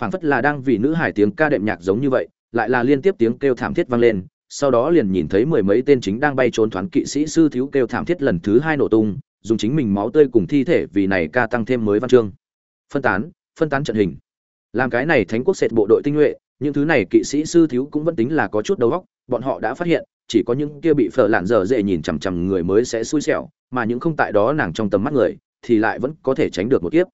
phảng phất là đang vì nữ hải tiếng ca đệm nhạc giống như vậy, lại là liên tiếp tiếng kêu thảm thiết vang lên, sau đó liền nhìn thấy mười mấy tên chính đang bay trốn thoáng kỵ sĩ sư thiếu kêu thảm thiết lần thứ hai nổ tung, dùng chính mình máu tươi cùng thi thể vì này ca tăng thêm mới văn chương. Phân tán phân tán trận hình. Làm cái này thánh quốc sệt bộ đội tinh nhuệ, những thứ này kỵ sĩ sư thiếu cũng vẫn tính là có chút đầu óc, bọn họ đã phát hiện, chỉ có những kia bị phở lạn dở dễ nhìn chằm chằm người mới sẽ xui xẻo, mà những không tại đó nàng trong tầm mắt người, thì lại vẫn có thể tránh được một kiếp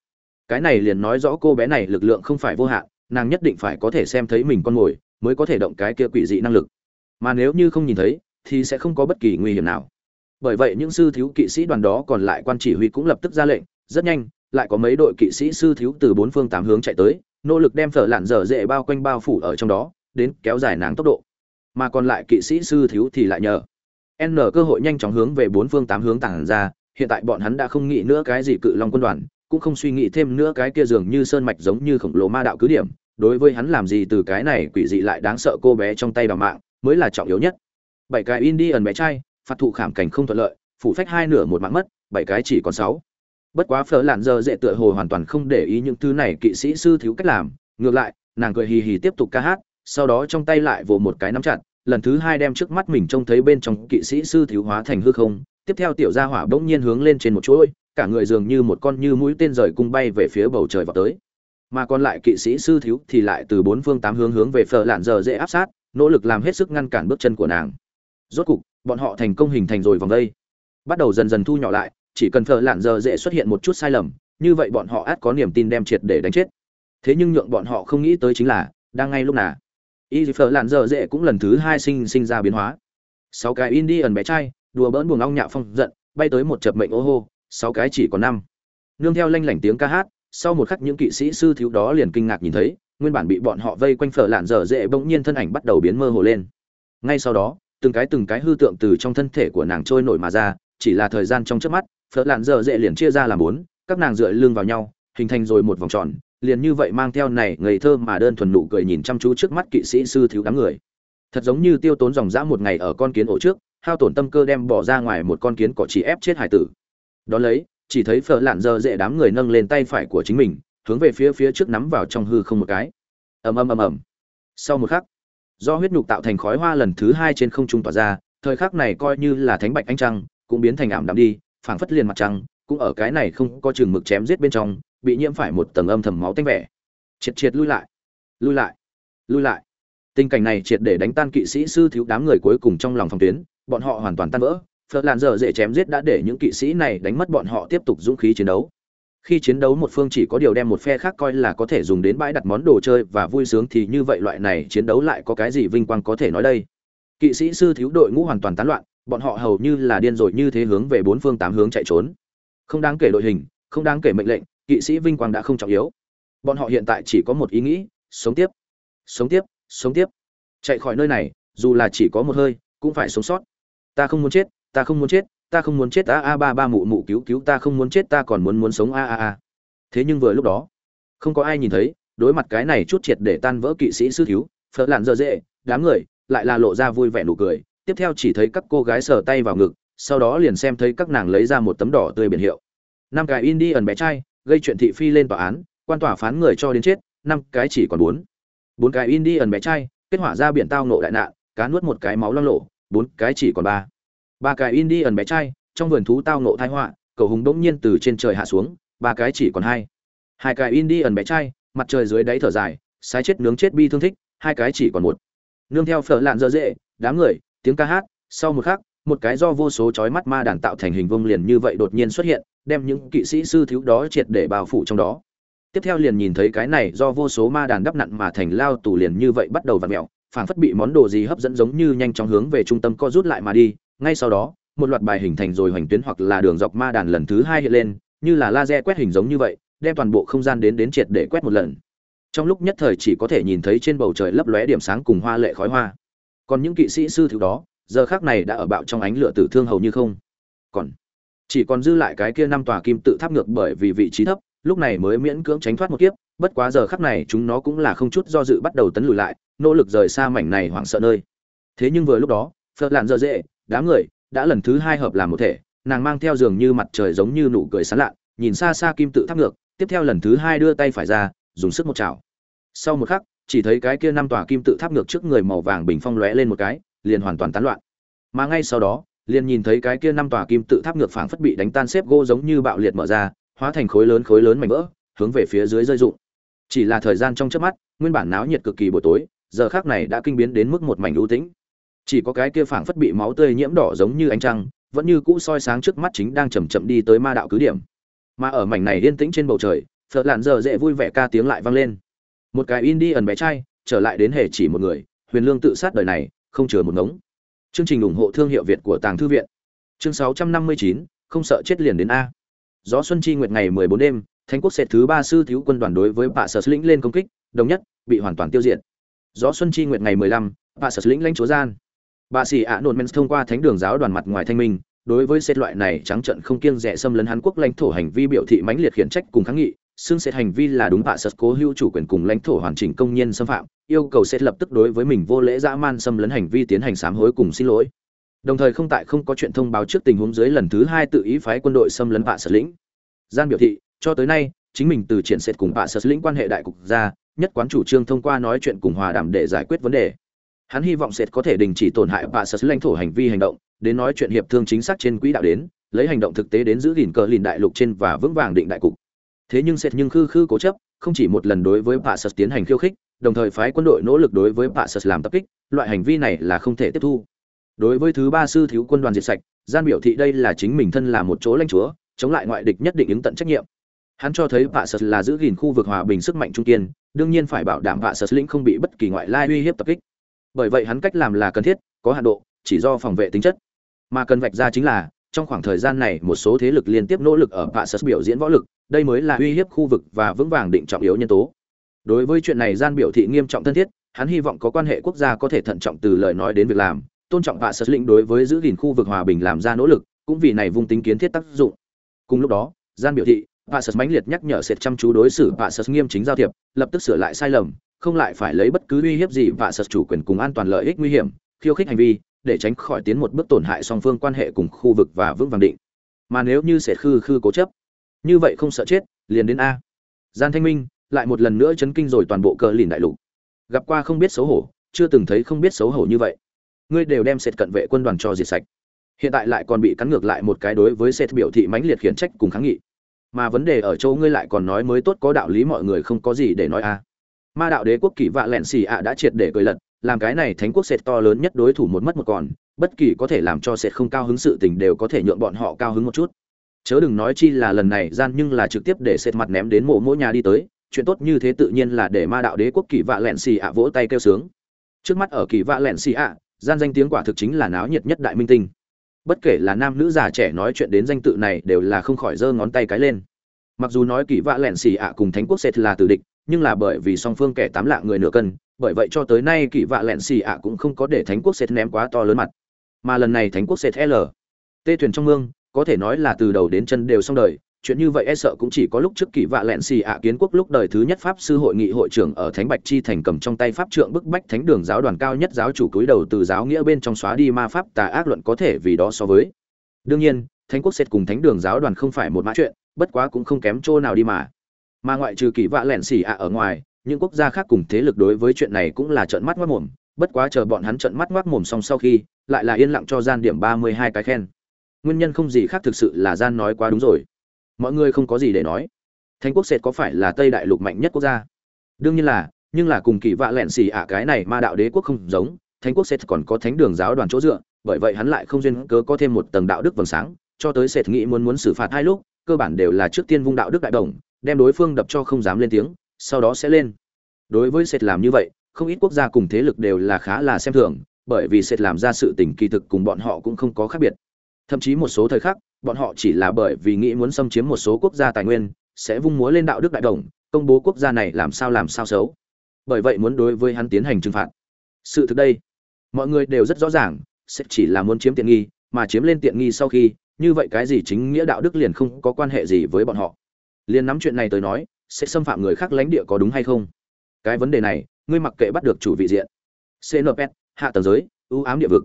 cái này liền nói rõ cô bé này lực lượng không phải vô hạn, nàng nhất định phải có thể xem thấy mình con mồi, mới có thể động cái kia quỷ dị năng lực. Mà nếu như không nhìn thấy, thì sẽ không có bất kỳ nguy hiểm nào. Bởi vậy những sư thiếu kỵ sĩ đoàn đó còn lại quan chỉ huy cũng lập tức ra lệnh, rất nhanh, lại có mấy đội kỵ sĩ sư thiếu từ bốn phương tám hướng chạy tới, nỗ lực đem phở lạn dở dễ bao quanh bao phủ ở trong đó, đến kéo dài nàng tốc độ. Mà còn lại kỵ sĩ sư thiếu thì lại nhờ. N cơ hội nhanh chóng hướng về bốn phương tám hướng tản ra, hiện tại bọn hắn đã không nghĩ nữa cái gì cự long quân đoàn cũng không suy nghĩ thêm nữa cái kia dường như sơn mạch giống như khổng lồ ma đạo cứ điểm, đối với hắn làm gì từ cái này quỷ dị lại đáng sợ cô bé trong tay bà mạng, mới là trọng yếu nhất. Bảy cái in đi ẩn bé trai, phạt thụ khảm cảnh không thuận lợi, phủ phách hai nửa một mạng mất, bảy cái chỉ còn sáu. Bất quá phở lạn giờ dễ tựa hồ hoàn toàn không để ý những thứ này kỵ sĩ sư thiếu cách làm, ngược lại, nàng cười hì hì tiếp tục ca hát, sau đó trong tay lại vồ một cái nắm chặt, lần thứ hai đem trước mắt mình trông thấy bên trong kỵ sĩ sư thiếu hóa thành hư không, tiếp theo tiểu gia hỏa bỗng nhiên hướng lên trên một chuỗi cả người dường như một con như mũi tên rời cung bay về phía bầu trời vào tới. Mà còn lại kỵ sĩ sư thiếu thì lại từ bốn phương tám hướng hướng về phở lạn giờ dễ áp sát, nỗ lực làm hết sức ngăn cản bước chân của nàng. Rốt cục, bọn họ thành công hình thành rồi vòng đây. Bắt đầu dần dần thu nhỏ lại, chỉ cần phở lạn giờ dễ xuất hiện một chút sai lầm, như vậy bọn họ át có niềm tin đem triệt để đánh chết. Thế nhưng nhượng bọn họ không nghĩ tới chính là, đang ngay lúc nào, y phở lạn giờ dễ cũng lần thứ hai sinh sinh ra biến hóa. Sáu cái indian bé trai, đùa bỡn buồng ong nhạo phong giận, bay tới một chập mệnh ô hô sáu cái chỉ còn năm. Nương theo lanh lảnh tiếng ca hát, sau một khắc những kỵ sĩ sư thiếu đó liền kinh ngạc nhìn thấy, nguyên bản bị bọn họ vây quanh phở lạn dở dễ bỗng nhiên thân ảnh bắt đầu biến mơ hồ lên. Ngay sau đó, từng cái từng cái hư tượng từ trong thân thể của nàng trôi nổi mà ra, chỉ là thời gian trong chớp mắt, phở lạn dở dễ liền chia ra làm bốn, các nàng dựa lưng vào nhau, hình thành rồi một vòng tròn, liền như vậy mang theo này ngây thơ mà đơn thuần nụ cười nhìn chăm chú trước mắt kỵ sĩ sư thiếu đám người. Thật giống như tiêu tốn dòng dã một ngày ở con kiến ổ trước, hao tổn tâm cơ đem bỏ ra ngoài một con kiến cỏ chỉ ép chết hải tử đó lấy, chỉ thấy phở lạn dơ dễ đám người nâng lên tay phải của chính mình, hướng về phía phía trước nắm vào trong hư không một cái. Ầm ầm ầm ầm. Sau một khắc, do huyết nhục tạo thành khói hoa lần thứ hai trên không trung tỏa ra, thời khắc này coi như là thánh bạch ánh trăng, cũng biến thành ảm đạm đi, phảng phất liền mặt trăng, cũng ở cái này không có chừng mực chém giết bên trong, bị nhiễm phải một tầng âm thầm máu tanh vẻ. Triệt triệt lui lại lui lại lui lại. Tình cảnh này triệt để đánh tan kỵ sĩ sư thiếu đám người cuối cùng trong lòng phòng tuyến, bọn họ hoàn toàn tan vỡ phật làn dở dễ chém giết đã để những kỵ sĩ này đánh mất bọn họ tiếp tục dũng khí chiến đấu. Khi chiến đấu một phương chỉ có điều đem một phe khác coi là có thể dùng đến bãi đặt món đồ chơi và vui sướng thì như vậy loại này chiến đấu lại có cái gì vinh quang có thể nói đây? Kỵ sĩ sư thiếu đội ngũ hoàn toàn tán loạn, bọn họ hầu như là điên rồi như thế hướng về bốn phương tám hướng chạy trốn. Không đáng kể đội hình, không đáng kể mệnh lệnh, kỵ sĩ vinh quang đã không trọng yếu. Bọn họ hiện tại chỉ có một ý nghĩ, sống tiếp sống tiếp sống tiếp. Chạy khỏi nơi này, dù là chỉ có một hơi, cũng phải sống sót. Ta không muốn chết ta không muốn chết, ta không muốn chết, a a, ba ba, mụ mụ, cứu cứu, ta không muốn chết, ta còn muốn muốn sống, a a a. Thế nhưng vừa lúc đó, không có ai nhìn thấy, đối mặt cái này chút triệt để tan vỡ kỵ sĩ sư thiếu, phở lạn dở dễ, đám người lại là lộ ra vui vẻ nụ cười. Tiếp theo chỉ thấy các cô gái sờ tay vào ngực, sau đó liền xem thấy các nàng lấy ra một tấm đỏ tươi biển hiệu. Năm cái in đi ẩn bé trai, gây chuyện thị phi lên tòa án, quan tòa phán người cho đến chết, năm cái chỉ còn bốn. Bốn cái in đi ẩn bé trai, kết hỏa ra biển tao nộ đại nạn, cá nuốt một cái máu loang lộ bốn cái chỉ còn ba ba cái indian bé trai, trong vườn thú tao nộ tai họa, cầu hùng đống nhiên từ trên trời hạ xuống, ba cái chỉ còn hai. Hai cái indian bé trai, mặt trời dưới đáy thở dài, sái chết nướng chết bi thương thích, hai cái chỉ còn một. Nương theo phở lạn dơ dễ, đám người, tiếng ca hát, sau một khắc, một cái do vô số chói mắt ma đàn tạo thành hình vuông liền như vậy đột nhiên xuất hiện, đem những kỵ sĩ sư thiếu đó triệt để bao phủ trong đó. Tiếp theo liền nhìn thấy cái này do vô số ma đàn đắp nặn mà thành lao tù liền như vậy bắt đầu vặn mèo, phảng phất bị món đồ gì hấp dẫn giống như nhanh chóng hướng về trung tâm co rút lại mà đi ngay sau đó, một loạt bài hình thành rồi hoành tuyến hoặc là đường dọc ma đàn lần thứ hai hiện lên, như là laser quét hình giống như vậy, đem toàn bộ không gian đến đến triệt để quét một lần. Trong lúc nhất thời chỉ có thể nhìn thấy trên bầu trời lấp lóe điểm sáng cùng hoa lệ khói hoa. Còn những kỵ sĩ sư thứ đó, giờ khác này đã ở bạo trong ánh lửa tử thương hầu như không. Còn chỉ còn dư lại cái kia năm tòa kim tự tháp ngược bởi vì vị trí thấp, lúc này mới miễn cưỡng tránh thoát một kiếp, bất quá giờ khắc này chúng nó cũng là không chút do dự bắt đầu tấn lùi lại, nỗ lực rời xa mảnh này hoảng sợ nơi. Thế nhưng vừa lúc đó, phật lạn dơ dễ đám người đã lần thứ hai hợp làm một thể, nàng mang theo giường như mặt trời giống như nụ cười sán lạ nhìn xa xa kim tự tháp ngược, tiếp theo lần thứ hai đưa tay phải ra, dùng sức một chảo. Sau một khắc, chỉ thấy cái kia năm tòa kim tự tháp ngược trước người màu vàng bình phong lóe lên một cái, liền hoàn toàn tán loạn. Mà ngay sau đó, liền nhìn thấy cái kia năm tòa kim tự tháp ngược phảng phất bị đánh tan xếp gỗ giống như bạo liệt mở ra, hóa thành khối lớn khối lớn mảnh vỡ, hướng về phía dưới rơi rụng. Chỉ là thời gian trong chớp mắt, nguyên bản náo nhiệt cực kỳ buổi tối, giờ khác này đã kinh biến đến mức một mảnh ưu tĩnh chỉ có cái kia phảng phất bị máu tươi nhiễm đỏ giống như ánh trăng vẫn như cũ soi sáng trước mắt chính đang chầm chậm đi tới ma đạo cứ điểm. Mà ở mảnh này yên tĩnh trên bầu trời phật lạn giờ dễ vui vẻ ca tiếng lại vang lên. Một cái in đi ẩn bé trai trở lại đến hề chỉ một người huyền lương tự sát đời này không chừa một ngống. Chương trình ủng hộ thương hiệu việt của tàng thư viện. Chương 659, không sợ chết liền đến a. Gió xuân chi nguyệt ngày 14 đêm thánh quốc sệt thứ ba sư thiếu quân đoàn đối với bạ sở lĩnh lên công kích đồng nhất bị hoàn toàn tiêu diệt. Gió xuân chi nguyệt ngày 15, bạ sở lĩnh lãnh chúa gian bà sĩ ạ nôn men thông qua thánh đường giáo đoàn mặt ngoài thanh minh đối với xét loại này trắng trận không kiêng rẻ xâm lấn Hàn Quốc lãnh thổ hành vi biểu thị mãnh liệt khiển trách cùng kháng nghị, xưng xét hành vi là đúng bạ sật cố hữu chủ quyền cùng lãnh thổ hoàn chỉnh công nhân xâm phạm, yêu cầu xét lập tức đối với mình vô lễ dã man xâm lấn hành vi tiến hành sám hối cùng xin lỗi. Đồng thời không tại không có chuyện thông báo trước tình huống dưới lần thứ hai tự ý phái quân đội xâm lấn bạ sật lĩnh. Gian biểu thị, cho tới nay, chính mình từ triển xét cùng bạ sật lĩnh quan hệ đại cục ra, nhất quán chủ trương thông qua nói chuyện cùng hòa đàm để giải quyết vấn đề. Hắn hy vọng sệt có thể đình chỉ tổn hại bạ sật lãnh thổ hành vi hành động, đến nói chuyện hiệp thương chính xác trên quỹ đạo đến lấy hành động thực tế đến giữ gìn cờ lìn đại lục trên và vững vàng định đại cục. Thế nhưng sệt nhưng khư khư cố chấp không chỉ một lần đối với bạ sật tiến hành khiêu khích đồng thời phái quân đội nỗ lực đối với bạ sật làm tập kích loại hành vi này là không thể tiếp thu. Đối với thứ ba sư thiếu quân đoàn diệt sạch gian biểu thị đây là chính mình thân là một chỗ lãnh chúa chống lại ngoại địch nhất định ứng tận trách nhiệm. Hắn cho thấy bạ sật là giữ gìn khu vực hòa bình sức mạnh trung kiên đương nhiên phải bảo đảm bạ sật lĩnh không bị bất kỳ ngoại lai uy hiếp tập kích bởi vậy hắn cách làm là cần thiết có hạn độ chỉ do phòng vệ tính chất mà cần vạch ra chính là trong khoảng thời gian này một số thế lực liên tiếp nỗ lực ở Passus biểu diễn võ lực, đây mới là uy hiếp khu vực và vững vàng định trọng yếu nhân tố. Đối với chuyện này gian biểu thị nghiêm trọng thân thiết, hắn hy vọng có quan hệ quốc gia có thể thận trọng từ lời nói đến việc làm, tôn trọng Passus lĩnh đối với giữ gìn khu vực hòa bình làm ra nỗ lực, cũng vì này vung tính kiến thiết tác dụng. Cùng lúc đó, gian biểu thị, Passus mãnh liệt nhắc nhở sệt chăm chú đối xử Passus nghiêm chính giao thiệp, lập tức sửa lại sai lầm, không lại phải lấy bất cứ uy hiếp gì Passus chủ quyền cùng an toàn lợi ích nguy hiểm, khiêu khích hành vi, để tránh khỏi tiến một bước tổn hại song phương quan hệ cùng khu vực và vững vàng định. Mà nếu như sẽ khư khư cố chấp như vậy không sợ chết liền đến a. Gian thanh minh lại một lần nữa chấn kinh rồi toàn bộ cờ lìn đại lục. Gặp qua không biết xấu hổ chưa từng thấy không biết xấu hổ như vậy. Ngươi đều đem sệt cận vệ quân đoàn cho diệt sạch. Hiện tại lại còn bị cắn ngược lại một cái đối với sệt biểu thị mãnh liệt khiển trách cùng kháng nghị. Mà vấn đề ở chỗ ngươi lại còn nói mới tốt có đạo lý mọi người không có gì để nói a ma đạo đế quốc kỳ vạ lẹn xì ạ đã triệt để cười lật, làm cái này thánh quốc sệt to lớn nhất đối thủ một mất một còn, bất kỳ có thể làm cho sệt không cao hứng sự tình đều có thể nhượng bọn họ cao hứng một chút. Chớ đừng nói chi là lần này gian nhưng là trực tiếp để sệt mặt ném đến mộ mỗi nhà đi tới, chuyện tốt như thế tự nhiên là để ma đạo đế quốc kỳ vạ lẹn xì ạ vỗ tay kêu sướng. Trước mắt ở kỳ vạ lẹn xì ạ, gian danh tiếng quả thực chính là náo nhiệt nhất đại minh tinh. Bất kể là nam nữ già trẻ nói chuyện đến danh tự này đều là không khỏi giơ ngón tay cái lên. Mặc dù nói kỳ vạ lẹn xì ạ cùng thánh quốc sệt là tử địch nhưng là bởi vì song phương kẻ tám lạng người nửa cân, bởi vậy cho tới nay kỳ vạ lẹn xì ạ cũng không có để thánh quốc sệt ném quá to lớn mặt. Mà lần này thánh quốc sệt l. Tê thuyền trong mương, có thể nói là từ đầu đến chân đều xong đời. Chuyện như vậy e sợ cũng chỉ có lúc trước kỳ vạ lẹn xì ạ kiến quốc lúc đời thứ nhất pháp sư hội nghị hội trưởng ở thánh bạch chi thành cầm trong tay pháp trượng bức bách thánh đường giáo đoàn cao nhất giáo chủ cúi đầu từ giáo nghĩa bên trong xóa đi ma pháp tà ác luận có thể vì đó so với. Đương nhiên, thánh quốc sệt cùng thánh đường giáo đoàn không phải một mã chuyện, bất quá cũng không kém chỗ nào đi mà mà ngoại trừ kỳ vạ lẻn xì ạ ở ngoài, những quốc gia khác cùng thế lực đối với chuyện này cũng là trợn mắt ngoác mồm. Bất quá chờ bọn hắn trợn mắt ngoác mồm xong sau khi, lại là yên lặng cho gian điểm ba mươi hai cái khen. Nguyên nhân không gì khác thực sự là gian nói quá đúng rồi. Mọi người không có gì để nói. Thánh quốc sệt có phải là tây đại lục mạnh nhất quốc gia? Đương nhiên là, nhưng là cùng kỳ vạ lẹn xì ạ cái này ma đạo đế quốc không giống. Thánh quốc sệt còn có thánh đường giáo đoàn chỗ dựa, bởi vậy hắn lại không duyên cớ có thêm một tầng đạo đức vầng sáng. Cho tới sệt nghĩ muốn muốn xử phạt hai lúc, cơ bản đều là trước tiên vung đạo đức đại đồng đem đối phương đập cho không dám lên tiếng, sau đó sẽ lên. Đối với sệt làm như vậy, không ít quốc gia cùng thế lực đều là khá là xem thường, bởi vì sệt làm ra sự tình kỳ thực cùng bọn họ cũng không có khác biệt. Thậm chí một số thời khắc, bọn họ chỉ là bởi vì nghĩ muốn xâm chiếm một số quốc gia tài nguyên, sẽ vung múa lên đạo đức đại đồng, công bố quốc gia này làm sao làm sao xấu. Bởi vậy muốn đối với hắn tiến hành trừng phạt. Sự thực đây, mọi người đều rất rõ ràng sẽ chỉ là muốn chiếm tiện nghi, mà chiếm lên tiện nghi sau khi, như vậy cái gì chính nghĩa đạo đức liền không có quan hệ gì với bọn họ liền nắm chuyện này tới nói, sẽ xâm phạm người khác lãnh địa có đúng hay không? Cái vấn đề này, ngươi mặc kệ bắt được chủ vị diện. Cnpet hạ tầng giới, ưu ám địa vực.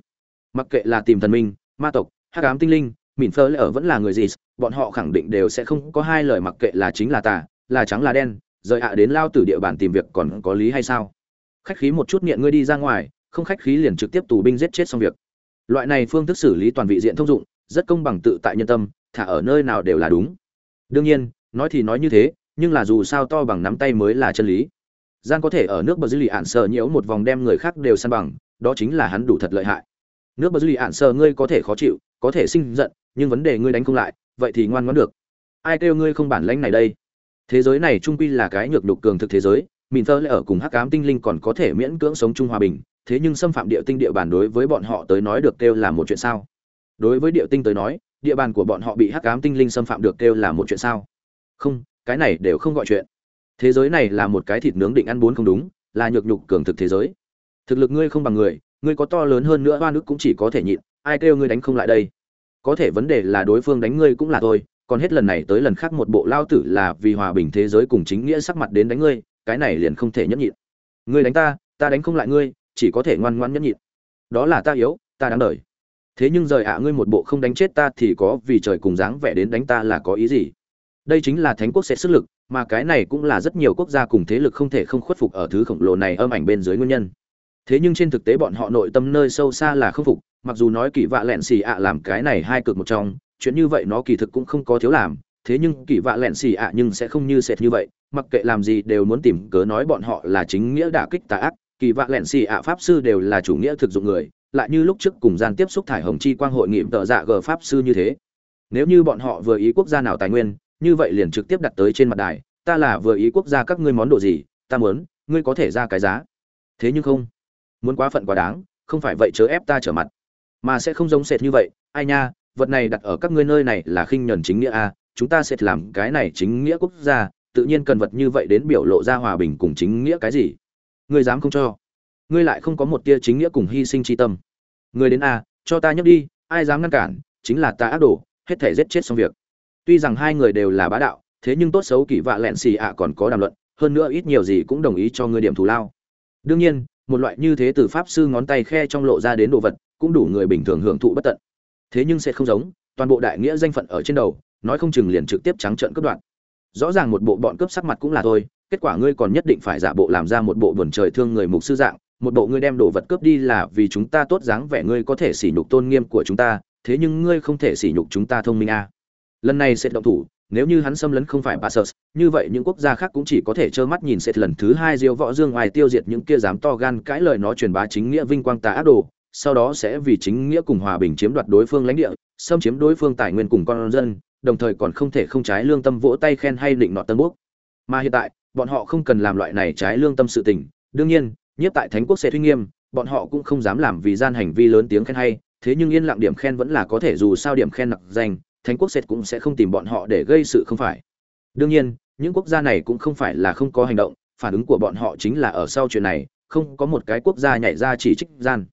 Mặc kệ là tìm thần minh, ma tộc, hắc ám tinh linh mỉn phơ lỡ ở vẫn là người gì, bọn họ khẳng định đều sẽ không có hai lời mặc kệ là chính là tà, là trắng là đen, rời ạ đến lao từ địa bàn tìm việc còn có lý hay sao? Khách khí một chút nghiện ngươi đi ra ngoài, không khách khí liền trực tiếp tù binh giết chết xong việc. Loại này phương thức xử lý toàn vị diện thông dụng, rất công bằng tự tại nhân tâm, thả ở nơi nào đều là đúng. Đương nhiên nói thì nói như thế, nhưng là dù sao to bằng nắm tay mới là chân lý. Gian có thể ở nước bờ dư lì ạn sờ nhiễu một vòng đem người khác đều săn bằng, đó chính là hắn đủ thật lợi hại. Nước bờ dư lì ạn sờ ngươi có thể khó chịu, có thể sinh giận, nhưng vấn đề ngươi đánh không lại, vậy thì ngoan ngoãn được. Ai kêu ngươi không bản lãnh này đây? Thế giới này trung quy là cái nhược đục cường thực thế giới, mình thơ lại ở cùng hắc ám tinh linh còn có thể miễn cưỡng sống chung hòa bình, thế nhưng xâm phạm địa tinh địa bàn đối với bọn họ tới nói được kêu là một chuyện sao? Đối với địa tinh tới nói, địa bàn của bọn họ bị hắc ám tinh linh xâm phạm được kêu là một chuyện sao? Không, cái này đều không gọi chuyện. Thế giới này là một cái thịt nướng định ăn bốn không đúng, là nhược nhục cường thực thế giới. Thực lực ngươi không bằng người, ngươi có to lớn hơn nữa, oan ức cũng chỉ có thể nhịn, ai kêu ngươi đánh không lại đây? Có thể vấn đề là đối phương đánh ngươi cũng là thôi, còn hết lần này tới lần khác một bộ lao tử là vì hòa bình thế giới cùng chính nghĩa sắc mặt đến đánh ngươi, cái này liền không thể nhẫn nhịn. Ngươi đánh ta ta đánh không lại ngươi, chỉ có thể ngoan ngoan nhẫn nhịn. Đó là ta yếu, ta đáng đời. Thế nhưng rời ạ ngươi một bộ không đánh chết ta thì có vì trời cùng dáng vẻ đến đánh ta là có ý gì? Đây chính là thánh quốc sẽ sức lực, mà cái này cũng là rất nhiều quốc gia cùng thế lực không thể không khuất phục ở thứ khổng lồ này âm ảnh bên dưới nguyên nhân. Thế nhưng trên thực tế bọn họ nội tâm nơi sâu xa là không phục, mặc dù nói kỳ vạ lẹn xì ạ làm cái này hai cực một trong, chuyện như vậy nó kỳ thực cũng không có thiếu làm, thế nhưng kỳ vạ lẹn xì ạ nhưng sẽ không như sệt như vậy, mặc kệ làm gì đều muốn tìm cớ nói bọn họ là chính nghĩa đả kích tà ác, kỳ vạ lẹn xì ạ pháp sư đều là chủ nghĩa thực dụng người, lại như lúc trước cùng gian tiếp xúc thải hồng chi quang hội nghị tợ dạ g pháp sư như thế. Nếu như bọn họ vừa ý quốc gia nào tài nguyên như vậy liền trực tiếp đặt tới trên mặt đài, ta là vừa ý quốc gia các ngươi món đồ gì, ta muốn, ngươi có thể ra cái giá. Thế nhưng không, muốn quá phận quá đáng, không phải vậy chớ ép ta trở mặt. Mà sẽ không giống sệt như vậy, ai nha, vật này đặt ở các ngươi nơi này là khinh nhẫn chính nghĩa a, chúng ta sẽ làm cái này chính nghĩa quốc gia, tự nhiên cần vật như vậy đến biểu lộ ra hòa bình cùng chính nghĩa cái gì. Ngươi dám không cho, ngươi lại không có một tia chính nghĩa cùng hy sinh tri tâm. Ngươi đến a, cho ta nhấc đi, ai dám ngăn cản, chính là ta ác đồ, hết thể giết chết xong việc tuy rằng hai người đều là bá đạo, thế nhưng tốt xấu kỳ vạ lẹn xì ạ còn có đàm luận, hơn nữa ít nhiều gì cũng đồng ý cho ngươi điểm thù lao. Đương nhiên, một loại như thế từ pháp sư ngón tay khe trong lộ ra đến đồ vật, cũng đủ người bình thường hưởng thụ bất tận. Thế nhưng sẽ không giống, toàn bộ đại nghĩa danh phận ở trên đầu, nói không chừng liền trực tiếp trắng trợn cướp đoạn rõ ràng một bộ bọn cướp sắc mặt cũng là thôi, kết quả ngươi còn nhất định phải giả bộ làm ra một bộ buồn trời thương người mục sư dạng, một bộ ngươi đem đồ vật cướp đi là vì chúng ta tốt dáng vẻ ngươi có thể sỉ nhục tôn nghiêm của chúng ta, thế nhưng ngươi không thể sỉ nhục chúng ta thông minh a à lần này sẽ động thủ nếu như hắn xâm lấn không phải Passus, như vậy những quốc gia khác cũng chỉ có thể trơ mắt nhìn sệt lần thứ hai diêu võ dương ngoài tiêu diệt những kia dám to gan cãi lời nó truyền bá chính nghĩa vinh quang tà ác đồ, sau đó sẽ vì chính nghĩa cùng hòa bình chiếm đoạt đối phương lãnh địa, xâm chiếm đối phương tài nguyên cùng con dân, đồng thời còn không thể không trái lương tâm vỗ tay khen hay định nọt tân quốc. Mà hiện tại, bọn họ không cần làm loại này trái lương tâm sự tình, đương nhiên, nhiếp tại thánh quốc sẽ uy nghiêm, bọn họ cũng không dám làm vì gian hành vi lớn tiếng khen hay, thế nhưng yên lặng điểm khen vẫn là có thể dù sao điểm khen nặc danh, thánh quốc sệt cũng sẽ không tìm bọn họ để gây sự không phải. Đương nhiên, những quốc gia này cũng không phải là không có hành động, phản ứng của bọn họ chính là ở sau chuyện này, không có một cái quốc gia nhảy ra chỉ trích gian.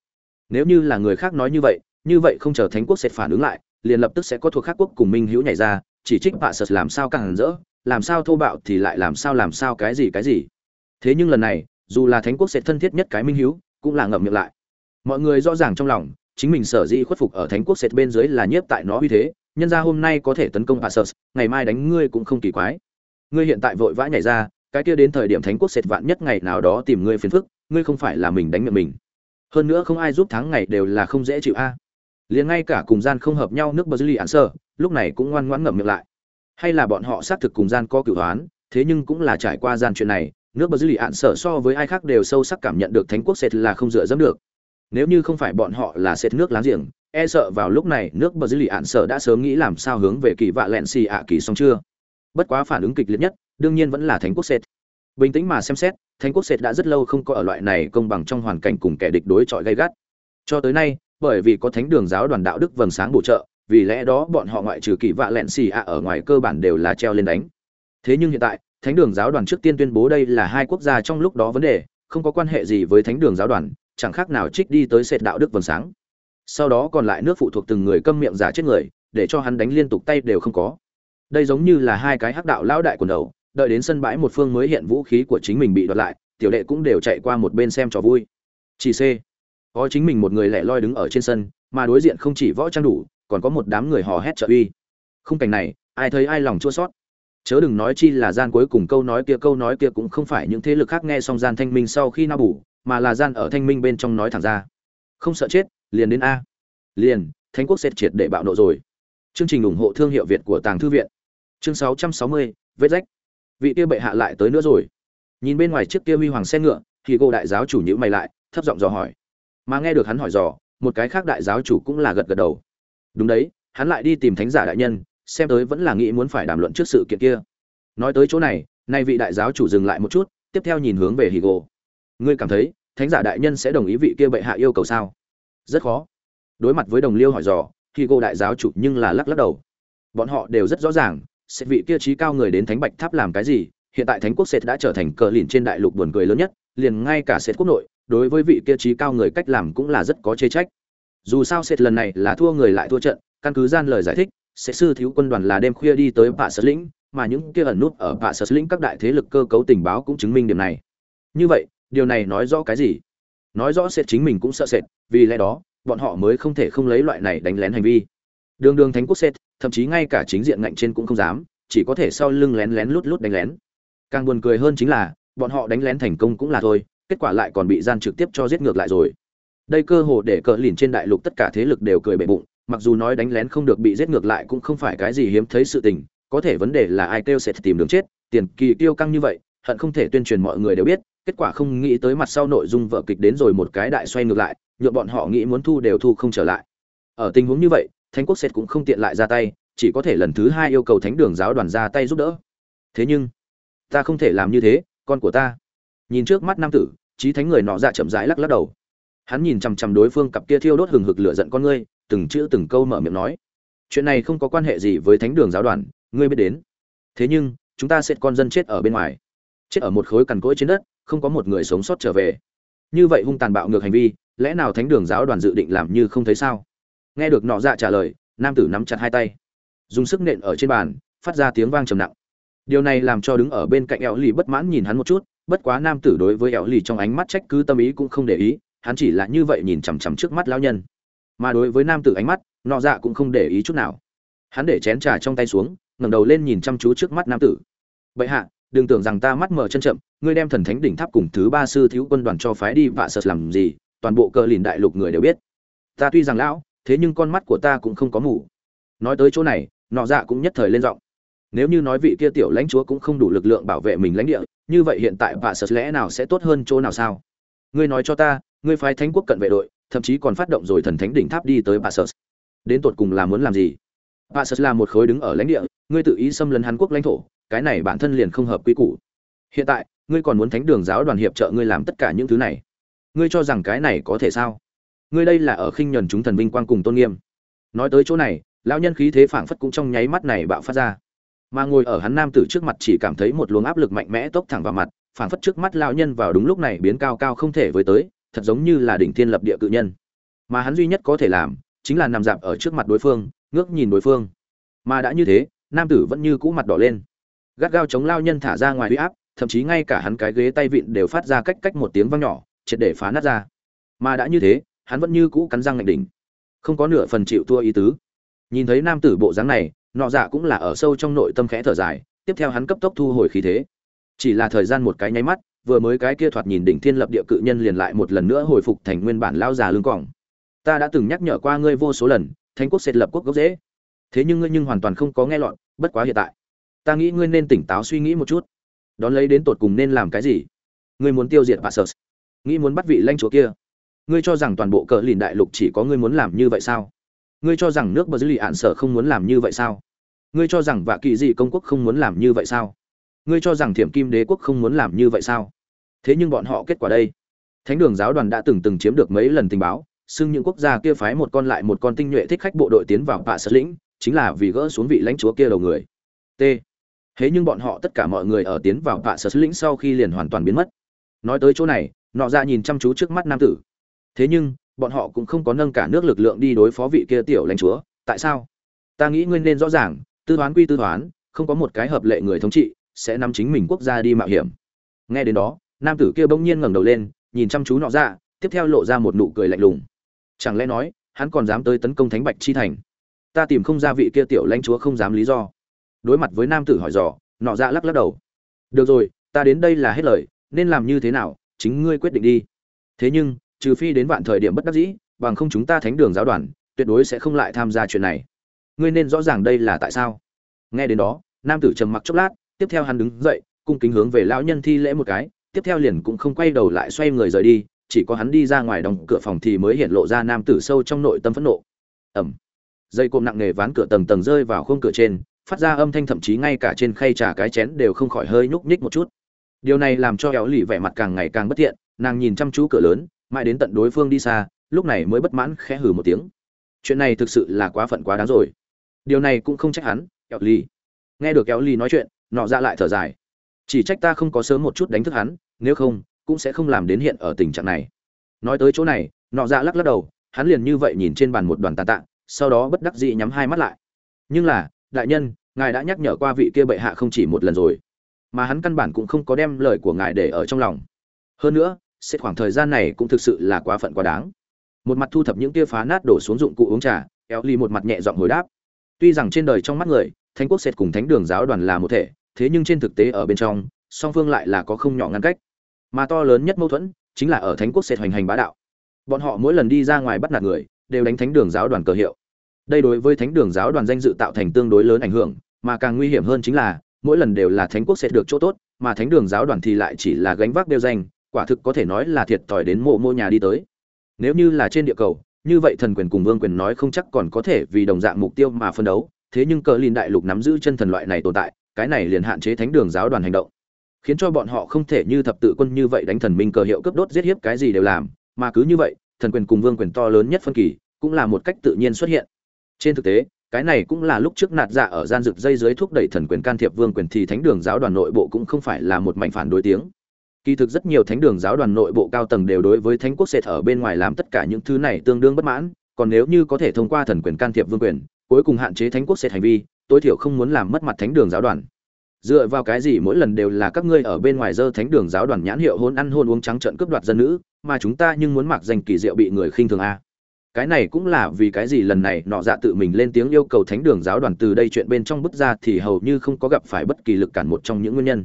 Nếu như là người khác nói như vậy như vậy không chờ thánh quốc sệt phản ứng lại, liền lập tức sẽ có thuộc khác quốc cùng minh hữu nhảy ra, chỉ trích bạ sật làm sao càng rỡ, làm sao thô bạo thì lại làm sao làm sao cái gì cái gì. Thế nhưng lần này, dù là thánh quốc sệt thân thiết nhất cái minh hữu, cũng là ngậm miệng lại. Mọi người rõ ràng trong lòng, chính mình sở dĩ khuất phục ở thánh quốc sệt bên dưới là nhiếp tại nó uy thế nhân ra hôm nay có thể tấn công Asus, ngày mai đánh ngươi cũng không kỳ quái. Ngươi hiện tại vội vã nhảy ra, cái kia đến thời điểm Thánh quốc sệt vạn nhất ngày nào đó tìm ngươi phiền phức, ngươi không phải là mình đánh miệng mình. Hơn nữa không ai giúp thắng ngày đều là không dễ chịu a. À. Liền ngay cả cùng gian không hợp nhau nước Brazil án sơ, lúc này cũng ngoan ngoãn ngậm miệng lại. Hay là bọn họ xác thực cùng gian có cửu hoán, thế nhưng cũng là trải qua gian chuyện này, nước Brazil án sở so với ai khác đều sâu sắc cảm nhận được Thánh quốc sệt là không dựa dẫm được. Nếu như không phải bọn họ là sệt nước láng giềng, e sợ vào lúc này nước bờ dư lì ạn sợ đã sớm nghĩ làm sao hướng về kỳ vạ lẹn xì ạ kỳ xong chưa. Bất quá phản ứng kịch liệt nhất đương nhiên vẫn là thánh quốc sệt. Bình tĩnh mà xem xét thánh quốc sệt đã rất lâu không có ở loại này công bằng trong hoàn cảnh cùng kẻ địch đối chọi gay gắt. Cho tới nay bởi vì có thánh đường giáo đoàn đạo đức vầng sáng bổ trợ vì lẽ đó bọn họ ngoại trừ kỳ vạ lẹn xì ạ ở ngoài cơ bản đều là treo lên đánh. Thế nhưng hiện tại thánh đường giáo đoàn trước tiên tuyên bố đây là hai quốc gia trong lúc đó vấn đề không có quan hệ gì với thánh đường giáo đoàn chẳng khác nào trích đi tới sệt đạo đức vầng sáng. Sau đó còn lại nước phụ thuộc từng người câm miệng giả chết người, để cho hắn đánh liên tục tay đều không có. Đây giống như là hai cái hắc đạo lão đại quần đầu, đợi đến sân bãi một phương mới hiện vũ khí của chính mình bị đoạt lại, tiểu đệ cũng đều chạy qua một bên xem trò vui. Chỉ c có chính mình một người lẻ loi đứng ở trên sân, mà đối diện không chỉ võ trang đủ, còn có một đám người hò hét trợ uy. Khung cảnh này, ai thấy ai lòng chua sót chớ đừng nói chi là gian cuối cùng câu nói kia, câu nói kia cũng không phải những thế lực khác nghe xong gian thanh minh sau khi na bủ mà là gian ở thanh minh bên trong nói thẳng ra. Không sợ chết liền đến a. Liền thánh quốc sẽ triệt để bạo nộ rồi. Chương trình ủng hộ thương hiệu việt của tàng thư viện. Chương 660, vết rách. Vị kia bệ hạ lại tới nữa rồi. Nhìn bên ngoài chiếc kia huy hoàng xe ngựa thì cô đại giáo chủ nhữ mày lại thấp giọng dò hỏi. Mà nghe được hắn hỏi dò một cái khác đại giáo chủ cũng là gật gật đầu. Đúng đấy hắn lại đi tìm thánh giả đại nhân xem tới vẫn là nghĩ muốn phải đàm luận trước sự kiện kia. Nói tới chỗ này nay vị đại giáo chủ dừng lại một chút tiếp theo nhìn hướng về higo ngươi cảm thấy thánh giả đại nhân sẽ đồng ý vị kia bệ hạ yêu cầu sao? Rất khó. Đối mặt với đồng liêu hỏi dò higo đại giáo chủ nhưng là lắc lắc đầu. Bọn họ đều rất rõ ràng, sẽ vị kia trí cao người đến thánh bạch tháp làm cái gì, hiện tại thánh quốc sệt đã trở thành cờ lìn trên đại lục buồn cười lớn nhất, liền ngay cả sệt quốc nội, đối với vị kia trí cao người cách làm cũng là rất có chê trách. Dù sao sệt lần này là thua người lại thua trận, căn cứ gian lời giải thích, sẽ sư thiếu quân đoàn là đêm khuya đi tới bạ sở lĩnh, mà những kia ẩn nút ở bạ sở lĩnh các đại thế lực cơ cấu tình báo cũng chứng minh điểm này. Như vậy điều này nói rõ cái gì? Nói rõ sệt chính mình cũng sợ sệt, vì lẽ đó, bọn họ mới không thể không lấy loại này đánh lén hành vi. Đường đường thánh quốc sệt, thậm chí ngay cả chính diện ngạnh trên cũng không dám, chỉ có thể sau lưng lén lén lút lút đánh lén. Càng buồn cười hơn chính là, bọn họ đánh lén thành công cũng là thôi, kết quả lại còn bị gian trực tiếp cho giết ngược lại rồi. Đây cơ hồ để cờ lìn trên đại lục tất cả thế lực đều cười bệ bụng, mặc dù nói đánh lén không được bị giết ngược lại cũng không phải cái gì hiếm thấy sự tình, có thể vấn đề là ai kêu sẽ tìm đường chết, tiền kỳ tiêu căng như vậy, hận không thể tuyên truyền mọi người đều biết kết quả không nghĩ tới mặt sau nội dung vợ kịch đến rồi một cái đại xoay ngược lại nhuộm bọn họ nghĩ muốn thu đều thu không trở lại. Ở tình huống như vậy, thánh quốc sệt cũng không tiện lại ra tay, chỉ có thể lần thứ hai yêu cầu thánh đường giáo đoàn ra tay giúp đỡ. Thế nhưng, ta không thể làm như thế, con của ta. Nhìn trước mắt nam tử, trí thánh người nọ dạ chậm rãi lắc lắc đầu. Hắn nhìn chằm chằm đối phương cặp kia thiêu đốt hừng hực lửa giận con ngươi, từng chữ từng câu mở miệng nói. Chuyện này không có quan hệ gì với thánh đường giáo đoàn, ngươi biết đến. Thế nhưng, chúng ta sẽ con dân chết ở bên ngoài. Chết ở một khối cằn cỗi trên đất không có một người sống sót trở về. Như vậy hung tàn bạo ngược hành vi, lẽ nào thánh đường giáo đoàn dự định làm như không thấy sao? Nghe được nọ dạ trả lời, nam tử nắm chặt hai tay. Dùng sức nện ở trên bàn, phát ra tiếng vang trầm nặng. Điều này làm cho đứng ở bên cạnh eo lì bất mãn nhìn hắn một chút, bất quá nam tử đối với eo lì trong ánh mắt trách cứ tâm ý cũng không để ý, hắn chỉ là như vậy nhìn chằm chằm trước mắt lão nhân. Mà đối với nam tử ánh mắt, nọ dạ cũng không để ý chút nào. Hắn để chén trà trong tay xuống, ngẩng đầu lên nhìn chăm chú trước mắt nam tử. Bệ hạ đừng tưởng rằng ta mắt mở chân chậm ngươi đem thần thánh đỉnh tháp cùng thứ ba sư thiếu quân đoàn cho phái đi vạ sợ làm gì toàn bộ cờ lìn đại lục người đều biết ta tuy rằng lão thế nhưng con mắt của ta cũng không có mù nói tới chỗ này nọ dạ cũng nhất thời lên giọng nếu như nói vị kia tiểu lãnh chúa cũng không đủ lực lượng bảo vệ mình lãnh địa như vậy hiện tại vạ sợ lẽ nào sẽ tốt hơn chỗ nào sao ngươi nói cho ta ngươi phái thánh quốc cận vệ đội thậm chí còn phát động rồi thần thánh đỉnh tháp đi tới Passus. Đến tột cùng là muốn làm gì? Passus là một khối đứng ở lãnh địa, ngươi tự ý xâm lấn Hàn quốc lãnh thổ, cái này bản thân liền không hợp quy củ. Hiện tại, ngươi còn muốn thánh đường giáo đoàn hiệp trợ ngươi làm tất cả những thứ này. Ngươi cho rằng cái này có thể sao? Ngươi đây là ở khinh nhẫn chúng thần vinh quang cùng tôn nghiêm. Nói tới chỗ này, lão nhân khí thế phảng phất cũng trong nháy mắt này bạo phát ra. Mà ngồi ở hắn nam tử trước mặt chỉ cảm thấy một luồng áp lực mạnh mẽ tốc thẳng vào mặt, phảng phất trước mắt lão nhân vào đúng lúc này biến cao cao không thể với tới, thật giống như là đỉnh thiên lập địa cự nhân mà hắn duy nhất có thể làm chính là nằm dạp ở trước mặt đối phương ngước nhìn đối phương mà đã như thế nam tử vẫn như cũ mặt đỏ lên. Gắt gao chống lao nhân thả ra ngoài huy áp, thậm chí ngay cả hắn cái ghế tay vịn đều phát ra cách cách một tiếng vang nhỏ, triệt để phá nát ra. Mà đã như thế, hắn vẫn như cũ cắn răng ngạch đỉnh. Không có nửa phần chịu thua ý tứ. Nhìn thấy nam tử bộ dáng này, nọ dạ cũng là ở sâu trong nội tâm khẽ thở dài, tiếp theo hắn cấp tốc thu hồi khí thế. Chỉ là thời gian một cái nháy mắt, vừa mới cái kia thoạt nhìn đỉnh thiên lập địa cự nhân liền lại một lần nữa hồi phục thành nguyên bản lao già lưng còng ta đã từng nhắc nhở qua ngươi vô số lần, thánh quốc sệt lập quốc gốc dễ thế nhưng ngươi nhưng hoàn toàn không có nghe lọt, bất quá hiện tại. Ta nghĩ ngươi nên tỉnh táo suy nghĩ một chút. Đón lấy đến tột cùng nên làm cái gì? Ngươi muốn tiêu diệt bà sơ. Nghĩ muốn bắt vị lãnh chúa kia. Ngươi cho rằng toàn bộ cờ lìn đại lục chỉ có ngươi muốn làm như vậy sao? Ngươi cho rằng nước bờ dư lì ạn sở không muốn làm như vậy sao? Ngươi cho rằng vạ kỵ dị công quốc không muốn làm như vậy sao? Ngươi cho rằng thiểm kim đế quốc không muốn làm như vậy sao? Thế nhưng bọn họ kết quả đây. Thánh đường giáo đoàn đã từng từng chiếm được mấy lần tình báo, xưng những quốc gia kia phái một con lại một con tinh nhuệ thích khách bộ đội tiến vào bạ sở lĩnh chính là vì gỡ xuống vị lãnh chúa kia đầu người. T. Thế nhưng bọn họ tất cả mọi người ở tiến vào bạ sở lĩnh sau khi liền hoàn toàn biến mất. Nói tới chỗ này, nọ ra nhìn chăm chú trước mắt nam tử. Thế nhưng, bọn họ cũng không có nâng cả nước lực lượng đi đối phó vị kia tiểu lãnh chúa. Tại sao? Ta nghĩ nguyên nên rõ ràng, tư toán quy tư toán, không có một cái hợp lệ người thống trị, sẽ nắm chính mình quốc gia đi mạo hiểm. Nghe đến đó, nam tử kia bỗng nhiên ngẩng đầu lên, nhìn chăm chú nọ ra tiếp theo lộ ra một nụ cười lạnh lùng. Chẳng lẽ nói, hắn còn dám tới tấn công thánh bạch chi thành? Ta tìm không ra vị kia tiểu lãnh chúa không dám lý do. Đối mặt với nam tử hỏi dò, nọ dạ lắc lắc đầu. Được rồi, ta đến đây là hết lời, nên làm như thế nào, chính ngươi quyết định đi. Thế nhưng, trừ phi đến vạn thời điểm bất đắc dĩ, bằng không chúng ta thánh đường giáo đoàn, tuyệt đối sẽ không lại tham gia chuyện này. Ngươi nên rõ ràng đây là tại sao. Nghe đến đó, nam tử trầm mặc chốc lát, tiếp theo hắn đứng dậy, cung kính hướng về lão nhân thi lễ một cái, tiếp theo liền cũng không quay đầu lại xoay người rời đi, chỉ có hắn đi ra ngoài đóng cửa phòng thì mới hiện lộ ra nam tử sâu trong nội tâm phẫn nộ. Ẩm dây cộm nặng nề ván cửa tầng tầng rơi vào khung cửa trên, phát ra âm thanh thậm chí ngay cả trên khay trà cái chén đều không khỏi hơi nhúc nhích một chút. Điều này làm cho éo lì vẻ mặt càng ngày càng bất thiện, nàng nhìn chăm chú cửa lớn, mãi đến tận đối phương đi xa, lúc này mới bất mãn khẽ hừ một tiếng. Chuyện này thực sự là quá phận quá đáng rồi. Điều này cũng không trách hắn, éo lì. Nghe được éo lì nói chuyện, nọ ra lại thở dài. Chỉ trách ta không có sớm một chút đánh thức hắn, nếu không, cũng sẽ không làm đến hiện ở tình trạng này. Nói tới chỗ này, nọ ra lắc lắc đầu, hắn liền như vậy nhìn trên bàn một đoàn tàn tạ sau đó bất đắc dĩ nhắm hai mắt lại. Nhưng là, đại nhân, ngài đã nhắc nhở qua vị kia bệ hạ không chỉ một lần rồi, mà hắn căn bản cũng không có đem lời của ngài để ở trong lòng. Hơn nữa, sẽ khoảng thời gian này cũng thực sự là quá phận quá đáng. Một mặt thu thập những kia phá nát đổ xuống dụng cụ uống trà éo ly một mặt nhẹ giọng hồi đáp. Tuy rằng trên đời trong mắt người, thánh quốc sệt cùng thánh đường giáo đoàn là một thể, thế nhưng trên thực tế ở bên trong, song phương lại là có không nhỏ ngăn cách. Mà to lớn nhất mâu thuẫn, chính là ở thánh quốc sệt hoành hành bá đạo. Bọn họ mỗi lần đi ra ngoài bắt nạt người, đều đánh thánh đường giáo đoàn cờ hiệu đây đối với thánh đường giáo đoàn danh dự tạo thành tương đối lớn ảnh hưởng, mà càng nguy hiểm hơn chính là, mỗi lần đều là thánh quốc sẽ được chỗ tốt, mà thánh đường giáo đoàn thì lại chỉ là gánh vác đeo danh, quả thực có thể nói là thiệt thòi đến mộ mô nhà đi tới. Nếu như là trên địa cầu, như vậy thần quyền cùng vương quyền nói không chắc còn có thể vì đồng dạng mục tiêu mà phân đấu, thế nhưng cờ lìn đại lục nắm giữ chân thần loại này tồn tại, cái này liền hạn chế thánh đường giáo đoàn hành động. Khiến cho bọn họ không thể như thập tự quân như vậy đánh thần minh cờ hiệu cướp đốt giết hiếp cái gì đều làm, mà cứ như vậy, thần quyền cùng vương quyền to lớn nhất phân kỳ, cũng là một cách tự nhiên xuất hiện trên thực tế, cái này cũng là lúc trước nạt dạ ở gian dược dây dưới thúc đẩy thần quyền can thiệp vương quyền thì thánh đường giáo đoàn nội bộ cũng không phải là một mảnh phản đối tiếng. Kỳ thực rất nhiều thánh đường giáo đoàn nội bộ cao tầng đều đối với thánh quốc sệt ở bên ngoài làm tất cả những thứ này tương đương bất mãn, còn nếu như có thể thông qua thần quyền can thiệp vương quyền, cuối cùng hạn chế thánh quốc sệt hành vi, tối thiểu không muốn làm mất mặt thánh đường giáo đoàn. Dựa vào cái gì mỗi lần đều là các ngươi ở bên ngoài dơ thánh đường giáo đoàn nhãn hiệu hôn ăn hôn uống trắng trợn cướp đoạt dân nữ, mà chúng ta nhưng muốn mặc danh kỳ diệu bị người khinh thường a? Cái này cũng là vì cái gì lần này nọ dạ tự mình lên tiếng yêu cầu thánh đường giáo đoàn từ đây chuyện bên trong bức ra thì hầu như không có gặp phải bất kỳ lực cản một trong những nguyên nhân.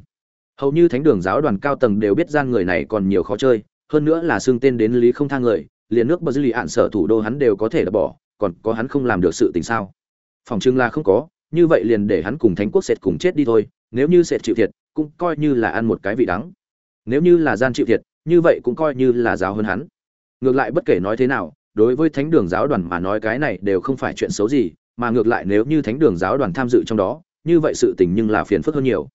Hầu như thánh đường giáo đoàn cao tầng đều biết gian người này còn nhiều khó chơi, hơn nữa là xương tên đến lý không thang người, liền nước bờ dư lì ạn sở thủ đô hắn đều có thể đập bỏ, còn có hắn không làm được sự tình sao? Phòng trưng là không có, như vậy liền để hắn cùng thánh quốc sệt cùng chết đi thôi, nếu như sệt chịu thiệt, cũng coi như là ăn một cái vị đắng. Nếu như là gian chịu thiệt, như vậy cũng coi như là giáo hơn hắn. Ngược lại bất kể nói thế nào đối với thánh đường giáo đoàn mà nói cái này đều không phải chuyện xấu gì, mà ngược lại nếu như thánh đường giáo đoàn tham dự trong đó, như vậy sự tình nhưng là phiền phức hơn nhiều.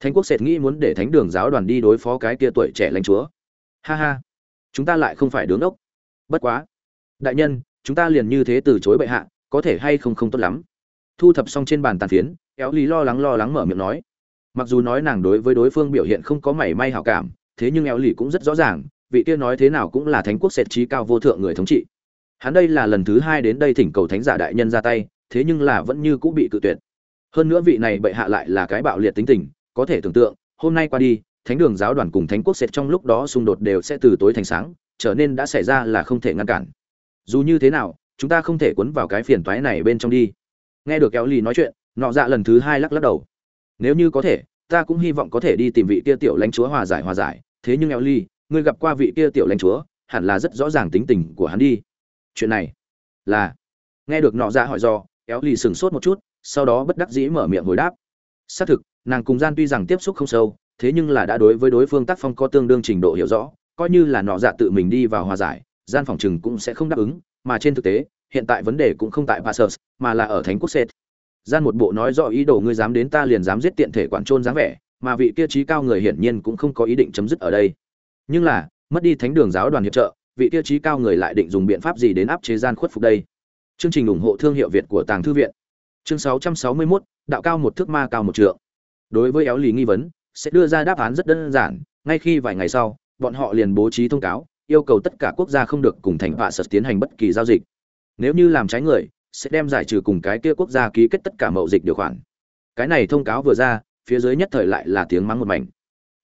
Thánh quốc sệt nghĩ muốn để thánh đường giáo đoàn đi đối phó cái kia tuổi trẻ lãnh chúa. Ha ha, chúng ta lại không phải đứng ốc. Bất quá, đại nhân, chúng ta liền như thế từ chối bệ hạ, có thể hay không không tốt lắm. Thu thập xong trên bàn tàn phiến éo lý lo lắng lo lắng mở miệng nói. Mặc dù nói nàng đối với đối phương biểu hiện không có mảy may hảo cảm, thế nhưng éo lì cũng rất rõ ràng, vị kia nói thế nào cũng là thánh quốc sệt trí cao vô thượng người thống trị hắn đây là lần thứ hai đến đây thỉnh cầu thánh giả đại nhân ra tay, thế nhưng là vẫn như cũng bị cự tuyệt. Hơn nữa vị này bệ hạ lại là cái bạo liệt tính tình, có thể tưởng tượng, hôm nay qua đi, thánh đường giáo đoàn cùng thánh quốc sệt trong lúc đó xung đột đều sẽ từ tối thành sáng, trở nên đã xảy ra là không thể ngăn cản. Dù như thế nào, chúng ta không thể cuốn vào cái phiền toái này bên trong đi. Nghe được kéo lì nói chuyện, nọ dạ lần thứ hai lắc lắc đầu. Nếu như có thể, ta cũng hy vọng có thể đi tìm vị kia tiểu lãnh chúa hòa giải hòa giải. Thế nhưng Kéo ly ngươi gặp qua vị kia tiểu lãnh chúa, hẳn là rất rõ ràng tính tình của hắn đi chuyện này là nghe được nọ dạ hỏi do éo lì sừng sốt một chút sau đó bất đắc dĩ mở miệng hồi đáp xác thực nàng cùng gian tuy rằng tiếp xúc không sâu thế nhưng là đã đối với đối phương tác phong có tương đương trình độ hiểu rõ coi như là nọ dạ tự mình đi vào hòa giải gian phòng chừng cũng sẽ không đáp ứng mà trên thực tế hiện tại vấn đề cũng không tại Passus, mà là ở Thánh Quốc Sệt. Gian một bộ nói rõ ý đồ ngươi dám đến ta liền dám giết tiện thể quản trôn dáng vẻ, mà vị kia trí cao người hiển nhiên cũng không có ý định chấm dứt ở đây. Nhưng là, mất đi thánh đường giáo đoàn hiệp trợ, vị tiêu chí cao người lại định dùng biện pháp gì đến áp chế gian khuất phục đây? Chương trình ủng hộ thương hiệu việt của tàng thư viện. Chương 661, đạo cao một thước ma cao một trượng. Đối với éo lì nghi vấn sẽ đưa ra đáp án rất đơn giản ngay khi vài ngày sau bọn họ liền bố trí thông cáo yêu cầu tất cả quốc gia không được cùng thành vạ sật tiến hành bất kỳ giao dịch. Nếu như làm trái người sẽ đem giải trừ cùng cái kia quốc gia ký kết tất cả mậu dịch điều khoản. Cái này thông cáo vừa ra phía dưới nhất thời lại là tiếng mắng một mảnh.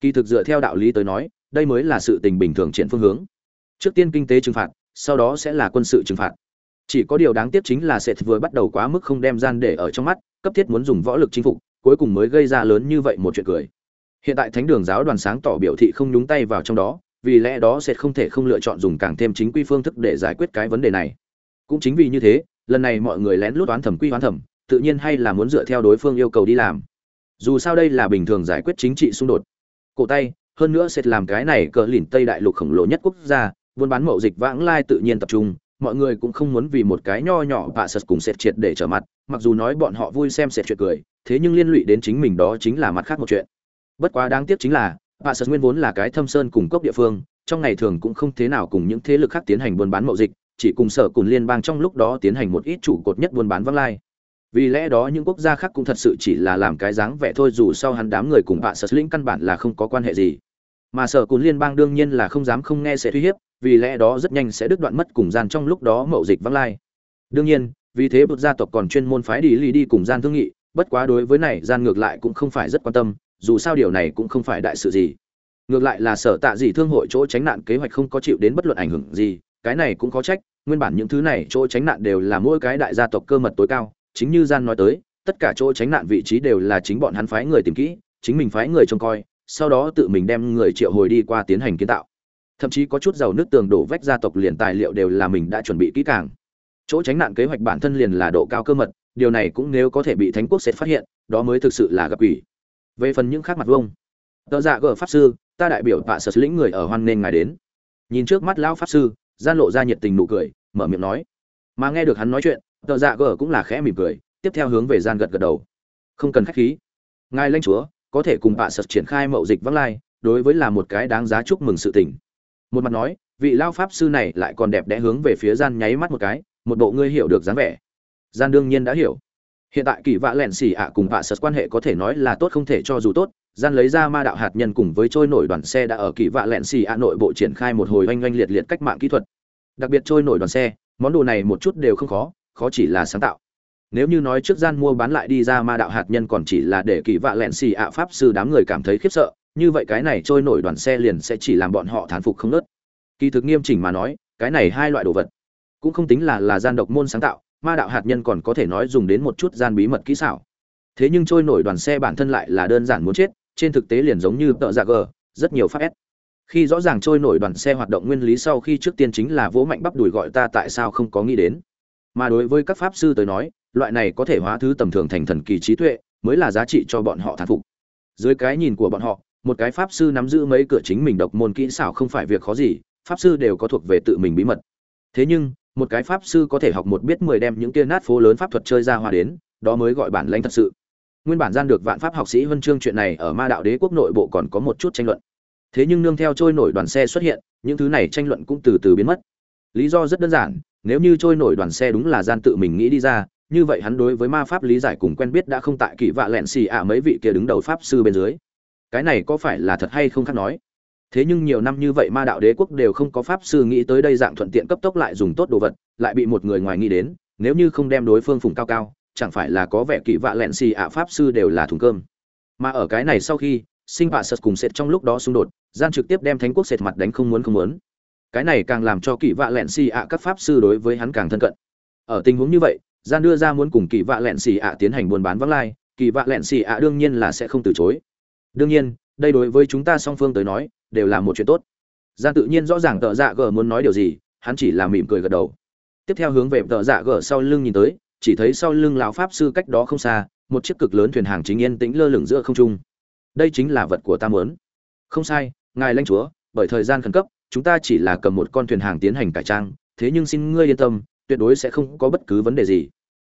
Kỳ thực dựa theo đạo lý tới nói đây mới là sự tình bình thường triển phương hướng trước tiên kinh tế trừng phạt, sau đó sẽ là quân sự trừng phạt. Chỉ có điều đáng tiếc chính là sẽ vừa bắt đầu quá mức không đem gian để ở trong mắt, cấp thiết muốn dùng võ lực chinh phục, cuối cùng mới gây ra lớn như vậy một chuyện cười. Hiện tại thánh đường giáo đoàn sáng tỏ biểu thị không nhúng tay vào trong đó, vì lẽ đó sẽ không thể không lựa chọn dùng càng thêm chính quy phương thức để giải quyết cái vấn đề này. Cũng chính vì như thế, lần này mọi người lén lút oán thẩm quy oán thẩm, tự nhiên hay là muốn dựa theo đối phương yêu cầu đi làm. Dù sao đây là bình thường giải quyết chính trị xung đột. Cổ tay, hơn nữa sẽ làm cái này cờ lìn tây đại lục khổng lồ nhất quốc gia buôn bán mậu dịch vãng lai tự nhiên tập trung, mọi người cũng không muốn vì một cái nho nhỏ vạ sật cùng sệt triệt để trở mặt, mặc dù nói bọn họ vui xem sệt chuyện cười, thế nhưng liên lụy đến chính mình đó chính là mặt khác một chuyện. Bất quá đáng tiếc chính là vạ sật nguyên vốn là cái thâm sơn cùng cốc địa phương, trong ngày thường cũng không thế nào cùng những thế lực khác tiến hành buôn bán mậu dịch, chỉ cùng sở cùng liên bang trong lúc đó tiến hành một ít chủ cột nhất buôn bán vãng lai. Vì lẽ đó những quốc gia khác cũng thật sự chỉ là làm cái dáng vẻ thôi dù sau hắn đám người cùng bạ sật lĩnh căn bản là không có quan hệ gì. Mà sở cùn liên bang đương nhiên là không dám không nghe sẽ uy hiếp vì lẽ đó rất nhanh sẽ đứt đoạn mất cùng gian trong lúc đó mậu dịch vắng lai. Đương nhiên, vì thế bột gia tộc còn chuyên môn phái đi ly đi cùng gian thương nghị, bất quá đối với này, gian ngược lại cũng không phải rất quan tâm, dù sao điều này cũng không phải đại sự gì. Ngược lại là sở tạ gì thương hội chỗ tránh nạn kế hoạch không có chịu đến bất luận ảnh hưởng gì, cái này cũng có trách, nguyên bản những thứ này chỗ tránh nạn đều là mỗi cái đại gia tộc cơ mật tối cao, chính như gian nói tới, tất cả chỗ tránh nạn vị trí đều là chính bọn hắn phái người tìm kỹ, chính mình phái người trông coi, sau đó tự mình đem người triệu hồi đi qua tiến hành kiến tạo thậm chí có chút dầu nước tường đổ vách gia tộc liền tài liệu đều là mình đã chuẩn bị kỹ càng. Chỗ tránh nạn kế hoạch bản thân liền là độ cao cơ mật, điều này cũng nếu có thể bị thánh quốc sẽ phát hiện, đó mới thực sự là gặp ủy về phần những khác mặt vông tờ dạ gờ pháp sư, ta đại biểu tạ sở lĩnh người ở hoan nên ngài đến. Nhìn trước mắt lão pháp sư, gian lộ ra nhiệt tình nụ cười, mở miệng nói. Mà nghe được hắn nói chuyện, tờ dạ gờ cũng là khẽ mỉm cười, tiếp theo hướng về gian gật gật đầu. Không cần khách khí. Ngài lãnh chúa, có thể cùng tạ sật triển khai mậu dịch vắng lai, đối với là một cái đáng giá chúc mừng sự tình một mặt nói, vị lao pháp sư này lại còn đẹp đẽ hướng về phía gian nháy mắt một cái, một bộ ngươi hiểu được dáng vẻ. Gian đương nhiên đã hiểu. Hiện tại kỳ vạ lẹn xỉ ạ cùng vạ sật quan hệ có thể nói là tốt không thể cho dù tốt, gian lấy ra ma đạo hạt nhân cùng với trôi nổi đoàn xe đã ở kỳ vạ lẹn xỉ ạ nội bộ triển khai một hồi oanh oanh liệt liệt cách mạng kỹ thuật. Đặc biệt trôi nổi đoàn xe, món đồ này một chút đều không khó khó chỉ là sáng tạo. Nếu như nói trước gian mua bán lại đi ra ma đạo hạt nhân còn chỉ là để kỳ vạ lẹn xì ạ pháp sư đám người cảm thấy khiếp sợ như vậy cái này trôi nổi đoàn xe liền sẽ chỉ làm bọn họ thán phục không nớt. Kỳ thực nghiêm chỉnh mà nói, cái này hai loại đồ vật cũng không tính là là gian độc môn sáng tạo, ma đạo hạt nhân còn có thể nói dùng đến một chút gian bí mật kỹ xảo. Thế nhưng trôi nổi đoàn xe bản thân lại là đơn giản muốn chết, trên thực tế liền giống như tợ giả gờ, rất nhiều pháp s khi rõ ràng trôi nổi đoàn xe hoạt động nguyên lý sau khi trước tiên chính là vỗ mạnh bắp đùi gọi ta tại sao không có nghĩ đến. Mà đối với các pháp sư tới nói, loại này có thể hóa thứ tầm thường thành thần kỳ trí tuệ, mới là giá trị cho bọn họ thán phục. Dưới cái nhìn của bọn họ một cái pháp sư nắm giữ mấy cửa chính mình độc môn kỹ xảo không phải việc khó gì, pháp sư đều có thuộc về tự mình bí mật. Thế nhưng, một cái pháp sư có thể học một biết mười đem những kia nát phố lớn pháp thuật chơi ra hoa đến, đó mới gọi bản lãnh thật sự. Nguyên bản gian được vạn pháp học sĩ huân chương chuyện này ở ma đạo đế quốc nội bộ còn có một chút tranh luận. Thế nhưng nương theo trôi nổi đoàn xe xuất hiện, những thứ này tranh luận cũng từ từ biến mất. Lý do rất đơn giản, nếu như trôi nổi đoàn xe đúng là gian tự mình nghĩ đi ra, như vậy hắn đối với ma pháp lý giải cùng quen biết đã không tại kỳ vạ lẹn xì ạ mấy vị kia đứng đầu pháp sư bên dưới cái này có phải là thật hay không khác nói. Thế nhưng nhiều năm như vậy ma đạo đế quốc đều không có pháp sư nghĩ tới đây dạng thuận tiện cấp tốc lại dùng tốt đồ vật, lại bị một người ngoài nghĩ đến, nếu như không đem đối phương phùng cao cao, chẳng phải là có vẻ kỳ vạ lẹn xì ạ pháp sư đều là thùng cơm. Mà ở cái này sau khi, sinh vạ sật cùng sệt trong lúc đó xung đột, gian trực tiếp đem thánh quốc sệt mặt đánh không muốn không muốn. Cái này càng làm cho kỳ vạ lẹn xì ạ các pháp sư đối với hắn càng thân cận. Ở tình huống như vậy, gian đưa ra muốn cùng kỳ vạ lẹn xì ạ tiến hành buôn bán vắng lai, kỳ vạ lẹn xì ạ đương nhiên là sẽ không từ chối đương nhiên, đây đối với chúng ta song phương tới nói, đều là một chuyện tốt. Gian tự nhiên rõ ràng tợ dạ gờ muốn nói điều gì, hắn chỉ là mỉm cười gật đầu. Tiếp theo hướng về tợ dạ gờ sau lưng nhìn tới, chỉ thấy sau lưng lão pháp sư cách đó không xa, một chiếc cực lớn thuyền hàng chính yên tĩnh lơ lửng giữa không trung. Đây chính là vật của ta muốn. Không sai, ngài lãnh chúa, bởi thời gian khẩn cấp, chúng ta chỉ là cầm một con thuyền hàng tiến hành cải trang, thế nhưng xin ngươi yên tâm, tuyệt đối sẽ không có bất cứ vấn đề gì.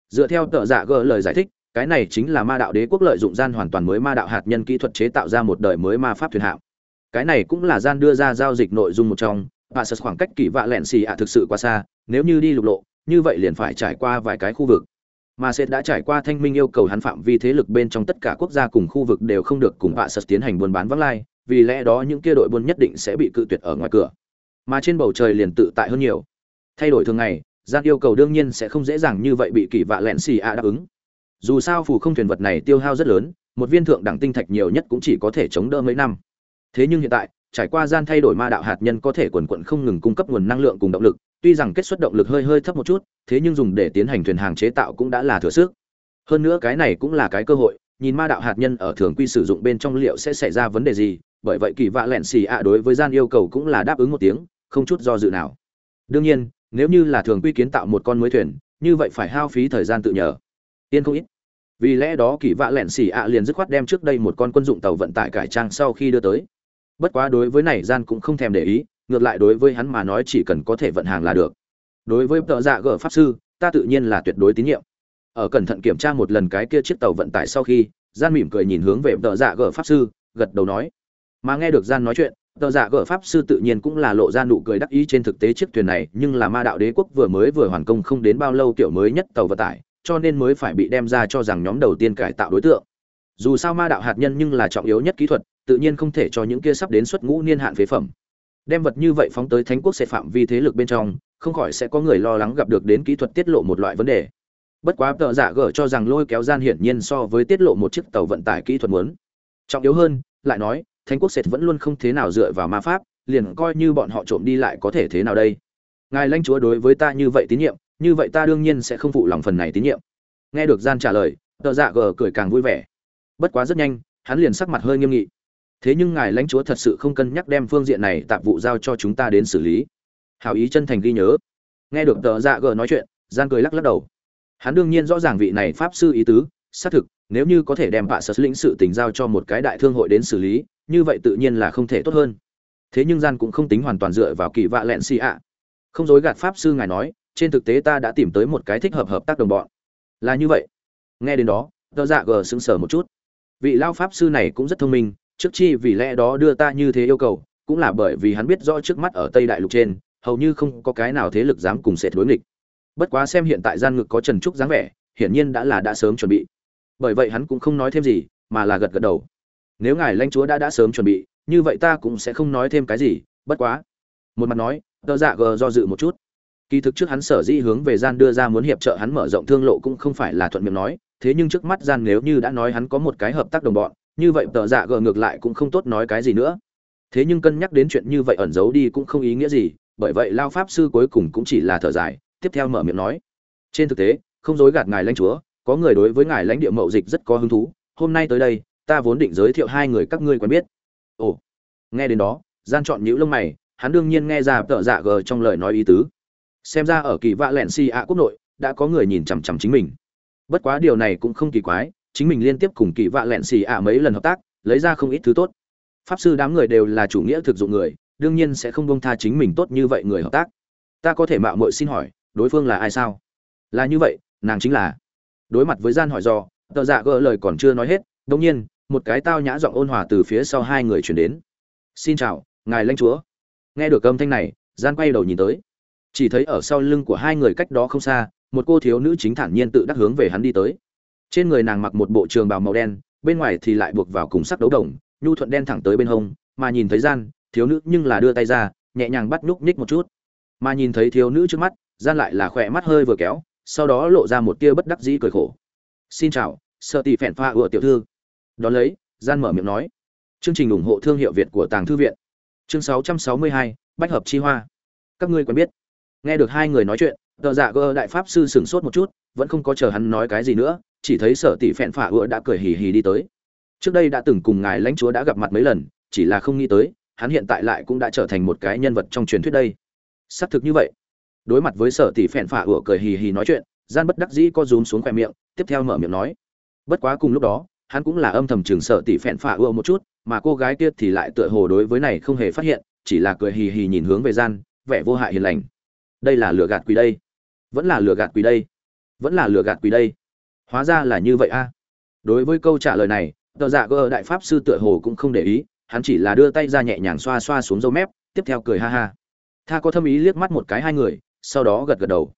Dựa theo tợ dạ gờ lời giải thích cái này chính là ma đạo đế quốc lợi dụng gian hoàn toàn mới ma đạo hạt nhân kỹ thuật chế tạo ra một đời mới ma pháp thuyền hạm. Cái này cũng là gian đưa ra giao dịch nội dung một trong. Và sật khoảng cách kỳ vạ lẹn xì ạ thực sự quá xa, nếu như đi lục lộ, như vậy liền phải trải qua vài cái khu vực. Mà sẽ đã trải qua thanh minh yêu cầu hắn phạm vi thế lực bên trong tất cả quốc gia cùng khu vực đều không được cùng vạ sật tiến hành buôn bán vắng lai, vì lẽ đó những kia đội buôn nhất định sẽ bị cự tuyệt ở ngoài cửa. Mà trên bầu trời liền tự tại hơn nhiều. Thay đổi thường ngày, gian yêu cầu đương nhiên sẽ không dễ dàng như vậy bị kỳ vạ lẹn xì ạ đáp ứng dù sao phù không thuyền vật này tiêu hao rất lớn, một viên thượng đẳng tinh thạch nhiều nhất cũng chỉ có thể chống đỡ mấy năm. Thế nhưng hiện tại, trải qua gian thay đổi ma đạo hạt nhân có thể quần quận không ngừng cung cấp nguồn năng lượng cùng động lực, tuy rằng kết suất động lực hơi hơi thấp một chút, thế nhưng dùng để tiến hành thuyền hàng chế tạo cũng đã là thừa sức. Hơn nữa cái này cũng là cái cơ hội, nhìn ma đạo hạt nhân ở thường quy sử dụng bên trong liệu sẽ xảy ra vấn đề gì, bởi vậy kỳ vạ lẹn xì ạ đối với gian yêu cầu cũng là đáp ứng một tiếng, không chút do dự nào. Đương nhiên, nếu như là thường quy kiến tạo một con mới thuyền, như vậy phải hao phí thời gian tự nhờ yên không ít. Vì lẽ đó kỳ vạ lẹn xỉ ạ liền dứt khoát đem trước đây một con quân dụng tàu vận tải cải trang sau khi đưa tới. Bất quá đối với này gian cũng không thèm để ý, ngược lại đối với hắn mà nói chỉ cần có thể vận hàng là được. Đối với tợ dạ gở pháp sư, ta tự nhiên là tuyệt đối tín nhiệm. Ở cẩn thận kiểm tra một lần cái kia chiếc tàu vận tải sau khi, gian mỉm cười nhìn hướng về tợ dạ gở pháp sư, gật đầu nói. Mà nghe được gian nói chuyện, tờ dạ gở pháp sư tự nhiên cũng là lộ ra nụ cười đắc ý trên thực tế chiếc thuyền này, nhưng là ma đạo đế quốc vừa mới vừa hoàn công không đến bao lâu kiểu mới nhất tàu vận tải cho nên mới phải bị đem ra cho rằng nhóm đầu tiên cải tạo đối tượng. Dù sao ma đạo hạt nhân nhưng là trọng yếu nhất kỹ thuật, tự nhiên không thể cho những kia sắp đến xuất ngũ niên hạn phế phẩm. Đem vật như vậy phóng tới thánh quốc sẽ phạm vi thế lực bên trong, không khỏi sẽ có người lo lắng gặp được đến kỹ thuật tiết lộ một loại vấn đề. Bất quá tợ giả gở cho rằng lôi kéo gian hiển nhiên so với tiết lộ một chiếc tàu vận tải kỹ thuật muốn. Trọng yếu hơn, lại nói, thánh quốc sẽ vẫn luôn không thế nào dựa vào ma pháp, liền coi như bọn họ trộm đi lại có thể thế nào đây? Ngài lãnh chúa đối với ta như vậy tín nhiệm như vậy ta đương nhiên sẽ không phụ lòng phần này tín nhiệm. Nghe được gian trả lời, tợ dạ gờ cười càng vui vẻ. Bất quá rất nhanh, hắn liền sắc mặt hơi nghiêm nghị. Thế nhưng ngài lãnh chúa thật sự không cân nhắc đem phương diện này tạp vụ giao cho chúng ta đến xử lý. Hào ý chân thành ghi nhớ. Nghe được tợ dạ gờ nói chuyện, gian cười lắc lắc đầu. Hắn đương nhiên rõ ràng vị này pháp sư ý tứ, xác thực, nếu như có thể đem bạ sở lĩnh sự tình giao cho một cái đại thương hội đến xử lý, như vậy tự nhiên là không thể tốt hơn. Thế nhưng gian cũng không tính hoàn toàn dựa vào kỳ vạ lẹn xì ạ. Không dối gạt pháp sư ngài nói trên thực tế ta đã tìm tới một cái thích hợp hợp tác đồng bọn. Là như vậy. Nghe đến đó, tờ dạ gờ sững sờ một chút. Vị lao pháp sư này cũng rất thông minh, trước chi vì lẽ đó đưa ta như thế yêu cầu, cũng là bởi vì hắn biết rõ trước mắt ở tây đại lục trên, hầu như không có cái nào thế lực dám cùng sệt đối nghịch. Bất quá xem hiện tại gian ngực có trần trúc dáng vẻ, hiển nhiên đã là đã sớm chuẩn bị. Bởi vậy hắn cũng không nói thêm gì, mà là gật gật đầu. Nếu ngài lãnh chúa đã đã sớm chuẩn bị, như vậy ta cũng sẽ không nói thêm cái gì, bất quá. Một mặt nói, tờ dạ gờ do dự một chút kỳ thực trước hắn sở dĩ hướng về gian đưa ra muốn hiệp trợ hắn mở rộng thương lộ cũng không phải là thuận miệng nói, thế nhưng trước mắt gian nếu như đã nói hắn có một cái hợp tác đồng bọn, như vậy tờ dạ gờ ngược lại cũng không tốt nói cái gì nữa. Thế nhưng cân nhắc đến chuyện như vậy ẩn giấu đi cũng không ý nghĩa gì, bởi vậy lao pháp sư cuối cùng cũng chỉ là thở dài, tiếp theo mở miệng nói. Trên thực tế, không dối gạt ngài lãnh chúa, có người đối với ngài lãnh địa mậu dịch rất có hứng thú, hôm nay tới đây, ta vốn định giới thiệu hai người các ngươi quen biết. Ồ, nghe đến đó, gian chọn nhữ lông mày, hắn đương nhiên nghe ra tợ dạ gờ trong lời nói ý tứ xem ra ở kỳ vạ lẹn xì ạ quốc nội, đã có người nhìn chằm chằm chính mình. Bất quá điều này cũng không kỳ quái, chính mình liên tiếp cùng kỳ vạ lẹn xì ạ mấy lần hợp tác, lấy ra không ít thứ tốt. Pháp sư đám người đều là chủ nghĩa thực dụng người, đương nhiên sẽ không bông tha chính mình tốt như vậy người hợp tác. Ta có thể mạo muội xin hỏi, đối phương là ai sao? Là như vậy, nàng chính là. Đối mặt với gian hỏi do, tờ dạ gỡ lời còn chưa nói hết đông nhiên, một cái tao nhã giọng ôn hòa từ phía sau hai người chuyển đến. Xin chào, ngài lãnh chúa. Nghe được âm thanh này, gian quay đầu nhìn tới chỉ thấy ở sau lưng của hai người cách đó không xa một cô thiếu nữ chính thản nhiên tự đắc hướng về hắn đi tới. Trên người nàng mặc một bộ trường bào màu đen bên ngoài thì lại buộc vào cùng sắc đấu đồng nhu thuận đen thẳng tới bên hông mà nhìn thấy gian thiếu nữ nhưng là đưa tay ra nhẹ nhàng bắt nhúc nhích một chút. Mà nhìn thấy thiếu nữ trước mắt gian lại là khỏe mắt hơi vừa kéo sau đó lộ ra một tia bất đắc dĩ cười khổ. Xin chào sợ tỷ phèn pha ựa tiểu thư. Đón lấy gian mở miệng nói. Chương trình ủng hộ thương hiệu việt của tàng thư viện. Chương 662, bách hợp chi hoa. Các ngươi quen biết nghe được hai người nói chuyện, tờ giả gờ đại pháp sư sửng sốt một chút, vẫn không có chờ hắn nói cái gì nữa, chỉ thấy sở tỷ phẹn phả ựa đã cười hì hì đi tới. Trước đây đã từng cùng ngài lãnh chúa đã gặp mặt mấy lần, chỉ là không nghĩ tới, hắn hiện tại lại cũng đã trở thành một cái nhân vật trong truyền thuyết đây. Xác thực như vậy. Đối mặt với sở tỷ phẹn phả ựa cười hì hì nói chuyện, gian bất đắc dĩ co rúm xuống khoe miệng, tiếp theo mở miệng nói. Bất quá cùng lúc đó, hắn cũng là âm thầm trường sở tỷ phẹn phả ựa một chút, mà cô gái kia thì lại tựa hồ đối với này không hề phát hiện, chỉ là cười hì hì nhìn hướng về gian, vẻ vô hại hiền lành đây là lừa gạt quỷ đây. Vẫn là lừa gạt quỷ đây. Vẫn là lừa gạt quỷ đây. Hóa ra là như vậy a. Đối với câu trả lời này, tờ dạ gờ đại pháp sư tựa hồ cũng không để ý, hắn chỉ là đưa tay ra nhẹ nhàng xoa xoa xuống dâu mép, tiếp theo cười ha ha. Tha có thâm ý liếc mắt một cái hai người, sau đó gật gật đầu.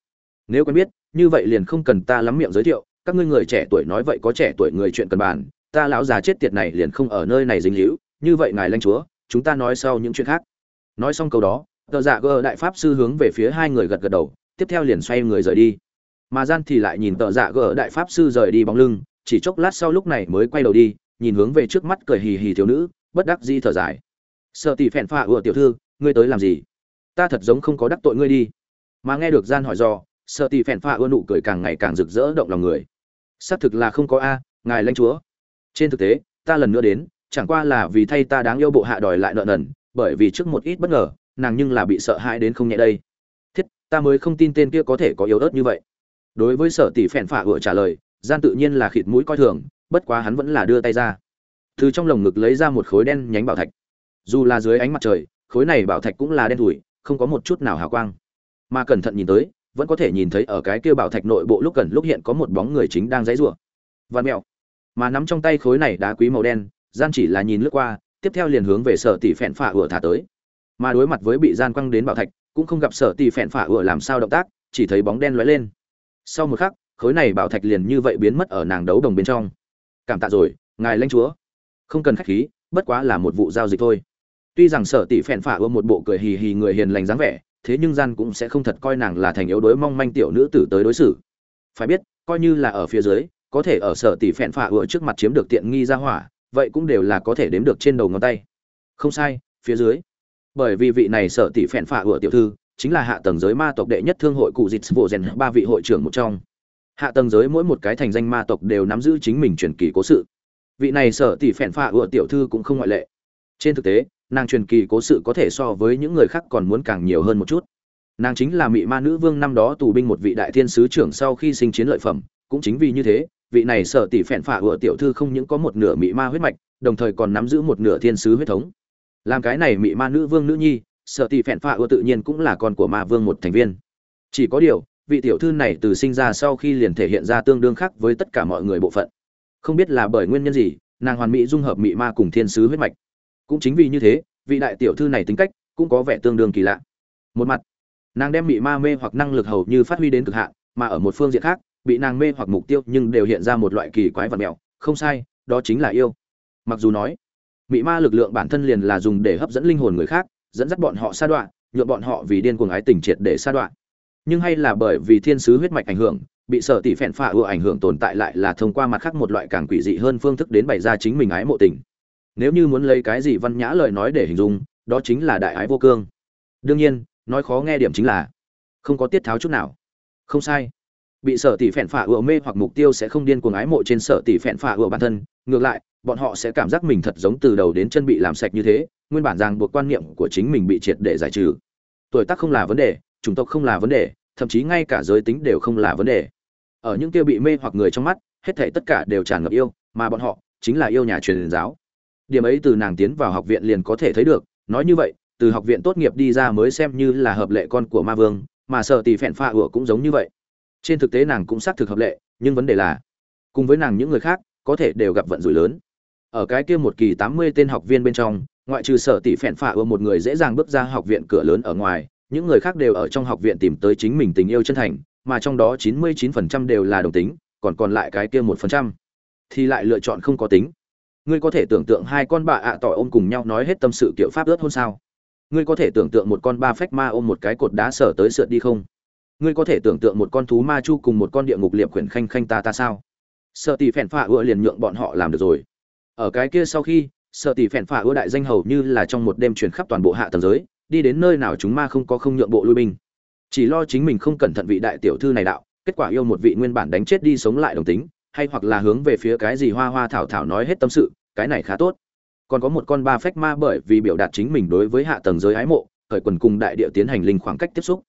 Nếu quen biết, như vậy liền không cần ta lắm miệng giới thiệu, các ngươi người trẻ tuổi nói vậy có trẻ tuổi người chuyện cần bàn, ta lão già chết tiệt này liền không ở nơi này dính hữu như vậy ngài lanh chúa, chúng ta nói sau những chuyện khác. Nói xong câu đó tờ dạ gờ đại pháp sư hướng về phía hai người gật gật đầu, tiếp theo liền xoay người rời đi. Mà gian thì lại nhìn tờ dạ gờ đại pháp sư rời đi bóng lưng, chỉ chốc lát sau lúc này mới quay đầu đi, nhìn hướng về trước mắt cười hì hì thiếu nữ, bất đắc di thở dài. Sợ tỷ phèn phạ ùa tiểu thư, ngươi tới làm gì? Ta thật giống không có đắc tội ngươi đi. Mà nghe được gian hỏi do, sợ tỷ phèn phạ ưa nụ cười càng ngày càng rực rỡ động lòng người. Xác thực là không có a, ngài lãnh chúa. Trên thực tế, ta lần nữa đến, chẳng qua là vì thay ta đáng yêu bộ hạ đòi lại nợ nần, bởi vì trước một ít bất ngờ nàng nhưng là bị sợ hãi đến không nhẹ đây. Thiết, ta mới không tin tên kia có thể có yếu ớt như vậy. Đối với sở tỷ phèn phả vừa trả lời, gian tự nhiên là khịt mũi coi thường, bất quá hắn vẫn là đưa tay ra. Từ trong lồng ngực lấy ra một khối đen nhánh bảo thạch. Dù là dưới ánh mặt trời, khối này bảo thạch cũng là đen thủi không có một chút nào hào quang. Mà cẩn thận nhìn tới, vẫn có thể nhìn thấy ở cái kia bảo thạch nội bộ lúc gần lúc hiện có một bóng người chính đang dãy rủa. Văn mẹo. Mà nắm trong tay khối này đá quý màu đen, gian chỉ là nhìn lướt qua, tiếp theo liền hướng về sở tỷ phèn phả vừa thả tới mà đối mặt với bị gian quăng đến bảo thạch, cũng không gặp sở tỷ phèn phả ựa làm sao động tác, chỉ thấy bóng đen lóe lên. Sau một khắc, khối này bảo thạch liền như vậy biến mất ở nàng đấu đồng bên trong. Cảm tạ rồi, ngài lãnh chúa. Không cần khách khí, bất quá là một vụ giao dịch thôi. Tuy rằng sở tỷ phèn phả ưa một bộ cười hì hì người hiền lành dáng vẻ, thế nhưng gian cũng sẽ không thật coi nàng là thành yếu đối mong manh tiểu nữ tử tới đối xử. Phải biết, coi như là ở phía dưới, có thể ở sở tỷ phèn phả ưa trước mặt chiếm được tiện nghi ra hỏa, vậy cũng đều là có thể đếm được trên đầu ngón tay. Không sai, phía dưới bởi vì vị này sở tỷ phèn phạ ủa tiểu thư, chính là hạ tầng giới ma tộc đệ nhất thương hội cụ dịch vụ rèn ba vị hội trưởng một trong. Hạ tầng giới mỗi một cái thành danh ma tộc đều nắm giữ chính mình truyền kỳ cố sự. Vị này sở tỷ phèn phạ ủa tiểu thư cũng không ngoại lệ. Trên thực tế, nàng truyền kỳ cố sự có thể so với những người khác còn muốn càng nhiều hơn một chút. Nàng chính là mị ma nữ vương năm đó tù binh một vị đại thiên sứ trưởng sau khi sinh chiến lợi phẩm, cũng chính vì như thế, vị này sở tỷ phèn phạ ủa tiểu thư không những có một nửa mị ma huyết mạch, đồng thời còn nắm giữ một nửa thiên sứ huyết thống làm cái này mị ma nữ vương nữ nhi, sợ tỷ phẹn phạ ưa tự nhiên cũng là con của ma vương một thành viên. Chỉ có điều, vị tiểu thư này từ sinh ra sau khi liền thể hiện ra tương đương khác với tất cả mọi người bộ phận. Không biết là bởi nguyên nhân gì, nàng hoàn mỹ dung hợp mị ma cùng thiên sứ huyết mạch. Cũng chính vì như thế, vị đại tiểu thư này tính cách cũng có vẻ tương đương kỳ lạ. Một mặt, nàng đem mị ma mê hoặc năng lực hầu như phát huy đến cực hạn, mà ở một phương diện khác, bị nàng mê hoặc mục tiêu nhưng đều hiện ra một loại kỳ quái vật mèo không sai, đó chính là yêu. Mặc dù nói mị ma lực lượng bản thân liền là dùng để hấp dẫn linh hồn người khác, dẫn dắt bọn họ sa đoạn nhuộm bọn họ vì điên cuồng ái tình triệt để sa đoạn nhưng hay là bởi vì thiên sứ huyết mạch ảnh hưởng, bị sở tỷ phèn phạ ưa ảnh hưởng tồn tại lại là thông qua mặt khác một loại càng quỷ dị hơn phương thức đến bày ra chính mình ái mộ tình. Nếu như muốn lấy cái gì văn nhã lời nói để hình dung, đó chính là đại ái vô cương. Đương nhiên, nói khó nghe điểm chính là không có tiết tháo chút nào. Không sai bị sở tỷ phèn phả ưa mê hoặc mục tiêu sẽ không điên cuồng ái mộ trên sở tỷ phèn phả ưa bản thân. Ngược lại, bọn họ sẽ cảm giác mình thật giống từ đầu đến chân bị làm sạch như thế, nguyên bản rằng buộc quan niệm của chính mình bị triệt để giải trừ. Tuổi tác không là vấn đề, chủng tộc không là vấn đề, thậm chí ngay cả giới tính đều không là vấn đề. Ở những kia bị mê hoặc người trong mắt, hết thảy tất cả đều tràn ngập yêu, mà bọn họ chính là yêu nhà truyền giáo. Điểm ấy từ nàng tiến vào học viện liền có thể thấy được, nói như vậy, từ học viện tốt nghiệp đi ra mới xem như là hợp lệ con của ma vương, mà sợ tỷ phèn pha ủa cũng giống như vậy trên thực tế nàng cũng xác thực hợp lệ nhưng vấn đề là cùng với nàng những người khác có thể đều gặp vận rủi lớn ở cái kia một kỳ tám mươi tên học viên bên trong ngoại trừ sở tỷ phẹn phạ ưa một người dễ dàng bước ra học viện cửa lớn ở ngoài những người khác đều ở trong học viện tìm tới chính mình tình yêu chân thành, mà trong đó 99% đều là đồng tính, còn còn lại cái kia một phần trăm thì lại lựa chọn không có tính. Ngươi có thể tưởng tượng hai con bà ạ à tỏi ôm cùng nhau nói hết tâm sự kiểu pháp ướt hôn sao? Ngươi có thể tưởng tượng một con ba phách ma ôm một cái cột đá sở tới sượt đi không? Ngươi có thể tưởng tượng một con thú ma chu cùng một con địa ngục liệp khuyển khanh khanh ta ta sao? Sợ tỷ phèn phạ ưa liền nhượng bọn họ làm được rồi. Ở cái kia sau khi, sợ tỷ phèn phạ ưa đại danh hầu như là trong một đêm chuyển khắp toàn bộ hạ tầng giới, đi đến nơi nào chúng ma không có không nhượng bộ lui binh chỉ lo chính mình không cẩn thận vị đại tiểu thư này đạo kết quả yêu một vị nguyên bản đánh chết đi sống lại đồng tính hay hoặc là hướng về phía cái gì hoa hoa thảo thảo nói hết tâm sự cái này khá tốt còn có một con ba phách ma bởi vì biểu đạt chính mình đối với hạ tầng giới ái mộ khởi quần cùng đại địa tiến hành linh khoảng cách tiếp xúc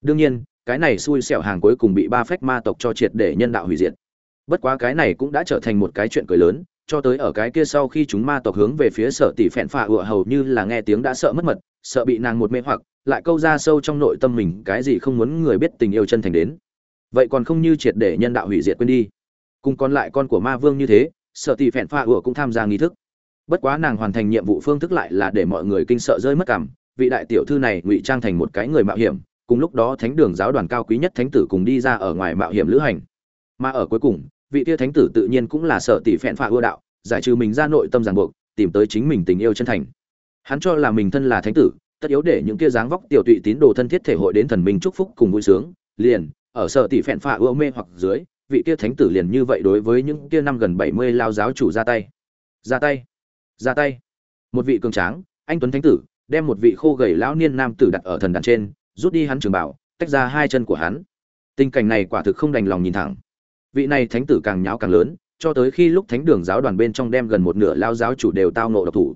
đương nhiên cái này xui xẻo hàng cuối cùng bị ba phách ma tộc cho triệt để nhân đạo hủy diệt. Bất quá cái này cũng đã trở thành một cái chuyện cười lớn, cho tới ở cái kia sau khi chúng ma tộc hướng về phía sở tỷ phẹn phạ ựa hầu như là nghe tiếng đã sợ mất mật, sợ bị nàng một mê hoặc, lại câu ra sâu trong nội tâm mình cái gì không muốn người biết tình yêu chân thành đến. Vậy còn không như triệt để nhân đạo hủy diệt quên đi. Cùng còn lại con của ma vương như thế, sở tỷ phẹn phạ ựa cũng tham gia nghi thức. Bất quá nàng hoàn thành nhiệm vụ phương thức lại là để mọi người kinh sợ rơi mất cảm, vị đại tiểu thư này ngụy trang thành một cái người mạo hiểm cùng lúc đó thánh đường giáo đoàn cao quý nhất thánh tử cùng đi ra ở ngoài mạo hiểm lữ hành. Mà ở cuối cùng, vị tia thánh tử tự nhiên cũng là sợ tỷ phẹn phạ ưa đạo, giải trừ mình ra nội tâm ràng buộc, tìm tới chính mình tình yêu chân thành. Hắn cho là mình thân là thánh tử, tất yếu để những kia dáng vóc tiểu tụy tín đồ thân thiết thể hội đến thần minh chúc phúc cùng vui sướng, liền, ở sợ tỷ phẹn phạ ưa mê hoặc dưới, vị kia thánh tử liền như vậy đối với những kia năm gần bảy mươi lao giáo chủ ra tay. Ra tay. Ra tay. Một vị cường tráng, anh tuấn thánh tử, đem một vị khô gầy lão niên nam tử đặt ở thần đàn trên rút đi hắn trường bảo, tách ra hai chân của hắn. Tình cảnh này quả thực không đành lòng nhìn thẳng. Vị này thánh tử càng nháo càng lớn, cho tới khi lúc thánh đường giáo đoàn bên trong đem gần một nửa lao giáo chủ đều tao nộ độc thủ.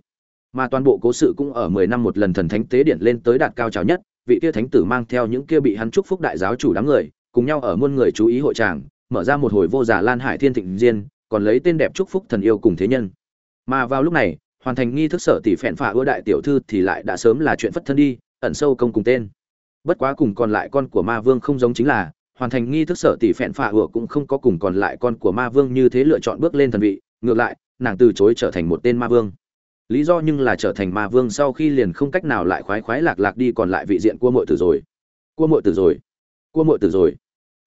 Mà toàn bộ cố sự cũng ở mười năm một lần thần thánh tế điện lên tới đạt cao trào nhất, vị kia thánh tử mang theo những kia bị hắn chúc phúc đại giáo chủ đám người, cùng nhau ở muôn người chú ý hội tràng, mở ra một hồi vô giả lan hải thiên thịnh diên, còn lấy tên đẹp chúc phúc thần yêu cùng thế nhân. Mà vào lúc này, hoàn thành nghi thức sở tỷ phèn phạ ưa đại tiểu thư thì lại đã sớm là chuyện phất thân đi, ẩn sâu công cùng tên bất quá cùng còn lại con của ma vương không giống chính là, hoàn thành nghi thức sở tỷ phẹn phạ ưa cũng không có cùng còn lại con của ma vương như thế lựa chọn bước lên thần vị, ngược lại, nàng từ chối trở thành một tên ma vương. Lý do nhưng là trở thành ma vương sau khi liền không cách nào lại khoái khoái lạc lạc đi còn lại vị diện cua mội tử rồi. Cua mội tử rồi. Cua mội tử rồi.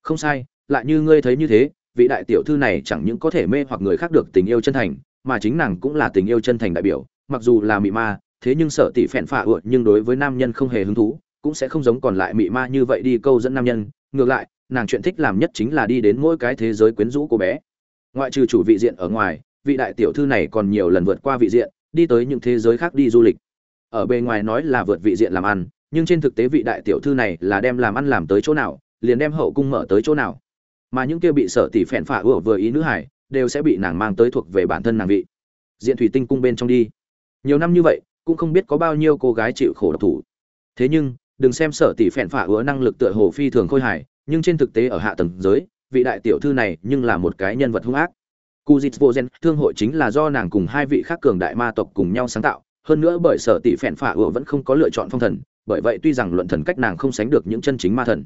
Không sai, lại như ngươi thấy như thế, vị đại tiểu thư này chẳng những có thể mê hoặc người khác được tình yêu chân thành, mà chính nàng cũng là tình yêu chân thành đại biểu, mặc dù là mị ma, thế nhưng sợ tỷ phẹn phạ ựa nhưng đối với nam nhân không hề hứng thú cũng sẽ không giống còn lại mị ma như vậy đi câu dẫn nam nhân. Ngược lại, nàng chuyện thích làm nhất chính là đi đến mỗi cái thế giới quyến rũ cô bé. Ngoại trừ chủ vị diện ở ngoài, vị đại tiểu thư này còn nhiều lần vượt qua vị diện, đi tới những thế giới khác đi du lịch. Ở bề ngoài nói là vượt vị diện làm ăn, nhưng trên thực tế vị đại tiểu thư này là đem làm ăn làm tới chỗ nào, liền đem hậu cung mở tới chỗ nào. Mà những kia bị sợ tỷ phèn phả ủa vừa ý nữ hải, đều sẽ bị nàng mang tới thuộc về bản thân nàng vị. Diện thủy tinh cung bên trong đi. Nhiều năm như vậy, cũng không biết có bao nhiêu cô gái chịu khổ độc thủ. Thế nhưng đừng xem sở tỷ phèn phả ứa năng lực tựa hồ phi thường khôi hài nhưng trên thực tế ở hạ tầng giới vị đại tiểu thư này nhưng là một cái nhân vật hung ác Kuzitvogen thương hội chính là do nàng cùng hai vị khác cường đại ma tộc cùng nhau sáng tạo, hơn nữa bởi sở tỷ phèn phả ủa vẫn không có lựa chọn phong thần, bởi vậy tuy rằng luận thần cách nàng không sánh được những chân chính ma thần.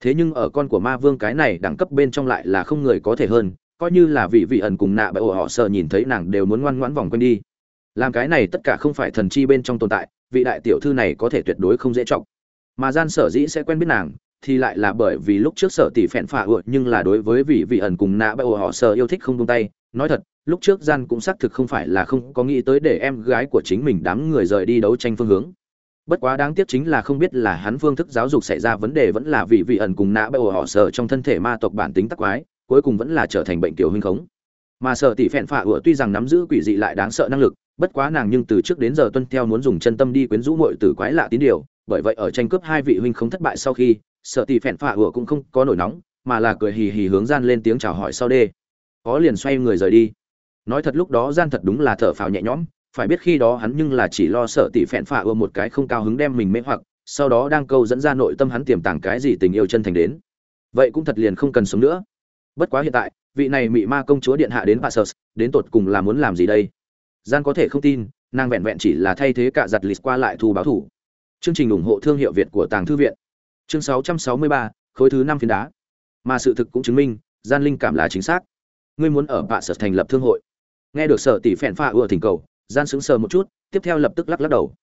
Thế nhưng ở con của ma vương cái này đẳng cấp bên trong lại là không người có thể hơn, coi như là vị vị ẩn cùng nạ bại họ sợ nhìn thấy nàng đều muốn ngoan ngoãn vòng quanh đi. Làm cái này tất cả không phải thần chi bên trong tồn tại, vị đại tiểu thư này có thể tuyệt đối không dễ trọng. Mà gian sở dĩ sẽ quen biết nàng, thì lại là bởi vì lúc trước sở tỷ phẹn phạ ựa nhưng là đối với vị vị ẩn cùng nạ bại họ sở yêu thích không buông tay nói thật lúc trước gian cũng xác thực không phải là không có nghĩ tới để em gái của chính mình đám người rời đi đấu tranh phương hướng. Bất quá đáng tiếc chính là không biết là hắn phương thức giáo dục xảy ra vấn đề vẫn là vì vị ẩn cùng nạ bại họ sở trong thân thể ma tộc bản tính tắc quái cuối cùng vẫn là trở thành bệnh tiểu huynh khống. Mà sở tỷ phẹn phạ ựa tuy rằng nắm giữ quỷ dị lại đáng sợ năng lực bất quá nàng nhưng từ trước đến giờ tuân theo muốn dùng chân tâm đi quyến rũ muội tử quái lạ tín điều bởi vậy ở tranh cướp hai vị huynh không thất bại sau khi sợ tỷ phèn phạ ủa cũng không có nổi nóng mà là cười hì hì hướng gian lên tiếng chào hỏi sau đê. Có liền xoay người rời đi. Nói thật lúc đó gian thật đúng là thở phào nhẹ nhõm phải biết khi đó hắn nhưng là chỉ lo sợ tỷ phèn phạ ủa một cái không cao hứng đem mình mê hoặc sau đó đang câu dẫn ra nội tâm hắn tiềm tàng cái gì tình yêu chân thành đến. Vậy cũng thật liền không cần sống nữa. Bất quá hiện tại vị này mị ma công chúa điện hạ đến Passus, đến tột cùng là muốn làm gì đây? Gian có thể không tin nàng vẹn vẹn chỉ là thay thế cả giặt lịch qua lại thu báo thủ. Chương trình ủng hộ thương hiệu việt của tàng thư viện. Chương 663, khối thứ năm phiến đá. Mà sự thực cũng chứng minh gian linh cảm là chính xác. Ngươi muốn ở bạ sở thành lập thương hội. Nghe được sở tỷ phèn pha ưa thỉnh cầu gian sững sờ một chút tiếp theo lập tức lắc lắc đầu.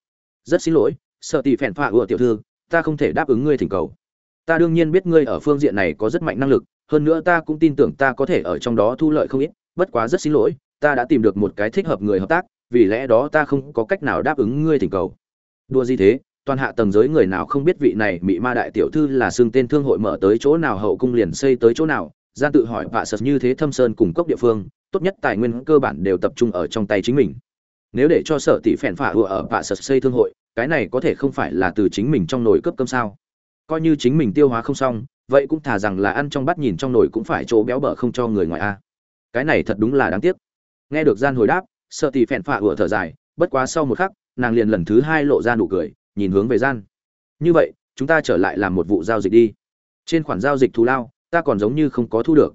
Rất xin lỗi sở tỷ phèn pha ưa tiểu thư ta không thể đáp ứng ngươi thỉnh cầu. Ta đương nhiên biết ngươi ở phương diện này có rất mạnh năng lực hơn nữa ta cũng tin tưởng ta có thể ở trong đó thu lợi không ít bất quá rất xin lỗi ta đã tìm được một cái thích hợp người hợp tác, vì lẽ đó ta không có cách nào đáp ứng ngươi thỉnh cầu. Đua gì thế? Toàn hạ tầng giới người nào không biết vị này mị ma đại tiểu thư là xương tên thương hội mở tới chỗ nào, hậu cung liền xây tới chỗ nào? Gian tự hỏi vạ sật như thế thâm sơn cùng cốc địa phương, tốt nhất tài nguyên cơ bản đều tập trung ở trong tay chính mình. Nếu để cho sở tỷ phèn phả ùa ở vạ sật xây thương hội, cái này có thể không phải là từ chính mình trong nồi cướp cơm sao? Coi như chính mình tiêu hóa không xong, vậy cũng thà rằng là ăn trong bát nhìn trong nồi cũng phải chỗ béo bở không cho người ngoài a. Cái này thật đúng là đáng tiếc nghe được gian hồi đáp, sợ tỷ phèn phạ ùa thở dài, bất quá sau một khắc, nàng liền lần thứ hai lộ ra nụ cười, nhìn hướng về gian. Như vậy, chúng ta trở lại làm một vụ giao dịch đi. Trên khoản giao dịch thù lao, ta còn giống như không có thu được.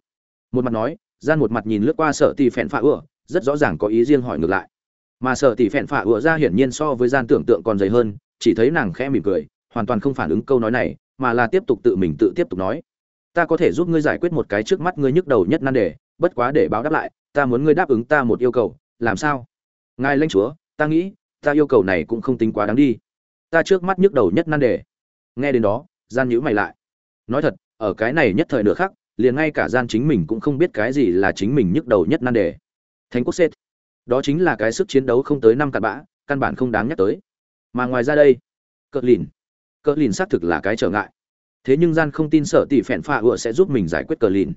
Một mặt nói, gian một mặt nhìn lướt qua sợ tỷ phèn phạ ửa rất rõ ràng có ý riêng hỏi ngược lại. Mà sợ tỷ phèn phạ ửa ra hiển nhiên so với gian tưởng tượng còn dày hơn, chỉ thấy nàng khẽ mỉm cười, hoàn toàn không phản ứng câu nói này, mà là tiếp tục tự mình tự tiếp tục nói. Ta có thể giúp ngươi giải quyết một cái trước mắt ngươi nhức đầu nhất nan đề, bất quá để báo đáp lại ta muốn ngươi đáp ứng ta một yêu cầu, làm sao? Ngài lãnh chúa, ta nghĩ, ta yêu cầu này cũng không tính quá đáng đi. Ta trước mắt nhức đầu nhất nan đề. Nghe đến đó, gian nhữ mày lại. Nói thật, ở cái này nhất thời nửa khác liền ngay cả gian chính mình cũng không biết cái gì là chính mình nhức đầu nhất nan đề. Thánh quốc xếp đó chính là cái sức chiến đấu không tới năm cặn bã, căn bản không đáng nhắc tới. Mà ngoài ra đây cỡ lìn. Cỡ lìn xác thực là cái trở ngại. Thế nhưng gian không tin sở tỷ phèn pha ựa sẽ giúp mình giải quyết cờ lìn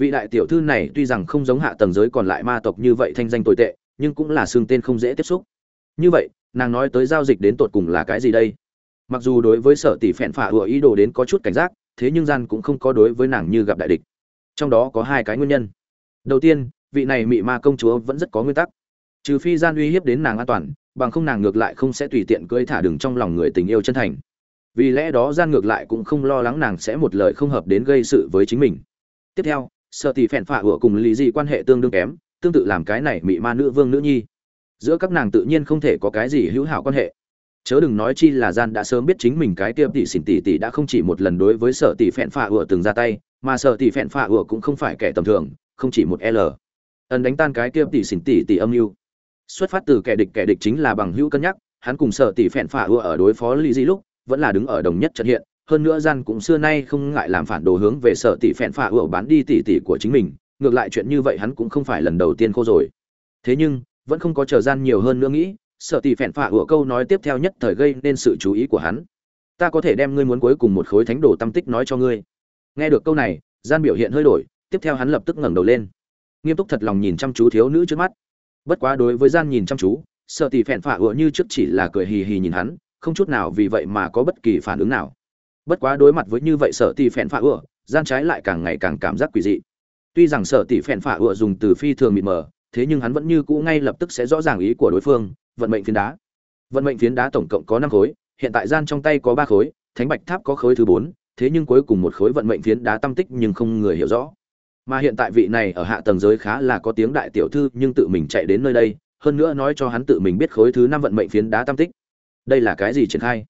vị đại tiểu thư này tuy rằng không giống hạ tầng giới còn lại ma tộc như vậy thanh danh tồi tệ, nhưng cũng là xương tên không dễ tiếp xúc. Như vậy, nàng nói tới giao dịch đến tột cùng là cái gì đây? Mặc dù đối với sở tỷ phẹn phả ủa ý đồ đến có chút cảnh giác, thế nhưng gian cũng không có đối với nàng như gặp đại địch. Trong đó có hai cái nguyên nhân. Đầu tiên, vị này mị ma công chúa vẫn rất có nguyên tắc. Trừ phi gian uy hiếp đến nàng an toàn, bằng không nàng ngược lại không sẽ tùy tiện cưỡi thả đường trong lòng người tình yêu chân thành. Vì lẽ đó gian ngược lại cũng không lo lắng nàng sẽ một lời không hợp đến gây sự với chính mình. Tiếp theo sợ tỷ phèn phạ ủa cùng lý dị quan hệ tương đương kém, tương tự làm cái này mị ma nữ vương nữ nhi. Giữa các nàng tự nhiên không thể có cái gì hữu hảo quan hệ. Chớ đừng nói chi là gian đã sớm biết chính mình cái kia tỷ xỉn tỷ tỷ đã không chỉ một lần đối với sở tỷ phèn phạ ủa từng ra tay, mà sở tỷ phèn phạ ủa cũng không phải kẻ tầm thường, không chỉ một l. Ấn đánh tan cái kia tỷ xỉn tỷ tỷ âm mưu. Xuất phát từ kẻ địch kẻ địch chính là bằng hữu cân nhắc, hắn cùng sở tỷ phèn phạ ủa ở đối phó lý di lúc, vẫn là đứng ở đồng nhất trận hiện hơn nữa gian cũng xưa nay không ngại làm phản đồ hướng về sở tỷ phèn phạ ủa bán đi tỷ tỷ của chính mình, ngược lại chuyện như vậy hắn cũng không phải lần đầu tiên khô rồi. Thế nhưng, vẫn không có chờ gian nhiều hơn nữa nghĩ sở tỷ phèn phạ ủa câu nói tiếp theo nhất thời gây nên sự chú ý của hắn. Ta có thể đem ngươi muốn cuối cùng một khối thánh đồ tâm tích nói cho ngươi. Nghe được câu này, gian biểu hiện hơi đổi, tiếp theo hắn lập tức ngẩng đầu lên. Nghiêm túc thật lòng nhìn chăm chú thiếu nữ trước mắt. Bất quá đối với gian nhìn chăm chú, sợ tỷ phèn phạ ủa như trước chỉ là cười hì hì nhìn hắn, không chút nào vì vậy mà có bất kỳ phản ứng nào bất quá đối mặt với như vậy sợ tỷ phèn phạ ủa, gian trái lại càng ngày càng cảm giác quỷ dị. Tuy rằng sợ tỷ phèn phạ ủa dùng từ phi thường mịt mờ, thế nhưng hắn vẫn như cũ ngay lập tức sẽ rõ ràng ý của đối phương, vận mệnh phiến đá. Vận mệnh phiến đá tổng cộng có năm khối, hiện tại gian trong tay có ba khối, thánh bạch tháp có khối thứ bốn, thế nhưng cuối cùng một khối vận mệnh phiến đá tâm tích nhưng không người hiểu rõ. Mà hiện tại vị này ở hạ tầng giới khá là có tiếng đại tiểu thư nhưng tự mình chạy đến nơi đây, hơn nữa nói cho hắn tự mình biết khối thứ năm vận mệnh phiến đá tam tích. Đây là cái gì triển khai?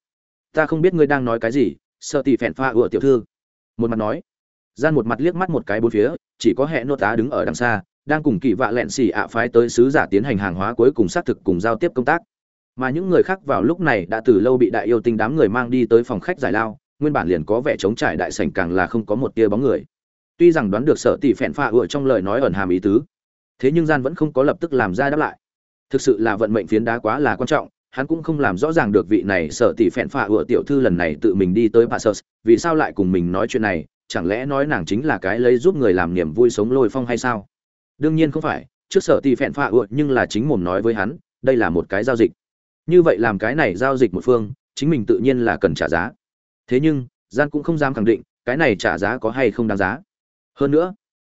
Ta không biết ngươi đang nói cái gì sợ tỷ phèn pha ựa tiểu thư. Một mặt nói. Gian một mặt liếc mắt một cái bốn phía, chỉ có hệ nô tá đứng ở đằng xa, đang cùng kỳ vạ lẹn xì ạ phái tới sứ giả tiến hành hàng hóa cuối cùng xác thực cùng giao tiếp công tác. Mà những người khác vào lúc này đã từ lâu bị đại yêu tinh đám người mang đi tới phòng khách giải lao, nguyên bản liền có vẻ trống trải đại sảnh càng là không có một tia bóng người. Tuy rằng đoán được sở tỷ phèn pha ựa trong lời nói ẩn hàm ý tứ, thế nhưng gian vẫn không có lập tức làm ra đáp lại. Thực sự là vận mệnh phiến đá quá là quan trọng hắn cũng không làm rõ ràng được vị này sợ tỷ phẹn pha ựa tiểu thư lần này tự mình đi tới passus vì sao lại cùng mình nói chuyện này, chẳng lẽ nói nàng chính là cái lấy giúp người làm niềm vui sống lôi phong hay sao? Đương nhiên không phải, trước sở tỷ phẹn pha ựa nhưng là chính mồm nói với hắn, đây là một cái giao dịch. Như vậy làm cái này giao dịch một phương, chính mình tự nhiên là cần trả giá. Thế nhưng, gian cũng không dám khẳng định, cái này trả giá có hay không đáng giá. Hơn nữa,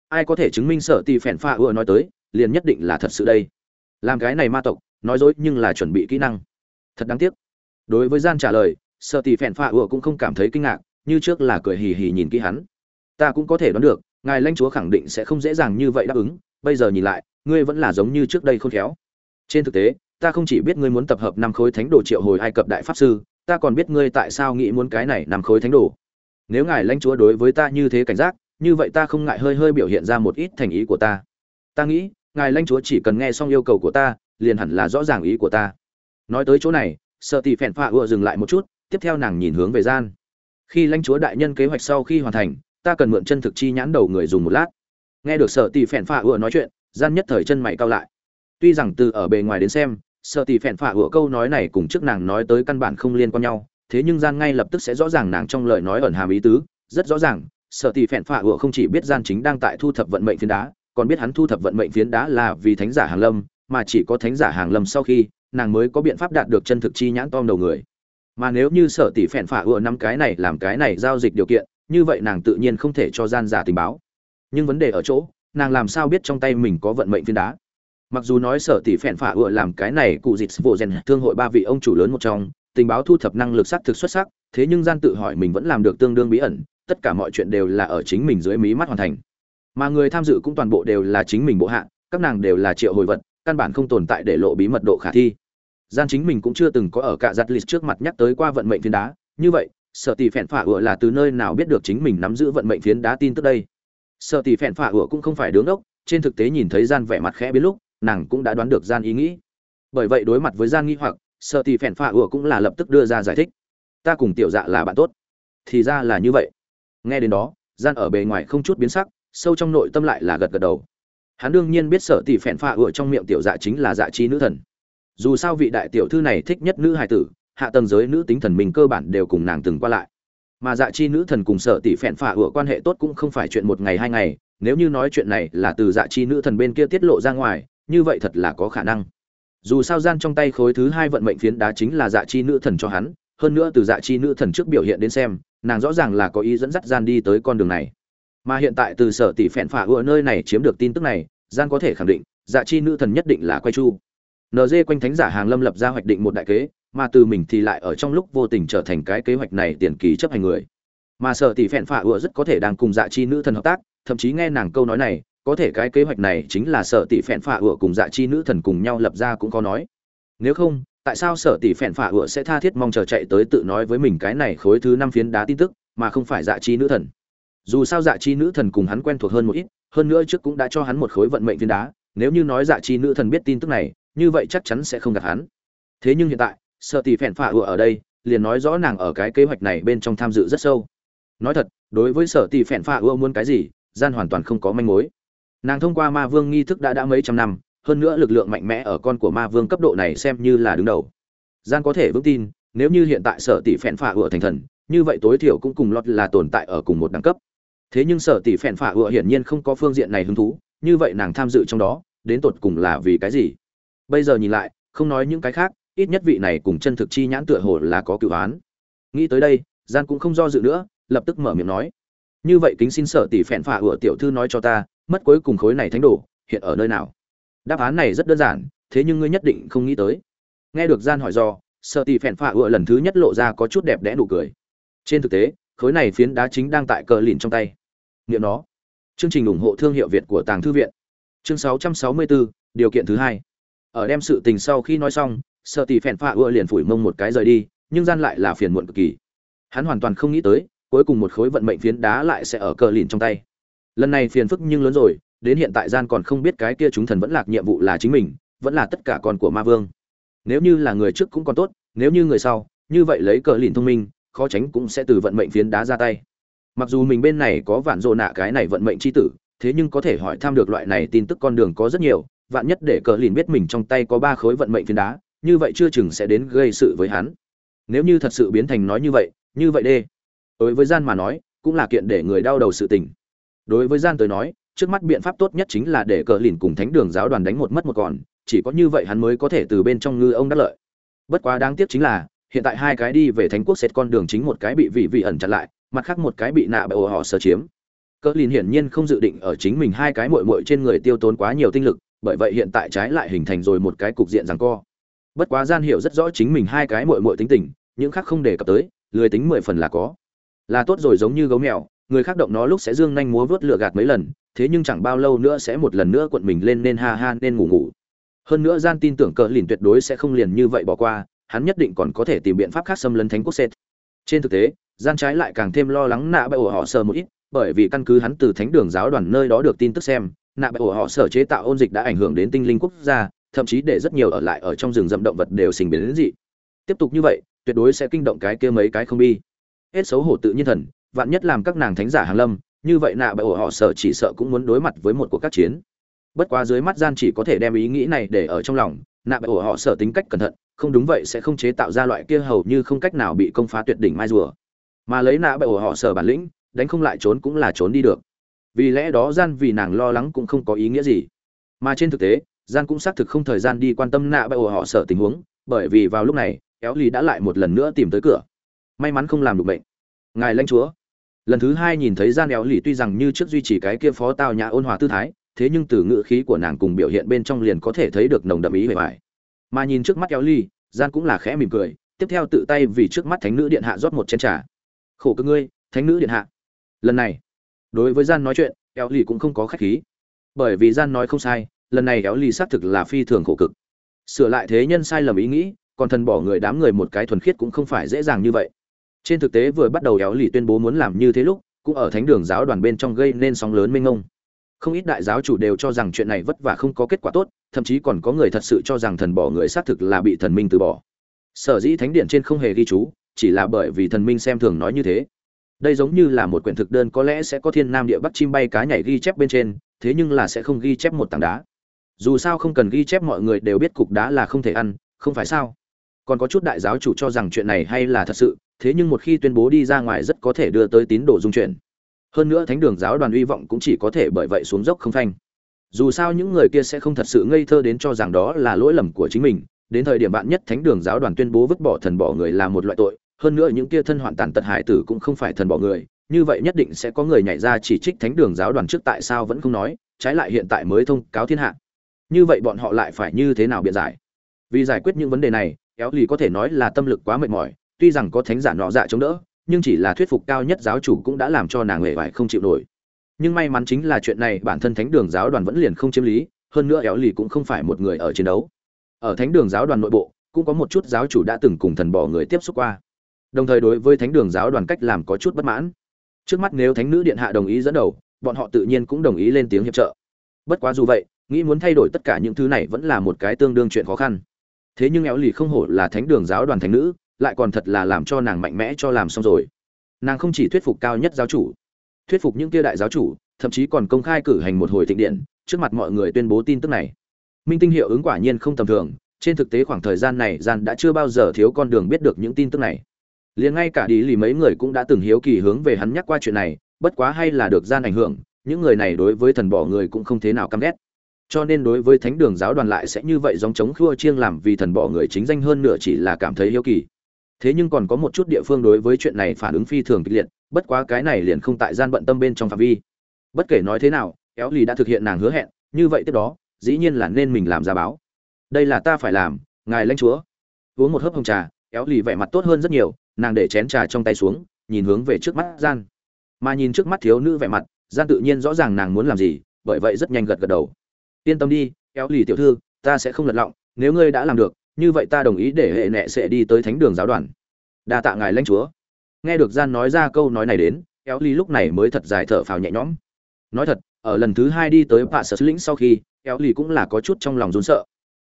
ai có thể chứng minh sở tỷ phẹn pha ưa nói tới, liền nhất định là thật sự đây. Làm cái này ma tộc nói dối nhưng là chuẩn bị kỹ năng. Thật đáng tiếc. Đối với gian trả lời, sợ tỷ phèn pha ưa cũng không cảm thấy kinh ngạc, như trước là cười hì hì nhìn kỹ hắn. Ta cũng có thể đoán được, ngài lãnh chúa khẳng định sẽ không dễ dàng như vậy đáp ứng, bây giờ nhìn lại, ngươi vẫn là giống như trước đây khôn khéo. Trên thực tế, ta không chỉ biết ngươi muốn tập hợp năm khối thánh đồ triệu hồi ai cập đại pháp sư, ta còn biết ngươi tại sao nghĩ muốn cái này năm khối thánh đồ. Nếu ngài lãnh chúa đối với ta như thế cảnh giác, như vậy ta không ngại hơi hơi biểu hiện ra một ít thành ý của ta. Ta nghĩ, ngài lãnh chúa chỉ cần nghe xong yêu cầu của ta liền hẳn là rõ ràng ý của ta. Nói tới chỗ này, sợ tỷ phèn phạ ựa dừng lại một chút, tiếp theo nàng nhìn hướng về gian. Khi lãnh chúa đại nhân kế hoạch sau khi hoàn thành, ta cần mượn chân thực chi nhãn đầu người dùng một lát. Nghe được sợ tỷ phèn phạ ựa nói chuyện, gian nhất thời chân mày cao lại. Tuy rằng từ ở bề ngoài đến xem, sợ tỷ phèn phạ ựa câu nói này cùng trước nàng nói tới căn bản không liên quan nhau, thế nhưng gian ngay lập tức sẽ rõ ràng nàng trong lời nói ẩn hàm ý tứ. Rất rõ ràng, sợ tỷ phèn phạ ựa không chỉ biết gian chính đang tại thu thập vận mệnh phiến đá, còn biết hắn thu thập vận mệnh phiến đá là vì thánh giả hàng lâm mà chỉ có thánh giả hàng lâm sau khi, nàng mới có biện pháp đạt được chân thực chi nhãn tom đầu người. Mà nếu như sở tỷ phèn phạ ựa năm cái này làm cái này giao dịch điều kiện, như vậy nàng tự nhiên không thể cho gian giả tình báo. Nhưng vấn đề ở chỗ, nàng làm sao biết trong tay mình có vận mệnh viên đá? Mặc dù nói sở tỷ phèn phạ ựa làm cái này cụ dịch vô rèn thương hội ba vị ông chủ lớn một trong, tình báo thu thập năng lực xác thực xuất sắc, thế nhưng gian tự hỏi mình vẫn làm được tương đương bí ẩn, tất cả mọi chuyện đều là ở chính mình dưới mí mắt hoàn thành. Mà người tham dự cũng toàn bộ đều là chính mình bộ hạ, các nàng đều là triệu hồi vật căn bản không tồn tại để lộ bí mật độ khả thi. Gian chính mình cũng chưa từng có ở cả giặt lịch trước mặt nhắc tới qua vận mệnh phiến đá. Như vậy, sợ tỷ phèn phả ủa là từ nơi nào biết được chính mình nắm giữ vận mệnh phiến đá tin tức đây? Sợ tỷ phèn phả ủa cũng không phải đứng ốc trên thực tế nhìn thấy gian vẻ mặt khẽ biến lúc, nàng cũng đã đoán được gian ý nghĩ. Bởi vậy đối mặt với gian nghi hoặc, sợ tỷ phèn phả ủa cũng là lập tức đưa ra giải thích. Ta cùng tiểu dạ là bạn tốt. Thì ra là như vậy. Nghe đến đó, gian ở bề ngoài không chút biến sắc, sâu trong nội tâm lại là gật gật đầu hắn đương nhiên biết sợ tỷ phèn phạ ựa trong miệng tiểu dạ chính là dạ chi nữ thần. Dù sao vị đại tiểu thư này thích nhất nữ hài tử, hạ tầng giới nữ tính thần mình cơ bản đều cùng nàng từng qua lại. Mà dạ chi nữ thần cùng sợ tỷ phèn phạ ựa quan hệ tốt cũng không phải chuyện một ngày hai ngày, nếu như nói chuyện này là từ dạ chi nữ thần bên kia tiết lộ ra ngoài, như vậy thật là có khả năng. Dù sao gian trong tay khối thứ hai vận mệnh phiến đá chính là dạ chi nữ thần cho hắn, hơn nữa từ dạ chi nữ thần trước biểu hiện đến xem, nàng rõ ràng là có ý dẫn dắt gian đi tới con đường này mà hiện tại từ sở tỷ phẹn phả ở nơi này chiếm được tin tức này gian có thể khẳng định dạ chi nữ thần nhất định là quay chu. Nd quanh thánh giả hàng lâm lập ra hoạch định một đại kế, mà từ mình thì lại ở trong lúc vô tình trở thành cái kế hoạch này tiền kỳ chấp hành người. Mà sợ tỷ phẹn phả ựa rất có thể đang cùng dạ chi nữ thần hợp tác, thậm chí nghe nàng câu nói này, có thể cái kế hoạch này chính là sợ tỷ phẹn phả ựa cùng dạ chi nữ thần cùng nhau lập ra cũng có nói. Nếu không, tại sao sở tỷ phẹn phả ựa sẽ tha thiết mong chờ chạy tới tự nói với mình cái này khối thứ năm phiến đá tin tức, mà không phải dạ chi nữ thần? Dù sao dạ chi nữ thần cùng hắn quen thuộc hơn một ít, hơn nữa trước cũng đã cho hắn một khối vận mệnh viên đá, nếu như nói dạ chi nữ thần biết tin tức này, như vậy chắc chắn sẽ không gạt hắn. Thế nhưng hiện tại sở tỷ phèn phạ ùa ở đây, liền nói rõ nàng ở cái kế hoạch này bên trong tham dự rất sâu. Nói thật, đối với sở tỷ phèn phạ ựa muốn cái gì, gian hoàn toàn không có manh mối. Nàng thông qua ma vương nghi thức đã đã mấy trăm năm, hơn nữa lực lượng mạnh mẽ ở con của ma vương cấp độ này xem như là đứng đầu. Gian có thể vững tin, nếu như hiện tại sở tỷ phèn phạ ựa thành thần, như vậy tối thiểu cũng cùng lọt là tồn tại ở cùng một đẳng cấp thế nhưng sở tỷ phèn phả ựa hiển nhiên không có phương diện này hứng thú, như vậy nàng tham dự trong đó, đến tột cùng là vì cái gì? Bây giờ nhìn lại, không nói những cái khác, ít nhất vị này cùng chân thực chi nhãn tựa hồ là có cựu án nghĩ tới đây gian cũng không do dự nữa, lập tức mở miệng nói. Như vậy kính xin sở tỷ phèn phả ựa tiểu thư nói cho ta, mất cuối cùng khối này thánh đồ, hiện ở nơi nào? Đáp án này rất đơn giản, thế nhưng ngươi nhất định không nghĩ tới. Nghe được gian hỏi do sợ tỷ phèn phạ ựa lần thứ nhất lộ ra có chút đẹp đẽ nụ cười. Trên thực tế, khối này phiến đá chính đang tại cờ lìn trong tay nghiệm nó. Chương trình ủng hộ thương hiệu việt của tàng thư viện. Chương 664, điều kiện thứ hai. Ở đem sự tình sau khi nói xong sợ tỷ phèn phạ ưa liền phủi mông một cái rời đi nhưng gian lại là phiền muộn cực kỳ. Hắn hoàn toàn không nghĩ tới cuối cùng một khối vận mệnh phiến đá lại sẽ ở cờ lìn trong tay. Lần này phiền phức nhưng lớn rồi đến hiện tại gian còn không biết cái kia chúng thần vẫn lạc nhiệm vụ là chính mình vẫn là tất cả con của ma vương. Nếu như là người trước cũng còn tốt nếu như người sau như vậy lấy cờ lìn thông minh khó tránh cũng sẽ từ vận mệnh phiến đá ra tay mặc dù mình bên này có vạn rộ nạ cái này vận mệnh c h i tử, thế nhưng có thể hỏi tham được loại này tin tức con đường có rất nhiều, vạn nhất để cờ lìn biết mình trong tay có ba khối vận mệnh phiến đá, như vậy chưa chừng sẽ đến gây sự với hắn. Nếu như thật sự biến thành nói như vậy như vậy đê. Đối với gian mà nói, cũng là kiện để người đau đầu sự tình. Đối với gian tới nói, trước mắt biện pháp tốt nhất chính là để cờ lìn cùng thánh đường giáo đoàn đánh một mất một còn, chỉ có như vậy hắn mới có thể từ bên trong ngư ông đắc lợi. Bất quá đáng tiếc chính là, hiện tại hai cái đi về thánh quốc xét con đường chính một cái bị vị vị ẩn chặn lại mặt khác một cái bị nạ bởi họ sở chiếm. Cỡ lìn hiển nhiên không dự định ở chính mình hai cái mội mội trên người tiêu tốn quá nhiều tinh lực, bởi vậy hiện tại trái lại hình thành rồi một cái cục diện rằng co. Bất quá gian hiểu rất rõ chính mình hai cái mội mội tính tình, những khác không đề cập tới, lười tính mười phần là có. Là tốt rồi giống như gấu mèo, người khác động nó lúc sẽ dương nhanh múa vớt lửa gạt mấy lần, thế nhưng chẳng bao lâu nữa sẽ một lần nữa cuộn mình lên nên ha ha nên ngủ ngủ. Hơn nữa gian tin tưởng cờ lìn tuyệt đối sẽ không liền như vậy bỏ qua, hắn nhất định còn có thể tìm biện pháp khác xâm lấn thánh quốc sệt trên thực tế gian trái lại càng thêm lo lắng nạ bại ổ họ sở một ít, bởi vì căn cứ hắn từ thánh đường giáo đoàn nơi đó được tin tức xem, nạ bại ổ họ sở chế tạo ôn dịch đã ảnh hưởng đến tinh linh quốc gia, thậm chí để rất nhiều ở lại ở trong rừng rậm động vật đều sinh biến đến dị. Tiếp tục như vậy, tuyệt đối sẽ kinh động cái kia mấy cái không bi. Hết xấu hổ tự nhiên thần, vạn nhất làm các nàng thánh giả hàng lâm, như vậy nạ bởi họ sợ chỉ sợ cũng muốn đối mặt với một cuộc các chiến. Bất quá dưới mắt gian chỉ có thể đem ý nghĩ này để ở trong lòng, nạ bởi họ sở tính cách cẩn thận, không đúng vậy sẽ không chế tạo ra loại kia hầu như không cách nào bị công phá tuyệt đỉnh mai rùa mà lấy nạ bởi họ sợ bản lĩnh, đánh không lại trốn cũng là trốn đi được. Vì lẽ đó gian vì nàng lo lắng cũng không có ý nghĩa gì. Mà trên thực tế, gian cũng xác thực không thời gian đi quan tâm nạ bởi họ sợ tình huống, bởi vì vào lúc này éo lì đã lại một lần nữa tìm tới cửa. May mắn không làm được bệnh. Ngài lãnh chúa. Lần thứ hai nhìn thấy gian éo lì tuy rằng như trước duy trì cái kia phó tào nhà ôn hòa tư thái, thế nhưng từ ngữ khí của nàng cùng biểu hiện bên trong liền có thể thấy được nồng đậm ý bề bài mà nhìn trước mắt éo lì, gian cũng là khẽ mỉm cười, tiếp theo tự tay vì trước mắt thánh nữ điện hạ rót một chén trà khổ cơ ngươi, thánh nữ điện hạ. Lần này, đối với gian nói chuyện éo lì cũng không có khách khí. Bởi vì gian nói không sai, lần này éo lì xác thực là phi thường khổ cực. Sửa lại thế nhân sai lầm ý nghĩ, còn thần bỏ người đám người một cái thuần khiết cũng không phải dễ dàng như vậy. Trên thực tế vừa bắt đầu éo lì tuyên bố muốn làm như thế lúc, cũng ở thánh đường giáo đoàn bên trong gây nên sóng lớn mênh ngông không ít đại giáo chủ đều cho rằng chuyện này vất vả không có kết quả tốt, thậm chí còn có người thật sự cho rằng thần bỏ người xác thực là bị thần minh từ bỏ. Sở dĩ thánh điện trên không hề ghi chú chỉ là bởi vì thần minh xem thường nói như thế. Đây giống như là một quyển thực đơn có lẽ sẽ có thiên nam địa bắc chim bay cá nhảy ghi chép bên trên, thế nhưng là sẽ không ghi chép một tảng đá. Dù sao không cần ghi chép mọi người đều biết cục đá là không thể ăn, không phải sao? Còn có chút đại giáo chủ cho rằng chuyện này hay là thật sự, thế nhưng một khi tuyên bố đi ra ngoài rất có thể đưa tới tín đồ dung chuyển. Hơn nữa thánh đường giáo đoàn hy vọng cũng chỉ có thể bởi vậy xuống dốc không phanh. Dù sao những người kia sẽ không thật sự ngây thơ đến cho rằng đó là lỗi lầm của chính mình, đến thời điểm bạn nhất thánh đường giáo đoàn tuyên bố vứt bỏ thần bỏ người là một loại tội hơn nữa những kia thân hoạn tàn tật hải tử cũng không phải thần bỏ người, như vậy nhất định sẽ có người nhảy ra chỉ trích thánh đường giáo đoàn trước tại sao vẫn không nói, trái lại hiện tại mới thông cáo thiên hạ. Như vậy bọn họ lại phải như thế nào biện giải? Vì giải quyết những vấn đề này éo lì có thể nói là tâm lực quá mệt mỏi, tuy rằng có thánh giả nọ dạ chống đỡ, nhưng chỉ là thuyết phục cao nhất giáo chủ cũng đã làm cho nàng hề vải không chịu nổi. Nhưng may mắn chính là chuyện này, bản thân thánh đường giáo đoàn vẫn liền không chiếm lý, hơn nữa éo lì cũng không phải một người ở chiến đấu. Ở thánh đường giáo đoàn nội bộ, cũng có một chút giáo chủ đã từng cùng thần bỏ người tiếp xúc qua đồng thời đối với thánh đường giáo đoàn cách làm có chút bất mãn. Trước mắt nếu thánh nữ điện hạ đồng ý dẫn đầu, bọn họ tự nhiên cũng đồng ý lên tiếng hiệp trợ. Bất quá dù vậy, nghĩ muốn thay đổi tất cả những thứ này vẫn là một cái tương đương chuyện khó khăn. Thế nhưng éo lì không hổ là thánh đường giáo đoàn thánh nữ, lại còn thật là làm cho nàng mạnh mẽ cho làm xong rồi. Nàng không chỉ thuyết phục cao nhất giáo chủ, thuyết phục những kia đại giáo chủ, thậm chí còn công khai cử hành một hồi thịnh điện, trước mặt mọi người tuyên bố tin tức này. Minh tinh hiệu ứng quả nhiên không tầm thường, trên thực tế khoảng thời gian này gian đã chưa bao giờ thiếu con đường biết được những tin tức này liền ngay cả đi lì mấy người cũng đã từng hiếu kỳ hướng về hắn nhắc qua chuyện này, bất quá hay là được gian ảnh hưởng, những người này đối với thần bỏ người cũng không thế nào căm ghét. Cho nên đối với thánh đường giáo đoàn lại sẽ như vậy giống chống khua chiêng làm vì thần bỏ người chính danh hơn nữa chỉ là cảm thấy hiếu kỳ. Thế nhưng còn có một chút địa phương đối với chuyện này phản ứng phi thường kịch liệt, bất quá cái này liền không tại gian bận tâm bên trong phạm vi. Bất kể nói thế nào éo lì đã thực hiện nàng hứa hẹn, như vậy tiếp đó, dĩ nhiên là nên mình làm ra báo. Đây là ta phải làm, ngài lãnh chúa. Uống một hớp hồng trà éo lì vẻ mặt tốt hơn rất nhiều nàng để chén trà trong tay xuống, nhìn hướng về trước mắt gian. Mà nhìn trước mắt thiếu nữ vẻ mặt, gian tự nhiên rõ ràng nàng muốn làm gì, bởi vậy rất nhanh gật gật đầu. Yên tâm đi, kéo lì tiểu thư, ta sẽ không lật lọng, nếu ngươi đã làm được, như vậy ta đồng ý để hệ nệ sẽ đi tới thánh đường giáo đoàn. Đa tạ ngài lãnh chúa. Nghe được gian nói ra câu nói này đến, kéo ly lúc này mới thật dài thở phào nhẹ nhõm. Nói thật, ở lần thứ hai đi tới bạ sở lĩnh sau khi, kéo ly cũng là có chút trong lòng rốn sợ.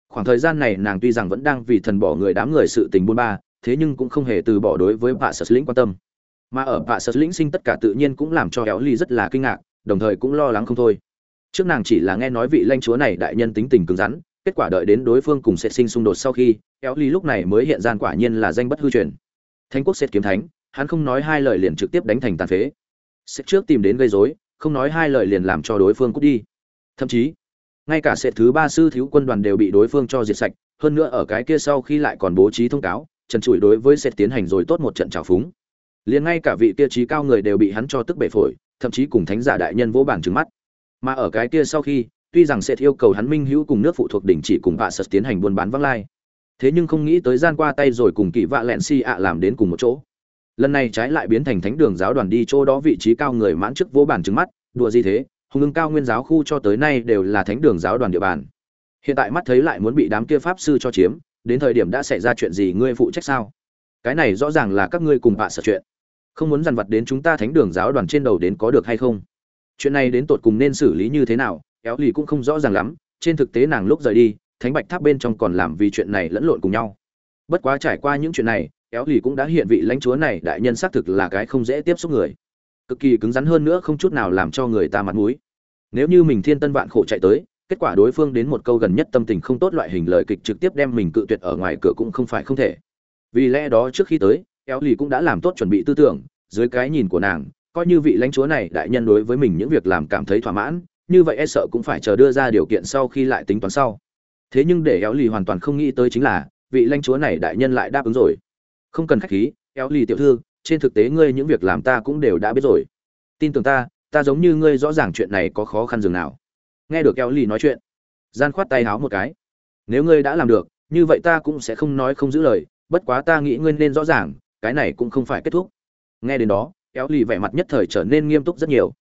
Khoảng thời gian này nàng tuy rằng vẫn đang vì thần bỏ người đám người sự tình buôn ba thế nhưng cũng không hề từ bỏ đối với bà sở lĩnh quan tâm. Mà ở bà sở lĩnh sinh tất cả tự nhiên cũng làm cho éo ly rất là kinh ngạc, đồng thời cũng lo lắng không thôi. Trước nàng chỉ là nghe nói vị lãnh chúa này đại nhân tính tình cứng rắn, kết quả đợi đến đối phương cùng sẽ sinh xung đột sau khi, éo ly lúc này mới hiện gian quả nhiên là danh bất hư truyền. Thánh quốc xét kiếm thánh, hắn không nói hai lời liền trực tiếp đánh thành tàn phế. Sẽ trước tìm đến gây rối, không nói hai lời liền làm cho đối phương cút đi. Thậm chí, ngay cả sệt thứ ba sư thiếu quân đoàn đều bị đối phương cho diệt sạch, hơn nữa ở cái kia sau khi lại còn bố trí thông cáo trần trụi đối với sệt tiến hành rồi tốt một trận trào phúng. Liền ngay cả vị kia trí cao người đều bị hắn cho tức bể phổi, thậm chí cùng thánh giả đại nhân vỗ bản trứng mắt. Mà ở cái kia sau khi, tuy rằng sệt yêu cầu hắn minh hữu cùng nước phụ thuộc đình chỉ cùng vạ sật tiến hành buôn bán vắng lai, thế nhưng không nghĩ tới gian qua tay rồi cùng kỳ vạ lẹn si ạ làm đến cùng một chỗ. Lần này trái lại biến thành thánh đường giáo đoàn đi chỗ đó vị trí cao người mãn chức vô bản trứng mắt, đùa gì thế, hùng ưng cao nguyên giáo khu cho tới nay đều là thánh đường giáo đoàn địa bàn. Hiện tại mắt thấy lại muốn bị đám kia pháp sư cho chiếm đến thời điểm đã xảy ra chuyện gì ngươi phụ trách sao? Cái này rõ ràng là các ngươi cùng bạ sợ chuyện. Không muốn dằn vặt đến chúng ta thánh đường giáo đoàn trên đầu đến có được hay không? Chuyện này đến tột cùng nên xử lý như thế nào éo lì cũng không rõ ràng lắm. Trên thực tế nàng lúc rời đi, thánh bạch tháp bên trong còn làm vì chuyện này lẫn lộn cùng nhau. Bất quá trải qua những chuyện này éo lì cũng đã hiện vị lãnh chúa này, đại nhân xác thực là cái không dễ tiếp xúc người. Cực kỳ cứng rắn hơn nữa không chút nào làm cho người ta mặt mũi. Nếu như mình thiên tân vạn khổ chạy tới kết quả đối phương đến một câu gần nhất tâm tình không tốt loại hình lời kịch trực tiếp đem mình cự tuyệt ở ngoài cửa cũng không phải không thể. Vì lẽ đó trước khi tới éo lì cũng đã làm tốt chuẩn bị tư tưởng, dưới cái nhìn của nàng, coi như vị lãnh chúa này đại nhân đối với mình những việc làm cảm thấy thỏa mãn, như vậy e sợ cũng phải chờ đưa ra điều kiện sau khi lại tính toán sau. Thế nhưng để éo lì hoàn toàn không nghĩ tới chính là, vị lãnh chúa này đại nhân lại đáp ứng rồi. Không cần khách khí éo lì tiểu thư, trên thực tế ngươi những việc làm ta cũng đều đã biết rồi. Tin tưởng ta ta giống như ngươi rõ ràng chuyện này có khó khăn dường nào nghe được kéo lì nói chuyện. Gian khoát tay háo một cái. Nếu ngươi đã làm được, như vậy ta cũng sẽ không nói không giữ lời, bất quá ta nghĩ ngươi nên rõ ràng, cái này cũng không phải kết thúc. Nghe đến đó, kéo lì vẻ mặt nhất thời trở nên nghiêm túc rất nhiều.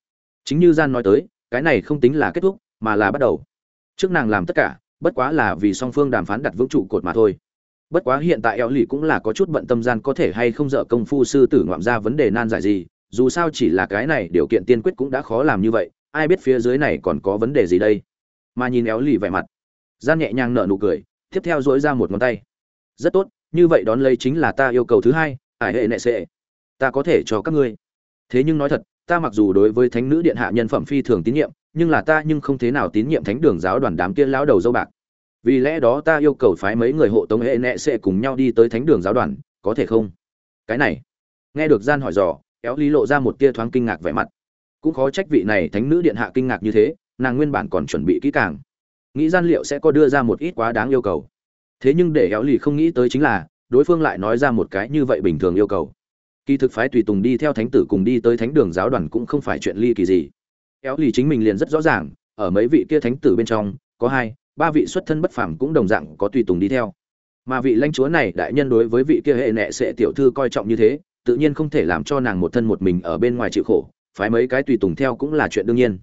Chính như gian nói tới, cái này không tính là kết thúc, mà là bắt đầu. Trước nàng làm tất cả, bất quá là vì song phương đàm phán đặt vững trụ cột mà thôi. Bất quá hiện tại eo lì cũng là có chút bận tâm gian có thể hay không dợ công phu sư tử ngoạm ra vấn đề nan giải gì, dù sao chỉ là cái này, điều kiện tiên quyết cũng đã khó làm như vậy ai biết phía dưới này còn có vấn đề gì đây? Mà nhìn éo lì vẻ mặt, gian nhẹ nhàng nở nụ cười, tiếp theo dỗi ra một ngón tay. Rất tốt, như vậy đón lấy chính là ta yêu cầu thứ hai, ải hệ nệ sệ ta có thể cho các ngươi. Thế nhưng nói thật, ta mặc dù đối với thánh nữ điện hạ nhân phẩm phi thường tín nhiệm, nhưng là ta nhưng không thế nào tín nhiệm thánh đường giáo đoàn đám kia lão đầu dâu bạc. Vì lẽ đó ta yêu cầu phái mấy người hộ tống hệ nệ sẽ cùng nhau đi tới thánh đường giáo đoàn, có thể không? Cái này, nghe được gian hỏi dò, éo lý lộ ra một tia thoáng kinh ngạc vẻ mặt cũng khó trách vị này thánh nữ điện hạ kinh ngạc như thế, nàng nguyên bản còn chuẩn bị kỹ càng. Nghĩ gian liệu sẽ có đưa ra một ít quá đáng yêu cầu. Thế nhưng để éo lì không nghĩ tới chính là, đối phương lại nói ra một cái như vậy bình thường yêu cầu. Kỳ thực phái tùy tùng đi theo thánh tử cùng đi tới thánh đường giáo đoàn cũng không phải chuyện ly kỳ gì. Éo lì chính mình liền rất rõ ràng, ở mấy vị kia thánh tử bên trong, có hai, ba vị xuất thân bất phàm cũng đồng dạng có tùy tùng đi theo. Mà vị lãnh chúa này đại nhân đối với vị kia hệ nệ sẽ tiểu thư coi trọng như thế, tự nhiên không thể làm cho nàng một thân một mình ở bên ngoài chịu khổ phải mấy cái tùy tùng theo cũng là chuyện đương nhiên.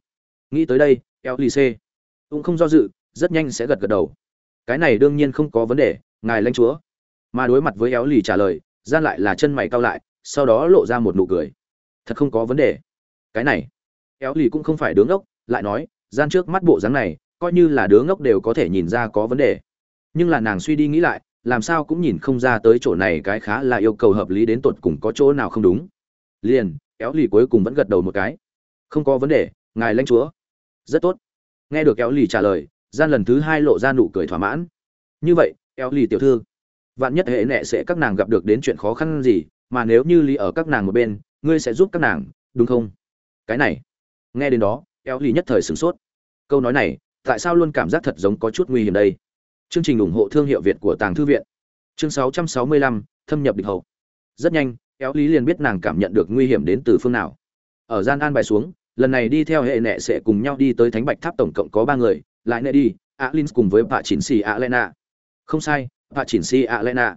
Nghĩ tới đây eo lì xê. Cũng không do dự, rất nhanh sẽ gật gật đầu. Cái này đương nhiên không có vấn đề, ngài lãnh chúa. Mà đối mặt với éo lì trả lời, gian lại là chân mày cao lại, sau đó lộ ra một nụ cười. Thật không có vấn đề. Cái này éo lì cũng không phải đứng ngốc, lại nói, gian trước mắt bộ dáng này, coi như là đứa ngốc đều có thể nhìn ra có vấn đề. Nhưng là nàng suy đi nghĩ lại, làm sao cũng nhìn không ra tới chỗ này cái khá là yêu cầu hợp lý đến tột cùng có chỗ nào không đúng. Liền kéo lì cuối cùng vẫn gật đầu một cái. Không có vấn đề ngài lãnh chúa. Rất tốt. Nghe được kéo lì trả lời gian lần thứ hai lộ ra nụ cười thỏa mãn. Như vậy kéo lì tiểu thư vạn nhất hệ nệ sẽ các nàng gặp được đến chuyện khó khăn gì mà nếu như lì ở các nàng một bên ngươi sẽ giúp các nàng đúng không? Cái này. Nghe đến đó kéo lì nhất thời sửng sốt. Câu nói này tại sao luôn cảm giác thật giống có chút nguy hiểm đây? Chương trình ủng hộ thương hiệu việt của tàng thư viện. Chương 665, thâm nhập địch hậu. Rất nhanh éo lý liền biết nàng cảm nhận được nguy hiểm đến từ phương nào. Ở gian an bài xuống, lần này đi theo hệ nệ sẽ cùng nhau đi tới thánh bạch tháp tổng cộng có ba người, lại nệ đi, alin cùng với bà chỉnh xì alena. Không sai bà chỉnh xì alena.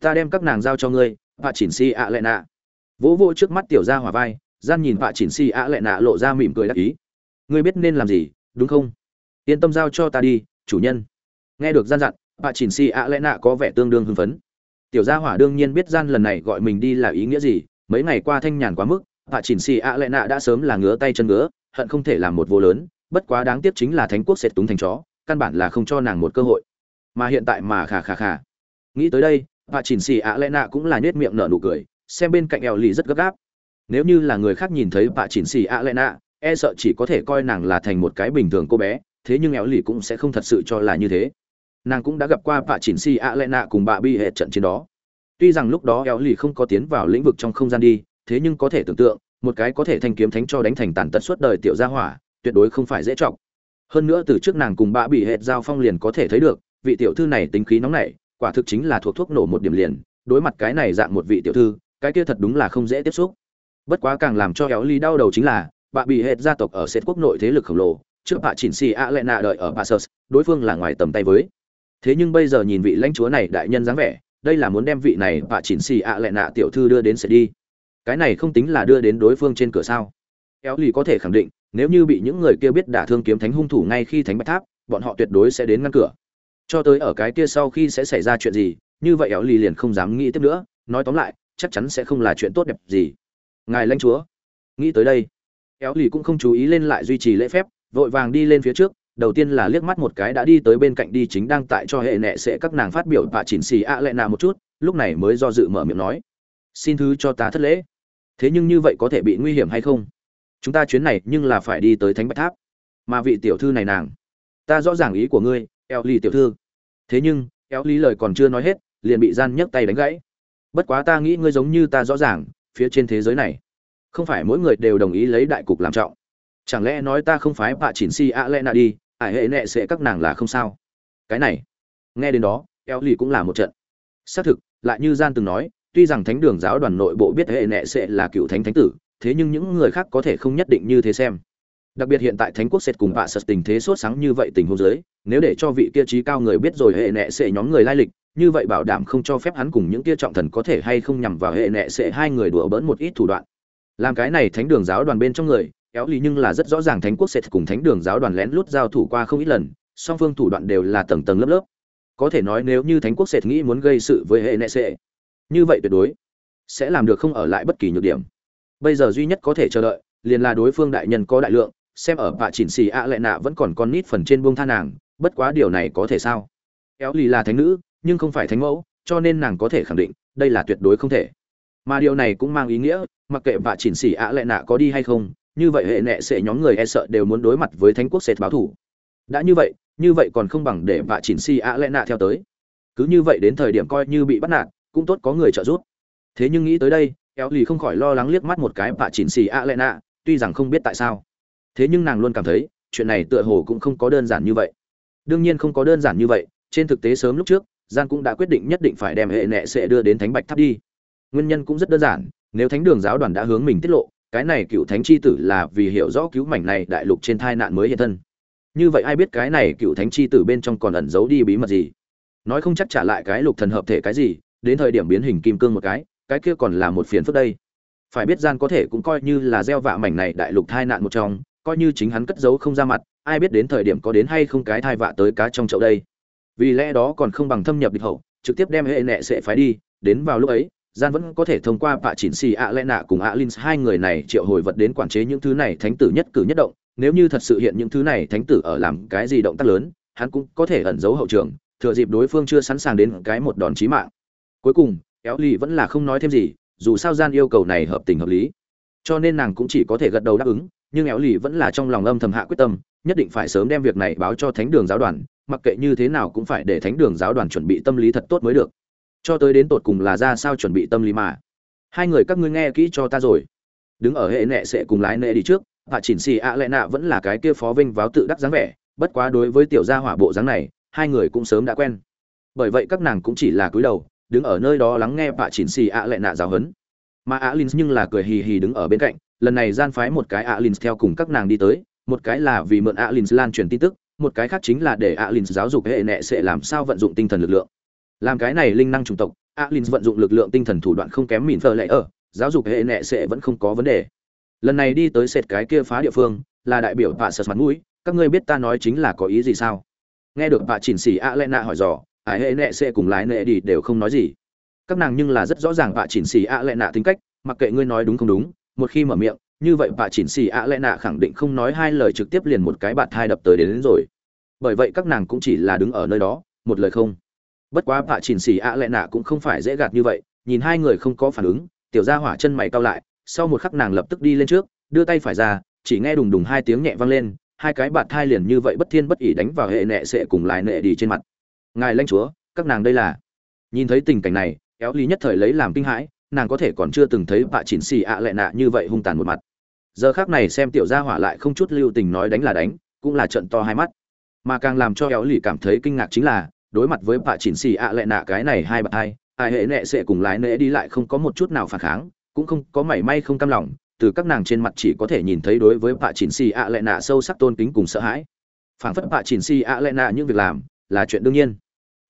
Ta đem các nàng giao cho ngươi bà chỉnh xì alena. Vỗ vỗ trước mắt tiểu gia hỏa vai, gian nhìn bà chỉnh xì alena lộ ra mỉm cười đắc ý. Ngươi biết nên làm gì, đúng không? Yên tâm giao cho ta đi, chủ nhân. Nghe được gian dặn bà chỉnh xì alena có vẻ tương đương hưng phấn tiểu gia hỏa đương nhiên biết gian lần này gọi mình đi là ý nghĩa gì, mấy ngày qua thanh nhàn quá mức hạ chỉnh xì Nạ đã sớm là ngứa tay chân ngứa, hận không thể làm một vô lớn, bất quá đáng tiếc chính là thánh quốc sệt túng thành chó, căn bản là không cho nàng một cơ hội. Mà hiện tại mà khà khà khà. Nghĩ tới đây hạ chỉnh xì ạ Lệ nạ cũng là nhếch miệng nở nụ cười, xem bên cạnh eo lì rất gấp gáp. Nếu như là người khác nhìn thấy hạ chỉnh xì ạ Lệ nạ e sợ chỉ có thể coi nàng là thành một cái bình thường cô bé, thế nhưng eo lì cũng sẽ không thật sự cho là như thế nàng cũng đã gặp qua vạ chỉnh si ạ lệ nạ cùng bà bi hệ trận chiến đó. Tuy rằng lúc đó eo lì không có tiến vào lĩnh vực trong không gian đi, thế nhưng có thể tưởng tượng, một cái có thể thanh kiếm thánh cho đánh thành tàn tật suốt đời tiểu gia hỏa, tuyệt đối không phải dễ trọng hơn nữa từ trước nàng cùng bạ bị hệ giao phong liền có thể thấy được, vị tiểu thư này tính khí nóng nảy, quả thực chính là thuộc thuốc nổ một điểm liền, đối mặt cái này dạng một vị tiểu thư, cái kia thật đúng là không dễ tiếp xúc. Bất quá càng làm cho éo ly đau đầu chính là bạ bị hệ gia tộc ở sệt quốc nội thế lực khổng lồ, trước bạ chỉnh xì a lệ nạ đợi ở passus đối phương là ngoài tầm tay với thế nhưng bây giờ nhìn vị lãnh chúa này đại nhân dáng vẻ, đây là muốn đem vị này bạ chỉnh xì ạ lệ nạ tiểu thư đưa đến sẽ đi. Cái này không tính là đưa đến đối phương trên cửa sao. Éo Lì có thể khẳng định, nếu như bị những người kia biết đả thương kiếm thánh hung thủ ngay khi thánh bạch tháp, bọn họ tuyệt đối sẽ đến ngăn cửa. Cho tới ở cái kia sau khi sẽ xảy ra chuyện gì, như vậy éo lì liền không dám nghĩ tiếp nữa. Nói tóm lại, chắc chắn sẽ không là chuyện tốt đẹp gì. Ngài lãnh chúa, nghĩ tới đây. Éo lì cũng không chú ý lên lại duy trì lễ phép, vội vàng đi lên phía trước đầu tiên là liếc mắt một cái đã đi tới bên cạnh đi chính đang tại cho hệ nệ sẽ các nàng phát biểu và chỉnh xì ạ lệ nà một chút, lúc này mới do dự mở miệng nói. Xin thứ cho ta thất lễ. Thế nhưng như vậy có thể bị nguy hiểm hay không? Chúng ta chuyến này nhưng là phải đi tới thánh bạch tháp. Mà vị tiểu thư này nàng, ta rõ ràng ý của ngươi, eo ly tiểu thư. Thế nhưng, eo ly lời còn chưa nói hết, liền bị gian nhấc tay đánh gãy. Bất quá ta nghĩ ngươi giống như ta rõ ràng, phía trên thế giới này, không phải mỗi người đều đồng ý lấy đại cục làm trọng. Chẳng lẽ nói ta không phải bạ chỉnh si a lẽ nạ đi ải hệ nệ sẽ các nàng là không sao. Cái này, nghe đến đó, eo lì cũng là một trận. Xác thực, lại như gian từng nói, tuy rằng thánh đường giáo đoàn nội bộ biết hệ nệ sẽ là cựu thánh thánh tử, thế nhưng những người khác có thể không nhất định như thế xem. Đặc biệt hiện tại thánh quốc sệt cùng bạ sật tình thế sốt sáng như vậy tình huống giới nếu để cho vị kia trí cao người biết rồi hệ nệ sẽ nhóm người lai lịch, như vậy bảo đảm không cho phép hắn cùng những kia trọng thần có thể hay không nhằm vào hệ nệ sẽ hai người đùa bỡn một ít thủ đoạn. Làm cái này thánh đường giáo đoàn bên trong người éo lý nhưng là rất rõ ràng thánh quốc sẽ cùng thánh đường giáo đoàn lén lút giao thủ qua không ít lần, song phương thủ đoạn đều là tầng tầng lớp lớp. Có thể nói nếu như thánh quốc sệt nghĩ muốn gây sự với hệ nệ sẽ, như vậy tuyệt đối sẽ làm được không ở lại bất kỳ nhược điểm. Bây giờ duy nhất có thể chờ đợi, liền là đối phương đại nhân có đại lượng, xem ở vạ chỉnh xì ạ lệ nạ vẫn còn con nít phần trên buông tha nàng, bất quá điều này có thể sao? Éo lì là thánh nữ, nhưng không phải thánh mẫu, cho nên nàng có thể khẳng định, đây là tuyệt đối không thể. Mà điều này cũng mang ý nghĩa, mặc kệ vạ chỉnh xì ạ lệ nạ có đi hay không như vậy hệ nệ sẽ nhóm người e sợ đều muốn đối mặt với thánh quốc sệt báo thủ. Đã như vậy như vậy còn không bằng để vạ chỉnh xì ạ lệ nạ theo tới. Cứ như vậy đến thời điểm coi như bị bắt nạt, cũng tốt có người trợ giúp. Thế nhưng nghĩ tới đây éo lì không khỏi lo lắng liếc mắt một cái vạ chỉnh xì a lệ nạ, tuy rằng không biết tại sao. Thế nhưng nàng luôn cảm thấy, chuyện này tựa hồ cũng không có đơn giản như vậy. Đương nhiên không có đơn giản như vậy, trên thực tế sớm lúc trước gian cũng đã quyết định nhất định phải đem hệ nệ sẽ đưa đến thánh bạch tháp đi. Nguyên nhân cũng rất đơn giản, nếu thánh đường giáo đoàn đã hướng mình tiết lộ cái này cựu thánh chi tử là vì hiểu rõ cứu mảnh này đại lục trên thai nạn mới hiện thân. Như vậy ai biết cái này cựu thánh chi tử bên trong còn ẩn giấu đi bí mật gì? Nói không chắc trả lại cái lục thần hợp thể cái gì, đến thời điểm biến hình kim cương một cái cái kia còn là một phiền phức đây. Phải biết gian có thể cũng coi như là gieo vạ mảnh này đại lục thai nạn một trong, coi như chính hắn cất giấu không ra mặt, ai biết đến thời điểm có đến hay không cái thai vạ tới cá trong chậu đây. Vì lẽ đó còn không bằng thâm nhập địch hậu, trực tiếp đem hệ nệ sẽ phái đi, đến vào lúc ấy gian vẫn có thể thông qua bạ chỉnh xì ạ lẽ nạ cùng ạ linh, hai người này triệu hồi vật đến quản chế những thứ này thánh tử nhất cử nhất động. Nếu như thật sự hiện những thứ này thánh tử ở làm cái gì động tác lớn, hắn cũng có thể ẩn giấu hậu trường, thừa dịp đối phương chưa sẵn sàng đến cái một đòn chí mạng. Cuối cùng, éo lì vẫn là không nói thêm gì, dù sao gian yêu cầu này hợp tình hợp lý. Cho nên nàng cũng chỉ có thể gật đầu đáp ứng, nhưng éo lì vẫn là trong lòng âm thầm hạ quyết tâm, nhất định phải sớm đem việc này báo cho thánh đường giáo đoàn, mặc kệ như thế nào cũng phải để thánh đường giáo đoàn chuẩn bị tâm lý thật tốt mới được cho tới đến tột cùng là ra sao chuẩn bị tâm lý mà. Hai người các ngươi nghe kỹ cho ta rồi. Đứng ở hệ nệ sẽ cùng lái nệ đi trước hạ chỉnh xì ạ lệ nạ vẫn là cái kia phó vinh váo tự đắc dáng vẻ, bất quá đối với tiểu gia hỏa bộ dáng này, hai người cũng sớm đã quen. Bởi vậy các nàng cũng chỉ là cúi đầu, đứng ở nơi đó lắng nghe bạ chỉnh xì ạ lệ nạ giáo hấn mà ạ linh nhưng là cười hì hì đứng ở bên cạnh, lần này gian phái một cái ạ linh theo cùng các nàng đi tới, một cái là vì mượn ạ linh lan truyền tin tức, một cái khác chính là để ạ linh giáo dục hệ nệ sẽ làm sao vận dụng tinh thần lực lượng làm cái này linh năng chủng tộc ạ linh vận dụng lực lượng tinh thần thủ đoạn không kém mìn phờ lệ ở giáo dục hệ nệ sẽ vẫn không có vấn đề. Lần này đi tới sệt cái kia phá địa phương là đại biểu vạ sật mặt mũi các ngươi biết ta nói chính là có ý gì sao? Nghe được vạ chỉnh xỉ a lệ nạ hỏi dò ải hệ nệ sẽ cùng lái nệ đi đều không nói gì. Các nàng nhưng là rất rõ ràng vạ chỉnh xỉ a lệ nạ tính cách mặc kệ ngươi nói đúng không đúng một khi mở miệng như vậy vạ chỉnh xỉ a lệ nạ khẳng định không nói hai lời trực tiếp liền một cái bạt hai đập tới đến, đến rồi. Bởi vậy các nàng cũng chỉ là đứng ở nơi đó một lời không bất quá bà chỉnh xỉ ạ lệ nạ cũng không phải dễ gạt như vậy, nhìn hai người không có phản ứng, tiểu gia hỏa chân mày cau lại, sau một khắc nàng lập tức đi lên trước, đưa tay phải ra, chỉ nghe đùng đùng hai tiếng nhẹ vang lên, hai cái bạt thai liền như vậy bất thiên bất ỉ đánh vào hệ nệ sẽ cùng lại nệ đi trên mặt. Ngài lãnh chúa, các nàng đây là. Nhìn thấy tình cảnh này éo lý nhất thời lấy làm kinh hãi, nàng có thể còn chưa từng thấy bạ chỉnh xì ạ à lệ nạ như vậy hung tàn một mặt. Giờ khác này xem tiểu gia hỏa lại không chút lưu tình nói đánh là đánh, cũng là trận to hai mắt. Mà càng làm cho éo lì cảm thấy kinh ngạc chính là đối mặt với bạ chỉnh xì ạ à lệ nạ cái này hai bà hai, ai hệ nệ sẽ cùng lái nệ đi lại không có một chút nào phản kháng, cũng không có mảy may không cam lòng, từ các nàng trên mặt chỉ có thể nhìn thấy đối với bạ chỉnh xì ạ lệ nạ sâu sắc tôn kính cùng sợ hãi. Phảng phất bạ chỉnh xì ạ lệ nạ những việc làm là chuyện đương nhiên.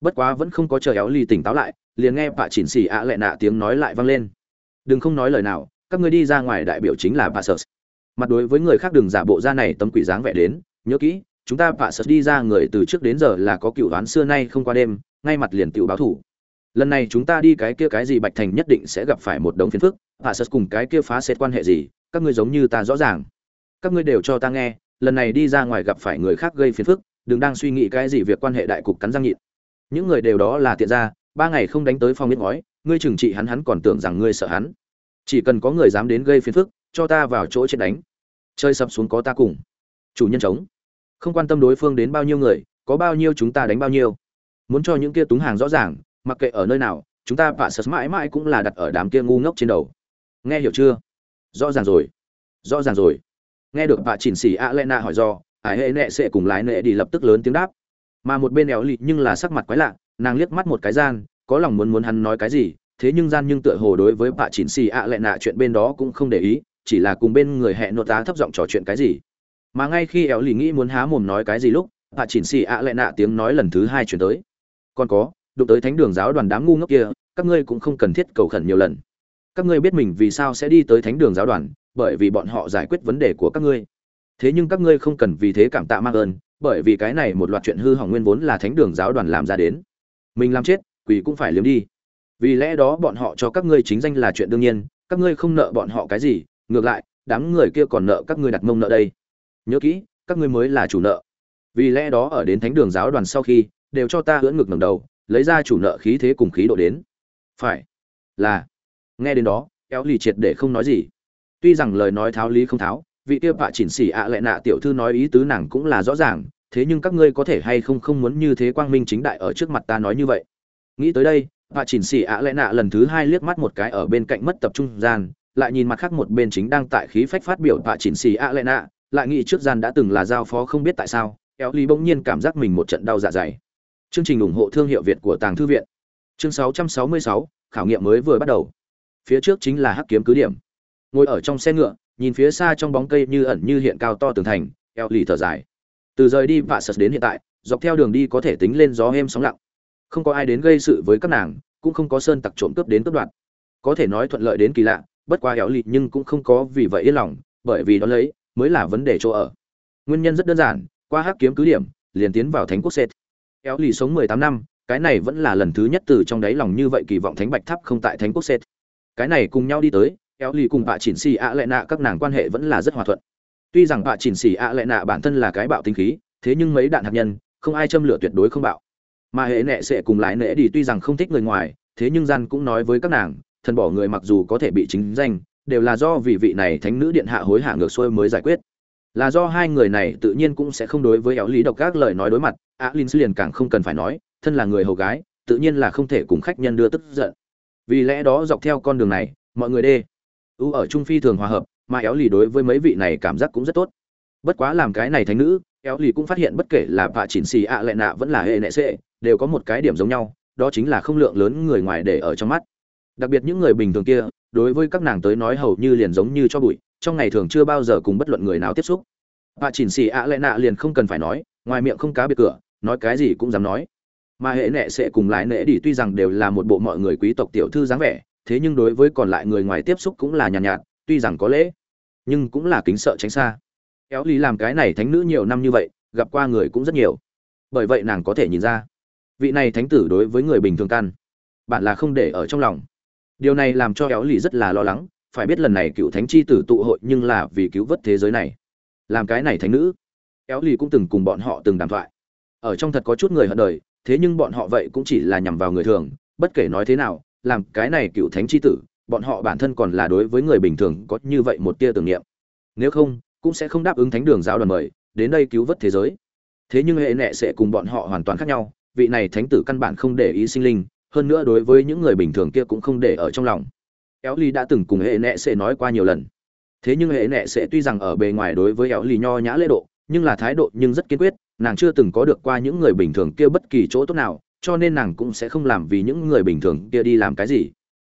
Bất quá vẫn không có chờ éo ly tỉnh táo lại, liền nghe bạ chỉnh xì ạ lệ nạ tiếng nói lại vang lên. Đừng không nói lời nào, các ngươi đi ra ngoài đại biểu chính là bà sợ mặt đối với người khác đừng giả bộ ra này tấm quỷ dáng vẻ đến, nhớ kỹ chúng ta bạ sật đi ra người từ trước đến giờ là có cựu đoán xưa nay không qua đêm, ngay mặt liền tiểu báo thủ. Lần này chúng ta đi cái kia cái gì bạch thành nhất định sẽ gặp phải một đống phiền phức hạ sật cùng cái kia phá xét quan hệ gì, các ngươi giống như ta rõ ràng. Các ngươi đều cho ta nghe, lần này đi ra ngoài gặp phải người khác gây phiền phức, đừng đang suy nghĩ cái gì việc quan hệ đại cục cắn răng nhịn. Những người đều đó là tiện ra ba ngày không đánh tới phong biết ngói, ngươi trừng trị hắn hắn còn tưởng rằng ngươi sợ hắn. Chỉ cần có người dám đến gây phiền phức, cho ta vào chỗ chết đánh. Chơi sập xuống có ta cùng. Chủ nhân chống không quan tâm đối phương đến bao nhiêu người, có bao nhiêu chúng ta đánh bao nhiêu. Muốn cho những kia túng hàng rõ ràng, mặc kệ ở nơi nào, chúng ta vạ sật mãi mãi cũng là đặt ở đám kia ngu ngốc trên đầu. Nghe hiểu chưa? Rõ ràng rồi. Rõ ràng rồi. Nghe được bà chỉnh xỉ a lena hỏi do, ải hệ nệ sẽ cùng lái nệ đi lập tức lớn tiếng đáp. Mà một bên éo lị nhưng là sắc mặt quái lạ, nàng liếc mắt một cái gian, có lòng muốn muốn hắn nói cái gì, thế nhưng gian nhưng tựa hồ đối với bà chỉnh xỉ a lệ nạ chuyện bên đó cũng không để ý, chỉ là cùng bên người hẹn nội tá thấp giọng trò chuyện cái gì mà ngay khi éo lì nghĩ muốn há mồm nói cái gì lúc, hạ chỉnh xỉ ạ lại nạ tiếng nói lần thứ hai chuyển tới. Còn có, đụng tới thánh đường giáo đoàn đám ngu ngốc kia, các ngươi cũng không cần thiết cầu khẩn nhiều lần. Các ngươi biết mình vì sao sẽ đi tới thánh đường giáo đoàn, bởi vì bọn họ giải quyết vấn đề của các ngươi. Thế nhưng các ngươi không cần vì thế cảm tạ mang ơn, bởi vì cái này một loạt chuyện hư hỏng nguyên vốn là thánh đường giáo đoàn làm ra đến. Mình làm chết, quỷ cũng phải liếm đi. Vì lẽ đó bọn họ cho các ngươi chính danh là chuyện đương nhiên, các ngươi không nợ bọn họ cái gì, ngược lại, đám người kia còn nợ các ngươi đặt mông nợ đây nhớ kỹ, các ngươi mới là chủ nợ. Vì lẽ đó ở đến thánh đường giáo đoàn sau khi, đều cho ta hưỡn ngực ngầm đầu, lấy ra chủ nợ khí thế cùng khí độ đến. Phải. Là. Nghe đến đó éo lì triệt để không nói gì. Tuy rằng lời nói tháo lý không tháo, vị tiêu bạ chỉnh xỉ ạ à lại nạ tiểu thư nói ý tứ nàng cũng là rõ ràng, thế nhưng các ngươi có thể hay không không muốn như thế quang minh chính đại ở trước mặt ta nói như vậy? Nghĩ tới đây bạ chỉnh xỉ ạ à lại nạ lần thứ hai liếc mắt một cái ở bên cạnh mất tập trung gian, lại nhìn mặt khác một bên chính đang tại khí phách phát biểu bạ chỉnh xỉ ạ à lại nạ lại nghĩ trước gian đã từng là giao phó không biết tại sao éo ly bỗng nhiên cảm giác mình một trận đau dạ dày. Chương trình ủng hộ thương hiệu việt của tàng thư viện. Chương 666, khảo nghiệm mới vừa bắt đầu. Phía trước chính là hắc kiếm cứ điểm. Ngồi ở trong xe ngựa nhìn phía xa trong bóng cây như ẩn như hiện cao to tường thành eo lì thở dài. Từ rời đi vạ sật đến hiện tại dọc theo đường đi có thể tính lên gió êm sóng lặng. Không có ai đến gây sự với các nàng cũng không có sơn tặc trộm cướp đến cướp đoạt. Có thể nói thuận lợi đến kỳ lạ bất quá éo lì nhưng cũng không có vì vậy yên lòng bởi vì đó lấy mới là vấn đề chỗ ở. Nguyên nhân rất đơn giản, qua hắc kiếm cứ điểm, liền tiến vào thánh quốc sệt. Éo lì sống mười tám năm, cái này vẫn là lần thứ nhất từ trong đáy lòng như vậy kỳ vọng thánh bạch tháp không tại thánh quốc sệt. Cái này cùng nhau đi tới éo lì cùng bà chỉnh xì ạ lệ nạ các nàng quan hệ vẫn là rất hòa thuận. Tuy rằng bà chỉnh xì ạ lệ nạ bản thân là cái bạo tinh khí, thế nhưng mấy đạn hạt nhân, không ai châm lửa tuyệt đối không bạo. Mà hệ nệ sẽ cùng lái nệ đi tuy rằng không thích người ngoài, thế nhưng gian cũng nói với các nàng, thần bỏ người mặc dù có thể bị chính danh đều là do vì vị này thánh nữ điện hạ hối hạ ngược xuôi mới giải quyết. Là do hai người này tự nhiên cũng sẽ không đối với éo lý độc các lời nói đối mặt, á linh liền càng không cần phải nói, thân là người hầu gái, tự nhiên là không thể cùng khách nhân đưa tức giận. Vì lẽ đó dọc theo con đường này, mọi người đê, ưu ở trung phi thường hòa hợp, mà éo lì đối với mấy vị này cảm giác cũng rất tốt. Bất quá làm cái này thánh nữ, éo lì cũng phát hiện bất kể là vạ chỉnh xì ạ lệ nạ vẫn là hệ nệ xệ, đều có một cái điểm giống nhau, đó chính là không lượng lớn người ngoài để ở trong mắt. Đặc biệt những người bình thường kia đối với các nàng tới nói hầu như liền giống như cho bụi trong ngày thường chưa bao giờ cùng bất luận người nào tiếp xúc. Vạ chỉnh xì ạ lẽ nạ liền không cần phải nói ngoài miệng không cá biệt cửa nói cái gì cũng dám nói. Mà hệ nệ sẽ cùng lại nệ đi tuy rằng đều là một bộ mọi người quý tộc tiểu thư dáng vẻ thế nhưng đối với còn lại người ngoài tiếp xúc cũng là nhàn nhạt, nhạt tuy rằng có lễ nhưng cũng là kính sợ tránh xa. Kéo lý làm cái này thánh nữ nhiều năm như vậy gặp qua người cũng rất nhiều. Bởi vậy nàng có thể nhìn ra vị này thánh tử đối với người bình thường căn bạn là không để ở trong lòng điều này làm cho éo lì rất là lo lắng, phải biết lần này cựu thánh chi tử tụ hội nhưng là vì cứu vớt thế giới này. Làm cái này thánh nữ. Éo lì cũng từng cùng bọn họ từng đàm thoại. Ở trong thật có chút người hận đời, thế nhưng bọn họ vậy cũng chỉ là nhằm vào người thường, bất kể nói thế nào, làm cái này cựu thánh chi tử, bọn họ bản thân còn là đối với người bình thường có như vậy một tia tưởng niệm. Nếu không, cũng sẽ không đáp ứng thánh đường giáo đoàn mời, đến đây cứu vớt thế giới. Thế nhưng hệ nệ sẽ cùng bọn họ hoàn toàn khác nhau, vị này thánh tử căn bản không để ý sinh linh hơn nữa đối với những người bình thường kia cũng không để ở trong lòng. Éo ly đã từng cùng hệ nệ sẽ nói qua nhiều lần. Thế nhưng hệ nệ sẽ tuy rằng ở bề ngoài đối với éo ly nho nhã lễ độ, nhưng là thái độ nhưng rất kiên quyết, nàng chưa từng có được qua những người bình thường kia bất kỳ chỗ tốt nào, cho nên nàng cũng sẽ không làm vì những người bình thường kia đi làm cái gì.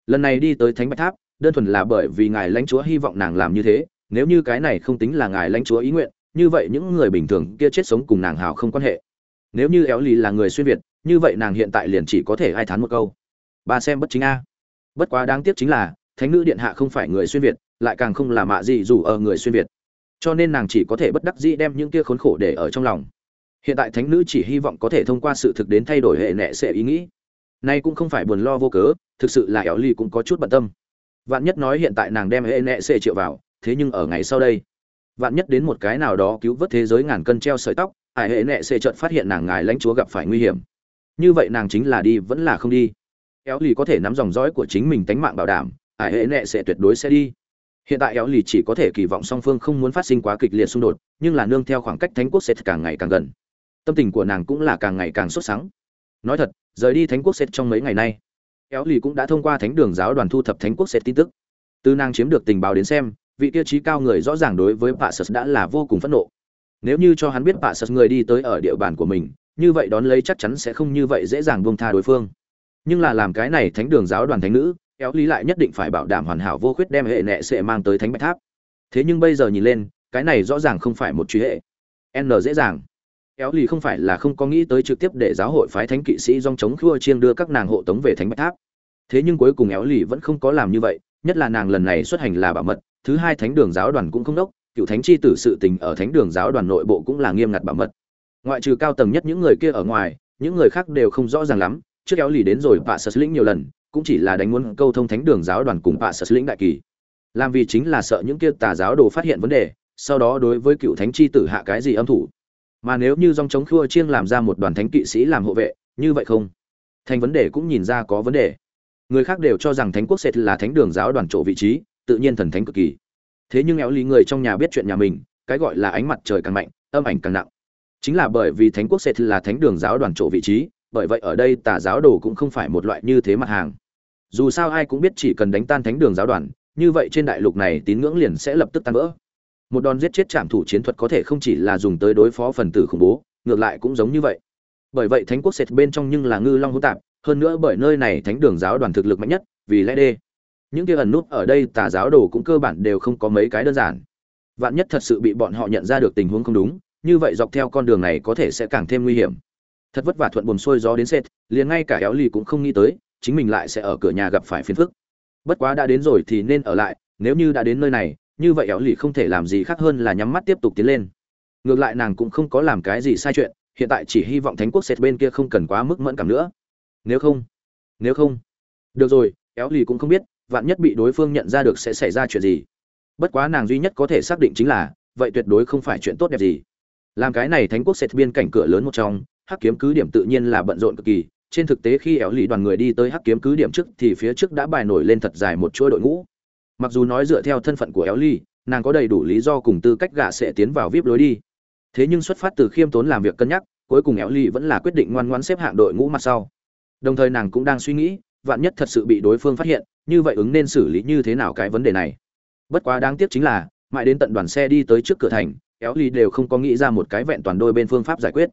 Lần này đi tới thánh bạch tháp, đơn thuần là bởi vì ngài lãnh chúa hy vọng nàng làm như thế, nếu như cái này không tính là ngài lãnh chúa ý nguyện, như vậy những người bình thường kia chết sống cùng nàng hào không quan hệ. Nếu như éo lì là người xuyên việt như vậy nàng hiện tại liền chỉ có thể ai thán một câu. Ba xem bất chính a. Bất quá đáng tiếc chính là, thánh nữ điện hạ không phải người xuyên việt, lại càng không là mạ gì dù ở người xuyên việt. Cho nên nàng chỉ có thể bất đắc dĩ đem những kia khốn khổ để ở trong lòng. Hiện tại thánh nữ chỉ hy vọng có thể thông qua sự thực đến thay đổi hệ nệ sẽ ý nghĩ. Nay cũng không phải buồn lo vô cớ, thực sự là éo ly cũng có chút bận tâm. Vạn nhất nói hiện tại nàng đem hệ nệ sẽ triệu vào, thế nhưng ở ngày sau đây, vạn nhất đến một cái nào đó cứu vớt thế giới ngàn cân treo sợi tóc ải hệ nệ sẽ chợt phát hiện nàng ngài lãnh chúa gặp phải nguy hiểm như vậy nàng chính là đi vẫn là không đi. Éo lì có thể nắm dòng dõi của chính mình tánh mạng bảo đảm, ải hệ nệ sẽ tuyệt đối sẽ đi. Hiện tại éo lì chỉ có thể kỳ vọng song phương không muốn phát sinh quá kịch liệt xung đột, nhưng là nương theo khoảng cách thánh quốc sẽ càng ngày càng gần. Tâm tình của nàng cũng là càng ngày càng sốt sắng. Nói thật, rời đi thánh quốc sẽ trong mấy ngày nay, éo lì cũng đã thông qua thánh đường giáo đoàn thu thập thánh quốc sẽ tin tức. Từ nàng chiếm được tình báo đến xem, vị tiêu chí cao người rõ ràng đối với pạ sật đã là vô cùng phẫn nộ. Nếu như cho hắn biết pạ sật người đi tới ở địa bàn của mình như vậy đón lấy chắc chắn sẽ không như vậy dễ dàng buông tha đối phương. Nhưng là làm cái này thánh đường giáo đoàn thánh nữ éo lý lại nhất định phải bảo đảm hoàn hảo vô khuyết đem hệ nệ sẽ mang tới thánh bạch tháp. Thế nhưng bây giờ nhìn lên, cái này rõ ràng không phải một truy hệ. N dễ dàng. Éo lì không phải là không có nghĩ tới trực tiếp để giáo hội phái thánh kỵ sĩ dòng chống khua chiêng đưa các nàng hộ tống về thánh bạch tháp. Thế nhưng cuối cùng éo lì vẫn không có làm như vậy, nhất là nàng lần này xuất hành là bảo mật, thứ hai thánh đường giáo đoàn cũng không đốc, cựu thánh chi tử sự tình ở thánh đường giáo đoàn nội bộ cũng là nghiêm ngặt bảo mật ngoại trừ cao tầng nhất những người kia ở ngoài, những người khác đều không rõ ràng lắm. Trước kéo lì đến rồi bạ sơ lĩnh nhiều lần, cũng chỉ là đánh muốn câu thông thánh đường giáo đoàn cùng bạ sơ lĩnh đại kỳ. Làm vì chính là sợ những kia tà giáo đồ phát hiện vấn đề, sau đó đối với cựu thánh chi tử hạ cái gì âm thủ. Mà nếu như dòng chống khua chiêng làm ra một đoàn thánh kỵ sĩ làm hộ vệ, như vậy không? Thành vấn đề cũng nhìn ra có vấn đề. Người khác đều cho rằng thánh quốc sệt là thánh đường giáo đoàn chỗ vị trí, tự nhiên thần thánh cực kỳ. Thế nhưng éo lý người trong nhà biết chuyện nhà mình, cái gọi là ánh mặt trời càng mạnh, âm ảnh càng nặng chính là bởi vì thánh quốc sệt là thánh đường giáo đoàn chỗ vị trí, bởi vậy ở đây tà giáo đồ cũng không phải một loại như thế mặt hàng. Dù sao ai cũng biết chỉ cần đánh tan thánh đường giáo đoàn, như vậy trên đại lục này tín ngưỡng liền sẽ lập tức tan vỡ. Một đòn giết chết trạm thủ chiến thuật có thể không chỉ là dùng tới đối phó phần tử khủng bố, ngược lại cũng giống như vậy. Bởi vậy thánh quốc sệt bên trong nhưng là ngư long hỗn tạp, hơn nữa bởi nơi này thánh đường giáo đoàn thực lực mạnh nhất, vì lẽ đê. Những kia ẩn nút ở đây tà giáo đồ cũng cơ bản đều không có mấy cái đơn giản. Vạn nhất thật sự bị bọn họ nhận ra được tình huống không đúng như vậy dọc theo con đường này có thể sẽ càng thêm nguy hiểm. Thật vất vả thuận buồm xuôi gió đến sệt, liền ngay cả éo ly cũng không nghĩ tới, chính mình lại sẽ ở cửa nhà gặp phải phiền phức. Bất quá đã đến rồi thì nên ở lại, nếu như đã đến nơi này, như vậy éo ly không thể làm gì khác hơn là nhắm mắt tiếp tục tiến lên. Ngược lại nàng cũng không có làm cái gì sai chuyện, hiện tại chỉ hy vọng thánh quốc sệt bên kia không cần quá mức mẫn cảm nữa. Nếu không nếu không. Được rồi éo ly cũng không biết, vạn nhất bị đối phương nhận ra được sẽ xảy ra chuyện gì. Bất quá nàng duy nhất có thể xác định chính là, vậy tuyệt đối không phải chuyện tốt đẹp gì làm cái này thánh quốc sệt biên cảnh cửa lớn một trong, hắc kiếm cứ điểm tự nhiên là bận rộn cực kỳ. Trên thực tế khi éo lì đoàn người đi tới hắc kiếm cứ điểm trước thì phía trước đã bài nổi lên thật dài một chuỗi đội ngũ. Mặc dù nói dựa theo thân phận của éo lì nàng có đầy đủ lý do cùng tư cách gạ sẽ tiến vào vip lối đi. Thế nhưng xuất phát từ khiêm tốn làm việc cân nhắc, cuối cùng éo lì vẫn là quyết định ngoan ngoãn xếp hạng đội ngũ mặt sau. Đồng thời nàng cũng đang suy nghĩ, vạn nhất thật sự bị đối phương phát hiện, như vậy ứng nên xử lý như thế nào cái vấn đề này. Bất quá đáng tiếc chính là, mãi đến tận đoàn xe đi tới trước cửa thành éo ly đều không có nghĩ ra một cái vẹn toàn đôi bên phương pháp giải quyết.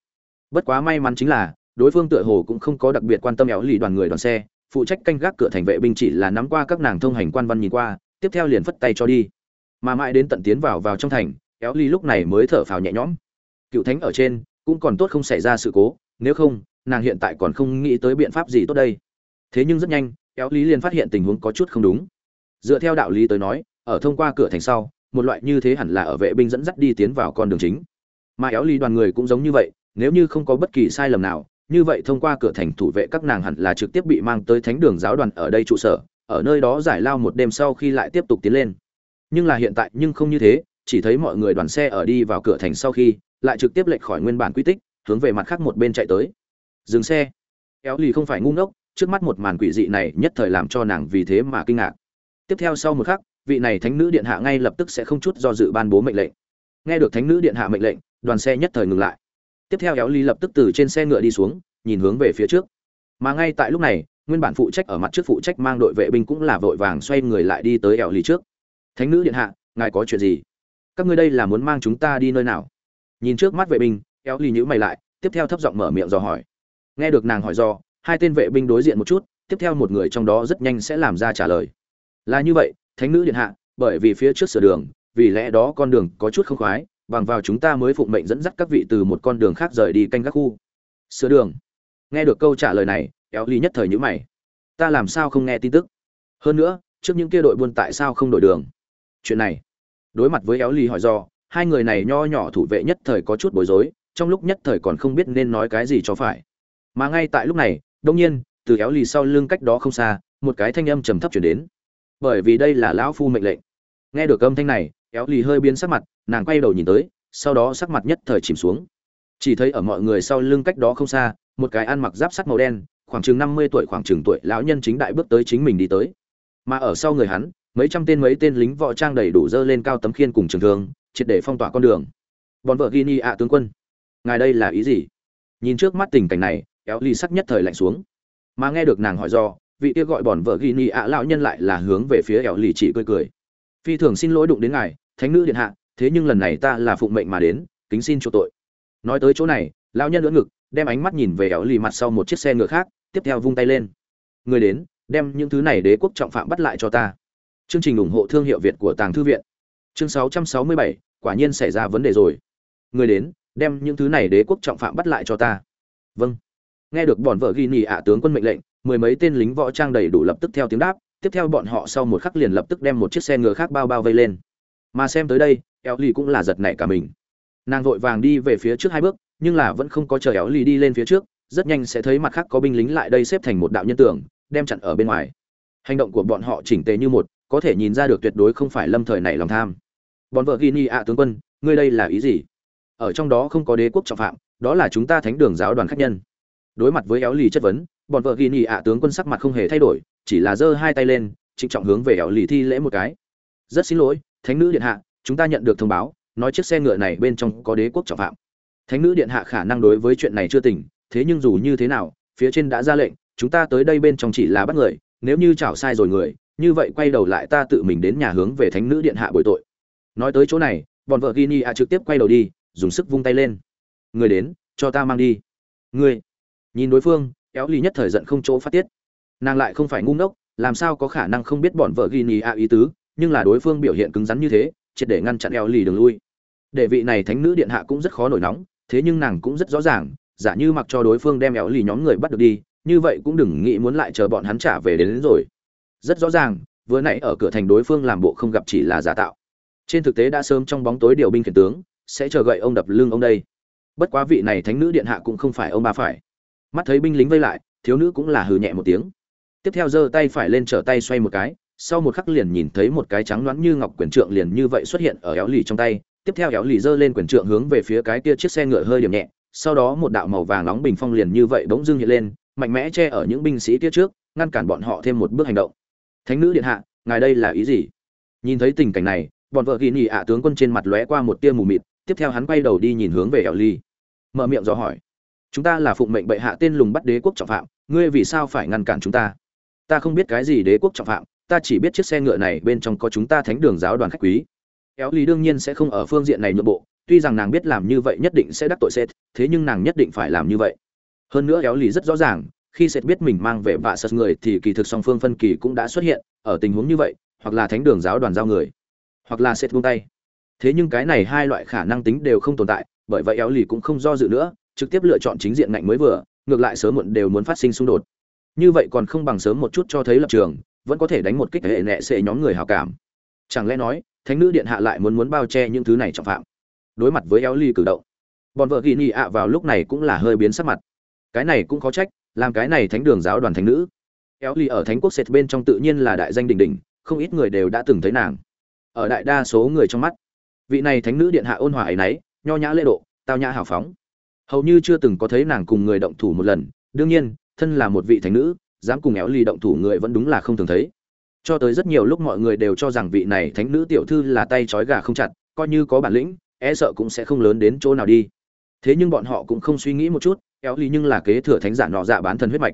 Bất quá may mắn chính là, đối phương tựa hồ cũng không có đặc biệt quan tâm éo ly đoàn người đoàn xe, phụ trách canh gác cửa thành vệ binh chỉ là nắm qua các nàng thông hành quan văn nhìn qua, tiếp theo liền phất tay cho đi. Mà mãi đến tận tiến vào vào trong thành éo ly lúc này mới thở phào nhẹ nhõm. Cựu thánh ở trên, cũng còn tốt không xảy ra sự cố, nếu không, nàng hiện tại còn không nghĩ tới biện pháp gì tốt đây. Thế nhưng rất nhanh éo lý liền phát hiện tình huống có chút không đúng. Dựa theo đạo lý tới nói, ở thông qua cửa thành sau một loại như thế hẳn là ở vệ binh dẫn dắt đi tiến vào con đường chính. Mà éo Ly đoàn người cũng giống như vậy, nếu như không có bất kỳ sai lầm nào, như vậy thông qua cửa thành thủ vệ các nàng hẳn là trực tiếp bị mang tới thánh đường giáo đoàn ở đây trụ sở, ở nơi đó giải lao một đêm sau khi lại tiếp tục tiến lên. Nhưng là hiện tại nhưng không như thế, chỉ thấy mọi người đoàn xe ở đi vào cửa thành sau khi, lại trực tiếp lệch khỏi nguyên bản quy tích, hướng về mặt khác một bên chạy tới. Dừng xe. Éo lì không phải ngu ngốc, trước mắt một màn quỷ dị này nhất thời làm cho nàng vì thế mà kinh ngạc. Tiếp theo sau một khắc vị này thánh nữ điện hạ ngay lập tức sẽ không chút do dự ban bố mệnh lệnh. Nghe được thánh nữ điện hạ mệnh lệnh, đoàn xe nhất thời ngừng lại. Tiếp theo éo ly lập tức từ trên xe ngựa đi xuống, nhìn hướng về phía trước. Mà ngay tại lúc này, nguyên bản phụ trách ở mặt trước phụ trách mang đội vệ binh cũng là vội vàng xoay người lại đi tới éo ly trước. Thánh nữ điện hạ, ngài có chuyện gì? Các ngươi đây là muốn mang chúng ta đi nơi nào? Nhìn trước mắt vệ binh, éo ly nhữ mày lại, tiếp theo thấp giọng mở miệng dò hỏi. Nghe được nàng hỏi do hai tên vệ binh đối diện một chút, tiếp theo một người trong đó rất nhanh sẽ làm ra trả lời. Là như vậy thánh nữ điện hạ, bởi vì phía trước sửa đường, vì lẽ đó con đường có chút không khoái, bằng vào chúng ta mới phụng mệnh dẫn dắt các vị từ một con đường khác rời đi canh các khu. Sửa đường. Nghe được câu trả lời này, éo ly nhất thời nhữ mày. Ta làm sao không nghe tin tức? Hơn nữa, trước những kia đội buôn tại sao không đổi đường? Chuyện này. Đối mặt với éo ly hỏi do, hai người này nho nhỏ thủ vệ nhất thời có chút bối rối, trong lúc nhất thời còn không biết nên nói cái gì cho phải. Mà ngay tại lúc này đông nhiên, từ éo ly sau lưng cách đó không xa, một cái thanh âm trầm thấp chuyển đến bởi vì đây là lão phu mệnh lệnh. Nghe được âm thanh này éo ly hơi biến sắc mặt, nàng quay đầu nhìn tới, sau đó sắc mặt nhất thời chìm xuống. Chỉ thấy ở mọi người sau lưng cách đó không xa, một cái ăn mặc giáp sắt màu đen, khoảng chừng năm mươi tuổi khoảng chừng tuổi lão nhân chính đại bước tới chính mình đi tới. Mà ở sau người hắn, mấy trăm tên mấy tên lính võ trang đầy đủ dơ lên cao tấm khiên cùng trường thường triệt để phong tỏa con đường. Bọn vợ ghi ạ tướng quân, ngài đây là ý gì? Nhìn trước mắt tình cảnh này éo ly sắc nhất thời lạnh xuống. Mà nghe được nàng hỏi do vị kia gọi bọn vợ ghi ni ạ lão nhân lại là hướng về phía ẻo lì chỉ cười cười. Phi thường xin lỗi đụng đến ngài thánh nữ điện hạ thế nhưng lần này ta là phụng mệnh mà đến kính xin chỗ tội. Nói tới chỗ này lão nhân lưỡn ngực đem ánh mắt nhìn về ẻo lì mặt sau một chiếc xe ngựa khác tiếp theo vung tay lên. Người đến đem những thứ này đế quốc trọng phạm bắt lại cho ta. Chương trình ủng hộ thương hiệu việt của tàng thư viện. Chương 667, quả nhiên xảy ra vấn đề rồi. Người đến đem những thứ này đế quốc trọng phạm bắt lại cho ta. Vâng. Nghe được bọn vợ ghi nhì ạ tướng quân mệnh lệnh mười mấy tên lính võ trang đầy đủ lập tức theo tiếng đáp, tiếp theo bọn họ sau một khắc liền lập tức đem một chiếc xe ngựa khác bao bao vây lên. Mà xem tới đây éo lì cũng là giật nảy cả mình. Nàng vội vàng đi về phía trước hai bước, nhưng là vẫn không có chờ éo lì đi lên phía trước, rất nhanh sẽ thấy mặt khác có binh lính lại đây xếp thành một đạo nhân tưởng đem chặn ở bên ngoài. Hành động của bọn họ chỉnh tề như một, có thể nhìn ra được tuyệt đối không phải lâm thời này lòng tham. Bọn vợ ghi ni ạ tướng quân, ngươi đây là ý gì? Ở trong đó không có đế quốc trọng phạm, đó là chúng ta thánh đường giáo đoàn khách nhân. Đối mặt với éo lì chất vấn bọn vợ ghi nhị ạ tướng quân sắc mặt không hề thay đổi, chỉ là giơ hai tay lên, trịnh trọng hướng về éo lì thi lễ một cái. Rất xin lỗi, thánh nữ điện hạ, chúng ta nhận được thông báo, nói chiếc xe ngựa này bên trong có đế quốc trọng phạm. Thánh nữ điện hạ khả năng đối với chuyện này chưa tỉnh thế nhưng dù như thế nào, phía trên đã ra lệnh, chúng ta tới đây bên trong chỉ là bắt người, nếu như chảo sai rồi người, như vậy quay đầu lại ta tự mình đến nhà hướng về thánh nữ điện hạ bồi tội. Nói tới chỗ này, bọn vợ ghi ạ trực tiếp quay đầu đi, dùng sức vung tay lên. Người đến, cho ta mang đi. Người, nhìn đối phương éo ly nhất thời giận không chỗ phát tiết. Nàng lại không phải ngu ngốc làm sao có khả năng không biết bọn vợ ghi nhì ạ ý tứ nhưng là đối phương biểu hiện cứng rắn như thế triệt để ngăn chặn éo ly đường lui. Để vị này thánh nữ điện hạ cũng rất khó nổi nóng thế nhưng nàng cũng rất rõ ràng giả như mặc cho đối phương đem éo ly nhóm người bắt được đi như vậy cũng đừng nghĩ muốn lại chờ bọn hắn trả về đến, đến rồi. Rất rõ ràng vừa nãy ở cửa thành đối phương làm bộ không gặp chỉ là giả tạo. Trên thực tế đã sớm trong bóng tối điều binh khiển tướng sẽ chờ gậy ông đập lưng ông đây. Bất quá vị này thánh nữ điện hạ cũng không phải ông ba phải mắt thấy binh lính vây lại thiếu nữ cũng là hừ nhẹ một tiếng. Tiếp theo giơ tay phải lên trở tay xoay một cái sau một khắc liền nhìn thấy một cái trắng loãng như ngọc quyền trượng liền như vậy xuất hiện ở éo lì trong tay. Tiếp theo éo lì giơ lên quyền trượng hướng về phía cái kia chiếc xe ngựa hơi điểm nhẹ sau đó một đạo màu vàng nóng bình phong liền như vậy bỗng dưng hiện lên mạnh mẽ che ở những binh sĩ kia trước ngăn cản bọn họ thêm một bước hành động. Thánh nữ điện hạ ngài đây là ý gì? Nhìn thấy tình cảnh này bọn vợ ghi nhị ạ tướng quân trên mặt lóe qua một tia mù mịt tiếp theo hắn quay đầu đi nhìn hướng về éo lì, mở miệng dò hỏi chúng ta là phụng mệnh bệ hạ tên lùng bắt đế quốc trọng phạm, ngươi vì sao phải ngăn cản chúng ta? Ta không biết cái gì đế quốc trọng phạm, ta chỉ biết chiếc xe ngựa này bên trong có chúng ta thánh đường giáo đoàn khách quý. Éo ly đương nhiên sẽ không ở phương diện này nhượng bộ, tuy rằng nàng biết làm như vậy nhất định sẽ đắc tội sệt thế nhưng nàng nhất định phải làm như vậy. Hơn nữa éo ly rất rõ ràng, khi sệt biết mình mang về vạ sật người thì kỳ thực song phương phân kỳ cũng đã xuất hiện, ở tình huống như vậy, hoặc là thánh đường giáo đoàn giao người, hoặc là sệt buông tay. Thế nhưng cái này hai loại khả năng tính đều không tồn tại, bởi vậy éo lì cũng không do dự nữa trực tiếp lựa chọn chính diện ngạnh mới vừa, ngược lại sớm muộn đều muốn phát sinh xung đột. Như vậy còn không bằng sớm một chút cho thấy lập trường, vẫn có thể đánh một kích hệ nệ sệ nhóm người hào cảm. Chẳng lẽ nói, thánh nữ điện hạ lại muốn muốn bao che những thứ này trọng phạm? Đối mặt với éo ly cử động, bọn vợ ghi nhị ạ vào lúc này cũng là hơi biến sắc mặt. Cái này cũng khó trách, làm cái này thánh đường giáo đoàn thánh nữ. Éo ly ở thánh quốc sệt bên trong tự nhiên là đại danh đình đình không ít người đều đã từng thấy nàng. Ở đại đa số người trong mắt, vị này thánh nữ điện hạ ôn hòa ấy nấy, nho nhã lễ độ, tao nhã hào phóng hầu như chưa từng có thấy nàng cùng người động thủ một lần, đương nhiên, thân là một vị thánh nữ, dám cùng éo ly động thủ người vẫn đúng là không thường thấy. Cho tới rất nhiều lúc mọi người đều cho rằng vị này thánh nữ tiểu thư là tay trói gà không chặt, coi như có bản lĩnh e sợ cũng sẽ không lớn đến chỗ nào đi. Thế nhưng bọn họ cũng không suy nghĩ một chút, éo ly nhưng là kế thừa thánh giả nọ dạ bán thần huyết mạch.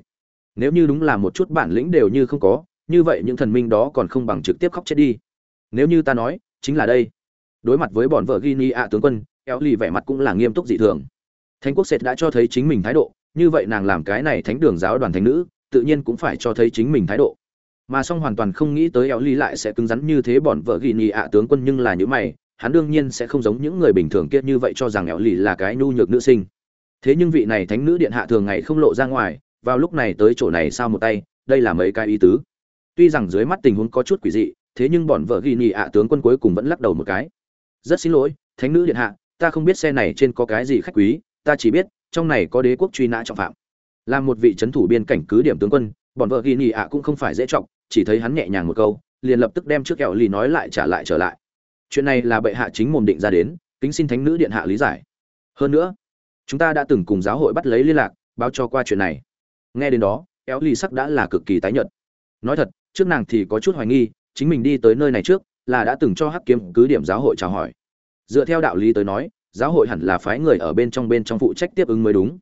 Nếu như đúng là một chút bản lĩnh đều như không có, như vậy những thần minh đó còn không bằng trực tiếp khóc chết đi. Nếu như ta nói, chính là đây. Đối mặt với bọn vợ ghi ni ạ tướng quân, éo ly vẻ mặt cũng là nghiêm túc dị thường thánh quốc sệt đã cho thấy chính mình thái độ, như vậy nàng làm cái này thánh đường giáo đoàn thánh nữ, tự nhiên cũng phải cho thấy chính mình thái độ. Mà song hoàn toàn không nghĩ tới éo ly lại sẽ cứng rắn như thế bọn vợ ghi nhị ạ tướng quân nhưng là những mày, hắn đương nhiên sẽ không giống những người bình thường kia như vậy cho rằng éo ly là cái nhu nhược nữ sinh. Thế nhưng vị này thánh nữ điện hạ thường ngày không lộ ra ngoài, vào lúc này tới chỗ này sao một tay, đây là mấy cái ý tứ. Tuy rằng dưới mắt tình huống có chút quỷ dị, thế nhưng bọn vợ ghi nhị ạ tướng quân cuối cùng vẫn lắc đầu một cái. Rất xin lỗi, thánh nữ điện hạ, ta không biết xe này trên có cái gì khách quý ta chỉ biết, trong này có đế quốc truy nã trọng phạm. Là một vị trấn thủ biên cảnh cứ điểm tướng quân, bọn vợ ghi nhị ạ cũng không phải dễ trọng chỉ thấy hắn nhẹ nhàng một câu, liền lập tức đem trước kẹo lì nói lại trả lại trở lại. Chuyện này là bệ hạ chính mồm định ra đến, kính xin thánh nữ điện hạ lý giải. Hơn nữa, chúng ta đã từng cùng giáo hội bắt lấy liên lạc, báo cho qua chuyện này. Nghe đến đó éo lì sắc đã là cực kỳ tái nhợt. Nói thật, trước nàng thì có chút hoài nghi, chính mình đi tới nơi này trước, là đã từng cho hắc kiếm cứ điểm giáo hội chào hỏi. Dựa theo đạo lý tới nói giáo hội hẳn là phái người ở bên trong bên trong phụ trách tiếp ứng mới đúng.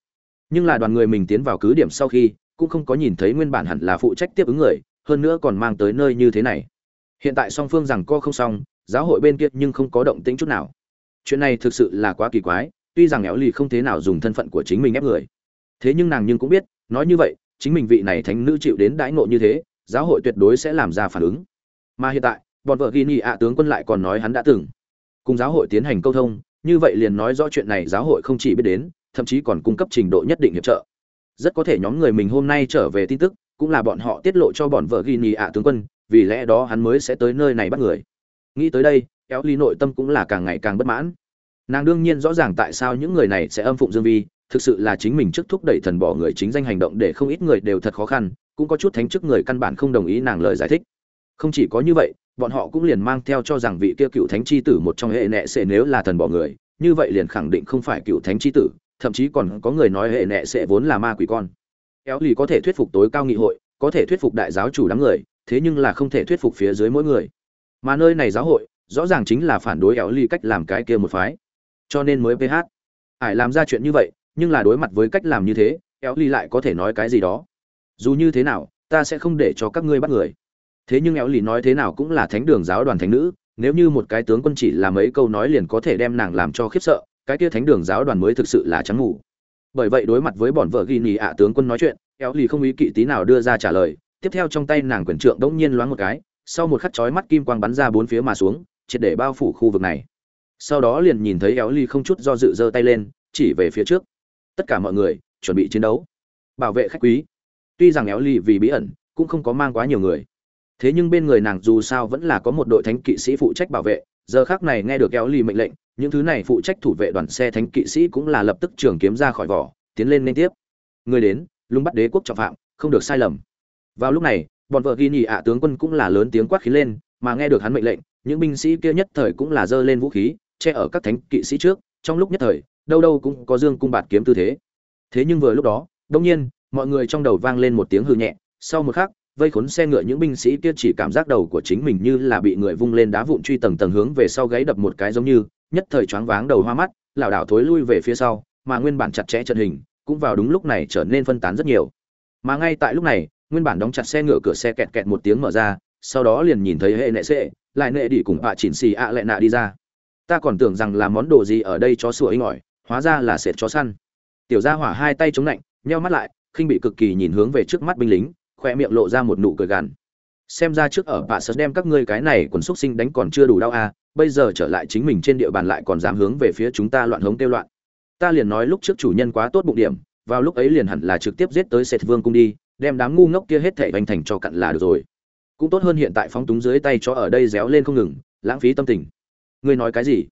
Nhưng là đoàn người mình tiến vào cứ điểm sau khi, cũng không có nhìn thấy nguyên bản hẳn là phụ trách tiếp ứng người, hơn nữa còn mang tới nơi như thế này. Hiện tại song phương rằng co không xong, giáo hội bên kia nhưng không có động tĩnh chút nào. Chuyện này thực sự là quá kỳ quái, tuy rằng éo lì không thế nào dùng thân phận của chính mình ép người. Thế nhưng nàng nhưng cũng biết, nói như vậy, chính mình vị này thánh nữ chịu đến đãi ngộ như thế, giáo hội tuyệt đối sẽ làm ra phản ứng. Mà hiện tại, bọn vợ ghi nhị ạ tướng quân lại còn nói hắn đã từng cùng giáo hội tiến hành câu thông như vậy liền nói rõ chuyện này giáo hội không chỉ biết đến, thậm chí còn cung cấp trình độ nhất định hiệp trợ. Rất có thể nhóm người mình hôm nay trở về tin tức, cũng là bọn họ tiết lộ cho bọn vợ ghi nhị ạ tướng quân, vì lẽ đó hắn mới sẽ tới nơi này bắt người. Nghĩ tới đây éo ly nội tâm cũng là càng ngày càng bất mãn. Nàng đương nhiên rõ ràng tại sao những người này sẽ âm phụng dương vi, thực sự là chính mình trước thúc đẩy thần bỏ người chính danh hành động để không ít người đều thật khó khăn, cũng có chút thánh chức người căn bản không đồng ý nàng lời giải thích. Không chỉ có như vậy bọn họ cũng liền mang theo cho rằng vị kia cựu thánh chi tử một trong hệ nệ sẽ nếu là thần bỏ người, như vậy liền khẳng định không phải cựu thánh chi tử, thậm chí còn có người nói hệ nệ sẽ vốn là ma quỷ con. Kéo lì có thể thuyết phục tối cao nghị hội, có thể thuyết phục đại giáo chủ đám người, thế nhưng là không thể thuyết phục phía dưới mỗi người. Mà nơi này giáo hội, rõ ràng chính là phản đối kéo lì cách làm cái kia một phái. Cho nên mới ph ải làm ra chuyện như vậy, nhưng là đối mặt với cách làm như thế, kéo lì lại có thể nói cái gì đó. Dù như thế nào, ta sẽ không để cho các ngươi bắt người thế nhưng éo lì nói thế nào cũng là thánh đường giáo đoàn thánh nữ, nếu như một cái tướng quân chỉ là mấy câu nói liền có thể đem nàng làm cho khiếp sợ, cái kia thánh đường giáo đoàn mới thực sự là trắng ngủ bởi vậy đối mặt với bọn vợ ghi nhì ạ tướng quân nói chuyện, éo lì không ý kỵ tí nào đưa ra trả lời, tiếp theo trong tay nàng Quyền trượng đống nhiên loáng một cái, sau một khắc chói mắt kim quang bắn ra bốn phía mà xuống, triệt để bao phủ khu vực này. Sau đó liền nhìn thấy éo ly không chút do dự giơ tay lên, chỉ về phía trước. Tất cả mọi người, chuẩn bị chiến đấu. Bảo vệ khách quý. Tuy rằng éo ly vì bí ẩn, cũng không có mang quá nhiều người thế nhưng bên người nàng dù sao vẫn là có một đội thánh kỵ sĩ phụ trách bảo vệ, giờ khác này nghe được kéo lì mệnh lệnh, những thứ này phụ trách thủ vệ đoàn xe thánh kỵ sĩ cũng là lập tức trường kiếm ra khỏi vỏ, tiến lên liên tiếp. Người đến, lung bắt đế quốc trọng phạm, không được sai lầm. Vào lúc này, bọn vợ ghi nhị ạ tướng quân cũng là lớn tiếng quát khí lên, mà nghe được hắn mệnh lệnh, những binh sĩ kia nhất thời cũng là giơ lên vũ khí, che ở các thánh kỵ sĩ trước, trong lúc nhất thời, đâu đâu cũng có dương cung bạt kiếm tư thế. Thế nhưng vừa lúc đó, đông nhiên, mọi người trong đầu vang lên một tiếng hư nhẹ, sau một khắc vây khốn xe ngựa những binh sĩ kia chỉ cảm giác đầu của chính mình như là bị người vung lên đá vụn truy tầng tầng hướng về sau gáy đập một cái giống như, nhất thời choáng váng đầu hoa mắt, lảo đảo thối lui về phía sau, mà nguyên bản chặt chẽ trận hình cũng vào đúng lúc này trở nên phân tán rất nhiều. Mà ngay tại lúc này, nguyên bản đóng chặt xe ngựa cửa xe kẹt kẹt một tiếng mở ra, sau đó liền nhìn thấy hệ nệ sệ lại nệ đi cùng ạ chỉnh xì ạ lệ nạ đi ra. Ta còn tưởng rằng là món đồ gì ở đây chó sủa inh ỏi, hóa ra là sệt chó săn. Tiểu gia hỏa hai tay chống lạnh, nheo mắt lại, khinh bị cực kỳ nhìn hướng về trước mắt binh lính khoe miệng lộ ra một nụ cười gằn xem ra trước ở bạ sơ đem các ngươi cái này quần xúc sinh đánh còn chưa đủ đau à bây giờ trở lại chính mình trên địa bàn lại còn dám hướng về phía chúng ta loạn hống tiêu loạn. Ta liền nói lúc trước chủ nhân quá tốt bụng điểm, vào lúc ấy liền hẳn là trực tiếp giết tới sệt vương cung đi, đem đám ngu ngốc kia hết thảy vành thành cho cặn là được rồi. Cũng tốt hơn hiện tại phóng túng dưới tay cho ở đây réo lên không ngừng, lãng phí tâm tình. Ngươi nói cái gì?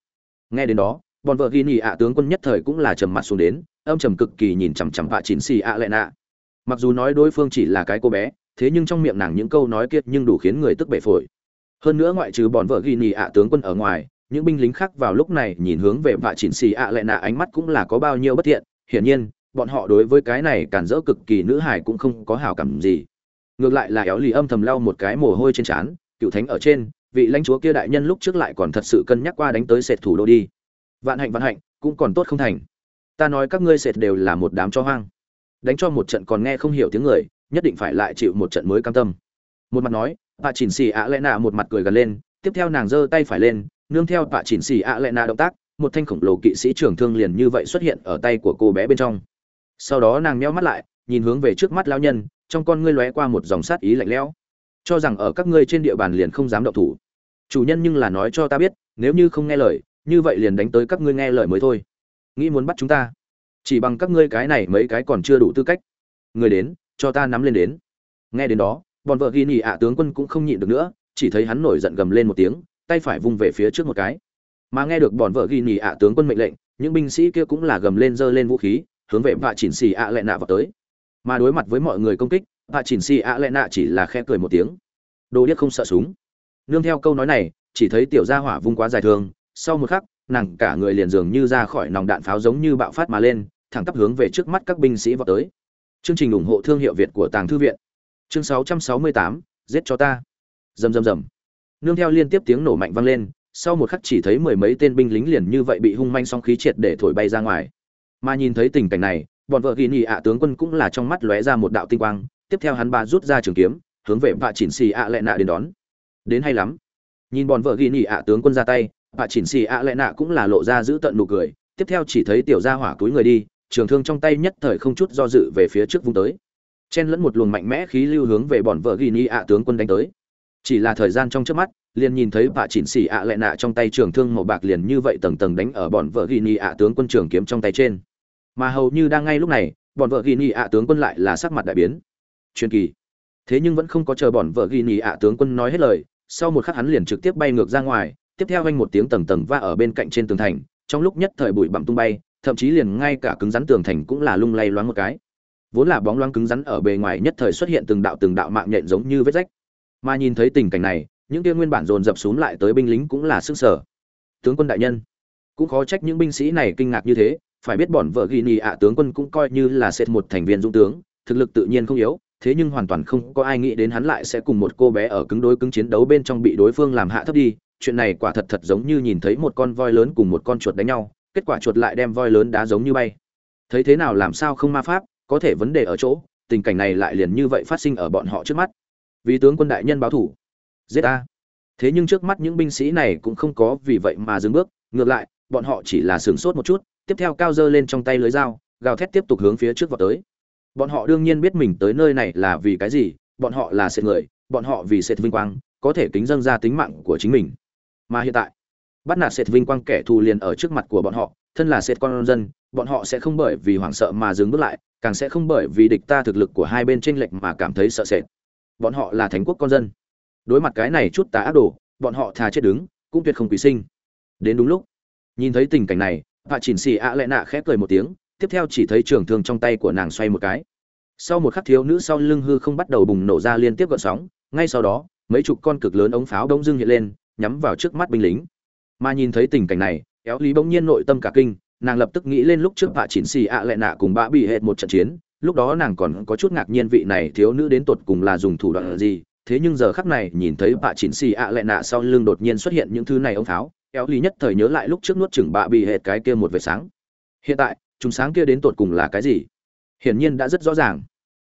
Nghe đến đó, bọn vợ ghi nhị ạ tướng quân nhất thời cũng là trầm mặt xuống đến, âm trầm cực kỳ nhìn chằm chằm vạ chín xì ạ lệ nạ mặc dù nói đối phương chỉ là cái cô bé, thế nhưng trong miệng nàng những câu nói kiệt nhưng đủ khiến người tức bể phổi. Hơn nữa ngoại trừ bọn vợ ghi nhì ạ tướng quân ở ngoài, những binh lính khác vào lúc này nhìn hướng về vạ chỉnh xì ạ lệ nạ ánh mắt cũng là có bao nhiêu bất thiện. Hiển nhiên, bọn họ đối với cái này cản rỡ cực kỳ nữ hải cũng không có hào cảm gì. Ngược lại là éo lì âm thầm lau một cái mồ hôi trên trán, cựu thánh ở trên, vị lãnh chúa kia đại nhân lúc trước lại còn thật sự cân nhắc qua đánh tới sệt thủ đô đi. Vạn hạnh vạn hạnh, cũng còn tốt không thành. Ta nói các ngươi sệt đều là một đám cho hoang đánh cho một trận còn nghe không hiểu tiếng người, nhất định phải lại chịu một trận mới cam tâm. Một mặt nói bà chỉnh xì ạ lẽ nạ một mặt cười gần lên, tiếp theo nàng giơ tay phải lên, nương theo bà chỉnh xì ạ lẽ nạ động tác, một thanh khổng lồ kỵ sĩ trưởng thương liền như vậy xuất hiện ở tay của cô bé bên trong. Sau đó nàng meo mắt lại, nhìn hướng về trước mắt lao nhân, trong con ngươi lóe qua một dòng sát ý lạnh lẽo. Cho rằng ở các ngươi trên địa bàn liền không dám động thủ. Chủ nhân nhưng là nói cho ta biết, nếu như không nghe lời, như vậy liền đánh tới các ngươi nghe lời mới thôi. Nghĩ muốn bắt chúng ta chỉ bằng các ngươi cái này mấy cái còn chưa đủ tư cách. Người đến, cho ta nắm lên đến. Nghe đến đó, bọn vợ ghi nhị ạ tướng quân cũng không nhịn được nữa, chỉ thấy hắn nổi giận gầm lên một tiếng, tay phải vung về phía trước một cái. Mà nghe được bọn vợ ghi nhị ạ tướng quân mệnh lệnh, những binh sĩ kia cũng là gầm lên giơ lên vũ khí, hướng về vạ chỉnh xì ạ lệ nạ vào tới. Mà đối mặt với mọi người công kích, vạ chỉnh xì ạ lệ nạ chỉ là khe cười một tiếng. Đồ điếc không sợ súng. Nương theo câu nói này, chỉ thấy tiểu gia hỏa vung quá dài thường, sau một khắc, nàng cả người liền dường như ra khỏi nòng đạn pháo giống như bạo phát mà lên thẳng tắp hướng về trước mắt các binh sĩ vào tới. Chương trình ủng hộ thương hiệu việt của tàng thư viện. Chương 668, giết cho ta. Rầm rầm rầm. Nương theo liên tiếp tiếng nổ mạnh vang lên sau một khắc chỉ thấy mười mấy tên binh lính liền như vậy bị hung manh song khí triệt để thổi bay ra ngoài. Mà nhìn thấy tình cảnh này bọn vợ ghi nhị ạ tướng quân cũng là trong mắt lóe ra một đạo tinh quang tiếp theo hắn ba rút ra trường kiếm hướng về vạ chỉnh xì ạ lệ nạ đến đón. Đến hay lắm. Nhìn bọn vợ ghi nhị ạ tướng quân ra tay vạ chỉnh xì ạ lệ nạ cũng là lộ ra giữ tận nụ cười tiếp theo chỉ thấy tiểu gia hỏa túi người đi trường thương trong tay nhất thời không chút do dự về phía trước vung tới. Chen lẫn một luồng mạnh mẽ khí lưu hướng về bọn vợ ghi ni ạ tướng quân đánh tới. Chỉ là thời gian trong trước mắt, liền nhìn thấy vạ chỉnh xỉ ạ lệ nạ trong tay trường thương màu bạc liền như vậy tầng tầng đánh ở bọn vợ ghi ni ạ tướng quân trường kiếm trong tay trên. Mà hầu như đang ngay lúc này, bọn vợ ghi ni ạ tướng quân lại là sắc mặt đại biến. Truyền kỳ. Thế nhưng vẫn không có chờ bọn vợ ghi ni ạ tướng quân nói hết lời, sau một khắc hắn liền trực tiếp bay ngược ra ngoài, tiếp theo vang một tiếng tầng tầng va ở bên cạnh trên tường thành, trong lúc nhất thời bụi bặm tung bay thậm chí liền ngay cả cứng rắn tường thành cũng là lung lay loáng một cái. Vốn là bóng loáng cứng rắn ở bề ngoài nhất thời xuất hiện từng đạo từng đạo mạng nhện giống như vết rách. Mà nhìn thấy tình cảnh này, những kia nguyên bản dồn dập xuống lại tới binh lính cũng là sức sở tướng quân đại nhân, cũng khó trách những binh sĩ này kinh ngạc như thế, phải biết bọn vợ ghi nhì ạ tướng quân cũng coi như là sệt một thành viên dũng tướng, thực lực tự nhiên không yếu, thế nhưng hoàn toàn không có ai nghĩ đến hắn lại sẽ cùng một cô bé ở cứng đối cứng chiến đấu bên trong bị đối phương làm hạ thấp đi, chuyện này quả thật thật giống như nhìn thấy một con voi lớn cùng một con chuột đánh nhau kết quả chuột lại đem voi lớn đá giống như bay. Thấy thế nào làm sao không ma pháp, có thể vấn đề ở chỗ, tình cảnh này lại liền như vậy phát sinh ở bọn họ trước mắt. Vì tướng quân đại nhân báo thủ. Giết a thế nhưng trước mắt những binh sĩ này cũng không có vì vậy mà dừng bước, ngược lại, bọn họ chỉ là sửng sốt một chút, tiếp theo cao dơ lên trong tay lưới dao, gào thét tiếp tục hướng phía trước vào tới. Bọn họ đương nhiên biết mình tới nơi này là vì cái gì, bọn họ là sệt người, bọn họ vì sệt vinh quang, có thể kính dâng ra tính mạng của chính mình. Mà hiện tại bắt nạt sệt vinh quang kẻ thù liền ở trước mặt của bọn họ, thân là sệt con dân, bọn họ sẽ không bởi vì hoảng sợ mà dừng bước lại, càng sẽ không bởi vì địch ta thực lực của hai bên tranh lệch mà cảm thấy sợ sệt. Bọn họ là thánh quốc con dân. Đối mặt cái này chút tà ác đồ, bọn họ thà chết đứng, cũng tuyệt không quý sinh. Đến đúng lúc, nhìn thấy tình cảnh này bà chỉnh xì ạ lệ nạ khép cười một tiếng, tiếp theo chỉ thấy trường thương trong tay của nàng xoay một cái. Sau một khắc thiếu nữ sau lưng hư không bắt đầu bùng nổ ra liên tiếp gợn sóng, ngay sau đó, mấy chục con cực lớn ống pháo đông dưng hiện lên, nhắm vào trước mắt binh lính mà nhìn thấy tình cảnh này, éo lý bỗng nhiên nội tâm cả kinh, nàng lập tức nghĩ lên lúc trước bà chỉnh xì ạ lệ nạ cùng bạ bị hệt một trận chiến, lúc đó nàng còn có chút ngạc nhiên vị này thiếu nữ đến tột cùng là dùng thủ đoạn gì. Thế nhưng giờ khắc này nhìn thấy bà chỉnh xì ạ lệ nạ sau lưng đột nhiên xuất hiện những thứ này ông pháo éo lý nhất thời nhớ lại lúc trước nuốt chừng bạ bị hệt cái kia một vệt sáng. Hiện tại, chúng sáng kia đến tột cùng là cái gì? Hiển nhiên đã rất rõ ràng.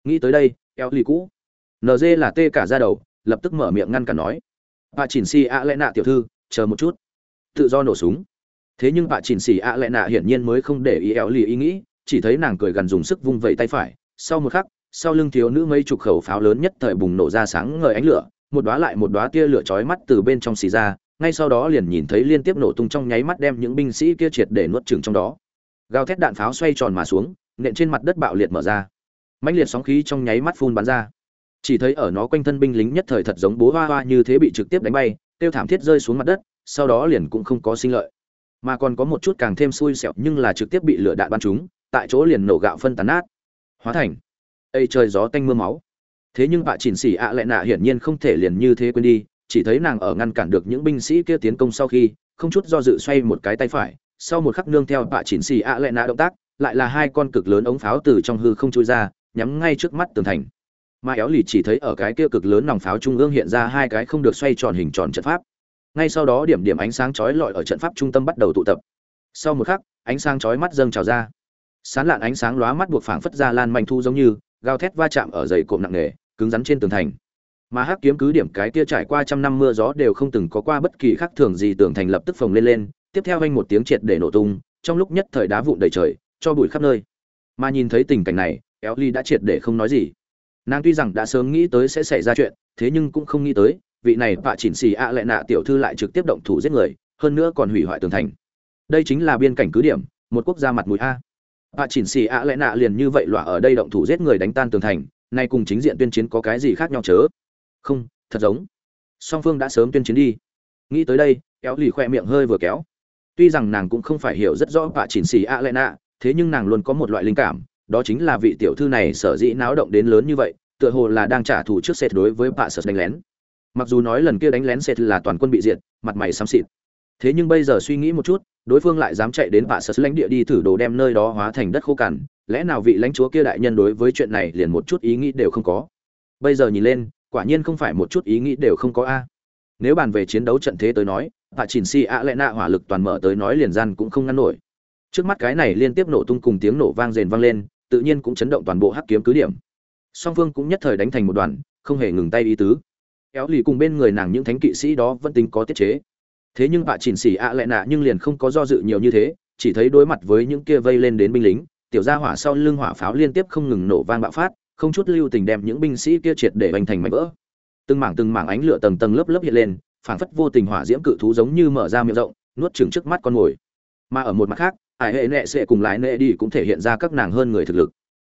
Nghĩ tới đây, éo lý cũ. Nd là tê cả ra đầu, lập tức mở miệng ngăn cả nói. Bà chỉnh xì ạ lệ nạ tiểu thư, chờ một chút tự do nổ súng. Thế nhưng bà chỉnh xì ạ lại nạ hiển nhiên mới không để ý éo lì ý nghĩ, chỉ thấy nàng cười gần dùng sức vung vẩy tay phải. Sau một khắc, sau lưng thiếu nữ mấy chục khẩu pháo lớn nhất thời bùng nổ ra sáng ngời ánh lửa, một đóa lại một đóa tia lửa chói mắt từ bên trong xì ra, ngay sau đó liền nhìn thấy liên tiếp nổ tung trong nháy mắt đem những binh sĩ kia triệt để nuốt chửng trong đó. Gào thét đạn pháo xoay tròn mà xuống, nện trên mặt đất bạo liệt mở ra. Mãnh liệt sóng khí trong nháy mắt phun bắn ra. Chỉ thấy ở nó quanh thân binh lính nhất thời thật giống bố hoa hoa như thế bị trực tiếp đánh bay, tiêu thảm thiết rơi xuống mặt đất sau đó liền cũng không có sinh lợi. Mà còn có một chút càng thêm xui xẻo nhưng là trực tiếp bị lửa đạn bắn trúng, tại chỗ liền nổ gạo phân tán nát. Hóa thành. Ây trời gió tanh mưa máu. Thế nhưng bà chỉnh xỉ ạ lại nạ hiển nhiên không thể liền như thế quên đi, chỉ thấy nàng ở ngăn cản được những binh sĩ kia tiến công sau khi, không chút do dự xoay một cái tay phải, sau một khắc nương theo bà chỉnh xỉ ạ lại nạ động tác, lại là hai con cực lớn ống pháo từ trong hư không trôi ra, nhắm ngay trước mắt tường thành. Mà éo lì chỉ thấy ở cái kia cực lớn nòng pháo trung ương hiện ra hai cái không được xoay tròn hình tròn trận pháp ngay sau đó điểm điểm ánh sáng chói lọi ở trận pháp trung tâm bắt đầu tụ tập. Sau một khắc, ánh sáng chói mắt dâng trào ra. Sán lạn ánh sáng lóa mắt buộc phảng phất ra lan manh thu giống như, gào thét va chạm ở dày cộm nặng nề, cứng rắn trên tường thành. Mà hắc kiếm cứ điểm cái kia trải qua trăm năm mưa gió đều không từng có qua bất kỳ khác thường gì, tường thành lập tức phồng lên lên, tiếp theo vang một tiếng triệt để nổ tung, trong lúc nhất thời đá vụn đầy trời, cho bụi khắp nơi. Mà nhìn thấy tình cảnh này éo ly đã triệt để không nói gì. Nàng tuy rằng đã sớm nghĩ tới sẽ xảy ra chuyện, thế nhưng cũng không nghĩ tới vị này bạ chỉnh xì ạ lại nạ tiểu thư lại trực tiếp động thủ giết người, hơn nữa còn hủy hoại tường thành. Đây chính là biên cảnh cứ điểm, một quốc gia mặt mũi a. Bạ chỉnh xì ạ lại nạ liền như vậy lọa ở đây động thủ giết người đánh tan tường thành, nay cùng chính diện tuyên chiến có cái gì khác nhau chớ? Không, thật giống. Song phương đã sớm tuyên chiến đi. Nghĩ tới đây, kéo lì khoe miệng hơi vừa kéo. Tuy rằng nàng cũng không phải hiểu rất rõ bạ chỉnh xì ạ lại nạ, thế nhưng nàng luôn có một loại linh cảm, đó chính là vị tiểu thư này sở dĩ náo động đến lớn như vậy, tựa hồ là đang trả thù trước xét đối với bạ sật đánh lén mặc dù nói lần kia đánh lén sệt là toàn quân bị diệt, mặt mày xám xịt. Thế nhưng bây giờ suy nghĩ một chút, đối phương lại dám chạy đến bạ sật lãnh địa đi thử đồ đem nơi đó hóa thành đất khô cằn, lẽ nào vị lãnh chúa kia đại nhân đối với chuyện này liền một chút ý nghĩ đều không có? Bây giờ nhìn lên, quả nhiên không phải một chút ý nghĩ đều không có a. Nếu bàn về chiến đấu trận thế tới nói vạ chỉnh si ạ lẽ nạ hỏa lực toàn mở tới nói liền gian cũng không ngăn nổi. Trước mắt cái này liên tiếp nổ tung cùng tiếng nổ vang rền vang lên, tự nhiên cũng chấn động toàn bộ hắc kiếm cứ điểm. Song phương cũng nhất thời đánh thành một đoàn, không hề ngừng tay ý tứ kéo lì cùng bên người nàng những thánh kỵ sĩ đó vẫn tính có tiết chế. Thế nhưng bà chỉnh xỉ ạ lại nạ nhưng liền không có do dự nhiều như thế, chỉ thấy đối mặt với những kia vây lên đến binh lính, tiểu gia hỏa sau lưng hỏa pháo liên tiếp không ngừng nổ vang bạo phát, không chút lưu tình đem những binh sĩ kia triệt để hoành thành mảnh vỡ. Từng mảng từng mảng ánh lửa tầng tầng lớp lớp hiện lên, phảng phất vô tình hỏa diễm cự thú giống như mở ra miệng rộng, nuốt chừng trước mắt con mồi. Mà ở một mặt khác ải hệ nệ sẽ cùng lái nệ đi cũng thể hiện ra các nàng hơn người thực lực.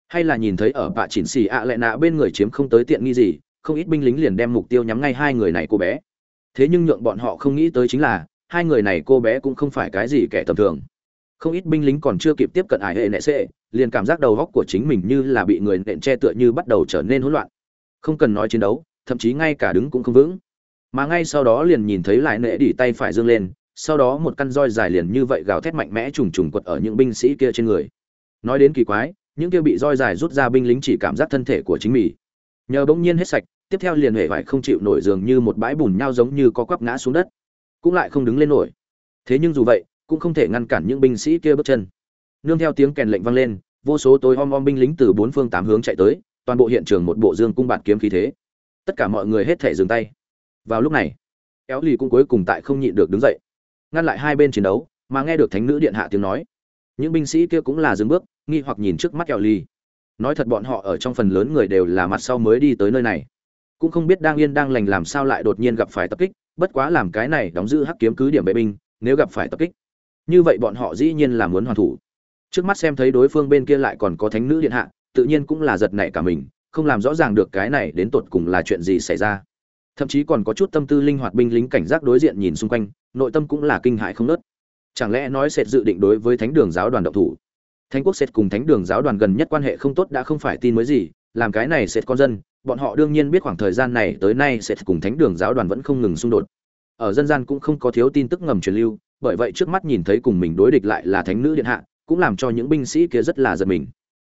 Hay là nhìn thấy ở bạ chỉnh xì ạ lại nạ bên người chiếm không tới tiện nghi gì không ít binh lính liền đem mục tiêu nhắm ngay hai người này cô bé. Thế nhưng nhượng bọn họ không nghĩ tới chính là, hai người này cô bé cũng không phải cái gì kẻ tầm thường. Không ít binh lính còn chưa kịp tiếp cận ải hệ nệ sệ liền cảm giác đầu góc của chính mình như là bị người nện che tựa như bắt đầu trở nên hỗn loạn. Không cần nói chiến đấu, thậm chí ngay cả đứng cũng không vững. Mà ngay sau đó liền nhìn thấy lại nệ đỉ tay phải dương lên, sau đó một căn roi dài liền như vậy gào thét mạnh mẽ trùng trùng quật ở những binh sĩ kia trên người. Nói đến kỳ quái, những kia bị roi dài rút ra binh lính chỉ cảm giác thân thể của chính mình nhờ bỗng nhiên hết sạch, tiếp theo liền hề vải không chịu nổi dường như một bãi bùn nhau giống như có quắp ngã xuống đất, cũng lại không đứng lên nổi. Thế nhưng dù vậy, cũng không thể ngăn cản những binh sĩ kia bước chân. Nương theo tiếng kèn lệnh vang lên, vô số tối om om binh lính từ bốn phương tám hướng chạy tới, toàn bộ hiện trường một bộ dương cung bạt kiếm khí thế. Tất cả mọi người hết thể dừng tay. Vào lúc này, éo lì cũng cuối cùng tại không nhịn được đứng dậy, ngăn lại hai bên chiến đấu, mà nghe được thánh nữ điện hạ tiếng nói. Những binh sĩ kia cũng là dừng bước, nghi hoặc nhìn trước mắt éo lì nói thật bọn họ ở trong phần lớn người đều là mặt sau mới đi tới nơi này. Cũng không biết đang yên đang lành làm sao lại đột nhiên gặp phải tập kích, bất quá làm cái này đóng giữ hắc kiếm cứ điểm vệ binh, nếu gặp phải tập kích, như vậy bọn họ dĩ nhiên là muốn hoàn thủ. Trước mắt xem thấy đối phương bên kia lại còn có thánh nữ điện hạ, tự nhiên cũng là giật nảy cả mình, không làm rõ ràng được cái này đến tột cùng là chuyện gì xảy ra. Thậm chí còn có chút tâm tư linh hoạt binh lính cảnh giác đối diện nhìn xung quanh, nội tâm cũng là kinh hại không nớt. Chẳng lẽ nói sệt dự định đối với thánh đường giáo đoàn động thủ? Thánh quốc sệt cùng thánh đường giáo đoàn gần nhất quan hệ không tốt đã không phải tin mới gì, làm cái này sệt con dân, bọn họ đương nhiên biết khoảng thời gian này tới nay sệt cùng thánh đường giáo đoàn vẫn không ngừng xung đột. Ở dân gian cũng không có thiếu tin tức ngầm truyền lưu, bởi vậy trước mắt nhìn thấy cùng mình đối địch lại là thánh nữ điện hạ, cũng làm cho những binh sĩ kia rất là giật mình.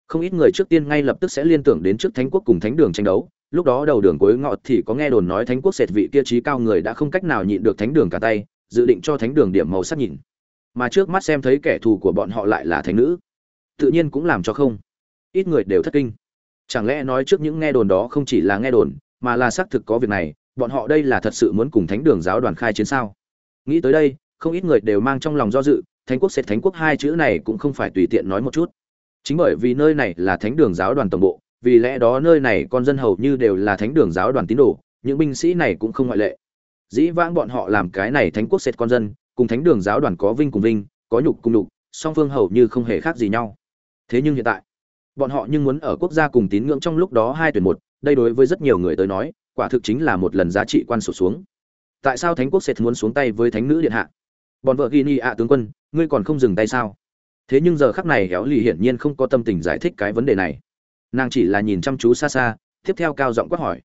Không ít người trước tiên ngay lập tức sẽ liên tưởng đến trước thánh quốc cùng thánh đường tranh đấu, lúc đó đầu đường cuối ngọ thì có nghe đồn nói thánh quốc sệt vị kia trí cao người đã không cách nào nhịn được thánh đường cả tay, dự định cho thánh đường điểm màu sắc nhìn. Mà trước mắt xem thấy kẻ thù của bọn họ lại là thánh nữ tự nhiên cũng làm cho không. Ít người đều thất kinh. Chẳng lẽ nói trước những nghe đồn đó không chỉ là nghe đồn, mà là xác thực có việc này, bọn họ đây là thật sự muốn cùng thánh đường giáo đoàn khai chiến sao? Nghĩ tới đây, không ít người đều mang trong lòng do dự, thánh quốc sẽ thánh quốc hai chữ này cũng không phải tùy tiện nói một chút. Chính bởi vì nơi này là thánh đường giáo đoàn tổng bộ, vì lẽ đó nơi này con dân hầu như đều là thánh đường giáo đoàn tín đồ, những binh sĩ này cũng không ngoại lệ. Dĩ vãng bọn họ làm cái này thánh quốc sệt con dân, cùng thánh đường giáo đoàn có vinh cùng vinh, có nhục cùng nhục, song phương hầu như không hề khác gì nhau thế nhưng hiện tại, bọn họ nhưng muốn ở quốc gia cùng tín ngưỡng trong lúc đó hai tuyển một, đây đối với rất nhiều người tới nói, quả thực chính là một lần giá trị quan sổ xuống. Tại sao thánh quốc sệt muốn xuống tay với thánh nữ điện hạ? Bọn vợ ghi ni ạ, tướng quân, ngươi còn không dừng tay sao? Thế nhưng giờ khắc này héo lì hiển nhiên không có tâm tình giải thích cái vấn đề này. Nàng chỉ là nhìn chăm chú xa xa, tiếp theo cao giọng quát hỏi.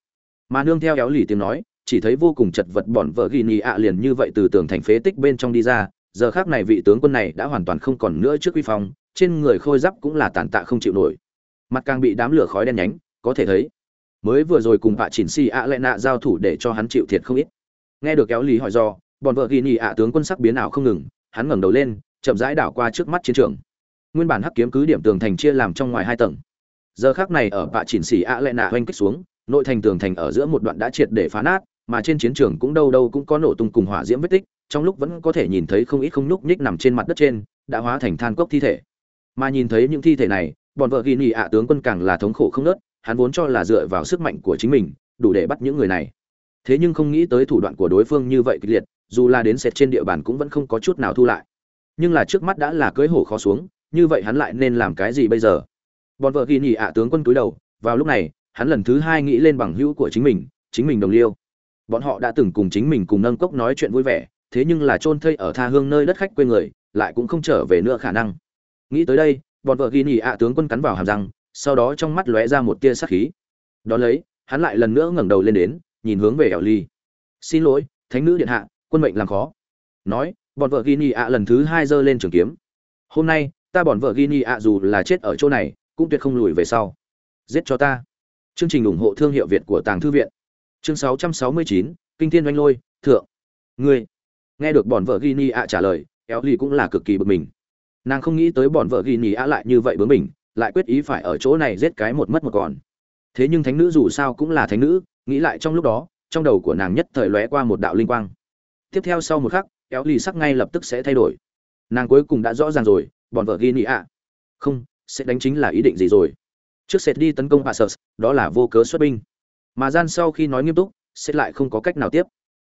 Mà nương theo héo lì tiếng nói, chỉ thấy vô cùng chật vật bọn vợ ghi ni ạ liền như vậy từ tường thành phế tích bên trong đi ra, giờ khác này vị tướng quân này đã hoàn toàn không còn nữa trước uy phong trên người khôi giáp cũng là tàn tạ không chịu nổi. Mặt càng bị đám lửa khói đen nhánh, có thể thấy, mới vừa rồi cùng vạ chỉnh si ạ lệ nạ giao thủ để cho hắn chịu thiệt không ít. Nghe được kéo lý hỏi do, bọn vợ ghi nhị ạ tướng quân sắc biến ảo không ngừng, hắn ngẩng đầu lên, chậm rãi đảo qua trước mắt chiến trường. Nguyên bản hắc kiếm cứ điểm tường thành chia làm trong ngoài hai tầng. Giờ khác này ở bạ chỉnh xỉ ạ lệ nạ oanh kích xuống, nội thành tường thành ở giữa một đoạn đã triệt để phá nát, mà trên chiến trường cũng đâu đâu cũng có nổ tung cùng hỏa diễm vết tích, trong lúc vẫn có thể nhìn thấy không ít không nhúc nhích nằm trên mặt đất trên, đã hóa thành than cốc thi thể mà nhìn thấy những thi thể này, bọn vợ ghi nhị ạ tướng quân càng là thống khổ không nớt, hắn vốn cho là dựa vào sức mạnh của chính mình, đủ để bắt những người này. Thế nhưng không nghĩ tới thủ đoạn của đối phương như vậy kịch liệt, dù là đến sệt trên địa bàn cũng vẫn không có chút nào thu lại. Nhưng là trước mắt đã là cưới hổ khó xuống, như vậy hắn lại nên làm cái gì bây giờ? Bọn vợ ghi nhị ạ tướng quân túi đầu, vào lúc này, hắn lần thứ hai nghĩ lên bằng hữu của chính mình chính mình đồng liêu. Bọn họ đã từng cùng chính mình cùng nâng cốc nói chuyện vui vẻ, thế nhưng là chôn thây ở tha hương nơi đất khách quê người, lại cũng không trở về nữa khả năng nghĩ tới đây bọn vợ ghi nhị ạ tướng quân cắn vào hàm răng sau đó trong mắt lóe ra một tia sắc khí. Đón lấy hắn lại lần nữa ngẩng đầu lên đến nhìn hướng về ẻo ly. Xin lỗi thánh nữ điện hạ quân mệnh làm khó. Nói bọn vợ ghi ạ lần thứ hai giơ lên trường kiếm. Hôm nay ta bọn vợ ghi ạ dù là chết ở chỗ này cũng tuyệt không lùi về sau. Giết cho ta. Chương trình ủng hộ thương hiệu việt của tàng thư viện. Chương 669, kinh thiên oanh lôi thượng. Ngươi nghe được bọn vợ ghi ạ trả lời ẻo ly cũng là cực kỳ bực mình nàng không nghĩ tới bọn vợ ghi a lại như vậy bướng mình lại quyết ý phải ở chỗ này giết cái một mất một còn. Thế nhưng thánh nữ dù sao cũng là thánh nữ, nghĩ lại trong lúc đó, trong đầu của nàng nhất thời lóe qua một đạo linh quang. Tiếp theo sau một khắc éo lì sắc ngay lập tức sẽ thay đổi. Nàng cuối cùng đã rõ ràng rồi, bọn vợ ghi nị ạ không, sẽ đánh chính là ý định gì rồi? Trước sệt đi tấn công bà sợ đó là vô cớ xuất binh. Mà gian sau khi nói nghiêm túc, sẽ lại không có cách nào tiếp.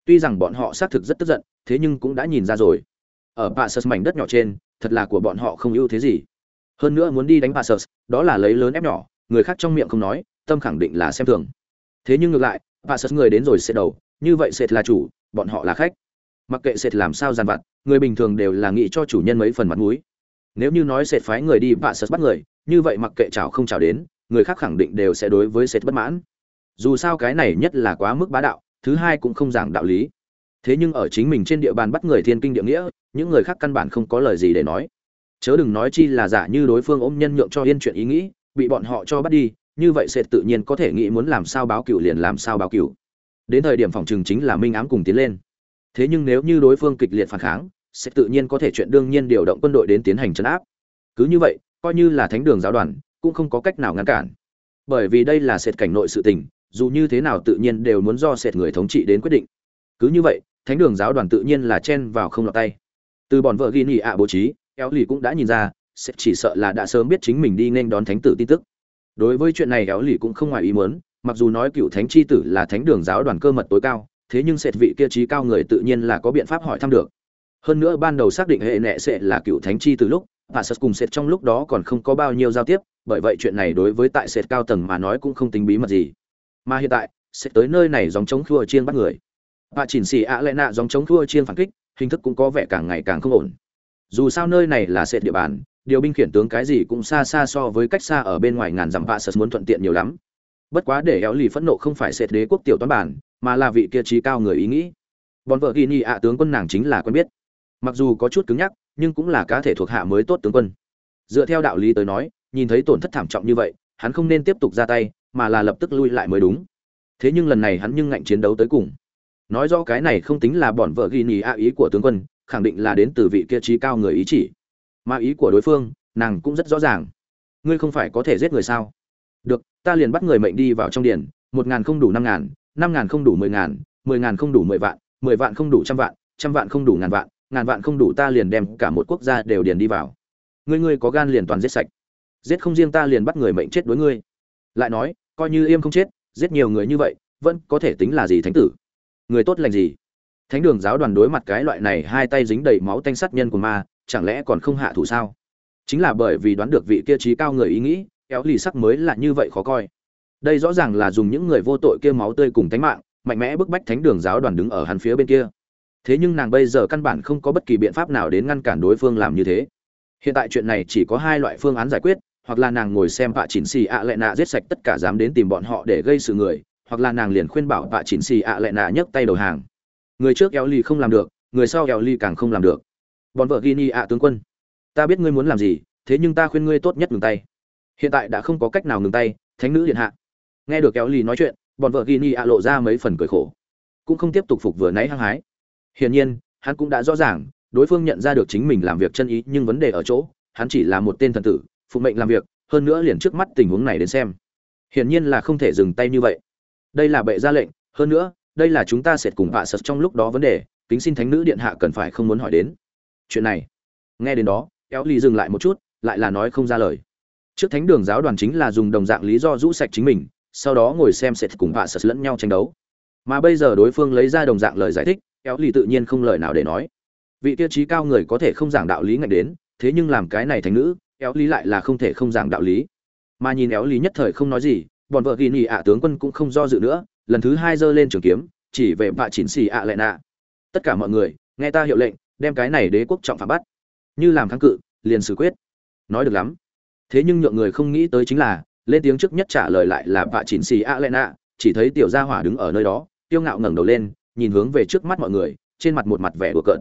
Tuy rằng bọn họ xác thực rất tức giận, thế nhưng cũng đã nhìn ra rồi. Ở bà sợ mảnh đất nhỏ trên thật là của bọn họ không ưu thế gì. Hơn nữa muốn đi đánh bà đó là lấy lớn ép nhỏ, người khác trong miệng không nói, tâm khẳng định là xem thường. Thế nhưng ngược lại, bà người đến rồi sẽ đầu, như vậy sẽ là chủ, bọn họ là khách. Mặc kệ sệt làm sao giàn vặt, người bình thường đều là nghĩ cho chủ nhân mấy phần mặt mũi. Nếu như nói sệt phái người đi Pacers bắt người, như vậy mặc kệ chào không chào đến, người khác khẳng định đều sẽ đối với sệt bất mãn. Dù sao cái này nhất là quá mức bá đạo, thứ hai cũng không giảng đạo lý. Thế nhưng ở chính mình trên địa bàn bắt người thiên kinh địa nghĩa những người khác căn bản không có lời gì để nói. Chớ đừng nói chi là giả như đối phương ôm nhân nhượng cho yên chuyện ý nghĩ, bị bọn họ cho bắt đi, như vậy sệt tự nhiên có thể nghĩ muốn làm sao báo cựu liền làm sao báo cựu đến thời điểm phòng trừng chính là minh ám cùng tiến lên. Thế nhưng nếu như đối phương kịch liệt phản kháng sẽ tự nhiên có thể chuyện đương nhiên điều động quân đội đến tiến hành chấn áp. Cứ như vậy, coi như là thánh đường giáo đoàn, cũng không có cách nào ngăn cản. Bởi vì đây là sệt cảnh nội sự tình, dù như thế nào tự nhiên đều muốn do sệt người thống trị đến quyết định. Cứ như vậy, thánh đường giáo đoàn tự nhiên là chen vào không lọt tay từ bọn vợ ghi nhị ạ bố trí eo lì cũng đã nhìn ra, sẽ chỉ sợ là đã sớm biết chính mình đi nên đón thánh tử tin tức. Đối với chuyện này eo lì cũng không ngoài ý muốn, mặc dù nói cựu thánh chi tử là thánh đường giáo đoàn cơ mật tối cao, thế nhưng sệt vị kia trí cao người tự nhiên là có biện pháp hỏi thăm được. Hơn nữa ban đầu xác định hệ nệ sẽ là cựu thánh chi từ lúc, và sệt cùng sệt trong lúc đó còn không có bao nhiêu giao tiếp, bởi vậy chuyện này đối với tại sệt cao tầng mà nói cũng không tính bí mật gì. Mà hiện tại, sệt tới nơi này dòng chống khua chiên bắt người. Và chỉnh xì ạ lẽ nạ dòng chống khua chiên phản kích hình thức cũng có vẻ càng ngày càng không ổn. Dù sao nơi này là sệt địa bàn, điều binh khiển tướng cái gì cũng xa xa so với cách xa ở bên ngoài ngàn dặm vạ sật muốn thuận tiện nhiều lắm. Bất quá để éo lì phẫn nộ không phải sệt đế quốc tiểu toán bản, mà là vị kia trí cao người ý nghĩ. Bọn vợ ghi nhị ạ tướng quân nàng chính là quen biết. Mặc dù có chút cứng nhắc, nhưng cũng là cá thể thuộc hạ mới tốt tướng quân. Dựa theo đạo lý tới nói, nhìn thấy tổn thất thảm trọng như vậy, hắn không nên tiếp tục ra tay, mà là lập tức lui lại mới đúng. Thế nhưng lần này hắn nhưng ngạnh chiến đấu tới cùng nói rõ cái này không tính là bọn vợ ghi nhì a ý của tướng quân, khẳng định là đến từ vị kia trí cao người ý chỉ. Mà ý của đối phương, nàng cũng rất rõ ràng. Ngươi không phải có thể giết người sao? Được, ta liền bắt người mệnh đi vào trong điển một ngàn không đủ năm ngàn năm ngàn không đủ mười ngàn mười ngàn không đủ mười vạn mười vạn không đủ trăm vạn trăm vạn không đủ ngàn vạn ngàn vạn không đủ ta liền đem cả một quốc gia đều điền đi vào. Ngươi ngươi có gan liền toàn giết sạch. Giết không riêng ta liền bắt người mệnh chết đối ngươi. Lại nói, coi như im không chết, giết nhiều người như vậy, vẫn có thể tính là gì thánh tử? Người tốt lành gì? Thánh đường giáo đoàn đối mặt cái loại này hai tay dính đầy máu tanh sát nhân của ma, chẳng lẽ còn không hạ thủ sao? Chính là bởi vì đoán được vị kia trí cao người ý nghĩ, kéo lì sắc mới là như vậy khó coi. Đây rõ ràng là dùng những người vô tội kia máu tươi cùng tánh mạng, mạnh mẽ bức bách thánh đường giáo đoàn đứng ở hắn phía bên kia. Thế nhưng nàng bây giờ căn bản không có bất kỳ biện pháp nào đến ngăn cản đối phương làm như thế. Hiện tại chuyện này chỉ có hai loại phương án giải quyết, hoặc là nàng ngồi xem vạ chỉnh xì ạ lệ nạ giết sạch tất cả dám đến tìm bọn họ để gây sự người hoặc là nàng liền khuyên bảo vạ chỉnh xì ạ lệ nạ nhấc tay đầu hàng. Người trước eo ly không làm được, người sau eo ly càng không làm được. Bọn vợ ghi ni ạ tướng quân, ta biết ngươi muốn làm gì, thế nhưng ta khuyên ngươi tốt nhất ngừng tay. Hiện tại đã không có cách nào ngừng tay, thánh nữ điện hạ. Nghe được kéo ly nói chuyện, bọn vợ ghi ni ạ lộ ra mấy phần cười khổ. Cũng không tiếp tục phục vừa nãy hăng hái. Hiển nhiên, hắn cũng đã rõ ràng, đối phương nhận ra được chính mình làm việc chân ý, nhưng vấn đề ở chỗ, hắn chỉ là một tên thần tử, phụ mệnh làm việc, hơn nữa liền trước mắt tình huống này đến xem. Hiển nhiên là không thể dừng tay như vậy đây là bệ ra lệnh, hơn nữa, đây là chúng ta sẽ cùng vạ sật trong lúc đó vấn đề, kính xin thánh nữ điện hạ cần phải không muốn hỏi đến. Chuyện này, nghe đến đó éo ly dừng lại một chút, lại là nói không ra lời. Trước thánh đường giáo đoàn chính là dùng đồng dạng lý do rũ sạch chính mình, sau đó ngồi xem sẽ cùng vạ sật lẫn nhau tranh đấu. Mà bây giờ đối phương lấy ra đồng dạng lời giải thích éo ly tự nhiên không lời nào để nói. Vị tiêu chí cao người có thể không giảng đạo lý ngạch đến, thế nhưng làm cái này thánh nữ éo ly lại là không thể không giảng đạo lý. Mà nhìn éo ly nhất thời không nói gì bọn vợ ghi nhị ạ tướng quân cũng không do dự nữa, lần thứ hai giơ lên trường kiếm, chỉ về vạ chỉnh xì ạ lệ nạ. Tất cả mọi người, nghe ta hiệu lệnh, đem cái này đế quốc trọng phạm bắt. Như làm kháng cự, liền xử quyết. Nói được lắm. Thế nhưng nhượng người không nghĩ tới chính là, lên tiếng trước nhất trả lời lại là vạ chỉnh xì ạ lệ nạ, chỉ thấy tiểu gia hỏa đứng ở nơi đó tiêu ngạo ngẩng đầu lên, nhìn hướng về trước mắt mọi người, trên mặt một mặt vẻ bừa cợt.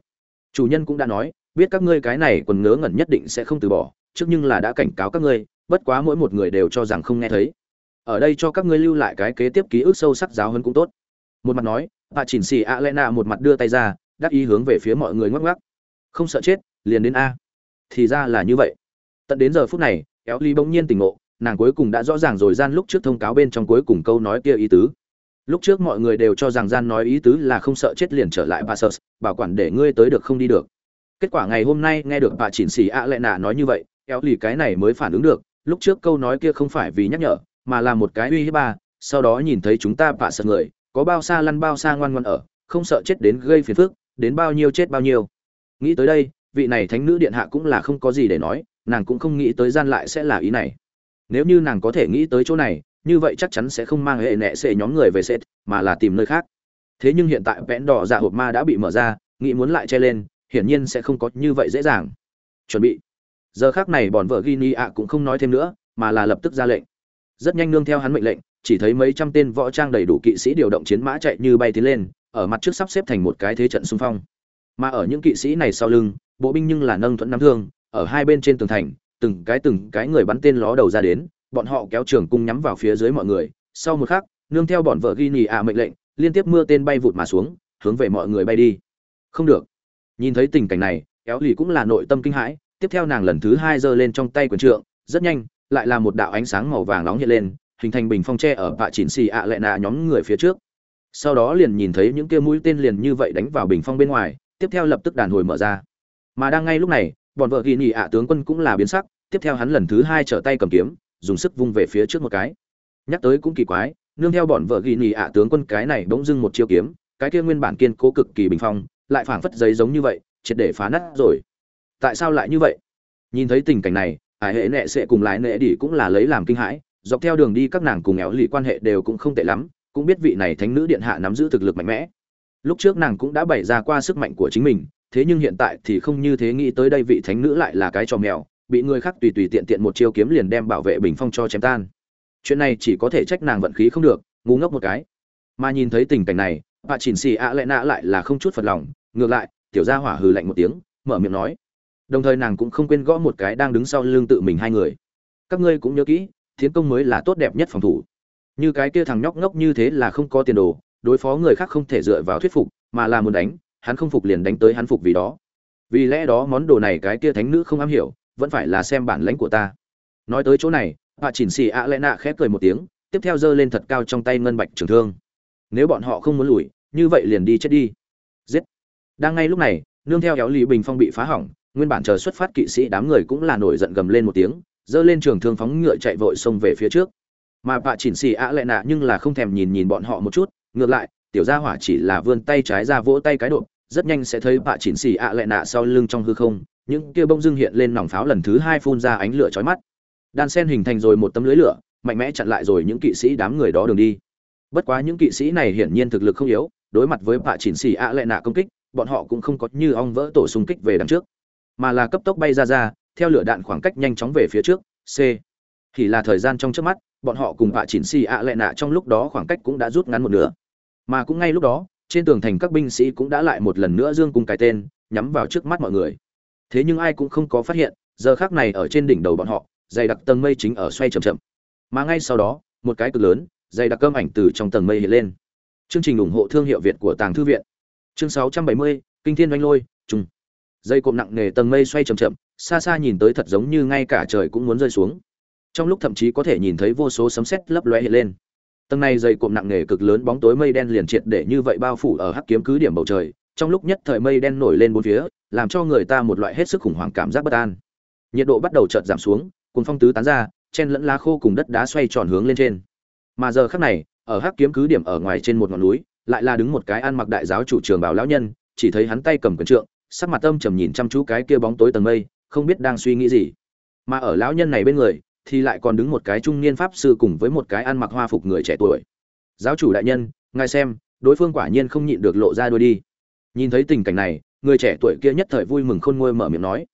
Chủ nhân cũng đã nói, biết các ngươi cái này còn ngớ ngẩn nhất định sẽ không từ bỏ, trước nhưng là đã cảnh cáo các ngươi, bất quá mỗi một người đều cho rằng không nghe thấy ở đây cho các ngươi lưu lại cái kế tiếp ký ức sâu sắc giáo hơn cũng tốt. Một mặt nói bà chỉnh xì a lena một mặt đưa tay ra, đắc ý hướng về phía mọi người ngoắc ngoắc. Không sợ chết, liền đến a. Thì ra là như vậy. Tận đến giờ phút này éo ly bỗng nhiên tỉnh ngộ, nàng cuối cùng đã rõ ràng rồi gian lúc trước thông cáo bên trong cuối cùng câu nói kia ý tứ. Lúc trước mọi người đều cho rằng gian nói ý tứ là không sợ chết liền trở lại bà sợ bảo quản để ngươi tới được không đi được. Kết quả ngày hôm nay nghe được bà chỉnh xì a lệ nạ nói như vậy éo lì cái này mới phản ứng được, lúc trước câu nói kia không phải vì nhắc nhở mà là một cái uy hiếp ba, sau đó nhìn thấy chúng ta bạ sợ người, có bao xa lăn bao xa ngoan ngoan ở, không sợ chết đến gây phiền phức, đến bao nhiêu chết bao nhiêu. Nghĩ tới đây, vị này thánh nữ điện hạ cũng là không có gì để nói, nàng cũng không nghĩ tới gian lại sẽ là ý này. Nếu như nàng có thể nghĩ tới chỗ này, như vậy chắc chắn sẽ không mang hệ nệ xệ nhóm người về sệt mà là tìm nơi khác. Thế nhưng hiện tại vẽn đỏ dạ hộp ma đã bị mở ra, nghĩ muốn lại che lên, hiển nhiên sẽ không có như vậy dễ dàng. Chuẩn bị. Giờ khác này bọn vợ ghi ni ạ cũng không nói thêm nữa, mà là lập tức ra lệnh rất nhanh nương theo hắn mệnh lệnh, chỉ thấy mấy trăm tên võ trang đầy đủ kỵ sĩ điều động chiến mã chạy như bay tiến lên, ở mặt trước sắp xếp thành một cái thế trận xung phong. Mà ở những kỵ sĩ này sau lưng, bộ binh nhưng là nâng thuẫn nắm thương, ở hai bên trên tường thành, từng cái từng cái người bắn tên ló đầu ra đến, bọn họ kéo trường cung nhắm vào phía dưới mọi người. Sau một khắc, nương theo bọn vợ ghi nhì ạ mệnh lệnh, liên tiếp mưa tên bay vụt mà xuống, hướng về mọi người bay đi. Không được. Nhìn thấy tình cảnh này éo lì cũng là nội tâm kinh hãi, tiếp theo nàng lần thứ hai giơ lên trong tay quyền trượng, rất nhanh lại là một đạo ánh sáng màu vàng nóng hiện lên, hình thành bình phong tre ở vạ chỉnh xì ạ lệ nạ nhóm người phía trước. Sau đó liền nhìn thấy những kia mũi tên liền như vậy đánh vào bình phong bên ngoài, tiếp theo lập tức đàn hồi mở ra. Mà đang ngay lúc này, bọn vợ ghi nhị ạ tướng quân cũng là biến sắc, tiếp theo hắn lần thứ hai trở tay cầm kiếm, dùng sức vung về phía trước một cái. Nhắc tới cũng kỳ quái, nương theo bọn vợ ghi nhị ạ tướng quân cái này bỗng dưng một chiêu kiếm, cái kia nguyên bản kiên cố cực kỳ bình phong, lại phảng phất giấy giống như vậy, triệt để phá nát rồi. Tại sao lại như vậy? Nhìn thấy tình cảnh này ải hệ nệ sẽ cùng lại nệ đi cũng là lấy làm kinh hãi, dọc theo đường đi các nàng cùng éo lì quan hệ đều cũng không tệ lắm, cũng biết vị này thánh nữ điện hạ nắm giữ thực lực mạnh mẽ. Lúc trước nàng cũng đã bày ra qua sức mạnh của chính mình, thế nhưng hiện tại thì không như thế nghĩ tới đây vị thánh nữ lại là cái trò mèo, bị người khác tùy tùy tiện tiện một chiêu kiếm liền đem bảo vệ bình phong cho chém tan. Chuyện này chỉ có thể trách nàng vận khí không được, ngu ngốc một cái. Mà nhìn thấy tình cảnh này bà chỉnh xì ạ lẽ nạ lại là không chút phật lòng, ngược lại, tiểu gia hỏa hừ lạnh một tiếng, mở miệng nói đồng thời nàng cũng không quên gõ một cái đang đứng sau lưng tự mình hai người. Các ngươi cũng nhớ kỹ tiến công mới là tốt đẹp nhất phòng thủ. Như cái kia thằng nhóc ngốc như thế là không có tiền đồ, đối phó người khác không thể dựa vào thuyết phục, mà là muốn đánh, hắn không phục liền đánh tới hắn phục vì đó. Vì lẽ đó món đồ này cái kia thánh nữ không am hiểu, vẫn phải là xem bản lãnh của ta. Nói tới chỗ này bà chỉnh xì ạ lẽ nạ khép cười một tiếng, tiếp theo giơ lên thật cao trong tay ngân bạch trường thương. Nếu bọn họ không muốn lùi, như vậy liền đi chết đi. Giết. Đang ngay lúc này, nương theo kéo lý bình phong bị phá hỏng nguyên bản chờ xuất phát kỵ sĩ đám người cũng là nổi giận gầm lên một tiếng dơ lên trường thương phóng ngựa chạy vội xông về phía trước. Mà bà chỉnh xì ạ lại nạ nhưng là không thèm nhìn nhìn bọn họ một chút, ngược lại, tiểu gia hỏa chỉ là vươn tay trái ra vỗ tay cái độ, rất nhanh sẽ thấy bà chỉnh xì ạ lại nạ sau lưng trong hư không, những kia bông dưng hiện lên nòng pháo lần thứ hai phun ra ánh lửa chói mắt. Đan sen hình thành rồi một tấm lưới lửa, mạnh mẽ chặn lại rồi những kỵ sĩ đám người đó đường đi. Bất quá những kỵ sĩ này hiển nhiên thực lực không yếu, đối mặt với bạ chỉnh xì ạ lệ nạ công kích, bọn họ cũng không có như ong vỡ tổ xung kích về đằng trước mà là cấp tốc bay ra ra theo lửa đạn khoảng cách nhanh chóng về phía trước c. Thì là thời gian trong trước mắt bọn họ cùng bạ chỉnh xì ạ lệ nạ trong lúc đó khoảng cách cũng đã rút ngắn một nửa. Mà cũng ngay lúc đó trên tường thành các binh sĩ cũng đã lại một lần nữa dương cùng cái tên nhắm vào trước mắt mọi người. Thế nhưng ai cũng không có phát hiện giờ khác này ở trên đỉnh đầu bọn họ dày đặc tầng mây chính ở xoay chậm chậm. Mà ngay sau đó một cái cực lớn dày đặc cơm ảnh từ trong tầng mây hiện lên. Chương trình ủng hộ thương hiệu việt của tàng thư viện. Chương 670, kinh thiên oanh lôi trung dây cộm nặng nề tầng mây xoay chậm chậm, xa xa nhìn tới thật giống như ngay cả trời cũng muốn rơi xuống. Trong lúc thậm chí có thể nhìn thấy vô số sấm sét lấp lóe hiện lên. Tầng này dây cộm nặng nề cực lớn bóng tối mây đen liền triệt để như vậy bao phủ ở hắc kiếm cứ điểm bầu trời. Trong lúc nhất thời mây đen nổi lên bốn phía, làm cho người ta một loại hết sức khủng hoảng cảm giác bất an. Nhiệt độ bắt đầu chợt giảm xuống cùng phong tứ tán ra, chen lẫn lá khô cùng đất đá xoay tròn hướng lên trên. Mà giờ khắc này, ở hắc kiếm cứ điểm ở ngoài trên một ngọn núi, lại là đứng một cái ăn mặc đại giáo chủ trường bảo lão nhân, chỉ thấy hắn tay cầm quần trượng sắc mặt âm trầm nhìn chăm chú cái kia bóng tối tầng mây, không biết đang suy nghĩ gì. Mà ở lão nhân này bên người, thì lại còn đứng một cái trung niên pháp sư cùng với một cái ăn mặc hoa phục người trẻ tuổi. Giáo chủ đại nhân, ngài xem, đối phương quả nhiên không nhịn được lộ ra đuôi đi. Nhìn thấy tình cảnh này, người trẻ tuổi kia nhất thời vui mừng khôn nguôi mở miệng nói.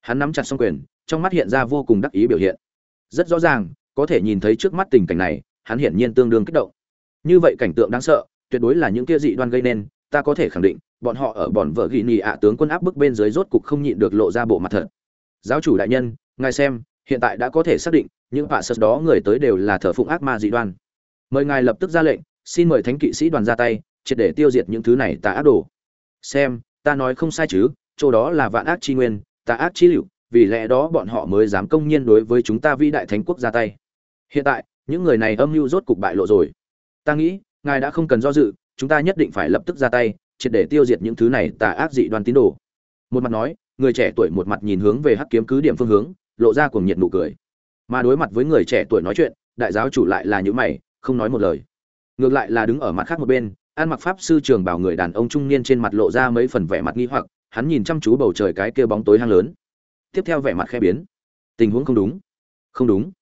Hắn nắm chặt song quyền, trong mắt hiện ra vô cùng đắc ý biểu hiện. Rất rõ ràng, có thể nhìn thấy trước mắt tình cảnh này, hắn hiển nhiên tương đương kích động. Như vậy cảnh tượng đáng sợ, tuyệt đối là những kia dị đoan gây nên ta có thể khẳng định, bọn họ ở bọn vợ ghi nhì ạ tướng quân áp bức bên dưới rốt cục không nhịn được lộ ra bộ mặt thật. Giáo chủ đại nhân, ngài xem, hiện tại đã có thể xác định, những vạ sật đó người tới đều là thờ phụng ác ma dị đoan. Mời ngài lập tức ra lệnh, xin mời thánh kỵ sĩ đoàn ra tay, triệt để tiêu diệt những thứ này tà ác đồ. Xem, ta nói không sai chứ, chỗ đó là vạn ác chi nguyên, tà ác chi liệu, vì lẽ đó bọn họ mới dám công nhiên đối với chúng ta vĩ đại thánh quốc ra tay. Hiện tại, những người này âm mưu rốt cục bại lộ rồi. Ta nghĩ, ngài đã không cần do dự chúng ta nhất định phải lập tức ra tay, triệt để tiêu diệt những thứ này tà ác dị đoan tín đồ. Một mặt nói, người trẻ tuổi một mặt nhìn hướng về hắc kiếm cứ điểm phương hướng, lộ ra cùng nhiệt nụ cười. Mà đối mặt với người trẻ tuổi nói chuyện, đại giáo chủ lại là những mày, không nói một lời. Ngược lại là đứng ở mặt khác một bên, an mặc pháp sư trường bảo người đàn ông trung niên trên mặt lộ ra mấy phần vẻ mặt nghi hoặc, hắn nhìn chăm chú bầu trời cái kia bóng tối hang lớn. Tiếp theo vẻ mặt khe biến. Tình huống không đúng. Không đúng.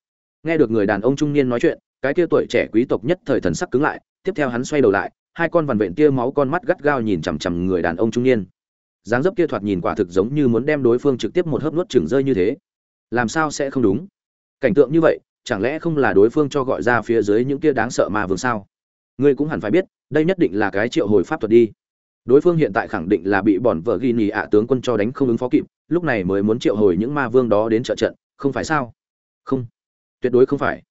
Nghe được người đàn ông trung niên nói chuyện, cái kia tuổi trẻ quý tộc nhất thời thần sắc cứng lại, tiếp theo hắn xoay đầu lại hai con vằn vện tia máu con mắt gắt gao nhìn chằm chằm người đàn ông trung niên. Dáng dấp kia thoạt nhìn quả thực giống như muốn đem đối phương trực tiếp một hớp nuốt chừng rơi như thế. Làm sao sẽ không đúng? Cảnh tượng như vậy, chẳng lẽ không là đối phương cho gọi ra phía dưới những kia đáng sợ mà vương sao? Ngươi cũng hẳn phải biết, đây nhất định là cái triệu hồi pháp thuật đi. Đối phương hiện tại khẳng định là bị bọn vợ ghi nhì ạ tướng quân cho đánh không ứng phó kịp, lúc này mới muốn triệu hồi những ma vương đó đến trợ trận, không phải sao? Không. Tuyệt đối không phải.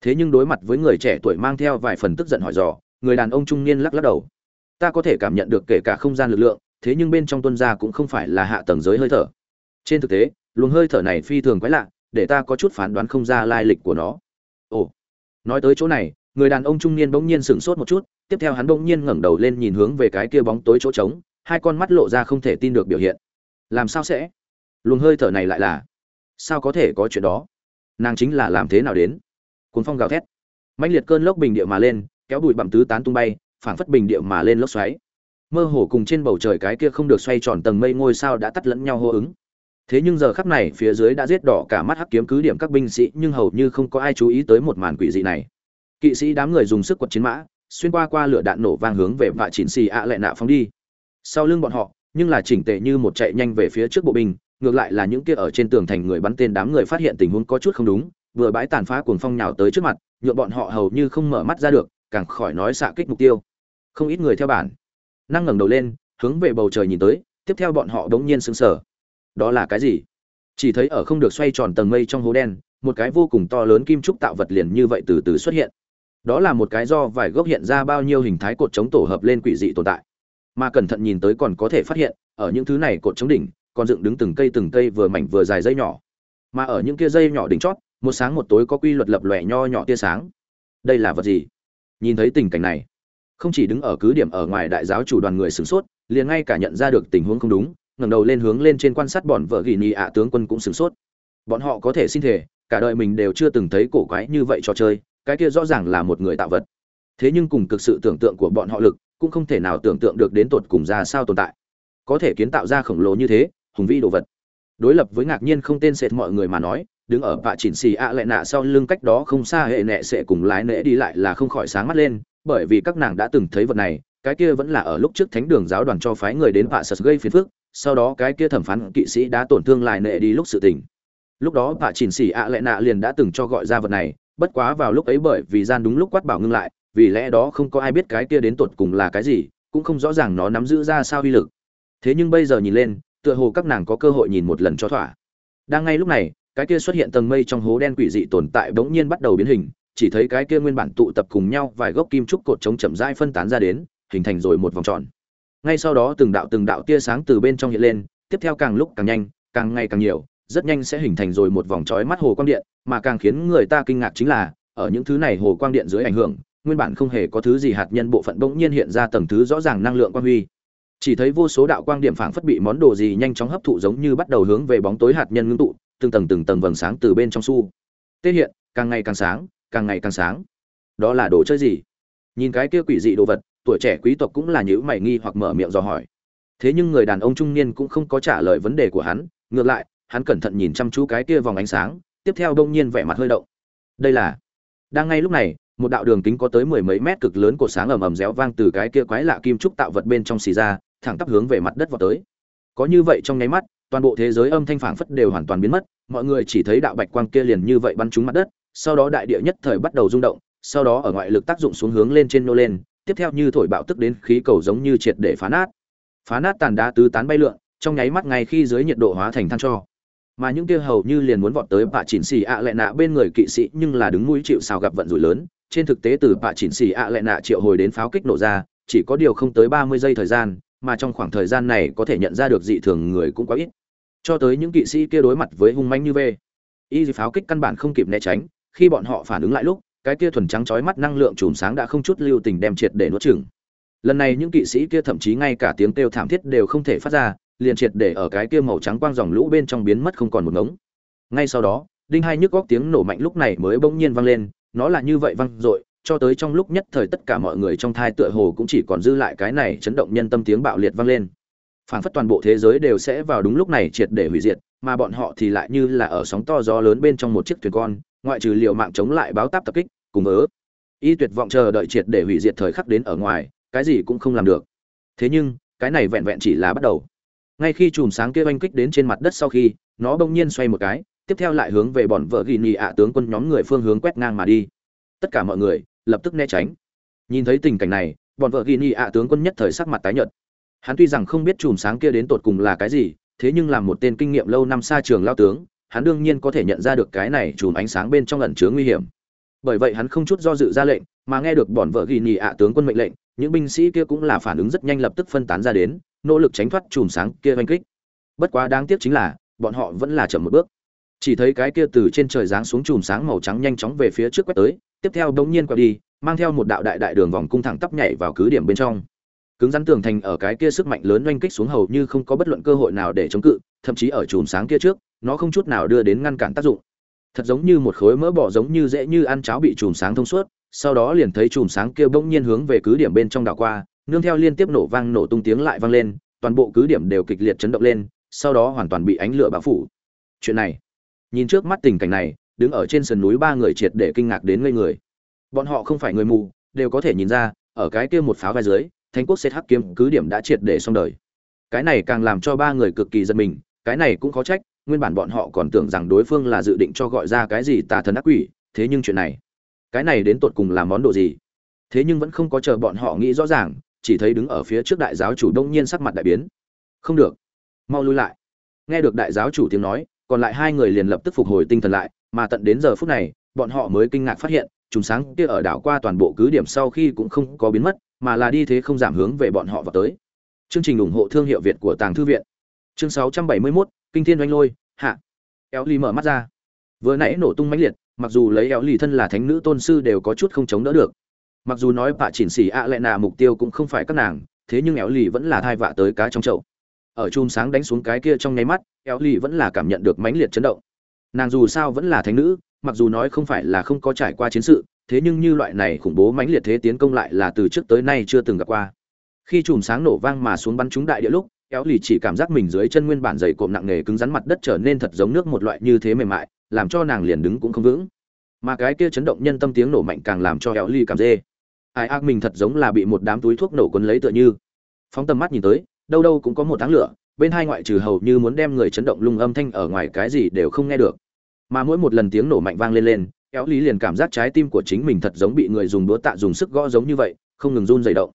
Thế nhưng đối mặt với người trẻ tuổi mang theo vài phần tức giận hỏi dò người đàn ông trung niên lắc lắc đầu. Ta có thể cảm nhận được kể cả không gian lực lượng, thế nhưng bên trong tuân gia cũng không phải là hạ tầng giới hơi thở. Trên thực tế, luồng hơi thở này phi thường quái lạ, để ta có chút phán đoán không ra lai lịch của nó. Ồ, nói tới chỗ này, người đàn ông trung niên bỗng nhiên sửng sốt một chút, tiếp theo hắn bỗng nhiên ngẩng đầu lên nhìn hướng về cái kia bóng tối chỗ trống, hai con mắt lộ ra không thể tin được biểu hiện. Làm sao sẽ? Luồng hơi thở này lại là? Sao có thể có chuyện đó? Nàng chính là làm thế nào đến? Cuốn phong gào thét. Mãnh liệt cơn lốc bình địa mà lên kéo bụi bặm tứ tán tung bay, phảng phất bình địa mà lên lốc xoáy. Mơ hồ cùng trên bầu trời cái kia không được xoay tròn tầng mây ngôi sao đã tắt lẫn nhau hô ứng. Thế nhưng giờ khắc này, phía dưới đã giết đỏ cả mắt hắc kiếm cứ điểm các binh sĩ, nhưng hầu như không có ai chú ý tới một màn quỷ dị này. Kỵ sĩ đám người dùng sức quật chiến mã, xuyên qua qua lửa đạn nổ vang hướng về vạ chỉnh xì ạ à lẹ nạ phóng đi. Sau lưng bọn họ, nhưng là chỉnh tệ như một chạy nhanh về phía trước bộ binh, ngược lại là những kia ở trên tường thành người bắn tên đám người phát hiện tình huống có chút không đúng, vừa bãi tàn phá cuồng phong nhào tới trước mặt nhuộm bọn họ hầu như không mở mắt ra được càng khỏi nói xạ kích mục tiêu. Không ít người theo bản, năng ngẩng đầu lên, hướng về bầu trời nhìn tới, tiếp theo bọn họ đống nhiên sững sờ. Đó là cái gì? Chỉ thấy ở không được xoay tròn tầng mây trong hố đen, một cái vô cùng to lớn kim trúc tạo vật liền như vậy từ từ xuất hiện. Đó là một cái do vài gốc hiện ra bao nhiêu hình thái cột chống tổ hợp lên quỷ dị tồn tại. Mà cẩn thận nhìn tới còn có thể phát hiện, ở những thứ này cột chống đỉnh, còn dựng đứng từng cây từng cây vừa mảnh vừa dài dây nhỏ. Mà ở những kia dây nhỏ đỉnh chót, một sáng một tối có quy luật lập lòe nho nhỏ tia sáng. Đây là vật gì? Nhìn thấy tình cảnh này, không chỉ đứng ở cứ điểm ở ngoài đại giáo chủ đoàn người sửng sốt, liền ngay cả nhận ra được tình huống không đúng, ngẩng đầu lên hướng lên trên quan sát bọn vợ gỉ nhị ạ tướng quân cũng sửng sốt. Bọn họ có thể xin thể cả đời mình đều chưa từng thấy cổ quái như vậy trò chơi, cái kia rõ ràng là một người tạo vật. Thế nhưng cùng cực sự tưởng tượng của bọn họ lực, cũng không thể nào tưởng tượng được đến tột cùng ra sao tồn tại. Có thể kiến tạo ra khổng lồ như thế, hùng vĩ đồ vật. Đối lập với ngạc nhiên không tên sệt mọi người mà nói đứng ở vạ chỉnh xì ạ lại nạ sau lưng cách đó không xa hệ nệ sẽ cùng lái nệ đi lại là không khỏi sáng mắt lên, bởi vì các nàng đã từng thấy vật này, cái kia vẫn là ở lúc trước thánh đường giáo đoàn cho phái người đến vạ sật gây phiền phức, sau đó cái kia thẩm phán kỵ sĩ đã tổn thương lại nệ đi lúc sự tình. Lúc đó vạ chỉnh xì ạ lại nạ liền đã từng cho gọi ra vật này, bất quá vào lúc ấy bởi vì gian đúng lúc quát bảo ngưng lại, vì lẽ đó không có ai biết cái kia đến tột cùng là cái gì, cũng không rõ ràng nó nắm giữ ra sao uy lực. Thế nhưng bây giờ nhìn lên, tựa hồ các nàng có cơ hội nhìn một lần cho thỏa. Đang ngay lúc này cái kia xuất hiện tầng mây trong hố đen quỷ dị tồn tại bỗng nhiên bắt đầu biến hình, chỉ thấy cái kia nguyên bản tụ tập cùng nhau vài gốc kim trúc cột chống chậm rãi phân tán ra đến, hình thành rồi một vòng tròn. Ngay sau đó từng đạo từng đạo tia sáng từ bên trong hiện lên, tiếp theo càng lúc càng nhanh, càng ngày càng nhiều, rất nhanh sẽ hình thành rồi một vòng trói mắt hồ quang điện, mà càng khiến người ta kinh ngạc chính là, ở những thứ này hồ quang điện dưới ảnh hưởng, nguyên bản không hề có thứ gì hạt nhân bộ phận bỗng nhiên hiện ra tầng thứ rõ ràng năng lượng quang huy chỉ thấy vô số đạo quang điểm phảng phất bị món đồ gì nhanh chóng hấp thụ giống như bắt đầu hướng về bóng tối hạt nhân ngưng tụ, từng tầng từng tầng vầng sáng từ bên trong su. Tê hiện, càng ngày càng sáng, càng ngày càng sáng. Đó là đồ chơi gì? Nhìn cái kia quỷ dị đồ vật, tuổi trẻ quý tộc cũng là nhữ mày nghi hoặc mở miệng dò hỏi. Thế nhưng người đàn ông trung niên cũng không có trả lời vấn đề của hắn, ngược lại, hắn cẩn thận nhìn chăm chú cái kia vòng ánh sáng, tiếp theo đông nhiên vẻ mặt hơi động. Đây là, đang ngay lúc này, một đạo đường kính có tới mười mấy mét cực lớn của sáng ầm ầm réo vang từ cái kia quái lạ kim trúc tạo vật bên trong xì ra thẳng tắp hướng về mặt đất vào tới. Có như vậy trong nháy mắt, toàn bộ thế giới âm thanh phảng phất đều hoàn toàn biến mất, mọi người chỉ thấy đạo bạch quang kia liền như vậy bắn trúng mặt đất, sau đó đại địa nhất thời bắt đầu rung động, sau đó ở ngoại lực tác dụng xuống hướng lên trên nô lên, tiếp theo như thổi bạo tức đến khí cầu giống như triệt để phá nát. Phá nát tàn đá tứ tán bay lượn, trong nháy mắt ngay khi dưới nhiệt độ hóa thành than cho. Mà những kia hầu như liền muốn vọt tới bạ chỉnh xì ạ lệ nạ bên người kỵ sĩ nhưng là đứng mũi chịu sào gặp vận rủi lớn, trên thực tế từ bạ chỉnh xì ạ lệ nạ triệu hồi đến pháo kích nổ ra, chỉ có điều không tới ba mươi giây thời gian mà trong khoảng thời gian này có thể nhận ra được dị thường người cũng quá ít. Cho tới những kỵ sĩ kia đối mặt với hung manh như vê. Y pháo kích căn bản không kịp né tránh, khi bọn họ phản ứng lại lúc, cái kia thuần trắng chói mắt năng lượng chùm sáng đã không chút lưu tình đem triệt để nuốt chửng. Lần này những kỵ sĩ kia thậm chí ngay cả tiếng kêu thảm thiết đều không thể phát ra, liền triệt để ở cái kia màu trắng quang dòng lũ bên trong biến mất không còn một ngống. Ngay sau đó, đinh hai nhức góc tiếng nổ mạnh lúc này mới bỗng nhiên vang lên, nó là như vậy vang dội cho tới trong lúc nhất thời tất cả mọi người trong thai tựa hồ cũng chỉ còn dư lại cái này chấn động nhân tâm tiếng bạo liệt vang lên. Phảng phất toàn bộ thế giới đều sẽ vào đúng lúc này triệt để hủy diệt, mà bọn họ thì lại như là ở sóng to gió lớn bên trong một chiếc thuyền con, ngoại trừ liều mạng chống lại báo táp tập kích, cùng ớ. Y tuyệt vọng chờ đợi triệt để hủy diệt thời khắc đến ở ngoài, cái gì cũng không làm được. Thế nhưng, cái này vẹn vẹn chỉ là bắt đầu. Ngay khi chùm sáng kia oanh kích đến trên mặt đất sau khi, nó bỗng nhiên xoay một cái, tiếp theo lại hướng về bọn vợ ghi nhì ạ tướng quân nhóm người phương hướng quét ngang mà đi. Tất cả mọi người lập tức né tránh. Nhìn thấy tình cảnh này, bọn vợ ghi nhị ạ tướng quân nhất thời sắc mặt tái nhợt. Hắn tuy rằng không biết chùm sáng kia đến tột cùng là cái gì, thế nhưng làm một tên kinh nghiệm lâu năm xa trường lao tướng, hắn đương nhiên có thể nhận ra được cái này chùm ánh sáng bên trong ẩn chứa nguy hiểm. Bởi vậy hắn không chút do dự ra lệnh, mà nghe được bọn vợ ghi nhị ạ tướng quân mệnh lệnh, những binh sĩ kia cũng là phản ứng rất nhanh lập tức phân tán ra đến, nỗ lực tránh thoát chùm sáng kia oanh kích. Bất quá đáng tiếc chính là, bọn họ vẫn là chậm một bước chỉ thấy cái kia từ trên trời giáng xuống chùm sáng màu trắng nhanh chóng về phía trước quét tới, tiếp theo đống nhiên qua đi, mang theo một đạo đại đại đường vòng cung thẳng tắp nhảy vào cứ điểm bên trong. Cứng rắn tường thành ở cái kia sức mạnh lớn oanh kích xuống hầu như không có bất luận cơ hội nào để chống cự, thậm chí ở chùm sáng kia trước, nó không chút nào đưa đến ngăn cản tác dụng. Thật giống như một khối mỡ bỏ giống như dễ như ăn cháo bị chùm sáng thông suốt, sau đó liền thấy chùm sáng kia bỗng nhiên hướng về cứ điểm bên trong đảo qua, nương theo liên tiếp nổ vang nổ tung tiếng lại vang lên, toàn bộ cứ điểm đều kịch liệt chấn động lên, sau đó hoàn toàn bị ánh lửa bao phủ. Chuyện này nhìn trước mắt tình cảnh này, đứng ở trên sườn núi ba người triệt để kinh ngạc đến ngây người. Bọn họ không phải người mù, đều có thể nhìn ra, ở cái kia một pháo vai dưới, thánh quốc xét hắc kiếm cứ điểm đã triệt để xong đời. Cái này càng làm cho ba người cực kỳ giật mình, cái này cũng khó trách, nguyên bản bọn họ còn tưởng rằng đối phương là dự định cho gọi ra cái gì tà thần ác quỷ, thế nhưng chuyện này, cái này đến tột cùng là món đồ gì? Thế nhưng vẫn không có chờ bọn họ nghĩ rõ ràng, chỉ thấy đứng ở phía trước đại giáo chủ đông nhiên sắc mặt đại biến. Không được, mau lui lại. Nghe được đại giáo chủ tiếng nói còn lại hai người liền lập tức phục hồi tinh thần lại mà tận đến giờ phút này bọn họ mới kinh ngạc phát hiện trùng sáng kia ở đảo qua toàn bộ cứ điểm sau khi cũng không có biến mất mà là đi thế không giảm hướng về bọn họ vào tới. Chương trình ủng hộ thương hiệu việt của tàng thư viện. Chương 671, kinh thiên oanh lôi hạ. Éo ly mở mắt ra. Vừa nãy nổ tung mãnh liệt mặc dù lấy éo ly thân là thánh nữ tôn sư đều có chút không chống đỡ được. Mặc dù nói bà chỉnh sĩ ạ à lệ nà mục tiêu cũng không phải các nàng thế nhưng éo ly vẫn là thai vạ tới cá trong chậu ở chùm sáng đánh xuống cái kia trong nháy mắt éo ly vẫn là cảm nhận được mãnh liệt chấn động. Nàng dù sao vẫn là thánh nữ, mặc dù nói không phải là không có trải qua chiến sự, thế nhưng như loại này khủng bố mãnh liệt thế tiến công lại là từ trước tới nay chưa từng gặp qua. Khi chùm sáng nổ vang mà xuống bắn trúng đại địa lúc éo lì chỉ cảm giác mình dưới chân nguyên bản dày cộm nặng nề cứng rắn mặt đất trở nên thật giống nước một loại như thế mềm mại, làm cho nàng liền đứng cũng không vững. Mà cái kia chấn động nhân tâm tiếng nổ mạnh càng làm cho éo lì cảm dê. Ai ác mình thật giống là bị một đám túi thuốc nổ quấn lấy tựa như. Phóng tầm mắt nhìn tới đâu đâu cũng có một tháng lửa, bên hai ngoại trừ hầu như muốn đem người chấn động lung âm thanh ở ngoài cái gì đều không nghe được. Mà mỗi một lần tiếng nổ mạnh vang lên lên, kéo lý liền cảm giác trái tim của chính mình thật giống bị người dùng đũa tạ dùng sức gõ giống như vậy, không ngừng run dày động.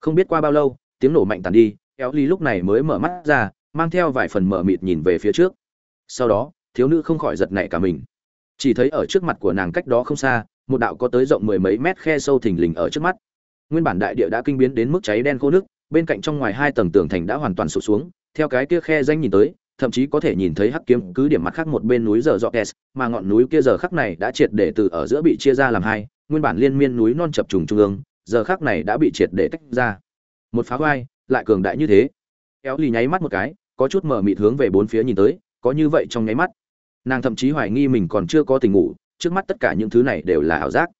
Không biết qua bao lâu, tiếng nổ mạnh tàn đi, kéo lý lúc này mới mở mắt ra, mang theo vài phần mở mịt nhìn về phía trước. Sau đó, thiếu nữ không khỏi giật nảy cả mình. Chỉ thấy ở trước mặt của nàng cách đó không xa, một đạo có tới rộng mười mấy mét khe sâu thình lình ở trước mắt. Nguyên bản đại địa đã kinh biến đến mức cháy đen khô nước bên cạnh trong ngoài hai tầng tường thành đã hoàn toàn sụp xuống, theo cái kia khe danh nhìn tới, thậm chí có thể nhìn thấy hắc kiếm cứ điểm mặt khác một bên núi giờ dọ tes mà ngọn núi kia giờ khắc này đã triệt để từ ở giữa bị chia ra làm hai, nguyên bản liên miên núi non chập trùng trung ương, giờ khắc này đã bị triệt để tách ra. Một phá vai, lại cường đại như thế. Éo lì nháy mắt một cái, có chút mở mịt hướng về bốn phía nhìn tới, có như vậy trong nháy mắt. Nàng thậm chí hoài nghi mình còn chưa có tình ngủ, trước mắt tất cả những thứ này đều là ảo giác.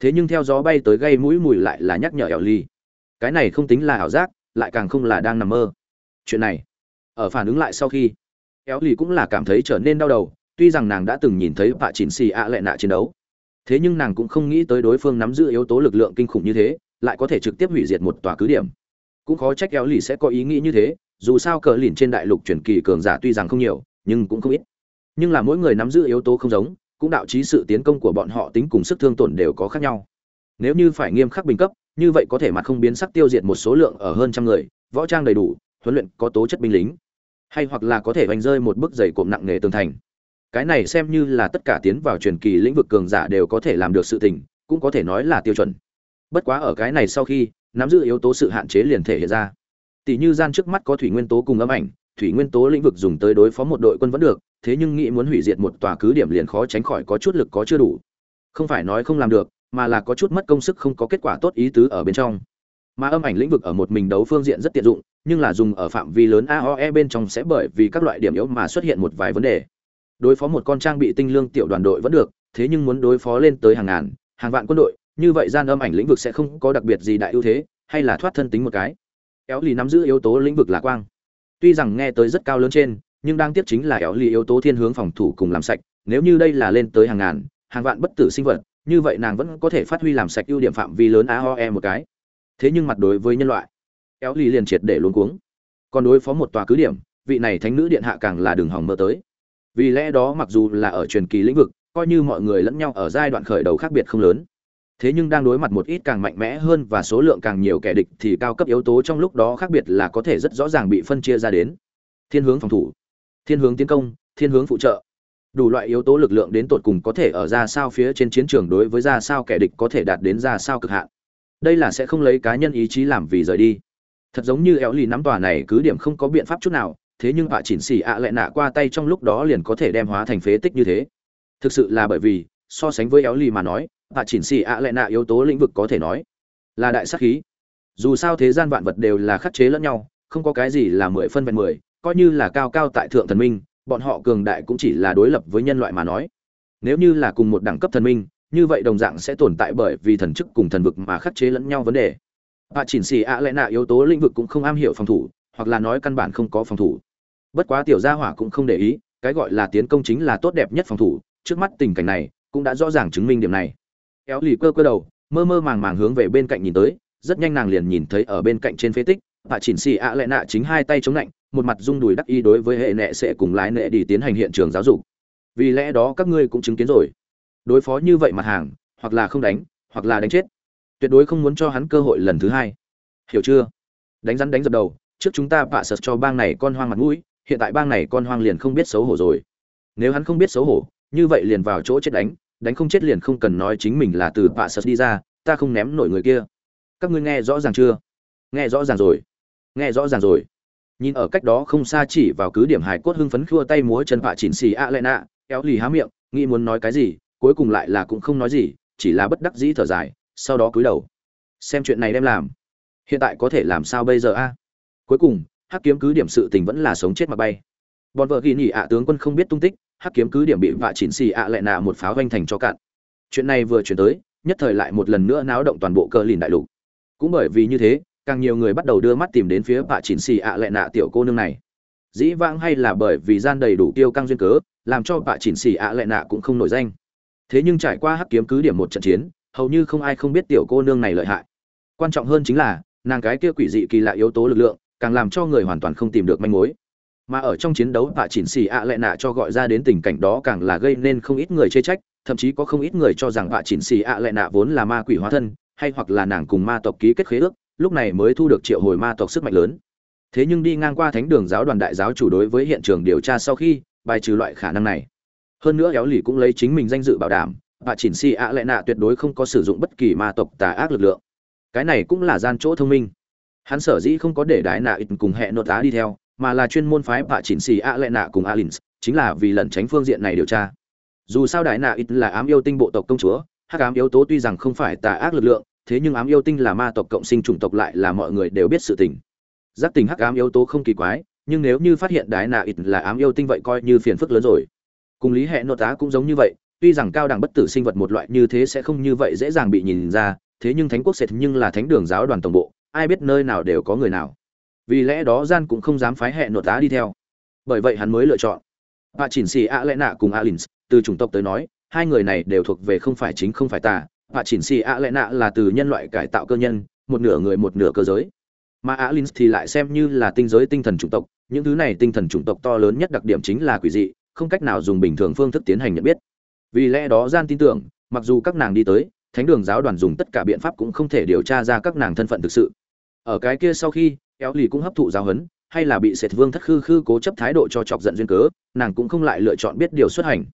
Thế nhưng theo gió bay tới gây mũi mùi lại là nhắc nhở éo lì cái này không tính là ảo giác, lại càng không là đang nằm mơ. Chuyện này, ở phản ứng lại sau khi éo lì cũng là cảm thấy trở nên đau đầu, tuy rằng nàng đã từng nhìn thấy bạ chỉnh xì ạ lệ nạ chiến đấu. Thế nhưng nàng cũng không nghĩ tới đối phương nắm giữ yếu tố lực lượng kinh khủng như thế, lại có thể trực tiếp hủy diệt một tòa cứ điểm. Cũng khó trách éo lì sẽ có ý nghĩ như thế, dù sao cờ lìn trên đại lục truyền kỳ cường giả tuy rằng không nhiều, nhưng cũng không ít. Nhưng là mỗi người nắm giữ yếu tố không giống, cũng đạo trí sự tiến công của bọn họ tính cùng sức thương tổn đều có khác nhau. Nếu như phải nghiêm khắc bình cấp như vậy có thể mặt không biến sắc tiêu diệt một số lượng ở hơn trăm người, võ trang đầy đủ, huấn luyện có tố chất binh lính. Hay hoặc là có thể vành rơi một bức dày cộm nặng nề tường thành. Cái này xem như là tất cả tiến vào truyền kỳ lĩnh vực cường giả đều có thể làm được sự tình, cũng có thể nói là tiêu chuẩn. Bất quá ở cái này sau khi, nắm giữ yếu tố sự hạn chế liền thể hiện ra. Tỷ như gian trước mắt có thủy nguyên tố cùng âm ảnh, thủy nguyên tố lĩnh vực dùng tới đối phó một đội quân vẫn được, thế nhưng nghĩ muốn hủy diệt một tòa cứ điểm liền khó tránh khỏi có chút lực có chưa đủ. Không phải nói không làm được mà là có chút mất công sức không có kết quả tốt ý tứ ở bên trong. Mà âm ảnh lĩnh vực ở một mình đấu phương diện rất tiện dụng, nhưng là dùng ở phạm vi lớn aoe bên trong sẽ bởi vì các loại điểm yếu mà xuất hiện một vài vấn đề. Đối phó một con trang bị tinh lương tiểu đoàn đội vẫn được, thế nhưng muốn đối phó lên tới hàng ngàn, hàng vạn quân đội, như vậy gian âm ảnh lĩnh vực sẽ không có đặc biệt gì đại ưu thế, hay là thoát thân tính một cái. Éo lì nắm giữ yếu tố lĩnh vực lạc quang. Tuy rằng nghe tới rất cao lớn trên, nhưng đang tiếp chính là éo lì yếu tố thiên hướng phòng thủ cùng làm sạch, nếu như đây là lên tới hàng ngàn, hàng vạn bất tử sinh vật như vậy nàng vẫn có thể phát huy làm sạch ưu điểm phạm vi lớn aoe một cái. Thế nhưng mặt đối với nhân loại éo ly liền triệt để luống cuống. Còn đối phó một tòa cứ điểm, vị này thánh nữ điện hạ càng là đường hỏng mơ tới. Vì lẽ đó mặc dù là ở truyền kỳ lĩnh vực, coi như mọi người lẫn nhau ở giai đoạn khởi đầu khác biệt không lớn. Thế nhưng đang đối mặt một ít càng mạnh mẽ hơn và số lượng càng nhiều kẻ địch thì cao cấp yếu tố trong lúc đó khác biệt là có thể rất rõ ràng bị phân chia ra đến. Thiên hướng phòng thủ, thiên hướng tiến công, thiên hướng phụ trợ đủ loại yếu tố lực lượng đến tột cùng có thể ở ra sao phía trên chiến trường đối với ra sao kẻ địch có thể đạt đến ra sao cực hạn. Đây là sẽ không lấy cá nhân ý chí làm vì rời đi. Thật giống như éo lì nắm tòa này cứ điểm không có biện pháp chút nào, thế nhưng họa chỉnh xì ạ lại nạ qua tay trong lúc đó liền có thể đem hóa thành phế tích như thế. Thực sự là bởi vì, so sánh với éo lì mà nói, họa chỉnh xì ạ lại nạ yếu tố lĩnh vực có thể nói là đại sắc khí. Dù sao thế gian vạn vật đều là khắc chế lẫn nhau, không có cái gì là mười phân vẹn mười, coi như là cao cao tại thượng thần minh bọn họ cường đại cũng chỉ là đối lập với nhân loại mà nói nếu như là cùng một đẳng cấp thần minh như vậy đồng dạng sẽ tồn tại bởi vì thần chức cùng thần vực mà khắc chế lẫn nhau vấn đề Bà chỉnh xì ạ lẽ nạ yếu tố lĩnh vực cũng không am hiểu phòng thủ, hoặc là nói căn bản không có phòng thủ. Bất quá tiểu gia hỏa cũng không để ý, cái gọi là tiến công chính là tốt đẹp nhất phòng thủ, trước mắt tình cảnh này cũng đã rõ ràng chứng minh điểm này. Kéo lì cơ cơ đầu, mơ mơ màng màng hướng về bên cạnh nhìn tới, rất nhanh nàng liền nhìn thấy ở bên cạnh trên phế tích, bà chỉnh xì ạ lẽ nạ chính hai tay chống lạnh, một mặt rung đùi đắc ý đối với hệ nệ sẽ cùng lái nệ đi tiến hành hiện trường giáo dục. Vì lẽ đó các ngươi cũng chứng kiến rồi. Đối phó như vậy mặt hàng, hoặc là không đánh, hoặc là đánh chết tuyệt đối không muốn cho hắn cơ hội lần thứ hai. Hiểu chưa? Đánh rắn đánh dập đầu trước chúng ta bạ sật cho bang này con hoang mặt mũi hiện tại bang này con hoang liền không biết xấu hổ rồi. Nếu hắn không biết xấu hổ như vậy liền vào chỗ chết đánh đánh không chết liền không cần nói chính mình là từ bạ sật đi ra ta không ném nổi người kia. Các ngươi nghe rõ ràng chưa? Nghe rõ ràng rồi. Nghe rõ ràng rồi nhìn ở cách đó không xa chỉ vào cứ điểm hải cốt hưng phấn khua tay múa chân vạ chỉnh xì a lệ nạ, kéo lì há miệng, nghĩ muốn nói cái gì, cuối cùng lại là cũng không nói gì, chỉ là bất đắc dĩ thở dài, sau đó cúi đầu. Xem chuyện này đem làm. Hiện tại có thể làm sao bây giờ a? Cuối cùng, hắc kiếm cứ điểm sự tình vẫn là sống chết mà bay. Bọn vợ ghi nhị ạ tướng quân không biết tung tích, hắc kiếm cứ điểm bị vạ chỉnh xì ạ lại nạ một pháo vanh thành cho cạn. Chuyện này vừa chuyển tới, nhất thời lại một lần nữa náo động toàn bộ cơ lìn đại lục. Cũng bởi vì như thế càng nhiều người bắt đầu đưa mắt tìm đến phía bạ chỉnh xì ạ lệ nạ tiểu cô nương này. Dĩ vãng hay là bởi vì gian đầy đủ tiêu căng duyên cớ, làm cho bạ chỉnh xì ạ lệ nạ cũng không nổi danh. Thế nhưng trải qua hắc kiếm cứ điểm một trận chiến, hầu như không ai không biết tiểu cô nương này lợi hại. Quan trọng hơn chính là, nàng cái kia quỷ dị kỳ lạ yếu tố lực lượng, càng làm cho người hoàn toàn không tìm được manh mối. Mà ở trong chiến đấu, bạ chỉnh xì ạ lệ nạ cho gọi ra đến tình cảnh đó càng là gây nên không ít người chê trách, thậm chí có không ít người cho rằng bạ chỉnh xì ạ lệ nạ vốn là ma quỷ hóa thân, hay hoặc là nàng cùng ma tộc ký kết khế ước lúc này mới thu được triệu hồi ma tộc sức mạnh lớn. Thế nhưng đi ngang qua thánh đường giáo đoàn đại giáo chủ đối với hiện trường điều tra sau khi, bài trừ loại khả năng này. Hơn nữa éo lì cũng lấy chính mình danh dự bảo đảm, và chỉnh si ạ lệ nạ tuyệt đối không có sử dụng bất kỳ ma tộc tà ác lực lượng. Cái này cũng là gian chỗ thông minh. Hắn sở dĩ không có để đái nạ ít cùng hệ nội tá đi theo, mà là chuyên môn phái và chỉnh si ạ lệ nạ cùng alins, chính là vì lẩn tránh phương diện này điều tra. Dù sao đái nạ ít là ám yêu tinh bộ tộc công chúa, hắc ám yếu tố tuy rằng không phải tà ác lực lượng thế nhưng ám yêu tinh là ma tộc cộng sinh chủng tộc lại là mọi người đều biết sự tình. Giác tình hắc ám yếu tố không kỳ quái, nhưng nếu như phát hiện đái nạ ít là ám yêu tinh vậy coi như phiền phức lớn rồi. Cùng lý hệ nội tá cũng giống như vậy, tuy rằng cao đẳng bất tử sinh vật một loại như thế sẽ không như vậy dễ dàng bị nhìn ra, thế nhưng thánh quốc sệt nhưng là thánh đường giáo đoàn tổng bộ, ai biết nơi nào đều có người nào. Vì lẽ đó gian cũng không dám phái hệ nội tá đi theo. Bởi vậy hắn mới lựa chọn. Bà chỉnh xì ạ lẽ nạ cùng alins từ chủng tộc tới nói, hai người này đều thuộc về không phải chính không phải tà bà chỉnh xì ạ lệ nạ là từ nhân loại cải tạo cơ nhân, một nửa người, một nửa cơ giới. Mà á linh thì lại xem như là tinh giới tinh thần chủng tộc. Những thứ này tinh thần chủng tộc to lớn nhất đặc điểm chính là quỷ dị, không cách nào dùng bình thường phương thức tiến hành nhận biết. Vì lẽ đó gian tin tưởng, mặc dù các nàng đi tới, thánh đường giáo đoàn dùng tất cả biện pháp cũng không thể điều tra ra các nàng thân phận thực sự. Ở cái kia sau khi éo lì cũng hấp thụ giáo huấn, hay là bị sệt vương thất khư khư cố chấp thái độ cho chọc giận duyên cớ, nàng cũng không lại lựa chọn biết điều xuất hành,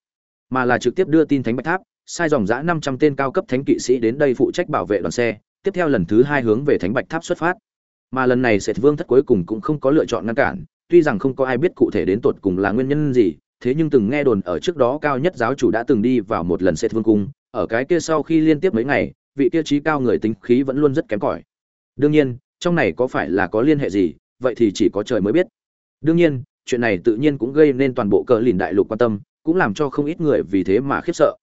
mà là trực tiếp đưa tin thánh bạch tháp sai dòng giã năm trăm tên cao cấp thánh kỵ sĩ đến đây phụ trách bảo vệ đoàn xe, tiếp theo lần thứ hai hướng về thánh bạch tháp xuất phát. Mà lần này sệt vương thất cuối cùng cũng không có lựa chọn ngăn cản, tuy rằng không có ai biết cụ thể đến tột cùng là nguyên nhân gì, thế nhưng từng nghe đồn ở trước đó cao nhất giáo chủ đã từng đi vào một lần sệt vương cung, ở cái kia sau khi liên tiếp mấy ngày, vị kia chí cao người tính khí vẫn luôn rất kém cỏi. Đương nhiên, trong này có phải là có liên hệ gì, vậy thì chỉ có trời mới biết. Đương nhiên, chuyện này tự nhiên cũng gây nên toàn bộ cờ lìn đại lục quan tâm, cũng làm cho không ít người vì thế mà khiếp sợ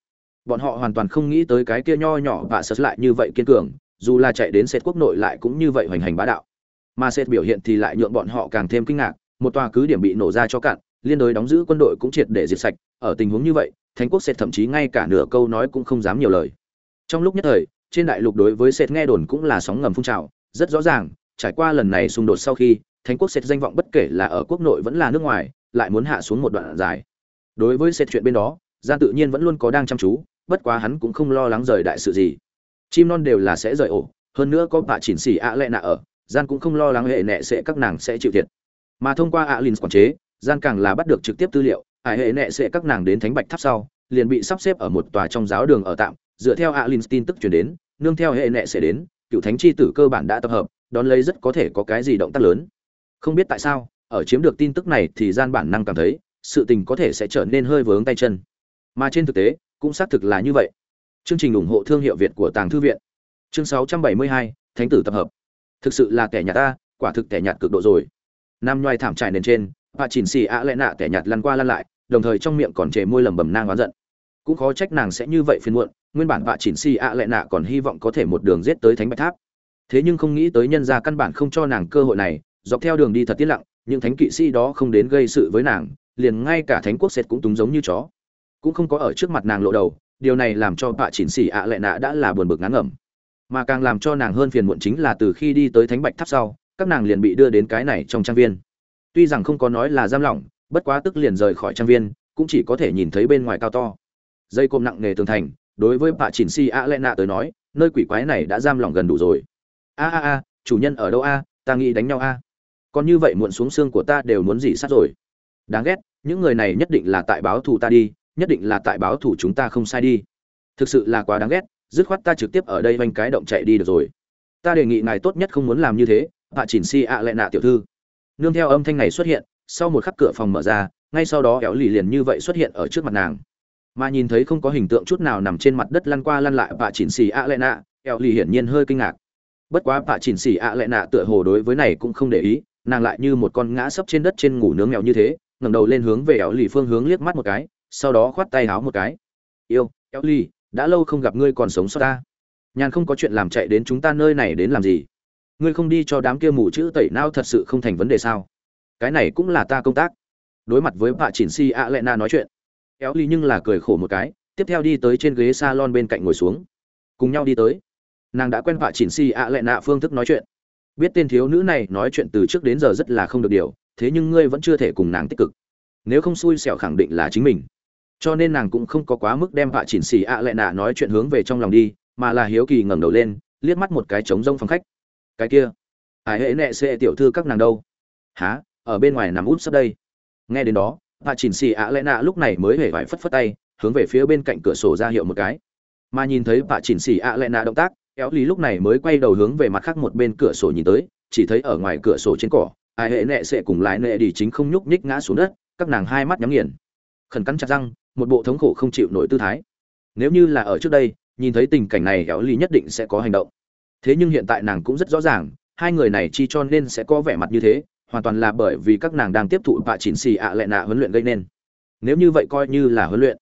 bọn họ hoàn toàn không nghĩ tới cái kia nho nhỏ và sật lại như vậy kiên cường, dù là chạy đến sệt quốc nội lại cũng như vậy hoành hành bá đạo. Mà sệt biểu hiện thì lại nhượng bọn họ càng thêm kinh ngạc, một tòa cứ điểm bị nổ ra cho cạn, liên đối đóng giữ quân đội cũng triệt để diệt sạch, ở tình huống như vậy, thánh quốc sệt thậm chí ngay cả nửa câu nói cũng không dám nhiều lời. Trong lúc nhất thời, trên đại lục đối với sệt nghe đồn cũng là sóng ngầm phun trào, rất rõ ràng, trải qua lần này xung đột sau khi, thánh quốc sệt danh vọng bất kể là ở quốc nội vẫn là nước ngoài, lại muốn hạ xuống một đoạn dài. Đối với sệt chuyện bên đó gian tự nhiên vẫn luôn có đang chăm chú bất quá hắn cũng không lo lắng rời đại sự gì. Chim non đều là sẽ rời ổ, hơn nữa có bà chỉnh xỉ ạ lệ nạ ở, gian cũng không lo lắng hệ nệ sẽ các nàng sẽ chịu thiệt. Mà thông qua ạ linh quản chế, gian càng là bắt được trực tiếp tư liệu ải hệ nệ sẽ các nàng đến thánh bạch tháp sau, liền bị sắp xếp ở một tòa trong giáo đường ở tạm, dựa theo ạ linh tin tức truyền đến, nương theo hệ nệ sẽ đến, cựu thánh chi tử cơ bản đã tập hợp, đón lấy rất có thể có cái gì động tác lớn. Không biết tại sao, ở chiếm được tin tức này thì gian bản năng cảm thấy, sự tình có thể sẽ trở nên hơi vướng tay chân. Mà trên thực tế cũng xác thực là như vậy. Chương trình ủng hộ thương hiệu việt của tàng thư viện. Chương 672, thánh tử tập hợp. Thực sự là kẻ nhạt ta quả thực kẻ nhạt cực độ rồi. Nam nhoai thảm trải nền trên bà chỉnh xì ạ lẽ nạ kẻ nhạt lăn qua lăn lại đồng thời trong miệng còn chề môi lẩm bẩm nang oán giận. Cũng khó trách nàng sẽ như vậy phiền muộn nguyên bản bà chỉnh xì ạ lẽ nạ còn hy vọng có thể một đường giết tới thánh bạch tháp. Thế nhưng không nghĩ tới nhân gia căn bản không cho nàng cơ hội này dọc theo đường đi thật tiết lặng những thánh kỵ sĩ đó không đến gây sự với nàng liền ngay cả thánh quốc sệt cũng túng giống như chó cũng không có ở trước mặt nàng lộ đầu, điều này làm cho bạ chỉnh xỉ ạ à lệ nạ đã là buồn bực ngán ngẩm. Mà càng làm cho nàng hơn phiền muộn chính là từ khi đi tới thánh bạch tháp sau, các nàng liền bị đưa đến cái này trong trang viên. Tuy rằng không có nói là giam lỏng, bất quá tức liền rời khỏi trang viên, cũng chỉ có thể nhìn thấy bên ngoài cao to. Dây côm nặng nề tường thành, đối với bà chỉnh xỉ ạ lệ nạ tới nói, nơi quỷ quái này đã giam lỏng gần đủ rồi. A a a, chủ nhân ở đâu a? Ta nghĩ đánh nhau a. Còn như vậy muộn xuống xương của ta đều muốn gì sát rồi. Đáng ghét, những người này nhất định là tại báo thù ta đi nhất định là tại báo thủ chúng ta không sai đi. Thực sự là quá đáng ghét, dứt khoát ta trực tiếp ở đây vanh cái động chạy đi được rồi. Ta đề nghị ngài tốt nhất không muốn làm như thế bà chỉnh si ạ lệ nạ tiểu thư. Nương theo âm thanh này xuất hiện, sau một khắc cửa phòng mở ra, ngay sau đó éo lì liền như vậy xuất hiện ở trước mặt nàng. Mà nhìn thấy không có hình tượng chút nào nằm trên mặt đất lăn qua lăn lại bà chỉnh xì ạ lệ nạ éo lì hiển nhiên hơi kinh ngạc. Bất quá bà chỉnh xì ạ lệ nạ tựa hồ đối với này cũng không để ý, nàng lại như một con ngã sấp trên đất trên ngủ nướng mèo như thế, ngẩng đầu lên hướng về éo lì phương hướng liếc mắt một cái sau đó khoát tay háo một cái. Yêu eo ly, đã lâu không gặp ngươi còn sống sót ta. Nhàn không có chuyện làm chạy đến chúng ta nơi này đến làm gì? Ngươi không đi cho đám kia mù chữ tẩy nao thật sự không thành vấn đề sao? Cái này cũng là ta công tác. Đối mặt với bà chỉnh si a lệ na nói chuyện éo ly nhưng là cười khổ một cái tiếp theo đi tới trên ghế s a lon bên cạnh ngồi xuống. Cùng nhau đi tới. Nàng đã quen bà chỉnh si a lệ nạ phương thức nói chuyện. Biết tên thiếu nữ này nói chuyện từ trước đến giờ rất là không được điều thế nhưng ngươi vẫn chưa thể cùng nàng tích cực. Nếu không xui xẻo khẳng định là chính mình cho nên nàng cũng không có quá mức đem bà chỉnh xì a lệ nạ nói chuyện hướng về trong lòng đi, mà là hiếu kỳ ngẩng đầu lên, liếc mắt một cái trống rông phòng khách. Cái kia hải hệ nệ xệ tiểu thư các nàng đâu? Há ở bên ngoài nằm út sắp đây. Nghe đến đó bà chỉnh xì ạ lệ nạ lúc này mới hề vải phất phất tay, hướng về phía bên cạnh cửa sổ ra hiệu một cái. Mà nhìn thấy bà chỉnh xì ạ lệ nạ động tác, kéo lý lúc này mới quay đầu hướng về mặt khác một bên cửa sổ nhìn tới, chỉ thấy ở ngoài cửa sổ trên cỏ, ai hệ nệ sẽ cùng lái nệ đi chính không nhúc nhích ngã xuống đất, các nàng hai mắt nhắm nghiền. Khẩn cắn chặt răng một bộ thống khổ không chịu nổi tư thái. Nếu như là ở trước đây, nhìn thấy tình cảnh này éo ly nhất định sẽ có hành động. Thế nhưng hiện tại nàng cũng rất rõ ràng, hai người này chi cho nên sẽ có vẻ mặt như thế, hoàn toàn là bởi vì các nàng đang tiếp thụ bạ chỉnh xì ạ lệ nạ huấn luyện gây nên. Nếu như vậy coi như là huấn luyện.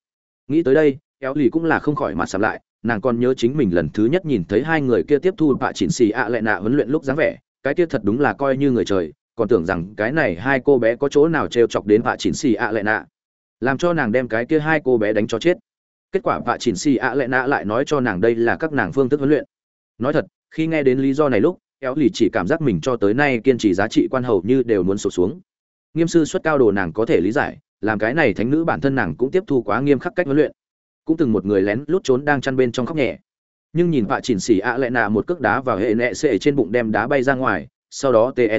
Nghĩ tới đây éo lì cũng là không khỏi mặt sắm lại, nàng còn nhớ chính mình lần thứ nhất nhìn thấy hai người kia tiếp thu bạ chỉnh xì ạ lệ nạ huấn luyện lúc dáng vẻ, cái kia thật đúng là coi như người trời, còn tưởng rằng cái này hai cô bé có chỗ nào trêu chọc đến bạ chỉnh xì ạ lệ nạ làm cho nàng đem cái kia hai cô bé đánh cho chết. Kết quả vạ chỉnh xì ạ lệ nạ lại nói cho nàng đây là các nàng phương thức huấn luyện. Nói thật, khi nghe đến lý do này lúc éo lì chỉ cảm giác mình cho tới nay kiên trì giá trị quan hầu như đều muốn sụt xuống. Nghiêm sư xuất cao đồ nàng có thể lý giải, làm cái này thánh nữ bản thân nàng cũng tiếp thu quá nghiêm khắc cách huấn luyện. Cũng từng một người lén lút trốn đang chăn bên trong khóc nhẹ. Nhưng nhìn vạ chỉnh xỉ ạ à lẹ nạ một cước đá vào hệ nệ xệ trên bụng đem đá bay ra ngoài, sau đó tr e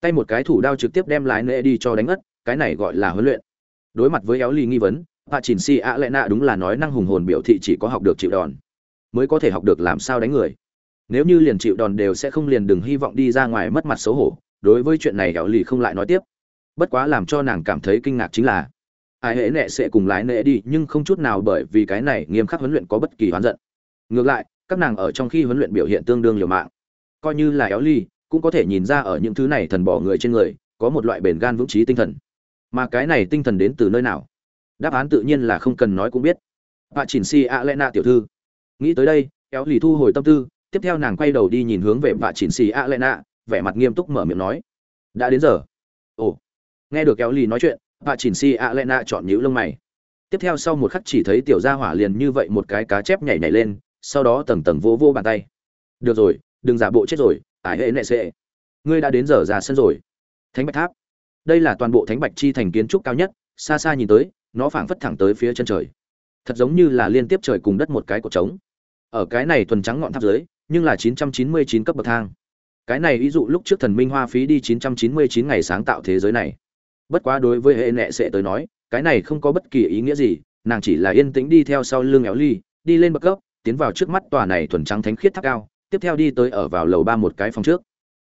tay một cái thủ đao trực tiếp đem lái nệ đi cho đánh ất cái này gọi là huấn luyện đối mặt với éo lì nghi vấn hạ chỉnh Si ạ Lệ nạ đúng là nói năng hùng hồn biểu thị chỉ có học được chịu đòn, mới có thể học được làm sao đánh người. Nếu như liền chịu đòn đều sẽ không liền đừng hy vọng đi ra ngoài mất mặt xấu hổ, đối với chuyện này éo lì không lại nói tiếp. Bất quá làm cho nàng cảm thấy kinh ngạc chính là, ai hễ nệ sẽ cùng lái nệ đi, nhưng không chút nào bởi vì cái này nghiêm khắc huấn luyện có bất kỳ hoán giận. Ngược lại, các nàng ở trong khi huấn luyện biểu hiện tương đương liều mạng. Coi như là éo ly cũng có thể nhìn ra ở những thứ này thần bỏ người trên người, có một loại bền gan vững trí tinh thần mà cái này tinh thần đến từ nơi nào? Đáp án tự nhiên là không cần nói cũng biết. Bà chỉnh si a lena tiểu thư. Nghĩ tới đây, Kéo lì thu hồi tâm tư, tiếp theo nàng quay đầu đi nhìn hướng về Bà chỉnh Si a lẽ nạ, vẻ mặt nghiêm túc mở miệng nói. Đã đến giờ. Ồ. Nghe được kéo lì nói chuyện Bà chỉnh Si a lẽ nạ chọn nhíu lông mày. Tiếp theo sau một khắc chỉ thấy tiểu gia hỏa liền như vậy một cái cá chép nhảy nhảy lên, sau đó tầng tầng vô vô bàn tay. Được rồi, đừng giả bộ chết rồi, ải hệ nệ sệ. Ngươi đã đến giờ ra sân rồi. Thánh bạch tháp đây là toàn bộ thánh bạch chi thành kiến trúc cao nhất xa xa nhìn tới nó phảng phất thẳng tới phía chân trời thật giống như là liên tiếp trời cùng đất một cái cột trống ở cái này thuần trắng ngọn tháp dưới nhưng là 999 cấp bậc thang. Cái này ví dụ lúc trước thần minh hoa phí đi 999 ngày sáng tạo thế giới này. Bất quá đối với hệ nệ sẽ tới nói, cái này không có bất kỳ ý nghĩa gì, nàng chỉ là yên tĩnh đi theo sau lưng éo ly, đi lên bậc cấp, tiến vào trước mắt tòa này thuần trắng thánh khiết tháp cao, tiếp theo đi tới ở vào lầu ba một cái phòng trước.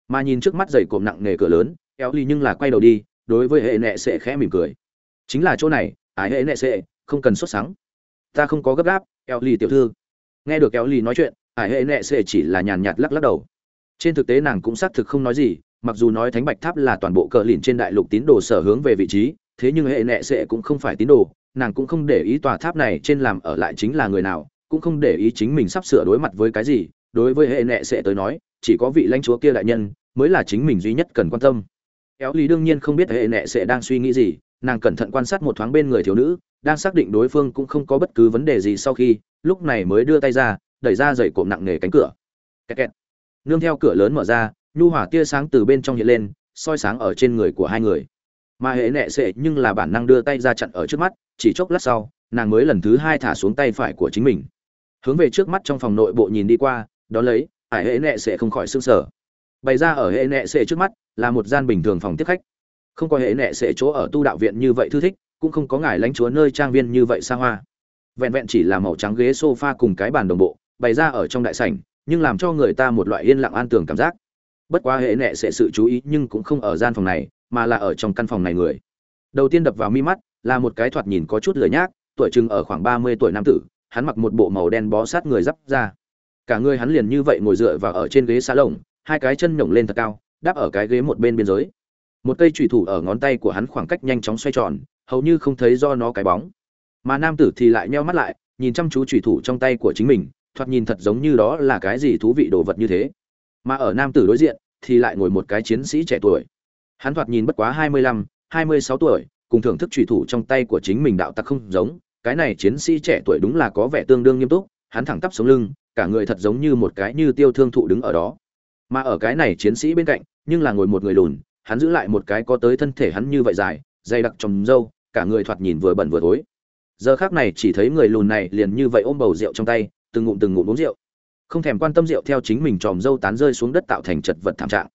Mà nhìn trước mắt dày cộm nặng nề cửa lớn, éo ly nhưng là quay đầu đi, đối với hệ nệ sẽ khẽ mỉm cười. Chính là chỗ này, ái hệ nệ sẽ, không cần xuất sáng. Ta không có gấp gáp, eo ly tiểu thư. Nghe được eo ly nói chuyện, hải hệ nệ sệ chỉ là nhàn nhạt lắc lắc đầu trên thực tế nàng cũng xác thực không nói gì mặc dù nói thánh bạch tháp là toàn bộ cờ lìn trên đại lục tín đồ sở hướng về vị trí thế nhưng hệ nệ sệ cũng không phải tín đồ nàng cũng không để ý tòa tháp này trên làm ở lại chính là người nào cũng không để ý chính mình sắp sửa đối mặt với cái gì đối với hệ nệ sệ tới nói chỉ có vị lãnh chúa kia đại nhân mới là chính mình duy nhất cần quan tâm éo lý đương nhiên không biết hệ nệ sẽ đang suy nghĩ gì, nàng cẩn thận quan sát một thoáng bên người thiếu nữ, đang xác định đối phương cũng không có bất cứ vấn đề gì sau khi, lúc này mới đưa tay ra, đẩy ra dậy cộm nặng nề cánh cửa. Kẹt kẹt. nương theo cửa lớn mở ra, nhu hỏa tia sáng từ bên trong hiện lên, soi sáng ở trên người của hai người. Mà hệ nệ sẽ nhưng là bản năng đưa tay ra chặn ở trước mắt, chỉ chốc lát sau, nàng mới lần thứ hai thả xuống tay phải của chính mình. Hướng về trước mắt trong phòng nội bộ nhìn đi qua đó lấy, ải hệ nệ sẽ không khỏi sương sở bày ra ở hệ nệ sệ trước mắt là một gian bình thường phòng tiếp khách. Không có hệ nệ sệ chỗ ở tu đạo viện như vậy thư thích, cũng không có ngài lãnh chúa nơi trang viên như vậy xa hoa. Vẹn vẹn chỉ là màu trắng ghế s o f a cùng cái bàn đồng bộ, bày ra ở trong đại sảnh, nhưng làm cho người ta một loại yên lặng an tường cảm giác. Bất quá hệ nệ sẽ sự chú ý nhưng cũng không ở gian phòng này, mà là ở trong căn phòng này người. Đầu tiên đập vào mi mắt, là một cái thoạt nhìn có chút lười nhác, tuổi chừng ở khoảng ba mươi tuổi nam tử, hắn mặc một bộ màu đen bó sát người d ra cả người hắn liền như vậy ngồi dựa vào ở trên ghế xa lồng hai cái chân nhổng lên thật cao đáp ở cái ghế một bên biên giới. Một cây trùy thủ ở ngón tay của hắn khoảng cách nhanh chóng xoay tròn, hầu như không thấy do nó cái bóng. Mà nam tử thì lại nheo mắt lại, nhìn chăm chú trùy thủ trong tay của chính mình, thoạt nhìn thật giống như đó là cái gì thú vị đồ vật như thế. Mà ở nam tử đối diện, thì lại ngồi một cái chiến sĩ trẻ tuổi. Hắn thoạt nhìn bất quá hai mươi lăm, hai mươi sáu tuổi, cùng thưởng thức trùy thủ trong tay của chính mình đạo tặc không giống, cái này chiến sĩ trẻ tuổi đúng là có vẻ tương đương nghiêm túc, hắn thẳng tắp sống lưng, cả người thật giống như một cái như tiêu thương thụ đứng ở đó mà ở cái này chiến sĩ bên cạnh, nhưng là ngồi một người lùn, hắn giữ lại một cái có tới thân thể hắn như vậy dài, dày đặc trồng râu, cả người thoạt nhìn vừa bẩn vừa thối. Giờ khác này chỉ thấy người lùn này liền như vậy ôm bầu rượu trong tay, từng ngụm từng ngụm uống rượu. Không thèm quan tâm rượu theo chính mình tròm râu tán rơi xuống đất tạo thành chật vật thảm trạng.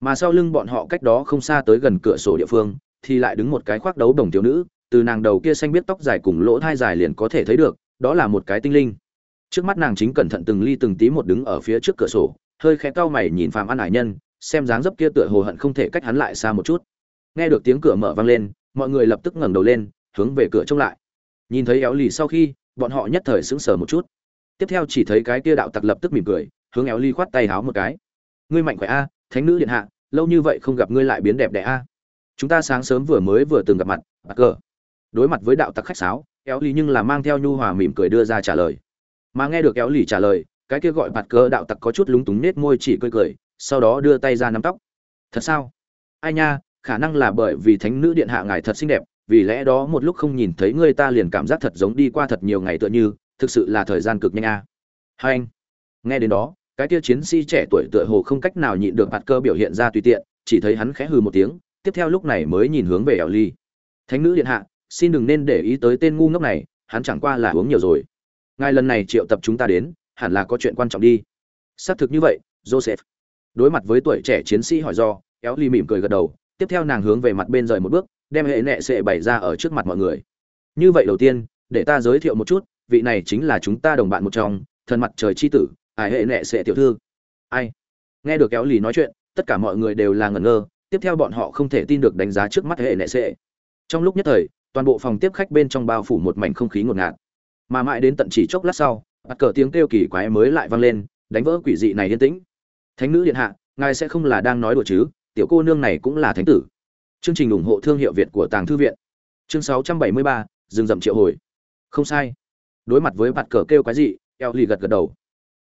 Mà sau lưng bọn họ cách đó không xa tới gần cửa sổ địa phương, thì lại đứng một cái khoác đấu đồng thiếu nữ, từ nàng đầu kia xanh biết tóc dài cùng lỗ thai dài liền có thể thấy được, đó là một cái tinh linh. Trước mắt nàng chính cẩn thận từng ly từng tí một đứng ở phía trước cửa sổ hơi khẽ cau mày nhìn phàm an hải nhân, xem dáng dấp kia tựa hồ hận không thể cách hắn lại xa một chút. Nghe được tiếng cửa mở vang lên, mọi người lập tức ngẩng đầu lên, hướng về cửa trông lại. Nhìn thấy éo lì sau khi, bọn họ nhất thời sững sờ một chút. Tiếp theo chỉ thấy cái kia đạo tặc lập tức mỉm cười, hướng éo ly khoát tay háo một cái. Ngươi mạnh khỏe a, thánh nữ điện hạ, lâu như vậy không gặp ngươi lại biến đẹp đẽ a. Chúng ta sáng sớm vừa mới vừa từng gặp mặt, bạc cờ. Đối mặt với đạo tặc khách sáo, éo ly nhưng là mang theo nhu hòa mỉm cười đưa ra trả lời. Mà nghe được éo lì trả lời cái kia gọi bạt cờ đạo tặc có chút lúng túng nết môi chỉ cười cười, sau đó đưa tay ra nắm tóc. Thật sao? Ai nha, khả năng là bởi vì thánh nữ điện hạ ngài thật xinh đẹp, vì lẽ đó một lúc không nhìn thấy ngươi ta liền cảm giác thật giống đi qua thật nhiều ngày tựa như, thực sự là thời gian cực nhanh a. À. hai anh, nghe đến đó, cái kia chiến sĩ trẻ tuổi tựa hồ không cách nào nhịn được bạt cơ biểu hiện ra tùy tiện, chỉ thấy hắn khẽ hừ một tiếng, tiếp theo lúc này mới nhìn hướng về ảo ly. Thánh nữ điện hạ, xin đừng nên để ý tới tên ngu ngốc này, hắn chẳng qua là uống nhiều rồi. Ngài lần này triệu tập chúng ta đến hẳn là có chuyện quan trọng đi. Xác thực như vậy, joseph. Đối mặt với tuổi trẻ chiến sĩ hỏi do éo ly mỉm cười gật đầu, tiếp theo nàng hướng về mặt bên rời một bước, đem hệ nệ sệ bày ra ở trước mặt mọi người. Như vậy đầu tiên, để ta giới thiệu một chút, vị này chính là chúng ta đồng bạn một trong thần mặt trời chi tử, ai hệ nệ sệ tiểu thư. Ai? Nghe được kéo lì nói chuyện, tất cả mọi người đều là ngẩn ngơ, tiếp theo bọn họ không thể tin được đánh giá trước mắt hệ nệ sệ trong lúc nhất thời, toàn bộ phòng tiếp khách bên trong bao phủ một mảnh không khí ngột ngạt. Mà mãi đến tận chỉ chốc lát sau bắt cờ tiếng kêu kỳ quái mới lại vang lên đánh vỡ quỷ dị này yên tĩnh. Thánh nữ điện hạ ngài sẽ không là đang nói đùa chứ tiểu cô nương này cũng là thánh tử. Chương trình ủng hộ thương hiệu việt của tàng thư viện. Chương 673, dừng dậm triệu hồi. Không sai. Đối mặt với mặt cờ kêu quái dị eo lì gật gật đầu.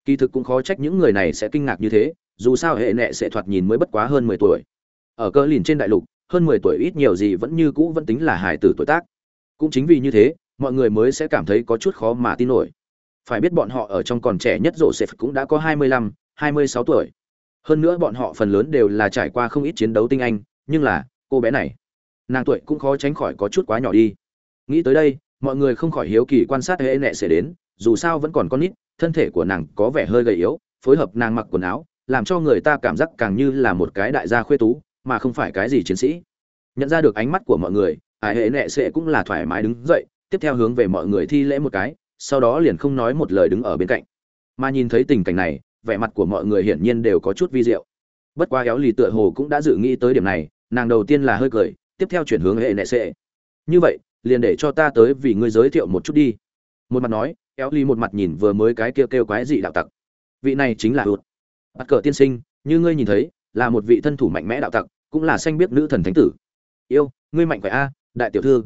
Kỳ thực cũng khó trách những người này sẽ kinh ngạc như thế dù sao hệ nệ sẽ thoạt nhìn mới bất quá hơn mười tuổi. Ở cơ lìn trên đại lục hơn mười tuổi ít nhiều gì vẫn như cũ vẫn tính là hải tử tuổi tác. Cũng chính vì như thế mọi người mới sẽ cảm thấy có chút khó mà tin nổi phải biết bọn họ ở trong còn trẻ nhất Joseph cũng đã có hai mươi lăm, hai mươi sáu tuổi. Hơn nữa bọn họ phần lớn đều là trải qua không ít chiến đấu tinh anh, nhưng là, cô bé này, nàng tuổi cũng khó tránh khỏi có chút quá nhỏ đi. Nghĩ tới đây, mọi người không khỏi hiếu kỳ quan sát hệ nệ sẽ đến, dù sao vẫn còn con nít, thân thể của nàng có vẻ hơi gầy yếu, phối hợp nàng mặc quần áo, làm cho người ta cảm giác càng như là một cái đại gia khuê tú, mà không phải cái gì chiến sĩ. Nhận ra được ánh mắt của mọi người ai hệ nệ sẽ cũng là thoải mái đứng dậy, tiếp theo hướng về mọi người thi lễ một cái sau đó liền không nói một lời đứng ở bên cạnh. Mà nhìn thấy tình cảnh này, vẻ mặt của mọi người hiển nhiên đều có chút vi diệu. Bất quá éo lì tựa hồ cũng đã dự nghĩ tới điểm này, nàng đầu tiên là hơi cười, tiếp theo chuyển hướng hệ nệ sệ. Như vậy, liền để cho ta tới vì ngươi giới thiệu một chút đi. Một mặt nói, éo lì một mặt nhìn vừa mới cái kêu kêu quái dị đạo tặc. Vị này chính là hụt. Bắt cờ tiên sinh, như ngươi nhìn thấy, là một vị thân thủ mạnh mẽ đạo tặc, cũng là xanh biết nữ thần thánh tử. Yêu, ngươi mạnh khỏe a, đại tiểu thư.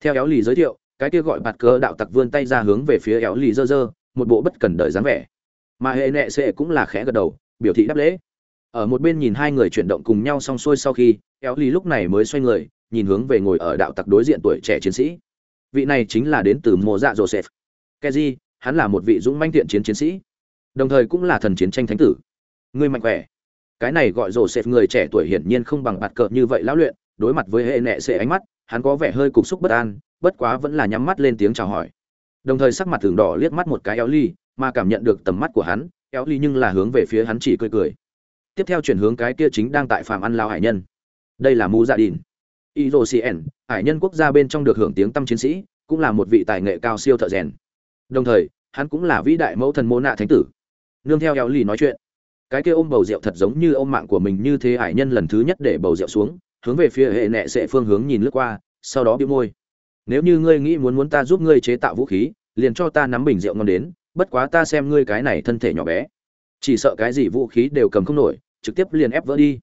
Theo éo lì giới thiệu cái kia gọi bạt cờ đạo tặc vươn tay ra hướng về phía éo lì dơ dơ, một bộ bất cần đời dáng vẻ. Mà hệ nệ sệ cũng là khẽ gật đầu, biểu thị đáp lễ. Ở một bên nhìn hai người chuyển động cùng nhau xong xuôi sau khi, éo lì lúc này mới xoay người, nhìn hướng về ngồi ở đạo tặc đối diện tuổi trẻ chiến sĩ. Vị này chính là đến từ mùa dạ joseph. Keji hắn là một vị dũng manh thiện chiến chiến sĩ. Đồng thời cũng là thần chiến tranh thánh tử. Người mạnh khỏe. Cái này gọi joseph người trẻ tuổi hiển nhiên không bằng bạt cờ như vậy lão luyện, đối mặt với hệ nệ sẽ ánh mắt hắn có vẻ hơi cục xúc bất an bất quá vẫn là nhắm mắt lên tiếng chào hỏi. Đồng thời sắc mặt thường đỏ liếc mắt một cái éo ly mà cảm nhận được tầm mắt của hắn éo ly nhưng là hướng về phía hắn chỉ cười cười. Tiếp theo chuyển hướng cái kia chính đang tại phạm ăn lao hải nhân. Đây là mu dạ gia đình Irocien, hải nhân quốc gia bên trong được hưởng tiếng tăm chiến sĩ, cũng là một vị tài nghệ cao siêu thợ rèn. Đồng thời, hắn cũng là vĩ đại mẫu thần mô nạ thánh tử. Nương theo éo ly nói chuyện, cái kia ôm bầu rượu thật giống như ôm mạng của mình như thế hải nhân lần thứ nhất để bầu rượu xuống, hướng về phía hệ nệ sẽ phương hướng nhìn lướt qua, sau đó bĩu môi. Nếu như ngươi nghĩ muốn muốn ta giúp ngươi chế tạo vũ khí, liền cho ta nắm bình rượu ngon đến, bất quá ta xem ngươi cái này thân thể nhỏ bé, chỉ sợ cái gì vũ khí đều cầm không nổi, trực tiếp liền ép vỡ đi.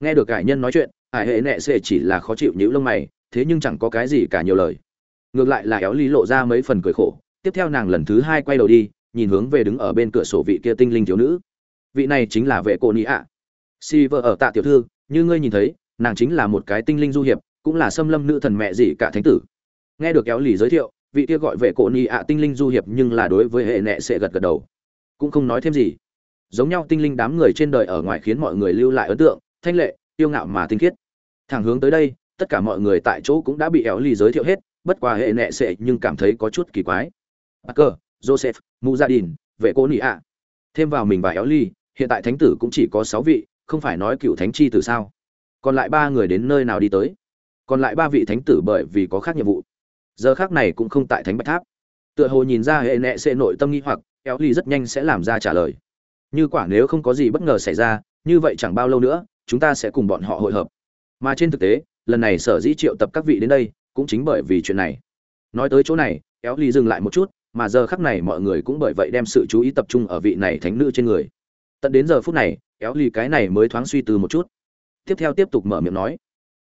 Nghe được cải nhân nói chuyện, hải hệ nệ sẽ chỉ là khó chịu nhíu lông mày thế nhưng chẳng có cái gì cả nhiều lời ngược lại là éo lý lộ ra mấy phần cười khổ tiếp theo nàng lần thứ hai quay đầu đi nhìn hướng về đứng ở bên cửa sổ vị kia tinh linh thiếu nữ vị này chính là vệ cô nị ạ si vợ ở tạ tiểu thư như ngươi nhìn thấy nàng chính là một cái tinh linh du hiệp cũng là xâm lâm nữ thần mẹ gì cả thánh tử. Nghe được kéo lì giới thiệu vị kia gọi vệ cổ nị ạ tinh linh du hiệp nhưng là đối với hệ nệ sẽ gật gật đầu. Cũng không nói thêm gì. Giống nhau tinh linh đám người trên đời ở ngoài khiến mọi người lưu lại ấn tượng thanh lệ tiêu ngạo mà tinh khiết. Thẳng hướng tới đây tất cả mọi người tại chỗ cũng đã bị éo lì giới thiệu hết bất quà hệ nệ sệ nhưng cảm thấy có chút kỳ quái. Parker, Joseph, Mu Gia Đình, vệ cô nị ạ. Thêm vào mình và éo ly, hiện tại thánh tử cũng chỉ có sáu vị, không phải nói cựu thánh chi tử sao? Còn lại ba người đến nơi nào đi tới? Còn lại ba vị thánh tử bởi vì có khác nhiệm vụ. Giờ khác này cũng không tại thánh bạch tháp. Tựa hồ nhìn ra hệ nệ sẽ nội tâm nghi hoặc, éo ly rất nhanh sẽ làm ra trả lời. Như quả nếu không có gì bất ngờ xảy ra, như vậy chẳng bao lâu nữa, chúng ta sẽ cùng bọn họ hội hợp mà trên thực tế lần này sở dĩ triệu tập các vị đến đây cũng chính bởi vì chuyện này nói tới chỗ này éo ly dừng lại một chút mà giờ khắc này mọi người cũng bởi vậy đem sự chú ý tập trung ở vị này thánh nữ trên người tận đến giờ phút này éo ly cái này mới thoáng suy từ một chút tiếp theo tiếp tục mở miệng nói.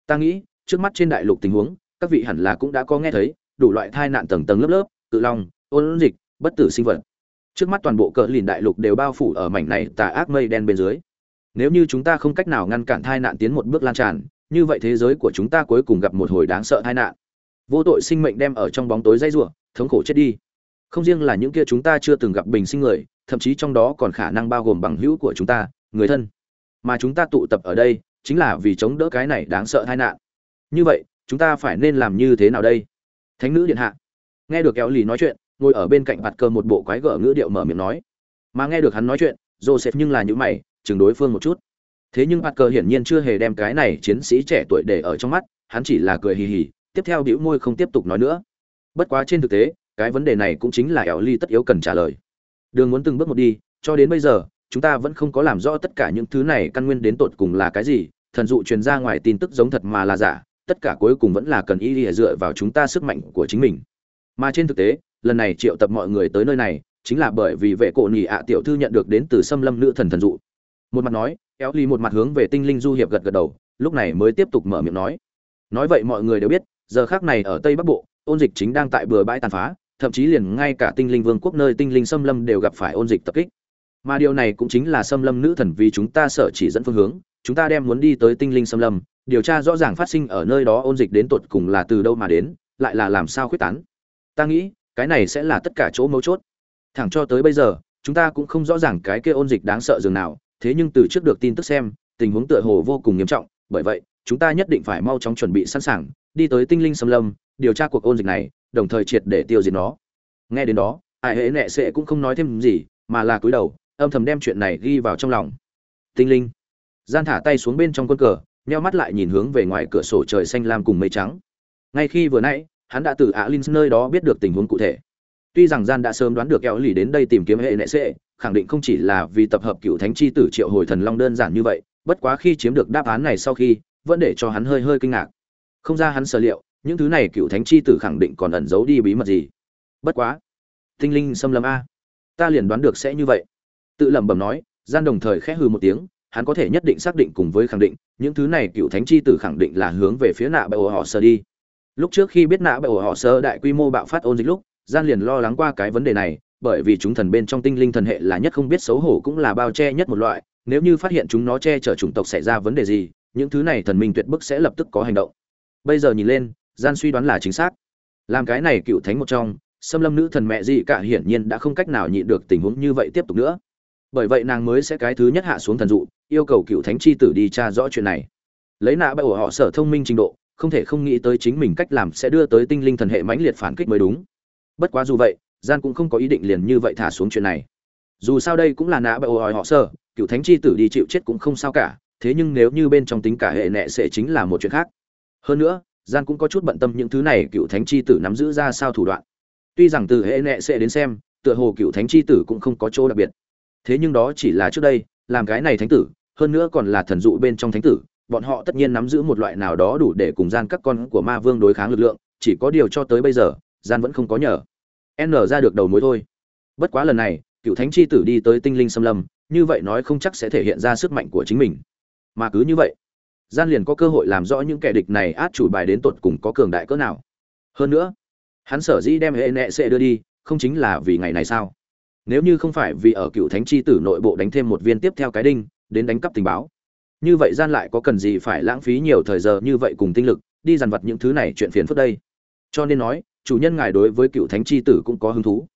Ta nghĩ, trước mắt trên đại lục tình huống, các vị hẳn là cũng đã có nghe thấy, đủ loại thai nạn tầng tầng lớp lớp tự long, ôn dịch, bất tử sinh vật. Trước mắt toàn bộ cỡ lìn đại lục đều bao phủ ở mảnh này tà ác mây đen bên dưới. Nếu như chúng ta không cách nào ngăn cản thai nạn tiến một bước lan tràn, như vậy thế giới của chúng ta cuối cùng gặp một hồi đáng sợ tai nạn. Vô tội sinh mệnh đem ở trong bóng tối dây rủa, thống khổ chết đi. Không riêng là những kia chúng ta chưa từng gặp bình sinh người, thậm chí trong đó còn khả năng bao gồm bằng hữu của chúng ta, người thân. Mà chúng ta tụ tập ở đây chính là vì chống đỡ cái này đáng sợ tai nạn. Như vậy, chúng ta phải nên làm như thế nào đây? Thánh nữ điện hạ. Nghe được kéo lì nói chuyện, ngồi ở bên cạnh bạt cờ một bộ quái gở ngữ điệu mở miệng nói. Mà nghe được hắn nói chuyện, joseph nhưng là những mày, chừng đối phương một chút. Thế nhưng Parker hiển nhiên chưa hề đem cái này chiến sĩ trẻ tuổi để ở trong mắt, hắn chỉ là cười hì hì, tiếp theo bĩu môi không tiếp tục nói nữa. Bất quá trên thực tế, cái vấn đề này cũng chính là ẻo ly tất yếu cần trả lời. Đường muốn từng bước một đi, cho đến bây giờ chúng ta vẫn không có làm rõ tất cả những thứ này căn nguyên đến tột cùng là cái gì, thần dụ truyền ra ngoài tin tức giống thật mà là giả, tất cả cuối cùng vẫn là cần y lìa dựa vào chúng ta sức mạnh của chính mình. Mà trên thực tế, lần này triệu tập mọi người tới nơi này, chính là bởi vì vệ cổ nhị ạ tiểu thư nhận được đến từ xâm lâm nữ thần thần dụ. Một mặt nói éo ly một mặt hướng về tinh linh du hiệp gật gật đầu, lúc này mới tiếp tục mở miệng nói. Nói vậy mọi người đều biết, giờ khác này ở tây bắc bộ, ôn dịch chính đang tại bừa bãi tàn phá, thậm chí liền ngay cả tinh linh vương quốc nơi tinh linh xâm lâm đều gặp phải ôn dịch tập kích mà điều này cũng chính là xâm lâm nữ thần vì chúng ta sợ chỉ dẫn phương hướng chúng ta đem muốn đi tới tinh linh xâm lâm điều tra rõ ràng phát sinh ở nơi đó ôn dịch đến tột cùng là từ đâu mà đến lại là làm sao khuyết tán ta nghĩ cái này sẽ là tất cả chỗ mấu chốt thẳng cho tới bây giờ chúng ta cũng không rõ ràng cái kia ôn dịch đáng sợ dường nào thế nhưng từ trước được tin tức xem, tình huống tựa hồ vô cùng nghiêm trọng, bởi vậy, chúng ta nhất định phải mau chóng chuẩn bị sẵn sàng, đi tới Tinh Linh xâm Lâm, điều tra cuộc ôn dịch này, đồng thời triệt để tiêu diệt nó. Nghe đến đó, Ai Hễ Nệ Sẽ cũng không nói thêm gì, mà là cúi đầu, âm thầm đem chuyện này ghi vào trong lòng. Tinh Linh, gian thả tay xuống bên trong quân cờ, nheo mắt lại nhìn hướng về ngoài cửa sổ trời xanh lam cùng mây trắng. Ngay khi vừa nãy, hắn đã từ Alin nơi đó biết được tình huống cụ thể. Tuy rằng gian đã sớm đoán được kéo lì đến đây tìm kiếm hệ nệ sẽ, khẳng định không chỉ là vì tập hợp cựu thánh chi tử triệu hồi thần long đơn giản như vậy bất quá khi chiếm được đáp án này sau khi vẫn để cho hắn hơi hơi kinh ngạc không ra hắn sở liệu những thứ này cựu thánh chi tử khẳng định còn ẩn giấu đi bí mật gì bất quá tinh linh xâm lâm a ta liền đoán được sẽ như vậy tự lẩm bẩm nói, gian đồng thời khẽ hừ một tiếng, hắn có thể nhất định xác định cùng với khẳng định, những thứ này cựu thánh chi tử khẳng định là hướng về phía nạ bệ ổ họ sơ đi. Lúc trước khi biết nạ bệ ổ họ sơ đại quy mô bạo phát ôn dịch lúc, gian liền lo lắng qua cái vấn đề này, bởi vì chúng thần bên trong tinh linh thần hệ là nhất không biết xấu hổ cũng là bao che nhất một loại, nếu như phát hiện chúng nó che chở chủng tộc xảy ra vấn đề gì, những thứ này thần minh tuyệt bức sẽ lập tức có hành động. Bây giờ nhìn lên, gian suy đoán là chính xác. Làm cái này cựu thánh một trong, xâm lâm nữ thần mẹ gì cả hiển nhiên đã không cách nào nhịn được tình huống như vậy tiếp tục nữa bởi vậy nàng mới sẽ cái thứ nhất hạ xuống thần dụ, yêu cầu cựu thánh chi tử đi tra rõ chuyện này. Lấy nạ bởi họ sở thông minh trình độ, không thể không nghĩ tới chính mình cách làm sẽ đưa tới tinh linh thần hệ mãnh liệt phản kích mới đúng. Bất quá dù vậy, gian cũng không có ý định liền như vậy thả xuống chuyện này. Dù sao đây cũng là nạ bởi họ sở, cựu thánh chi tử đi chịu chết cũng không sao cả, thế nhưng nếu như bên trong tính cả hệ nệ sẽ chính là một chuyện khác. Hơn nữa, gian cũng có chút bận tâm những thứ này cựu thánh chi tử nắm giữ ra sao thủ đoạn. Tuy rằng từ hệ nệ sẽ đến xem, tựa hồ cựu thánh chi tử cũng không có chỗ đặc biệt thế nhưng đó chỉ là trước đây, làm cái này thánh tử, hơn nữa còn là thần dụ bên trong thánh tử, bọn họ tất nhiên nắm giữ một loại nào đó đủ để cùng gian các con của ma vương đối kháng lực lượng, chỉ có điều cho tới bây giờ, gian vẫn không có nhờ. N ra được đầu mối thôi. Bất quá lần này, cựu thánh chi tử đi tới tinh linh xâm lâm, như vậy nói không chắc sẽ thể hiện ra sức mạnh của chính mình. Mà cứ như vậy, gian liền có cơ hội làm rõ những kẻ địch này át chủ bài đến tột cùng có cường đại cỡ nào. Hơn nữa, hắn sở dĩ đem hệ nệ sẽ đưa đi, không chính là vì ngày này sao? Nếu như không phải vì ở cựu thánh chi tử nội bộ đánh thêm một viên tiếp theo cái đinh, đến đánh cắp tình báo. Như vậy gian lại có cần gì phải lãng phí nhiều thời giờ như vậy cùng tinh lực, đi dằn vặt những thứ này chuyện phiền phức đây? Cho nên nói, chủ nhân ngài đối với cựu thánh chi tử cũng có hứng thú.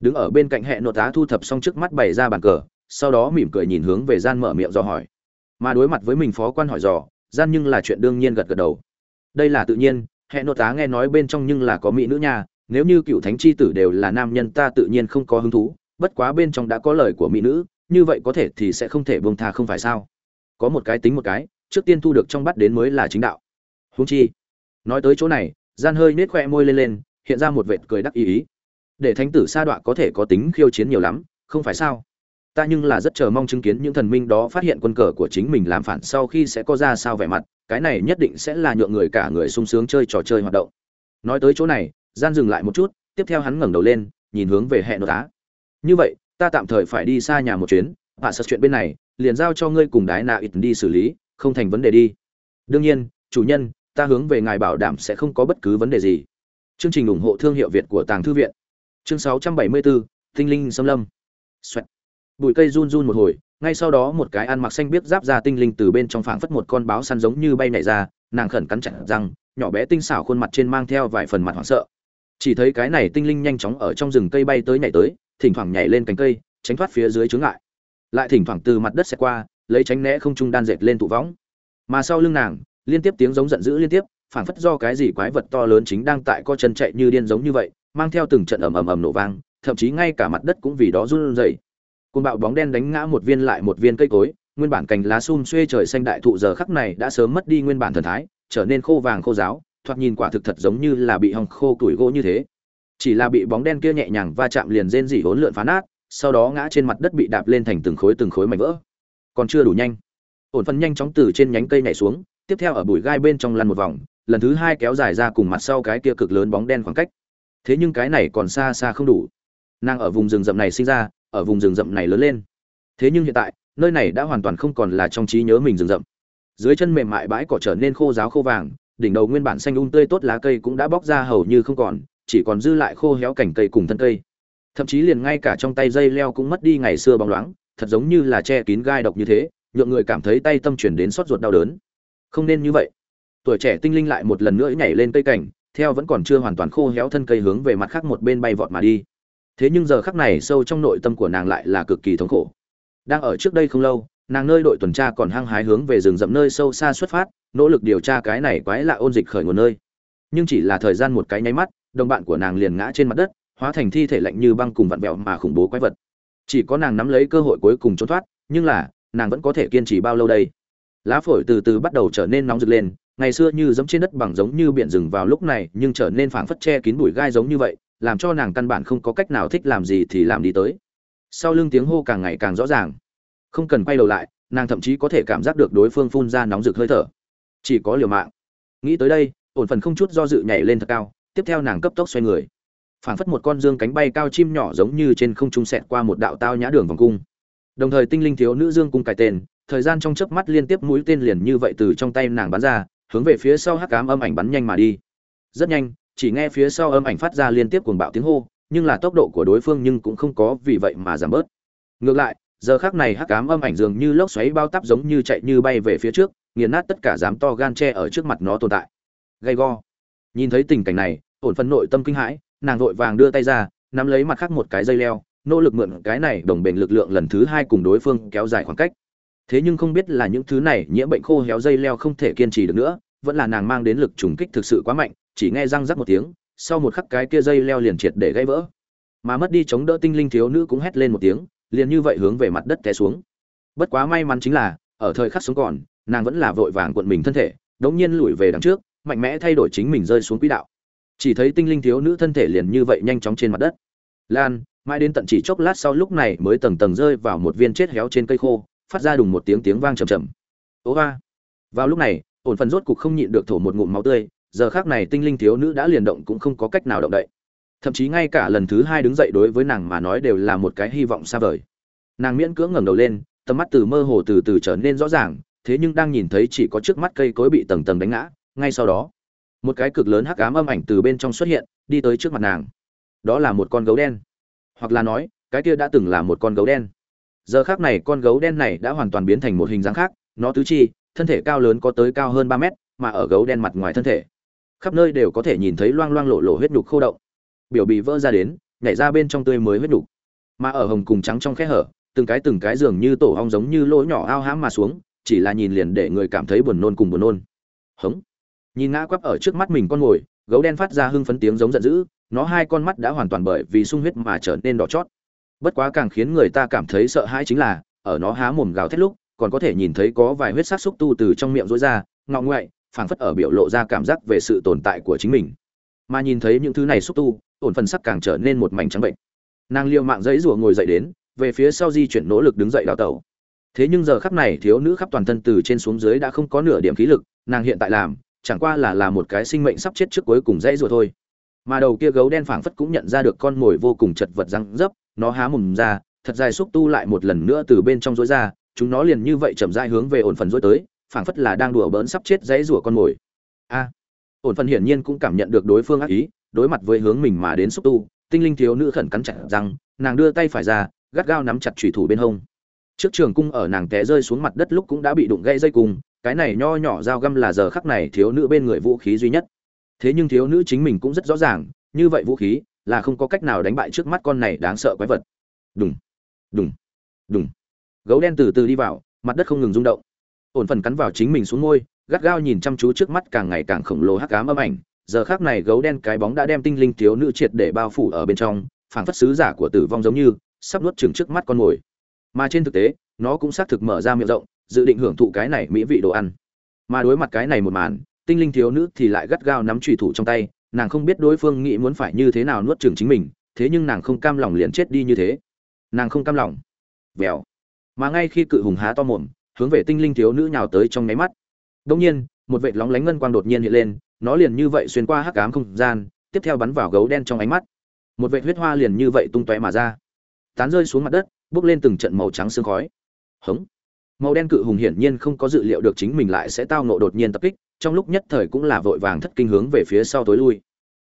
Đứng ở bên cạnh hệ nội tá thu thập xong trước mắt bày ra bàn cờ, sau đó mỉm cười nhìn hướng về gian mở miệng do hỏi. Mà đối mặt với mình phó quan hỏi dò, gian nhưng là chuyện đương nhiên gật gật đầu. Đây là tự nhiên hệ nội tá nghe nói bên trong nhưng là có mỹ nữ nha, nếu như cựu thánh chi tử đều là nam nhân ta tự nhiên không có hứng thú bất quá bên trong đã có lời của mỹ nữ, như vậy có thể thì sẽ không thể buông tha không phải sao? Có một cái tính một cái, trước tiên thu được trong bắt đến mới là chính đạo. Huống chi, nói tới chỗ này, gian hơi nết khoe môi lên lên, hiện ra một vệt cười đắc ý ý. Để thánh tử sa đọa có thể có tính khiêu chiến nhiều lắm, không phải sao? Ta nhưng là rất chờ mong chứng kiến những thần minh đó phát hiện quân cờ của chính mình làm phản sau khi sẽ có ra sao vẻ mặt, cái này nhất định sẽ là nhượng người cả người sung sướng chơi trò chơi hoạt động. Nói tới chỗ này, gian dừng lại một chút, tiếp theo hắn ngẩng đầu lên, nhìn hướng về hệ nội tá như vậy ta tạm thời phải đi xa nhà một chuyến hạ sợ chuyện bên này liền giao cho ngươi cùng đái nạ ít đi xử lý không thành vấn đề đi. Đương nhiên chủ nhân ta hướng về ngài bảo đảm sẽ không có bất cứ vấn đề gì. Chương trình ủng hộ thương hiệu việt của tàng thư viện. Chương 674, tinh linh xâm lâm. Xoẹt. bụi cây run run một hồi ngay sau đó một cái ăn mặc xanh biết giáp ra tinh linh từ bên trong phảng phất một con báo săn giống như bay nhảy ra nàng khẩn cắn chặt răng nhỏ bé tinh xảo khuôn mặt trên mang theo vài phần mặt hoảng sợ. Chỉ thấy cái này tinh linh nhanh chóng ở trong rừng cây bay tới nhảy tới thỉnh thoảng nhảy lên cánh cây, tránh thoát phía dưới chướng ngại. Lại thỉnh thoảng từ mặt đất xẹt qua, lấy tránh né không trung đan dệt lên tụ võng. Mà sau lưng nàng, liên tiếp tiếng giống giận dữ liên tiếp, phảng phất do cái gì quái vật to lớn chính đang tại co chân chạy như điên giống như vậy, mang theo từng trận ầm ầm ầm nổ vang, thậm chí ngay cả mặt đất cũng vì đó run rẩy. Côn bạo bóng đen đánh ngã một viên lại một viên cây cối, nguyên bản cành lá sum xuê trời xanh đại thụ giờ khắc này đã sớm mất đi nguyên bản thần thái, trở nên khô vàng khô giáo thoạt nhìn quả thực thật giống như là bị hong khô tuổi gỗ như thế chỉ là bị bóng đen kia nhẹ nhàng va chạm liền rên rỉ hỗn lượn phá nát, sau đó ngã trên mặt đất bị đạp lên thành từng khối từng khối mảnh vỡ. Còn chưa đủ nhanh. Ổn phân nhanh chóng từ trên nhánh cây nhảy xuống, tiếp theo ở bụi gai bên trong lăn một vòng, lần thứ hai kéo dài ra cùng mặt sau cái kia cực lớn bóng đen khoảng cách. Thế nhưng cái này còn xa xa không đủ. Nàng ở vùng rừng rậm này sinh ra, ở vùng rừng rậm này lớn lên. Thế nhưng hiện tại, nơi này đã hoàn toàn không còn là trong trí nhớ mình rừng rậm. Dưới chân mềm mại bãi cỏ trở nên khô ráo khô vàng, đỉnh đầu nguyên bản xanh um tươi tốt lá cây cũng đã bóc ra hầu như không còn chỉ còn dư lại khô héo cảnh cây cùng thân cây. Thậm chí liền ngay cả trong tay dây leo cũng mất đi ngày xưa bóng loáng, thật giống như là che kín gai độc như thế, nhượng người cảm thấy tay tâm chuyển đến xót ruột đau đớn. Không nên như vậy. Tuổi trẻ tinh linh lại một lần nữa nhảy lên cây cảnh theo vẫn còn chưa hoàn toàn khô héo thân cây hướng về mặt khác một bên bay vọt mà đi. Thế nhưng giờ khắc này sâu trong nội tâm của nàng lại là cực kỳ thống khổ. Đang ở trước đây không lâu, nàng nơi đội tuần tra còn hăng hái hướng về rừng rậm nơi sâu xa xuất phát, nỗ lực điều tra cái này quái lạ ôn dịch khởi nguồn nơi. Nhưng chỉ là thời gian một cái nháy mắt đồng bạn của nàng liền ngã trên mặt đất, hóa thành thi thể lạnh như băng cùng vặn vẹo mà khủng bố quái vật. Chỉ có nàng nắm lấy cơ hội cuối cùng trốn thoát, nhưng là, nàng vẫn có thể kiên trì bao lâu đây? Lá phổi từ từ bắt đầu trở nên nóng rực lên, ngày xưa như giống trên đất bằng giống như biển rừng vào lúc này, nhưng trở nên phảng phất che kín bụi gai giống như vậy, làm cho nàng căn bản không có cách nào thích làm gì thì làm đi tới. Sau lưng tiếng hô càng ngày càng rõ ràng. Không cần quay đầu lại, nàng thậm chí có thể cảm giác được đối phương phun ra nóng rực hơi thở. Chỉ có liều mạng. Nghĩ tới đây, ổn phần không chút do dự nhảy lên thật cao tiếp theo nàng cấp tốc xoay người. Phảng phất một con dương cánh bay cao chim nhỏ giống như trên không trung sẹt qua một đạo tao nhã đường vòng cung. Đồng thời tinh linh thiếu nữ dương cung cài tên, thời gian trong chớp mắt liên tiếp mũi tên liền như vậy từ trong tay nàng bắn ra, hướng về phía sau hắc cám âm ảnh bắn nhanh mà đi. Rất nhanh, chỉ nghe phía sau âm ảnh phát ra liên tiếp cuồng bạo tiếng hô, nhưng là tốc độ của đối phương nhưng cũng không có vì vậy mà giảm bớt. Ngược lại, giờ khác này hắc cám âm ảnh dường như lốc xoáy bao tắp giống như chạy như bay về phía trước, nghiền nát tất cả dám to gan tre ở trước mặt nó tồn tại. Gay go nhìn thấy tình cảnh này, ổn phân nội tâm kinh hãi, nàng vội vàng đưa tay ra, nắm lấy mặt khác một cái dây leo, nỗ lực mượn cái này đồng bền lực lượng lần thứ hai cùng đối phương kéo dài khoảng cách. Thế nhưng không biết là những thứ này nhiễm bệnh khô héo dây leo không thể kiên trì được nữa, vẫn là nàng mang đến lực trùng kích thực sự quá mạnh, chỉ nghe răng rắc một tiếng, sau một khắc cái kia dây leo liền triệt để gãy vỡ. Mà mất đi chống đỡ tinh linh thiếu nữ cũng hét lên một tiếng, liền như vậy hướng về mặt đất té xuống. Bất quá may mắn chính là, ở thời khắc sống còn, nàng vẫn là vội vàng cuộn mình thân thể, đống nhiên lùi về đằng trước mạnh mẽ thay đổi chính mình rơi xuống quỹ đạo. Chỉ thấy tinh linh thiếu nữ thân thể liền như vậy nhanh chóng trên mặt đất. Lan, mãi đến tận chỉ chốc lát sau lúc này mới tầng tầng rơi vào một viên chết héo trên cây khô, phát ra đùng một tiếng tiếng vang trầm trầm ố va vào lúc này, ổn phần rốt cục không nhịn được thổ một ngụm máu tươi, giờ khác này tinh linh thiếu nữ đã liền động cũng không có cách nào động đậy. Thậm chí ngay cả lần thứ hai đứng dậy đối với nàng mà nói đều là một cái hy vọng xa vời. Nàng miễn cưỡng ngẩng đầu lên, tầm mắt từ mơ hồ từ từ trở nên rõ ràng, thế nhưng đang nhìn thấy chỉ có trước mắt cây cối bị tầng tầng đánh ngã ngay sau đó, một cái cực lớn hắc ám âm ảnh từ bên trong xuất hiện, đi tới trước mặt nàng. Đó là một con gấu đen. Hoặc là nói, cái kia đã từng là một con gấu đen. Giờ khác này con gấu đen này đã hoàn toàn biến thành một hình dáng khác, nó tứ chi, thân thể cao lớn có tới cao hơn ba mét, mà ở gấu đen mặt ngoài thân thể, khắp nơi đều có thể nhìn thấy loang loang lộ lộ huyết nhục khô động. Biểu bị vỡ ra đến, nhảy ra bên trong tươi mới huyết nhục. Mà ở hồng cùng trắng trong khe hở, từng cái từng cái dường như tổ hong giống như lỗ nhỏ ao hãm mà xuống, chỉ là nhìn liền để người cảm thấy buồn nôn cùng buồn nôn. Hống nhìn ngã quắp ở trước mắt mình con ngồi, gấu đen phát ra hưng phấn tiếng giống giận dữ, nó hai con mắt đã hoàn toàn bởi vì sung huyết mà trở nên đỏ chót. Bất quá càng khiến người ta cảm thấy sợ hãi chính là, ở nó há mồm gào thét lúc, còn có thể nhìn thấy có vài huyết sắc xúc tu từ trong miệng rối ra, ngọ ngoại, phảng phất ở biểu lộ ra cảm giác về sự tồn tại của chính mình. Mà nhìn thấy những thứ này xúc tu, ổn phần sắc càng trở nên một mảnh trắng bệnh. Nàng liêu mạng dãy rủa ngồi dậy đến, về phía sau di chuyển nỗ lực đứng dậy đào tẩu. Thế nhưng giờ khắc này thiếu nữ khắp toàn thân từ trên xuống dưới đã không có nửa điểm khí lực, nàng hiện tại làm chẳng qua là là một cái sinh mệnh sắp chết trước cuối cùng dãy rủa thôi. Mà đầu kia gấu đen phảng phất cũng nhận ra được con mồi vô cùng chật vật răng dấp, nó há mồm ra, thật dài xúc tu lại một lần nữa từ bên trong rối ra, chúng nó liền như vậy chậm rãi hướng về ổn phần rối tới, phảng phất là đang đùa bỡn sắp chết dãy rủa con mồi. A! Ổn phần hiển nhiên cũng cảm nhận được đối phương ác ý, đối mặt với hướng mình mà đến xúc tu, tinh linh thiếu nữ khẩn cắn chặt răng, nàng đưa tay phải ra, gắt gao nắm chặt chủy thủ bên hông. Trước trường cung ở nàng té rơi xuống mặt đất lúc cũng đã bị đụng gãy dây cung cái này nho nhỏ dao găm là giờ khắc này thiếu nữ bên người vũ khí duy nhất. Thế nhưng thiếu nữ chính mình cũng rất rõ ràng, như vậy vũ khí là không có cách nào đánh bại trước mắt con này đáng sợ quái vật. Đùng đùng đùng. Gấu đen từ từ đi vào, mặt đất không ngừng rung động. Ổn phần cắn vào chính mình xuống ngôi gắt gao nhìn chăm chú trước mắt càng ngày càng khổng lồ hắc ám âm ảnh. Giờ khác này gấu đen cái bóng đã đem tinh linh thiếu nữ triệt để bao phủ ở bên trong, phảng phất sứ giả của tử vong giống như, sắp nuốt chừng trước mắt con mồi. Mà trên thực tế, nó cũng xác thực mở ra miệng rộng dự định hưởng thụ cái này mỹ vị đồ ăn. Mà đối mặt cái này một màn, tinh linh thiếu nữ thì lại gắt gao nắm trùy thủ trong tay, nàng không biết đối phương nghĩ muốn phải như thế nào nuốt chừng chính mình, thế nhưng nàng không cam lòng liền chết đi như thế. Nàng không cam lòng. Vèo. Mà ngay khi cự hùng há to mồm, hướng về tinh linh thiếu nữ nhào tới trong nháy mắt. Đông nhiên, một vệt lóng lánh ngân quang đột nhiên hiện lên, nó liền như vậy xuyên qua hắc ám không gian, tiếp theo bắn vào gấu đen trong ánh mắt. Một vệt huyết hoa liền như vậy tung tóe mà ra. Tán rơi xuống mặt đất, bốc lên từng trận màu trắng sương khói. Hống màu đen cự hùng hiển nhiên không có dự liệu được chính mình lại sẽ tao nộ đột nhiên tập kích, trong lúc nhất thời cũng là vội vàng thất kinh hướng về phía sau tối lui.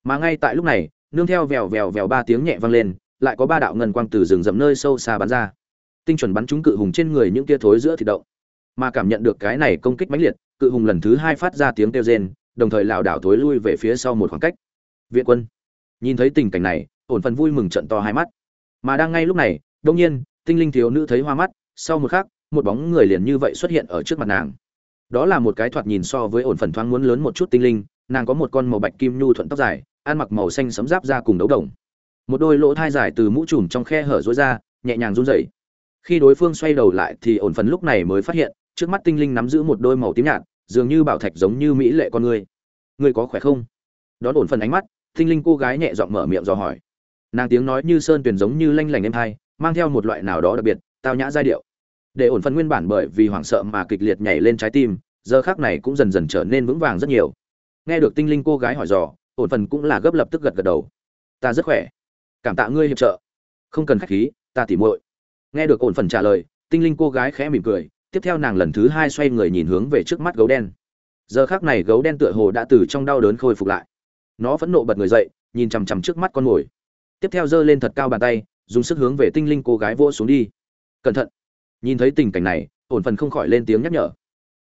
Mà ngay tại lúc này, nương theo vèo vèo vèo ba tiếng nhẹ vang lên, lại có ba đạo ngân quang từ rừng rậm nơi sâu xa bắn ra. Tinh chuẩn bắn trúng cự hùng trên người những tia thối giữa thịt động. Mà cảm nhận được cái này công kích mãnh liệt, cự hùng lần thứ hai phát ra tiếng kêu rên, đồng thời lảo đảo thối lui về phía sau một khoảng cách. Viện quân, nhìn thấy tình cảnh này, ổn phần vui mừng trận to hai mắt. Mà đang ngay lúc này đông nhiên, tinh linh thiếu nữ thấy hoa mắt, sau một khắc một bóng người liền như vậy xuất hiện ở trước mặt nàng. Đó là một cái thoạt nhìn so với ổn phần thoáng muốn lớn một chút tinh linh, nàng có một con màu bạch kim nhu thuận tóc dài, ăn mặc màu xanh sấm giáp ra cùng đấu đồng. Một đôi lỗ thai dài từ mũ trùm trong khe hở rối ra, nhẹ nhàng run rẩy. Khi đối phương xoay đầu lại thì ổn phần lúc này mới phát hiện, trước mắt tinh linh nắm giữ một đôi màu tím nhạt, dường như bảo thạch giống như mỹ lệ con người. Người có khỏe không? Đón ổn phần ánh mắt, tinh linh cô gái nhẹ giọng mở miệng dò hỏi. Nàng tiếng nói như sơn tuyền giống như lanh lảnh êm hai, mang theo một loại nào đó đặc biệt, tao nhã giai điệu để ổn phần nguyên bản bởi vì hoảng sợ mà kịch liệt nhảy lên trái tim, giờ khác này cũng dần dần trở nên vững vàng rất nhiều. Nghe được tinh linh cô gái hỏi dò, ổn phần cũng là gấp lập tức gật gật đầu. Ta rất khỏe. Cảm tạ ngươi hiệp trợ. Không cần khách khí, ta tỉ muội. Nghe được ổn phần trả lời, tinh linh cô gái khẽ mỉm cười, tiếp theo nàng lần thứ hai xoay người nhìn hướng về trước mắt gấu đen. Giờ khác này gấu đen tựa hồ đã từ trong đau đớn khôi phục lại. Nó phẫn nộ bật người dậy, nhìn chằm chằm trước mắt con mồi. Tiếp theo giơ lên thật cao bàn tay, dùng sức hướng về tinh linh cô gái vỗ xuống đi. Cẩn thận nhìn thấy tình cảnh này, ổn phần không khỏi lên tiếng nhắc nhở.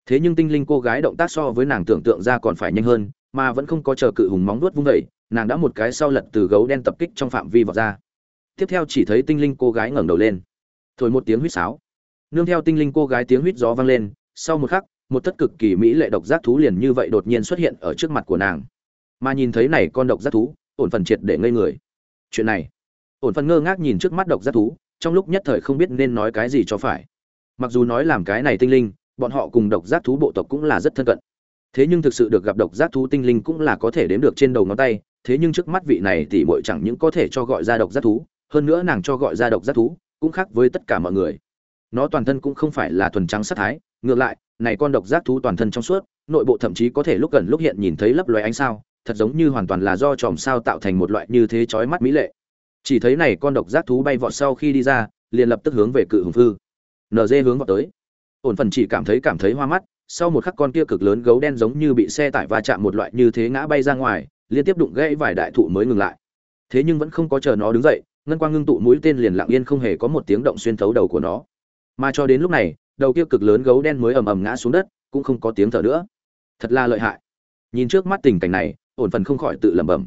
Thế nhưng tinh linh cô gái động tác so với nàng tưởng tượng ra còn phải nhanh hơn, mà vẫn không có chờ cự hùng móng nuốt vung vẩy nàng đã một cái sau lật từ gấu đen tập kích trong phạm vi vọt ra. Tiếp theo chỉ thấy tinh linh cô gái ngẩng đầu lên. Thổi một tiếng huýt sáo. Nương theo tinh linh cô gái tiếng huýt gió vang lên, sau một khắc, một thất cực kỳ mỹ lệ độc giác thú liền như vậy đột nhiên xuất hiện ở trước mặt của nàng. Mà nhìn thấy này con độc giác thú, ổn phần triệt để ngây người. Chuyện này, ổn phần ngơ ngác nhìn trước mắt độc giác thú, trong lúc nhất thời không biết nên nói cái gì cho phải mặc dù nói làm cái này tinh linh, bọn họ cùng độc giác thú bộ tộc cũng là rất thân cận. Thế nhưng thực sự được gặp độc giác thú tinh linh cũng là có thể đếm được trên đầu ngón tay, thế nhưng trước mắt vị này thì muội chẳng những có thể cho gọi ra độc giác thú, hơn nữa nàng cho gọi ra độc giác thú cũng khác với tất cả mọi người. Nó toàn thân cũng không phải là thuần trắng sắc thái, ngược lại, này con độc giác thú toàn thân trong suốt, nội bộ thậm chí có thể lúc gần lúc hiện nhìn thấy lấp loé ánh sao, thật giống như hoàn toàn là do chòm sao tạo thành một loại như thế chói mắt mỹ lệ. Chỉ thấy này con độc giác thú bay vọt sau khi đi ra, liền lập tức hướng về cự hùng phư nd hướng vào tới. Ổn phần chỉ cảm thấy cảm thấy hoa mắt, sau một khắc con kia cực lớn gấu đen giống như bị xe tải va chạm một loại như thế ngã bay ra ngoài, liên tiếp đụng gãy vài đại thụ mới ngừng lại. Thế nhưng vẫn không có chờ nó đứng dậy, ngân quang ngưng tụ mũi tên liền lặng yên không hề có một tiếng động xuyên thấu đầu của nó. Mà cho đến lúc này, đầu kia cực lớn gấu đen mới ầm ầm ngã xuống đất, cũng không có tiếng thở nữa. Thật là lợi hại. Nhìn trước mắt tình cảnh này, ổn phần không khỏi tự lẩm bẩm.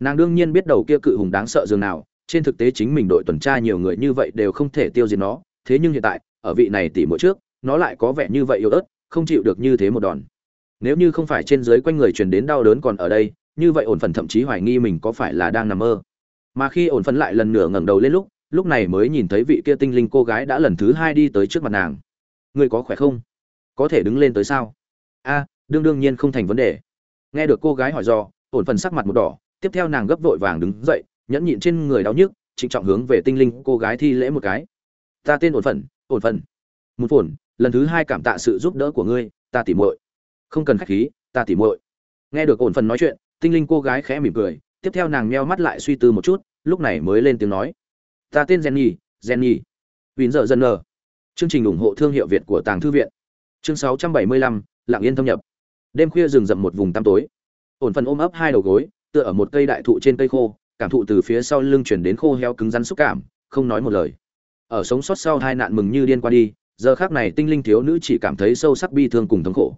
Nàng đương nhiên biết đầu kia cự hùng đáng sợ dường nào, trên thực tế chính mình đội tuần tra nhiều người như vậy đều không thể tiêu diệt nó, thế nhưng hiện tại ở vị này tỉ mỗi trước, nó lại có vẻ như vậy yếu ớt, không chịu được như thế một đòn. Nếu như không phải trên dưới quanh người truyền đến đau đớn còn ở đây, như vậy ổn phần thậm chí hoài nghi mình có phải là đang nằm mơ. Mà khi ổn phần lại lần nữa ngẩng đầu lên lúc lúc này mới nhìn thấy vị kia tinh linh cô gái đã lần thứ hai đi tới trước mặt nàng. Ngươi có khỏe không? Có thể đứng lên tới sao? A, đương đương nhiên không thành vấn đề. Nghe được cô gái hỏi do ổn phần sắc mặt một đỏ, tiếp theo nàng gấp vội vàng đứng dậy, nhẫn nhịn trên người đau nhức, trịnh trọng hướng về tinh linh cô gái thi lễ một cái. Ta tên ổn phần ổn phần muốn phồn lần thứ hai cảm tạ sự giúp đỡ của ngươi ta tỉ muội. Không cần khách khí ta tỉ muội. Nghe được ổn phần nói chuyện tinh linh cô gái khẽ mỉm cười tiếp theo nàng meo mắt lại suy tư một chút lúc này mới lên tiếng nói. Ta tên jenny jenny. Win dợ dân nờ. Chương trình ủng hộ thương hiệu việt của tàng thư viện. Chương 675, lạng yên thâm nhập. Đêm khuya rừng rậm một vùng tăm tối. Ổn phần ôm ấp hai đầu gối tựa ở một cây đại thụ trên cây khô cảm thụ từ phía sau lưng chuyển đến khô heo cứng rắn xúc cảm không nói một lời ở sống sót sau hai nạn mừng như điên qua đi, giờ khác này tinh linh thiếu nữ chỉ cảm thấy sâu sắc bi thương cùng thống khổ.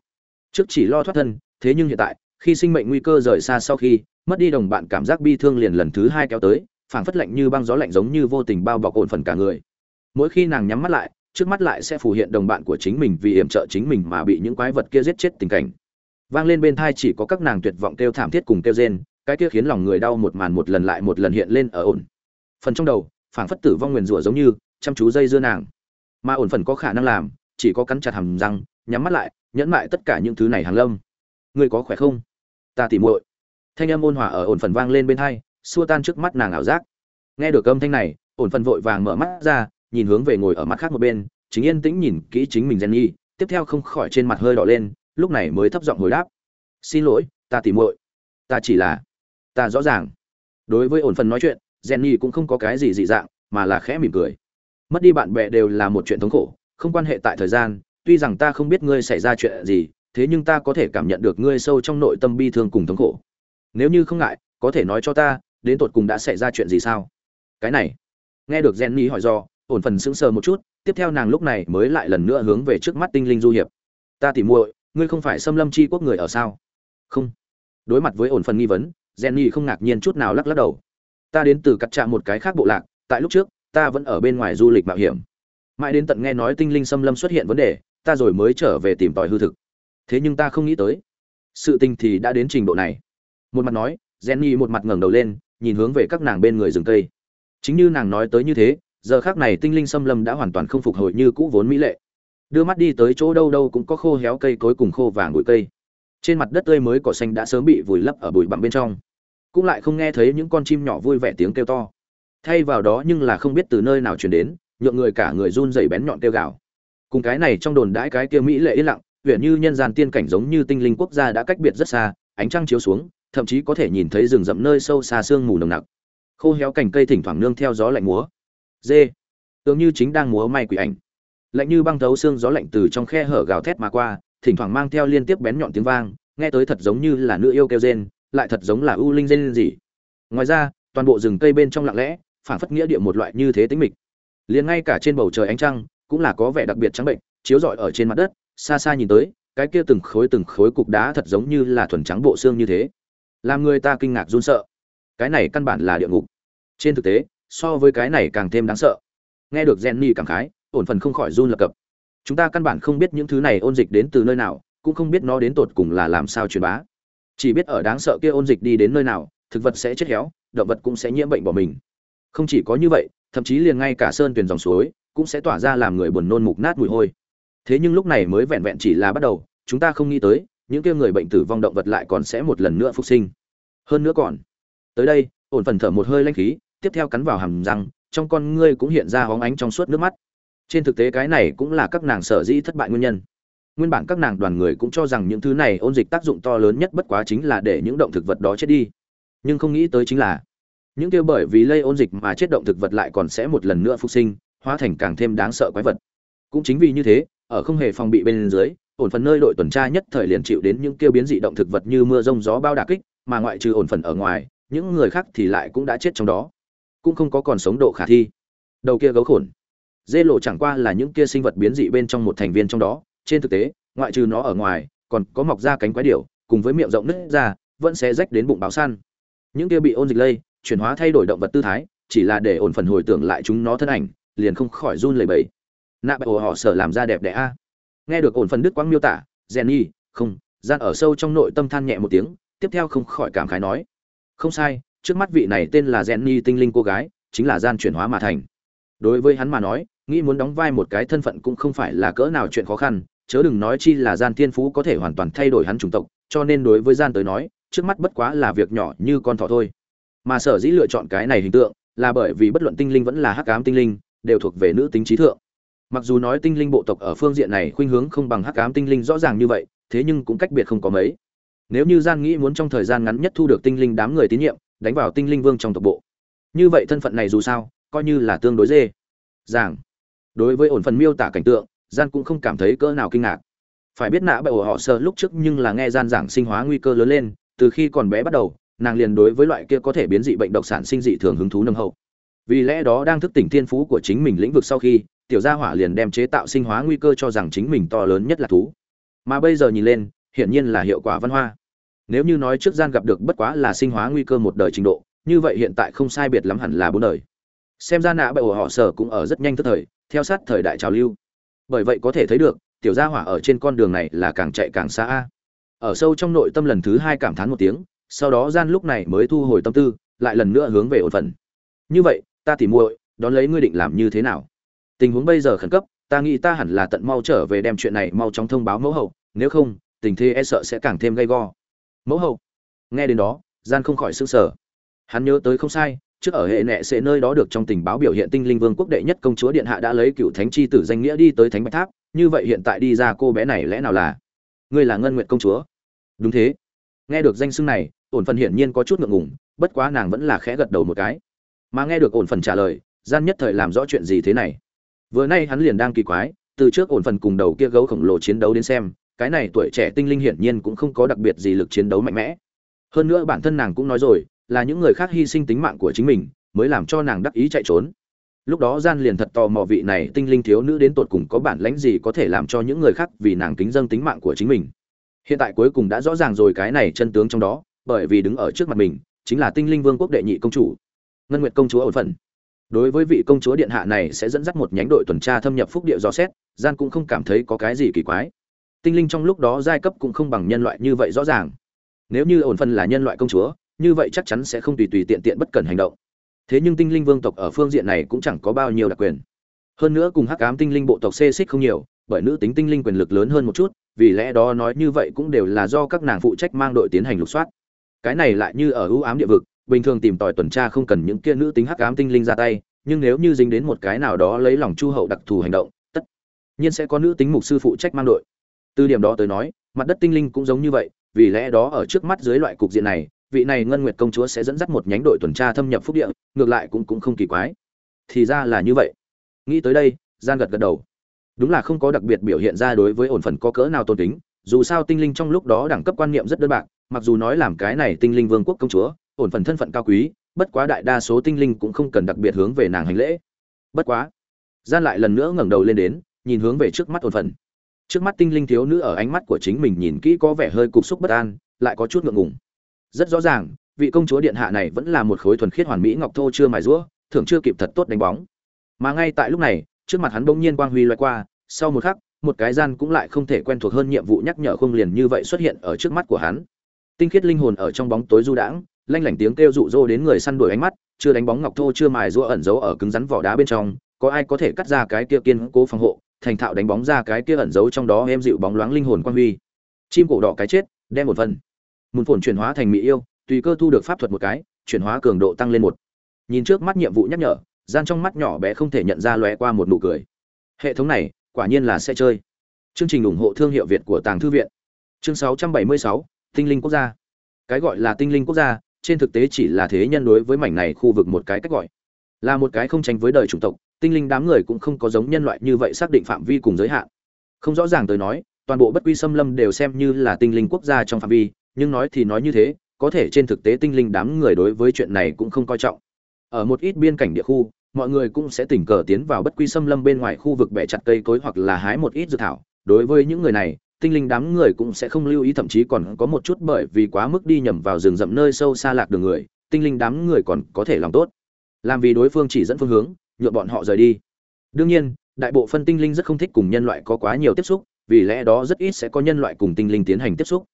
Trước chỉ lo thoát thân, thế nhưng hiện tại, khi sinh mệnh nguy cơ rời xa sau khi, mất đi đồng bạn cảm giác bi thương liền lần thứ hai kéo tới, phảng phất lạnh như băng gió lạnh giống như vô tình bao bọc ổn phần cả người. Mỗi khi nàng nhắm mắt lại, trước mắt lại sẽ phù hiện đồng bạn của chính mình vì yểm trợ chính mình mà bị những quái vật kia giết chết tình cảnh. Vang lên bên thai chỉ có các nàng tuyệt vọng kêu thảm thiết cùng kêu rên, cái kia khiến lòng người đau một màn một lần lại một lần hiện lên ở ổn. Phần trong đầu, phảng phất tử vong nguyền rủa giống như chăm chú dây dưa nàng. Mà ổn phần có khả năng làm chỉ có cắn chặt hàm răng nhắm mắt lại nhẫn mại tất cả những thứ này hàng lâm. Ngươi có khỏe không? Ta tỉ muội. Thanh âm ôn hòa ở ổn phần vang lên bên hai xua tan trước mắt nàng ảo giác. Nghe được âm thanh này ổn phần vội vàng mở mắt ra nhìn hướng về ngồi ở mặt khác một bên chính yên tĩnh nhìn kỹ chính mình Jenny, tiếp theo không khỏi trên mặt hơi đỏ lên lúc này mới thấp giọng hồi đáp. Xin lỗi ta tỉ muội. Ta chỉ là ta rõ ràng. Đối với ổn phần nói chuyện Jenny cũng không có cái gì dị dạng mà là khẽ mỉm cười mất đi bạn bè đều là một chuyện thống khổ, không quan hệ tại thời gian, tuy rằng ta không biết ngươi xảy ra chuyện gì, thế nhưng ta có thể cảm nhận được ngươi sâu trong nội tâm bi thương cùng thống khổ. Nếu như không ngại, có thể nói cho ta, đến tột cùng đã xảy ra chuyện gì sao? Cái này. Nghe được jenny hỏi do, ổn phần sững sờ một chút, tiếp theo nàng lúc này mới lại lần nữa hướng về trước mắt tinh linh du hiệp. Ta tỉ muội, ngươi không phải xâm lâm chi quốc người ở sao? Không. Đối mặt với ổn phần nghi vấn jenny không ngạc nhiên chút nào lắc lắc đầu. Ta đến từ cắt trạm một cái khác bộ lạc, tại lúc trước ta vẫn ở bên ngoài du lịch mạo hiểm. Mãi đến tận nghe nói tinh linh xâm lâm xuất hiện vấn đề, ta rồi mới trở về tìm tòi hư thực. Thế nhưng ta không nghĩ tới, sự tình thì đã đến trình độ này. Một mặt nói, jenny một mặt ngẩng đầu lên, nhìn hướng về các nàng bên người rừng cây. Chính như nàng nói tới như thế, giờ khác này tinh linh xâm lâm đã hoàn toàn không phục hồi như cũ vốn mỹ lệ. Đưa mắt đi tới chỗ đâu đâu cũng có khô héo cây cối cùng khô vàng bụi cây. Trên mặt đất tươi mới cỏ xanh đã sớm bị vùi lấp ở bụi bặm bên trong. Cũng lại không nghe thấy những con chim nhỏ vui vẻ tiếng kêu to thay vào đó nhưng là không biết từ nơi nào truyền đến, nhượng người cả người run rẩy bén nhọn kêu gào. Cùng cái này trong đồn đãi cái kia mỹ lệ yên lặng huyện như nhân gian tiên cảnh giống như tinh linh quốc gia đã cách biệt rất xa, ánh trăng chiếu xuống, thậm chí có thể nhìn thấy rừng rậm nơi sâu xa sương mù nồng nặc. Khô héo cành cây thỉnh thoảng nương theo gió lạnh múa. Dê. Tưởng như chính đang múa may quỷ ảnh. Lạnh như băng thấu xương gió lạnh từ trong khe hở gào thét mà qua, thỉnh thoảng mang theo liên tiếp bén nhọn tiếng vang, nghe tới thật giống như là nữ yêu kêu rên, lại thật giống là u linh rên gì ngoài ra, toàn bộ rừng cây bên trong lặng lẽ phảng phất nghĩa địa một loại như thế tính mịch. Liền ngay cả trên bầu trời ánh trăng cũng là có vẻ đặc biệt trắng bệnh, chiếu rọi ở trên mặt đất, xa xa nhìn tới, cái kia từng khối từng khối cục đá thật giống như là thuần trắng bộ xương như thế. Làm người ta kinh ngạc run sợ. Cái này căn bản là địa ngục. Trên thực tế, so với cái này càng thêm đáng sợ. Nghe được jenny cảm khái, ổn phần không khỏi run lập cập. Chúng ta căn bản không biết những thứ này ôn dịch đến từ nơi nào, cũng không biết nó đến tột cùng là làm sao truyền bá. Chỉ biết ở đáng sợ kia ôn dịch đi đến nơi nào, thực vật sẽ chết héo, động vật cũng sẽ nhiễm bệnh bỏ mình không chỉ có như vậy, thậm chí liền ngay cả sơn tuyền dòng suối cũng sẽ tỏa ra làm người buồn nôn mục nát mùi hôi. Thế nhưng lúc này mới vẹn vẹn chỉ là bắt đầu, chúng ta không nghĩ tới, những kia người bệnh tử vong động vật lại còn sẽ một lần nữa phục sinh. Hơn nữa còn, tới đây, ổn phần thở một hơi lanh khí, tiếp theo cắn vào hàm răng, trong con ngươi cũng hiện ra hóng ánh trong suốt nước mắt. Trên thực tế cái này cũng là các nàng sở dĩ thất bại nguyên nhân. Nguyên bản các nàng đoàn người cũng cho rằng những thứ này ôn dịch tác dụng to lớn nhất bất quá chính là để những động thực vật đó chết đi. Nhưng không nghĩ tới chính là những kia bởi vì lây ôn dịch mà chết động thực vật lại còn sẽ một lần nữa phục sinh, hóa thành càng thêm đáng sợ quái vật. Cũng chính vì như thế, ở không hề phòng bị bên dưới, ổn phần nơi đội tuần tra nhất thời liền chịu đến những kia biến dị động thực vật như mưa rông gió bao đà kích, mà ngoại trừ ổn phần ở ngoài, những người khác thì lại cũng đã chết trong đó. Cũng không có còn sống độ khả thi. Đầu kia gấu khổn. Dê lộ chẳng qua là những kia sinh vật biến dị bên trong một thành viên trong đó, trên thực tế, ngoại trừ nó ở ngoài, còn có mọc ra cánh quái điểu, cùng với miệng rộng nứt ra, vẫn sẽ rách đến bụng báo săn. Những kia bị ôn dịch lây chuyển hóa thay đổi động vật tư thái, chỉ là để ổn phần hồi tưởng lại chúng nó thân ảnh, liền không khỏi run lẩy bẩy. Nạ bại họ sở làm ra đẹp đẽ a. Nghe được ổn phần đức quang miêu tả, jenny, không, gian ở sâu trong nội tâm than nhẹ một tiếng, tiếp theo không khỏi cảm khái nói. Không sai, trước mắt vị này tên là jenny tinh linh cô gái, chính là gian chuyển hóa mà thành. Đối với hắn mà nói, nghĩ muốn đóng vai một cái thân phận cũng không phải là cỡ nào chuyện khó khăn, chớ đừng nói chi là gian thiên phú có thể hoàn toàn thay đổi hắn chủng tộc, cho nên đối với gian tới nói, trước mắt bất quá là việc nhỏ như con thỏ thôi mà sở dĩ lựa chọn cái này hình tượng là bởi vì bất luận tinh linh vẫn là hắc ám tinh linh đều thuộc về nữ tính trí thượng. Mặc dù nói tinh linh bộ tộc ở phương diện này khuynh hướng không bằng hắc ám tinh linh rõ ràng như vậy, thế nhưng cũng cách biệt không có mấy. Nếu như gian nghĩ muốn trong thời gian ngắn nhất thu được tinh linh đám người tín nhiệm, đánh vào tinh linh vương trong tộc bộ. Như vậy thân phận này dù sao, coi như là tương đối dê. Giảng. Đối với ổn phần miêu tả cảnh tượng, gian cũng không cảm thấy cỡ nào kinh ngạc. Phải biết nã bởi họ sợ lúc trước nhưng là nghe gian giảng sinh hóa nguy cơ lớn lên, từ khi còn bé bắt đầu nàng liền đối với loại kia có thể biến dị bệnh độc sản sinh dị thường hứng thú nâng hậu. Vì lẽ đó đang thức tỉnh thiên phú của chính mình lĩnh vực sau khi, tiểu gia hỏa liền đem chế tạo sinh hóa nguy cơ cho rằng chính mình to lớn nhất là thú. Mà bây giờ nhìn lên, hiển nhiên là hiệu quả văn hoa. Nếu như nói trước gian gặp được bất quá là sinh hóa nguy cơ một đời trình độ, như vậy hiện tại không sai biệt lắm hẳn là bốn đời. Xem ra nạ bậy của họ sở cũng ở rất nhanh tức thời, theo sát thời đại trào lưu. Bởi vậy có thể thấy được, tiểu gia hỏa ở trên con đường này là càng chạy càng xa ở sâu trong nội tâm lần thứ hai cảm thán một tiếng sau đó gian lúc này mới thu hồi tâm tư, lại lần nữa hướng về ổn phần như vậy, ta tỉ muội, đón lấy ngươi định làm như thế nào? Tình huống bây giờ khẩn cấp, ta nghĩ ta hẳn là tận mau trở về đem chuyện này mau chóng thông báo mẫu hậu, nếu không, tình thế e sợ sẽ càng thêm gay go. Mẫu hậu, nghe đến đó, gian không khỏi sững sờ. Hắn nhớ tới không sai, trước ở hệ nệ sẽ nơi đó được trong tình báo biểu hiện tinh linh vương quốc đệ nhất công chúa điện hạ đã lấy cựu thánh chi tử danh nghĩa đi tới thánh bạch tháp, như vậy hiện tại đi ra cô bé này lẽ nào là? Ngươi là ngân nguyện công chúa. Đúng thế. Nghe được danh xưng này ổn phần hiển nhiên có chút ngượng ngùng, bất quá nàng vẫn là khẽ gật đầu một cái. Mà nghe được ổn phần trả lời, gian nhất thời làm rõ chuyện gì thế này. Vừa nay hắn liền đang kỳ quái, từ trước ổn phần cùng đầu kia gấu khổng lồ chiến đấu đến xem, cái này tuổi trẻ tinh linh hiển nhiên cũng không có đặc biệt gì lực chiến đấu mạnh mẽ. Hơn nữa bản thân nàng cũng nói rồi, là những người khác hy sinh tính mạng của chính mình, mới làm cho nàng đắc ý chạy trốn. Lúc đó gian liền thật tò mò vị này tinh linh thiếu nữ đến tột cùng có bản lãnh gì có thể làm cho những người khác vì nàng kính dâng tính mạng của chính mình. Hiện tại cuối cùng đã rõ ràng rồi cái này chân tướng trong đó bởi vì đứng ở trước mặt mình, chính là tinh linh vương quốc đệ nhị công chủ, ngân nguyệt công chúa ổn phận. Đối với vị công chúa điện hạ này sẽ dẫn dắt một nhánh đội tuần tra thâm nhập phúc địa dò xét, gian cũng không cảm thấy có cái gì kỳ quái. Tinh linh trong lúc đó giai cấp cũng không bằng nhân loại như vậy rõ ràng. Nếu như ổn phân là nhân loại công chúa, như vậy chắc chắn sẽ không tùy tùy tiện tiện bất cần hành động. Thế nhưng tinh linh vương tộc ở phương diện này cũng chẳng có bao nhiêu đặc quyền. Hơn nữa cùng hắc ám tinh linh bộ tộc xê xích không nhiều, bởi nữ tính tinh linh quyền lực lớn hơn một chút, vì lẽ đó nói như vậy cũng đều là do các nàng phụ trách mang đội tiến hành lục soát cái này lại như ở ưu ám địa vực, bình thường tìm tòi tuần tra không cần những kia nữ tính hắc ám tinh linh ra tay, nhưng nếu như dính đến một cái nào đó lấy lòng chu hậu đặc thù hành động, tất nhiên sẽ có nữ tính mục sư phụ trách mang đội. Từ điểm đó tới nói, mặt đất tinh linh cũng giống như vậy, vì lẽ đó ở trước mắt dưới loại cục diện này, vị này ngân nguyệt công chúa sẽ dẫn dắt một nhánh đội tuần tra thâm nhập phúc địa, ngược lại cũng cũng không kỳ quái. Thì ra là như vậy. Nghĩ tới đây, gian gật gật đầu. Đúng là không có đặc biệt biểu hiện ra đối với ổn phần có cỡ nào tôn kính dù sao tinh linh trong lúc đó đẳng cấp quan niệm rất đơn bạc, mặc dù nói làm cái này tinh linh vương quốc công chúa, ổn phần thân phận cao quý, bất quá đại đa số tinh linh cũng không cần đặc biệt hướng về nàng hành lễ. Bất quá, gian lại lần nữa ngẩng đầu lên đến, nhìn hướng về trước mắt ổn phần. Trước mắt tinh linh thiếu nữ ở ánh mắt của chính mình nhìn kỹ có vẻ hơi cục xúc bất an, lại có chút ngượng ngùng. Rất rõ ràng, vị công chúa điện hạ này vẫn là một khối thuần khiết hoàn mỹ ngọc thô chưa mài rũa thường chưa kịp thật tốt đánh bóng. Mà ngay tại lúc này, trước mặt hắn bỗng nhiên quang huy loại qua, sau một khắc một cái gian cũng lại không thể quen thuộc hơn nhiệm vụ nhắc nhở không liền như vậy xuất hiện ở trước mắt của hắn. Tinh khiết linh hồn ở trong bóng tối du đãng, lanh lảnh tiếng kêu rụ rỗ đến người săn đuổi ánh mắt, chưa đánh bóng ngọc thô chưa mài rũa ẩn giấu ở cứng rắn vỏ đá bên trong, có ai có thể cắt ra cái kia kiên cố phòng hộ, thành thạo đánh bóng ra cái kia ẩn giấu trong đó em dịu bóng loáng linh hồn quan huy. Chim cổ đỏ cái chết, đem một phần. Mùn phồn chuyển hóa thành mỹ yêu, tùy cơ thu được pháp thuật một cái, chuyển hóa cường độ tăng lên một. Nhìn trước mắt nhiệm vụ nhắc nhở, gian trong mắt nhỏ bé không thể nhận ra lóe qua một nụ cười. Hệ thống này quả nhiên là sẽ chơi. Chương trình ủng hộ thương hiệu việt của tàng thư viện. Chương 676, tinh linh quốc gia. Cái gọi là tinh linh quốc gia trên thực tế chỉ là thế nhân đối với mảnh này khu vực một cái cách gọi. Là một cái không tranh với đời chủng tộc tinh linh đám người cũng không có giống nhân loại như vậy xác định phạm vi cùng giới hạn. Không rõ ràng tới nói toàn bộ bất quy xâm lâm đều xem như là tinh linh quốc gia trong phạm vi nhưng nói thì nói như thế có thể trên thực tế tinh linh đám người đối với chuyện này cũng không coi trọng. Ở một ít biên cảnh địa khu mọi người cũng sẽ tình cờ tiến vào bất quy xâm lâm bên ngoài khu vực bẻ chặt cây cối hoặc là hái một ít dược thảo. Đối với những người này, tinh linh đám người cũng sẽ không lưu ý, thậm chí còn có một chút bởi vì quá mức đi nhầm vào rừng rậm nơi sâu xa lạc đường người, tinh linh đám người còn có thể lòng tốt. Làm vì đối phương chỉ dẫn phương hướng, nhượng bọn họ rời đi. Đương nhiên, đại bộ phân tinh linh rất không thích cùng nhân loại có quá nhiều tiếp xúc, vì lẽ đó rất ít sẽ có nhân loại cùng tinh linh tiến hành tiếp xúc.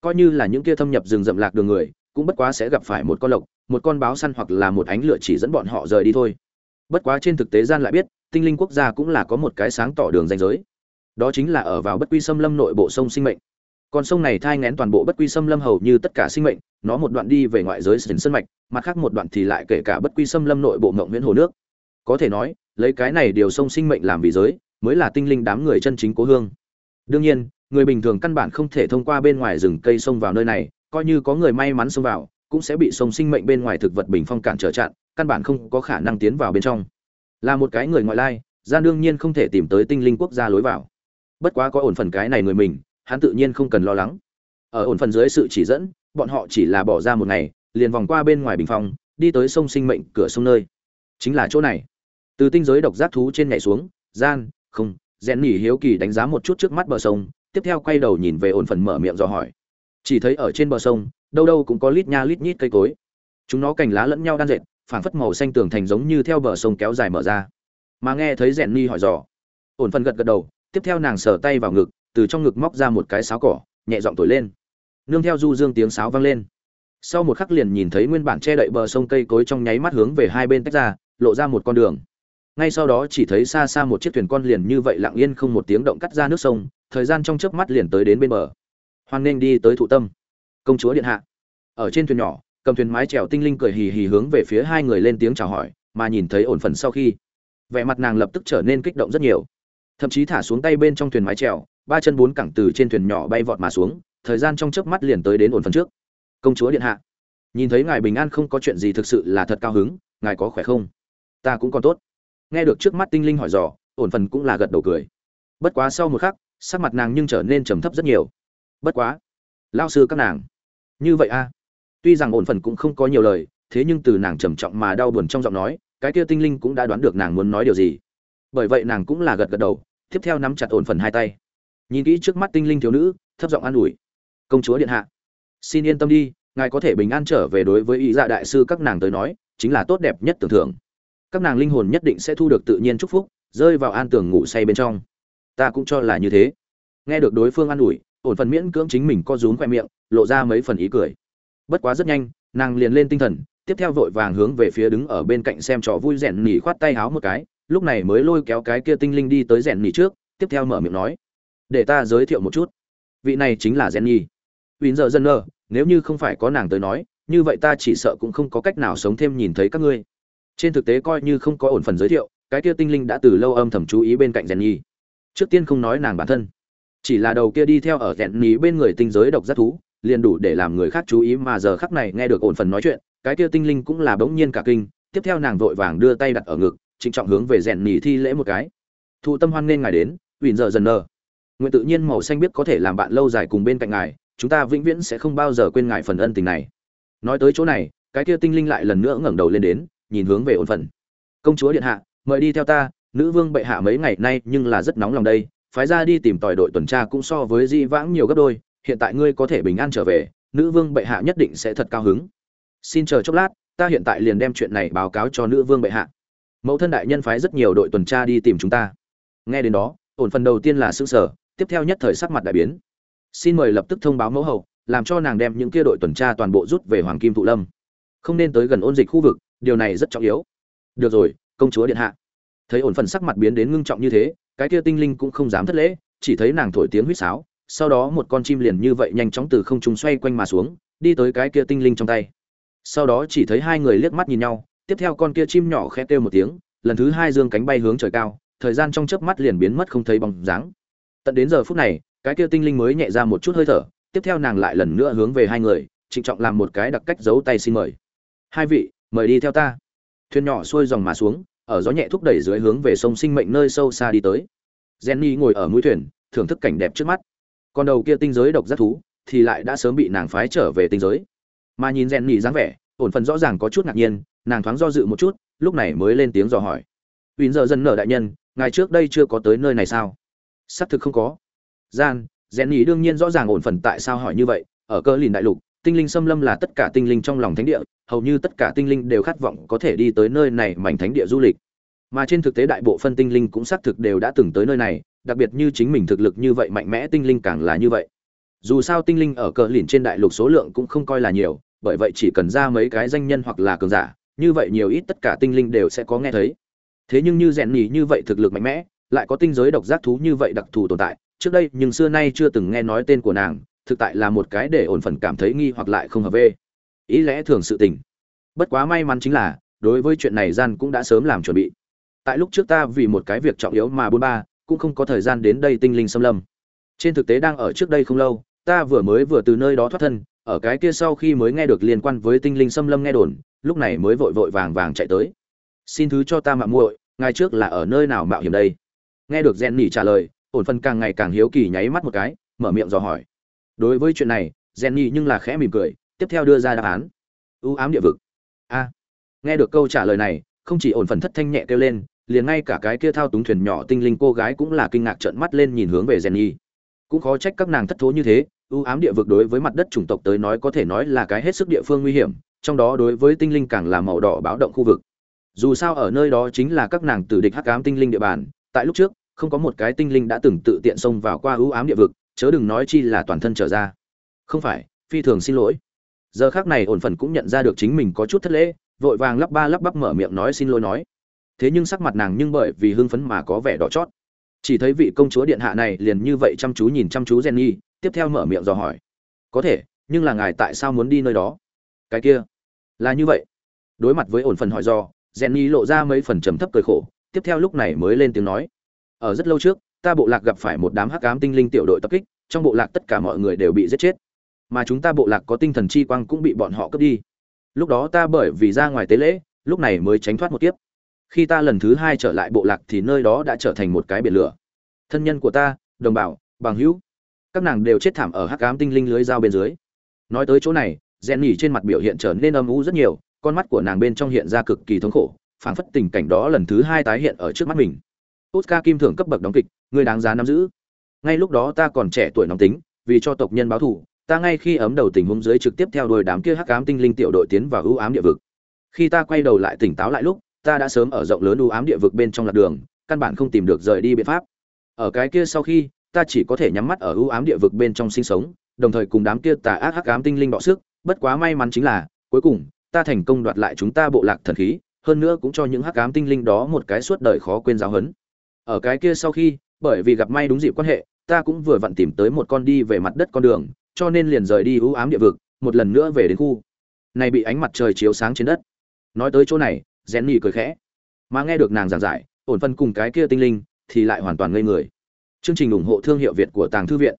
Coi như là những kia thâm nhập rừng rậm lạc đường người, cũng bất quá sẽ gặp phải một con lộc, một con báo săn hoặc là một ánh lửa chỉ dẫn bọn họ rời đi thôi bất quá trên thực tế gian lại biết, tinh linh quốc gia cũng là có một cái sáng tỏ đường ranh giới. Đó chính là ở vào bất quy xâm lâm nội bộ sông sinh mệnh. Con sông này thai ngén toàn bộ bất quy xâm lâm hầu như tất cả sinh mệnh, nó một đoạn đi về ngoại giới sừng sân mạch, mặt khác một đoạn thì lại kể cả bất quy xâm lâm nội bộ mộng nguyễn hồ nước. Có thể nói, lấy cái này điều sông sinh mệnh làm vị giới, mới là tinh linh đám người chân chính cố hương. Đương nhiên, người bình thường căn bản không thể thông qua bên ngoài rừng cây sông vào nơi này, coi như có người may mắn xông vào, cũng sẽ bị sông sinh mệnh bên ngoài thực vật bình phong cản trở chặn căn bản không có khả năng tiến vào bên trong. Là một cái người ngoại lai, gian đương nhiên không thể tìm tới tinh linh quốc gia lối vào. Bất quá có ổn phần cái này người mình, hắn tự nhiên không cần lo lắng. Ở ổn phần dưới sự chỉ dẫn, bọn họ chỉ là bỏ ra một ngày, liền vòng qua bên ngoài bình phong đi tới sông sinh mệnh cửa sông nơi. Chính là chỗ này. Từ tinh giới độc giác thú trên nhảy xuống, gian không rèn nỉ hiếu kỳ đánh giá một chút trước mắt bờ sông, tiếp theo quay đầu nhìn về ổn phần mở miệng dò hỏi. Chỉ thấy ở trên bờ sông, đâu đâu cũng có lít nha lít nhít cây cối. Chúng nó cành lá lẫn nhau đan dệt phảng phất màu xanh tường thành giống như theo bờ sông kéo dài mở ra. Mà nghe thấy rèn ni hỏi dò, ổn phần gật gật đầu, tiếp theo nàng sờ tay vào ngực, từ trong ngực móc ra một cái sáo cỏ, nhẹ giọng thổi lên. Nương theo du dương tiếng sáo vang lên. Sau một khắc liền nhìn thấy nguyên bản che đậy bờ sông cây cối trong nháy mắt hướng về hai bên tách ra, lộ ra một con đường. Ngay sau đó chỉ thấy xa xa một chiếc thuyền con liền như vậy lặng yên không một tiếng động cắt ra nước sông, thời gian trong chớp mắt liền tới đến bên bờ. Hoan nghênh đi tới thụ tâm. Công chúa điện hạ. Ở trên thuyền nhỏ cầm thuyền mái chèo tinh linh cười hì hì hướng về phía hai người lên tiếng chào hỏi, mà nhìn thấy ổn phần sau khi, vẻ mặt nàng lập tức trở nên kích động rất nhiều. Thậm chí thả xuống tay bên trong thuyền mái chèo, ba chân bốn cẳng từ trên thuyền nhỏ bay vọt mà xuống, thời gian trong chớp mắt liền tới đến ổn phần trước. Công chúa điện hạ, nhìn thấy ngài bình an không có chuyện gì thực sự là thật cao hứng, ngài có khỏe không? Ta cũng còn tốt. Nghe được trước mắt tinh linh hỏi dò, ổn phần cũng là gật đầu cười. Bất quá sau một khắc, sắc mặt nàng nhưng trở nên trầm thấp rất nhiều. Bất quá, lao sư các nàng, như vậy a tuy rằng ổn phần cũng không có nhiều lời, thế nhưng từ nàng trầm trọng mà đau buồn trong giọng nói, cái kia tinh linh cũng đã đoán được nàng muốn nói điều gì. Bởi vậy nàng cũng là gật gật đầu, tiếp theo nắm chặt ổn phần hai tay. Nhìn kỹ trước mắt tinh linh thiếu nữ, thấp giọng an ủi. Công chúa điện hạ, xin yên tâm đi, ngài có thể bình an trở về đối với ý dạ đại sư các nàng tới nói, chính là tốt đẹp nhất tưởng thưởng. Các nàng linh hồn nhất định sẽ thu được tự nhiên chúc phúc, rơi vào an tường ngủ say bên trong. Ta cũng cho là như thế. Nghe được đối phương an ủi, ổn phần miễn cưỡng chính mình co rúm khoe miệng, lộ ra mấy phần ý cười bất quá rất nhanh, nàng liền lên tinh thần, tiếp theo vội vàng hướng về phía đứng ở bên cạnh xem trò vui rèn nỉ khoát tay háo một cái, lúc này mới lôi kéo cái kia tinh linh đi tới rèn nỉ trước, tiếp theo mở miệng nói, để ta giới thiệu một chút. Vị này chính là rèn nhi Vin giờ dân nơ nếu như không phải có nàng tới nói, như vậy ta chỉ sợ cũng không có cách nào sống thêm nhìn thấy các ngươi. Trên thực tế coi như không có ổn phần giới thiệu, cái kia tinh linh đã từ lâu âm thầm chú ý bên cạnh rèn nhi trước tiên không nói nàng bản thân, chỉ là đầu kia đi theo ở rèn nhi bên người tinh giới độc giác thú liền đủ để làm người khác chú ý mà giờ khắc này nghe được ổn phần nói chuyện, cái kia tinh linh cũng là bỗng nhiên cả kinh, tiếp theo nàng vội vàng đưa tay đặt ở ngực, trịnh trọng hướng về rèn nỉ thi lễ một cái. Thụ tâm hoan nên ngài đến ủy giờ dần nờ. Nguyện tự nhiên màu xanh biết có thể làm bạn lâu dài cùng bên cạnh ngài, chúng ta vĩnh viễn sẽ không bao giờ quên ngài phần ân tình này. Nói tới chỗ này, cái kia tinh linh lại lần nữa ngẩng đầu lên đến, nhìn hướng về ổn phần. Công chúa điện hạ, mời đi theo ta, nữ vương bệ hạ mấy ngày nay nhưng là rất nóng lòng đây, phái ra đi tìm tòi đội tuần tra cũng so với di vãng nhiều gấp đôi hiện tại ngươi có thể bình an trở về, nữ vương bệ hạ nhất định sẽ thật cao hứng. Xin chờ chốc lát, ta hiện tại liền đem chuyện này báo cáo cho nữ vương bệ hạ. Mẫu thân đại nhân phái rất nhiều đội tuần tra đi tìm chúng ta. Nghe đến đó, ổn phần đầu tiên là xương sở tiếp theo nhất thời sắc mặt đại biến. Xin mời lập tức thông báo mẫu hậu, làm cho nàng đem những kia đội tuần tra toàn bộ rút về hoàng kim thụ lâm. Không nên tới gần ôn dịch khu vực, điều này rất trọng yếu. Được rồi, công chúa điện hạ. Thấy ổn phần sắc mặt biến đến ngưng trọng như thế, cái kia tinh linh cũng không dám thất lễ, chỉ thấy nàng thổi tiếng huýt sáo sau đó một con chim liền như vậy nhanh chóng từ không trung xoay quanh mà xuống, đi tới cái kia tinh linh trong tay. Sau đó chỉ thấy hai người liếc mắt nhìn nhau, tiếp theo con kia chim nhỏ khẽ kêu một tiếng, lần thứ hai dương cánh bay hướng trời cao, thời gian trong chớp mắt liền biến mất không thấy bóng dáng. Tận đến giờ phút này, cái kia tinh linh mới nhẹ ra một chút hơi thở, tiếp theo nàng lại lần nữa hướng về hai người, trịnh trọng làm một cái đặc cách giấu tay xin mời. Hai vị, mời đi theo ta. Thuyền nhỏ xuôi dòng mà xuống, ở gió nhẹ thúc đẩy dưới hướng về sông sinh mệnh nơi sâu xa đi tới. Jenny ngồi ở mũi thuyền, thưởng thức cảnh đẹp trước mắt còn đầu kia tinh giới độc giác thú thì lại đã sớm bị nàng phái trở về tinh giới mà nhìn jenny dáng vẻ ổn phần rõ ràng có chút ngạc nhiên nàng thoáng do dự một chút lúc này mới lên tiếng dò hỏi Uy giờ dân nở đại nhân, ngài trước đây chưa có tới nơi này sao? Xác thực không có. Gian, Jenny đương nhiên rõ ràng ổn phần tại sao hỏi như vậy, ở cơ lìn đại lục, tinh linh xâm lâm là tất cả tinh linh trong lòng thánh địa, hầu như tất cả tinh linh đều khát vọng có thể đi tới nơi này mảnh thánh địa du lịch. Mà trên thực tế đại bộ phân tinh linh cũng xác thực đều đã từng tới nơi này, đặc biệt như chính mình thực lực như vậy mạnh mẽ tinh linh càng là như vậy. Dù sao tinh linh ở cờ lìn trên đại lục số lượng cũng không coi là nhiều, bởi vậy chỉ cần ra mấy cái danh nhân hoặc là cường giả, như vậy nhiều ít tất cả tinh linh đều sẽ có nghe thấy. Thế nhưng như rèn nhì như vậy thực lực mạnh mẽ lại có tinh giới độc giác thú như vậy đặc thù tồn tại trước đây nhưng xưa nay chưa từng nghe nói tên của nàng thực tại là một cái để ổn phần cảm thấy nghi hoặc lại không hợp vê. Ý lẽ thường sự tình. Bất quá may mắn chính là đối với chuyện này gian cũng đã sớm làm chuẩn bị. Tại lúc trước ta vì một cái việc trọng yếu mà bôn ba cũng không có thời gian đến đây tinh linh xâm lâm. Trên thực tế đang ở trước đây không lâu, ta vừa mới vừa từ nơi đó thoát thân, ở cái kia sau khi mới nghe được liên quan với tinh linh xâm lâm nghe đồn, lúc này mới vội vội vàng vàng chạy tới. Xin thứ cho ta mạo muội ngay trước là ở nơi nào mạo hiểm đây? Nghe được rèn nỉ trả lời, ổn phân càng ngày càng hiếu kỳ nháy mắt một cái, mở miệng dò hỏi. Đối với chuyện này rèn nỉ nhưng là khẽ mỉm cười, tiếp theo đưa ra đáp án. Ưu ám địa vực. A. Nghe được câu trả lời này, không chỉ ổn phần thất thanh nhẹ kêu lên liền ngay cả cái kia thao túng thuyền nhỏ tinh linh cô gái cũng là kinh ngạc trợn mắt lên nhìn hướng về Jenny. Cũng khó trách các nàng thất thố như thế, ưu ám địa vực đối với mặt đất chủng tộc tới nói có thể nói là cái hết sức địa phương nguy hiểm, trong đó đối với tinh linh càng là màu đỏ báo động khu vực. Dù sao ở nơi đó chính là các nàng tử địch hắc ám tinh linh địa bàn, tại lúc trước, không có một cái tinh linh đã từng tự tiện xông vào qua ưu ám địa vực, chớ đừng nói chi là toàn thân trở ra. Không phải, phi thường xin lỗi. Giờ khắc này ổn phần cũng nhận ra được chính mình có chút thất lễ, vội vàng lắp ba lắp bắp mở miệng nói xin lỗi nói thế nhưng sắc mặt nàng nhưng bởi vì hưng phấn mà có vẻ đỏ chót. Chỉ thấy vị công chúa điện hạ này liền như vậy chăm chú nhìn chăm chú jenny tiếp theo mở miệng dò hỏi. Có thể nhưng là ngài tại sao muốn đi nơi đó? Cái kia là như vậy. Đối mặt với ổn phần hỏi do Jenny lộ ra mấy phần trầm thấp cười khổ, tiếp theo lúc này mới lên tiếng nói: "Ở rất lâu trước, ta bộ lạc gặp phải một đám hắc ám tinh linh tiểu đội tập kích, trong bộ lạc tất cả mọi người đều bị giết chết, mà chúng ta bộ lạc có tinh thần chi quang cũng bị bọn họ cướp đi. Lúc đó ta bởi vì ra ngoài tế lễ, lúc này mới tránh thoát một kiếp. Khi ta lần thứ hai trở lại bộ lạc thì nơi đó đã trở thành một cái biển lửa. Thân nhân của ta, đồng bào, bằng hữu, các nàng đều chết thảm ở hắc ám tinh linh lưới dao bên dưới." Nói tới chỗ này, Jenny trên mặt biểu hiện trở nên âm u rất nhiều, con mắt của nàng bên trong hiện ra cực kỳ thống khổ phảng phất tình cảnh đó lần thứ hai tái hiện ở trước mắt mình oscar kim thưởng cấp bậc đóng kịch người đáng giá nắm giữ ngay lúc đó ta còn trẻ tuổi nóng tính vì cho tộc nhân báo thù ta ngay khi ấm đầu tình huống dưới trực tiếp theo đuôi đám kia hắc ám tinh linh tiểu đội tiến vào ưu ám địa vực khi ta quay đầu lại tỉnh táo lại lúc ta đã sớm ở rộng lớn u ám địa vực bên trong lạc đường, căn bản không tìm được rời đi biện pháp. Ở cái kia sau khi, ta chỉ có thể nhắm mắt ở u ám địa vực bên trong sinh sống, đồng thời cùng đám kia tà ác hắc ám tinh linh bọ sức, bất quá may mắn chính là, cuối cùng, ta thành công đoạt lại chúng ta bộ lạc thần khí, hơn nữa cũng cho những hắc ám tinh linh đó một cái suốt đời khó quên giáo huấn. Ở cái kia sau khi, bởi vì gặp may đúng dịp quan hệ, ta cũng vừa vặn tìm tới một con đi về mặt đất con đường, cho nên liền rời đi u ám địa vực, một lần nữa về đến khu. Này bị ánh mặt trời chiếu sáng trên đất. Nói tới chỗ này rén nhì cười khẽ. Mà nghe được nàng giảng giải ổn phân cùng cái kia tinh linh thì lại hoàn toàn ngây người. Chương trình ủng hộ thương hiệu việt của tàng thư viện.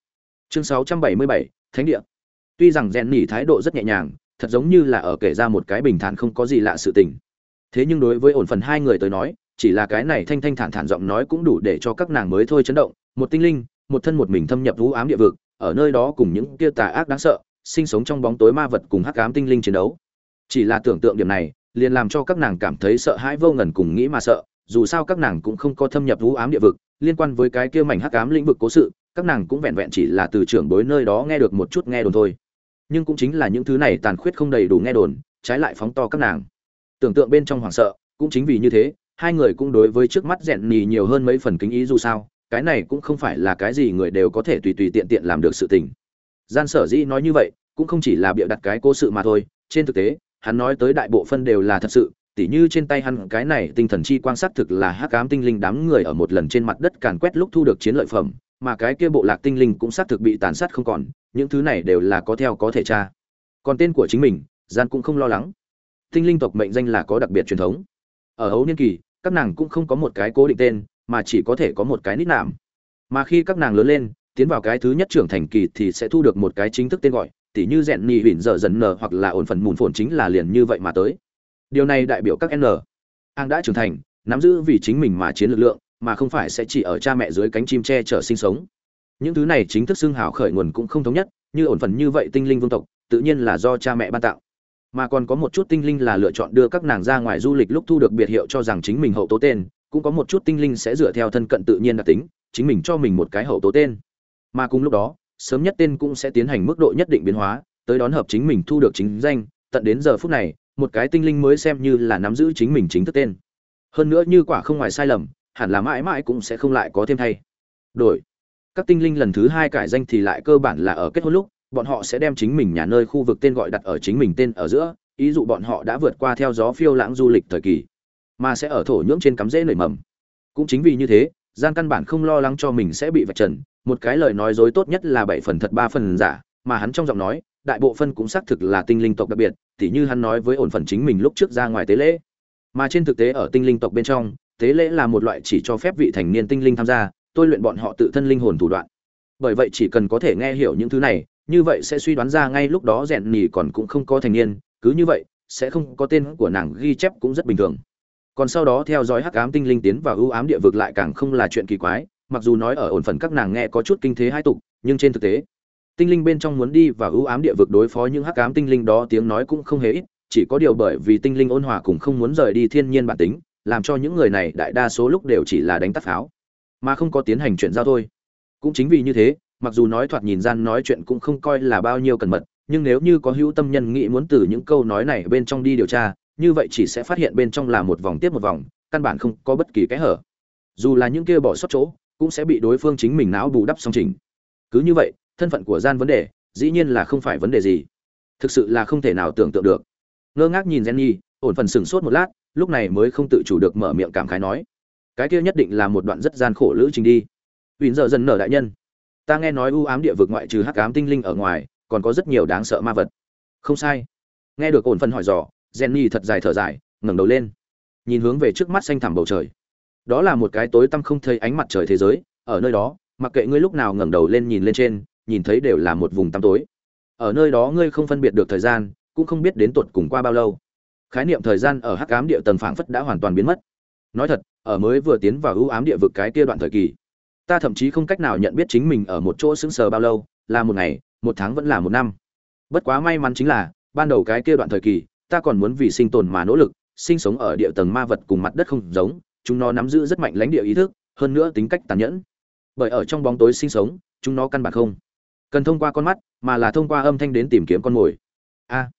Chương 677, thánh địa. Tuy rằng rèn nhì thái độ rất nhẹ nhàng thật giống như là ở kể ra một cái bình thản không có gì lạ sự tình. Thế nhưng đối với ổn phần hai người tới nói chỉ là cái này thanh thanh thản thản giọng nói cũng đủ để cho các nàng mới thôi chấn động. Một tinh linh một thân một mình thâm nhập vũ ám địa vực ở nơi đó cùng những kia tà ác đáng sợ sinh sống trong bóng tối ma vật cùng hắc ám tinh linh chiến đấu. Chỉ là tưởng tượng điểm này liền làm cho các nàng cảm thấy sợ hãi vô ngần cùng nghĩ mà sợ, dù sao các nàng cũng không có thâm nhập vũ ám địa vực, liên quan với cái kia mảnh hắc ám lĩnh vực cố sự, các nàng cũng vẹn vẹn chỉ là từ trưởng bối nơi đó nghe được một chút nghe đồn thôi. Nhưng cũng chính là những thứ này tàn khuyết không đầy đủ nghe đồn, trái lại phóng to các nàng. Tưởng tượng bên trong hoảng sợ, cũng chính vì như thế, hai người cũng đối với trước mắt rèn nhì nhiều hơn mấy phần kính ý dù sao, cái này cũng không phải là cái gì người đều có thể tùy tùy tiện tiện làm được sự tình. Gian sở dĩ nói như vậy, cũng không chỉ là bịa đặt cái cố sự mà thôi, trên thực tế hắn nói tới đại bộ phân đều là thật sự, tỉ như trên tay hắn cái này tinh thần chi quan sát thực là hắc ám tinh linh đám người ở một lần trên mặt đất càn quét lúc thu được chiến lợi phẩm, mà cái kia bộ lạc tinh linh cũng xác thực bị tàn sát không còn, những thứ này đều là có theo có thể tra. Còn tên của chính mình, gian cũng không lo lắng. Tinh linh tộc mệnh danh là có đặc biệt truyền thống. Ở hấu niên kỳ, các nàng cũng không có một cái cố định tên, mà chỉ có thể có một cái nít nạm mà khi các nàng lớn lên, tiến vào cái thứ nhất trưởng thành kỳ thì sẽ thu được một cái chính thức tên gọi tỉ như rèn nhì huỳnh dở dần nở hoặc là ổn phần mùn phồn chính là liền như vậy mà tới. Điều này đại biểu các n. An đã trưởng thành, nắm giữ vì chính mình mà chiến lực lượng, mà không phải sẽ chỉ ở cha mẹ dưới cánh chim tre chở sinh sống. Những thứ này chính thức xưng hào khởi nguồn cũng không thống nhất, như ổn phần như vậy tinh linh vương tộc, tự nhiên là do cha mẹ ban tạo. Mà còn có một chút tinh linh là lựa chọn đưa các nàng ra ngoài du lịch lúc thu được biệt hiệu cho rằng chính mình hậu tố tên, cũng có một chút tinh linh sẽ dựa theo thân cận tự nhiên đặc tính, chính mình cho mình một cái hậu tố tên. Mà cùng lúc đó sớm nhất tên cũng sẽ tiến hành mức độ nhất định biến hóa, tới đón hợp chính mình thu được chính danh, tận đến giờ phút này, một cái tinh linh mới xem như là nắm giữ chính mình chính thức tên. Hơn nữa như quả không ngoài sai lầm, hẳn là mãi mãi cũng sẽ không lại có thêm thay. Đổi. Các tinh linh lần thứ hai cải danh thì lại cơ bản là ở kết hôn lúc, bọn họ sẽ đem chính mình nhà nơi khu vực tên gọi đặt ở chính mình tên ở giữa, ý dụ bọn họ đã vượt qua theo gió phiêu lãng du lịch thời kỳ, mà sẽ ở thổ nhưỡng trên cắm rễ nảy mầm. Cũng chính vì như thế gian căn bản không lo lắng cho mình sẽ bị vạch trần, một cái lời nói dối tốt nhất là bảy phần thật, ba phần giả, mà hắn trong giọng nói, đại bộ phân cũng xác thực là tinh linh tộc đặc biệt, tỉ như hắn nói với ổn phần chính mình lúc trước ra ngoài tế lễ. Mà trên thực tế ở tinh linh tộc bên trong, tế lễ là một loại chỉ cho phép vị thành niên tinh linh tham gia, tôi luyện bọn họ tự thân linh hồn thủ đoạn. Bởi vậy chỉ cần có thể nghe hiểu những thứ này, như vậy sẽ suy đoán ra ngay lúc đó rèn nhì còn cũng không có thành niên, cứ như vậy, sẽ không có tên của nàng ghi chép cũng rất bình thường còn sau đó theo dõi hắc ám tinh linh tiến vào ưu ám địa vực lại càng không là chuyện kỳ quái, mặc dù nói ở ổn phần các nàng nghe có chút kinh thế hai tục, nhưng trên thực tế, tinh linh bên trong muốn đi và ưu ám địa vực đối phó những hắc ám tinh linh đó tiếng nói cũng không hề ít, chỉ có điều bởi vì tinh linh ôn hòa cũng không muốn rời đi thiên nhiên bản tính, làm cho những người này đại đa số lúc đều chỉ là đánh tắt pháo, mà không có tiến hành chuyện giao thôi. Cũng chính vì như thế, mặc dù nói thoạt nhìn gian nói chuyện cũng không coi là bao nhiêu cẩn mật, nhưng nếu như có hữu tâm nhân nghĩ muốn từ những câu nói này bên trong đi điều tra như vậy chỉ sẽ phát hiện bên trong là một vòng tiếp một vòng, căn bản không có bất kỳ cái hở. Dù là những kia bỏ sót chỗ, cũng sẽ bị đối phương chính mình não bù đắp song trình cứ như vậy, thân phận của gian vấn đề, dĩ nhiên là không phải vấn đề gì. Thực sự là không thể nào tưởng tượng được. Ngơ ngác nhìn jenny, ổn phần sừng sốt một lát, lúc này mới không tự chủ được mở miệng cảm khái nói. Cái kia nhất định là một đoạn rất gian khổ lữ trình đi. Vì giờ dần nở đại nhân. Ta nghe nói u ám địa vực ngoại trừ hắc ám tinh linh ở ngoài, còn có rất nhiều đáng sợ ma vật. Không sai. Nghe được ổn phần hỏi dò jenny thật dài thở dài, ngẩng đầu lên, nhìn hướng về trước mắt xanh thẳm bầu trời. Đó là một cái tối tăm không thấy ánh mặt trời thế giới, ở nơi đó, mặc kệ ngươi lúc nào ngẩng đầu lên nhìn lên trên, nhìn thấy đều là một vùng tăm tối. Ở nơi đó ngươi không phân biệt được thời gian, cũng không biết đến tuột cùng qua bao lâu. Khái niệm thời gian ở hắc ám địa tầng phảng phất đã hoàn toàn biến mất. Nói thật, ở mới vừa tiến vào ưu ám địa vực cái kia đoạn thời kỳ, ta thậm chí không cách nào nhận biết chính mình ở một chỗ sững sờ bao lâu, là một ngày, một tháng vẫn là một năm. Bất quá may mắn chính là, ban đầu cái kia đoạn thời kỳ ta còn muốn vì sinh tồn mà nỗ lực, sinh sống ở địa tầng ma vật cùng mặt đất không giống, chúng nó nắm giữ rất mạnh lãnh địa ý thức, hơn nữa tính cách tàn nhẫn. Bởi ở trong bóng tối sinh sống, chúng nó căn bản không cần thông qua con mắt, mà là thông qua âm thanh đến tìm kiếm con mồi. A,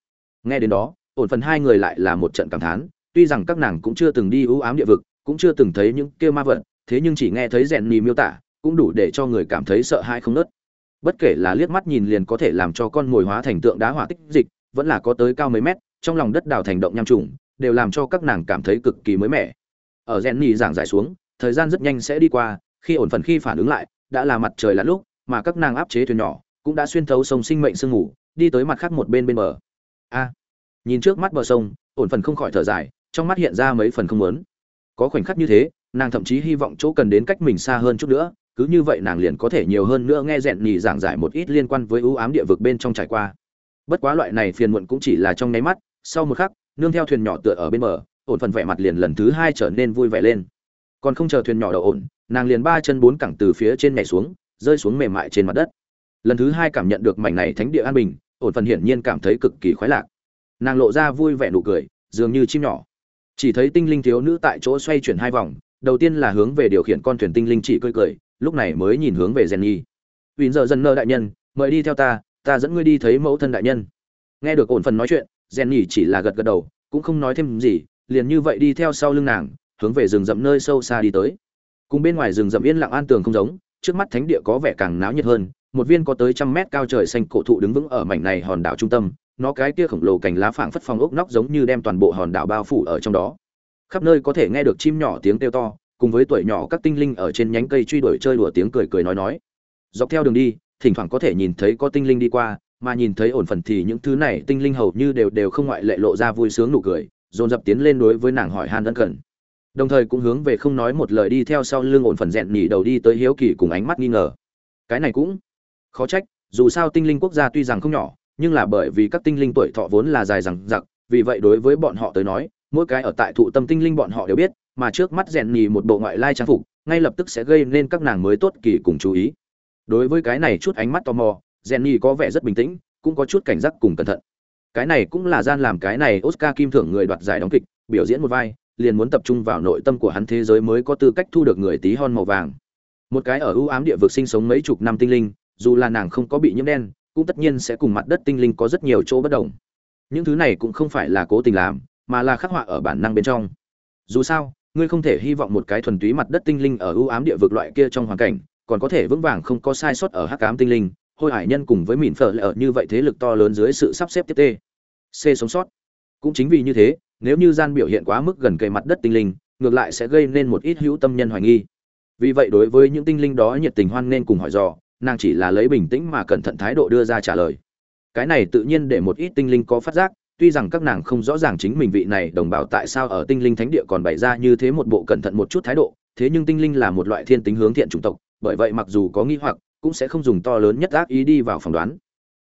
nghe đến đó, ổn phần hai người lại là một trận cảm thán, tuy rằng các nàng cũng chưa từng đi ưu ám địa vực, cũng chưa từng thấy những kia ma vật, thế nhưng chỉ nghe thấy rèn nì miêu tả, cũng đủ để cho người cảm thấy sợ hãi không nớt. Bất kể là liếc mắt nhìn liền có thể làm cho con mồi hóa thành tượng đá hỏa tích dịch, vẫn là có tới cao mấy mét trong lòng đất đào thành động nham trùng, đều làm cho các nàng cảm thấy cực kỳ mới mẻ. Ở rèn nì giảng giải xuống, thời gian rất nhanh sẽ đi qua, khi ổn phần khi phản ứng lại, đã là mặt trời là lúc, mà các nàng áp chế thuyền nhỏ, cũng đã xuyên thấu sông sinh mệnh sương ngủ đi tới mặt khác một bên bên bờ. A, nhìn trước mắt bờ sông, ổn phần không khỏi thở dài, trong mắt hiện ra mấy phần không muốn. Có khoảnh khắc như thế, nàng thậm chí hy vọng chỗ cần đến cách mình xa hơn chút nữa, cứ như vậy nàng liền có thể nhiều hơn nữa nghe rèn nhì giảng giải một ít liên quan với ưu ám địa vực bên trong trải qua. Bất quá loại này phiền muộn cũng chỉ là trong nháy mắt sau một khắc, nương theo thuyền nhỏ tựa ở bên bờ, ổn phần vẻ mặt liền lần thứ hai trở nên vui vẻ lên. Còn không chờ thuyền nhỏ đậu ổn, nàng liền ba chân bốn cẳng từ phía trên nhảy xuống, rơi xuống mềm mại trên mặt đất. Lần thứ hai cảm nhận được mảnh này thánh địa an bình, ổn phần hiển nhiên cảm thấy cực kỳ khoái lạc. Nàng lộ ra vui vẻ nụ cười, dường như chim nhỏ. Chỉ thấy tinh linh thiếu nữ tại chỗ xoay chuyển hai vòng, đầu tiên là hướng về điều khiển con thuyền tinh linh chỉ cười cười, lúc này mới nhìn hướng về jenny. Vịn giờ dần nơ đại nhân, mời đi theo ta ta dẫn ngươi đi thấy mẫu thân đại nhân. Nghe được ổn phần nói chuyện jenny chỉ là gật gật đầu, cũng không nói thêm gì, liền như vậy đi theo sau lưng nàng, hướng về rừng rậm nơi sâu xa đi tới. Cùng bên ngoài rừng rậm yên lặng an tường không giống, trước mắt thánh địa có vẻ càng náo nhiệt hơn, một viên có tới trăm mét cao trời xanh cổ thụ đứng vững ở mảnh này hòn đảo trung tâm, nó cái kia khổng lồ cành lá phảng phất phong ốc nóc giống như đem toàn bộ hòn đảo bao phủ ở trong đó. Khắp nơi có thể nghe được chim nhỏ tiếng kêu to, cùng với tuổi nhỏ các tinh linh ở trên nhánh cây truy đuổi chơi đùa tiếng cười cười nói nói. Dọc theo đường đi, thỉnh thoảng có thể nhìn thấy có tinh linh đi qua mà nhìn thấy ổn phần thì những thứ này tinh linh hầu như đều đều không ngoại lệ lộ ra vui sướng nụ cười, dồn dập tiến lên đối với nàng hỏi han ân cần. Đồng thời cũng hướng về không nói một lời đi theo sau lưng ổn phần rèn nhỉ đầu đi tới hiếu kỳ cùng ánh mắt nghi ngờ. Cái này cũng khó trách, dù sao tinh linh quốc gia tuy rằng không nhỏ, nhưng là bởi vì các tinh linh tuổi thọ vốn là dài rằng giặc vì vậy đối với bọn họ tới nói, mỗi cái ở tại thụ tâm tinh linh bọn họ đều biết, mà trước mắt rèn nhì một bộ ngoại lai trang phục, ngay lập tức sẽ gây nên các nàng mới tốt kỳ cùng chú ý. Đối với cái này chút ánh mắt tò mò Jenny có vẻ rất bình tĩnh, cũng có chút cảnh giác cùng cẩn thận. Cái này cũng là gian làm cái này oscar kim thưởng người đoạt giải đóng kịch, biểu diễn một vai, liền muốn tập trung vào nội tâm của hắn thế giới mới có tư cách thu được người tí hon màu vàng. Một cái ở ưu ám địa vực sinh sống mấy chục năm tinh linh, dù là nàng không có bị nhiễm đen, cũng tất nhiên sẽ cùng mặt đất tinh linh có rất nhiều chỗ bất đồng. Những thứ này cũng không phải là cố tình làm, mà là khắc họa ở bản năng bên trong. Dù sao, ngươi không thể hy vọng một cái thuần túy mặt đất tinh linh ở ưu ám địa vực loại kia trong hoàn cảnh, còn có thể vững vàng không có sai sót ở hắc ám tinh linh hôi hải nhân cùng với mìn phở lại ở như vậy thế lực to lớn dưới sự sắp xếp tiếp tê. C sống sót. Cũng chính vì như thế, nếu như gian biểu hiện quá mức gần cây mặt đất tinh linh, ngược lại sẽ gây nên một ít hữu tâm nhân hoài nghi. Vì vậy đối với những tinh linh đó nhiệt tình hoan nên cùng hỏi dò, nàng chỉ là lấy bình tĩnh mà cẩn thận thái độ đưa ra trả lời. Cái này tự nhiên để một ít tinh linh có phát giác, tuy rằng các nàng không rõ ràng chính mình vị này đồng bào tại sao ở tinh linh thánh địa còn bày ra như thế một bộ cẩn thận một chút thái độ, thế nhưng tinh linh là một loại thiên tính hướng thiện chủng tộc, bởi vậy mặc dù có nghi hoặc cũng sẽ không dùng to lớn nhất ác ý đi vào phỏng đoán.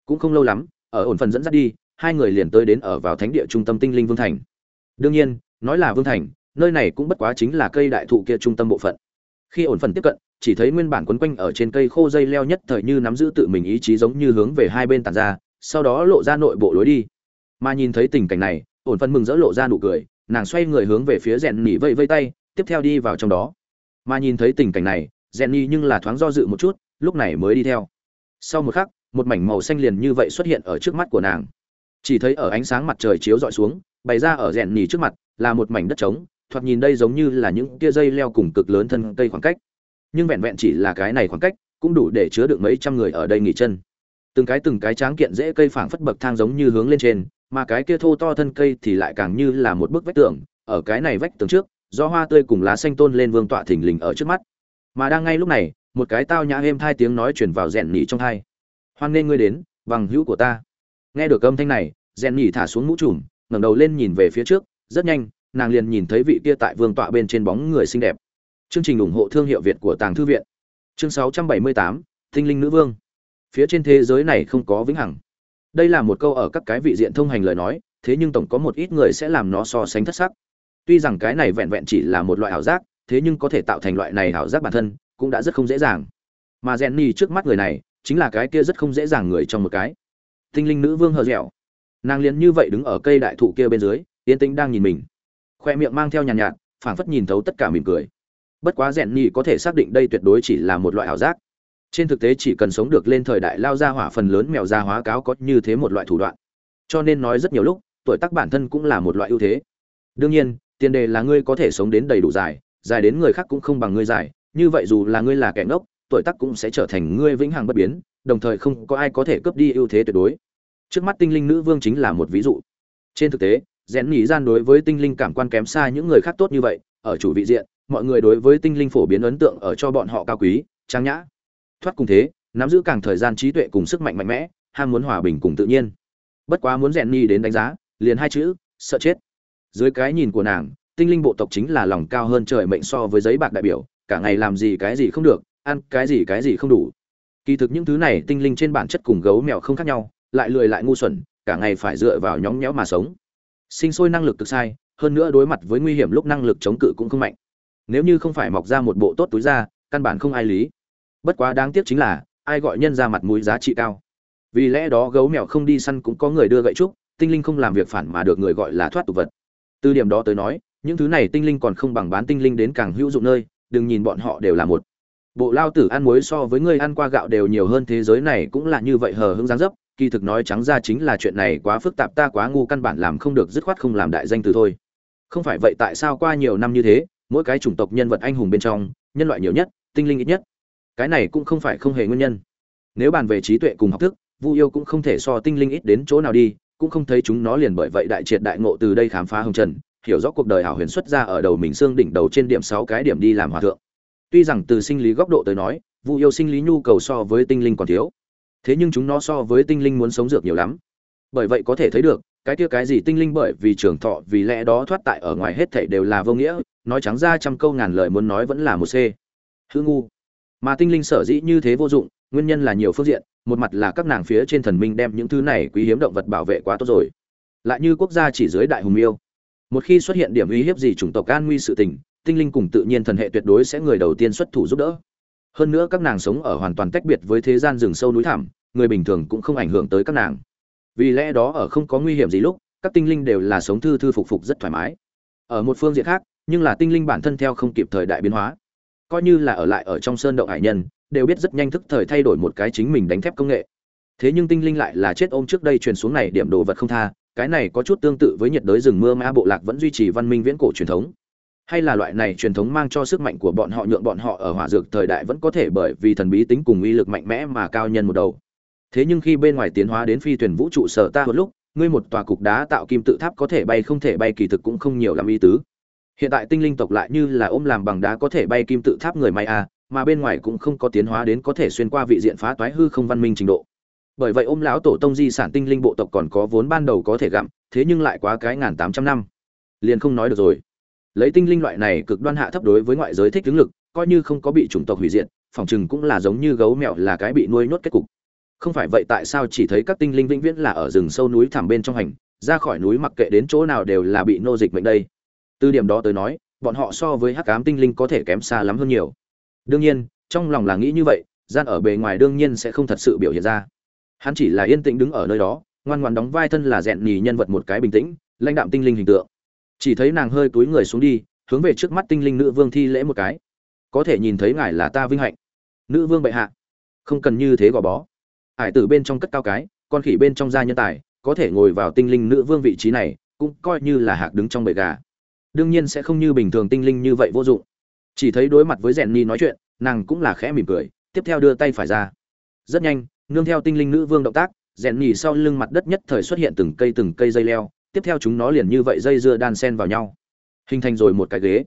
Cũng không lâu lắm, ở ổn phần dẫn dắt đi, hai người liền tới đến ở vào thánh địa trung tâm tinh linh vương thành. Đương nhiên, nói là vương thành, nơi này cũng bất quá chính là cây đại thụ kia trung tâm bộ phận. Khi ổn phần tiếp cận, chỉ thấy nguyên bản quấn quanh ở trên cây khô dây leo nhất thời như nắm giữ tự mình ý chí giống như hướng về hai bên tàn ra, sau đó lộ ra nội bộ lối đi. Mà nhìn thấy tình cảnh này, ổn phần mừng rỡ lộ ra nụ cười, nàng xoay người hướng về phía rèn nỉ vây vây tay, tiếp theo đi vào trong đó. Mà nhìn thấy tình cảnh này rèn nỉ nhưng là thoáng do dự một chút lúc này mới đi theo. Sau một khắc, một mảnh màu xanh liền như vậy xuất hiện ở trước mắt của nàng. Chỉ thấy ở ánh sáng mặt trời chiếu dọi xuống, bày ra ở rèn nỉ trước mặt, là một mảnh đất trống, thoạt nhìn đây giống như là những tia dây leo cùng cực lớn thân cây khoảng cách. Nhưng vẹn vẹn chỉ là cái này khoảng cách, cũng đủ để chứa được mấy trăm người ở đây nghỉ chân. Từng cái từng cái tráng kiện dễ cây phảng phất bậc thang giống như hướng lên trên, mà cái kia thô to thân cây thì lại càng như là một bức vách tường, ở cái này vách tường trước, do hoa tươi cùng lá xanh tôn lên vương tọa thình lình ở trước mắt. Mà đang ngay lúc này một cái tao nhã êm thai tiếng nói truyền vào rèn nhỉ trong thai. Hoan nên ngươi đến bằng hữu của ta. Nghe được âm thanh này rèn nhỉ thả xuống mũ trùm ngẩng đầu lên nhìn về phía trước rất nhanh nàng liền nhìn thấy vị kia tại vương tọa bên trên bóng người xinh đẹp. Chương trình ủng hộ thương hiệu việt của tàng thư viện. Chương 678, tinh linh nữ vương. Phía trên thế giới này không có vĩnh hằng. Đây là một câu ở các cái vị diện thông hành lời nói thế nhưng tổng có một ít người sẽ làm nó so sánh thất sắc. Tuy rằng cái này vẹn vẹn chỉ là một loại ảo giác thế nhưng có thể tạo thành loại này ảo giác bản thân cũng đã rất không dễ dàng. Mà jenny trước mắt người này chính là cái kia rất không dễ dàng người trong một cái. Tinh linh nữ vương hờ dẻo. Nàng liền như vậy đứng ở cây đại thụ kia bên dưới yên tĩnh đang nhìn mình. Khoe miệng mang theo nhàn nhạt, nhạt phảng phất nhìn thấu tất cả mỉm cười. Bất quá rèn nhì có thể xác định đây tuyệt đối chỉ là một loại ảo giác. Trên thực tế chỉ cần sống được lên thời đại lao ra hỏa phần lớn mèo ra hóa cáo có như thế một loại thủ đoạn. Cho nên nói rất nhiều lúc tuổi tác bản thân cũng là một loại ưu thế. Đương nhiên tiền đề là ngươi có thể sống đến đầy đủ dài dài đến người khác cũng không bằng ngươi dài như vậy dù là ngươi là kẻ ngốc, tuổi tác cũng sẽ trở thành ngươi vĩnh hằng bất biến, đồng thời không có ai có thể cướp đi ưu thế tuyệt đối. Trước mắt tinh linh nữ vương chính là một ví dụ. Trên thực tế rèn nhì gian đối với tinh linh cảm quan kém xa những người khác tốt như vậy, ở chủ vị diện, mọi người đối với tinh linh phổ biến ấn tượng ở cho bọn họ cao quý, trang nhã. Thoát cùng thế, nắm giữ càng thời gian trí tuệ cùng sức mạnh mạnh mẽ, ham muốn hòa bình cùng tự nhiên. Bất quá muốn rèn ni đến đánh giá, liền hai chữ, sợ chết. Dưới cái nhìn của nàng, tinh linh bộ tộc chính là lòng cao hơn trời mệnh so với giấy bạc đại biểu cả ngày làm gì cái gì không được, ăn cái gì cái gì không đủ. Kỳ thực những thứ này tinh linh trên bản chất cùng gấu mèo không khác nhau, lại lười lại ngu xuẩn, cả ngày phải dựa vào nhóng nhẽo mà sống. Sinh sôi năng lực cực sai, hơn nữa đối mặt với nguy hiểm lúc năng lực chống cự cũng không mạnh. Nếu như không phải mọc ra một bộ tốt túi ra căn bản không ai lý. Bất quá đáng tiếc chính là, ai gọi nhân ra mặt mũi giá trị cao. Vì lẽ đó gấu mèo không đi săn cũng có người đưa gậy trúc, tinh linh không làm việc phản mà được người gọi là thoát tục vật. Từ điểm đó tới nói, những thứ này tinh linh còn không bằng bán tinh linh đến càng hữu dụng nơi đừng nhìn bọn họ đều là một. Bộ lao tử ăn muối so với người ăn qua gạo đều nhiều hơn thế giới này cũng là như vậy hờ hững dáng dấp, kỳ thực nói trắng ra chính là chuyện này quá phức tạp ta quá ngu căn bản làm không được dứt khoát không làm đại danh từ thôi. Không phải vậy tại sao qua nhiều năm như thế, mỗi cái chủng tộc nhân vật anh hùng bên trong, nhân loại nhiều nhất, tinh linh ít nhất. Cái này cũng không phải không hề nguyên nhân. Nếu bàn về trí tuệ cùng học thức, vu yêu cũng không thể so tinh linh ít đến chỗ nào đi, cũng không thấy chúng nó liền bởi vậy đại triệt đại ngộ từ đây khám phá hồng trần hiểu rõ cuộc đời hảo huyền xuất ra ở đầu mình xương đỉnh đầu trên điểm sáu cái điểm đi làm hòa thượng. Tuy rằng từ sinh lý góc độ tới nói vụ yêu sinh lý nhu cầu so với tinh linh còn thiếu. Thế nhưng chúng nó so với tinh linh muốn sống dược nhiều lắm. Bởi vậy có thể thấy được, cái kia cái gì tinh linh bởi vì trường thọ, vì lẽ đó thoát tại ở ngoài hết thảy đều là vô nghĩa, nói trắng ra trăm câu ngàn lời muốn nói vẫn là một c hư ngu. Mà tinh linh sở dĩ như thế vô dụng, nguyên nhân là nhiều phương diện, một mặt là các nàng phía trên thần minh đem những thứ này quý hiếm động vật bảo vệ quá tốt rồi. Lại như quốc gia chỉ dưới đại hùng miêu một khi xuất hiện điểm uy hiếp gì chủng tộc an nguy sự tình, tinh linh cùng tự nhiên thần hệ tuyệt đối sẽ người đầu tiên xuất thủ giúp đỡ. Hơn nữa các nàng sống ở hoàn toàn tách biệt với thế gian rừng sâu núi thẳm, người bình thường cũng không ảnh hưởng tới các nàng. Vì lẽ đó ở không có nguy hiểm gì lúc, các tinh linh đều là sống thư thư phục phục rất thoải mái. Ở một phương diện khác, nhưng là tinh linh bản thân theo không kịp thời đại biến hóa. Coi như là ở lại ở trong sơn động hải nhân, đều biết rất nhanh thức thời thay đổi một cái chính mình đánh thép công nghệ. Thế nhưng tinh linh lại là chết ôm trước đây truyền xuống này điểm đồ vật không tha cái này có chút tương tự với nhiệt đới rừng mưa mã bộ lạc vẫn duy trì văn minh viễn cổ truyền thống. Hay là loại này truyền thống mang cho sức mạnh của bọn họ nhượng bọn họ ở hỏa dược thời đại vẫn có thể bởi vì thần bí tính cùng uy lực mạnh mẽ mà cao nhân một đầu. Thế nhưng khi bên ngoài tiến hóa đến phi thuyền vũ trụ sở ta một lúc, ngươi một tòa cục đá tạo kim tự tháp có thể bay không thể bay kỳ thực cũng không nhiều làm ý tứ. Hiện tại tinh linh tộc lại như là ôm làm bằng đá có thể bay kim tự tháp người may a mà bên ngoài cũng không có tiến hóa đến có thể xuyên qua vị diện phá toái hư không văn minh trình độ bởi vậy ôm lão tổ tông di sản tinh linh bộ tộc còn có vốn ban đầu có thể gặm, thế nhưng lại quá cái ngàn tám trăm năm. Liền không nói được rồi. Lấy tinh linh loại này cực đoan hạ thấp đối với ngoại giới thích ứng lực, coi như không có bị chủng tộc hủy diệt, phòng chừng cũng là giống như gấu mèo là cái bị nuôi nhốt kết cục. Không phải vậy tại sao chỉ thấy các tinh linh vĩnh viễn là ở rừng sâu núi thẳm bên trong hành, ra khỏi núi mặc kệ đến chỗ nào đều là bị nô dịch mệnh đây. Từ điểm đó tới nói, bọn họ so với hắc ám tinh linh có thể kém xa lắm hơn nhiều. Đương nhiên, trong lòng là nghĩ như vậy, gian ở bề ngoài đương nhiên sẽ không thật sự biểu hiện ra hắn chỉ là yên tĩnh đứng ở nơi đó, ngoan ngoan đóng vai thân là rèn nhì nhân vật một cái bình tĩnh, lãnh đạm tinh linh hình tượng. Chỉ thấy nàng hơi túi người xuống đi, hướng về trước mắt tinh linh nữ vương thi lễ một cái. Có thể nhìn thấy ngài là ta vinh hạnh. Nữ vương bệ hạ. Không cần như thế gò bó. Hải tử bên trong cất cao cái, con khỉ bên trong gia nhân tài, có thể ngồi vào tinh linh nữ vương vị trí này, cũng coi như là hạc đứng trong bầy gà. Đương nhiên sẽ không như bình thường tinh linh như vậy vô dụng. Chỉ thấy đối mặt với rèn ni nói chuyện, nàng cũng là khẽ mỉm cười, tiếp theo đưa tay phải ra. Rất nhanh nương theo tinh linh nữ vương động tác, rèn nhì sau lưng mặt đất nhất thời xuất hiện từng cây từng cây dây leo, tiếp theo chúng nó liền như vậy dây dưa đan sen vào nhau. Hình thành rồi một cái ghế.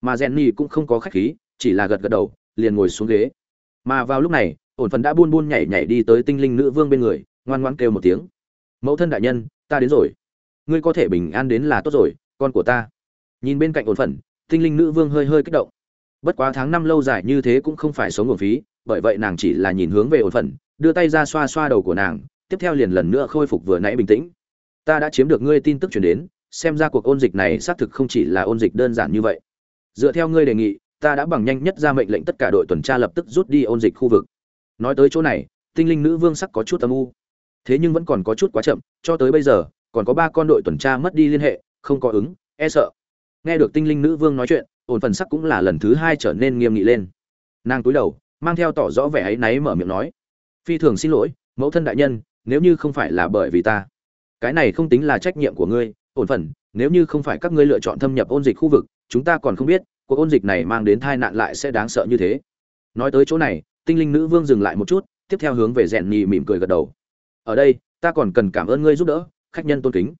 Mà rèn nhì cũng không có khách khí, chỉ là gật gật đầu, liền ngồi xuống ghế. Mà vào lúc này, ổn phần đã buôn buôn nhảy nhảy đi tới tinh linh nữ vương bên người, ngoan ngoãn kêu một tiếng. Mẫu thân đại nhân, ta đến rồi. Ngươi có thể bình an đến là tốt rồi, con của ta. Nhìn bên cạnh ổn phần, tinh linh nữ vương hơi hơi kích động. Bất quá tháng năm lâu dài như thế cũng không phải sống nguồn phí, bởi vậy nàng chỉ là nhìn hướng về ổn phần đưa tay ra xoa xoa đầu của nàng, tiếp theo liền lần nữa khôi phục vừa nãy bình tĩnh. Ta đã chiếm được ngươi tin tức truyền đến, xem ra cuộc ôn dịch này xác thực không chỉ là ôn dịch đơn giản như vậy. Dựa theo ngươi đề nghị, ta đã bằng nhanh nhất ra mệnh lệnh tất cả đội tuần tra lập tức rút đi ôn dịch khu vực. Nói tới chỗ này, tinh linh nữ vương sắc có chút âm u. Thế nhưng vẫn còn có chút quá chậm, cho tới bây giờ, còn có ba con đội tuần tra mất đi liên hệ, không có ứng e sợ. Nghe được tinh linh nữ vương nói chuyện, ổn phần sắc cũng là lần thứ hai trở nên nghiêm nghị lên. Nàng cúi đầu, mang theo tỏ rõ vẻ áy náy mở miệng nói phi thường xin lỗi, mẫu thân đại nhân, nếu như không phải là bởi vì ta. Cái này không tính là trách nhiệm của ngươi, ổn phần, nếu như không phải các ngươi lựa chọn thâm nhập ôn dịch khu vực, chúng ta còn không biết, cuộc ôn dịch này mang đến tai nạn lại sẽ đáng sợ như thế. Nói tới chỗ này, tinh linh nữ vương dừng lại một chút, tiếp theo hướng về rèn nhì mỉm cười gật đầu. Ở đây, ta còn cần cảm ơn ngươi giúp đỡ, khách nhân tôn kính.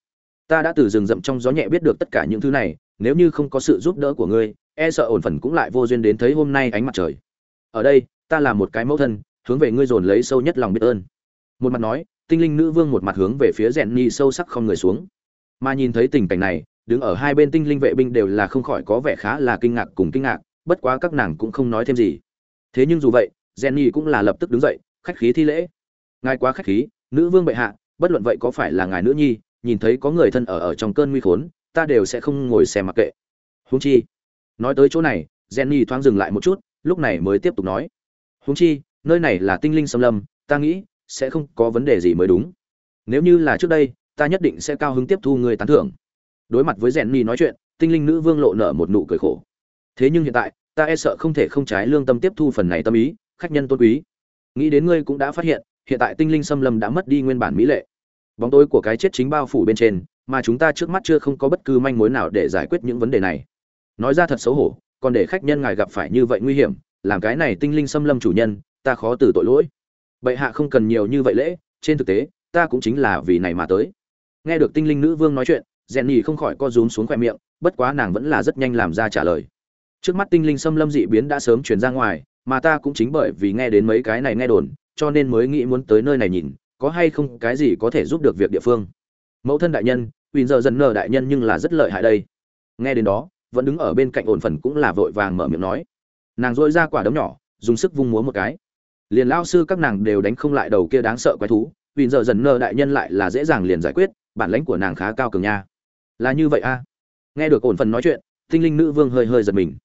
Ta đã từ rừng rậm trong gió nhẹ biết được tất cả những thứ này, nếu như không có sự giúp đỡ của ngươi e sợ ổn phần cũng lại vô duyên đến thấy hôm nay ánh mặt trời. Ở đây, ta là một cái mẫu thân hướng về ngươi dồn lấy sâu nhất lòng biết ơn. Một mặt nói, tinh linh nữ vương một mặt hướng về phía rèn ni sâu sắc không người xuống. Mà nhìn thấy tình cảnh này, đứng ở hai bên tinh linh vệ binh đều là không khỏi có vẻ khá là kinh ngạc cùng kinh ngạc, bất quá các nàng cũng không nói thêm gì. Thế nhưng dù vậy, rèn ni cũng là lập tức đứng dậy, khách khí thi lễ. Ngài quá khách khí, nữ vương bệ hạ, bất luận vậy có phải là ngài nữ nhi, nhìn thấy có người thân ở ở trong cơn nguy khốn, ta đều sẽ không ngồi xem mặc kệ. Huống chi, nói tới chỗ này jenny thoáng dừng lại một chút, lúc này mới tiếp tục nói. Huống chi nơi này là tinh linh xâm lâm, ta nghĩ sẽ không có vấn đề gì mới đúng. Nếu như là trước đây, ta nhất định sẽ cao hứng tiếp thu ngươi tán thưởng. Đối mặt với rèn ni nói chuyện, tinh linh nữ vương lộ nở một nụ cười khổ. Thế nhưng hiện tại, ta e sợ không thể không trái lương tâm tiếp thu phần này tâm ý, khách nhân tôn quý. Nghĩ đến ngươi cũng đã phát hiện hiện tại tinh linh xâm lâm đã mất đi nguyên bản mỹ lệ. Bóng tối của cái chết chính bao phủ bên trên, mà chúng ta trước mắt chưa không có bất cứ manh mối nào để giải quyết những vấn đề này. Nói ra thật xấu hổ, còn để khách nhân ngài gặp phải như vậy nguy hiểm, làm cái này tinh linh xâm lâm chủ nhân ta khó từ tội lỗi. Bệ hạ không cần nhiều như vậy lễ, trên thực tế, ta cũng chính là vì này mà tới. Nghe được tinh linh nữ vương nói chuyện rèn nhì không khỏi co rúm xuống khoe miệng, bất quá nàng vẫn là rất nhanh làm ra trả lời. Trước mắt tinh linh xâm lâm dị biến đã sớm chuyển ra ngoài, mà ta cũng chính bởi vì nghe đến mấy cái này nghe đồn, cho nên mới nghĩ muốn tới nơi này nhìn, có hay không cái gì có thể giúp được việc địa phương. Mẫu thân đại nhân Uy giờ dần nở đại nhân nhưng là rất lợi hại đây. Nghe đến đó, vẫn đứng ở bên cạnh ổn phần cũng là vội vàng mở miệng nói. Nàng dội ra quả đấm nhỏ, dùng sức vung múa một cái liền lao sư các nàng đều đánh không lại đầu kia đáng sợ quái thú, vì giờ dần nơ đại nhân lại là dễ dàng liền giải quyết, bản lãnh của nàng khá cao cường nha. Là như vậy a. Nghe được ổn phần nói chuyện, tinh linh nữ vương hơi hơi giật mình.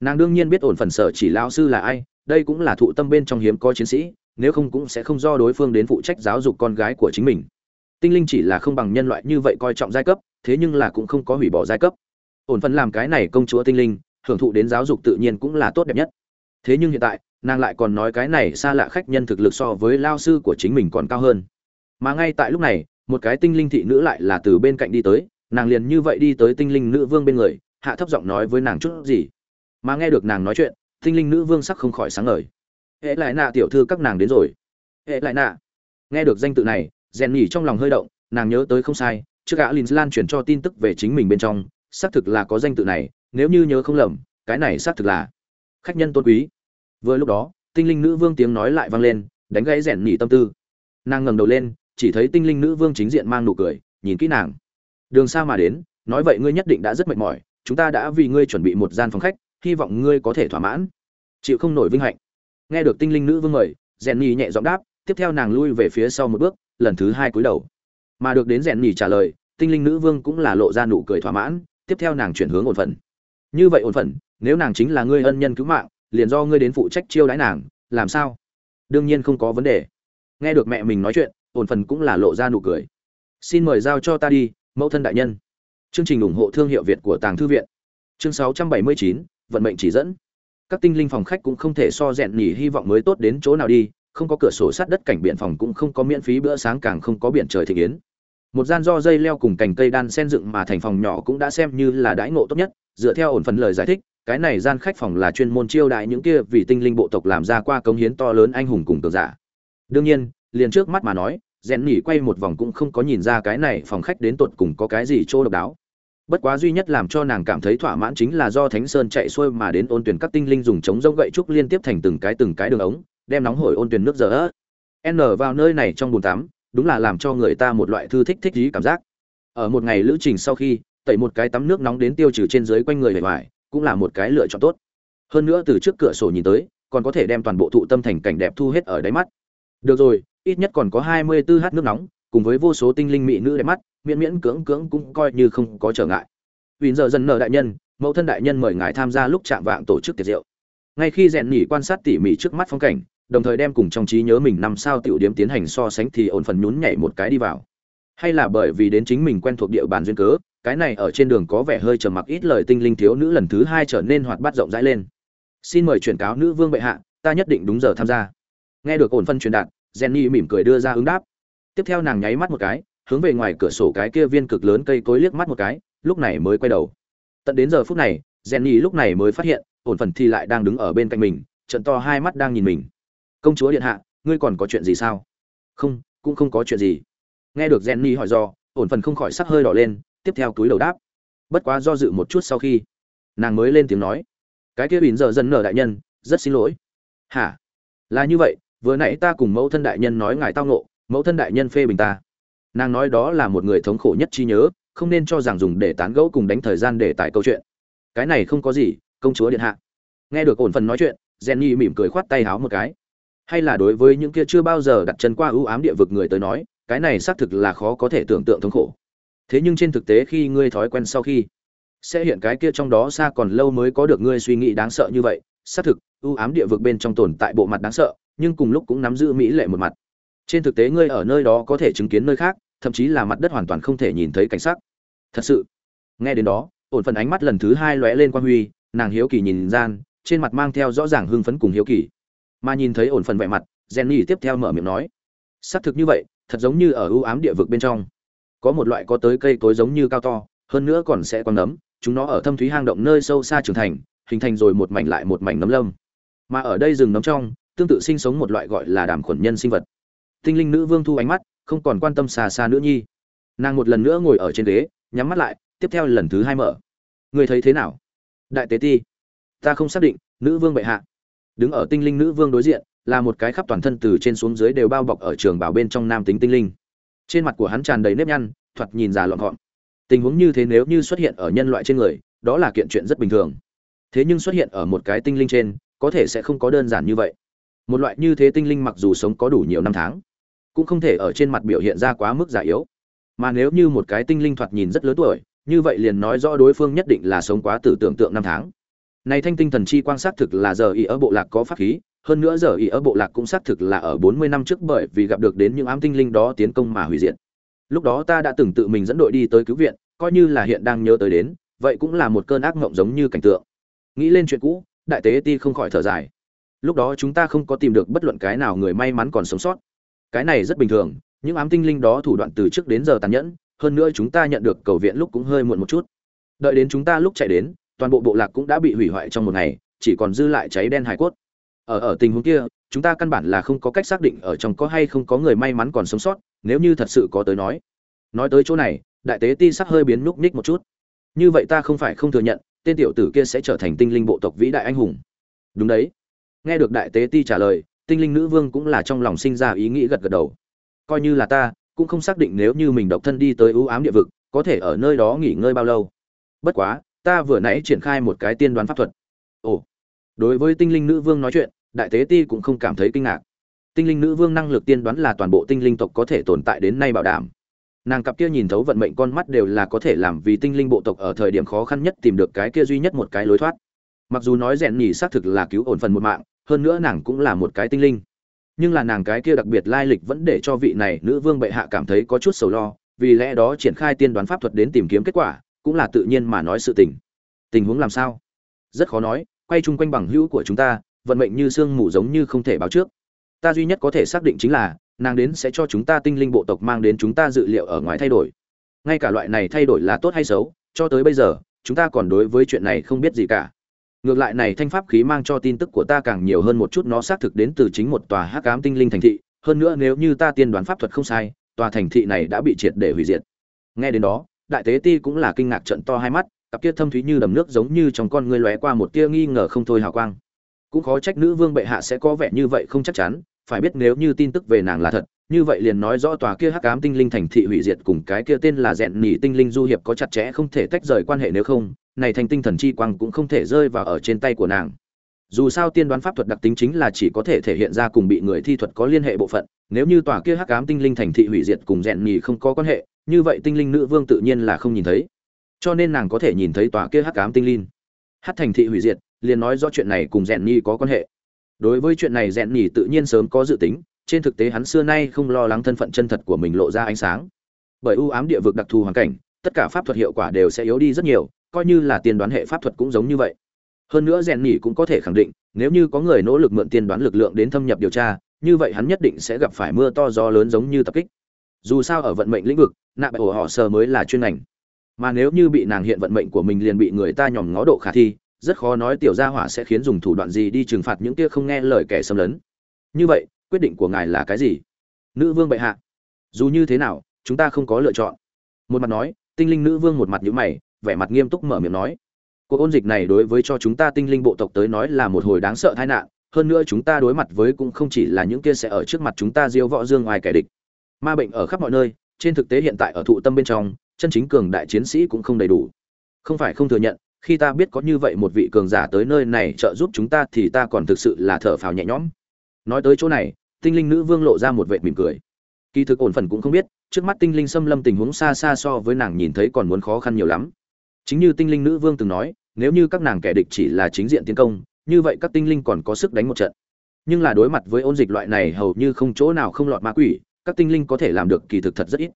Nàng đương nhiên biết ổn phần sở chỉ lao sư là ai, đây cũng là thụ tâm bên trong hiếm có chiến sĩ, nếu không cũng sẽ không do đối phương đến phụ trách giáo dục con gái của chính mình. Tinh linh chỉ là không bằng nhân loại như vậy coi trọng giai cấp, thế nhưng là cũng không có hủy bỏ giai cấp. Ổn phần làm cái này công chúa tinh linh, hưởng thụ đến giáo dục tự nhiên cũng là tốt đẹp nhất. Thế nhưng hiện tại nàng lại còn nói cái này xa lạ khách nhân thực lực so với lao sư của chính mình còn cao hơn. Mà ngay tại lúc này, một cái tinh linh thị nữ lại là từ bên cạnh đi tới, nàng liền như vậy đi tới tinh linh nữ vương bên người, hạ thấp giọng nói với nàng chút gì. Mà nghe được nàng nói chuyện, tinh linh nữ vương sắc không khỏi sáng ngời. Hệ lại nạ tiểu thư, các nàng đến rồi. Hệ lại nạ. Nghe được danh tự này rèn nhỉ trong lòng hơi động, nàng nhớ tới không sai, trước gã lin lan chuyển cho tin tức về chính mình bên trong, xác thực là có danh tự này, nếu như nhớ không lầm, cái này xác thực là khách nhân tôn quý vừa lúc đó, tinh linh nữ vương tiếng nói lại vang lên, đánh gãy rèn nhỉ tâm tư. Nàng ngẩng đầu lên, chỉ thấy tinh linh nữ vương chính diện mang nụ cười, nhìn kỹ nàng. Đường xa mà đến, nói vậy ngươi nhất định đã rất mệt mỏi, chúng ta đã vì ngươi chuẩn bị một gian phòng khách, hy vọng ngươi có thể thỏa mãn. Chịu không nổi vinh hạnh. Nghe được tinh linh nữ vương mời, rèn nhị nhẹ giọng đáp, tiếp theo nàng lui về phía sau một bước, lần thứ hai cúi đầu. Mà được đến rèn nhị trả lời, tinh linh nữ vương cũng là lộ ra nụ cười thỏa mãn, tiếp theo nàng chuyển hướng ổn phận. Như vậy ổn phận, nếu nàng chính là ngươi ân nhân cứu mạng liền do ngươi đến phụ trách chiêu đãi nàng làm sao? Đương nhiên không có vấn đề. Nghe được mẹ mình nói chuyện ổn phần cũng là lộ ra nụ cười. Xin mời giao cho ta đi mẫu thân đại nhân. Chương trình ủng hộ thương hiệu việt của tàng thư viện. Chương 679, vận mệnh chỉ dẫn. Các tinh linh phòng khách cũng không thể so rèn nhỉ hy vọng mới tốt đến chỗ nào đi không có cửa sổ sát đất cảnh biển phòng cũng không có miễn phí bữa sáng càng không có biển trời thị kiến. Một gian do dây leo cùng cành cây đan sen dựng mà thành phòng nhỏ cũng đã xem như là đãi ngộ tốt nhất dựa theo ổn phần lời giải thích cái này gian khách phòng là chuyên môn chiêu đại những kia vì tinh linh bộ tộc làm ra qua công hiến to lớn anh hùng cùng cường giả. Đương nhiên, liền trước mắt mà nói rèn nhỉ quay một vòng cũng không có nhìn ra cái này phòng khách đến tột cùng có cái gì chỗ độc đáo. Bất quá duy nhất làm cho nàng cảm thấy thỏa mãn chính là do thánh sơn chạy xuôi mà đến ôn tuyển các tinh linh dùng chống rông gậy trúc liên tiếp thành từng cái từng cái đường ống, đem nóng hổi ôn tuyển nước dở. N vào nơi này trong bồn tắm, đúng là làm cho người ta một loại thư thích thích ý cảm giác. Ở một ngày lữ trình sau khi, tẩy một cái tắm nước nóng đến tiêu trừ trên dưới quanh người bề ngoài cũng là một cái lựa chọn tốt. Hơn nữa từ trước cửa sổ nhìn tới, còn có thể đem toàn bộ thụ tâm thành cảnh đẹp thu hết ở đáy mắt. Được rồi, ít nhất còn có hai mươi 24 h nước nóng, cùng với vô số tinh linh mỹ nữ đẹp mắt, miễn miễn cưỡng cưỡng cũng coi như không có trở ngại. Vì giờ dần nợ đại nhân, mẫu thân đại nhân mời ngài tham gia lúc chạm vạng tổ chức tiệc rượu. Ngay khi rèn nhỉ quan sát tỉ mỉ trước mắt phong cảnh, đồng thời đem cùng trong trí nhớ mình năm sao tiểu điểm tiến hành so sánh thì ổn phần nhún nhảy một cái đi vào. Hay là bởi vì đến chính mình quen thuộc địa bàn duyên cớ cái này ở trên đường có vẻ hơi trầm mặc ít lời tinh linh thiếu nữ lần thứ hai trở nên hoạt bát rộng rãi lên. Xin mời truyền cáo nữ vương bệ hạ, ta nhất định đúng giờ tham gia. Nghe được ổn phân truyền đạt, jenny mỉm cười đưa ra ứng đáp. Tiếp theo nàng nháy mắt một cái, hướng về ngoài cửa sổ cái kia viên cực lớn cây cối liếc mắt một cái, lúc này mới quay đầu. Tận đến giờ phút này, jenny lúc này mới phát hiện, ổn phần thì lại đang đứng ở bên cạnh mình trận to hai mắt đang nhìn mình. Công chúa điện hạ, ngươi còn có chuyện gì sao? Không, cũng không có chuyện gì. Nghe được jenny hỏi do, ổn phần không khỏi sắc hơi đỏ lên tiếp theo túi đầu đáp. Bất quá do dự một chút sau khi nàng mới lên tiếng nói cái kia bỉn giờ dần nở đại nhân rất xin lỗi. Hả? Là như vậy vừa nãy ta cùng mẫu thân đại nhân nói ngài tao ngộ, mẫu thân đại nhân phê bình ta. Nàng nói đó là một người thống khổ nhất trí nhớ không nên cho rằng dùng để tán gẫu cùng đánh thời gian để tải câu chuyện. Cái này không có gì công chúa điện hạ. Nghe được ổn phần nói chuyện jenny mỉm cười khoát tay háo một cái. Hay là đối với những kia chưa bao giờ đặt chân qua ưu ám địa vực người tới nói cái này xác thực là khó có thể tưởng tượng thống khổ thế nhưng trên thực tế khi ngươi thói quen sau khi sẽ hiện cái kia trong đó xa còn lâu mới có được ngươi suy nghĩ đáng sợ như vậy, xác thực ưu ám địa vực bên trong tồn tại bộ mặt đáng sợ, nhưng cùng lúc cũng nắm giữ mỹ lệ một mặt. Trên thực tế ngươi ở nơi đó có thể chứng kiến nơi khác, thậm chí là mặt đất hoàn toàn không thể nhìn thấy cảnh sắc. Thật sự, nghe đến đó, ổn phần ánh mắt lần thứ hai lóe lên quan huy, nàng hiếu kỳ nhìn gian, trên mặt mang theo rõ ràng hưng phấn cùng hiếu kỳ. Mà nhìn thấy ổn phần vẻ mặt, jenny tiếp theo mở miệng nói, xác thực như vậy, thật giống như ở ưu ám địa vực bên trong có một loại có tới cây cối giống như cao to, hơn nữa còn sẽ quăng nấm, chúng nó ở thâm thúy hang động nơi sâu xa trưởng thành, hình thành rồi một mảnh lại một mảnh nấm lâm. Mà ở đây rừng nấm trong, tương tự sinh sống một loại gọi là đàm khuẩn nhân sinh vật. Tinh linh nữ vương thu ánh mắt, không còn quan tâm xa xa nữa nhi. Nàng một lần nữa ngồi ở trên ghế, nhắm mắt lại, tiếp theo lần thứ hai mở. Người thấy thế nào? Đại tế ti. Ta không xác định, nữ vương bệ hạ. Đứng ở tinh linh nữ vương đối diện, là một cái khắp toàn thân từ trên xuống dưới đều bao bọc ở trường bảo bên trong nam tính tinh linh trên mặt của hắn tràn đầy nếp nhăn, thoạt nhìn già lọn gọn tình huống như thế nếu như xuất hiện ở nhân loại trên người, đó là kiện chuyện rất bình thường. Thế nhưng xuất hiện ở một cái tinh linh trên, có thể sẽ không có đơn giản như vậy. Một loại như thế tinh linh mặc dù sống có đủ nhiều năm tháng, cũng không thể ở trên mặt biểu hiện ra quá mức già yếu. Mà nếu như một cái tinh linh thoạt nhìn rất lớn tuổi, như vậy liền nói rõ đối phương nhất định là sống quá tử tưởng tượng năm tháng. Này thanh tinh thần chi quan sát thực là giờ ý ở bộ lạc có pháp khí hơn nữa giờ ý ở bộ lạc cũng xác thực là ở 40 năm trước bởi vì gặp được đến những ám tinh linh đó tiến công mà hủy diệt. Lúc đó ta đã từng tự mình dẫn đội đi tới cứu viện, coi như là hiện đang nhớ tới đến, vậy cũng là một cơn ác mộng giống như cảnh tượng. Nghĩ lên chuyện cũ, đại tế ti không khỏi thở dài. Lúc đó chúng ta không có tìm được bất luận cái nào người may mắn còn sống sót. Cái này rất bình thường, những ám tinh linh đó thủ đoạn từ trước đến giờ tàn nhẫn, hơn nữa chúng ta nhận được cầu viện lúc cũng hơi muộn một chút. Đợi đến chúng ta lúc chạy đến, toàn bộ bộ lạc cũng đã bị hủy hoại trong một ngày, chỉ còn dư lại cháy đen hải cốt ở ở tình huống kia, chúng ta căn bản là không có cách xác định ở trong có hay không có người may mắn còn sống sót, nếu như thật sự có tới nói. Nói tới chỗ này, đại tế ti sắc hơi biến núc ních một chút. Như vậy ta không phải không thừa nhận, tên tiểu tử kia sẽ trở thành tinh linh bộ tộc vĩ đại anh hùng. Đúng đấy. Nghe được đại tế ti trả lời, tinh linh nữ vương cũng là trong lòng sinh ra ý nghĩ gật gật đầu. Coi như là ta, cũng không xác định nếu như mình độc thân đi tới ưu ám địa vực, có thể ở nơi đó nghỉ ngơi bao lâu. Bất quá, ta vừa nãy triển khai một cái tiên đoán pháp thuật. Ồ đối với tinh linh nữ vương nói chuyện, đại tế ti cũng không cảm thấy kinh ngạc. Tinh linh nữ vương năng lực tiên đoán là toàn bộ tinh linh tộc có thể tồn tại đến nay bảo đảm. Nàng cặp kia nhìn thấu vận mệnh con mắt đều là có thể làm vì tinh linh bộ tộc ở thời điểm khó khăn nhất tìm được cái kia duy nhất một cái lối thoát. Mặc dù nói rèn nhỉ xác thực là cứu ổn phần một mạng, hơn nữa nàng cũng là một cái tinh linh. Nhưng là nàng cái kia đặc biệt lai lịch vẫn để cho vị này nữ vương bệ hạ cảm thấy có chút sầu lo, vì lẽ đó triển khai tiên đoán pháp thuật đến tìm kiếm kết quả, cũng là tự nhiên mà nói sự tình. Tình huống làm sao? Rất khó nói quay chung quanh bằng hữu của chúng ta, vận mệnh như sương mù giống như không thể báo trước. Ta duy nhất có thể xác định chính là, nàng đến sẽ cho chúng ta tinh linh bộ tộc mang đến chúng ta dự liệu ở ngoài thay đổi. Ngay cả loại này thay đổi là tốt hay xấu, cho tới bây giờ, chúng ta còn đối với chuyện này không biết gì cả. Ngược lại này thanh pháp khí mang cho tin tức của ta càng nhiều hơn một chút, nó xác thực đến từ chính một tòa hắc ám tinh linh thành thị. Hơn nữa nếu như ta tiên đoán pháp thuật không sai, tòa thành thị này đã bị triệt để hủy diệt. Nghe đến đó, đại tế ti cũng là kinh ngạc trận to hai mắt cặp kia thâm thúy như đầm nước giống như trong con ngươi lóe qua một tia nghi ngờ không thôi hào quang. Cũng khó trách nữ vương bệ hạ sẽ có vẻ như vậy không chắc chắn, phải biết nếu như tin tức về nàng là thật, như vậy liền nói rõ tòa kia hắc ám tinh linh thành thị hủy diệt cùng cái kia tên là dẹn nỉ tinh linh du hiệp có chặt chẽ không thể tách rời quan hệ nếu không, này thành tinh thần chi quang cũng không thể rơi vào ở trên tay của nàng. Dù sao tiên đoán pháp thuật đặc tính chính là chỉ có thể thể hiện ra cùng bị người thi thuật có liên hệ bộ phận, nếu như tòa kia hắc ám tinh linh thành thị hủy diệt cùng dẹn nhị không có quan hệ, như vậy tinh linh nữ vương tự nhiên là không nhìn thấy cho nên nàng có thể nhìn thấy tòa kia hắc ám tinh linh. Hắc thành thị hủy diệt, liền nói rõ chuyện này cùng dẹn Nhi có quan hệ. Đối với chuyện này dẹn Nhi tự nhiên sớm có dự tính, trên thực tế hắn xưa nay không lo lắng thân phận chân thật của mình lộ ra ánh sáng. Bởi ưu ám địa vực đặc thù hoàn cảnh, tất cả pháp thuật hiệu quả đều sẽ yếu đi rất nhiều, coi như là tiên đoán hệ pháp thuật cũng giống như vậy. Hơn nữa rèn Nhi cũng có thể khẳng định, nếu như có người nỗ lực mượn tiên đoán lực lượng đến thâm nhập điều tra, như vậy hắn nhất định sẽ gặp phải mưa to gió lớn giống như tập kích. Dù sao ở vận mệnh lĩnh vực, nạ bại ổ họ sờ mới là chuyên ngành mà nếu như bị nàng hiện vận mệnh của mình liền bị người ta nhòm ngó độ khả thi, rất khó nói tiểu gia hỏa sẽ khiến dùng thủ đoạn gì đi trừng phạt những kia không nghe lời kẻ xâm lấn. Như vậy, quyết định của ngài là cái gì? Nữ vương bệ hạ, dù như thế nào, chúng ta không có lựa chọn. Một mặt nói, tinh linh nữ vương một mặt nhữ mày, vẻ mặt nghiêm túc mở miệng nói. Cuộc ôn dịch này đối với cho chúng ta tinh linh bộ tộc tới nói là một hồi đáng sợ tai nạn, hơn nữa chúng ta đối mặt với cũng không chỉ là những kia sẽ ở trước mặt chúng ta diêu võ dương ngoài kẻ địch. Ma bệnh ở khắp mọi nơi trên thực tế hiện tại ở thụ tâm bên trong, chân chính cường đại chiến sĩ cũng không đầy đủ. Không phải không thừa nhận, khi ta biết có như vậy một vị cường giả tới nơi này trợ giúp chúng ta thì ta còn thực sự là thở phào nhẹ nhõm. Nói tới chỗ này, tinh linh nữ vương lộ ra một vệ mỉm cười. Kỳ thực ổn phần cũng không biết, trước mắt tinh linh xâm lâm tình huống xa xa so với nàng nhìn thấy còn muốn khó khăn nhiều lắm. Chính như tinh linh nữ vương từng nói, nếu như các nàng kẻ địch chỉ là chính diện tiến công, như vậy các tinh linh còn có sức đánh một trận. Nhưng là đối mặt với ôn dịch loại này hầu như không chỗ nào không lọt ma quỷ các tinh linh có thể làm được kỳ thực thật rất ít.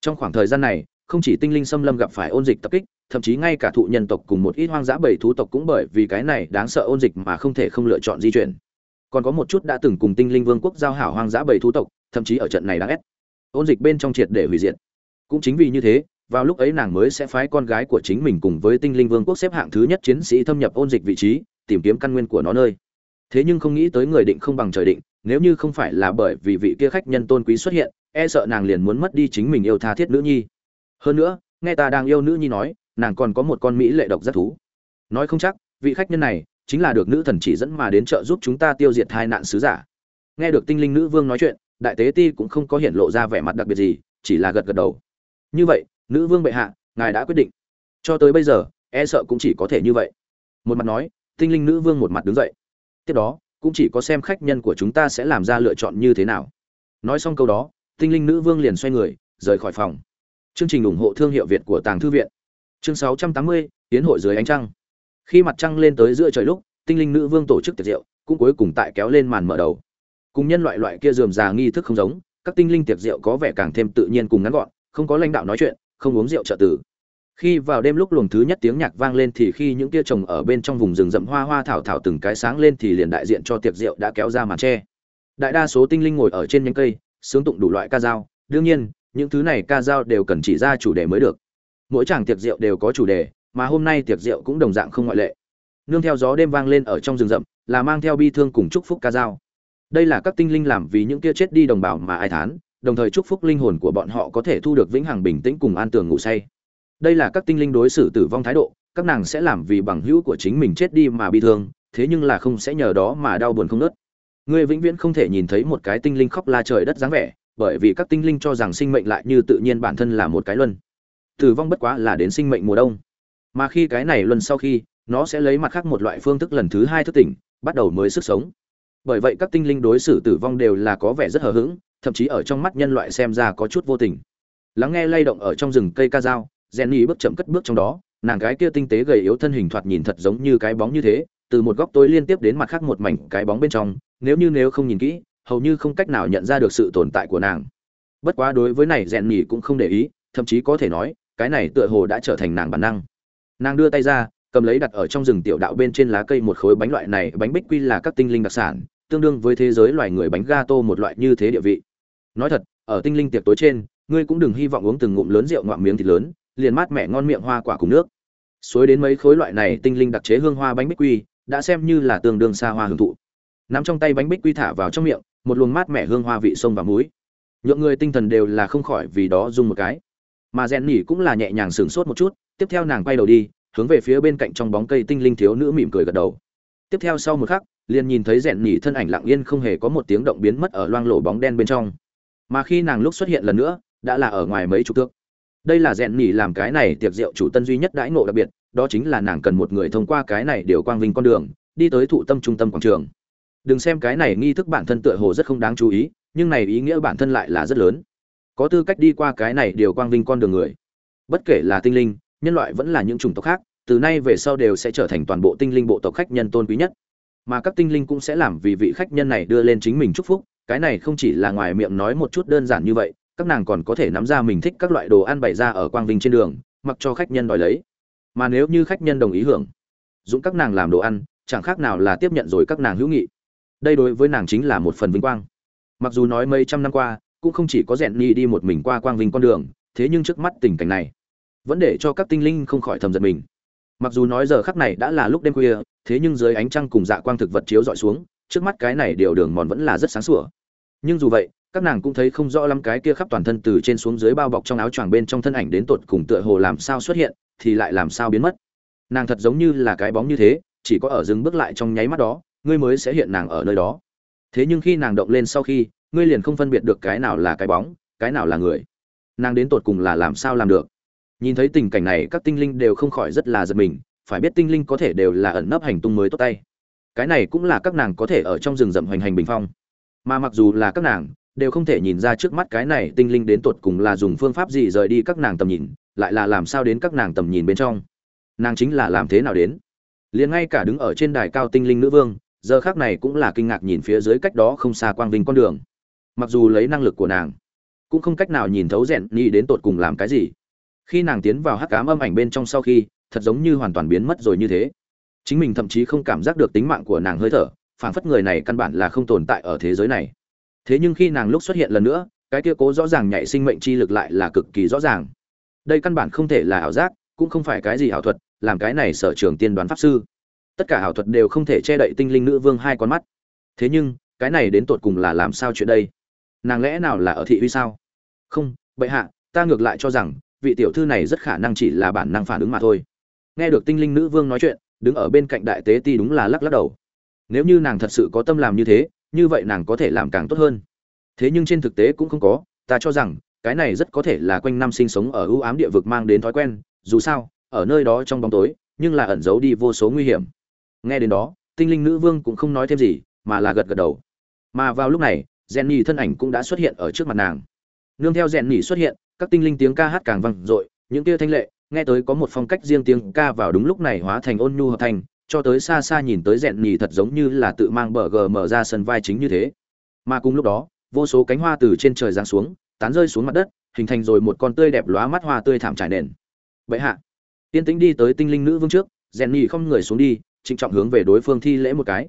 Trong khoảng thời gian này, không chỉ tinh linh xâm lâm gặp phải ôn dịch tập kích, thậm chí ngay cả thụ nhân tộc cùng một ít hoang dã bầy thú tộc cũng bởi vì cái này đáng sợ ôn dịch mà không thể không lựa chọn di chuyển. Còn có một chút đã từng cùng tinh linh vương quốc giao hảo hoang dã bầy thú tộc, thậm chí ở trận này đáng ép ôn dịch bên trong triệt để hủy diệt. Cũng chính vì như thế, vào lúc ấy nàng mới sẽ phái con gái của chính mình cùng với tinh linh vương quốc xếp hạng thứ nhất chiến sĩ thâm nhập ôn dịch vị trí, tìm kiếm căn nguyên của nó nơi. Thế nhưng không nghĩ tới người định không bằng trời định nếu như không phải là bởi vì vị kia khách nhân tôn quý xuất hiện e sợ nàng liền muốn mất đi chính mình yêu tha thiết nữ nhi. Hơn nữa, nghe ta đang yêu nữ nhi nói, nàng còn có một con mỹ lệ độc rất thú. Nói không chắc, vị khách nhân này chính là được nữ thần chỉ dẫn mà đến trợ giúp chúng ta tiêu diệt hai nạn sứ giả. Nghe được tinh linh nữ vương nói chuyện, đại tế ti cũng không có hiện lộ ra vẻ mặt đặc biệt gì, chỉ là gật gật đầu. Như vậy, nữ vương bệ hạ, ngài đã quyết định. Cho tới bây giờ e sợ cũng chỉ có thể như vậy. Một mặt nói, tinh linh nữ vương một mặt đứng dậy. Tiếp đó cũng chỉ có xem khách nhân của chúng ta sẽ làm ra lựa chọn như thế nào. Nói xong câu đó tinh linh nữ vương liền xoay người rời khỏi phòng. Chương trình ủng hộ thương hiệu việt của tàng thư viện. Chương 680, tiến hội dưới ánh trăng. Khi mặt trăng lên tới giữa trời lúc tinh linh nữ vương tổ chức tiệc rượu cũng cuối cùng tại kéo lên màn mở đầu. Cùng nhân loại loại kia dườm già nghi thức không giống các tinh linh tiệc rượu có vẻ càng thêm tự nhiên cùng ngắn gọn không có lãnh đạo nói chuyện không uống rượu trợ tử khi vào đêm lúc luồng thứ nhất tiếng nhạc vang lên thì khi những kia trồng ở bên trong vùng rừng rậm hoa hoa thảo thảo từng cái sáng lên thì liền đại diện cho tiệc rượu đã kéo ra màn tre. Đại đa số tinh linh ngồi ở trên nhánh cây, sướng tụng đủ loại ca dao. Đương nhiên, những thứ này ca dao đều cần chỉ ra chủ đề mới được. Mỗi chàng tiệc rượu đều có chủ đề, mà hôm nay tiệc rượu cũng đồng dạng không ngoại lệ. Nương theo gió đêm vang lên ở trong rừng rậm, là mang theo bi thương cùng chúc phúc ca dao. Đây là các tinh linh làm vì những kia chết đi đồng bào mà ai thán, đồng thời chúc phúc linh hồn của bọn họ có thể thu được vĩnh hằng bình tĩnh cùng an tường ngủ say đây là các tinh linh đối xử tử vong thái độ, các nàng sẽ làm vì bằng hữu của chính mình chết đi mà bị thương, thế nhưng là không sẽ nhờ đó mà đau buồn không nớt. Ngươi vĩnh viễn không thể nhìn thấy một cái tinh linh khóc la trời đất dáng vẻ, bởi vì các tinh linh cho rằng sinh mệnh lại như tự nhiên bản thân là một cái luân. Tử vong bất quá là đến sinh mệnh mùa đông. Mà khi cái này luân sau khi, nó sẽ lấy mặt khác một loại phương thức lần thứ hai thức tỉnh, bắt đầu mới sức sống. Bởi vậy các tinh linh đối xử tử vong đều là có vẻ rất hờ hững, thậm chí ở trong mắt nhân loại xem ra có chút vô tình. Lắng nghe lay động ở trong rừng cây ca dao jenny bước chậm cất bước trong đó, nàng gái kia tinh tế gầy yếu thân hình thoạt nhìn thật giống như cái bóng như thế, từ một góc tối liên tiếp đến mặt khác một mảnh cái bóng bên trong, nếu như nếu không nhìn kỹ, hầu như không cách nào nhận ra được sự tồn tại của nàng. Bất quá đối với này Jenny cũng không để ý, thậm chí có thể nói, cái này tựa hồ đã trở thành nàng bản năng. Nàng đưa tay ra, cầm lấy đặt ở trong rừng tiểu đạo bên trên lá cây một khối bánh loại này, bánh bích quy là các tinh linh đặc sản, tương đương với thế giới loài người bánh gato một loại như thế địa vị. Nói thật, ở tinh linh tiệc tối trên, ngươi cũng đừng hy vọng uống từng ngụm lớn rượu ngoạm miếng thịt lớn liền mát mẻ ngon miệng hoa quả cùng nước. Suối đến mấy khối loại này tinh linh đặc chế hương hoa bánh bích quy, đã xem như là tương đương xa hoa hưởng thụ. Nắm trong tay bánh bích quy thả vào trong miệng, một luồng mát mẻ hương hoa vị sông và muối nhượng người tinh thần đều là không khỏi vì đó dùng một cái. Mà rèn nhỉ cũng là nhẹ nhàng sửng sốt một chút, tiếp theo nàng quay đầu đi, hướng về phía bên cạnh trong bóng cây tinh linh thiếu nữ mỉm cười gật đầu. Tiếp theo sau một khắc, liền nhìn thấy rèn nhỉ thân ảnh lặng yên không hề có một tiếng động biến mất ở loang lổ bóng đen bên trong. Mà khi nàng lúc xuất hiện lần nữa, đã là ở ngoài mấy chục thước đây là rèn nhỉ làm cái này tiệc rượu chủ tân duy nhất đãi ngộ đặc biệt, đó chính là nàng cần một người thông qua cái này điều quang vinh con đường, đi tới thụ tâm trung tâm quảng trường. Đừng xem cái này nghi thức bản thân tựa hồ rất không đáng chú ý, nhưng này ý nghĩa bản thân lại là rất lớn. Có tư cách đi qua cái này điều quang vinh con đường người. Bất kể là tinh linh, nhân loại vẫn là những chủng tộc khác, từ nay về sau đều sẽ trở thành toàn bộ tinh linh bộ tộc khách nhân tôn quý nhất. Mà các tinh linh cũng sẽ làm vì vị khách nhân này đưa lên chính mình chúc phúc, cái này không chỉ là ngoài miệng nói một chút đơn giản như vậy các nàng còn có thể nắm ra mình thích các loại đồ ăn bày ra ở quang vinh trên đường, mặc cho khách nhân đòi lấy. Mà nếu như khách nhân đồng ý hưởng, dũng các nàng làm đồ ăn, chẳng khác nào là tiếp nhận rồi các nàng hữu nghị. Đây đối với nàng chính là một phần vinh quang. Mặc dù nói mấy trăm năm qua, cũng không chỉ có rèn ni đi một mình qua quang vinh con đường, thế nhưng trước mắt tình cảnh này, vẫn để cho các tinh linh không khỏi thầm giật mình. Mặc dù nói giờ khắc này đã là lúc đêm khuya, thế nhưng dưới ánh trăng cùng dạ quang thực vật chiếu dọi xuống, trước mắt cái này điều đường mòn vẫn là rất sáng sủa. Nhưng dù vậy các nàng cũng thấy không rõ lắm cái kia khắp toàn thân từ trên xuống dưới bao bọc trong áo choàng bên trong thân ảnh đến tột cùng tựa hồ làm sao xuất hiện, thì lại làm sao biến mất. Nàng thật giống như là cái bóng như thế, chỉ có ở dừng bước lại trong nháy mắt đó, ngươi mới sẽ hiện nàng ở nơi đó. Thế nhưng khi nàng động lên sau khi, ngươi liền không phân biệt được cái nào là cái bóng, cái nào là người. Nàng đến tột cùng là làm sao làm được? Nhìn thấy tình cảnh này, các tinh linh đều không khỏi rất là giật mình, phải biết tinh linh có thể đều là ẩn nấp hành tung mới tốt tay. Cái này cũng là các nàng có thể ở trong rừng rậm hoành hành bình phong. Mà mặc dù là các nàng đều không thể nhìn ra trước mắt cái này tinh linh đến tột cùng là dùng phương pháp gì rời đi các nàng tầm nhìn, lại là làm sao đến các nàng tầm nhìn bên trong. Nàng chính là làm thế nào đến? Liền ngay cả đứng ở trên đài cao tinh linh nữ vương, giờ khác này cũng là kinh ngạc nhìn phía dưới cách đó không xa quang vinh con đường. Mặc dù lấy năng lực của nàng, cũng không cách nào nhìn thấu rèn ni đến tột cùng làm cái gì. Khi nàng tiến vào hắc cám âm ảnh bên trong sau khi, thật giống như hoàn toàn biến mất rồi như thế. Chính mình thậm chí không cảm giác được tính mạng của nàng hơi thở, phảng phất người này căn bản là không tồn tại ở thế giới này thế nhưng khi nàng lúc xuất hiện lần nữa, cái kia cố rõ ràng nhảy sinh mệnh chi lực lại là cực kỳ rõ ràng. Đây căn bản không thể là ảo giác, cũng không phải cái gì ảo thuật, làm cái này sở trường tiên đoán pháp sư. Tất cả ảo thuật đều không thể che đậy tinh linh nữ vương hai con mắt. Thế nhưng, cái này đến tột cùng là làm sao chuyện đây? Nàng lẽ nào là ở thị uy sao? Không, bệ hạ, ta ngược lại cho rằng, vị tiểu thư này rất khả năng chỉ là bản năng phản ứng mà thôi. Nghe được tinh linh nữ vương nói chuyện, đứng ở bên cạnh đại tế ti đúng là lắc lắc đầu. Nếu như nàng thật sự có tâm làm như thế như vậy nàng có thể làm càng tốt hơn. Thế nhưng trên thực tế cũng không có, ta cho rằng, cái này rất có thể là quanh năm sinh sống ở ưu ám địa vực mang đến thói quen, dù sao, ở nơi đó trong bóng tối, nhưng là ẩn giấu đi vô số nguy hiểm. Nghe đến đó, tinh linh nữ vương cũng không nói thêm gì, mà là gật gật đầu. Mà vào lúc này rèn nhì thân ảnh cũng đã xuất hiện ở trước mặt nàng. Nương theo rèn nhì xuất hiện, các tinh linh tiếng ca hát càng vang dội, những kia thanh lệ, nghe tới có một phong cách riêng tiếng ca vào đúng lúc này hóa thành ôn nhu hợp thành cho tới xa xa nhìn tới rèn nhì thật giống như là tự mang bờ gờ mở ra sân vai chính như thế. Mà cùng lúc đó, vô số cánh hoa từ trên trời giáng xuống, tán rơi xuống mặt đất, hình thành rồi một con tươi đẹp lóa mắt hoa tươi thảm trải nền. Bệ hạ, tiên tĩnh đi tới tinh linh nữ vương trước rèn nhì không người xuống đi, trịnh trọng hướng về đối phương thi lễ một cái.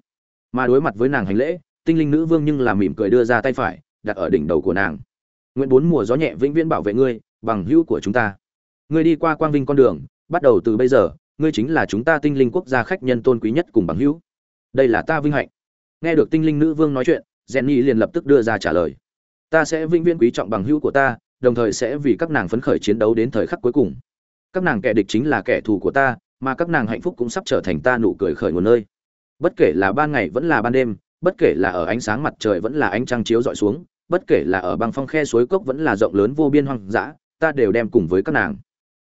Mà đối mặt với nàng hành lễ, tinh linh nữ vương nhưng là mỉm cười đưa ra tay phải, đặt ở đỉnh đầu của nàng. Nguyện bốn mùa gió nhẹ vĩnh viễn bảo vệ ngươi, bằng hữu của chúng ta. Ngươi đi qua quang vinh con đường, bắt đầu từ bây giờ ngươi chính là chúng ta tinh linh quốc gia khách nhân tôn quý nhất cùng bằng hữu. Đây là ta vinh hạnh. Nghe được tinh linh nữ vương nói chuyện, jenny liền lập tức đưa ra trả lời. Ta sẽ vĩnh viễn quý trọng bằng hữu của ta, đồng thời sẽ vì các nàng phấn khởi chiến đấu đến thời khắc cuối cùng. Các nàng kẻ địch chính là kẻ thù của ta, mà các nàng hạnh phúc cũng sắp trở thành ta nụ cười khởi nguồn nơi. Bất kể là ban ngày vẫn là ban đêm, bất kể là ở ánh sáng mặt trời vẫn là ánh trăng chiếu dọi xuống, bất kể là ở băng phong khe suối cốc vẫn là rộng lớn vô biên hoang dã, ta đều đem cùng với các nàng.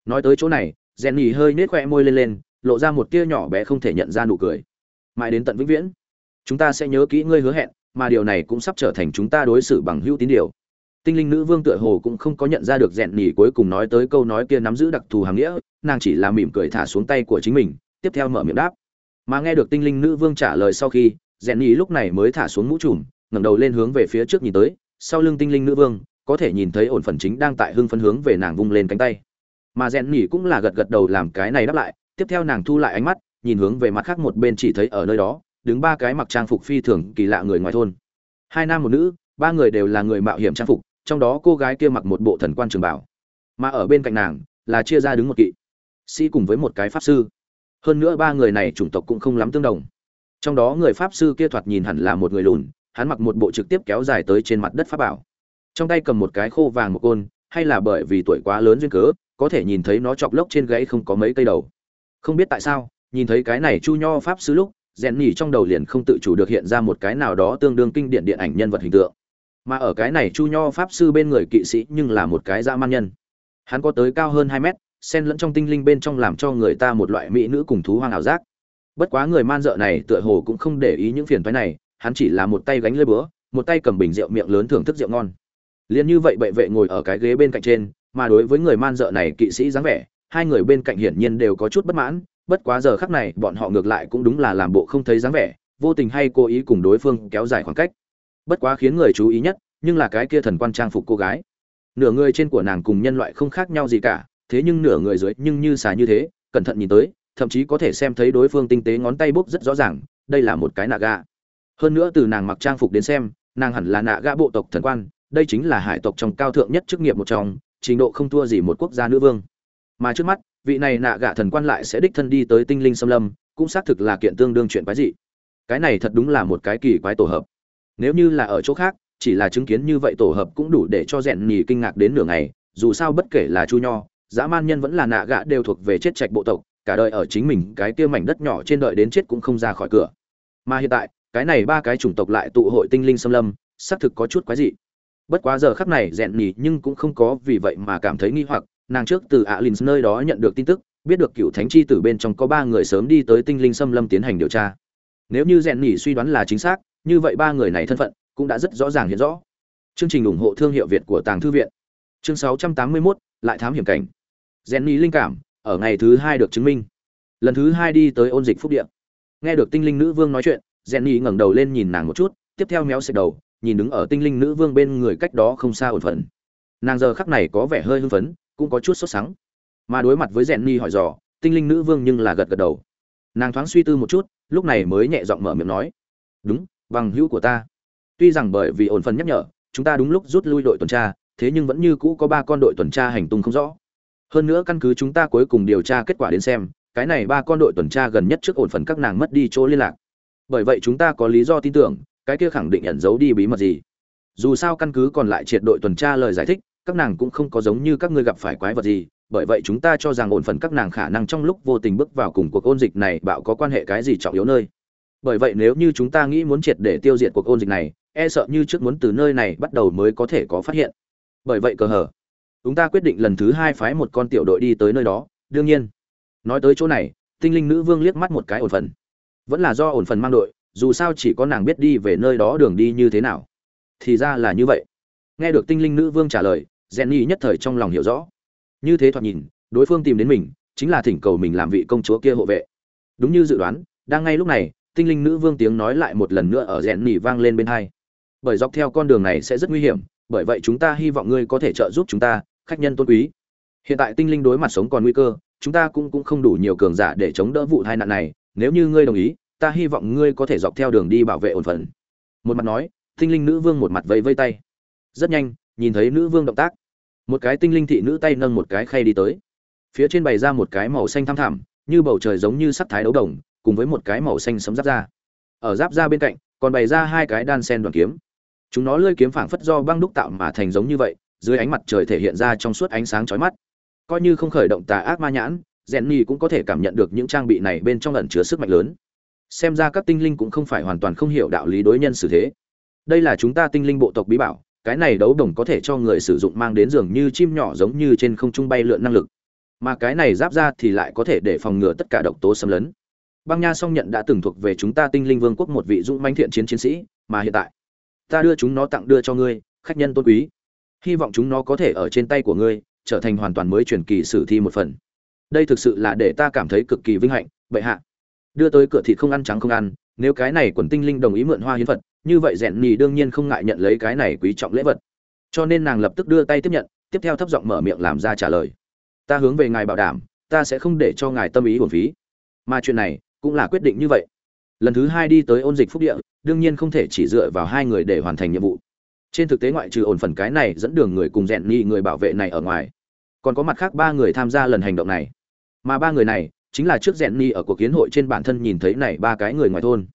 Nói tới chỗ này rèn nhì hơi nết khoe môi lên lên, lộ ra một tia nhỏ bé không thể nhận ra nụ cười. Mãi đến tận vĩnh viễn, chúng ta sẽ nhớ kỹ ngươi hứa hẹn, mà điều này cũng sắp trở thành chúng ta đối xử bằng hữu tín điều. Tinh linh nữ vương tựa hồ cũng không có nhận ra được rèn nhì cuối cùng nói tới câu nói kia nắm giữ đặc thù hàng nghĩa, nàng chỉ là mỉm cười thả xuống tay của chính mình, tiếp theo mở miệng đáp. Mà nghe được tinh linh nữ vương trả lời sau khi rèn nhì lúc này mới thả xuống mũ trùm, ngẩng đầu lên hướng về phía trước nhìn tới, sau lưng tinh linh nữ vương, có thể nhìn thấy ổn phần chính đang tại hưng phấn hướng về nàng vung lên cánh tay mà rèn nhỉ cũng là gật gật đầu làm cái này đáp lại, tiếp theo nàng thu lại ánh mắt, nhìn hướng về mặt khác một bên chỉ thấy ở nơi đó, đứng ba cái mặc trang phục phi thường kỳ lạ người ngoài thôn. Hai nam một nữ, ba người đều là người mạo hiểm trang phục, trong đó cô gái kia mặc một bộ thần quan trường bảo. Mà ở bên cạnh nàng, là chia ra đứng một kỵ, sĩ cùng với một cái pháp sư. Hơn nữa ba người này chủng tộc cũng không lắm tương đồng. Trong đó người pháp sư kia thoạt nhìn hẳn là một người lùn, hắn mặc một bộ trực tiếp kéo dài tới trên mặt đất pháp bảo. Trong tay cầm một cái khô vàng một côn, hay là bởi vì tuổi quá lớn duyên cớ có thể nhìn thấy nó chọc lốc trên gãy không có mấy cây đầu. Không biết tại sao, nhìn thấy cái này chu nho pháp sư lúc, rèn nhỉ trong đầu liền không tự chủ được hiện ra một cái nào đó tương đương kinh điển điện ảnh nhân vật hình tượng. Mà ở cái này chu nho pháp sư bên người kỵ sĩ nhưng là một cái dã man nhân. Hắn có tới cao hơn hai mét, xen lẫn trong tinh linh bên trong làm cho người ta một loại mỹ nữ cùng thú hoang ảo giác. Bất quá người man dợ này tựa hồ cũng không để ý những phiền toái này, hắn chỉ là một tay gánh lơi bữa một tay cầm bình rượu miệng lớn thưởng thức rượu ngon. Liền như vậy bệ vệ ngồi ở cái ghế bên cạnh trên mà đối với người man dợ này kỵ sĩ dáng vẻ, hai người bên cạnh hiển nhiên đều có chút bất mãn, bất quá giờ khắc này, bọn họ ngược lại cũng đúng là làm bộ không thấy dáng vẻ, vô tình hay cố ý cùng đối phương kéo dài khoảng cách. Bất quá khiến người chú ý nhất, nhưng là cái kia thần quan trang phục cô gái. Nửa người trên của nàng cùng nhân loại không khác nhau gì cả, thế nhưng nửa người dưới nhưng như xà như thế, cẩn thận nhìn tới, thậm chí có thể xem thấy đối phương tinh tế ngón tay bốc rất rõ ràng, đây là một cái nạ gà hơn nữa từ nàng mặc trang phục đến xem, nàng hẳn là nạ gà bộ tộc thần quan, đây chính là hải tộc trong cao thượng nhất chức nghiệp một trong trình độ không thua gì một quốc gia nữ vương. Mà trước mắt, vị này nạ gạ thần quan lại sẽ đích thân đi tới tinh linh xâm lâm, cũng xác thực là kiện tương đương chuyện quái dị. Cái này thật đúng là một cái kỳ quái tổ hợp. Nếu như là ở chỗ khác, chỉ là chứng kiến như vậy tổ hợp cũng đủ để cho rèn nhì kinh ngạc đến nửa ngày, dù sao bất kể là chu nho, dã man nhân vẫn là nạ gạ đều thuộc về chết trạch bộ tộc, cả đời ở chính mình cái kia mảnh đất nhỏ trên đợi đến chết cũng không ra khỏi cửa. Mà hiện tại, cái này ba cái chủng tộc lại tụ hội tinh linh xâm lâm, xác thực có chút quái dị bất quá giờ khắc này rèn nhì nhưng cũng không có vì vậy mà cảm thấy nghi hoặc. Nàng trước từ ạ nơi đó nhận được tin tức biết được cựu thánh chi tử bên trong có ba người sớm đi tới tinh linh xâm lâm tiến hành điều tra. Nếu như rèn nhì suy đoán là chính xác như vậy ba người này thân phận cũng đã rất rõ ràng hiện rõ. Chương trình ủng hộ thương hiệu việt của tàng thư viện. Chương 681, lại thám hiểm cảnh. Rèn nhì linh cảm ở ngày thứ hai được chứng minh. Lần thứ hai đi tới ôn dịch phúc địa, nghe được tinh linh nữ vương nói chuyện rèn nhì ngẩng đầu lên nhìn nàng một chút tiếp theo méo xẹt đầu nhìn đứng ở tinh linh nữ vương bên người cách đó không xa ổn phận. Nàng giờ khắc này có vẻ hơi hưng phấn, cũng có chút sốt sắng. Mà đối mặt với rèn ni hỏi dò, tinh linh nữ vương nhưng là gật gật đầu. Nàng thoáng suy tư một chút, lúc này mới nhẹ giọng mở miệng nói, đúng, bằng hữu của ta. Tuy rằng bởi vì ổn phần nhắc nhở, chúng ta đúng lúc rút lui đội tuần tra, thế nhưng vẫn như cũ có ba con đội tuần tra hành tung không rõ. Hơn nữa căn cứ chúng ta cuối cùng điều tra kết quả đến xem, cái này ba con đội tuần tra gần nhất trước ổn phần các nàng mất đi chỗ liên lạc. Bởi vậy chúng ta có lý do tin tưởng cái kia khẳng định ẩn giấu đi bí mật gì. Dù sao căn cứ còn lại triệt đội tuần tra lời giải thích, các nàng cũng không có giống như các ngươi gặp phải quái vật gì, bởi vậy chúng ta cho rằng ổn phần các nàng khả năng trong lúc vô tình bước vào cùng cuộc ôn dịch này bạo có quan hệ cái gì trọng yếu nơi. Bởi vậy nếu như chúng ta nghĩ muốn triệt để tiêu diệt cuộc ôn dịch này e sợ như trước muốn từ nơi này bắt đầu mới có thể có phát hiện. Bởi vậy cờ hở chúng ta quyết định lần thứ hai phái một con tiểu đội đi tới nơi đó, đương nhiên. Nói tới chỗ này, tinh linh nữ vương liếc mắt một cái ổn phần vẫn là do ổn phần mang đội dù sao chỉ có nàng biết đi về nơi đó đường đi như thế nào. Thì ra là như vậy. Nghe được tinh linh nữ vương trả lời rèn nhi nhất thời trong lòng hiểu rõ. Như thế thoạt nhìn, đối phương tìm đến mình, chính là thỉnh cầu mình làm vị công chúa kia hộ vệ. Đúng như dự đoán, đang ngay lúc này, tinh linh nữ vương tiếng nói lại một lần nữa ở rèn vang lên bên hai. Bởi dọc theo con đường này sẽ rất nguy hiểm, bởi vậy chúng ta hy vọng ngươi có thể trợ giúp chúng ta, khách nhân tôn quý. Hiện tại tinh linh đối mặt sống còn nguy cơ, chúng ta cũng cũng không đủ nhiều cường giả để chống đỡ vụ tai nạn này, nếu như ngươi đồng ý ta hy vọng ngươi có thể dọc theo đường đi bảo vệ ổn phận. Một mặt nói, tinh linh nữ vương một mặt vẫy vây tay. Rất nhanh, nhìn thấy nữ vương động tác. Một cái tinh linh thị nữ tay nâng một cái khay đi tới. Phía trên bày ra một cái màu xanh thăm thẳm, như bầu trời giống như sắc thái đấu đồng, cùng với một cái màu xanh sấm giáp ra ở giáp ra bên cạnh, còn bày ra hai cái đan sen đoàn kiếm. Chúng nó lơi kiếm phảng phất do băng đúc tạo mà thành giống như vậy, dưới ánh mặt trời thể hiện ra trong suốt ánh sáng chói mắt. Coi như không khởi động tà ác ma nhãn rèn nhi cũng có thể cảm nhận được những trang bị này bên trong ẩn chứa sức mạnh lớn xem ra các tinh linh cũng không phải hoàn toàn không hiểu đạo lý đối nhân xử thế. Đây là chúng ta tinh linh bộ tộc bí bảo, cái này đấu đồng có thể cho người sử dụng mang đến giường như chim nhỏ giống như trên không trung bay lượn năng lực. Mà cái này giáp ra thì lại có thể để phòng ngừa tất cả độc tố xâm lấn. Băng nha song nhận đã từng thuộc về chúng ta tinh linh vương quốc một vị dũng manh thiện chiến chiến sĩ, mà hiện tại, ta đưa chúng nó tặng đưa cho ngươi, khách nhân tôn quý. Hy vọng chúng nó có thể ở trên tay của ngươi, trở thành hoàn toàn mới truyền kỳ sử thi một phần. Đây thực sự là để ta cảm thấy cực kỳ vinh hạnh, bệ hạ đưa tới cửa thịt không ăn trắng không ăn, nếu cái này quần tinh linh đồng ý mượn hoa hiến vật như vậy rèn nhì đương nhiên không ngại nhận lấy cái này quý trọng lễ vật. Cho nên nàng lập tức đưa tay tiếp nhận, tiếp theo thấp giọng mở miệng làm ra trả lời. Ta hướng về ngài bảo đảm, ta sẽ không để cho ngài tâm ý hồn phí. Mà chuyện này cũng là quyết định như vậy. Lần thứ hai đi tới ôn dịch phúc địa, đương nhiên không thể chỉ dựa vào hai người để hoàn thành nhiệm vụ. Trên thực tế ngoại trừ ổn phần cái này dẫn đường người cùng rèn nhì người bảo vệ này ở ngoài, còn có mặt khác ba người tham gia lần hành động này. Mà ba người này chính là trước rèn ni ở cuộc kiến hội trên bản thân nhìn thấy này ba cái người ngoài thôn.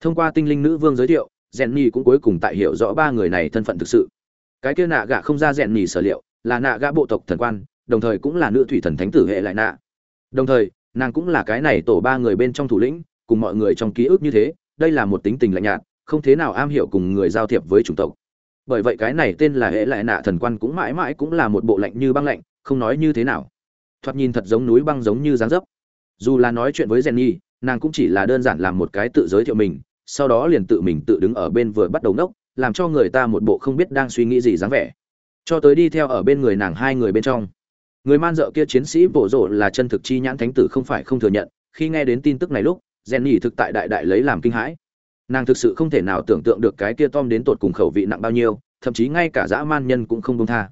Thông qua tinh linh nữ vương giới thiệu rèn ni cũng cuối cùng tại hiểu rõ ba người này thân phận thực sự. Cái kia nạ gạ không ra rèn ni sở liệu, là nạ gạ bộ tộc thần quan, đồng thời cũng là nữ thủy thần thánh tử hệ lại nạ. Đồng thời, nàng cũng là cái này tổ ba người bên trong thủ lĩnh, cùng mọi người trong ký ức như thế, đây là một tính tình lạnh nhạt, không thế nào am hiểu cùng người giao thiệp với chủng tộc. Bởi vậy cái này tên là hệ lại nạ thần quan cũng mãi mãi cũng là một bộ lạnh như băng lạnh, không nói như thế nào. Thoạt nhìn thật giống núi băng giống như dáng dấp dù là nói chuyện với jenny, nàng cũng chỉ là đơn giản làm một cái tự giới thiệu mình, sau đó liền tự mình tự đứng ở bên vừa bắt đầu nốc làm cho người ta một bộ không biết đang suy nghĩ gì dáng vẻ. Cho tới đi theo ở bên người nàng hai người bên trong. Người man dợ kia chiến sĩ bổ rộ là chân thực chi nhãn thánh tử không phải không thừa nhận, khi nghe đến tin tức này lúc, Jenny thực tại đại đại lấy làm kinh hãi. Nàng thực sự không thể nào tưởng tượng được cái kia tom đến tột cùng khẩu vị nặng bao nhiêu, thậm chí ngay cả dã man nhân cũng không đông tha.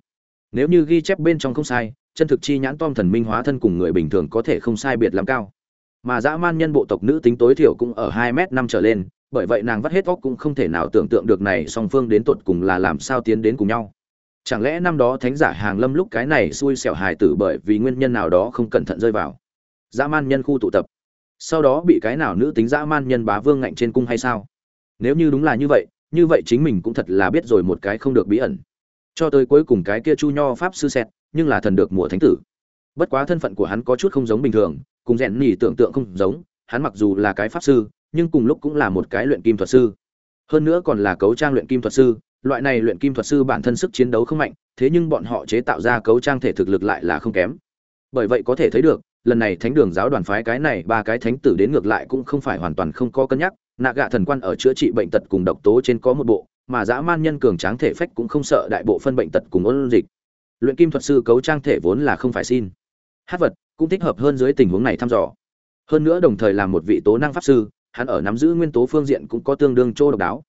Nếu như ghi chép bên trong không sai chân thực chi nhãn tom thần minh hóa thân cùng người bình thường có thể không sai biệt lắm cao. Mà dã man nhân bộ tộc nữ tính tối thiểu cũng ở hai m năm trở lên, bởi vậy nàng vắt hết óc cũng không thể nào tưởng tượng được này song phương đến tột cùng là làm sao tiến đến cùng nhau. Chẳng lẽ năm đó thánh giả hàng lâm lúc cái này xui xẻo hài tử bởi vì nguyên nhân nào đó không cẩn thận rơi vào? Dã man nhân khu tụ tập. Sau đó bị cái nào nữ tính dã man nhân bá vương ngạnh trên cung hay sao? Nếu như đúng là như vậy như vậy chính mình cũng thật là biết rồi một cái không được bí ẩn. Cho tới cuối cùng cái kia chu nho pháp sư xẹt nhưng là thần được mùa thánh tử. Bất quá thân phận của hắn có chút không giống bình thường, cùng rèn nhỉ tưởng tượng không giống, hắn mặc dù là cái pháp sư, nhưng cùng lúc cũng là một cái luyện kim thuật sư. Hơn nữa còn là cấu trang luyện kim thuật sư, loại này luyện kim thuật sư bản thân sức chiến đấu không mạnh, thế nhưng bọn họ chế tạo ra cấu trang thể thực lực lại là không kém. Bởi vậy có thể thấy được, lần này thánh đường giáo đoàn phái cái này ba cái thánh tử đến ngược lại cũng không phải hoàn toàn không có cân nhắc, nạ gạ thần quan ở chữa trị bệnh tật cùng độc tố trên có một bộ, mà dã man nhân cường tráng thể phách cũng không sợ đại bộ phân bệnh tật cùng ôn dịch luyện kim thuật sư cấu trang thể vốn là không phải xin. Hát vật cũng thích hợp hơn dưới tình huống này thăm dò. Hơn nữa đồng thời là một vị tố năng pháp sư, hắn ở nắm giữ nguyên tố phương diện cũng có tương đương chỗ độc đáo.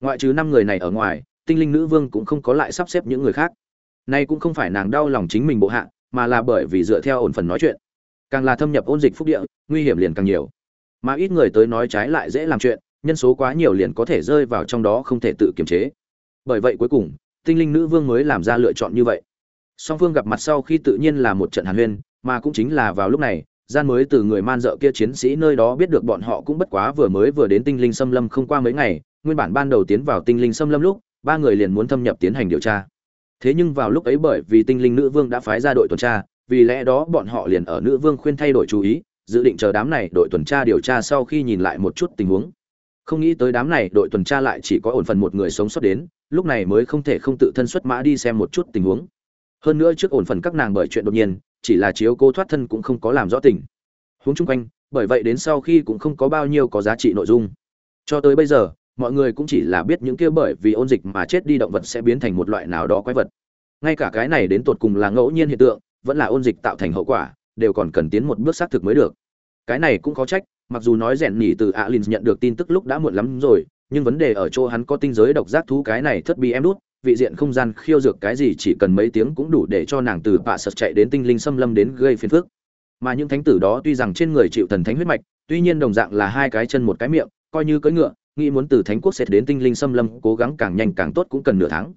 Ngoại trừ năm người này ở ngoài, tinh linh nữ vương cũng không có lại sắp xếp những người khác. Nay cũng không phải nàng đau lòng chính mình bộ hạ, mà là bởi vì dựa theo ổn phần nói chuyện. Càng là thâm nhập ôn dịch phúc địa, nguy hiểm liền càng nhiều. Mà ít người tới nói trái lại dễ làm chuyện, nhân số quá nhiều liền có thể rơi vào trong đó không thể tự kiềm chế. Bởi vậy cuối cùng, tinh linh nữ vương mới làm ra lựa chọn như vậy song phương gặp mặt sau khi tự nhiên là một trận hàn huyên, mà cũng chính là vào lúc này, gian mới từ người man dợ kia chiến sĩ nơi đó biết được bọn họ cũng bất quá vừa mới vừa đến tinh linh xâm lâm không qua mấy ngày, nguyên bản ban đầu tiến vào tinh linh xâm lâm lúc, ba người liền muốn thâm nhập tiến hành điều tra. Thế nhưng vào lúc ấy bởi vì tinh linh nữ vương đã phái ra đội tuần tra, vì lẽ đó bọn họ liền ở nữ vương khuyên thay đổi chú ý, dự định chờ đám này đội tuần tra điều tra sau khi nhìn lại một chút tình huống. Không nghĩ tới đám này đội tuần tra lại chỉ có ổn phần một người sống sót đến, lúc này mới không thể không tự thân xuất mã đi xem một chút tình huống hơn nữa trước ổn phần các nàng bởi chuyện đột nhiên, chỉ là chiếu cố thoát thân cũng không có làm rõ tình. Huống chung quanh, bởi vậy đến sau khi cũng không có bao nhiêu có giá trị nội dung. Cho tới bây giờ, mọi người cũng chỉ là biết những kia bởi vì ôn dịch mà chết đi động vật sẽ biến thành một loại nào đó quái vật. Ngay cả cái này đến tột cùng là ngẫu nhiên hiện tượng, vẫn là ôn dịch tạo thành hậu quả, đều còn cần tiến một bước xác thực mới được. Cái này cũng có trách, mặc dù nói rèn nhỉ từ alin nhận được tin tức lúc đã muộn lắm rồi, nhưng vấn đề ở chỗ hắn có tinh giới độc giác thú cái này thất bi em đút vị diện không gian khiêu dược cái gì chỉ cần mấy tiếng cũng đủ để cho nàng từ bạ sật chạy đến tinh linh xâm lâm đến gây phiền phức. Mà những thánh tử đó tuy rằng trên người chịu thần thánh huyết mạch, tuy nhiên đồng dạng là hai cái chân một cái miệng, coi như cưỡi ngựa, nghĩ muốn từ thánh quốc xét đến tinh linh xâm lâm, cố gắng càng nhanh càng tốt cũng cần nửa tháng.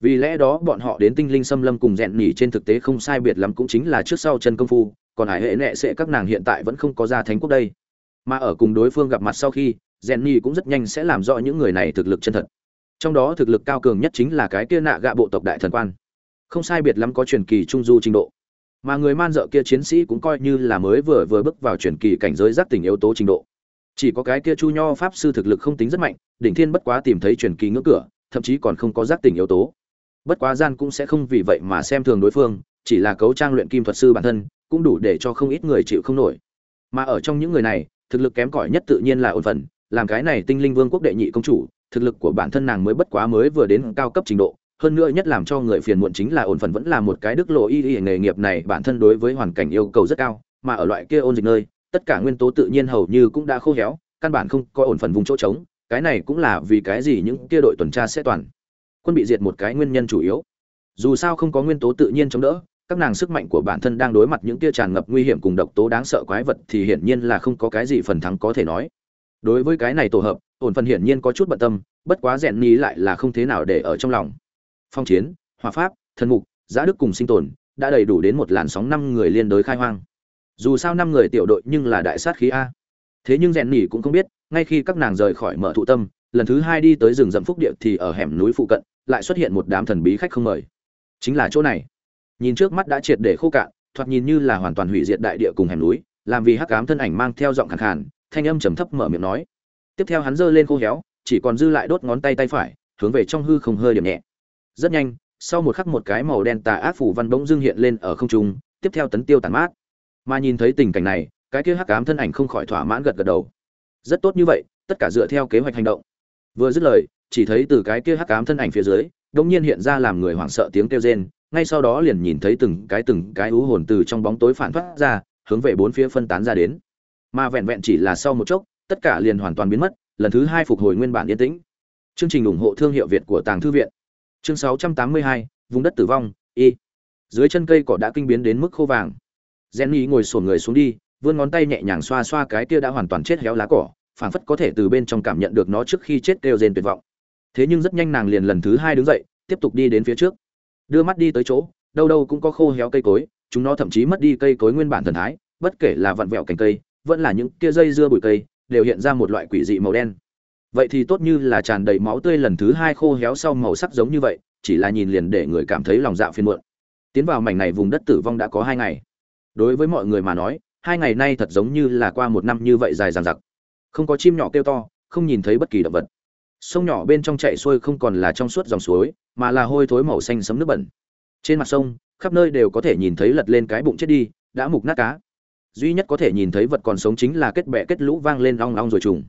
Vì lẽ đó bọn họ đến tinh linh xâm lâm cùng rèn nhỉ trên thực tế không sai biệt lắm cũng chính là trước sau chân công phu, còn hải hệ nệ sẽ các nàng hiện tại vẫn không có ra thánh quốc đây. Mà ở cùng đối phương gặp mặt sau khi, rèn nhỉ cũng rất nhanh sẽ làm rõ những người này thực lực chân thật trong đó thực lực cao cường nhất chính là cái kia nạ gạ bộ tộc đại thần quan. Không sai biệt lắm có truyền kỳ trung du trình độ. Mà người man dợ kia chiến sĩ cũng coi như là mới vừa vừa bước vào truyền kỳ cảnh giới giác tỉnh yếu tố trình độ. Chỉ có cái kia chu nho pháp sư thực lực không tính rất mạnh, đỉnh thiên bất quá tìm thấy truyền kỳ ngưỡng cửa, thậm chí còn không có giác tỉnh yếu tố. Bất quá gian cũng sẽ không vì vậy mà xem thường đối phương, chỉ là cấu trang luyện kim thuật sư bản thân, cũng đủ để cho không ít người chịu không nổi. Mà ở trong những người này, thực lực kém cỏi nhất tự nhiên là ổn phần làm cái này tinh linh vương quốc đệ nhị công chủ, thực lực của bản thân nàng mới bất quá mới vừa đến cao cấp trình độ, hơn nữa nhất làm cho người phiền muộn chính là ổn phần vẫn là một cái đức lộ y y nghề nghiệp này, bản thân đối với hoàn cảnh yêu cầu rất cao, mà ở loại kia ôn dịch nơi, tất cả nguyên tố tự nhiên hầu như cũng đã khô héo, căn bản không có ổn phần vùng chỗ trống, cái này cũng là vì cái gì những kia đội tuần tra sẽ toàn quân bị diệt một cái nguyên nhân chủ yếu. Dù sao không có nguyên tố tự nhiên chống đỡ, các nàng sức mạnh của bản thân đang đối mặt những kia tràn ngập nguy hiểm cùng độc tố đáng sợ quái vật thì hiển nhiên là không có cái gì phần thắng có thể nói đối với cái này tổ hợp, ổn phần hiển nhiên có chút bận tâm, bất quá rèn ni lại là không thế nào để ở trong lòng. Phong chiến hòa pháp, thần mục giá đức cùng sinh tồn, đã đầy đủ đến một làn sóng năm người liên đối khai hoang. Dù sao năm người tiểu đội nhưng là đại sát khí a. Thế nhưng rèn nỉ cũng không biết, ngay khi các nàng rời khỏi mở thụ tâm, lần thứ hai đi tới rừng rậm phúc địa thì ở hẻm núi phụ cận, lại xuất hiện một đám thần bí khách không mời. Chính là chỗ này. Nhìn trước mắt đã triệt để khô cạn, thoạt nhìn như là hoàn toàn hủy diệt đại địa cùng hẻm núi, làm vì hắc ám thân ảnh mang theo giọng khàn khàn thanh âm trầm thấp mở miệng nói. Tiếp theo hắn giơ lên khô héo, chỉ còn dư lại đốt ngón tay tay phải, hướng về trong hư không hơi điểm nhẹ. Rất nhanh, sau một khắc một cái màu đen tà ác phủ văn bỗng dưng hiện lên ở không trung, tiếp theo tấn tiêu tàn mát. Mà nhìn thấy tình cảnh này, cái kia hắc ám thân ảnh không khỏi thỏa mãn gật gật đầu. Rất tốt như vậy, tất cả dựa theo kế hoạch hành động. Vừa dứt lời, chỉ thấy từ cái kia hắc ám thân ảnh phía dưới, đột nhiên hiện ra làm người hoảng sợ tiếng kêu rên, ngay sau đó liền nhìn thấy từng cái từng cái ú hồn từ trong bóng tối phản thoát ra, hướng về bốn phía phân tán ra đến mà vẹn vẹn chỉ là sau một chốc tất cả liền hoàn toàn biến mất lần thứ hai phục hồi nguyên bản yên tĩnh. Chương trình ủng hộ thương hiệu việt của tàng thư viện. Chương 682, vùng đất tử vong y. Dưới chân cây cỏ đã kinh biến đến mức khô vàng. Jenny ngồi sổn người xuống đi vươn ngón tay nhẹ nhàng xoa xoa cái kia đã hoàn toàn chết héo lá cỏ phảng phất có thể từ bên trong cảm nhận được nó trước khi chết kêu rên tuyệt vọng. Thế nhưng rất nhanh nàng liền lần thứ hai đứng dậy tiếp tục đi đến phía trước. Đưa mắt đi tới chỗ đâu đâu cũng có khô héo cây cối chúng nó thậm chí mất đi cây cối nguyên bản thần thái bất kể là vặn vẹo cành cây vẫn là những kia dây dưa bụi cây, đều hiện ra một loại quỷ dị màu đen. Vậy thì tốt như là tràn đầy máu tươi lần thứ hai khô héo sau màu sắc giống như vậy, chỉ là nhìn liền để người cảm thấy lòng dạ phiền muộn. Tiến vào mảnh này vùng đất tử vong đã có hai ngày. Đối với mọi người mà nói, hai ngày nay thật giống như là qua một năm như vậy dài dằng dặc. Không có chim nhỏ kêu to, không nhìn thấy bất kỳ động vật. Sông nhỏ bên trong chạy xuôi không còn là trong suốt dòng suối, mà là hôi thối màu xanh sấm nước bẩn. Trên mặt sông, khắp nơi đều có thể nhìn thấy lật lên cái bụng chết đi, đã mục nát cá duy nhất có thể nhìn thấy vật còn sống chính là kết bẹ kết lũ vang lên long long rồi trùng.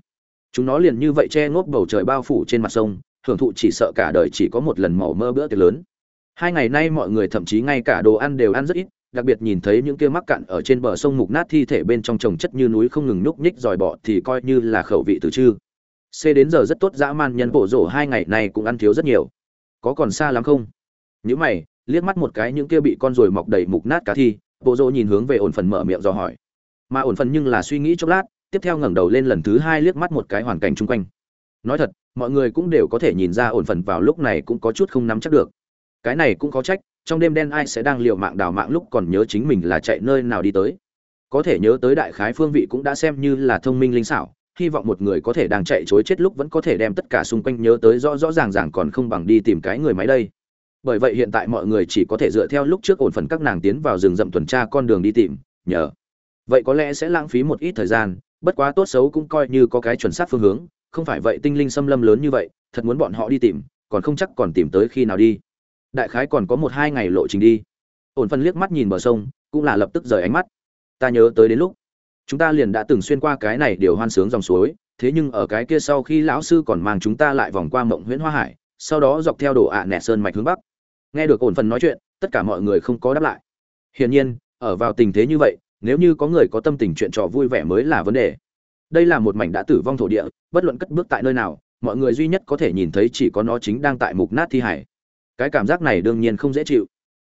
Chúng nó liền như vậy che ngốp bầu trời bao phủ trên mặt sông, hưởng thụ chỉ sợ cả đời chỉ có một lần màu mơ bữa tiệc lớn. Hai ngày nay mọi người thậm chí ngay cả đồ ăn đều ăn rất ít, đặc biệt nhìn thấy những kia mắc cạn ở trên bờ sông mục nát thi thể bên trong trồng chất như núi không ngừng núp nhích dòi bọ thì coi như là khẩu vị từ chư xê đến giờ rất tốt, dã man nhân bộ rổ hai ngày này cũng ăn thiếu rất nhiều. Có còn xa lắm không? Những mày, liếc mắt một cái những kia bị con ruồi mọc đầy mục nát cá thi bộ rỗ nhìn hướng về ổn phần mở miệng dò hỏi. Mà ổn phần nhưng là suy nghĩ chốc lát, tiếp theo ngẩng đầu lên lần thứ hai liếc mắt một cái hoàn cảnh chung quanh. Nói thật, mọi người cũng đều có thể nhìn ra ổn phần vào lúc này cũng có chút không nắm chắc được. Cái này cũng có trách, trong đêm đen ai sẽ đang liều mạng đào mạng lúc còn nhớ chính mình là chạy nơi nào đi tới. Có thể nhớ tới đại khái phương vị cũng đã xem như là thông minh linh xảo, hy vọng một người có thể đang chạy chối chết lúc vẫn có thể đem tất cả xung quanh nhớ tới rõ rõ ràng ràng còn không bằng đi tìm cái người máy đây bởi vậy hiện tại mọi người chỉ có thể dựa theo lúc trước ổn phần các nàng tiến vào rừng rậm tuần tra con đường đi tìm, nhờ. Vậy có lẽ sẽ lãng phí một ít thời gian, bất quá tốt xấu cũng coi như có cái chuẩn xác phương hướng, không phải vậy tinh linh xâm lâm lớn như vậy, thật muốn bọn họ đi tìm, còn không chắc còn tìm tới khi nào đi. Đại khái còn có một hai ngày lộ trình đi. Ổn phần liếc mắt nhìn bờ sông, cũng là lập tức rời ánh mắt. Ta nhớ tới đến lúc, chúng ta liền đã từng xuyên qua cái này điều hoan sướng dòng suối, thế nhưng ở cái kia sau khi lão sư còn mang chúng ta lại vòng qua mộng huyễn hoa hải, sau đó dọc theo đồ ạ à sơn mạch hướng bắc nghe được ổn phần nói chuyện, tất cả mọi người không có đáp lại. Hiển nhiên, ở vào tình thế như vậy, nếu như có người có tâm tình chuyện trò vui vẻ mới là vấn đề. Đây là một mảnh đã tử vong thổ địa, bất luận cất bước tại nơi nào, mọi người duy nhất có thể nhìn thấy chỉ có nó chính đang tại mục nát thi hải. Cái cảm giác này đương nhiên không dễ chịu.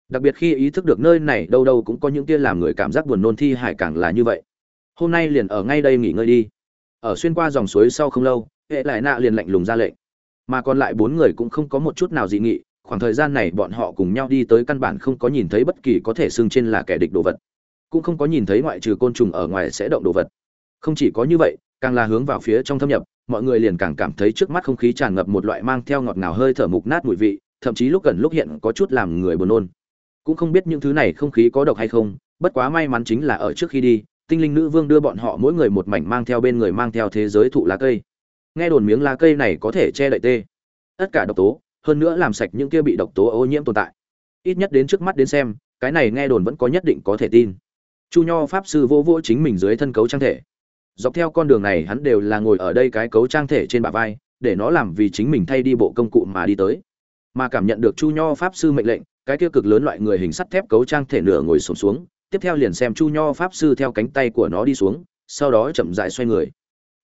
Đặc biệt khi ý thức được nơi này đâu đâu cũng có những kia làm người cảm giác buồn nôn thi hải càng là như vậy. Hôm nay liền ở ngay đây nghỉ ngơi đi. Ở xuyên qua dòng suối sau không lâu, hệ lại nạ liền lạnh lùng ra lệnh. Mà còn lại bốn người cũng không có một chút nào dị nghị khoảng thời gian này bọn họ cùng nhau đi tới căn bản không có nhìn thấy bất kỳ có thể xưng trên là kẻ địch đồ vật. Cũng không có nhìn thấy ngoại trừ côn trùng ở ngoài sẽ động đồ vật. Không chỉ có như vậy, càng là hướng vào phía trong thâm nhập, mọi người liền càng cảm thấy trước mắt không khí tràn ngập một loại mang theo ngọt ngào hơi thở mục nát mùi vị, thậm chí lúc gần lúc hiện có chút làm người buồn nôn. Cũng không biết những thứ này không khí có độc hay không, bất quá may mắn chính là ở trước khi đi, tinh linh nữ vương đưa bọn họ mỗi người một mảnh mang theo bên người mang theo thế giới thụ lá cây. Nghe đồn miếng lá cây này có thể che đậy tê. Tất cả độc tố hơn nữa làm sạch những kia bị độc tố ô nhiễm tồn tại. Ít nhất đến trước mắt đến xem cái này nghe đồn vẫn có nhất định có thể tin. Chu nho pháp sư vô vô chính mình dưới thân cấu trang thể. Dọc theo con đường này hắn đều là ngồi ở đây cái cấu trang thể trên bả vai để nó làm vì chính mình thay đi bộ công cụ mà đi tới. Mà cảm nhận được chu nho pháp sư mệnh lệnh cái kia cực lớn loại người hình sắt thép cấu trang thể nửa ngồi sụp xuống, xuống tiếp theo liền xem chu nho pháp sư theo cánh tay của nó đi xuống sau đó chậm rãi xoay người.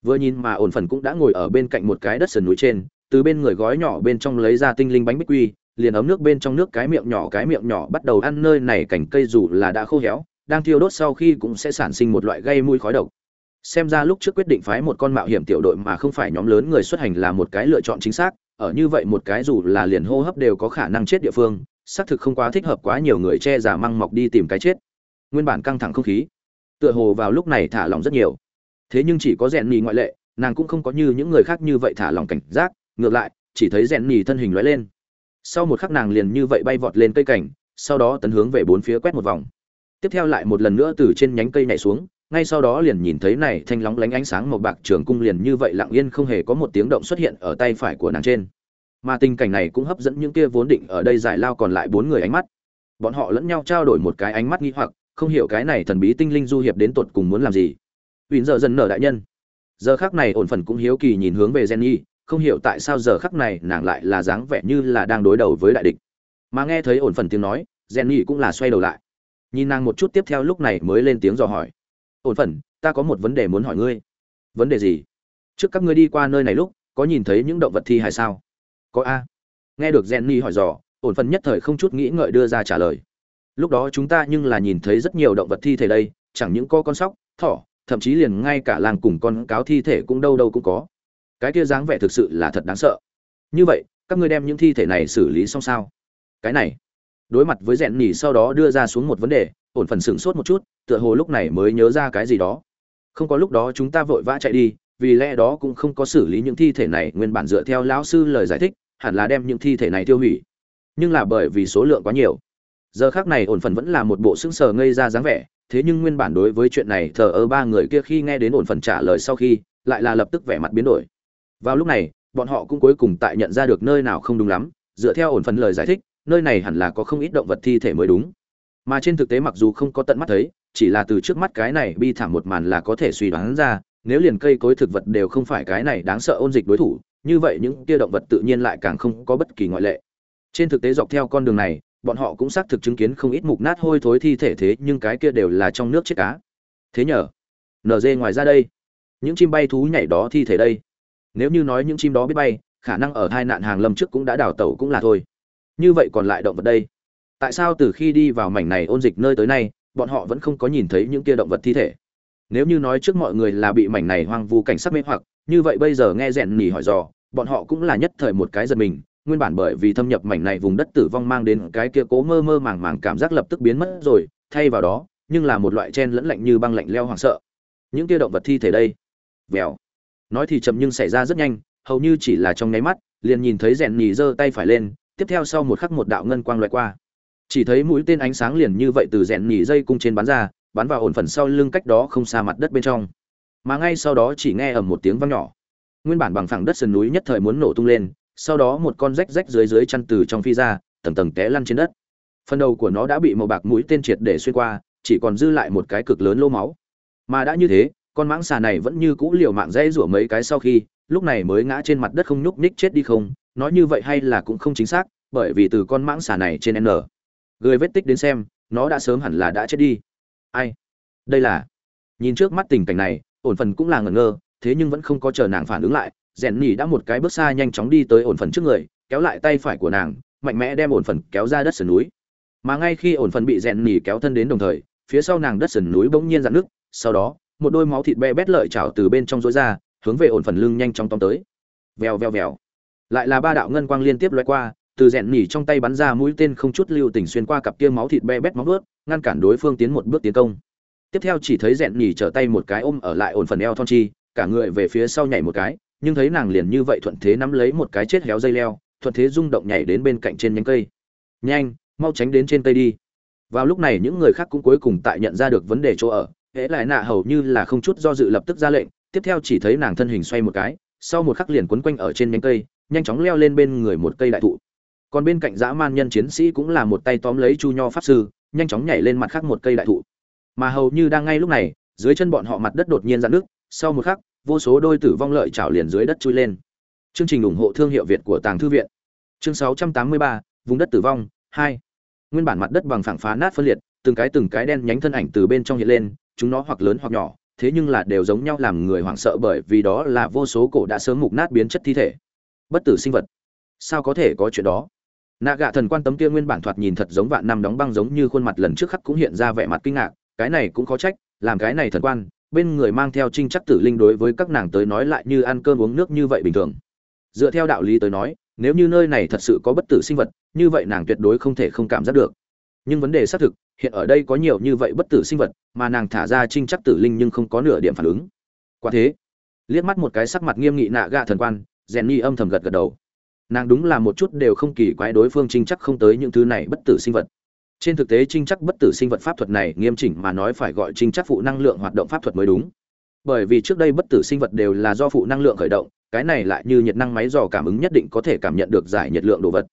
Vừa nhìn mà ổn phần cũng đã ngồi ở bên cạnh một cái đất sườn núi trên từ bên người gói nhỏ bên trong lấy ra tinh linh bánh bích quy, liền ấm nước bên trong nước cái miệng nhỏ cái miệng nhỏ bắt đầu ăn nơi này cảnh cây dù là đã khô héo, đang thiêu đốt sau khi cũng sẽ sản sinh một loại gây mùi khói độc. Xem ra lúc trước quyết định phái một con mạo hiểm tiểu đội mà không phải nhóm lớn người xuất hành là một cái lựa chọn chính xác, ở như vậy một cái dù là liền hô hấp đều có khả năng chết địa phương, xác thực không quá thích hợp quá nhiều người che giả măng mọc đi tìm cái chết. Nguyên bản căng thẳng không khí, tựa hồ vào lúc này thả lỏng rất nhiều. Thế nhưng chỉ có rèn nhì ngoại lệ, nàng cũng không có như những người khác như vậy thả lỏng cảnh giác ngược lại, chỉ thấy rèn nhì thân hình lóe lên. Sau một khắc nàng liền như vậy bay vọt lên cây cảnh, sau đó tấn hướng về bốn phía quét một vòng. Tiếp theo lại một lần nữa từ trên nhánh cây nhảy xuống, ngay sau đó liền nhìn thấy này thanh lóng lánh ánh sáng màu bạc trường cung liền như vậy lặng yên không hề có một tiếng động xuất hiện ở tay phải của nàng trên. Mà tình cảnh này cũng hấp dẫn những kia vốn định ở đây giải lao còn lại bốn người ánh mắt. Bọn họ lẫn nhau trao đổi một cái ánh mắt nghi hoặc, không hiểu cái này thần bí tinh linh du hiệp đến tột cùng muốn làm gì. Ủy giờ dần nở đại nhân. Giờ khác này ổn phần cũng hiếu kỳ nhìn hướng về jenny không hiểu tại sao giờ khắc này nàng lại là dáng vẻ như là đang đối đầu với đại địch. Mà nghe thấy ổn phần tiếng nói, jenny cũng là xoay đầu lại. Nhìn nàng một chút tiếp theo lúc này mới lên tiếng dò hỏi. Ổn phần, ta có một vấn đề muốn hỏi ngươi. Vấn đề gì? Trước các ngươi đi qua nơi này lúc, có nhìn thấy những động vật thi hay sao? Có a. Nghe được jenny hỏi dò, ổn phần nhất thời không chút nghĩ ngợi đưa ra trả lời. Lúc đó chúng ta nhưng là nhìn thấy rất nhiều động vật thi thể đây, chẳng những có con sóc, thỏ, thậm chí liền ngay cả làng cùng con cáo thi thể cũng đâu đâu cũng có cái kia dáng vẻ thực sự là thật đáng sợ. Như vậy, các ngươi đem những thi thể này xử lý xong sao? Cái này, đối mặt với rèn nhỉ sau đó đưa ra xuống một vấn đề, ổn phần sửng sốt một chút, tựa hồ lúc này mới nhớ ra cái gì đó. Không có lúc đó chúng ta vội vã chạy đi, vì lẽ đó cũng không có xử lý những thi thể này, nguyên bản dựa theo lão sư lời giải thích, hẳn là đem những thi thể này tiêu hủy. Nhưng là bởi vì số lượng quá nhiều. Giờ khác này ổn phần vẫn là một bộ sững sờ ngây ra dáng vẻ, thế nhưng nguyên bản đối với chuyện này thờ ơ ba người kia khi nghe đến ổn phần trả lời sau khi, lại là lập tức vẻ mặt biến đổi vào lúc này, bọn họ cũng cuối cùng tại nhận ra được nơi nào không đúng lắm, dựa theo ổn phần lời giải thích, nơi này hẳn là có không ít động vật thi thể mới đúng. Mà trên thực tế mặc dù không có tận mắt thấy, chỉ là từ trước mắt cái này bi thảm một màn là có thể suy đoán ra, nếu liền cây cối thực vật đều không phải cái này đáng sợ ôn dịch đối thủ, như vậy những kia động vật tự nhiên lại càng không có bất kỳ ngoại lệ. Trên thực tế dọc theo con đường này, bọn họ cũng xác thực chứng kiến không ít mục nát hôi thối thi thể thế nhưng cái kia đều là trong nước chết cá. Thế nhờ nd ngoài ra đây, những chim bay thú nhảy đó thi thể đây nếu như nói những chim đó biết bay, khả năng ở hai nạn hàng lâm trước cũng đã đào tẩu cũng là thôi. Như vậy còn lại động vật đây? Tại sao từ khi đi vào mảnh này ôn dịch nơi tới nay, bọn họ vẫn không có nhìn thấy những kia động vật thi thể? Nếu như nói trước mọi người là bị mảnh này hoang vu cảnh sắc mê hoặc, như vậy bây giờ nghe rèn nỉ hỏi dò, bọn họ cũng là nhất thời một cái giật mình, nguyên bản bởi vì thâm nhập mảnh này vùng đất tử vong mang đến cái kia cố mơ mơ màng màng cảm giác lập tức biến mất rồi, thay vào đó, nhưng là một loại chen lẫn lạnh như băng lạnh leo hoảng sợ. Những kia động vật thi thể đây? Vèo nói thì chậm nhưng xảy ra rất nhanh, hầu như chỉ là trong nháy mắt, liền nhìn thấy rèn nhì giơ tay phải lên, tiếp theo sau một khắc một đạo ngân quang loại qua. Chỉ thấy mũi tên ánh sáng liền như vậy từ rèn nhì dây cung trên bắn ra, bắn vào ổn phần sau lưng cách đó không xa mặt đất bên trong. Mà ngay sau đó chỉ nghe ầm một tiếng vang nhỏ. Nguyên bản bằng phẳng đất sườn núi nhất thời muốn nổ tung lên, sau đó một con rách rách dưới dưới chăn từ trong phi ra, tầng tầng té lăn trên đất. Phần đầu của nó đã bị màu bạc mũi tên triệt để xuyên qua, chỉ còn dư lại một cái cực lớn lô máu. Mà đã như thế con mãng xà này vẫn như cũ liều mạng dây rủa mấy cái sau khi, lúc này mới ngã trên mặt đất không nhúc nhích chết đi không, nói như vậy hay là cũng không chính xác, bởi vì từ con mãng xà này trên n. Người vết tích đến xem, nó đã sớm hẳn là đã chết đi. Ai? Đây là nhìn trước mắt tình cảnh này, ổn phần cũng là ngẩn ngơ, thế nhưng vẫn không có chờ nàng phản ứng lại, rèn nhỉ đã một cái bước xa nhanh chóng đi tới ổn phần trước người, kéo lại tay phải của nàng, mạnh mẽ đem ổn phần kéo ra đất sườn núi. Mà ngay khi ổn phần bị rèn nhỉ kéo thân đến đồng thời, phía sau nàng đất sườn núi bỗng nhiên dạn nước sau đó một đôi máu thịt be bét lợi chảo từ bên trong rối ra, hướng về ổn phần lưng nhanh chóng tóm tới. Vèo vèo vèo. Lại là ba đạo ngân quang liên tiếp lóe qua, từ rèn nhỉ trong tay bắn ra mũi tên không chút lưu tình xuyên qua cặp kia máu thịt be bét móng ướt ngăn cản đối phương tiến một bước tiến công. Tiếp theo chỉ thấy rèn nhỉ trở tay một cái ôm ở lại ổn phần eo thon chi, cả người về phía sau nhảy một cái, nhưng thấy nàng liền như vậy thuận thế nắm lấy một cái chết héo dây leo, thuận thế rung động nhảy đến bên cạnh trên nhánh cây. Nhanh, mau tránh đến trên cây đi. Vào lúc này những người khác cũng cuối cùng tại nhận ra được vấn đề chỗ ở hễ lại nạ hầu như là không chút do dự lập tức ra lệnh tiếp theo chỉ thấy nàng thân hình xoay một cái sau một khắc liền quấn quanh ở trên nhánh cây nhanh chóng leo lên bên người một cây đại thụ. Còn bên cạnh dã man nhân chiến sĩ cũng là một tay tóm lấy chu nho pháp sư nhanh chóng nhảy lên mặt khác một cây đại thụ. Mà hầu như đang ngay lúc này dưới chân bọn họ mặt đất đột nhiên dạn nước sau một khắc vô số đôi tử vong lợi chảo liền dưới đất chui lên. Chương trình ủng hộ thương hiệu việt của tàng thư viện. Chương 683, vùng đất tử vong 2. nguyên bản mặt đất bằng phẳng phá nát phân liệt từng cái từng cái đen nhánh thân ảnh từ bên trong hiện lên chúng nó hoặc lớn hoặc nhỏ, thế nhưng là đều giống nhau làm người hoảng sợ bởi vì đó là vô số cổ đã sớm mục nát biến chất thi thể. Bất tử sinh vật. Sao có thể có chuyện đó? Nạ gạ thần quan tấm kia nguyên bản thoạt nhìn thật giống vạn năm đóng băng giống như khuôn mặt lần trước khắc cũng hiện ra vẻ mặt kinh ngạc, cái này cũng khó trách, làm cái này thần quan, bên người mang theo trinh chắc tử linh đối với các nàng tới nói lại như ăn cơm uống nước như vậy bình thường. Dựa theo đạo lý tới nói, nếu như nơi này thật sự có bất tử sinh vật, như vậy nàng tuyệt đối không thể không cảm giác được. Nhưng vấn đề xác thực hiện ở đây có nhiều như vậy bất tử sinh vật, mà nàng thả ra trinh chắc tử linh nhưng không có nửa điểm phản ứng. Quả thế, liếc mắt một cái sắc mặt nghiêm nghị nạ gạ thần quan, rèn nhi âm thầm gật gật đầu. Nàng đúng là một chút đều không kỳ quái đối phương trinh chắc không tới những thứ này bất tử sinh vật. Trên thực tế trinh chắc bất tử sinh vật pháp thuật này nghiêm chỉnh mà nói phải gọi trinh chắc phụ năng lượng hoạt động pháp thuật mới đúng. Bởi vì trước đây bất tử sinh vật đều là do phụ năng lượng khởi động, cái này lại như nhiệt năng máy dò cảm ứng nhất định có thể cảm nhận được giải nhiệt lượng đồ vật.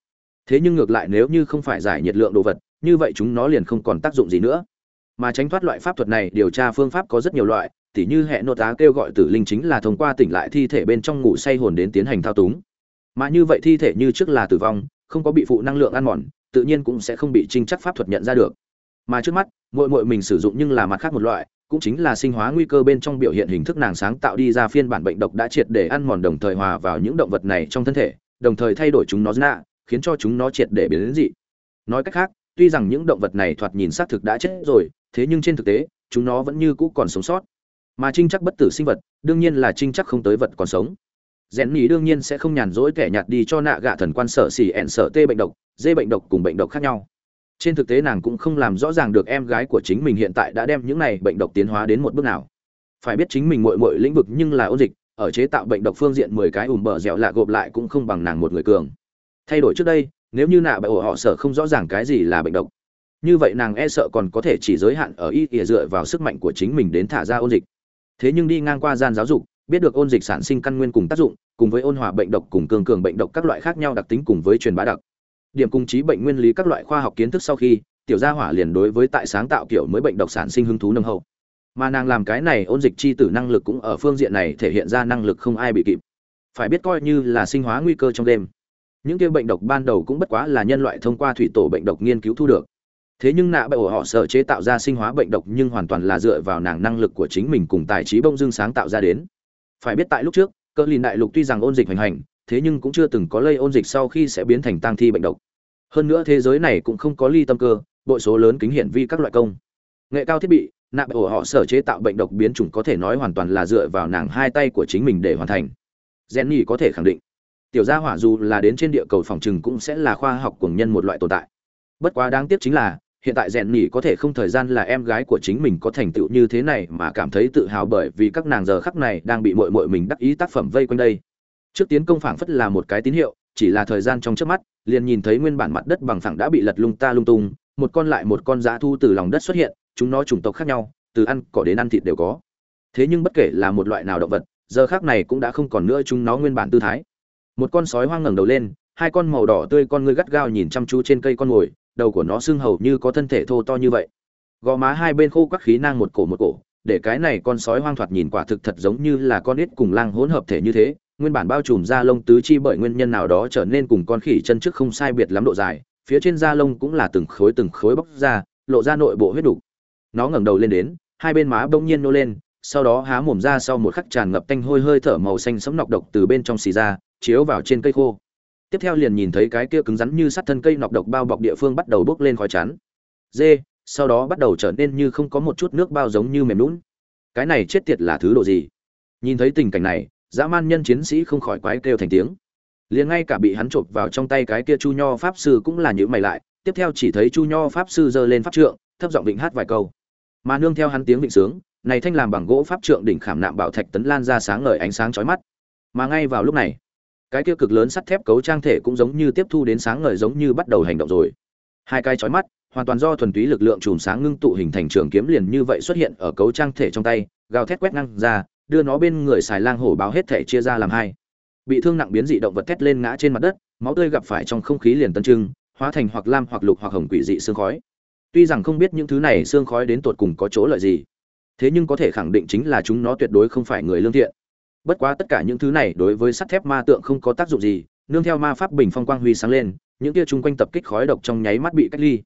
Thế nhưng ngược lại nếu như không phải giải nhiệt lượng đồ vật như vậy chúng nó liền không còn tác dụng gì nữa. Mà tránh thoát loại pháp thuật này điều tra phương pháp có rất nhiều loại tỉ như hệ nô tá kêu gọi tử linh chính là thông qua tỉnh lại thi thể bên trong ngủ say hồn đến tiến hành thao túng. Mà như vậy thi thể như trước là tử vong không có bị phụ năng lượng ăn mòn tự nhiên cũng sẽ không bị trinh chắc pháp thuật nhận ra được. Mà trước mắt mội mội mình sử dụng nhưng là mặt khác một loại cũng chính là sinh hóa nguy cơ bên trong biểu hiện hình thức nàng sáng tạo đi ra phiên bản bệnh độc đã triệt để ăn mòn đồng thời hòa vào những động vật này trong thân thể đồng thời thay đổi chúng nó ra, khiến cho chúng nó triệt để biến dị. Nói cách khác tuy rằng những động vật này thoạt nhìn xác thực đã chết rồi, thế nhưng trên thực tế, chúng nó vẫn như cũ còn sống sót. Mà trinh chắc bất tử sinh vật, đương nhiên là trinh chắc không tới vật còn sống. Rèn nhì đương nhiên sẽ không nhàn rỗi kẻ nhạt đi cho nạ gạ thần quan sở xỉ ẹn sở tê bệnh độc, dê bệnh độc cùng bệnh độc khác nhau. Trên thực tế nàng cũng không làm rõ ràng được em gái của chính mình hiện tại đã đem những này bệnh độc tiến hóa đến một bước nào. Phải biết chính mình mội mội lĩnh vực nhưng là ôn dịch, ở chế tạo bệnh độc phương diện mười cái ùm bờ dẻo lạ gộp lại cũng không bằng nàng một người cường. Thay đổi trước đây nếu như nạ bại ổ họ sợ không rõ ràng cái gì là bệnh độc, như vậy nàng e sợ còn có thể chỉ giới hạn ở y ỉa dựa vào sức mạnh của chính mình đến thả ra ôn dịch. Thế nhưng đi ngang qua gian giáo dục, biết được ôn dịch sản sinh căn nguyên cùng tác dụng, cùng với ôn hòa bệnh độc, cùng cường cường bệnh độc các loại khác nhau đặc tính cùng với truyền bá đặc. Điểm cùng trí bệnh nguyên lý các loại khoa học kiến thức sau khi, tiểu gia hỏa liền đối với tại sáng tạo kiểu mới bệnh độc sản sinh hứng thú nâng hậu. Mà nàng làm cái này ôn dịch chi tử năng lực cũng ở phương diện này thể hiện ra năng lực không ai bị kịp. Phải biết coi như là sinh hóa nguy cơ trong đêm những kia bệnh độc ban đầu cũng bất quá là nhân loại thông qua thủy tổ bệnh độc nghiên cứu thu được. Thế nhưng nạ bởi họ sợ chế tạo ra sinh hóa bệnh độc nhưng hoàn toàn là dựa vào nàng năng lực của chính mình cùng tài trí bông dưng sáng tạo ra đến. Phải biết tại lúc trước, cơ lìn đại lục tuy rằng ôn dịch hoành hành, thế nhưng cũng chưa từng có lây ôn dịch sau khi sẽ biến thành tang thi bệnh độc. Hơn nữa thế giới này cũng không có ly tâm cơ, bội số lớn kính hiển vi các loại công. Nghệ cao thiết bị nạp ổ họ sở chế tạo bệnh độc biến chủng có thể nói hoàn toàn là dựa vào nàng hai tay của chính mình để hoàn thành. Gen nhì có thể khẳng định tiểu gia hỏa dù là đến trên địa cầu phòng trừng cũng sẽ là khoa học của nhân một loại tồn tại. Bất quá đáng tiếc chính là, hiện tại rèn nhỉ có thể không thời gian là em gái của chính mình có thành tựu như thế này mà cảm thấy tự hào bởi vì các nàng giờ khắc này đang bị mội mội mình đắc ý tác phẩm vây quanh đây. Trước tiến công phảng phất là một cái tín hiệu, chỉ là thời gian trong trước mắt, liền nhìn thấy nguyên bản mặt đất bằng phẳng đã bị lật lung ta lung tung, một con lại một con dã thu từ lòng đất xuất hiện, chúng nó chủng tộc khác nhau, từ ăn cỏ đến ăn thịt đều có. Thế nhưng bất kể là một loại nào động vật, giờ khác này cũng đã không còn nữa chúng nó nguyên bản tư thái một con sói hoang ngẩng đầu lên, hai con màu đỏ tươi con ngươi gắt gao nhìn chăm chú trên cây con ngồi, đầu của nó sưng hầu như có thân thể thô to như vậy. Gò má hai bên khô quắc khí nang một cổ một cổ, để cái này con sói hoang thoạt nhìn quả thực thật giống như là con ít cùng lang hỗn hợp thể như thế, nguyên bản bao trùm da lông tứ chi bởi nguyên nhân nào đó trở nên cùng con khỉ chân trước không sai biệt lắm độ dài, phía trên da lông cũng là từng khối từng khối bóc ra, lộ ra nội bộ huyết đủ. Nó ngẩng đầu lên đến, hai bên má bỗng nhiên nô lên sau đó há mồm ra sau một khắc tràn ngập tanh hôi hơi thở màu xanh sẫm nọc độc từ bên trong xì ra, chiếu vào trên cây khô. Tiếp theo liền nhìn thấy cái kia cứng rắn như sắt thân cây nọc độc bao bọc địa phương bắt đầu bốc lên khói chán. Dê, sau đó bắt đầu trở nên như không có một chút nước bao giống như mềm nhũn. cái này chết tiệt là thứ độ gì? Nhìn thấy tình cảnh này, dã man nhân chiến sĩ không khỏi quái kêu thành tiếng. Liền ngay cả bị hắn chộp vào trong tay cái kia chu nho pháp sư cũng là nhíu mày lại, tiếp theo chỉ thấy chu nho pháp sư giơ lên pháp trượng, thấp giọng vịnh hát vài câu. Mà nương theo hắn tiếng vịnh sướng này thanh làm bằng gỗ pháp trượng đỉnh khảm nạm bảo thạch tấn lan ra sáng ngời ánh sáng chói mắt. Mà ngay vào lúc này, cái kia cực lớn sắt thép cấu trang thể cũng giống như tiếp thu đến sáng ngời giống như bắt đầu hành động rồi. Hai cái chói mắt, hoàn toàn do thuần túy lực lượng chùm sáng ngưng tụ hình thành trường kiếm liền như vậy xuất hiện ở cấu trang thể trong tay, gào thét quét ngang ra, đưa nó bên người xài lang hổ báo hết thể chia ra làm hai. Bị thương nặng biến dị động vật thét lên ngã trên mặt đất, máu tươi gặp phải trong không khí liền tân trưng, hóa thành hoặc lam hoặc lục hoặc hồng quỷ dị xương khói. Tuy rằng không biết những thứ này xương khói đến tột cùng có chỗ lợi gì thế nhưng có thể khẳng định chính là chúng nó tuyệt đối không phải người lương thiện. Bất quá tất cả những thứ này đối với sắt thép ma tượng không có tác dụng gì, nương theo ma pháp bình phong quang huy sáng lên, những kia chung quanh tập kích khói độc trong nháy mắt bị cách ly.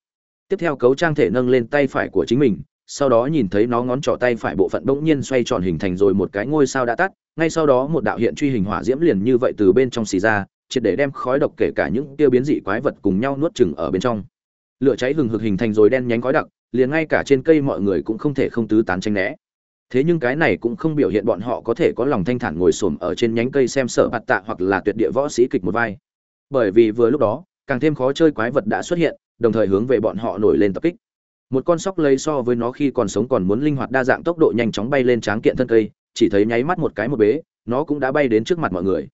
Tiếp theo cấu trang thể nâng lên tay phải của chính mình, sau đó nhìn thấy nó ngón trỏ tay phải bộ phận bỗng nhiên xoay tròn hình thành rồi một cái ngôi sao đã tắt, ngay sau đó một đạo hiện truy hình hỏa diễm liền như vậy từ bên trong xì ra, triệt để đem khói độc kể cả những kia biến dị quái vật cùng nhau nuốt chừng ở bên trong. Lửa cháy hừng hực hình thành rồi đen nhánh khói đặc liền ngay cả trên cây mọi người cũng không thể không tứ tán tranh né. Thế nhưng cái này cũng không biểu hiện bọn họ có thể có lòng thanh thản ngồi xổm ở trên nhánh cây xem sợ bạt tạ hoặc là tuyệt địa võ sĩ kịch một vai. Bởi vì vừa lúc đó, càng thêm khó chơi quái vật đã xuất hiện, đồng thời hướng về bọn họ nổi lên tập kích. Một con sóc lấy so với nó khi còn sống còn muốn linh hoạt đa dạng tốc độ nhanh chóng bay lên tráng kiện thân cây, chỉ thấy nháy mắt một cái một bế, nó cũng đã bay đến trước mặt mọi người.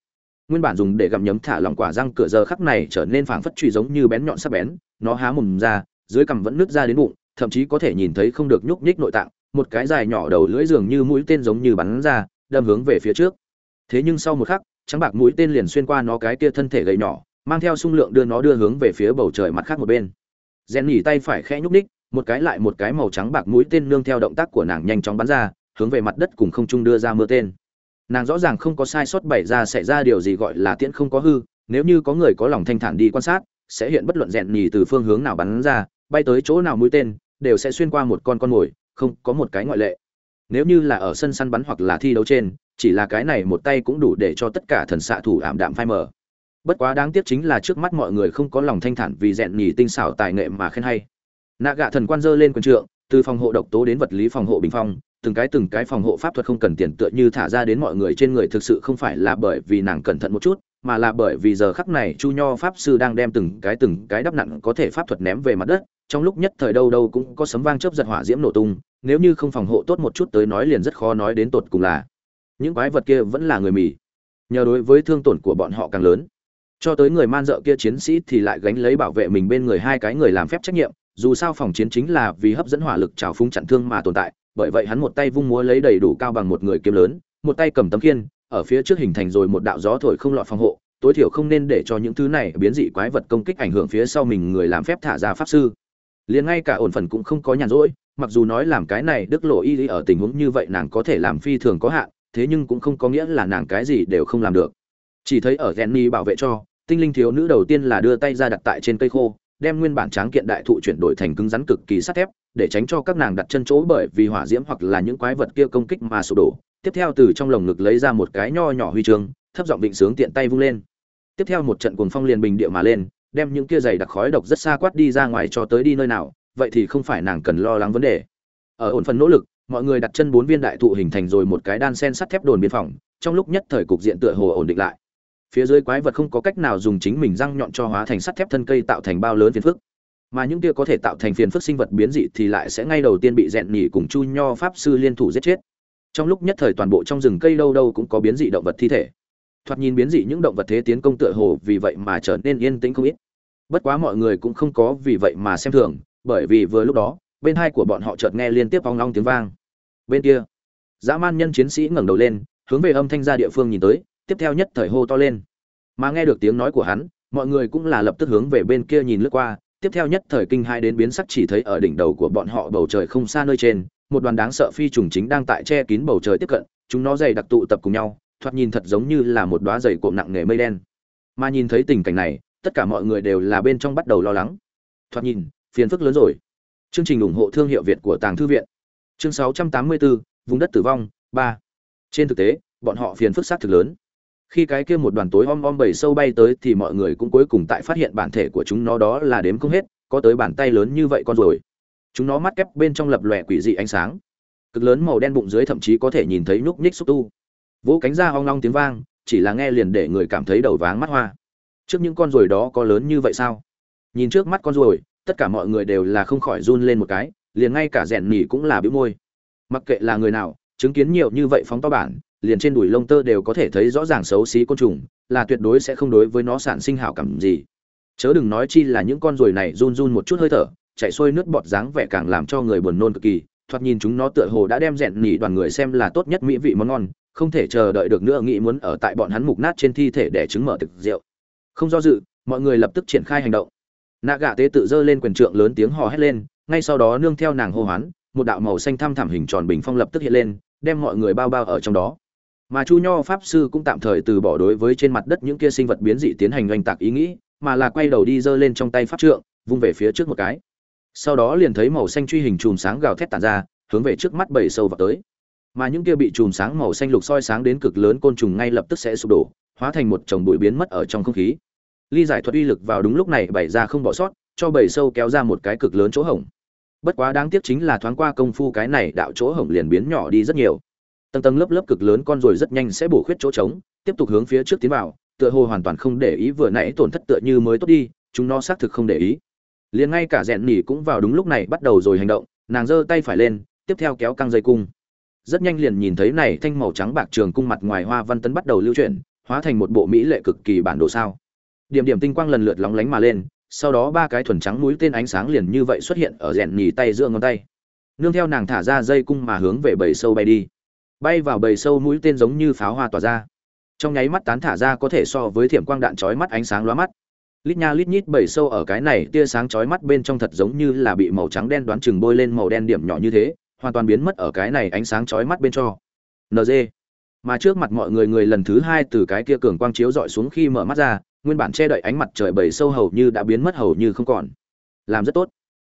Nguyên bản dùng để gặm nhấm thả lòng quả răng cửa giờ khắc này trở nên phảng phất truy giống như bén nhọn sắc bén, nó há mồm ra, dưới cằm vẫn nứt ra đến bụng thậm chí có thể nhìn thấy không được nhúc nhích nội tạng một cái dài nhỏ đầu lưỡi dường như mũi tên giống như bắn ra đâm hướng về phía trước. Thế nhưng sau một khắc trắng bạc mũi tên liền xuyên qua nó cái kia thân thể gầy nhỏ mang theo xung lượng đưa nó đưa hướng về phía bầu trời mặt khác một bên. Rèn nhỉ tay phải khẽ nhúc nhích, một cái lại một cái màu trắng bạc mũi tên nương theo động tác của nàng nhanh chóng bắn ra hướng về mặt đất cùng không trung đưa ra mưa tên. Nàng rõ ràng không có sai sót bày ra xảy ra điều gì gọi là tiễn không có hư nếu như có người có lòng thanh thản đi quan sát sẽ hiện bất luận rèn nhì từ phương hướng nào bắn ra bay tới chỗ nào mũi tên đều sẽ xuyên qua một con con mồi, không có một cái ngoại lệ. Nếu như là ở sân săn bắn hoặc là thi đấu trên, chỉ là cái này một tay cũng đủ để cho tất cả thần xạ thủ ảm đạm phai mờ. Bất quá đáng tiếc chính là trước mắt mọi người không có lòng thanh thản vì rèn nhì tinh xảo tài nghệ mà khen hay. Nạ gạ thần quan dơ lên quân trượng, từ phòng hộ độc tố đến vật lý phòng hộ bình phong, từng cái từng cái phòng hộ pháp thuật không cần tiền tựa như thả ra đến mọi người trên người thực sự không phải là bởi vì nàng cẩn thận một chút mà là bởi vì giờ khắc này chu nho pháp sư đang đem từng cái từng cái đắp nặng có thể pháp thuật ném về mặt đất, trong lúc nhất thời đâu đâu cũng có sấm vang chớp giật hỏa diễm nổ tung, nếu như không phòng hộ tốt một chút tới nói liền rất khó nói đến tột cùng là những quái vật kia vẫn là người mì nhờ đối với thương tổn của bọn họ càng lớn. Cho tới người man dợ kia chiến sĩ thì lại gánh lấy bảo vệ mình bên người hai cái người làm phép trách nhiệm, dù sao phòng chiến chính là vì hấp dẫn hỏa lực trào phúng chặn thương mà tồn tại, bởi vậy hắn một tay vung múa lấy đầy đủ cao bằng một người kiếm lớn, một tay cầm tấm khiên ở phía trước hình thành rồi một đạo gió thổi không lọt phòng hộ, tối thiểu không nên để cho những thứ này biến dị quái vật công kích ảnh hưởng phía sau mình người làm phép thả ra pháp sư. Liền ngay cả ổn phần cũng không có nhàn rỗi, mặc dù nói làm cái này đức lộ y lý ở tình huống như vậy nàng có thể làm phi thường có hạn, thế nhưng cũng không có nghĩa là nàng cái gì đều không làm được. Chỉ thấy ở Jenny bảo vệ cho, tinh linh thiếu nữ đầu tiên là đưa tay ra đặt tại trên cây khô, đem nguyên bản tráng kiện đại thụ chuyển đổi thành cứng rắn cực kỳ sắt thép, để tránh cho các nàng đặt chân chỗ bởi vì hỏa diễm hoặc là những quái vật kia công kích mà sụp đổ tiếp theo từ trong lồng ngực lấy ra một cái nho nhỏ huy chương, thấp giọng định sướng tiện tay vung lên. Tiếp theo một trận cuồng phong liền bình địa mà lên, đem những kia dày đặc khói độc rất xa quát đi ra ngoài cho tới đi nơi nào, vậy thì không phải nàng cần lo lắng vấn đề. Ở ổn phần nỗ lực, mọi người đặt chân bốn viên đại thụ hình thành rồi một cái đan sen sắt thép đồn biên phòng, trong lúc nhất thời cục diện tựa hồ ổn định lại. Phía dưới quái vật không có cách nào dùng chính mình răng nhọn cho hóa thành sắt thép thân cây tạo thành bao lớn phiền phức. Mà những kia có thể tạo thành phiền phức sinh vật biến dị thì lại sẽ ngay đầu tiên bị rèn nhỉ cùng chu nho pháp sư liên thủ giết chết trong lúc nhất thời toàn bộ trong rừng cây đâu đâu cũng có biến dị động vật thi thể. Thoạt nhìn biến dị những động vật thế tiến công tựa hồ vì vậy mà trở nên yên tĩnh không ít. Bất quá mọi người cũng không có vì vậy mà xem thường, bởi vì vừa lúc đó, bên hai của bọn họ chợt nghe liên tiếp vong long tiếng vang. Bên kia, dã man nhân chiến sĩ ngẩng đầu lên, hướng về âm thanh ra địa phương nhìn tới, tiếp theo nhất thời hô to lên. Mà nghe được tiếng nói của hắn, mọi người cũng là lập tức hướng về bên kia nhìn lướt qua, tiếp theo nhất thời kinh hai đến biến sắc chỉ thấy ở đỉnh đầu của bọn họ bầu trời không xa nơi trên một đoàn đáng sợ phi trùng chính đang tại che kín bầu trời tiếp cận chúng nó dày đặc tụ tập cùng nhau thoạt nhìn thật giống như là một đóa dày cộm nặng nề mây đen. Mà nhìn thấy tình cảnh này tất cả mọi người đều là bên trong bắt đầu lo lắng. Thoạt nhìn phiền phức lớn rồi. Chương trình ủng hộ thương hiệu việt của tàng thư viện. Chương 684, vùng đất tử vong 3. trên thực tế bọn họ phiền phức sát thực lớn. Khi cái kia một đoàn tối om om bầy sâu bay tới thì mọi người cũng cuối cùng tại phát hiện bản thể của chúng nó đó là đếm không hết có tới bàn tay lớn như vậy con rồi chúng nó mắt kép bên trong lập lòe quỷ dị ánh sáng. Cực lớn màu đen bụng dưới thậm chí có thể nhìn thấy nhúc nhích xúc tu. Vỗ cánh ra hoang long tiếng vang, chỉ là nghe liền để người cảm thấy đầu váng mắt hoa. Trước những con ruồi đó có lớn như vậy sao? Nhìn trước mắt con ruồi, tất cả mọi người đều là không khỏi run lên một cái, liền ngay cả rèn nỉ cũng là bĩu môi. Mặc kệ là người nào, chứng kiến nhiều như vậy phóng to bản, liền trên đùi lông tơ đều có thể thấy rõ ràng xấu xí côn trùng, là tuyệt đối sẽ không đối với nó sản sinh hảo cảm gì. Chớ đừng nói chi là những con ruồi này run run một chút hơi thở chạy xuôi nước bọt dáng vẻ càng làm cho người buồn nôn cực kỳ, thoạt nhìn chúng nó tựa hồ đã đem rèn nỉ đoàn người xem là tốt nhất mỹ vị món ngon, không thể chờ đợi được nữa nghĩ muốn ở tại bọn hắn mục nát trên thi thể để chứng mở thực rượu. Không do dự, mọi người lập tức triển khai hành động. Nạ gạ tế tự dơ lên quyền trượng lớn tiếng hò hét lên, ngay sau đó nương theo nàng hô hoán, một đạo màu xanh thăm thẳm hình tròn bình phong lập tức hiện lên, đem mọi người bao bao ở trong đó. Mà chu nho pháp sư cũng tạm thời từ bỏ đối với trên mặt đất những kia sinh vật biến dị tiến hành oanh tạc ý nghĩ, mà là quay đầu đi giơ lên trong tay pháp trượng, vung về phía trước một cái sau đó liền thấy màu xanh truy hình chùm sáng gào thét tàn ra, hướng về trước mắt bầy sâu vào tới. Mà những kia bị chùm sáng màu xanh lục soi sáng đến cực lớn côn trùng ngay lập tức sẽ sụp đổ, hóa thành một chồng bụi biến mất ở trong không khí. Ly giải thuật uy lực vào đúng lúc này bày ra không bỏ sót, cho bầy sâu kéo ra một cái cực lớn chỗ hổng. Bất quá đáng tiếc chính là thoáng qua công phu cái này đạo chỗ hổng liền biến nhỏ đi rất nhiều. Tầng tầng lớp lớp cực lớn con rồi rất nhanh sẽ bổ khuyết chỗ trống, tiếp tục hướng phía trước tiến vào, tựa hồ hoàn toàn không để ý vừa nãy tổn thất tựa như mới tốt đi, chúng nó xác thực không để ý liền ngay cả rèn nỉ cũng vào đúng lúc này bắt đầu rồi hành động, nàng giơ tay phải lên, tiếp theo kéo căng dây cung. Rất nhanh liền nhìn thấy này thanh màu trắng bạc trường cung mặt ngoài hoa văn tấn bắt đầu lưu chuyển, hóa thành một bộ mỹ lệ cực kỳ bản đồ sao. Điểm điểm tinh quang lần lượt lóng lánh mà lên, sau đó ba cái thuần trắng mũi tên ánh sáng liền như vậy xuất hiện ở rèn nhì tay giữa ngón tay. Nương theo nàng thả ra dây cung mà hướng về bầy sâu bay đi. Bay vào bầy sâu mũi tên giống như pháo hoa tỏa ra. Trong nháy mắt tán thả ra có thể so với thiểm quang đạn chói mắt ánh sáng lóa mắt lít nha lít nhít bầy sâu ở cái này tia sáng chói mắt bên trong thật giống như là bị màu trắng đen đoán chừng bôi lên màu đen điểm nhỏ như thế, hoàn toàn biến mất ở cái này ánh sáng chói mắt bên cho. Nd mà trước mặt mọi người người lần thứ hai từ cái kia cường quang chiếu dọi xuống khi mở mắt ra, nguyên bản che đậy ánh mặt trời bầy sâu hầu như đã biến mất hầu như không còn. Làm rất tốt.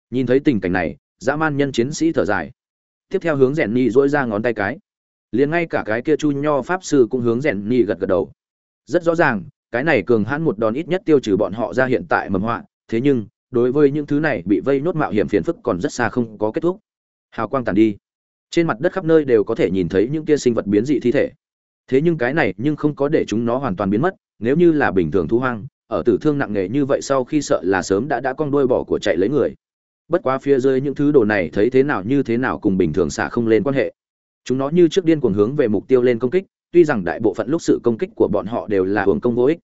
Nhìn thấy tình cảnh này, dã man nhân chiến sĩ thở dài. Tiếp theo hướng rèn ni dỗi ra ngón tay cái. Liền ngay cả cái kia chu nho pháp sư cũng hướng rèn ni gật gật đầu. Rất rõ ràng cái này cường hãn một đòn ít nhất tiêu trừ bọn họ ra hiện tại mầm họa, thế nhưng, đối với những thứ này bị vây nốt mạo hiểm phiền phức còn rất xa không có kết thúc. Hào quang tàn đi. Trên mặt đất khắp nơi đều có thể nhìn thấy những kia sinh vật biến dị thi thể. Thế nhưng cái này nhưng không có để chúng nó hoàn toàn biến mất, nếu như là bình thường thú hoang, ở tử thương nặng nề như vậy sau khi sợ là sớm đã đã con đuôi bỏ của chạy lấy người. Bất quá phía dưới những thứ đồ này thấy thế nào như thế nào cùng bình thường xả không lên quan hệ. Chúng nó như trước điên cuồng hướng về mục tiêu lên công kích tuy rằng đại bộ phận lúc sự công kích của bọn họ đều là hưởng công vô ích,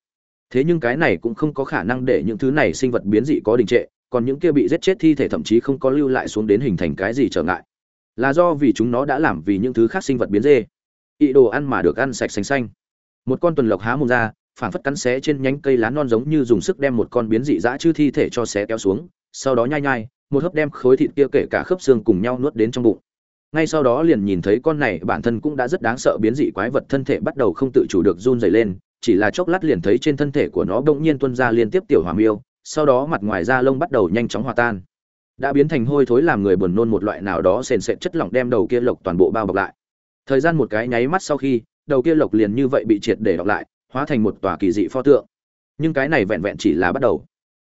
thế nhưng cái này cũng không có khả năng để những thứ này sinh vật biến dị có đình trệ, còn những kia bị giết chết thi thể thậm chí không có lưu lại xuống đến hình thành cái gì trở ngại. Là do vì chúng nó đã làm vì những thứ khác sinh vật biến dê. Ị đồ ăn mà được ăn sạch xanh xanh. Một con tuần lộc há mồm ra, phảng phất cắn xé trên nhánh cây lá non giống như dùng sức đem một con biến dị dã chư thi thể cho xé kéo xuống, sau đó nhai nhai, một hớp đem khối thịt kia kể cả khớp xương cùng nhau nuốt đến trong bụng ngay sau đó liền nhìn thấy con này bản thân cũng đã rất đáng sợ biến dị quái vật thân thể bắt đầu không tự chủ được run dày lên, chỉ là chốc lát liền thấy trên thân thể của nó bỗng nhiên tuân ra liên tiếp tiểu hòa miêu, sau đó mặt ngoài da lông bắt đầu nhanh chóng hòa tan. Đã biến thành hôi thối làm người buồn nôn một loại nào đó sền sệt chất lỏng đem đầu kia lộc toàn bộ bao bọc lại. Thời gian một cái nháy mắt sau khi, đầu kia lộc liền như vậy bị triệt để đọc lại, hóa thành một tòa kỳ dị pho tượng. Nhưng cái này vẹn vẹn chỉ là bắt đầu.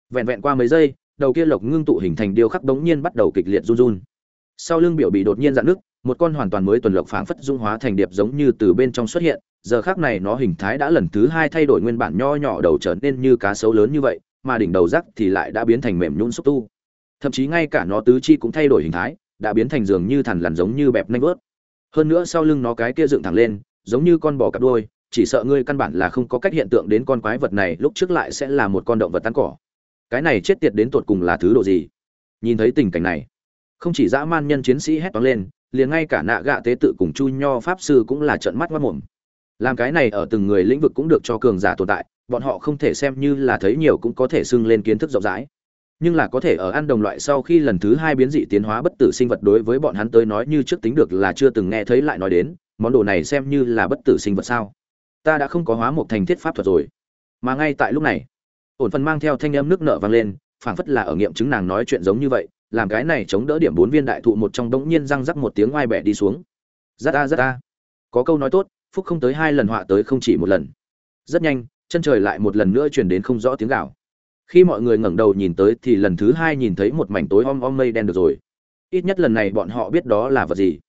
Vẹn vẹn qua mấy giây, đầu kia lộc ngưng tụ hình thành điêu khắc đống nhiên bắt đầu kịch liệt run run sau lưng biểu bị đột nhiên dạn nước một con hoàn toàn mới tuần lộc phảng phất dung hóa thành điệp giống như từ bên trong xuất hiện, giờ khác này nó hình thái đã lần thứ hai thay đổi nguyên bản nho nhỏ đầu trở nên như cá sấu lớn như vậy, mà đỉnh đầu rắc thì lại đã biến thành mềm nhún xúc tu. Thậm chí ngay cả nó tứ chi cũng thay đổi hình thái, đã biến thành dường như thằn lằn giống như bẹp nanh vớt. Hơn nữa sau lưng nó cái kia dựng thẳng lên, giống như con bò cặp đuôi chỉ sợ ngươi căn bản là không có cách hiện tượng đến con quái vật này, lúc trước lại sẽ là một con động vật tán cỏ. Cái này chết tiệt đến tột cùng là thứ độ gì? Nhìn thấy tình cảnh này không chỉ dã man nhân chiến sĩ hét toán lên, liền ngay cả nạ gạ tế tự cùng chu nho pháp sư cũng là trợn mắt mất mồm. Làm cái này ở từng người lĩnh vực cũng được cho cường giả tồn tại, bọn họ không thể xem như là thấy nhiều cũng có thể xưng lên kiến thức rộng rãi. Nhưng là có thể ở ăn đồng loại sau khi lần thứ hai biến dị tiến hóa bất tử sinh vật đối với bọn hắn tới nói như trước tính được là chưa từng nghe thấy lại nói đến, món đồ này xem như là bất tử sinh vật sao? Ta đã không có hóa một thành thiết pháp thuật rồi. Mà ngay tại lúc này, ổn phần mang theo thanh âm nước nợ vang lên, phảng phất là ở nghiệm chứng nàng nói chuyện giống như vậy làm cái này chống đỡ điểm bốn viên đại thụ một trong bỗng nhiên răng rắc một tiếng oai bẻ đi xuống. Rất a rất a có câu nói tốt, phúc không tới hai lần họa tới không chỉ một lần. Rất nhanh, chân trời lại một lần nữa truyền đến không rõ tiếng gào. Khi mọi người ngẩng đầu nhìn tới thì lần thứ hai nhìn thấy một mảnh tối om om mây đen được rồi. Ít nhất lần này bọn họ biết đó là vật gì.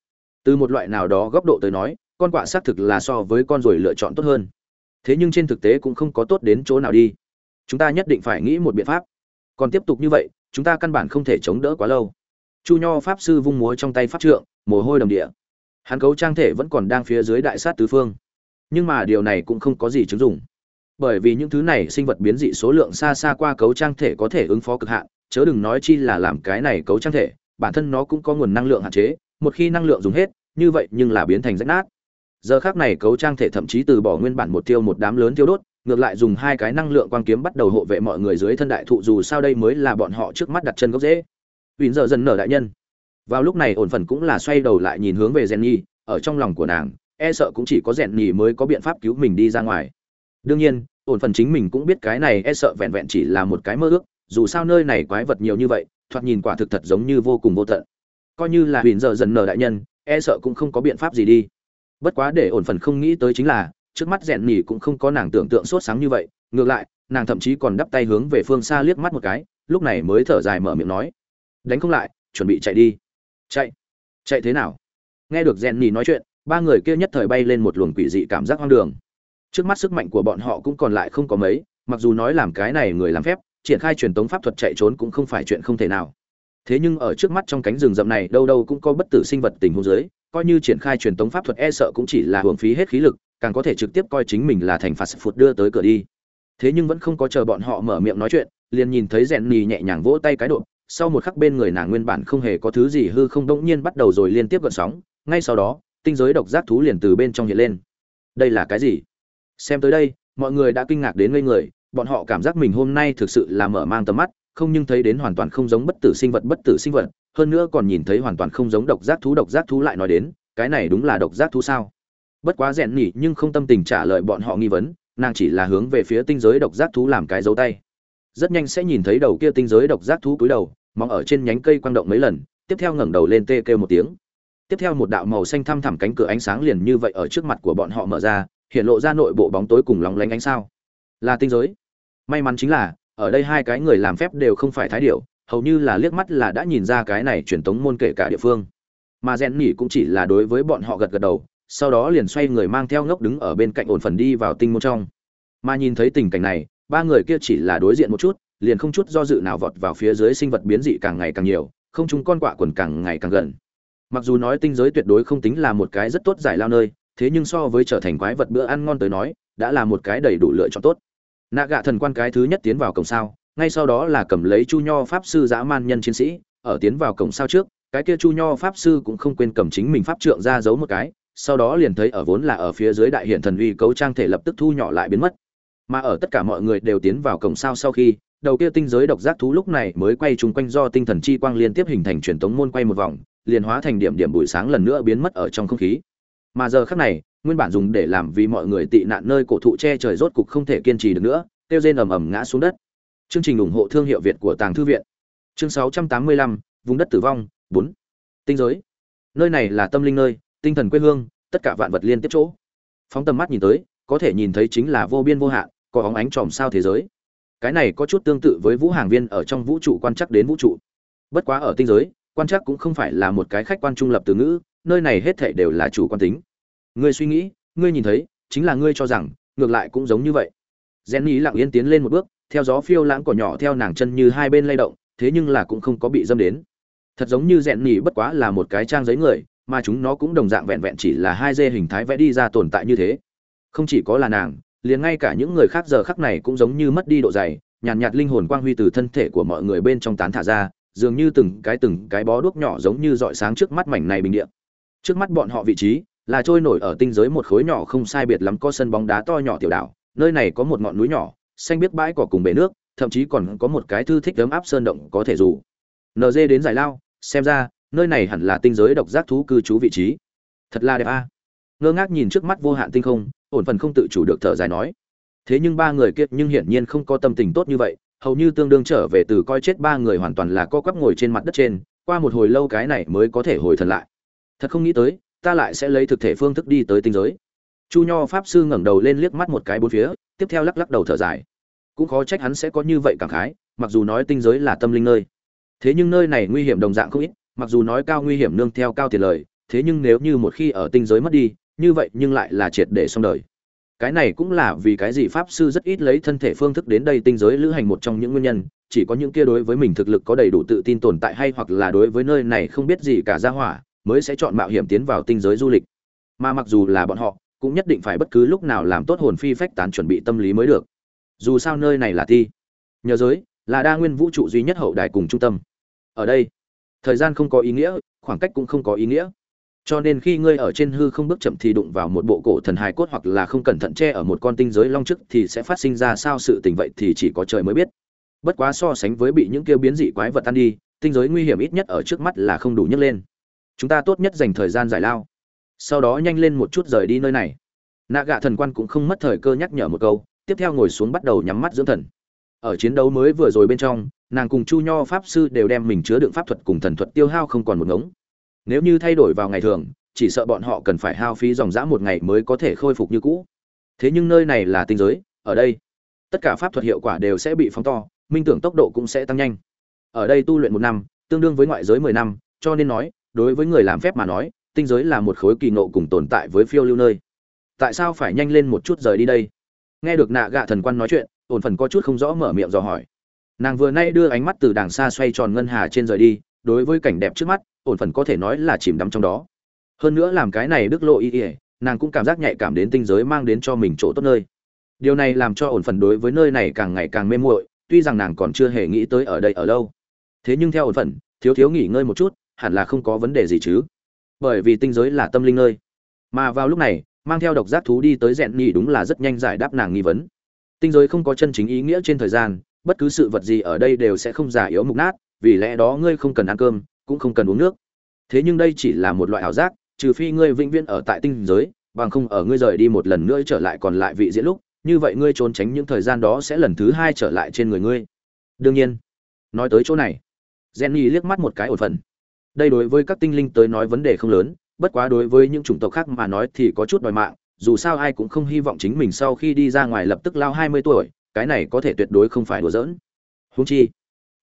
Từ một loại nào đó góc độ tới nói, con quạ xác thực là so với con ruồi lựa chọn tốt hơn. Thế nhưng trên thực tế cũng không có tốt đến chỗ nào đi. Chúng ta nhất định phải nghĩ một biện pháp. Còn tiếp tục như vậy chúng ta căn bản không thể chống đỡ quá lâu. Chu nho pháp sư vung múa trong tay pháp trượng, mồ hôi đầm địa. Hắn cấu trang thể vẫn còn đang phía dưới đại sát tứ phương. Nhưng mà điều này cũng không có gì chứng dụng. Bởi vì những thứ này sinh vật biến dị số lượng xa xa qua cấu trang thể có thể ứng phó cực hạn, chớ đừng nói chi là làm cái này cấu trang thể, bản thân nó cũng có nguồn năng lượng hạn chế, một khi năng lượng dùng hết, như vậy nhưng là biến thành rách nát. Giờ khác này cấu trang thể thậm chí từ bỏ nguyên bản một tiêu một đám lớn tiêu đốt ngược lại dùng hai cái năng lượng quang kiếm bắt đầu hộ vệ mọi người dưới thân đại thụ dù sao đây mới là bọn họ trước mắt đặt chân gốc dễ Huỳnh giờ dần nở đại nhân. Vào lúc này ổn phần cũng là xoay đầu lại nhìn hướng về Jenny, ở trong lòng của nàng e sợ cũng chỉ có Jenny mới có biện pháp cứu mình đi ra ngoài. Đương nhiên ổn phần chính mình cũng biết cái này e sợ vẹn vẹn chỉ là một cái mơ ước dù sao nơi này quái vật nhiều như vậy thoạt nhìn quả thực thật giống như vô cùng vô tận. Coi như là huyền giờ dần nở đại nhân e sợ cũng không có biện pháp gì đi. Bất quá để ổn phần không nghĩ tới chính là trước mắt rèn nhỉ cũng không có nàng tưởng tượng sốt sáng như vậy, ngược lại, nàng thậm chí còn đắp tay hướng về phương xa liếc mắt một cái, lúc này mới thở dài mở miệng nói. Đánh không lại, chuẩn bị chạy đi. Chạy? Chạy thế nào? Nghe được rèn nhỉ nói chuyện, ba người kia nhất thời bay lên một luồng quỷ dị cảm giác hoang đường. Trước mắt sức mạnh của bọn họ cũng còn lại không có mấy, mặc dù nói làm cái này người làm phép, triển khai truyền tống pháp thuật chạy trốn cũng không phải chuyện không thể nào. Thế nhưng ở trước mắt trong cánh rừng rậm này đâu đâu cũng có bất tử sinh vật tình huống dưới, coi như triển khai truyền tống pháp thuật e sợ cũng chỉ là hưởng phí hết khí lực càng có thể trực tiếp coi chính mình là thành phạt phụt đưa tới cửa đi. Thế nhưng vẫn không có chờ bọn họ mở miệng nói chuyện, liền nhìn thấy rèn nì nhẹ nhàng vỗ tay cái độ, sau một khắc bên người nàng nguyên bản không hề có thứ gì hư không đông nhiên bắt đầu rồi liên tiếp gợn sóng, ngay sau đó, tinh giới độc giác thú liền từ bên trong hiện lên. Đây là cái gì? Xem tới đây, mọi người đã kinh ngạc đến ngây người, bọn họ cảm giác mình hôm nay thực sự là mở mang tầm mắt, không nhưng thấy đến hoàn toàn không giống bất tử sinh vật bất tử sinh vật, hơn nữa còn nhìn thấy hoàn toàn không giống độc giác thú độc giác thú lại nói đến, cái này đúng là độc giác thú sao? Bất quá rèn nhỉ nhưng không tâm tình trả lời bọn họ nghi vấn, nàng chỉ là hướng về phía tinh giới độc giác thú làm cái dấu tay. Rất nhanh sẽ nhìn thấy đầu kia tinh giới độc giác thú cúi đầu mong ở trên nhánh cây quang động mấy lần, tiếp theo ngẩng đầu lên tê kêu một tiếng. Tiếp theo một đạo màu xanh thăm thẳm cánh cửa ánh sáng liền như vậy ở trước mặt của bọn họ mở ra, hiện lộ ra nội bộ bóng tối cùng lóng lánh ánh sao. Là tinh giới. May mắn chính là, ở đây hai cái người làm phép đều không phải thái điệu hầu như là liếc mắt là đã nhìn ra cái này truyền tống môn kể cả địa phương. Mà rèn nhỉ cũng chỉ là đối với bọn họ gật gật đầu sau đó liền xoay người mang theo ngốc đứng ở bên cạnh ổn phần đi vào tinh môn trong. Mà nhìn thấy tình cảnh này, ba người kia chỉ là đối diện một chút, liền không chút do dự nào vọt vào phía dưới sinh vật biến dị càng ngày càng nhiều, không chúng con quạ quần càng ngày càng gần. Mặc dù nói tinh giới tuyệt đối không tính là một cái rất tốt giải lao nơi, thế nhưng so với trở thành quái vật bữa ăn ngon tới nói, đã là một cái đầy đủ lựa chọn tốt. Nạ gạ thần quan cái thứ nhất tiến vào cổng sao, ngay sau đó là cầm lấy chu nho pháp sư dã man nhân chiến sĩ, ở tiến vào cổng sao trước, cái kia chu nho pháp sư cũng không quên cầm chính mình pháp trượng ra giấu một cái sau đó liền thấy ở vốn là ở phía dưới đại hiện thần uy cấu trang thể lập tức thu nhỏ lại biến mất. Mà ở tất cả mọi người đều tiến vào cổng sao sau khi đầu kia tinh giới độc giác thú lúc này mới quay chung quanh do tinh thần chi quang liên tiếp hình thành truyền tống môn quay một vòng liền hóa thành điểm điểm buổi sáng lần nữa biến mất ở trong không khí. Mà giờ khắc này nguyên bản dùng để làm vì mọi người tị nạn nơi cổ thụ che trời rốt cục không thể kiên trì được nữa tiêu rên ầm ầm ngã xuống đất. Chương trình ủng hộ thương hiệu việt của tàng thư viện. Chương 685, vùng đất tử vong 4. tinh giới. Nơi này là tâm linh nơi tinh thần quê hương, tất cả vạn vật liên tiếp chỗ. Phóng tầm mắt nhìn tới, có thể nhìn thấy chính là vô biên vô hạn, có óng ánh tròm sao thế giới. Cái này có chút tương tự với vũ hàng viên ở trong vũ trụ quan chắc đến vũ trụ. Bất quá ở tinh giới, quan chắc cũng không phải là một cái khách quan trung lập từ ngữ, nơi này hết thảy đều là chủ quan tính. Ngươi suy nghĩ, ngươi nhìn thấy, chính là ngươi cho rằng, ngược lại cũng giống như vậy. Jenny lặng yên tiến lên một bước, theo gió phiêu lãng cỏ nhỏ theo nàng chân như hai bên lay động, thế nhưng là cũng không có bị dâm đến. Thật giống như rèn nhỉ bất quá là một cái trang giấy người mà chúng nó cũng đồng dạng vẹn vẹn chỉ là hai dê hình thái vẽ đi ra tồn tại như thế. Không chỉ có là nàng liền ngay cả những người khác giờ khắc này cũng giống như mất đi độ dày nhàn nhạt, nhạt linh hồn quang huy từ thân thể của mọi người bên trong tán thả ra dường như từng cái từng cái bó đuốc nhỏ giống như dọi sáng trước mắt mảnh này bình địa. Trước mắt bọn họ vị trí là trôi nổi ở tinh giới một khối nhỏ không sai biệt lắm có sân bóng đá to nhỏ tiểu đảo nơi này có một ngọn núi nhỏ xanh biết bãi cỏ cùng bể nước thậm chí còn có một cái thư thích ấm áp sơn động có thể dù. Nd đến giải lao xem ra nơi này hẳn là tinh giới độc giác thú cư trú vị trí. Thật là đẹp a. Ngơ ngác nhìn trước mắt vô hạn tinh không, ổn phần không tự chủ được thở dài nói. Thế nhưng ba người kia nhưng hiển nhiên không có tâm tình tốt như vậy, hầu như tương đương trở về từ coi chết ba người hoàn toàn là co quắp ngồi trên mặt đất trên, qua một hồi lâu cái này mới có thể hồi thần lại. Thật không nghĩ tới, ta lại sẽ lấy thực thể phương thức đi tới tinh giới. Chu nho pháp sư ngẩng đầu lên liếc mắt một cái bốn phía, tiếp theo lắc lắc đầu thở dài. Cũng khó trách hắn sẽ có như vậy cảm khái, mặc dù nói tinh giới là tâm linh nơi. Thế nhưng nơi này nguy hiểm đồng dạng không ít mặc dù nói cao nguy hiểm nương theo cao tiền lời, thế nhưng nếu như một khi ở tinh giới mất đi, như vậy nhưng lại là triệt để xong đời. Cái này cũng là vì cái gì pháp sư rất ít lấy thân thể phương thức đến đây tinh giới lữ hành một trong những nguyên nhân, chỉ có những kia đối với mình thực lực có đầy đủ tự tin tồn tại hay hoặc là đối với nơi này không biết gì cả ra hỏa, mới sẽ chọn mạo hiểm tiến vào tinh giới du lịch. Mà mặc dù là bọn họ, cũng nhất định phải bất cứ lúc nào làm tốt hồn phi phách tán chuẩn bị tâm lý mới được. Dù sao nơi này là thi. Nhờ giới, là đa nguyên vũ trụ duy nhất hậu đài cùng trung tâm. Ở đây thời gian không có ý nghĩa, khoảng cách cũng không có ý nghĩa. Cho nên khi ngươi ở trên hư không bước chậm thì đụng vào một bộ cổ thần hài cốt hoặc là không cẩn thận che ở một con tinh giới long chức thì sẽ phát sinh ra sao sự tình vậy thì chỉ có trời mới biết. Bất quá so sánh với bị những kêu biến dị quái vật tan đi, tinh giới nguy hiểm ít nhất ở trước mắt là không đủ nhấc lên. Chúng ta tốt nhất dành thời gian giải lao. Sau đó nhanh lên một chút rời đi nơi này. Nạ gạ thần quan cũng không mất thời cơ nhắc nhở một câu, tiếp theo ngồi xuống bắt đầu nhắm mắt dưỡng thần. Ở chiến đấu mới vừa rồi bên trong nàng cùng chu nho pháp sư đều đem mình chứa đựng pháp thuật cùng thần thuật tiêu hao không còn một ngống. Nếu như thay đổi vào ngày thường, chỉ sợ bọn họ cần phải hao phí dòng dã một ngày mới có thể khôi phục như cũ. Thế nhưng nơi này là tinh giới, ở đây, tất cả pháp thuật hiệu quả đều sẽ bị phóng to, minh tưởng tốc độ cũng sẽ tăng nhanh. Ở đây tu luyện một năm, tương đương với ngoại giới mười năm, cho nên nói, đối với người làm phép mà nói, tinh giới là một khối kỳ nộ cùng tồn tại với phiêu lưu nơi. Tại sao phải nhanh lên một chút rời đi đây? Nghe được nạ gạ thần quan nói chuyện, ổn phần có chút không rõ mở miệng dò hỏi nàng vừa nay đưa ánh mắt từ đàng xa xoay tròn ngân hà trên rời đi, đối với cảnh đẹp trước mắt, ổn phần có thể nói là chìm đắm trong đó. Hơn nữa làm cái này đức lộ ý ỉa nàng cũng cảm giác nhạy cảm đến tinh giới mang đến cho mình chỗ tốt nơi. Điều này làm cho ổn phần đối với nơi này càng ngày càng mê muội, tuy rằng nàng còn chưa hề nghĩ tới ở đây ở lâu. Thế nhưng theo ổn phần thiếu thiếu nghỉ ngơi một chút, hẳn là không có vấn đề gì chứ. Bởi vì tinh giới là tâm linh nơi. Mà vào lúc này, mang theo độc giác thú đi tới rèn nhỉ đúng là rất nhanh giải đáp nàng nghi vấn. Tinh giới không có chân chính ý nghĩa trên thời gian bất cứ sự vật gì ở đây đều sẽ không già yếu mục nát, vì lẽ đó ngươi không cần ăn cơm, cũng không cần uống nước. Thế nhưng đây chỉ là một loại ảo giác, trừ phi ngươi vĩnh viễn ở tại tinh giới, bằng không ở ngươi rời đi một lần nữa trở lại còn lại vị diễn lúc, như vậy ngươi trốn tránh những thời gian đó sẽ lần thứ hai trở lại trên người ngươi. Đương nhiên, nói tới chỗ này, jenny liếc mắt một cái ổn phần đây đối với các tinh linh tới nói vấn đề không lớn, bất quá đối với những chủng tộc khác mà nói thì có chút đòi mạng, dù sao ai cũng không hy vọng chính mình sau khi đi ra ngoài lập tức lao hai mươi tuổi cái này có thể tuyệt đối không phải đùa giỡn. Huống chi,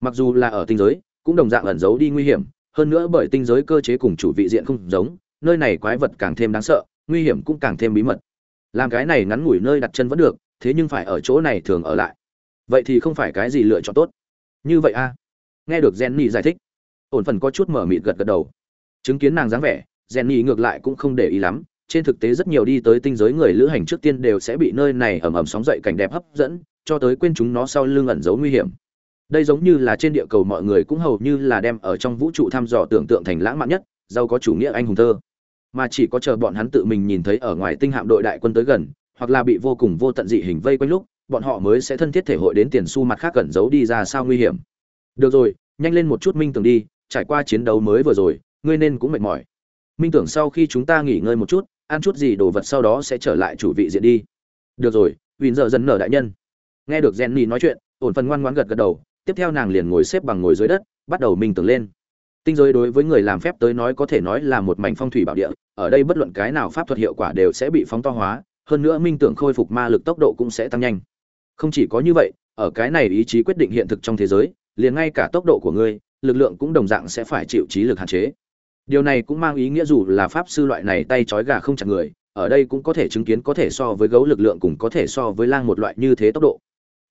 mặc dù là ở tinh giới, cũng đồng dạng ẩn giấu đi nguy hiểm, hơn nữa bởi tinh giới cơ chế cùng chủ vị diện không giống, nơi này quái vật càng thêm đáng sợ, nguy hiểm cũng càng thêm bí mật. Làm cái này ngắn ngủi nơi đặt chân vẫn được, thế nhưng phải ở chỗ này thường ở lại. Vậy thì không phải cái gì lựa chọn tốt. Như vậy a. À? nghe được jenny giải thích, ổn phần có chút mở mịt gật gật đầu. Chứng kiến nàng dáng vẻ, jenny ngược lại cũng không để ý lắm. Trên thực tế rất nhiều đi tới tinh giới người lữ hành trước tiên đều sẽ bị nơi này ầm ầm sóng dậy cảnh đẹp hấp dẫn cho tới quên chúng nó sau lưng ẩn giấu nguy hiểm. Đây giống như là trên địa cầu mọi người cũng hầu như là đem ở trong vũ trụ thăm dò tưởng tượng thành lãng mạn nhất, giàu có chủ nghĩa anh hùng thơ. Mà chỉ có chờ bọn hắn tự mình nhìn thấy ở ngoài tinh hạm đội đại quân tới gần, hoặc là bị vô cùng vô tận dị hình vây quanh lúc, bọn họ mới sẽ thân thiết thể hội đến tiền xu mặt khác cẩn giấu đi ra sao nguy hiểm. Được rồi, nhanh lên một chút minh tưởng đi, trải qua chiến đấu mới vừa rồi, ngươi nên cũng mệt mỏi. Minh tưởng sau khi chúng ta nghỉ ngơi một chút, ăn chút gì đồ vật sau đó sẽ trở lại chủ vị diện đi. Được rồi Huỳnh giờ dần nở đại nhân nghe được jenny nói chuyện, ổn phần ngoan ngoãn gật gật đầu, tiếp theo nàng liền ngồi xếp bằng ngồi dưới đất, bắt đầu minh tưởng lên. Tinh giới đối với người làm phép tới nói có thể nói là một mảnh phong thủy bảo địa, ở đây bất luận cái nào pháp thuật hiệu quả đều sẽ bị phóng to hóa, hơn nữa minh tưởng khôi phục ma lực tốc độ cũng sẽ tăng nhanh. Không chỉ có như vậy, ở cái này ý chí quyết định hiện thực trong thế giới, liền ngay cả tốc độ của ngươi, lực lượng cũng đồng dạng sẽ phải chịu trí lực hạn chế. Điều này cũng mang ý nghĩa dù là pháp sư loại này tay trói gà không chặt người, ở đây cũng có thể chứng kiến có thể so với gấu lực lượng cũng có thể so với lang một loại như thế tốc độ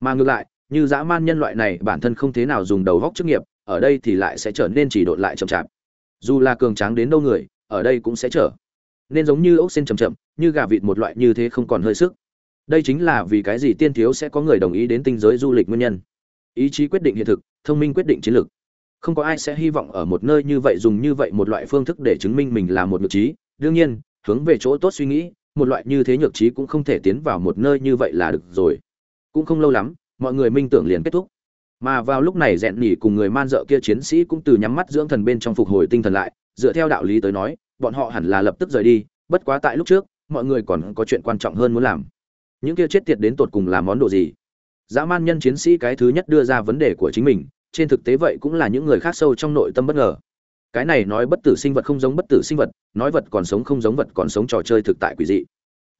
mà ngược lại, như dã man nhân loại này bản thân không thế nào dùng đầu góc chức nghiệp, ở đây thì lại sẽ trở nên chỉ độn lại chậm chạp. Dù là cường tráng đến đâu người, ở đây cũng sẽ trở nên giống như ốc sen chậm chậm, như gà vịt một loại như thế không còn hơi sức. Đây chính là vì cái gì tiên thiếu sẽ có người đồng ý đến tinh giới du lịch nguyên nhân. Ý chí quyết định hiện thực, thông minh quyết định chiến lược. Không có ai sẽ hy vọng ở một nơi như vậy dùng như vậy một loại phương thức để chứng minh mình là một nhược trí. Đương nhiên, hướng về chỗ tốt suy nghĩ, một loại như thế nhược trí cũng không thể tiến vào một nơi như vậy là được rồi cũng không lâu lắm, mọi người minh tưởng liền kết thúc. Mà vào lúc này rẽn nhỉ cùng người man dợ kia chiến sĩ cũng từ nhắm mắt dưỡng thần bên trong phục hồi tinh thần lại, dựa theo đạo lý tới nói, bọn họ hẳn là lập tức rời đi, bất quá tại lúc trước, mọi người còn có chuyện quan trọng hơn muốn làm. Những kia chết tiệt đến tột cùng là món đồ gì? Dã man nhân chiến sĩ cái thứ nhất đưa ra vấn đề của chính mình, trên thực tế vậy cũng là những người khác sâu trong nội tâm bất ngờ. Cái này nói bất tử sinh vật không giống bất tử sinh vật, nói vật còn sống không giống vật còn sống trò chơi thực tại quỷ dị.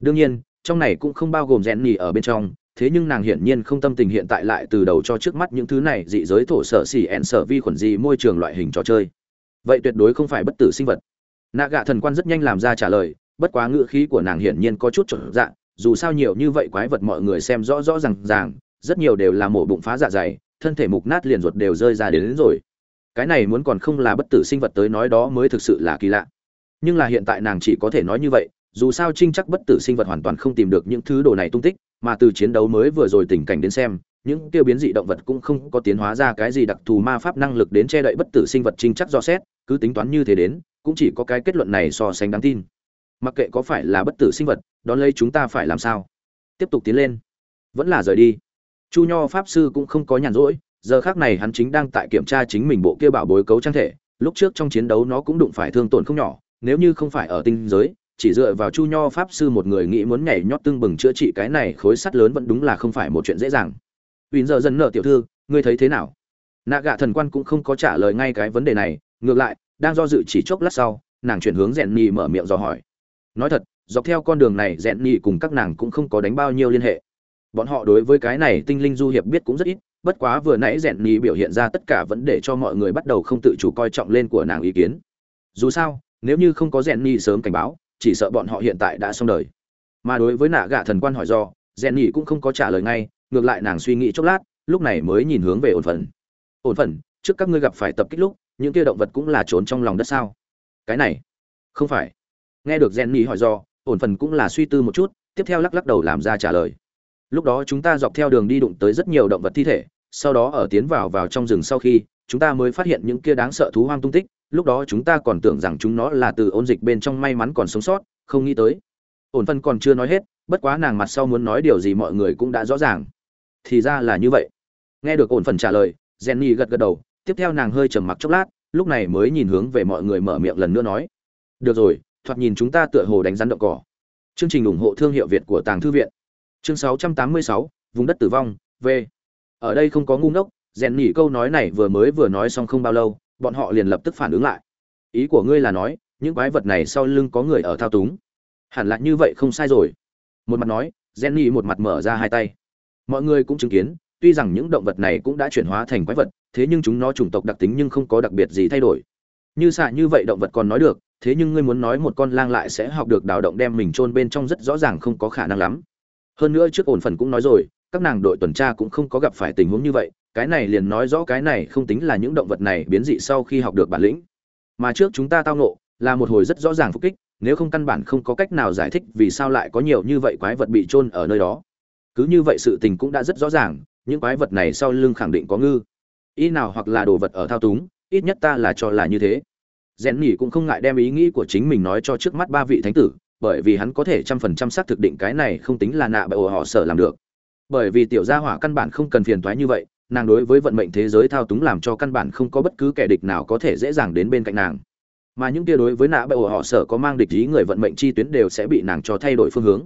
Đương nhiên, trong này cũng không bao gồm rèn nhỉ ở bên trong thế nhưng nàng hiển nhiên không tâm tình hiện tại lại từ đầu cho trước mắt những thứ này dị giới thổ sở xỉ ẹn sở vi khuẩn gì môi trường loại hình trò chơi. Vậy tuyệt đối không phải bất tử sinh vật. Nạ gạ thần quan rất nhanh làm ra trả lời bất quá ngữ khí của nàng hiển nhiên có chút trở dạng dù sao nhiều như vậy quái vật mọi người xem rõ rõ ràng ràng rất nhiều đều là mổ bụng phá dạ dày thân thể mục nát liền ruột đều rơi ra đến, đến rồi. Cái này muốn còn không là bất tử sinh vật tới nói đó mới thực sự là kỳ lạ. Nhưng là hiện tại nàng chỉ có thể nói như vậy dù sao trinh chắc bất tử sinh vật hoàn toàn không tìm được những thứ đồ này tung tích mà từ chiến đấu mới vừa rồi tình cảnh đến xem, những tiêu biến dị động vật cũng không có tiến hóa ra cái gì đặc thù ma pháp năng lực đến che đậy bất tử sinh vật trinh chắc do xét, cứ tính toán như thế đến, cũng chỉ có cái kết luận này so sánh đáng tin. Mặc kệ có phải là bất tử sinh vật, đón lấy chúng ta phải làm sao? Tiếp tục tiến lên. Vẫn là rời đi. Chu nho pháp sư cũng không có nhàn rỗi, giờ khác này hắn chính đang tại kiểm tra chính mình bộ kia bảo bối cấu trang thể, lúc trước trong chiến đấu nó cũng đụng phải thương tổn không nhỏ, nếu như không phải ở tinh giới chỉ dựa vào chu nho pháp sư một người nghĩ muốn nhảy nhót tương bừng chữa trị cái này khối sắt lớn vẫn đúng là không phải một chuyện dễ dàng. Uy giờ dần nợ tiểu thư, ngươi thấy thế nào? Nạ gạ thần quan cũng không có trả lời ngay cái vấn đề này, ngược lại, đang do dự chỉ chốc lát sau, nàng chuyển hướng rèn nhì mở miệng dò hỏi. Nói thật, dọc theo con đường này rèn nhì cùng các nàng cũng không có đánh bao nhiêu liên hệ. Bọn họ đối với cái này tinh linh du hiệp biết cũng rất ít, bất quá vừa nãy rèn nhì biểu hiện ra tất cả vấn đề cho mọi người bắt đầu không tự chủ coi trọng lên của nàng ý kiến. Dù sao, nếu như không có rèn nhì sớm cảnh báo chỉ sợ bọn họ hiện tại đã xong đời. Mà đối với nạ gạ thần quan hỏi do rèn nhì cũng không có trả lời ngay, ngược lại nàng suy nghĩ chốc lát, lúc này mới nhìn hướng về ổn phần ổn phần trước các ngươi gặp phải tập kích lúc, những kia động vật cũng là trốn trong lòng đất sao? Cái này, không phải. Nghe được gen nhì hỏi do, ổn phần cũng là suy tư một chút, tiếp theo lắc lắc đầu làm ra trả lời. Lúc đó chúng ta dọc theo đường đi đụng tới rất nhiều động vật thi thể, sau đó ở tiến vào vào trong rừng sau khi, chúng ta mới phát hiện những kia đáng sợ thú hoang tung tích lúc đó chúng ta còn tưởng rằng chúng nó là từ ôn dịch bên trong may mắn còn sống sót không nghĩ tới. Ổn phân còn chưa nói hết bất quá nàng mặt sau muốn nói điều gì mọi người cũng đã rõ ràng. Thì ra là như vậy. Nghe được ổn phần trả lời jenny gật gật đầu tiếp theo nàng hơi trầm mặc chốc lát lúc này mới nhìn hướng về mọi người mở miệng lần nữa nói. Được rồi thoạt nhìn chúng ta tựa hồ đánh rắn động cỏ. Chương trình ủng hộ thương hiệu việt của tàng thư viện. Chương 686, vùng đất tử vong v. Ở đây không có ngu ngốc rèn nhỉ câu nói này vừa mới vừa nói xong không bao lâu bọn họ liền lập tức phản ứng lại. Ý của ngươi là nói, những quái vật này sau lưng có người ở thao túng. Hẳn là như vậy không sai rồi. Một mặt nói rèn nhỉ một mặt mở ra hai tay. Mọi người cũng chứng kiến, tuy rằng những động vật này cũng đã chuyển hóa thành quái vật, thế nhưng chúng nó chủng tộc đặc tính nhưng không có đặc biệt gì thay đổi. Như xạ như vậy động vật còn nói được, thế nhưng ngươi muốn nói một con lang lại sẽ học được đào động đem mình chôn bên trong rất rõ ràng không có khả năng lắm. Hơn nữa trước ổn phần cũng nói rồi các nàng đội tuần tra cũng không có gặp phải tình huống như vậy, cái này liền nói rõ cái này không tính là những động vật này biến dị sau khi học được bản lĩnh. Mà trước chúng ta tao nộ là một hồi rất rõ ràng phục kích, nếu không căn bản không có cách nào giải thích vì sao lại có nhiều như vậy quái vật bị chôn ở nơi đó. Cứ như vậy sự tình cũng đã rất rõ ràng, những quái vật này sau lưng khẳng định có ngư. Ý nào hoặc là đồ vật ở thao túng, ít nhất ta là cho là như thế. Rèn nhỉ cũng không ngại đem ý nghĩ của chính mình nói cho trước mắt ba vị thánh tử, bởi vì hắn có thể trăm phần trăm xác thực định cái này không tính là nạ bởi họ sở làm được bởi vì tiểu gia hỏa căn bản không cần phiền toái như vậy, nàng đối với vận mệnh thế giới thao túng làm cho căn bản không có bất cứ kẻ địch nào có thể dễ dàng đến bên cạnh nàng. Mà những kia đối với nạ ổ họ sở có mang địch ý người vận mệnh chi tuyến đều sẽ bị nàng cho thay đổi phương hướng.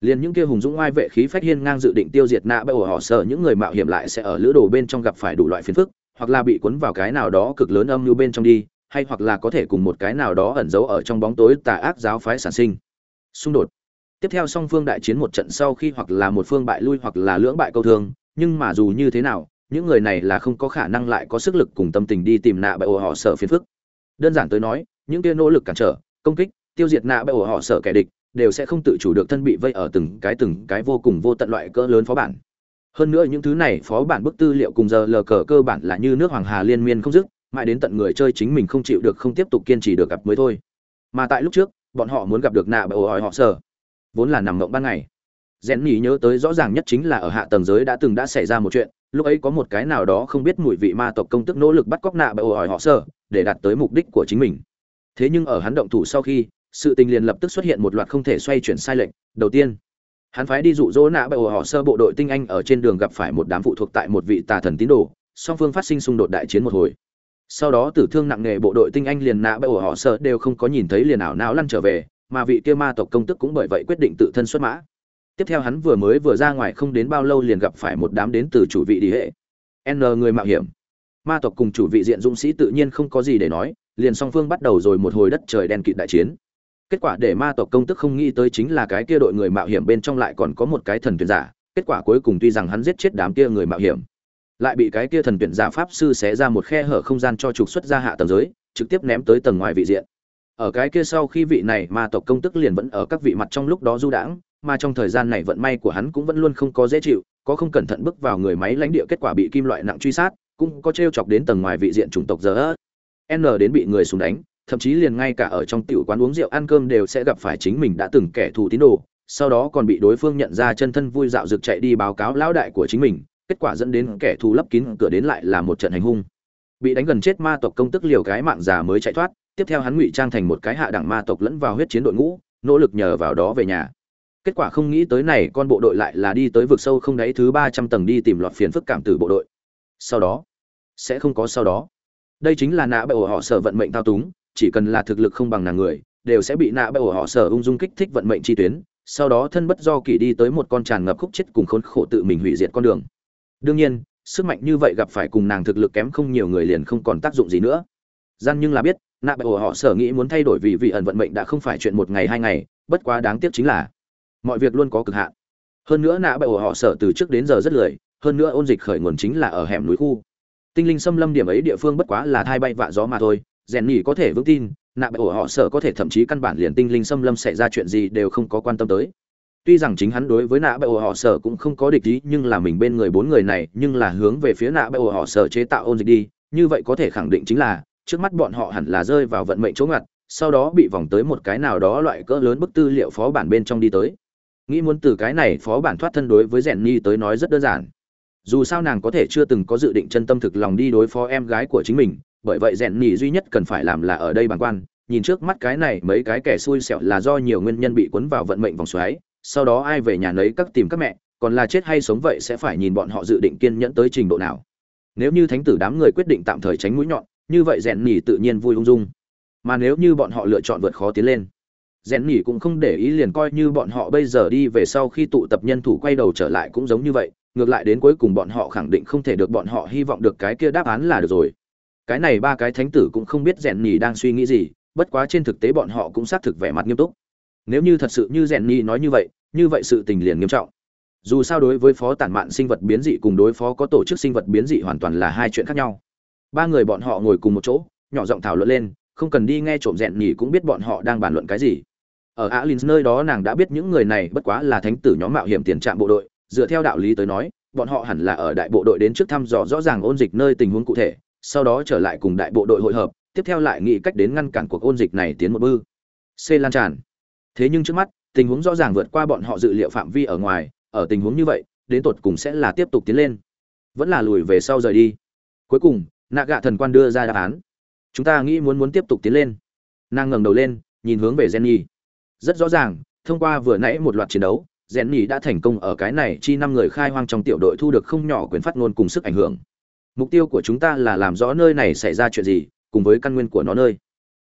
Liền những kia hùng dũng oai vệ khí phách hiên ngang dự định tiêu diệt nạ ổ họ sở, những người mạo hiểm lại sẽ ở lữ đồ bên trong gặp phải đủ loại phiền phức, hoặc là bị cuốn vào cái nào đó cực lớn âm mưu bên trong đi, hay hoặc là có thể cùng một cái nào đó ẩn giấu ở trong bóng tối tà ác giáo phái sản sinh. Xung đột tiếp theo song phương đại chiến một trận sau khi hoặc là một phương bại lui hoặc là lưỡng bại câu thương, nhưng mà dù như thế nào, những người này là không có khả năng lại có sức lực cùng tâm tình đi tìm nạ bại ổ họ sợ phiền phức. Đơn giản tới nói, những kia nỗ lực cản trở, công kích, tiêu diệt nạ bại ổ họ sợ kẻ địch, đều sẽ không tự chủ được thân bị vây ở từng cái từng cái vô cùng vô tận loại cỡ lớn phó bản. Hơn nữa những thứ này phó bản bức tư liệu cùng giờ lờ cờ cơ bản là như nước hoàng hà liên miên không dứt, mãi đến tận người chơi chính mình không chịu được không tiếp tục kiên trì được gặp mới thôi. Mà tại lúc trước, bọn họ muốn gặp được nạ bại ổ hỏi họ sợ vốn là nằm ngộng ban ngày. Rèn nhỉ nhớ tới rõ ràng nhất chính là ở hạ tầng giới đã từng đã xảy ra một chuyện, lúc ấy có một cái nào đó không biết mùi vị ma tộc công tức nỗ lực bắt cóc nạ bởi ổ hỏi họ sợ, để đạt tới mục đích của chính mình. Thế nhưng ở hắn động thủ sau khi, sự tình liền lập tức xuất hiện một loạt không thể xoay chuyển sai lệch. Đầu tiên, hắn phái đi dụ dỗ nạ bởi ổ họ sơ bộ đội tinh anh ở trên đường gặp phải một đám phụ thuộc tại một vị tà thần tín đồ, song phương phát sinh xung đột đại chiến một hồi. Sau đó tử thương nặng nề bộ đội tinh anh liền nạ bởi ổ họ sơ đều không có nhìn thấy liền ảo não lăn trở về mà vị kia ma tộc công tức cũng bởi vậy quyết định tự thân xuất mã. Tiếp theo hắn vừa mới vừa ra ngoài không đến bao lâu liền gặp phải một đám đến từ chủ vị đi hệ. N người mạo hiểm. Ma tộc cùng chủ vị diện dũng sĩ tự nhiên không có gì để nói, liền song phương bắt đầu rồi một hồi đất trời đen kịt đại chiến. Kết quả để ma tộc công tức không nghĩ tới chính là cái kia đội người mạo hiểm bên trong lại còn có một cái thần tuyển giả, kết quả cuối cùng tuy rằng hắn giết chết đám kia người mạo hiểm, lại bị cái kia thần tuyển giả pháp sư xé ra một khe hở không gian cho trục xuất ra hạ tầng giới, trực tiếp ném tới tầng ngoài vị diện ở cái kia sau khi vị này ma tộc công tức liền vẫn ở các vị mặt trong lúc đó du đãng, mà trong thời gian này vận may của hắn cũng vẫn luôn không có dễ chịu, có không cẩn thận bước vào người máy lãnh địa kết quả bị kim loại nặng truy sát, cũng có t chọc đến tầng ngoài vị diện chủng tộc giờ n đến bị người súng đánh, thậm chí liền ngay cả ở trong tiểu quán uống rượu ăn cơm đều sẽ gặp phải chính mình đã từng kẻ thù tín đồ, sau đó còn bị đối phương nhận ra chân thân vui dạo rực chạy đi báo cáo lão đại của chính mình, kết quả dẫn đến kẻ thù lấp kín, cửa đến lại là một trận hành hung. Bị đánh gần chết ma tộc công tức liều cái mạng già mới chạy thoát tiếp theo hắn ngụy trang thành một cái hạ đẳng ma tộc lẫn vào huyết chiến đội ngũ, nỗ lực nhờ vào đó về nhà. Kết quả không nghĩ tới này, con bộ đội lại là đi tới vực sâu không đáy thứ ba trăm tầng đi tìm loạt phiền phức cảm từ bộ đội. Sau đó, sẽ không có sau đó. Đây chính là nã bệ ổ họ sở vận mệnh thao túng, chỉ cần là thực lực không bằng nàng người, đều sẽ bị nã bệ ổ họ sở ung dung kích thích vận mệnh chi tuyến, sau đó thân bất do kỳ đi tới một con tràn ngập khúc chết cùng khốn khổ tự mình hủy diệt con đường. Đương nhiên, sức mạnh như vậy gặp phải cùng nàng thực lực kém không nhiều người liền không còn tác dụng gì nữa. Gian nhưng là biết nạ bại ổ họ sở nghĩ muốn thay đổi vì vị ẩn vận mệnh đã không phải chuyện một ngày hai ngày, bất quá đáng tiếc chính là mọi việc luôn có cực hạn. Hơn nữa nạ bại ổ họ sở từ trước đến giờ rất lười, hơn nữa ôn dịch khởi nguồn chính là ở hẻm núi khu. Tinh linh xâm lâm điểm ấy địa phương bất quá là thai bay vạ gió mà thôi, rèn nhỉ có thể vững tin, nạ bại ổ họ sở có thể thậm chí căn bản liền tinh linh xâm lâm xảy ra chuyện gì đều không có quan tâm tới. Tuy rằng chính hắn đối với nạ bại ổ họ sở cũng không có địch ý, nhưng là mình bên người bốn người này, nhưng là hướng về phía nạ bại ổ họ sở chế tạo ôn dịch đi, như vậy có thể khẳng định chính là trước mắt bọn họ hẳn là rơi vào vận mệnh chỗ ngặt, sau đó bị vòng tới một cái nào đó loại cỡ lớn bức tư liệu phó bản bên trong đi tới. Nghĩ muốn từ cái này phó bản thoát thân đối với Jenny tới nói rất đơn giản. Dù sao nàng có thể chưa từng có dự định chân tâm thực lòng đi đối phó em gái của chính mình, bởi vậy Jenny duy nhất cần phải làm là ở đây bằng quan, nhìn trước mắt cái này mấy cái kẻ xui xẻo là do nhiều nguyên nhân bị cuốn vào vận mệnh vòng xoáy, sau đó ai về nhà nấy các tìm các mẹ, còn là chết hay sống vậy sẽ phải nhìn bọn họ dự định kiên nhẫn tới trình độ nào. Nếu như thánh tử đám người quyết định tạm thời tránh mũi nhọn như vậy rèn nhỉ tự nhiên vui ung dung. Mà nếu như bọn họ lựa chọn vượt khó tiến lên, rèn nhỉ cũng không để ý liền coi như bọn họ bây giờ đi về sau khi tụ tập nhân thủ quay đầu trở lại cũng giống như vậy, ngược lại đến cuối cùng bọn họ khẳng định không thể được bọn họ hy vọng được cái kia đáp án là được rồi. Cái này ba cái thánh tử cũng không biết rèn nhỉ đang suy nghĩ gì, bất quá trên thực tế bọn họ cũng xác thực vẻ mặt nghiêm túc. Nếu như thật sự như rèn nhỉ nói như vậy như vậy sự tình liền nghiêm trọng. Dù sao đối với phó tản mạn sinh vật biến dị cùng đối phó có tổ chức sinh vật biến dị hoàn toàn là hai chuyện khác nhau ba người bọn họ ngồi cùng một chỗ, nhỏ giọng thảo luận lên, không cần đi nghe trộm rèn nhỉ cũng biết bọn họ đang bàn luận cái gì. Ở alin nơi đó nàng đã biết những người này bất quá là thánh tử nhóm mạo hiểm tiền trạm bộ đội, dựa theo đạo lý tới nói, bọn họ hẳn là ở đại bộ đội đến trước thăm dò rõ ràng ôn dịch nơi tình huống cụ thể, sau đó trở lại cùng đại bộ đội hội hợp, tiếp theo lại nghĩ cách đến ngăn cản cuộc ôn dịch này tiến một bước. C lan tràn. Thế nhưng trước mắt, tình huống rõ ràng vượt qua bọn họ dự liệu phạm vi ở ngoài, ở tình huống như vậy, đến tột cùng sẽ là tiếp tục tiến lên. Vẫn là lùi về sau rời đi. Cuối cùng nạ gạ thần quan đưa ra đáp án. Chúng ta nghĩ muốn muốn tiếp tục tiến lên. Nàng ngẩng đầu lên, nhìn hướng về jenny. Rất rõ ràng, thông qua vừa nãy một loạt chiến đấu, jenny đã thành công ở cái này chi năm người khai hoang trong tiểu đội thu được không nhỏ quyền phát ngôn cùng sức ảnh hưởng. Mục tiêu của chúng ta là làm rõ nơi này xảy ra chuyện gì, cùng với căn nguyên của nó nơi.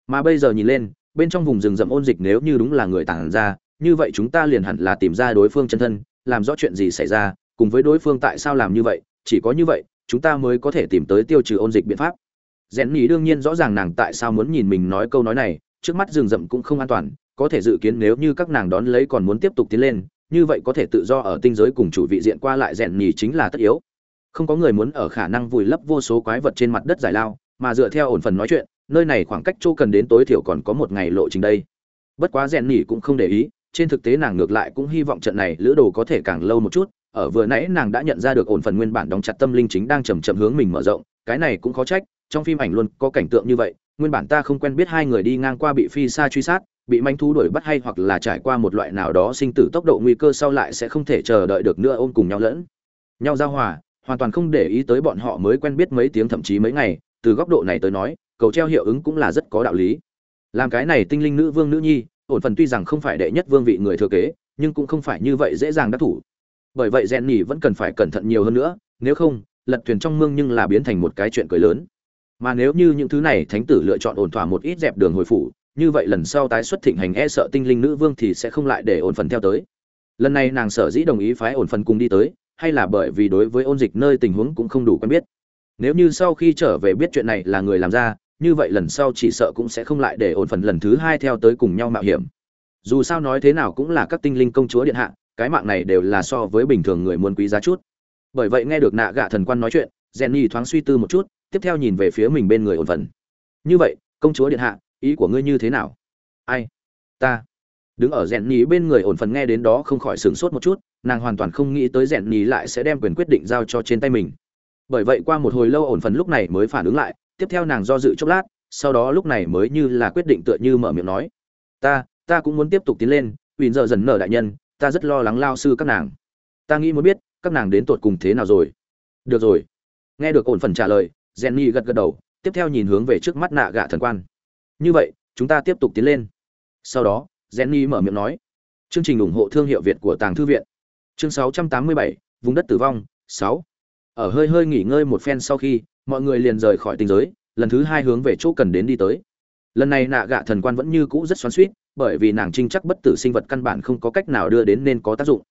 Mà bây giờ nhìn lên, bên trong vùng rừng rậm ôn dịch nếu như đúng là người tản ra, như vậy chúng ta liền hẳn là tìm ra đối phương chân thân, làm rõ chuyện gì xảy ra, cùng với đối phương tại sao làm như vậy, chỉ có như vậy chúng ta mới có thể tìm tới tiêu trừ ôn dịch biện pháp. Rèn nhì đương nhiên rõ ràng nàng tại sao muốn nhìn mình nói câu nói này, trước mắt rừng rậm cũng không an toàn, có thể dự kiến nếu như các nàng đón lấy còn muốn tiếp tục tiến lên, như vậy có thể tự do ở tinh giới cùng chủ vị diện qua lại rèn nhì chính là tất yếu. Không có người muốn ở khả năng vùi lấp vô số quái vật trên mặt đất giải lao, mà dựa theo ổn phần nói chuyện, nơi này khoảng cách chỗ cần đến tối thiểu còn có một ngày lộ trình đây. Bất quá rèn nhì cũng không để ý, trên thực tế nàng ngược lại cũng hy vọng trận này lữ đồ có thể càng lâu một chút ở vừa nãy nàng đã nhận ra được ổn phần nguyên bản đóng chặt tâm linh chính đang chầm chậm hướng mình mở rộng, cái này cũng khó trách, trong phim ảnh luôn có cảnh tượng như vậy, nguyên bản ta không quen biết hai người đi ngang qua bị phi xa truy sát, bị manh thú đuổi bắt hay hoặc là trải qua một loại nào đó sinh tử tốc độ nguy cơ sau lại sẽ không thể chờ đợi được nữa ôm cùng nhau lẫn nhau giao hòa, hoàn toàn không để ý tới bọn họ mới quen biết mấy tiếng thậm chí mấy ngày, từ góc độ này tới nói, cầu treo hiệu ứng cũng là rất có đạo lý. Làm cái này tinh linh nữ vương nữ nhi, ổn phần tuy rằng không phải đệ nhất vương vị người thừa kế, nhưng cũng không phải như vậy dễ dàng đắc thủ bởi vậy rèn nhỉ vẫn cần phải cẩn thận nhiều hơn nữa, nếu không, lật thuyền trong mương nhưng là biến thành một cái chuyện cười lớn. Mà nếu như những thứ này thánh tử lựa chọn ổn thỏa một ít dẹp đường hồi phủ, như vậy lần sau tái xuất thịnh hành e sợ tinh linh nữ vương thì sẽ không lại để ổn phần theo tới. Lần này nàng sở dĩ đồng ý phái ổn phần cùng đi tới, hay là bởi vì đối với ôn dịch nơi tình huống cũng không đủ quen biết. Nếu như sau khi trở về biết chuyện này là người làm ra, như vậy lần sau chỉ sợ cũng sẽ không lại để ổn phần lần thứ hai theo tới cùng nhau mạo hiểm. Dù sao nói thế nào cũng là các tinh linh công chúa điện hạ cái mạng này đều là so với bình thường người muốn quý giá chút. Bởi vậy nghe được nạ gạ thần quan nói chuyện, jenny thoáng suy tư một chút, tiếp theo nhìn về phía mình bên người ổn phần như vậy, công chúa điện hạ, ý của ngươi như thế nào? Ai? Ta. Đứng ở rèn nhí bên người ổn phần nghe đến đó không khỏi sửng sốt một chút, nàng hoàn toàn không nghĩ tới rèn nhí lại sẽ đem quyền quyết định giao cho trên tay mình. Bởi vậy qua một hồi lâu ổn phần lúc này mới phản ứng lại, tiếp theo nàng do dự chốc lát, sau đó lúc này mới như là quyết định tựa như mở miệng nói, ta ta cũng muốn tiếp tục tiến lên ủy giờ dần nở đại nhân ta rất lo lắng lao sư các nàng. Ta nghĩ muốn biết các nàng đến tột cùng thế nào rồi? Được rồi. Nghe được ổn phần trả lời jenny gật gật đầu tiếp theo nhìn hướng về trước mắt nạ gạ thần quan. Như vậy chúng ta tiếp tục tiến lên. Sau đó jenny mở miệng nói chương trình ủng hộ thương hiệu việt của tàng thư viện. Chương 687, vùng đất tử vong 6. ở hơi hơi nghỉ ngơi một phen sau khi mọi người liền rời khỏi tình giới lần thứ hai hướng về chỗ cần đến đi tới. Lần này nạ gạ thần quan vẫn như cũ rất xoắn suýt bởi vì nàng trinh chắc bất tử sinh vật căn bản không có cách nào đưa đến nên có tác dụng.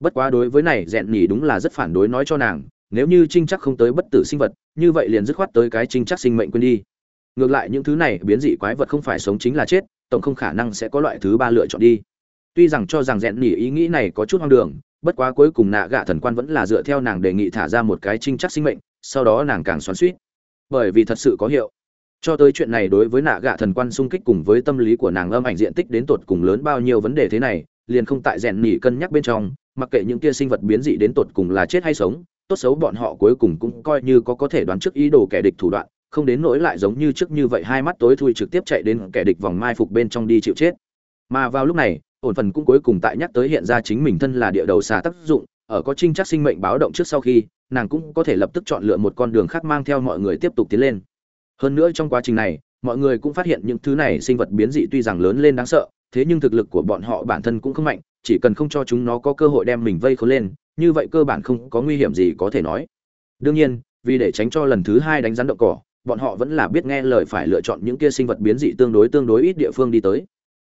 Bất quá đối với này dẹn nhỉ đúng là rất phản đối nói cho nàng, nếu như trinh chắc không tới bất tử sinh vật, như vậy liền dứt khoát tới cái trinh chắc sinh mệnh quên đi. Ngược lại những thứ này biến dị quái vật không phải sống chính là chết, tổng không khả năng sẽ có loại thứ ba lựa chọn đi. Tuy rằng cho rằng rẽn nhỉ ý nghĩ này có chút hoang đường, bất quá cuối cùng nạ gạ thần quan vẫn là dựa theo nàng đề nghị thả ra một cái trinh chắc sinh mệnh, sau đó nàng càng xoắn suýt bởi vì thật sự có hiệu cho tới chuyện này đối với nạ gạ thần quan sung kích cùng với tâm lý của nàng âm ảnh diện tích đến tột cùng lớn bao nhiêu vấn đề thế này, liền không tại rèn nỉ cân nhắc bên trong, mặc kệ những kia sinh vật biến dị đến tột cùng là chết hay sống, tốt xấu bọn họ cuối cùng cũng coi như có có thể đoán trước ý đồ kẻ địch thủ đoạn, không đến nỗi lại giống như trước như vậy hai mắt tối thui trực tiếp chạy đến kẻ địch vòng mai phục bên trong đi chịu chết. Mà vào lúc này, ổn phần cũng cuối cùng tại nhắc tới hiện ra chính mình thân là địa đầu xà tác dụng, ở có trinh chắc sinh mệnh báo động trước sau khi, nàng cũng có thể lập tức chọn lựa một con đường khác mang theo mọi người tiếp tục tiến lên hơn nữa trong quá trình này, mọi người cũng phát hiện những thứ này sinh vật biến dị tuy rằng lớn lên đáng sợ, thế nhưng thực lực của bọn họ bản thân cũng không mạnh, chỉ cần không cho chúng nó có cơ hội đem mình vây khốn lên, như vậy cơ bản không có nguy hiểm gì có thể nói. Đương nhiên, vì để tránh cho lần thứ hai đánh rắn động cỏ, bọn họ vẫn là biết nghe lời phải lựa chọn những kia sinh vật biến dị tương đối tương đối ít địa phương đi tới.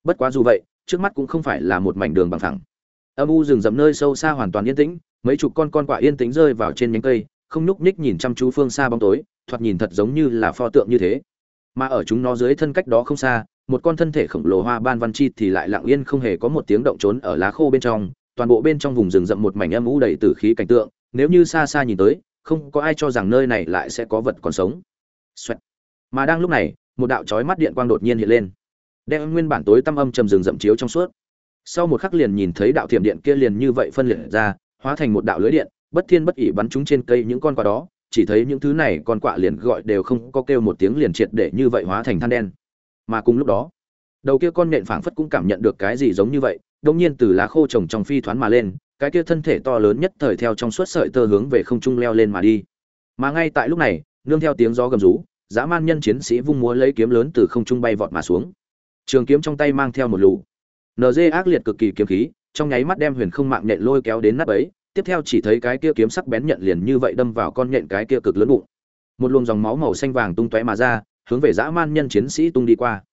Bất quá dù vậy, trước mắt cũng không phải là một mảnh đường bằng thẳng âm u rừng rậm nơi sâu xa hoàn toàn yên tĩnh, mấy chục con con quạ yên tĩnh rơi vào trên nhánh cây, không nhúc nhích nhìn chăm chú phương xa bóng tối thoạt nhìn thật giống như là pho tượng như thế mà ở chúng nó dưới thân cách đó không xa một con thân thể khổng lồ hoa ban văn chi thì lại lặng yên không hề có một tiếng động trốn ở lá khô bên trong toàn bộ bên trong vùng rừng rậm một mảnh âm u đầy tử khí cảnh tượng nếu như xa xa nhìn tới không có ai cho rằng nơi này lại sẽ có vật còn sống Xoẹt. Mà đang lúc này, một đạo chói mắt điện quang đột nhiên hiện lên, đem nguyên bản tối tăm âm trầm rừng rậm chiếu trong suốt. Sau một khắc liền nhìn thấy đạo thiểm điện kia liền như vậy phân liệt ra, hóa thành một đạo lưới điện, bất thiên bất ỉ bắn chúng trên cây những con quạ đó, chỉ thấy những thứ này con quạ liền gọi đều không có kêu một tiếng liền triệt để như vậy hóa thành than đen. Mà cùng lúc đó, đầu kia con nện phảng phất cũng cảm nhận được cái gì giống như vậy, đột nhiên từ lá khô trồng trong phi thoán mà lên, cái kia thân thể to lớn nhất thời theo trong suốt sợi tơ hướng về không trung leo lên mà đi. Mà ngay tại lúc này, nương theo tiếng gió gầm rú dã man nhân chiến sĩ vung múa lấy kiếm lớn từ không trung bay vọt mà xuống trường kiếm trong tay mang theo một lũ nd ác liệt cực kỳ kiếm khí trong nháy mắt đem huyền không mạng nện lôi kéo đến nắp ấy tiếp theo chỉ thấy cái kia kiếm sắc bén nhận liền như vậy đâm vào con nhện cái kia cực lớn bụng. Một luồng dòng máu màu xanh vàng tung tóe mà ra, hướng về dã man nhân chiến sĩ tung đi qua.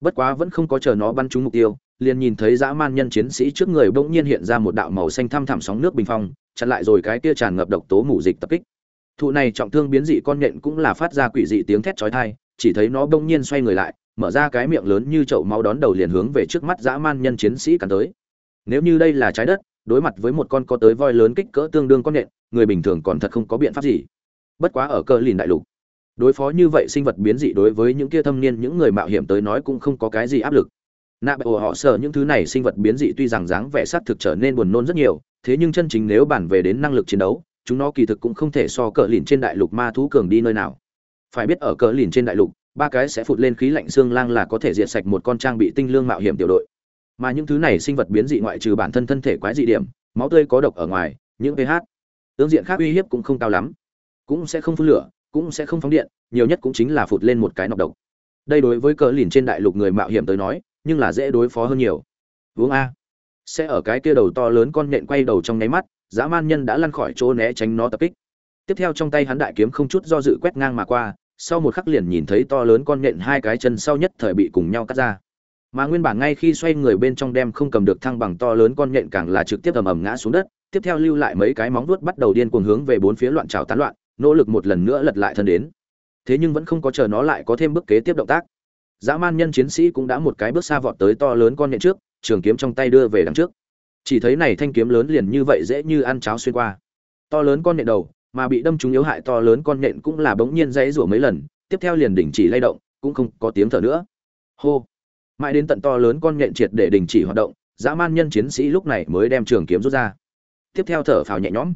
Bất quá vẫn không có chờ nó bắn trúng mục tiêu, liền nhìn thấy dã man nhân chiến sĩ trước người bỗng nhiên hiện ra một đạo màu xanh thăm thẳm sóng nước bình phong, chặn lại rồi cái kia tràn ngập độc tố mù dịch tập kích. Thụ này trọng thương biến dị con nhện cũng là phát ra quỷ dị tiếng thét chói tai, chỉ thấy nó bỗng nhiên xoay người lại, mở ra cái miệng lớn như chậu máu đón đầu liền hướng về trước mắt dã man nhân chiến sĩ cắn tới. Nếu như đây là trái đất đối mặt với một con có tới voi lớn kích cỡ tương đương con nện người bình thường còn thật không có biện pháp gì. Bất quá ở cờ lìn đại lục, đối phó như vậy sinh vật biến dị đối với những kia thâm niên, những người mạo hiểm tới nói cũng không có cái gì áp lực. Nạ bệ ồ họ sợ những thứ này sinh vật biến dị tuy rằng dáng vẻ sát thực trở nên buồn nôn rất nhiều, thế nhưng chân chính nếu bản về đến năng lực chiến đấu, chúng nó kỳ thực cũng không thể so cờ lìn trên đại lục ma thú cường đi nơi nào. Phải biết ở cờ lìn trên đại lục, ba cái sẽ phụt lên khí lạnh xương lang là có thể diệt sạch một con trang bị tinh lương mạo hiểm tiểu đội mà những thứ này sinh vật biến dị ngoại trừ bản thân thân thể quái dị điểm, máu tươi có độc ở ngoài, những ph tương diện khác uy hiếp cũng không cao lắm. Cũng sẽ không phun lửa, cũng sẽ không phóng điện, nhiều nhất cũng chính là phụt lên một cái nọc độc. Đây đối với cờ lìn trên đại lục người mạo hiểm tới nói, nhưng là dễ đối phó hơn nhiều. Uống a. Sẽ ở cái kia đầu to lớn con nện quay đầu trong nháy mắt, dã man nhân đã lăn khỏi chỗ né tránh nó tập kích. Tiếp theo trong tay hắn đại kiếm không chút do dự quét ngang mà qua, sau một khắc liền nhìn thấy to lớn con nện hai cái chân sau nhất thời bị cùng nhau cắt ra mà nguyên bản ngay khi xoay người bên trong đem không cầm được thăng bằng to lớn con nhện càng là trực tiếp ầm ầm ngã xuống đất, tiếp theo lưu lại mấy cái móng vuốt bắt đầu điên cuồng hướng về bốn phía loạn trào tán loạn, nỗ lực một lần nữa lật lại thân đến. Thế nhưng vẫn không có chờ nó lại có thêm bước kế tiếp động tác. Dã man nhân chiến sĩ cũng đã một cái bước xa vọt tới to lớn con nhện trước, trường kiếm trong tay đưa về đằng trước. Chỉ thấy này thanh kiếm lớn liền như vậy dễ như ăn cháo xuyên qua. To lớn con nhện đầu, mà bị đâm trúng yếu hại to lớn con nhện cũng là bỗng nhiên dãy rủa mấy lần, tiếp theo liền đình chỉ lay động, cũng không có tiếng thở nữa. Hô mãi đến tận to lớn con nhện triệt để đình chỉ hoạt động, dã man nhân chiến sĩ lúc này mới đem trường kiếm rút ra. Tiếp theo thở phào nhẹ nhõm.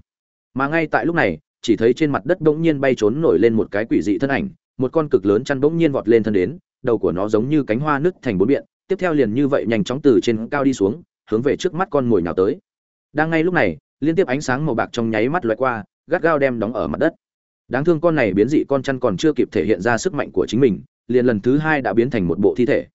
Mà ngay tại lúc này, chỉ thấy trên mặt đất bỗng nhiên bay trốn nổi lên một cái quỷ dị thân ảnh, một con cực lớn chăn bỗng nhiên vọt lên thân đến, đầu của nó giống như cánh hoa nứt thành bốn biện, tiếp theo liền như vậy nhanh chóng từ trên cao đi xuống, hướng về trước mắt con mồi nào tới. Đang ngay lúc này, liên tiếp ánh sáng màu bạc trong nháy mắt loại qua, gắt gao đem đóng ở mặt đất. Đáng thương con này biến dị con chăn còn chưa kịp thể hiện ra sức mạnh của chính mình, liền lần thứ hai đã biến thành một bộ thi thể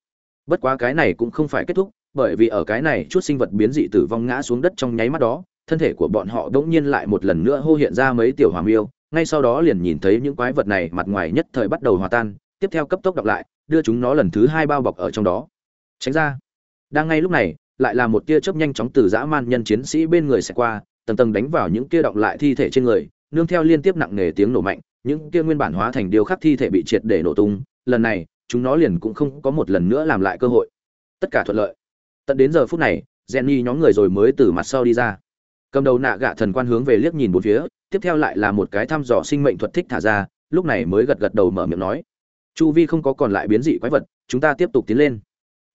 bất quá cái này cũng không phải kết thúc, bởi vì ở cái này chút sinh vật biến dị tử vong ngã xuống đất trong nháy mắt đó, thân thể của bọn họ đỗng nhiên lại một lần nữa hô hiện ra mấy tiểu hoàng miêu, ngay sau đó liền nhìn thấy những quái vật này mặt ngoài nhất thời bắt đầu hòa tan, tiếp theo cấp tốc đọc lại, đưa chúng nó lần thứ hai bao bọc ở trong đó. Tránh ra. Đang ngay lúc này, lại là một tia chớp nhanh chóng từ dã man nhân chiến sĩ bên người sẽ qua, tầng tầng đánh vào những kia động lại thi thể trên người, nương theo liên tiếp nặng nề tiếng nổ mạnh, những kia nguyên bản hóa thành điêu khắc thi thể bị triệt để nổ tung. Lần này chúng nó liền cũng không có một lần nữa làm lại cơ hội. Tất cả thuận lợi. Tận đến giờ phút này, jenny nhóm người rồi mới từ mặt sau đi ra. Cầm đầu nạ gạ thần quan hướng về liếc nhìn bốn phía, tiếp theo lại là một cái thăm dò sinh mệnh thuật thích thả ra, lúc này mới gật gật đầu mở miệng nói. Chu vi không có còn lại biến dị quái vật, chúng ta tiếp tục tiến lên.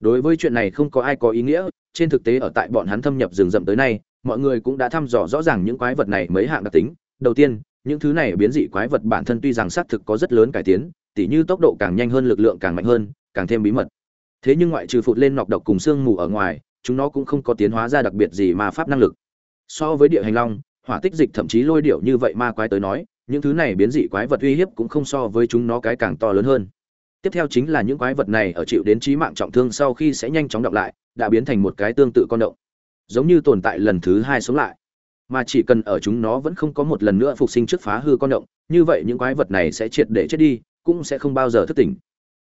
Đối với chuyện này không có ai có ý nghĩa, trên thực tế ở tại bọn hắn thâm nhập rừng rậm tới nay, mọi người cũng đã thăm dò rõ ràng những quái vật này mấy hạng đặc tính. Đầu tiên những thứ này biến dị quái vật bản thân tuy rằng xác thực có rất lớn cải tiến, tỉ như tốc độ càng nhanh hơn, lực lượng càng mạnh hơn, càng thêm bí mật. Thế nhưng ngoại trừ phụt lên nọc độc cùng xương mù ở ngoài, chúng nó cũng không có tiến hóa ra đặc biệt gì mà pháp năng lực. So với địa hành long, hỏa tích dịch thậm chí lôi điệu như vậy ma quái tới nói, những thứ này biến dị quái vật uy hiếp cũng không so với chúng nó cái càng to lớn hơn. Tiếp theo chính là những quái vật này ở chịu đến trí mạng trọng thương sau khi sẽ nhanh chóng đọc lại, đã biến thành một cái tương tự con động, giống như tồn tại lần thứ hai sống lại mà chỉ cần ở chúng nó vẫn không có một lần nữa phục sinh trước phá hư con động, như vậy những quái vật này sẽ triệt để chết đi, cũng sẽ không bao giờ thức tỉnh.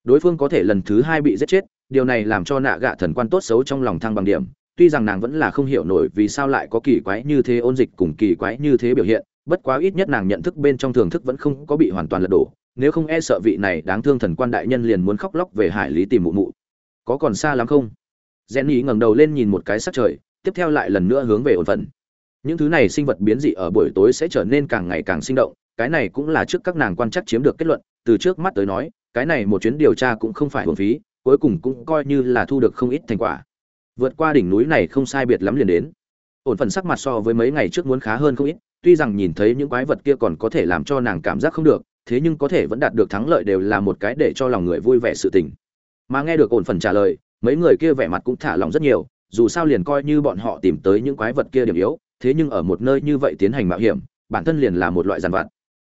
Đối phương có thể lần thứ hai bị giết chết, điều này làm cho nạ gạ thần quan tốt xấu trong lòng thăng bằng điểm, tuy rằng nàng vẫn là không hiểu nổi vì sao lại có kỳ quái như thế ôn dịch cùng kỳ quái như thế biểu hiện, bất quá ít nhất nàng nhận thức bên trong thưởng thức vẫn không có bị hoàn toàn lật đổ, nếu không e sợ vị này đáng thương thần quan đại nhân liền muốn khóc lóc về hải lý tìm mụ mụ. Có còn xa lắm không? Jenny ngẩng đầu lên nhìn một cái sắc trời, tiếp theo lại lần nữa hướng về ổn phận những thứ này sinh vật biến dị ở buổi tối sẽ trở nên càng ngày càng sinh động, cái này cũng là trước các nàng quan chắc chiếm được kết luận, từ trước mắt tới nói, cái này một chuyến điều tra cũng không phải hồn phí, cuối cùng cũng coi như là thu được không ít thành quả. Vượt qua đỉnh núi này không sai biệt lắm liền đến. Ổn phần sắc mặt so với mấy ngày trước muốn khá hơn không ít, tuy rằng nhìn thấy những quái vật kia còn có thể làm cho nàng cảm giác không được, thế nhưng có thể vẫn đạt được thắng lợi đều là một cái để cho lòng người vui vẻ sự tình. Mà nghe được ổn phần trả lời, mấy người kia vẻ mặt cũng thả lòng rất nhiều, dù sao liền coi như bọn họ tìm tới những quái vật kia điểm yếu thế nhưng ở một nơi như vậy tiến hành mạo hiểm, bản thân liền là một loại giàn vặt.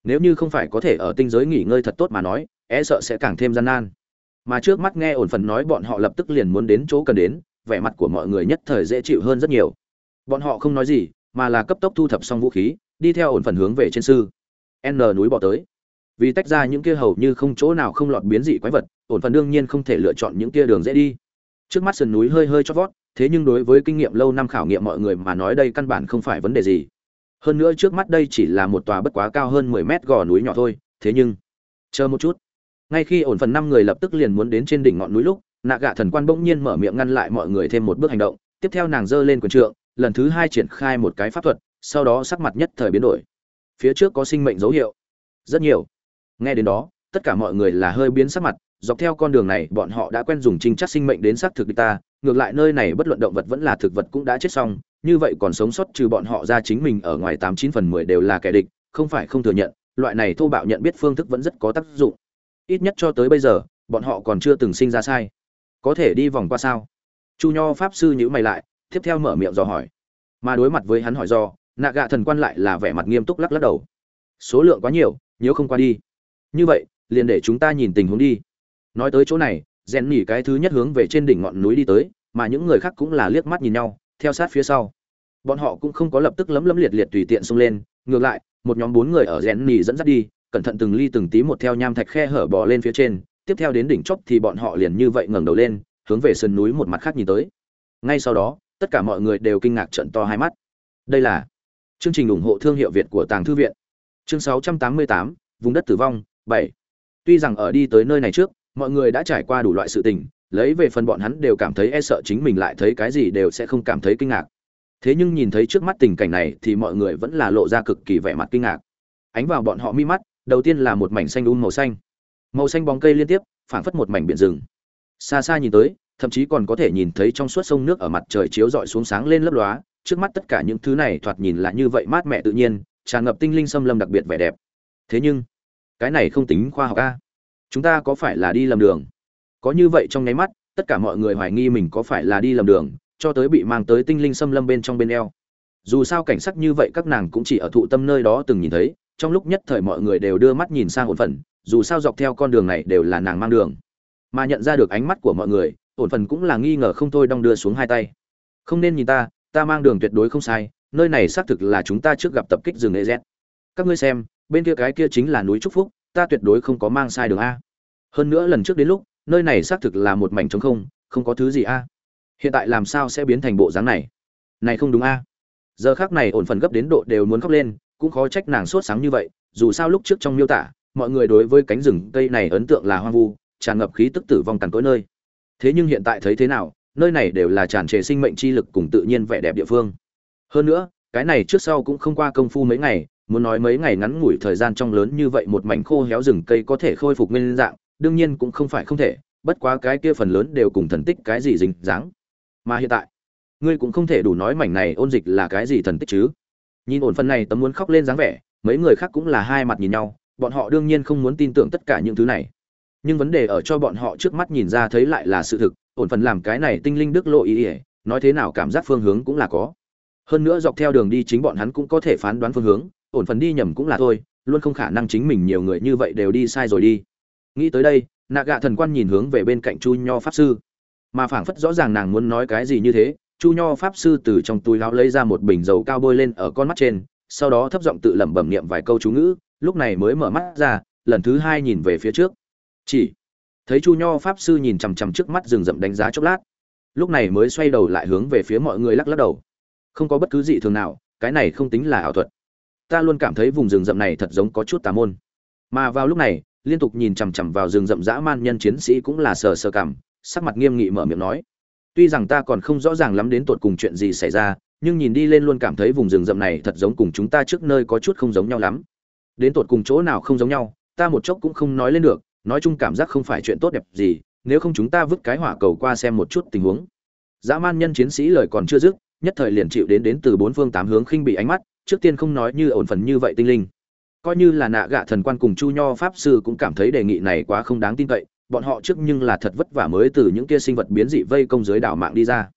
Nếu như không phải có thể ở tinh giới nghỉ ngơi thật tốt mà nói e sợ sẽ càng thêm gian nan. Mà trước mắt nghe ổn phần nói bọn họ lập tức liền muốn đến chỗ cần đến, vẻ mặt của mọi người nhất thời dễ chịu hơn rất nhiều. Bọn họ không nói gì, mà là cấp tốc thu thập xong vũ khí, đi theo ổn phần hướng về trên sư. N núi bỏ tới. Vì tách ra những kia hầu như không chỗ nào không lọt biến dị quái vật, ổn phần đương nhiên không thể lựa chọn những kia đường dễ đi. Trước mắt sườn núi hơi hơi chót vót thế nhưng đối với kinh nghiệm lâu năm khảo nghiệm mọi người mà nói đây căn bản không phải vấn đề gì. Hơn nữa trước mắt đây chỉ là một tòa bất quá cao hơn mười mét gò núi nhỏ thôi, thế nhưng, chờ một chút. Ngay khi ổn phần năm người lập tức liền muốn đến trên đỉnh ngọn núi lúc, nạ gạ thần quan bỗng nhiên mở miệng ngăn lại mọi người thêm một bước hành động, tiếp theo nàng giơ lên quần trượng, lần thứ hai triển khai một cái pháp thuật, sau đó sắc mặt nhất thời biến đổi. Phía trước có sinh mệnh dấu hiệu. Rất nhiều. Nghe đến đó, tất cả mọi người là hơi biến sắc mặt dọc theo con đường này, bọn họ đã quen dùng trinh chắc sinh mệnh đến xác thực ta, ngược lại nơi này bất luận động vật vẫn là thực vật cũng đã chết xong, như vậy còn sống sót trừ bọn họ ra chính mình ở ngoài tám chín phần mười đều là kẻ địch, không phải không thừa nhận, loại này thô bạo nhận biết phương thức vẫn rất có tác dụng. Ít nhất cho tới bây giờ, bọn họ còn chưa từng sinh ra sai. Có thể đi vòng qua sao? Chu nho pháp sư nhữ mày lại, tiếp theo mở miệng dò hỏi. Mà đối mặt với hắn hỏi do nạ gạ thần quan lại là vẻ mặt nghiêm túc lắc lắc đầu. Số lượng quá nhiều, nếu không qua đi. Như vậy, liền để chúng ta nhìn tình huống đi nói tới chỗ này rèn nỉ cái thứ nhất hướng về trên đỉnh ngọn núi đi tới mà những người khác cũng là liếc mắt nhìn nhau theo sát phía sau. Bọn họ cũng không có lập tức lấm lấm liệt liệt tùy tiện xông lên ngược lại một nhóm bốn người ở rèn nỉ dẫn dắt đi cẩn thận từng ly từng tí một theo nham thạch khe hở bò lên phía trên tiếp theo đến đỉnh chóp thì bọn họ liền như vậy ngẩng đầu lên hướng về sườn núi một mặt khác nhìn tới. Ngay sau đó tất cả mọi người đều kinh ngạc trận to hai mắt. Đây là chương trình ủng hộ thương hiệu việt của tàng thư viện. Chương 688, vùng đất tử vong 7. tuy rằng ở đi tới nơi này trước mọi người đã trải qua đủ loại sự tình, lấy về phần bọn hắn đều cảm thấy e sợ chính mình lại thấy cái gì đều sẽ không cảm thấy kinh ngạc. Thế nhưng nhìn thấy trước mắt tình cảnh này thì mọi người vẫn là lộ ra cực kỳ vẻ mặt kinh ngạc. Ánh vào bọn họ mi mắt, đầu tiên là một mảnh xanh un màu xanh. Màu xanh bóng cây liên tiếp, phảng phất một mảnh biển rừng. Xa xa nhìn tới, thậm chí còn có thể nhìn thấy trong suốt sông nước ở mặt trời chiếu rọi xuống sáng lên lấp lóa, trước mắt tất cả những thứ này thoạt nhìn là như vậy mát mẻ tự nhiên, tràn ngập tinh linh xâm lâm đặc biệt vẻ đẹp. Thế nhưng, cái này không tính khoa học a chúng ta có phải là đi lầm đường? Có như vậy trong nháy mắt, tất cả mọi người hoài nghi mình có phải là đi lầm đường, cho tới bị mang tới tinh linh xâm lâm bên trong bên eo. Dù sao cảnh sắc như vậy các nàng cũng chỉ ở thụ tâm nơi đó từng nhìn thấy, trong lúc nhất thời mọi người đều đưa mắt nhìn sang ổn phần dù sao dọc theo con đường này đều là nàng mang đường. Mà nhận ra được ánh mắt của mọi người, ổn phần cũng là nghi ngờ không thôi đong đưa xuống hai tay. Không nên nhìn ta ta mang đường tuyệt đối không sai, nơi này xác thực là chúng ta trước gặp tập kích rừng ez các ngươi xem, bên kia cái kia chính là núi trúc phúc ta tuyệt đối không có mang sai đường a. Hơn nữa lần trước đến lúc, nơi này xác thực là một mảnh trống không không có thứ gì a. Hiện tại làm sao sẽ biến thành bộ dáng này? Này không đúng a. Giờ khác này ổn phần gấp đến độ đều muốn khóc lên, cũng khó trách nàng sốt sáng như vậy, dù sao lúc trước trong miêu tả, mọi người đối với cánh rừng cây này ấn tượng là hoang vu, tràn ngập khí tức tử vong cằn cỗi nơi. Thế nhưng hiện tại thấy thế nào, nơi này đều là tràn trề sinh mệnh chi lực cùng tự nhiên vẻ đẹp địa phương. Hơn nữa cái này trước sau cũng không qua công phu mấy ngày, muốn nói mấy ngày ngắn ngủi thời gian trong lớn như vậy một mảnh khô héo rừng cây có thể khôi phục nguyên dạng, đương nhiên cũng không phải không thể, bất quá cái kia phần lớn đều cùng thần tích cái gì dính dáng. Mà hiện tại, ngươi cũng không thể đủ nói mảnh này ôn dịch là cái gì thần tích chứ. Nhìn ổn phần này tấm muốn khóc lên dáng vẻ, mấy người khác cũng là hai mặt nhìn nhau, bọn họ đương nhiên không muốn tin tưởng tất cả những thứ này. Nhưng vấn đề ở cho bọn họ trước mắt nhìn ra thấy lại là sự thực, ổn phần làm cái này tinh linh đức lộ ý ỉa nói thế nào cảm giác phương hướng cũng là có hơn nữa dọc theo đường đi chính bọn hắn cũng có thể phán đoán phương hướng, ổn phần đi nhầm cũng là thôi, luôn không khả năng chính mình nhiều người như vậy đều đi sai rồi đi. Nghĩ tới đây nạ gạ thần quan nhìn hướng về bên cạnh chu nho pháp sư. Mà phảng phất rõ ràng nàng muốn nói cái gì như thế, chu nho pháp sư từ trong túi láo lấy ra một bình dầu cao bôi lên ở con mắt trên, sau đó thấp giọng tự lẩm bẩm niệm vài câu chú ngữ, lúc này mới mở mắt ra, lần thứ hai nhìn về phía trước. Chỉ thấy chu nho pháp sư nhìn chằm chằm trước mắt rừng rậm đánh giá chốc lát. Lúc này mới xoay đầu lại hướng về phía mọi người lắc lắc đầu không có bất cứ gì thường nào, cái này không tính là ảo thuật. Ta luôn cảm thấy vùng rừng rậm này thật giống có chút tà môn. Mà vào lúc này, liên tục nhìn chằm chằm vào rừng rậm dã man nhân chiến sĩ cũng là sờ sờ cảm, sắc mặt nghiêm nghị mở miệng nói. Tuy rằng ta còn không rõ ràng lắm đến tột cùng chuyện gì xảy ra, nhưng nhìn đi lên luôn cảm thấy vùng rừng rậm này thật giống cùng chúng ta trước nơi có chút không giống nhau lắm. Đến tột cùng chỗ nào không giống nhau, ta một chốc cũng không nói lên được, nói chung cảm giác không phải chuyện tốt đẹp gì, nếu không chúng ta vứt cái hỏa cầu qua xem một chút tình huống. Dã man nhân chiến sĩ lời còn chưa dứt nhất thời liền chịu đến đến từ bốn phương tám hướng khinh bị ánh mắt, trước tiên không nói như ổn phần như vậy tinh linh. Coi như là nạ gạ thần quan cùng chu nho pháp sư cũng cảm thấy đề nghị này quá không đáng tin cậy, bọn họ trước nhưng là thật vất vả mới từ những kia sinh vật biến dị vây công dưới đảo mạng đi ra.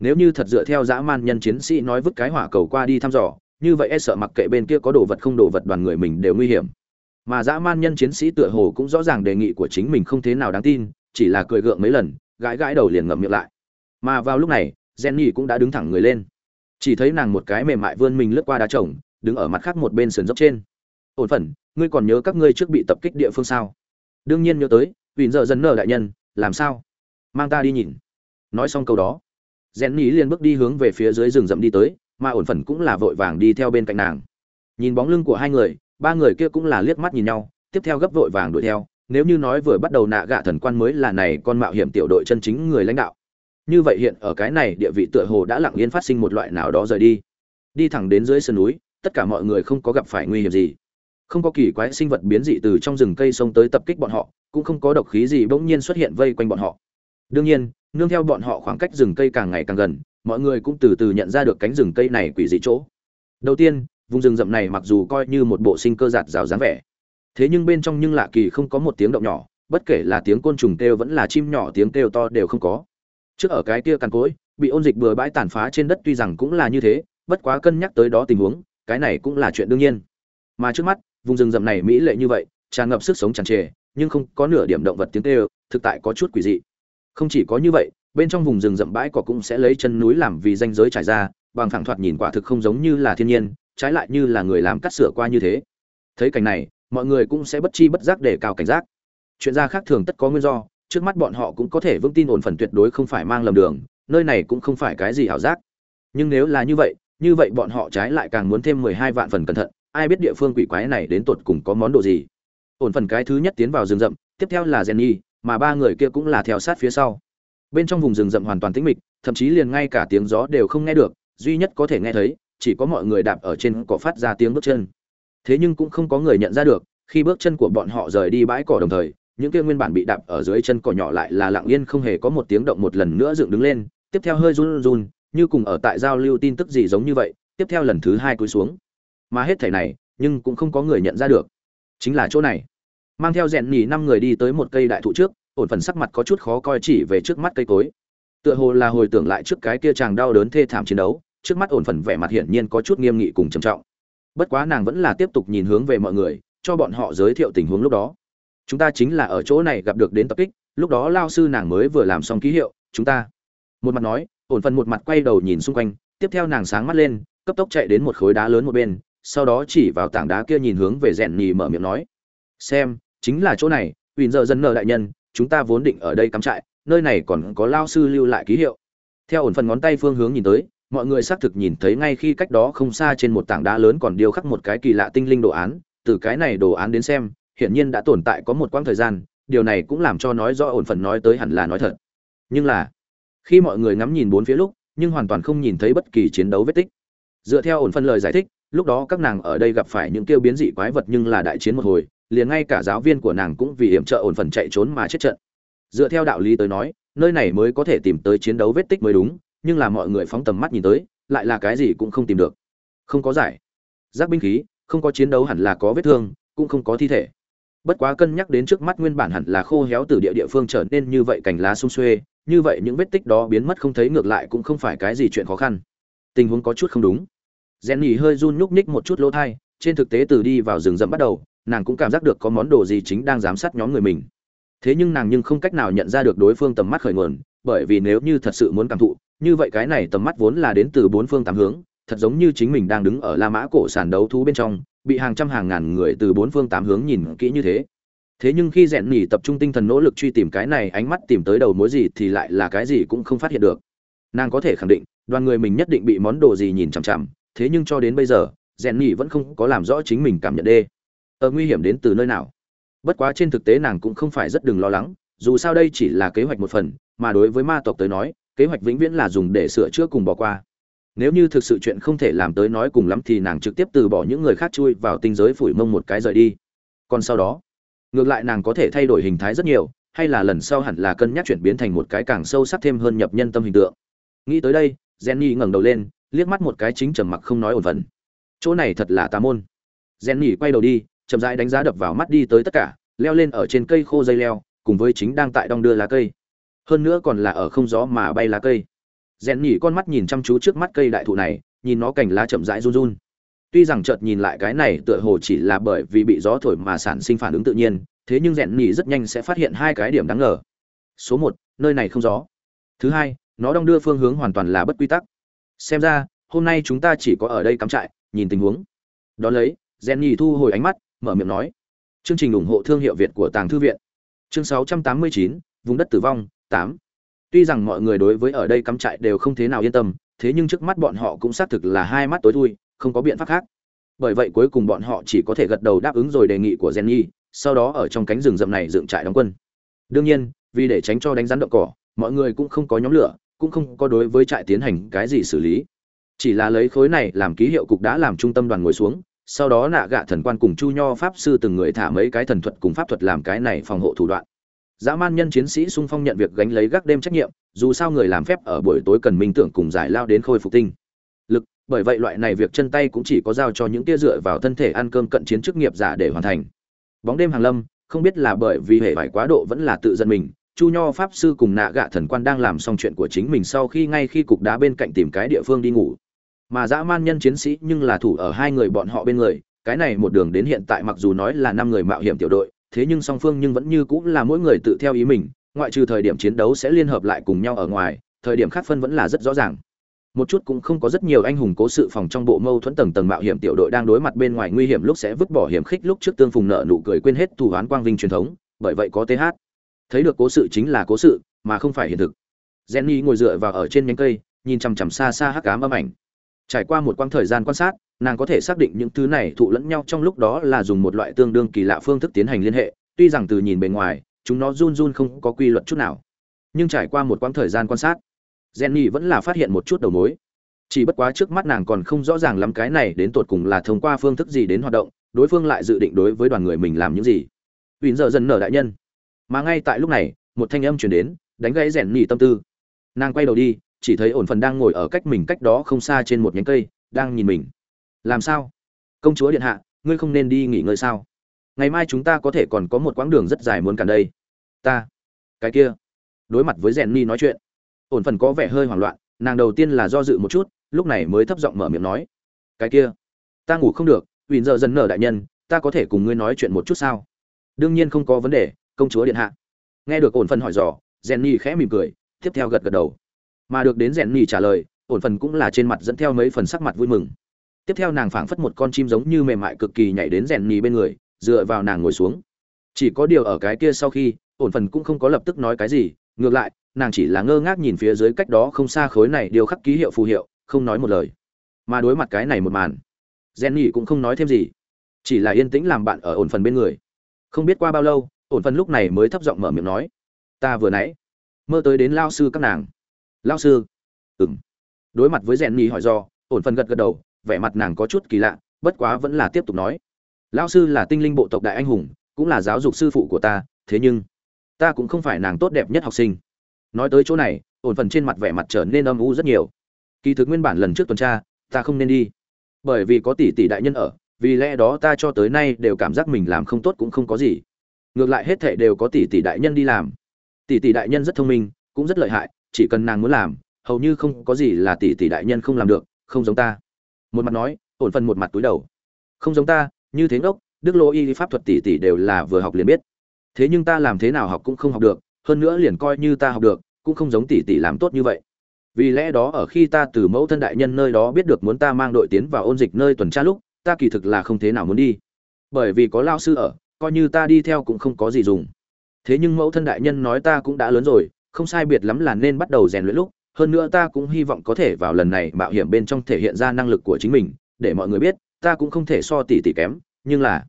Nếu như thật dựa theo dã man nhân chiến sĩ nói vứt cái hỏa cầu qua đi thăm dò, như vậy e sợ mặc kệ bên kia có đồ vật không đồ vật đoàn người mình đều nguy hiểm. Mà dã man nhân chiến sĩ tựa hồ cũng rõ ràng đề nghị của chính mình không thế nào đáng tin, chỉ là cười gượng mấy lần, gãi gãi đầu liền ngậm miệng lại. Mà vào lúc này jenny cũng đã đứng thẳng người lên. Chỉ thấy nàng một cái mềm mại vươn mình lướt qua đá trồng, đứng ở mặt khác một bên sườn dốc trên. Ổn phẩn ngươi còn nhớ các ngươi trước bị tập kích địa phương sao? Đương nhiên nhớ tới vì giờ dần nở đại nhân, làm sao? Mang ta đi nhìn. Nói xong câu đó, Jenny liền bước đi hướng về phía dưới rừng rậm đi tới, mà ổn phẩn cũng là vội vàng đi theo bên cạnh nàng. Nhìn bóng lưng của hai người, ba người kia cũng là liếc mắt nhìn nhau, tiếp theo gấp vội vàng đuổi theo, nếu như nói vừa bắt đầu nạ gạ thần quan mới là này con mạo hiểm tiểu đội chân chính người lãnh đạo như vậy hiện ở cái này địa vị tựa hồ đã lặng yên phát sinh một loại nào đó rời đi. Đi thẳng đến dưới sườn núi, tất cả mọi người không có gặp phải nguy hiểm gì. Không có kỳ quái sinh vật biến dị từ trong rừng cây sông tới tập kích bọn họ, cũng không có độc khí gì bỗng nhiên xuất hiện vây quanh bọn họ. Đương nhiên, nương theo bọn họ khoảng cách rừng cây càng ngày càng gần, mọi người cũng từ từ nhận ra được cánh rừng cây này quỷ dị chỗ. Đầu tiên, vùng rừng rậm này mặc dù coi như một bộ sinh cơ giạt rào dáng vẻ, thế nhưng bên trong nhưng lạ kỳ không có một tiếng động nhỏ, bất kể là tiếng côn trùng kêu vẫn là chim nhỏ tiếng kêu to đều không có trước ở cái kia cằn cỗi, bị ôn dịch bừa bãi tàn phá trên đất tuy rằng cũng là như thế, bất quá cân nhắc tới đó tình huống, cái này cũng là chuyện đương nhiên. Mà trước mắt, vùng rừng rậm này mỹ lệ như vậy, tràn ngập sức sống tràn trề, nhưng không có nửa điểm động vật tiếng kêu, thực tại có chút quỷ dị. Không chỉ có như vậy, bên trong vùng rừng rậm bãi cỏ cũng sẽ lấy chân núi làm vì danh giới trải ra, bằng phẳng thoạt nhìn quả thực không giống như là thiên nhiên, trái lại như là người làm cắt sửa qua như thế. Thấy cảnh này, mọi người cũng sẽ bất chi bất giác để cao cảnh giác. Chuyện ra khác thường tất có nguyên do trước mắt bọn họ cũng có thể vững tin ổn phần tuyệt đối không phải mang lầm đường, nơi này cũng không phải cái gì hảo giác. Nhưng nếu là như vậy như vậy bọn họ trái lại càng muốn thêm mười hai vạn phần cẩn thận, ai biết địa phương quỷ quái này đến tột cùng có món đồ gì. Ổn phần cái thứ nhất tiến vào rừng rậm, tiếp theo là jenny, mà ba người kia cũng là theo sát phía sau. Bên trong vùng rừng rậm hoàn toàn tĩnh mịch, thậm chí liền ngay cả tiếng gió đều không nghe được, duy nhất có thể nghe thấy, chỉ có mọi người đạp ở trên cỏ phát ra tiếng bước chân. Thế nhưng cũng không có người nhận ra được, khi bước chân của bọn họ rời đi bãi cỏ đồng thời những kia nguyên bản bị đạp ở dưới chân cỏ nhỏ lại là lặng yên không hề có một tiếng động một lần nữa dựng đứng lên, tiếp theo hơi run run, như cùng ở tại giao lưu tin tức gì giống như vậy, tiếp theo lần thứ hai cúi xuống. Mà hết thảy này, nhưng cũng không có người nhận ra được. Chính là chỗ này. Mang theo rèn nhì năm người đi tới một cây đại thụ trước, ổn phần sắc mặt có chút khó coi chỉ về trước mắt cây cối. Tựa hồ là hồi tưởng lại trước cái kia chàng đau đớn thê thảm chiến đấu, trước mắt ổn phần vẻ mặt hiển nhiên có chút nghiêm nghị cùng trầm trọng. Bất quá nàng vẫn là tiếp tục nhìn hướng về mọi người, cho bọn họ giới thiệu tình huống lúc đó chúng ta chính là ở chỗ này gặp được đến tập kích, lúc đó lao sư nàng mới vừa làm xong ký hiệu, chúng ta. Một mặt nói, ổn phần một mặt quay đầu nhìn xung quanh, tiếp theo nàng sáng mắt lên, cấp tốc chạy đến một khối đá lớn một bên, sau đó chỉ vào tảng đá kia nhìn hướng về rèn nhì mở miệng nói. Xem, chính là chỗ này huỳnh giờ dân nợ đại nhân, chúng ta vốn định ở đây cắm trại, nơi này còn có lao sư lưu lại ký hiệu. Theo ổn phần ngón tay phương hướng nhìn tới, mọi người xác thực nhìn thấy ngay khi cách đó không xa trên một tảng đá lớn còn điêu khắc một cái kỳ lạ tinh linh đồ án, từ cái này đồ án đến xem hiển nhiên đã tồn tại có một quãng thời gian, điều này cũng làm cho nói rõ ổn phần nói tới hẳn là nói thật. Nhưng là, khi mọi người ngắm nhìn bốn phía lúc, nhưng hoàn toàn không nhìn thấy bất kỳ chiến đấu vết tích. Dựa theo ổn phần lời giải thích, lúc đó các nàng ở đây gặp phải những kêu biến dị quái vật nhưng là đại chiến một hồi, liền ngay cả giáo viên của nàng cũng vì hiểm trợ ổn phần chạy trốn mà chết trận. Dựa theo đạo lý tới nói, nơi này mới có thể tìm tới chiến đấu vết tích mới đúng, nhưng là mọi người phóng tầm mắt nhìn tới, lại là cái gì cũng không tìm được. Không có giải. Giác binh khí, không có chiến đấu hẳn là có vết thương, cũng không có thi thể bất quá cân nhắc đến trước mắt nguyên bản hẳn là khô héo từ địa địa phương trở nên như vậy cành lá sung xuê, như vậy những vết tích đó biến mất không thấy ngược lại cũng không phải cái gì chuyện khó khăn. Tình huống có chút không đúng. Rèn nhỉ hơi run nhúc nhích một chút lỗ thai trên thực tế từ đi vào rừng rậm bắt đầu, nàng cũng cảm giác được có món đồ gì chính đang giám sát nhóm người mình. Thế nhưng nàng nhưng không cách nào nhận ra được đối phương tầm mắt khởi nguồn, bởi vì nếu như thật sự muốn cảm thụ, như vậy cái này tầm mắt vốn là đến từ bốn phương tám hướng, thật giống như chính mình đang đứng ở la mã cổ sàn đấu thú bên trong bị hàng trăm hàng ngàn người từ bốn phương tám hướng nhìn kỹ như thế. Thế nhưng khi rèn nhỉ tập trung tinh thần nỗ lực truy tìm cái này, ánh mắt tìm tới đầu mối gì thì lại là cái gì cũng không phát hiện được. Nàng có thể khẳng định, đoàn người mình nhất định bị món đồ gì nhìn chằm chằm, thế nhưng cho đến bây giờ, rèn nhỉ vẫn không có làm rõ chính mình cảm nhận đê. Ở nguy hiểm đến từ nơi nào? Bất quá trên thực tế nàng cũng không phải rất đừng lo lắng, dù sao đây chỉ là kế hoạch một phần, mà đối với ma tộc tới nói, kế hoạch vĩnh viễn là dùng để sửa chữa cùng bỏ qua nếu như thực sự chuyện không thể làm tới nói cùng lắm thì nàng trực tiếp từ bỏ những người khác chui vào tinh giới phủi mông một cái rời đi. Còn sau đó, ngược lại nàng có thể thay đổi hình thái rất nhiều, hay là lần sau hẳn là cân nhắc chuyển biến thành một cái càng sâu sắc thêm hơn nhập nhân tâm hình tượng. Nghĩ tới đây, jenny ngẩng đầu lên, liếc mắt một cái chính trầm mặc không nói ổn vẩn chỗ này thật là tà môn. Jenny quay đầu đi, chậm rãi đánh giá đập vào mắt đi tới tất cả, leo lên ở trên cây khô dây leo, cùng với chính đang tại đong đưa lá cây. Hơn nữa còn là ở không gió mà bay lá cây rèn nhỉ con mắt nhìn chăm chú trước mắt cây đại thụ này nhìn nó cành lá chậm rãi run run. Tuy rằng chợt nhìn lại cái này tựa hồ chỉ là bởi vì bị gió thổi mà sản sinh phản ứng tự nhiên thế nhưng rèn nhỉ rất nhanh sẽ phát hiện hai cái điểm đáng ngờ. Số một nơi này không gió. Thứ hai nó đong đưa phương hướng hoàn toàn là bất quy tắc. Xem ra hôm nay chúng ta chỉ có ở đây cắm trại nhìn tình huống. Đón lấy rèn nhỉ thu hồi ánh mắt mở miệng nói. Chương trình ủng hộ thương hiệu việt của tàng thư viện. Chương 689, vùng đất tử vong 8 tuy rằng mọi người đối với ở đây cắm trại đều không thế nào yên tâm thế nhưng trước mắt bọn họ cũng xác thực là hai mắt tối thui không có biện pháp khác. Bởi vậy cuối cùng bọn họ chỉ có thể gật đầu đáp ứng rồi đề nghị của Jenny, sau đó ở trong cánh rừng rậm này dựng trại đóng quân. Đương nhiên, vì để tránh cho đánh rắn động cỏ, mọi người cũng không có nhóm lửa, cũng không có đối với trại tiến hành cái gì xử lý. Chỉ là lấy khối này làm ký hiệu cục đã làm trung tâm đoàn ngồi xuống sau đó nạ gạ thần quan cùng chu nho pháp sư từng người thả mấy cái thần thuật cùng pháp thuật làm cái này phòng hộ thủ đoạn dã man nhân chiến sĩ sung phong nhận việc gánh lấy gác đêm trách nhiệm, dù sao người làm phép ở buổi tối cần minh tưởng cùng giải lao đến khôi phục tinh. Lực, bởi vậy loại này việc chân tay cũng chỉ có giao cho những tia dựa vào thân thể ăn cơm cận chiến chức nghiệp giả để hoàn thành. Bóng đêm hàng lâm, không biết là bởi vì hệ vải quá độ vẫn là tự dân mình, chu nho pháp sư cùng nạ gạ thần quan đang làm xong chuyện của chính mình sau khi ngay khi cục đá bên cạnh tìm cái địa phương đi ngủ. Mà dã man nhân chiến sĩ nhưng là thủ ở hai người bọn họ bên người, cái này một đường đến hiện tại mặc dù nói là năm người mạo hiểm tiểu đội thế nhưng song phương nhưng vẫn như cũng là mỗi người tự theo ý mình, ngoại trừ thời điểm chiến đấu sẽ liên hợp lại cùng nhau ở ngoài, thời điểm khác phân vẫn là rất rõ ràng. Một chút cũng không có rất nhiều anh hùng cố sự phòng trong bộ mâu thuẫn tầng tầng mạo hiểm tiểu đội đang đối mặt bên ngoài nguy hiểm lúc sẽ vứt bỏ hiểm khích lúc trước tương phùng nợ nụ cười quên hết thù hoán quang vinh truyền thống, bởi vậy có th thấy được cố sự chính là cố sự, mà không phải hiện thực. Jenny ngồi dựa vào ở trên nhánh cây, nhìn chằm chằm xa xa hắc ám âm ảnh. Trải qua một quãng thời gian quan sát nàng có thể xác định những thứ này thụ lẫn nhau trong lúc đó là dùng một loại tương đương kỳ lạ phương thức tiến hành liên hệ, tuy rằng từ nhìn bề ngoài, chúng nó run run không có quy luật chút nào. Nhưng trải qua một quãng thời gian quan sát, jenny vẫn là phát hiện một chút đầu mối. Chỉ bất quá trước mắt nàng còn không rõ ràng lắm cái này đến tột cùng là thông qua phương thức gì đến hoạt động, đối phương lại dự định đối với đoàn người mình làm những gì. Vịn giờ dần nở đại nhân. Mà ngay tại lúc này, một thanh âm chuyển đến, đánh gãy rèn nhì tâm tư. Nàng quay đầu đi, chỉ thấy ổn phần đang ngồi ở cách mình cách đó không xa trên một nhánh cây, đang nhìn mình làm sao? Công chúa điện hạ, ngươi không nên đi nghỉ ngơi sao? Ngày mai chúng ta có thể còn có một quãng đường rất dài muốn cản đây. Ta, cái kia. Đối mặt với rèn ni nói chuyện, ổn phần có vẻ hơi hoảng loạn, nàng đầu tiên là do dự một chút, lúc này mới thấp giọng mở miệng nói. Cái kia, ta ngủ không được, vì giờ dần nở đại nhân, ta có thể cùng ngươi nói chuyện một chút sao? Đương nhiên không có vấn đề, công chúa điện hạ. Nghe được ổn phần hỏi dò rèn ni khẽ mỉm cười, tiếp theo gật gật đầu. Mà được đến rèn ni trả lời, ổn phần cũng là trên mặt dẫn theo mấy phần sắc mặt vui mừng tiếp theo nàng phảng phất một con chim giống như mềm mại cực kỳ nhảy đến rèn nhì bên người, dựa vào nàng ngồi xuống. Chỉ có điều ở cái kia sau khi, ổn phần cũng không có lập tức nói cái gì, ngược lại, nàng chỉ là ngơ ngác nhìn phía dưới cách đó không xa khối này điều khắc ký hiệu phù hiệu, không nói một lời. Mà đối mặt cái này một màn, rèn nhì cũng không nói thêm gì, chỉ là yên tĩnh làm bạn ở ổn phần bên người. Không biết qua bao lâu, ổn phần lúc này mới thấp giọng mở miệng nói, ta vừa nãy mơ tới đến lao sư các nàng. Lao sư? Ừng đối mặt với rèn nhì hỏi do, ổn phần gật gật đầu vẻ mặt nàng có chút kỳ lạ, bất quá vẫn là tiếp tục nói. Lão sư là tinh linh bộ tộc đại anh hùng, cũng là giáo dục sư phụ của ta, thế nhưng, ta cũng không phải nàng tốt đẹp nhất học sinh. Nói tới chỗ này, ổn phần trên mặt vẻ mặt trở nên âm u rất nhiều. Kỳ thực nguyên bản lần trước tuần tra, ta không nên đi. Bởi vì có tỷ tỷ đại nhân ở, vì lẽ đó ta cho tới nay đều cảm giác mình làm không tốt cũng không có gì. Ngược lại hết thệ đều có tỷ tỷ đại nhân đi làm. Tỷ tỷ đại nhân rất thông minh, cũng rất lợi hại, chỉ cần nàng muốn làm, hầu như không có gì là tỷ tỷ đại nhân không làm được, không giống ta một mặt nói, ổn phần một mặt túi đầu. Không giống ta, như thế ngốc, đức lô y pháp thuật tỷ tỷ đều là vừa học liền biết. Thế nhưng ta làm thế nào học cũng không học được, hơn nữa liền coi như ta học được, cũng không giống tỷ tỷ làm tốt như vậy. Vì lẽ đó ở khi ta từ mẫu thân đại nhân nơi đó biết được muốn ta mang đội tiến vào ôn dịch nơi tuần tra lúc, ta kỳ thực là không thế nào muốn đi. Bởi vì có lao sư ở, coi như ta đi theo cũng không có gì dùng. Thế nhưng mẫu thân đại nhân nói ta cũng đã lớn rồi, không sai biệt lắm là nên bắt đầu rèn luyện lúc hơn nữa ta cũng hy vọng có thể vào lần này mạo hiểm bên trong thể hiện ra năng lực của chính mình, để mọi người biết, ta cũng không thể so tỷ tỷ kém, nhưng là,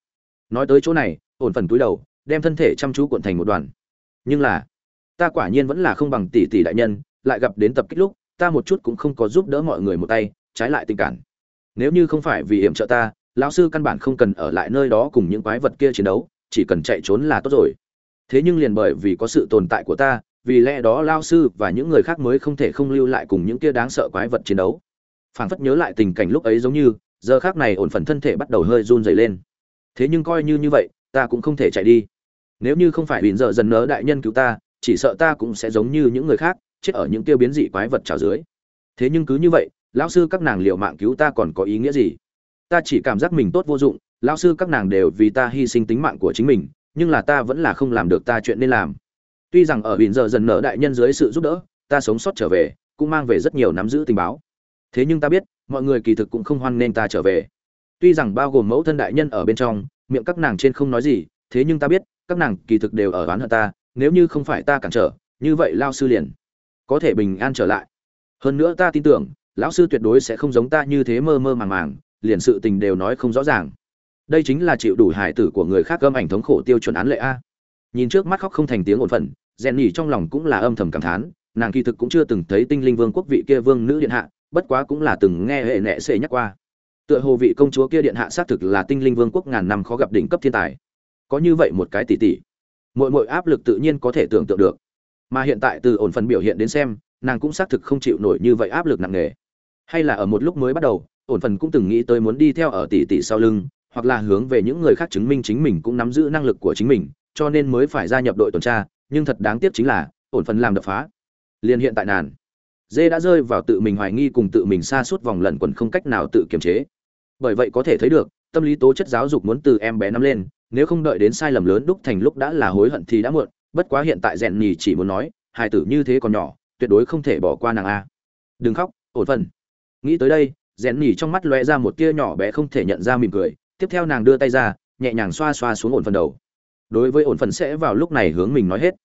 nói tới chỗ này, ổn phần túi đầu, đem thân thể chăm chú cuộn thành một đoàn. Nhưng là, ta quả nhiên vẫn là không bằng tỷ tỷ đại nhân, lại gặp đến tập kích lúc, ta một chút cũng không có giúp đỡ mọi người một tay, trái lại tình cảm. Nếu như không phải vì hiểm trợ ta, lão sư căn bản không cần ở lại nơi đó cùng những quái vật kia chiến đấu, chỉ cần chạy trốn là tốt rồi. Thế nhưng liền bởi vì có sự tồn tại của ta vì lẽ đó lao sư và những người khác mới không thể không lưu lại cùng những kia đáng sợ quái vật chiến đấu. Phảng phất nhớ lại tình cảnh lúc ấy giống như, giờ khác này ổn phần thân thể bắt đầu hơi run dày lên. Thế nhưng coi như như vậy, ta cũng không thể chạy đi. Nếu như không phải bỉn giờ dần nớ đại nhân cứu ta, chỉ sợ ta cũng sẽ giống như những người khác, chết ở những tiêu biến dị quái vật trào dưới. Thế nhưng cứ như vậy, lão sư các nàng liệu mạng cứu ta còn có ý nghĩa gì? Ta chỉ cảm giác mình tốt vô dụng, lão sư các nàng đều vì ta hy sinh tính mạng của chính mình, nhưng là ta vẫn là không làm được ta chuyện nên làm tuy rằng ở biển giờ dần nở đại nhân dưới sự giúp đỡ, ta sống sót trở về, cũng mang về rất nhiều nắm giữ tình báo. Thế nhưng ta biết, mọi người kỳ thực cũng không hoan nên ta trở về. Tuy rằng bao gồm mẫu thân đại nhân ở bên trong, miệng các nàng trên không nói gì, thế nhưng ta biết, các nàng kỳ thực đều ở oán hận ta, nếu như không phải ta cản trở, như vậy lao sư liền có thể bình an trở lại. Hơn nữa ta tin tưởng, lão sư tuyệt đối sẽ không giống ta như thế mơ mơ màng màng, liền sự tình đều nói không rõ ràng. Đây chính là chịu đủ hải tử của người khác gâm ảnh thống khổ tiêu chuẩn án lệ a nhìn trước mắt khóc không thành tiếng ổn phận rèn nhỉ trong lòng cũng là âm thầm cảm thán, nàng kỳ thực cũng chưa từng thấy tinh linh vương quốc vị kia vương nữ điện hạ, bất quá cũng là từng nghe hệ nệ xệ nhắc qua. Tựa hồ vị công chúa kia điện hạ xác thực là tinh linh vương quốc ngàn năm khó gặp đỉnh cấp thiên tài. Có như vậy một cái tỷ tỷ mỗi mỗi áp lực tự nhiên có thể tưởng tượng được. Mà hiện tại từ ổn phần biểu hiện đến xem, nàng cũng xác thực không chịu nổi như vậy áp lực nặng nề. Hay là ở một lúc mới bắt đầu, ổn phần cũng từng nghĩ tới muốn đi theo ở tỷ tỷ sau lưng, hoặc là hướng về những người khác chứng minh chính mình cũng nắm giữ năng lực của chính mình cho nên mới phải gia nhập đội tuần tra, nhưng thật đáng tiếc chính là, ổn phần làm đập phá. Liền hiện tại nàn. Dê đã rơi vào tự mình hoài nghi cùng tự mình xa suốt vòng lẩn quẩn không cách nào tự kiềm chế. Bởi vậy có thể thấy được, tâm lý tố chất giáo dục muốn từ em bé nắm lên, nếu không đợi đến sai lầm lớn đúc thành lúc đã là hối hận thì đã muộn, bất quá hiện tại rèn nhì chỉ muốn nói, hài tử như thế còn nhỏ, tuyệt đối không thể bỏ qua nàng a. Đừng khóc, ổn phần nghĩ tới đây, rèn nhì trong mắt lóe ra một tia nhỏ bé không thể nhận ra mỉm cười, tiếp theo nàng đưa tay ra, nhẹ nhàng xoa xoa xuống ổn phần đầu đối với ổn phần sẽ vào lúc này hướng mình nói hết.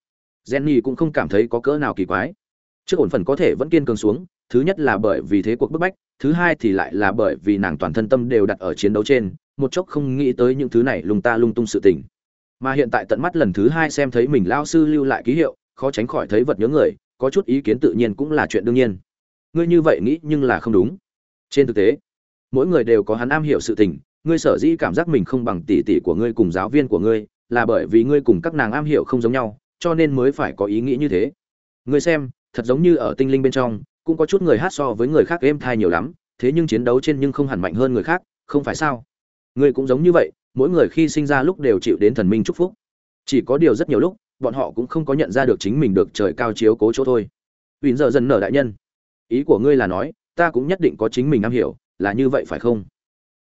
Jenny cũng không cảm thấy có cỡ nào kỳ quái. Trước ổn phần có thể vẫn kiên cường xuống, thứ nhất là bởi vì thế cuộc bức bách, thứ hai thì lại là bởi vì nàng toàn thân tâm đều đặt ở chiến đấu trên, một chốc không nghĩ tới những thứ này lung ta lung tung sự tình. Mà hiện tại tận mắt lần thứ hai xem thấy mình lao sư lưu lại ký hiệu, khó tránh khỏi thấy vật nhớ người, có chút ý kiến tự nhiên cũng là chuyện đương nhiên. Ngươi như vậy nghĩ nhưng là không đúng. Trên thực tế, mỗi người đều có hắn am hiểu sự tình, ngươi sở dĩ cảm giác mình không bằng tỷ tỷ của ngươi cùng giáo viên của ngươi là bởi vì ngươi cùng các nàng am hiểu không giống nhau, cho nên mới phải có ý nghĩ như thế. Ngươi xem, thật giống như ở tinh linh bên trong, cũng có chút người hát so với người khác êm thai nhiều lắm, thế nhưng chiến đấu trên nhưng không hẳn mạnh hơn người khác, không phải sao? Ngươi cũng giống như vậy, mỗi người khi sinh ra lúc đều chịu đến thần minh chúc phúc. Chỉ có điều rất nhiều lúc, bọn họ cũng không có nhận ra được chính mình được trời cao chiếu cố chỗ thôi. Huỳnh giờ dần nở đại nhân. Ý của ngươi là nói, ta cũng nhất định có chính mình am hiểu, là như vậy phải không?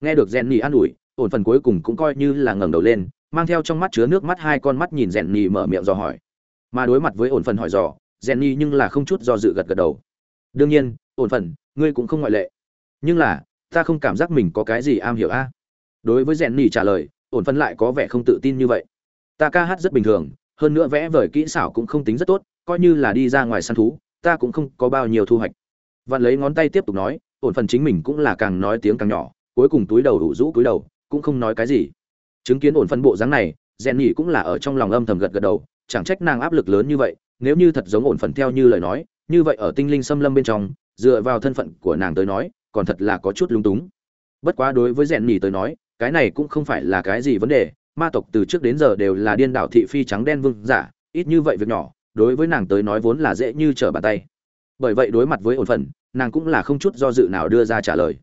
Nghe được gen nhì an ủi, ổn phần cuối cùng cũng coi như là ngẩng đầu lên mang theo trong mắt chứa nước mắt hai con mắt nhìn rèn nhì mở miệng dò hỏi. Mà đối mặt với ổn phần hỏi dò rèn nhì nhưng là không chút do dự gật gật đầu. Đương nhiên, ổn phần ngươi cũng không ngoại lệ. Nhưng là, ta không cảm giác mình có cái gì am hiểu a. Đối với rèn nhì trả lời, ổn phần lại có vẻ không tự tin như vậy. Ta ca hát rất bình thường, hơn nữa vẽ vời kỹ xảo cũng không tính rất tốt, coi như là đi ra ngoài săn thú, ta cũng không có bao nhiêu thu hoạch. Vạn lấy ngón tay tiếp tục nói, ổn phần chính mình cũng là càng nói tiếng càng nhỏ, cuối cùng túi đầu đủ rũ túi đầu, cũng không nói cái gì chứng kiến ổn phân bộ dáng này rèn nhỉ cũng là ở trong lòng âm thầm gật gật đầu, chẳng trách nàng áp lực lớn như vậy, nếu như thật giống ổn phần theo như lời nói, như vậy ở tinh linh xâm lâm bên trong, dựa vào thân phận của nàng tới nói, còn thật là có chút lung túng. Bất quá đối với rèn nhỉ tới nói, cái này cũng không phải là cái gì vấn đề, ma tộc từ trước đến giờ đều là điên đảo thị phi trắng đen vương giả, ít như vậy việc nhỏ, đối với nàng tới nói vốn là dễ như trở bàn tay. Bởi vậy đối mặt với ổn phần nàng cũng là không chút do dự nào đưa ra trả lời.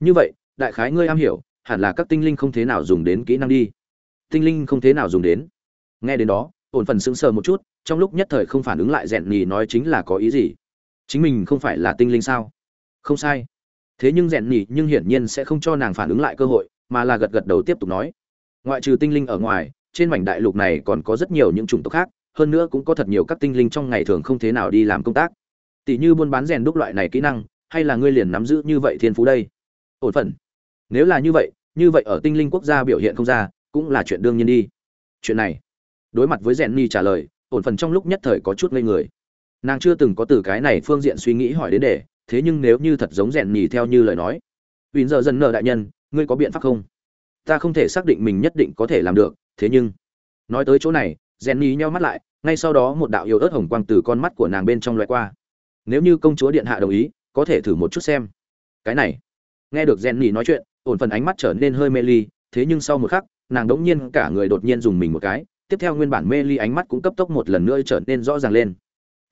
Như vậy, đại khái ngươi am hiểu hẳn là các tinh linh không thế nào dùng đến kỹ năng đi. Tinh linh không thế nào dùng đến. Nghe đến đó ổn phần sững sờ một chút trong lúc nhất thời không phản ứng lại rèn nhì nói chính là có ý gì? Chính mình không phải là tinh linh sao? Không sai. Thế nhưng rèn nhì nhưng hiển nhiên sẽ không cho nàng phản ứng lại cơ hội mà là gật gật đầu tiếp tục nói. Ngoại trừ tinh linh ở ngoài trên mảnh đại lục này còn có rất nhiều những chủng tộc khác hơn nữa cũng có thật nhiều các tinh linh trong ngày thường không thế nào đi làm công tác. Tỷ như buôn bán rèn đúc loại này kỹ năng hay là ngươi liền nắm giữ như vậy thiên phú đây? Ổn phần, nếu là như vậy như vậy ở tinh linh quốc gia biểu hiện không ra, cũng là chuyện đương nhiên đi. Chuyện này, đối mặt với rèn ni trả lời, ổn phần trong lúc nhất thời có chút ngây người. Nàng chưa từng có từ cái này phương diện suy nghĩ hỏi đến để thế nhưng nếu như thật giống rèn nhì theo như lời nói vì giờ dần nợ đại nhân, ngươi có biện pháp không? Ta không thể xác định mình nhất định có thể làm được, thế nhưng nói tới chỗ này rèn nhì nheo mắt lại, ngay sau đó một đạo yêu ớt hồng quang từ con mắt của nàng bên trong loại qua. Nếu như công chúa điện hạ đồng ý, có thể thử một chút xem. Cái này, nghe được rèn nhì nói chuyện ổn phần ánh mắt trở nên hơi mê ly, thế nhưng sau một khắc, nàng đống nhiên cả người đột nhiên dùng mình một cái, tiếp theo nguyên bản mê ly ánh mắt cũng cấp tốc một lần nữa trở nên rõ ràng lên.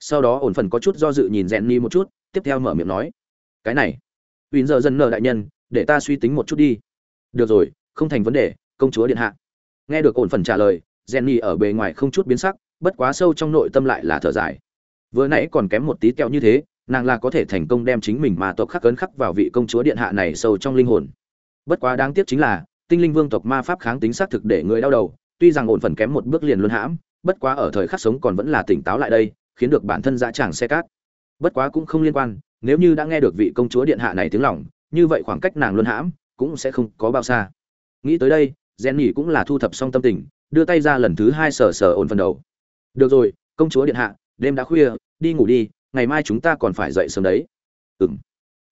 Sau đó ổn phần có chút do dự nhìn rèn ni một chút, tiếp theo mở miệng nói, cái này vì giờ dần nợ đại nhân, để ta suy tính một chút đi. Được rồi, không thành vấn đề, công chúa điện hạ. Nghe được ổn phần trả lời rèn ni ở bề ngoài không chút biến sắc, bất quá sâu trong nội tâm lại là thở dài. Vừa nãy còn kém một tí kẹo như thế, nàng là có thể thành công đem chính mình mà tộc khắc cấn khắc vào vị công chúa điện hạ này sâu trong linh hồn bất quá đáng tiếc chính là, tinh linh vương tộc ma pháp kháng tính xác thực để người đau đầu, tuy rằng ổn phần kém một bước liền luân hãm, bất quá ở thời khắc sống còn vẫn là tỉnh táo lại đây, khiến được bản thân dã tràng xe cát. Bất quá cũng không liên quan, nếu như đã nghe được vị công chúa điện hạ này tiếng lòng, như vậy khoảng cách nàng luân hãm cũng sẽ không có bao xa. Nghĩ tới đây rèn nhỉ cũng là thu thập xong tâm tình, đưa tay ra lần thứ hai sờ sờ ổn phần đầu. Được rồi, công chúa điện hạ, đêm đã khuya, đi ngủ đi, ngày mai chúng ta còn phải dậy sớm đấy. Ừm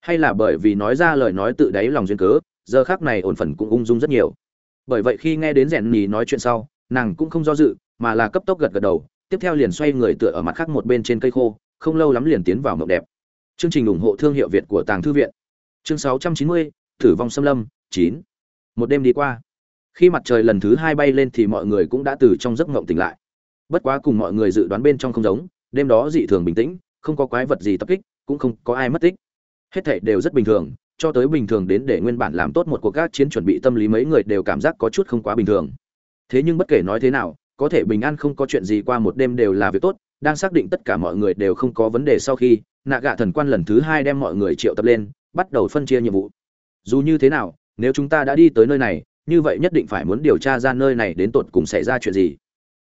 hay là bởi vì nói ra lời nói tự đáy lòng duyên cớ giờ khác này ổn phần cũng ung dung rất nhiều. Bởi vậy khi nghe đến rèn nhì nói chuyện sau nàng cũng không do dự mà là cấp tốc gật gật đầu tiếp theo liền xoay người tựa ở mặt khác một bên trên cây khô không lâu lắm liền tiến vào mộng đẹp. Chương trình ủng hộ thương hiệu việt của tàng thư viện. Chương 690, tử vong xâm lâm 9. một đêm đi qua. Khi mặt trời lần thứ hai bay lên thì mọi người cũng đã từ trong giấc ngộng tỉnh lại. Bất quá cùng mọi người dự đoán bên trong không giống đêm đó dị thường bình tĩnh không có quái vật gì tập kích cũng không có ai mất tích hết thảy đều rất bình thường, cho tới bình thường đến để nguyên bản làm tốt một cuộc các chiến chuẩn bị tâm lý mấy người đều cảm giác có chút không quá bình thường. Thế nhưng bất kể nói thế nào, có thể bình an không có chuyện gì qua một đêm đều là việc tốt, đang xác định tất cả mọi người đều không có vấn đề sau khi, nạ gạ thần quan lần thứ hai đem mọi người triệu tập lên, bắt đầu phân chia nhiệm vụ. Dù như thế nào, nếu chúng ta đã đi tới nơi này, như vậy nhất định phải muốn điều tra ra nơi này đến tột cùng xảy ra chuyện gì.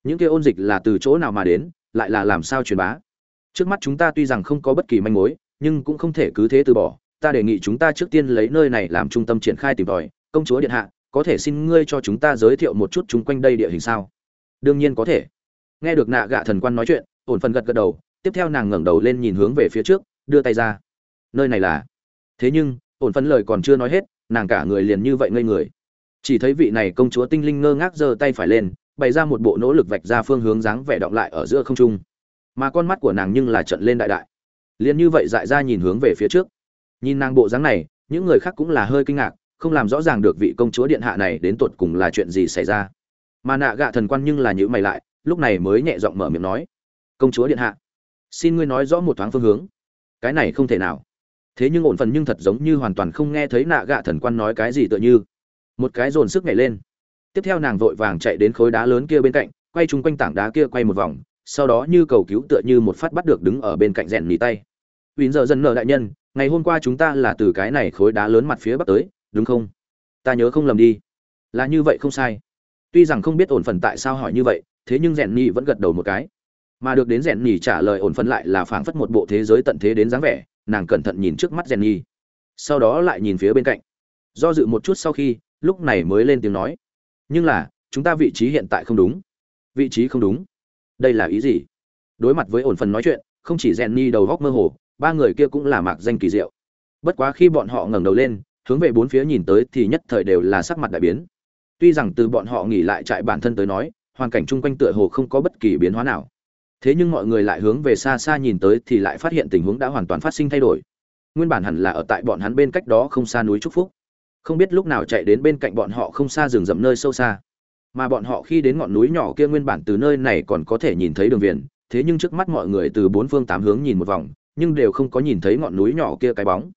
Những kia ôn dịch là từ chỗ nào mà đến, lại là làm sao truyền bá? Trước mắt chúng ta tuy rằng không có bất kỳ manh mối nhưng cũng không thể cứ thế từ bỏ. Ta đề nghị chúng ta trước tiên lấy nơi này làm trung tâm triển khai tìm tòi. Công chúa điện hạ, có thể xin ngươi cho chúng ta giới thiệu một chút chung quanh đây địa hình sao? Đương nhiên có thể. Nghe được nạ gạ thần quan nói chuyện, ổn phần gật gật đầu, tiếp theo nàng ngẩng đầu lên nhìn hướng về phía trước, đưa tay ra. Nơi này là? Thế nhưng, ổn phần lời còn chưa nói hết, nàng cả người liền như vậy ngây người. Chỉ thấy vị này công chúa tinh linh ngơ ngác giơ tay phải lên, bày ra một bộ nỗ lực vạch ra phương hướng dáng vẻ động lại ở giữa không trung. Mà con mắt của nàng nhưng là trận lên đại đại liền như vậy dại ra nhìn hướng về phía trước. Nhìn nàng bộ dáng này, những người khác cũng là hơi kinh ngạc, không làm rõ ràng được vị công chúa điện hạ này đến tột cùng là chuyện gì xảy ra. Mà nạ gạ thần quan nhưng là nhữ mày lại, lúc này mới nhẹ giọng mở miệng nói, công chúa điện hạ, xin ngươi nói rõ một thoáng phương hướng. Cái này không thể nào. Thế nhưng ổn phần nhưng thật giống như hoàn toàn không nghe thấy nạ gạ thần quan nói cái gì tựa như. Một cái dồn sức nhảy lên. Tiếp theo nàng vội vàng chạy đến khối đá lớn kia bên cạnh, quay chung quanh tảng đá kia quay một vòng, sau đó như cầu cứu tựa như một phát bắt được đứng ở bên cạnh rèn mì tay. Uýn giờ dần nở đại nhân, ngày hôm qua chúng ta là từ cái này khối đá lớn mặt phía bắc tới, đúng không? Ta nhớ không lầm đi. Là như vậy không sai. Tuy rằng không biết ổn phần tại sao hỏi như vậy, thế nhưng rèn nhì vẫn gật đầu một cái. Mà được đến rèn nhì trả lời ổn phần lại là phảng phất một bộ thế giới tận thế đến dáng vẻ, nàng cẩn thận nhìn trước mắt rèn nhì. Sau đó lại nhìn phía bên cạnh. Do dự một chút sau khi, lúc này mới lên tiếng nói. Nhưng là, chúng ta vị trí hiện tại không đúng. Vị trí không đúng. Đây là ý gì? Đối mặt với ổn phần nói chuyện, không chỉ rèn nhì đầu góc mơ hồ, ba người kia cũng là mạc danh kỳ diệu. Bất quá khi bọn họ ngẩng đầu lên, hướng về bốn phía nhìn tới thì nhất thời đều là sắc mặt đại biến. Tuy rằng từ bọn họ nghỉ lại trại bản thân tới nói, hoàn cảnh chung quanh tựa hồ không có bất kỳ biến hóa nào. Thế nhưng mọi người lại hướng về xa xa nhìn tới thì lại phát hiện tình huống đã hoàn toàn phát sinh thay đổi. Nguyên bản hẳn là ở tại bọn hắn bên cách đó không xa núi trúc phúc. Không biết lúc nào chạy đến bên cạnh bọn họ không xa rừng rậm nơi sâu xa. Mà bọn họ khi đến ngọn núi nhỏ kia nguyên bản từ nơi này còn có thể nhìn thấy đường viền, thế nhưng trước mắt mọi người từ bốn phương tám hướng nhìn một vòng nhưng đều không có nhìn thấy ngọn núi nhỏ kia cái bóng.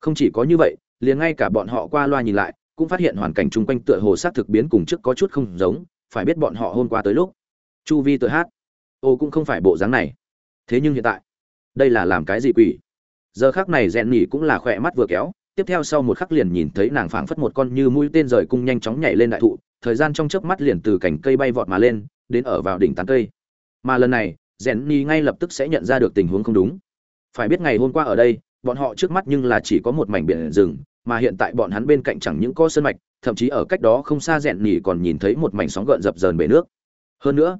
Không chỉ có như vậy, liền ngay cả bọn họ qua loa nhìn lại, cũng phát hiện hoàn cảnh chung quanh tựa hồ sát thực biến cùng trước có chút không giống, phải biết bọn họ hôm qua tới lúc, chu vi tự hát, ô cũng không phải bộ dáng này. Thế nhưng hiện tại, đây là làm cái gì quỷ? Giờ khác này rèn nhỉ cũng là khỏe mắt vừa kéo, tiếp theo sau một khắc liền nhìn thấy nàng phảng phất một con như mũi tên rời cung nhanh chóng nhảy lên đại thụ, thời gian trong chớp mắt liền từ cành cây bay vọt mà lên, đến ở vào đỉnh tán cây. Mà lần này, rèn nhỉ ngay lập tức sẽ nhận ra được tình huống không đúng phải biết ngày hôm qua ở đây, bọn họ trước mắt nhưng là chỉ có một mảnh biển rừng, mà hiện tại bọn hắn bên cạnh chẳng những có sơn mạch, thậm chí ở cách đó không xa rẽn nhỉ còn nhìn thấy một mảnh sóng gợn dập dờn bể nước. Hơn nữa,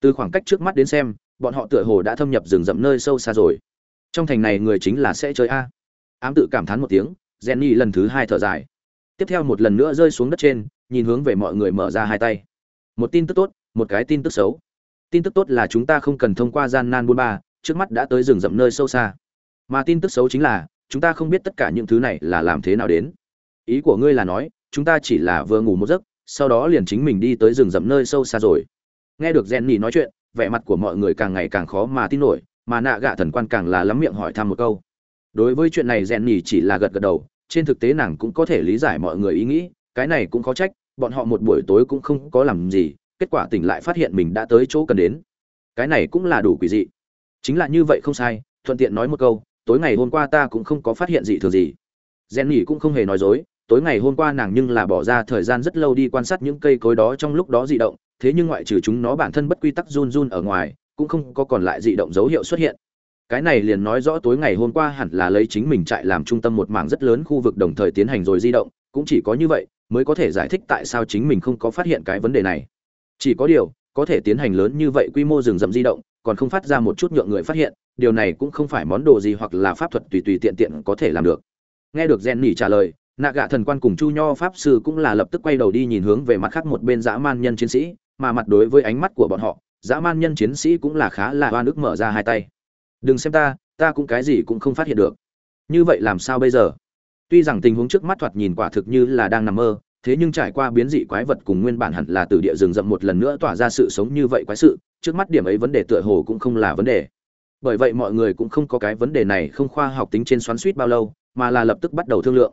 từ khoảng cách trước mắt đến xem, bọn họ tựa hồ đã thâm nhập rừng rậm nơi sâu xa rồi. Trong thành này người chính là sẽ chơi a. Ám tự cảm thán một tiếng rẽn nhỉ lần thứ hai thở dài. Tiếp theo một lần nữa rơi xuống đất trên, nhìn hướng về mọi người mở ra hai tay. Một tin tức tốt, một cái tin tức xấu. Tin tức tốt là chúng ta không cần thông qua gian nan buôn ba trước mắt đã tới rừng rậm nơi sâu xa. Mà tin tức xấu chính là, chúng ta không biết tất cả những thứ này là làm thế nào đến. Ý của ngươi là nói, chúng ta chỉ là vừa ngủ một giấc, sau đó liền chính mình đi tới rừng rậm nơi sâu xa rồi. Nghe được Jenny nhì nói chuyện, vẻ mặt của mọi người càng ngày càng khó mà tin nổi, mà nạ gạ thần quan càng là lắm miệng hỏi thăm một câu. Đối với chuyện này Jenny nhì chỉ là gật gật đầu, trên thực tế nàng cũng có thể lý giải mọi người ý nghĩ, cái này cũng khó trách, bọn họ một buổi tối cũng không có làm gì, kết quả tỉnh lại phát hiện mình đã tới chỗ cần đến. Cái này cũng là đủ quỷ dị chính là như vậy không sai, thuận tiện nói một câu, tối ngày hôm qua ta cũng không có phát hiện gì thường gì. Gen nhỉ cũng không hề nói dối, tối ngày hôm qua nàng nhưng là bỏ ra thời gian rất lâu đi quan sát những cây cối đó trong lúc đó dị động, thế nhưng ngoại trừ chúng nó bản thân bất quy tắc run run ở ngoài, cũng không có còn lại dị động dấu hiệu xuất hiện. Cái này liền nói rõ tối ngày hôm qua hẳn là lấy chính mình chạy làm trung tâm một mảng rất lớn khu vực đồng thời tiến hành rồi di động, cũng chỉ có như vậy mới có thể giải thích tại sao chính mình không có phát hiện cái vấn đề này. Chỉ có điều, có thể tiến hành lớn như vậy quy mô rừng rậm di động còn không phát ra một chút nhượng người phát hiện, điều này cũng không phải món đồ gì hoặc là pháp thuật tùy tùy tiện tiện có thể làm được. Nghe được gen nỉ trả lời, nạ gạ thần quan cùng chu nho pháp sư cũng là lập tức quay đầu đi nhìn hướng về mặt khác một bên dã man nhân chiến sĩ, mà mặt đối với ánh mắt của bọn họ, dã man nhân chiến sĩ cũng là khá là oan ức mở ra hai tay. Đừng xem ta ta cũng cái gì cũng không phát hiện được. Như vậy làm sao bây giờ? Tuy rằng tình huống trước mắt thoạt nhìn quả thực như là đang nằm mơ, thế nhưng trải qua biến dị quái vật cùng nguyên bản hẳn là từ địa rừng rậm một lần nữa tỏa ra sự sống như vậy quái sự trước mắt điểm ấy vấn đề tựa hồ cũng không là vấn đề. Bởi vậy mọi người cũng không có cái vấn đề này không khoa học tính trên xoắn suýt bao lâu, mà là lập tức bắt đầu thương lượng.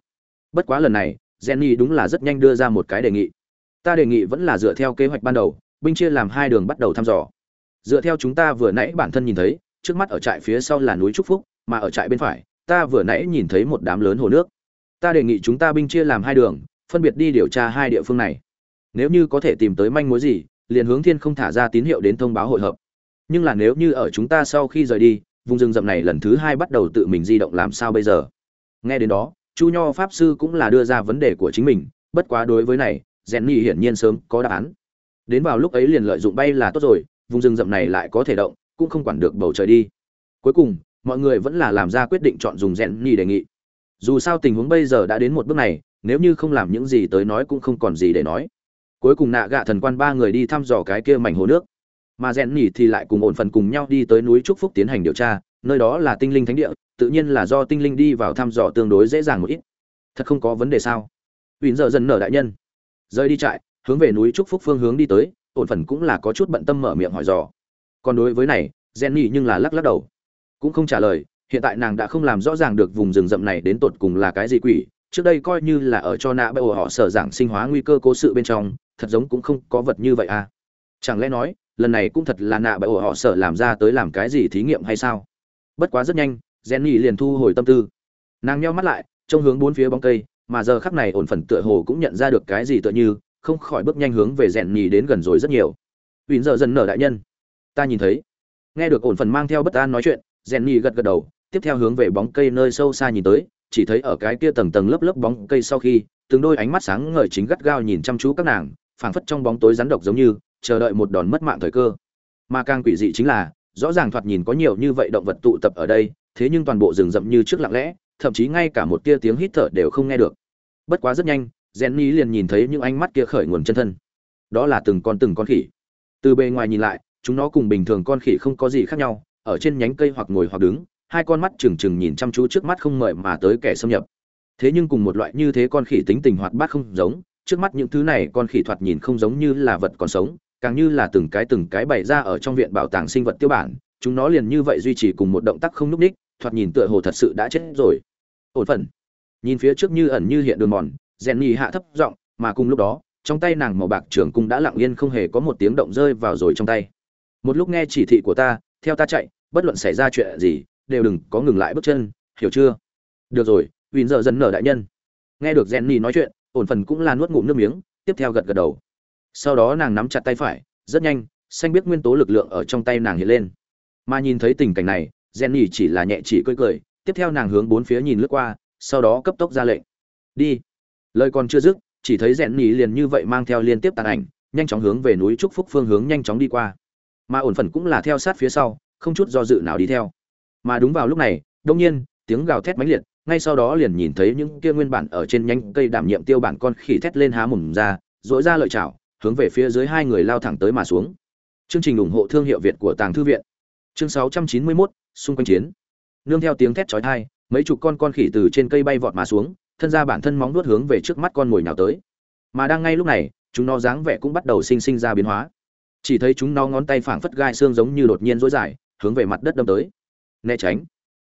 Bất quá lần này, jenny đúng là rất nhanh đưa ra một cái đề nghị. Ta đề nghị vẫn là dựa theo kế hoạch ban đầu, binh chia làm hai đường bắt đầu thăm dò. Dựa theo chúng ta vừa nãy bản thân nhìn thấy, trước mắt ở trại phía sau là núi trúc phúc, mà ở trại bên phải, ta vừa nãy nhìn thấy một đám lớn hồ nước. Ta đề nghị chúng ta binh chia làm hai đường, phân biệt đi điều tra hai địa phương này. Nếu như có thể tìm tới manh mối gì liền hướng thiên không thả ra tín hiệu đến thông báo hội hợp. Nhưng là nếu như ở chúng ta sau khi rời đi, vùng rừng rậm này lần thứ hai bắt đầu tự mình di động làm sao bây giờ? Nghe đến đó, chu nho pháp sư cũng là đưa ra vấn đề của chính mình, bất quá đối với này rèn nhi hiển nhiên sớm có đáp án. Đến vào lúc ấy liền lợi dụng bay là tốt rồi, vùng rừng rậm này lại có thể động, cũng không quản được bầu trời đi. Cuối cùng, mọi người vẫn là làm ra quyết định chọn dùng rèn nhi đề nghị. Dù sao tình huống bây giờ đã đến một bước này, nếu như không làm những gì tới nói cũng không còn gì để nói cuối cùng nạ gạ thần quan ba người đi thăm dò cái kia mảnh hồ nước. Mà rèn nhỉ thì lại cùng ổn phần cùng nhau đi tới núi trúc phúc tiến hành điều tra, nơi đó là tinh linh thánh địa, tự nhiên là do tinh linh đi vào thăm dò tương đối dễ dàng một ít. Thật không có vấn đề sao? Huỳnh giờ dần nở đại nhân. Rời đi trại, hướng về núi trúc phúc phương hướng đi tới, ổn phần cũng là có chút bận tâm mở miệng hỏi dò. Còn đối với này, rèn nhỉ nhưng là lắc lắc đầu. Cũng không trả lời, hiện tại nàng đã không làm rõ ràng được vùng rừng rậm này đến tột cùng là cái gì quỷ trước đây coi như là ở cho nạ bởi họ sở giảng sinh hóa nguy cơ cố sự bên trong, thật giống cũng không có vật như vậy à. Chẳng lẽ nói, lần này cũng thật là nạ bởi họ sở làm ra tới làm cái gì thí nghiệm hay sao? Bất quá rất nhanh, jenny liền thu hồi tâm tư. Nàng nheo mắt lại, trông hướng bốn phía bóng cây, mà giờ khắc này ổn phần tựa hồ cũng nhận ra được cái gì tựa như, không khỏi bước nhanh hướng về rèn nhì đến gần rồi rất nhiều. Vì giờ dần nở đại nhân. Ta nhìn thấy. Nghe được ổn phần mang theo bất an nói chuyện rèn nhì gật gật đầu, tiếp theo hướng về bóng cây nơi sâu xa nhìn tới chỉ thấy ở cái kia tầng tầng lớp lớp bóng cây sau khi, từng đôi ánh mắt sáng ngời chính gắt gao nhìn chăm chú các nàng, phảng phất trong bóng tối rắn độc giống như, chờ đợi một đòn mất mạng thời cơ. Mà càng quỷ dị chính là, rõ ràng thoạt nhìn có nhiều như vậy động vật tụ tập ở đây, thế nhưng toàn bộ rừng rậm như trước lặng lẽ, thậm chí ngay cả một tia tiếng hít thở đều không nghe được. Bất quá rất nhanh, jenny liền nhìn thấy những ánh mắt kia khởi nguồn chân thân. Đó là từng con từng con khỉ. Từ bề ngoài nhìn lại, chúng nó cùng bình thường con khỉ không có gì khác nhau, ở trên nhánh cây hoặc ngồi hoặc đứng hai con mắt trừng trừng nhìn chăm chú trước mắt không mời mà tới kẻ xâm nhập. Thế nhưng cùng một loại như thế con khỉ tính tình hoạt bát không giống, trước mắt những thứ này con khỉ thoạt nhìn không giống như là vật còn sống, càng như là từng cái từng cái bày ra ở trong viện bảo tàng sinh vật tiêu bản, chúng nó liền như vậy duy trì cùng một động tác không núc ních, thoạt nhìn tựa hồ thật sự đã chết rồi. Ổn phần nhìn phía trước như ẩn như hiện đường mòn rèn nhì hạ thấp giọng, mà cùng lúc đó, trong tay nàng màu bạc trưởng cung đã lặng yên không hề có một tiếng động rơi vào rồi trong tay. Một lúc nghe chỉ thị của ta, theo ta chạy, bất luận xảy ra chuyện gì đều đừng có ngừng lại bước chân, hiểu chưa? Được rồi Huỳnh giờ dần nở đại nhân. Nghe được jenny nói chuyện, ổn phần cũng là nuốt ngụm nước miếng, tiếp theo gật gật đầu. Sau đó nàng nắm chặt tay phải, rất nhanh, xanh biết nguyên tố lực lượng ở trong tay nàng hiện lên. Mà nhìn thấy tình cảnh này, jenny chỉ là nhẹ chỉ cười cười, tiếp theo nàng hướng bốn phía nhìn lướt qua, sau đó cấp tốc ra lệnh. Đi. Lời còn chưa dứt, chỉ thấy jenny liền như vậy mang theo liên tiếp tàn ảnh, nhanh chóng hướng về núi trúc phúc phương hướng nhanh chóng đi qua. Mà ổn phần cũng là theo sát phía sau, không chút do dự nào đi theo mà đúng vào lúc này đông nhiên tiếng gào thét mãnh liệt ngay sau đó liền nhìn thấy những kia nguyên bản ở trên nhánh cây đảm nhiệm tiêu bản con khỉ thét lên há mồm ra dỗi ra lợi chảo hướng về phía dưới hai người lao thẳng tới mà xuống. Chương trình ủng hộ thương hiệu việt của tàng thư viện. Chương 691, xung quanh chiến. Nương theo tiếng thét chói tai mấy chục con con khỉ từ trên cây bay vọt mà xuống thân ra bản thân móng nuốt hướng về trước mắt con mồi nào tới. Mà đang ngay lúc này chúng nó dáng vẻ cũng bắt đầu sinh sinh ra biến hóa. Chỉ thấy chúng nó ngón tay phảng phất gai xương giống như đột nhiên rối dài hướng về mặt đất đâm tới né tránh.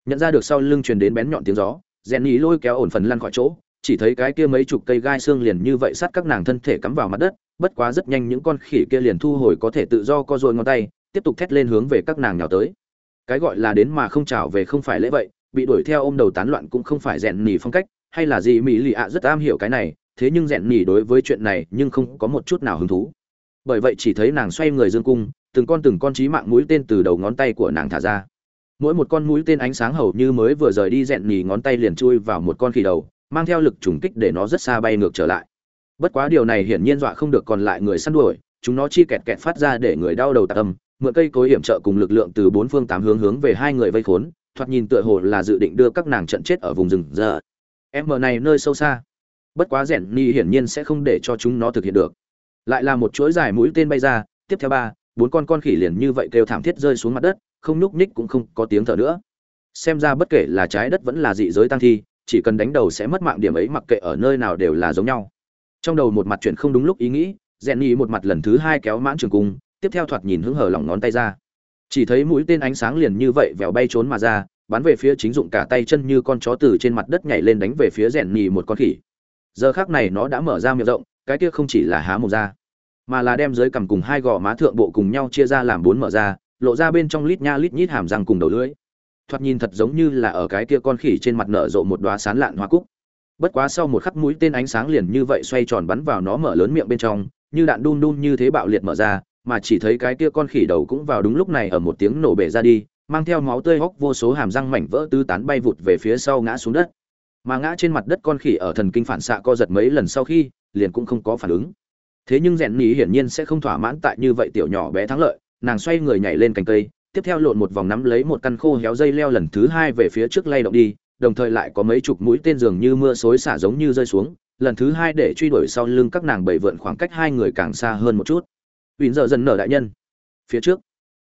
Nhận ra được sau lưng truyền đến bén nhọn tiếng gió rèn nhí lôi kéo ổn phần lăn khỏi chỗ, chỉ thấy cái kia mấy chục cây gai xương liền như vậy sát các nàng thân thể cắm vào mặt đất, bất quá rất nhanh những con khỉ kia liền thu hồi có thể tự do co dôi ngón tay, tiếp tục thét lên hướng về các nàng nhào tới. Cái gọi là đến mà không chào về không phải lễ vậy, bị đuổi theo ôm đầu tán loạn cũng không phải rèn nhì phong cách, hay là gì mỹ lì ạ rất am hiểu cái này, thế nhưng rèn nhì đối với chuyện này nhưng không có một chút nào hứng thú. Bởi vậy chỉ thấy nàng xoay người dương cung, từng con từng con trí mạng mũi tên từ đầu ngón tay của nàng thả ra mỗi một con mũi tên ánh sáng hầu như mới vừa rời đi rẹn nhì ngón tay liền chui vào một con khỉ đầu, mang theo lực trùng kích để nó rất xa bay ngược trở lại. Bất quá điều này hiển nhiên dọa không được còn lại người săn đuổi, chúng nó chi kẹt kẹt phát ra để người đau đầu tạ tâm mượn cây cối hiểm trợ cùng lực lượng từ bốn phương tám hướng hướng về hai người vây khốn, thoạt nhìn tựa hồ là dự định đưa các nàng trận chết ở vùng rừng giờ em mờ này nơi sâu xa. Bất quá rèn ni hiển nhiên sẽ không để cho chúng nó thực hiện được. Lại là một chuỗi dài mũi tên bay ra, tiếp theo ba, bốn con con khỉ liền như vậy kêu thảm thiết rơi xuống mặt đất không nhúc nhích cũng không có tiếng thở nữa. Xem ra bất kể là trái đất vẫn là dị giới tăng thi, chỉ cần đánh đầu sẽ mất mạng điểm ấy mặc kệ ở nơi nào đều là giống nhau. Trong đầu một mặt chuyện không đúng lúc ý nghĩ, rèn nhị một mặt lần thứ hai kéo mãn trường cung, tiếp theo thoạt nhìn hứng hở lỏng ngón tay ra. Chỉ thấy mũi tên ánh sáng liền như vậy vèo bay trốn mà ra, bắn về phía chính dụng cả tay chân như con chó từ trên mặt đất nhảy lên đánh về phía rèn nhì một con khỉ. Giờ khác này nó đã mở ra miệng rộng, cái kia không chỉ là há mồm ra, mà là đem dưới cằm cùng hai gò má thượng bộ cùng nhau chia ra làm bốn mở ra lộ ra bên trong lít nha lít nhít hàm răng cùng đầu lưỡi. Thoạt nhìn thật giống như là ở cái kia con khỉ trên mặt nở rộ một đóa sán lạn hoa cúc. Bất quá sau một khắc mũi tên ánh sáng liền như vậy xoay tròn bắn vào nó mở lớn miệng bên trong, như đạn đun đun như thế bạo liệt mở ra, mà chỉ thấy cái kia con khỉ đầu cũng vào đúng lúc này ở một tiếng nổ bể ra đi, mang theo máu tươi hốc vô số hàm răng mảnh vỡ tứ tán bay vụt về phía sau ngã xuống đất. Mà ngã trên mặt đất con khỉ ở thần kinh phản xạ co giật mấy lần sau khi, liền cũng không có phản ứng. Thế nhưng rèn nhì hiển nhiên sẽ không thỏa mãn tại như vậy tiểu nhỏ bé thắng lợi nàng xoay người nhảy lên cành cây tiếp theo lộn một vòng nắm lấy một căn khô héo dây leo lần thứ hai về phía trước lay động đi đồng thời lại có mấy chục mũi tên dường như mưa xối xả giống như rơi xuống lần thứ hai để truy đuổi sau lưng các nàng bảy vượn khoảng cách hai người càng xa hơn một chút Vịn giờ dần nở đại nhân. Phía trước,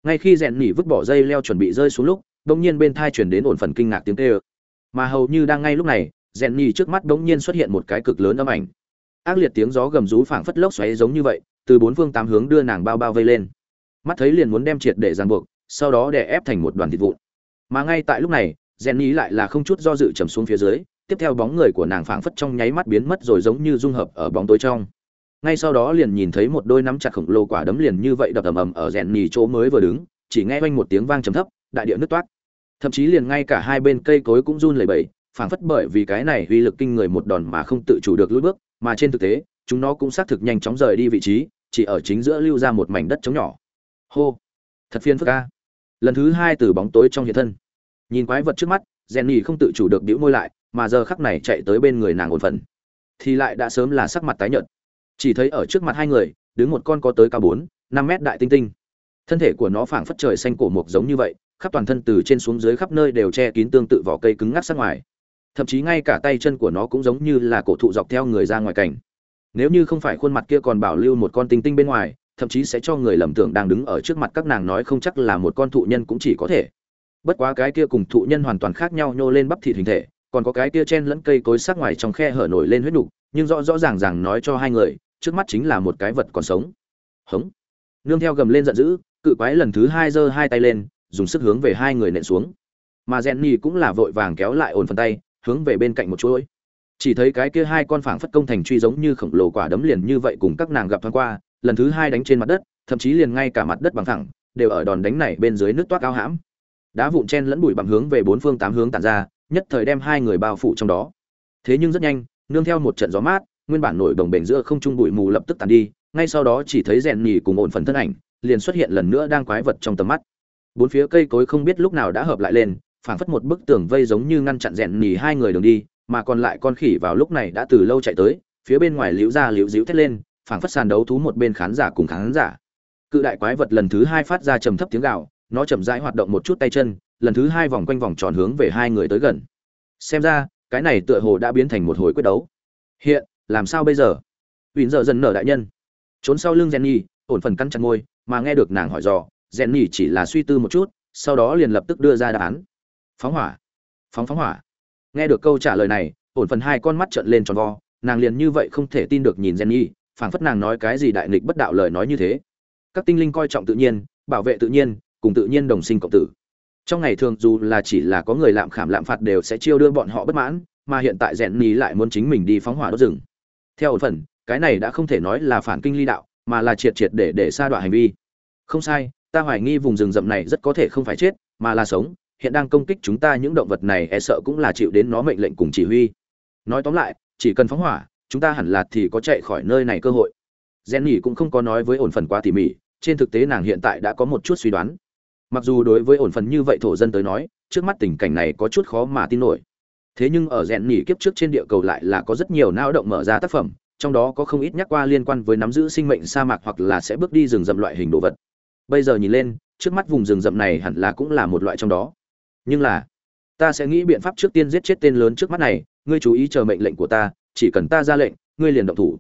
ngay khi rèn nỉ vứt bỏ dây leo chuẩn bị rơi xuống lúc, đống nhiên bên thai truyền đến ổn phần kinh ngạc tiếng kêu. Mà hầu như đang ngay lúc này, rèn nỉ trước mắt đống nhiên xuất hiện một cái cực lớn âm ảnh. Ác liệt tiếng gió gầm rú phảng phất lốc xoáy giống như vậy, từ bốn phương tám hướng đưa nàng bao bao vây lên. Mắt thấy liền muốn đem triệt để giằng buộc, sau đó đè ép thành một đoàn thịt vụn. Mà ngay tại lúc này, rèn nỉ lại là không chút do dự trầm xuống phía dưới, tiếp theo bóng người của nàng phảng phất trong nháy mắt biến mất rồi giống như dung hợp ở bóng tối trong. Ngay sau đó liền nhìn thấy một đôi nắm chặt khổng lồ quả đấm liền như vậy đập ầm ầm ở rèn nhì chỗ mới vừa đứng chỉ nghe oanh một tiếng vang trầm thấp đại địa nứt toát. Thậm chí liền ngay cả hai bên cây cối cũng run lẩy bẩy phảng phất bởi vì cái này uy lực kinh người một đòn mà không tự chủ được lùi bước mà trên thực tế chúng nó cũng xác thực nhanh chóng rời đi vị trí chỉ ở chính giữa lưu ra một mảnh đất trống nhỏ hô. Thật phiền phức ca lần thứ hai từ bóng tối trong hiện thân. Nhìn quái vật trước mắt rèn nhì không tự chủ được đĩu môi lại, mà giờ khắc này chạy tới bên người nàng ổn phần thì lại đã sớm là sắc mặt tái nhợt. Chỉ thấy ở trước mặt hai người, đứng một con có tới cao bốn, năm mét đại tinh tinh. Thân thể của nó phảng phất trời xanh cổ mộc giống như vậy, khắp toàn thân từ trên xuống dưới khắp nơi đều che kín tương tự vỏ cây cứng ngắc sát ngoài. Thậm chí ngay cả tay chân của nó cũng giống như là cổ thụ dọc theo người ra ngoài cảnh. Nếu như không phải khuôn mặt kia còn bảo lưu một con tinh tinh bên ngoài thậm chí sẽ cho người lầm tưởng đang đứng ở trước mặt các nàng nói không chắc là một con thụ nhân cũng chỉ có thể. Bất quá cái kia cùng thụ nhân hoàn toàn khác nhau nhô lên bắp thịt hình thể, còn có cái kia chen lẫn cây cối sát ngoài trong khe hở nổi lên huyết nục nhưng rõ rõ ràng ràng nói cho hai người, trước mắt chính là một cái vật còn sống. Hống. Nương theo gầm lên giận dữ, cự quái lần thứ hai giơ hai tay lên, dùng sức hướng về hai người nện xuống. Mà Jenny cũng là vội vàng kéo lại ổn phần tay, hướng về bên cạnh một chuỗi. Chỉ thấy cái kia hai con phảng phất công thành truy giống như khổng lồ quả đấm liền như vậy cùng các nàng gặp thoáng qua lần thứ hai đánh trên mặt đất, thậm chí liền ngay cả mặt đất bằng thẳng, đều ở đòn đánh này bên dưới nước toát cao hãm. Đá vụn chen lẫn bụi bằng hướng về bốn phương tám hướng tản ra, nhất thời đem hai người bao phủ trong đó. Thế nhưng rất nhanh, nương theo một trận gió mát, nguyên bản nổi đồng bền giữa không trung bụi mù lập tức tàn đi, ngay sau đó chỉ thấy rèn nhì cùng ổn phần thân ảnh, liền xuất hiện lần nữa đang quái vật trong tầm mắt. Bốn phía cây cối không biết lúc nào đã hợp lại lên, phảng phất một bức tường vây giống như ngăn chặn rèn nhì hai người đường đi, mà còn lại con khỉ vào lúc này đã từ lâu chạy tới, phía bên ngoài liễu ra liễu díu thét lên phảng phất sàn đấu thú một bên khán giả cùng khán giả. Cự đại quái vật lần thứ hai phát ra trầm thấp tiếng gạo nó chậm rãi hoạt động một chút tay chân, lần thứ hai vòng quanh vòng tròn hướng về hai người tới gần. Xem ra, cái này tựa hồ đã biến thành một hồi quyết đấu. Hiện, làm sao bây giờ? Huỳnh giờ dần nở đại nhân. Trốn sau lưng jenny, ổn phần căn chặt môi, mà nghe được nàng hỏi dò, jenny chỉ là suy tư một chút, sau đó liền lập tức đưa ra đáp án. Phóng hỏa. Phóng phóng hỏa. Nghe được câu trả lời này, ổn phần hai con mắt trợn lên tròn vo, nàng liền như vậy không thể tin được nhìn jenny phảng phất nàng nói cái gì đại nghịch bất đạo lời nói như thế. Các tinh linh coi trọng tự nhiên, bảo vệ tự nhiên, cùng tự nhiên đồng sinh cộng tử. Trong ngày thường dù là chỉ là có người lạm khảm lạm phạt đều sẽ chiêu đưa bọn họ bất mãn, mà hiện tại rèn ní lại muốn chính mình đi phóng hỏa đốt rừng. Theo ổn phần cái này đã không thể nói là phản kinh ly đạo, mà là triệt triệt để để xa đoạn hành vi. Không sai, ta hoài nghi vùng rừng rậm này rất có thể không phải chết, mà là sống, hiện đang công kích chúng ta những động vật này e sợ cũng là chịu đến nó mệnh lệnh cùng chỉ huy. Nói tóm lại, chỉ cần phóng hỏa chúng ta hẳn là thì có chạy khỏi nơi này cơ hội. Jenny cũng không có nói với ổn phần quá tỉ mỉ, trên thực tế nàng hiện tại đã có một chút suy đoán. Mặc dù đối với ổn phần như vậy thổ dân tới nói, trước mắt tình cảnh này có chút khó mà tin nổi. Thế nhưng ở rèn nhỉ kiếp trước trên địa cầu lại là có rất nhiều não động mở ra tác phẩm, trong đó có không ít nhắc qua liên quan với nắm giữ sinh mệnh sa mạc hoặc là sẽ bước đi rừng rậm loại hình đồ vật. Bây giờ nhìn lên, trước mắt vùng rừng rậm này hẳn là cũng là một loại trong đó. Nhưng là, ta sẽ nghĩ biện pháp trước tiên giết chết tên lớn trước mắt này, ngươi chú ý chờ mệnh lệnh của ta chỉ cần ta ra lệnh, ngươi liền động thủ.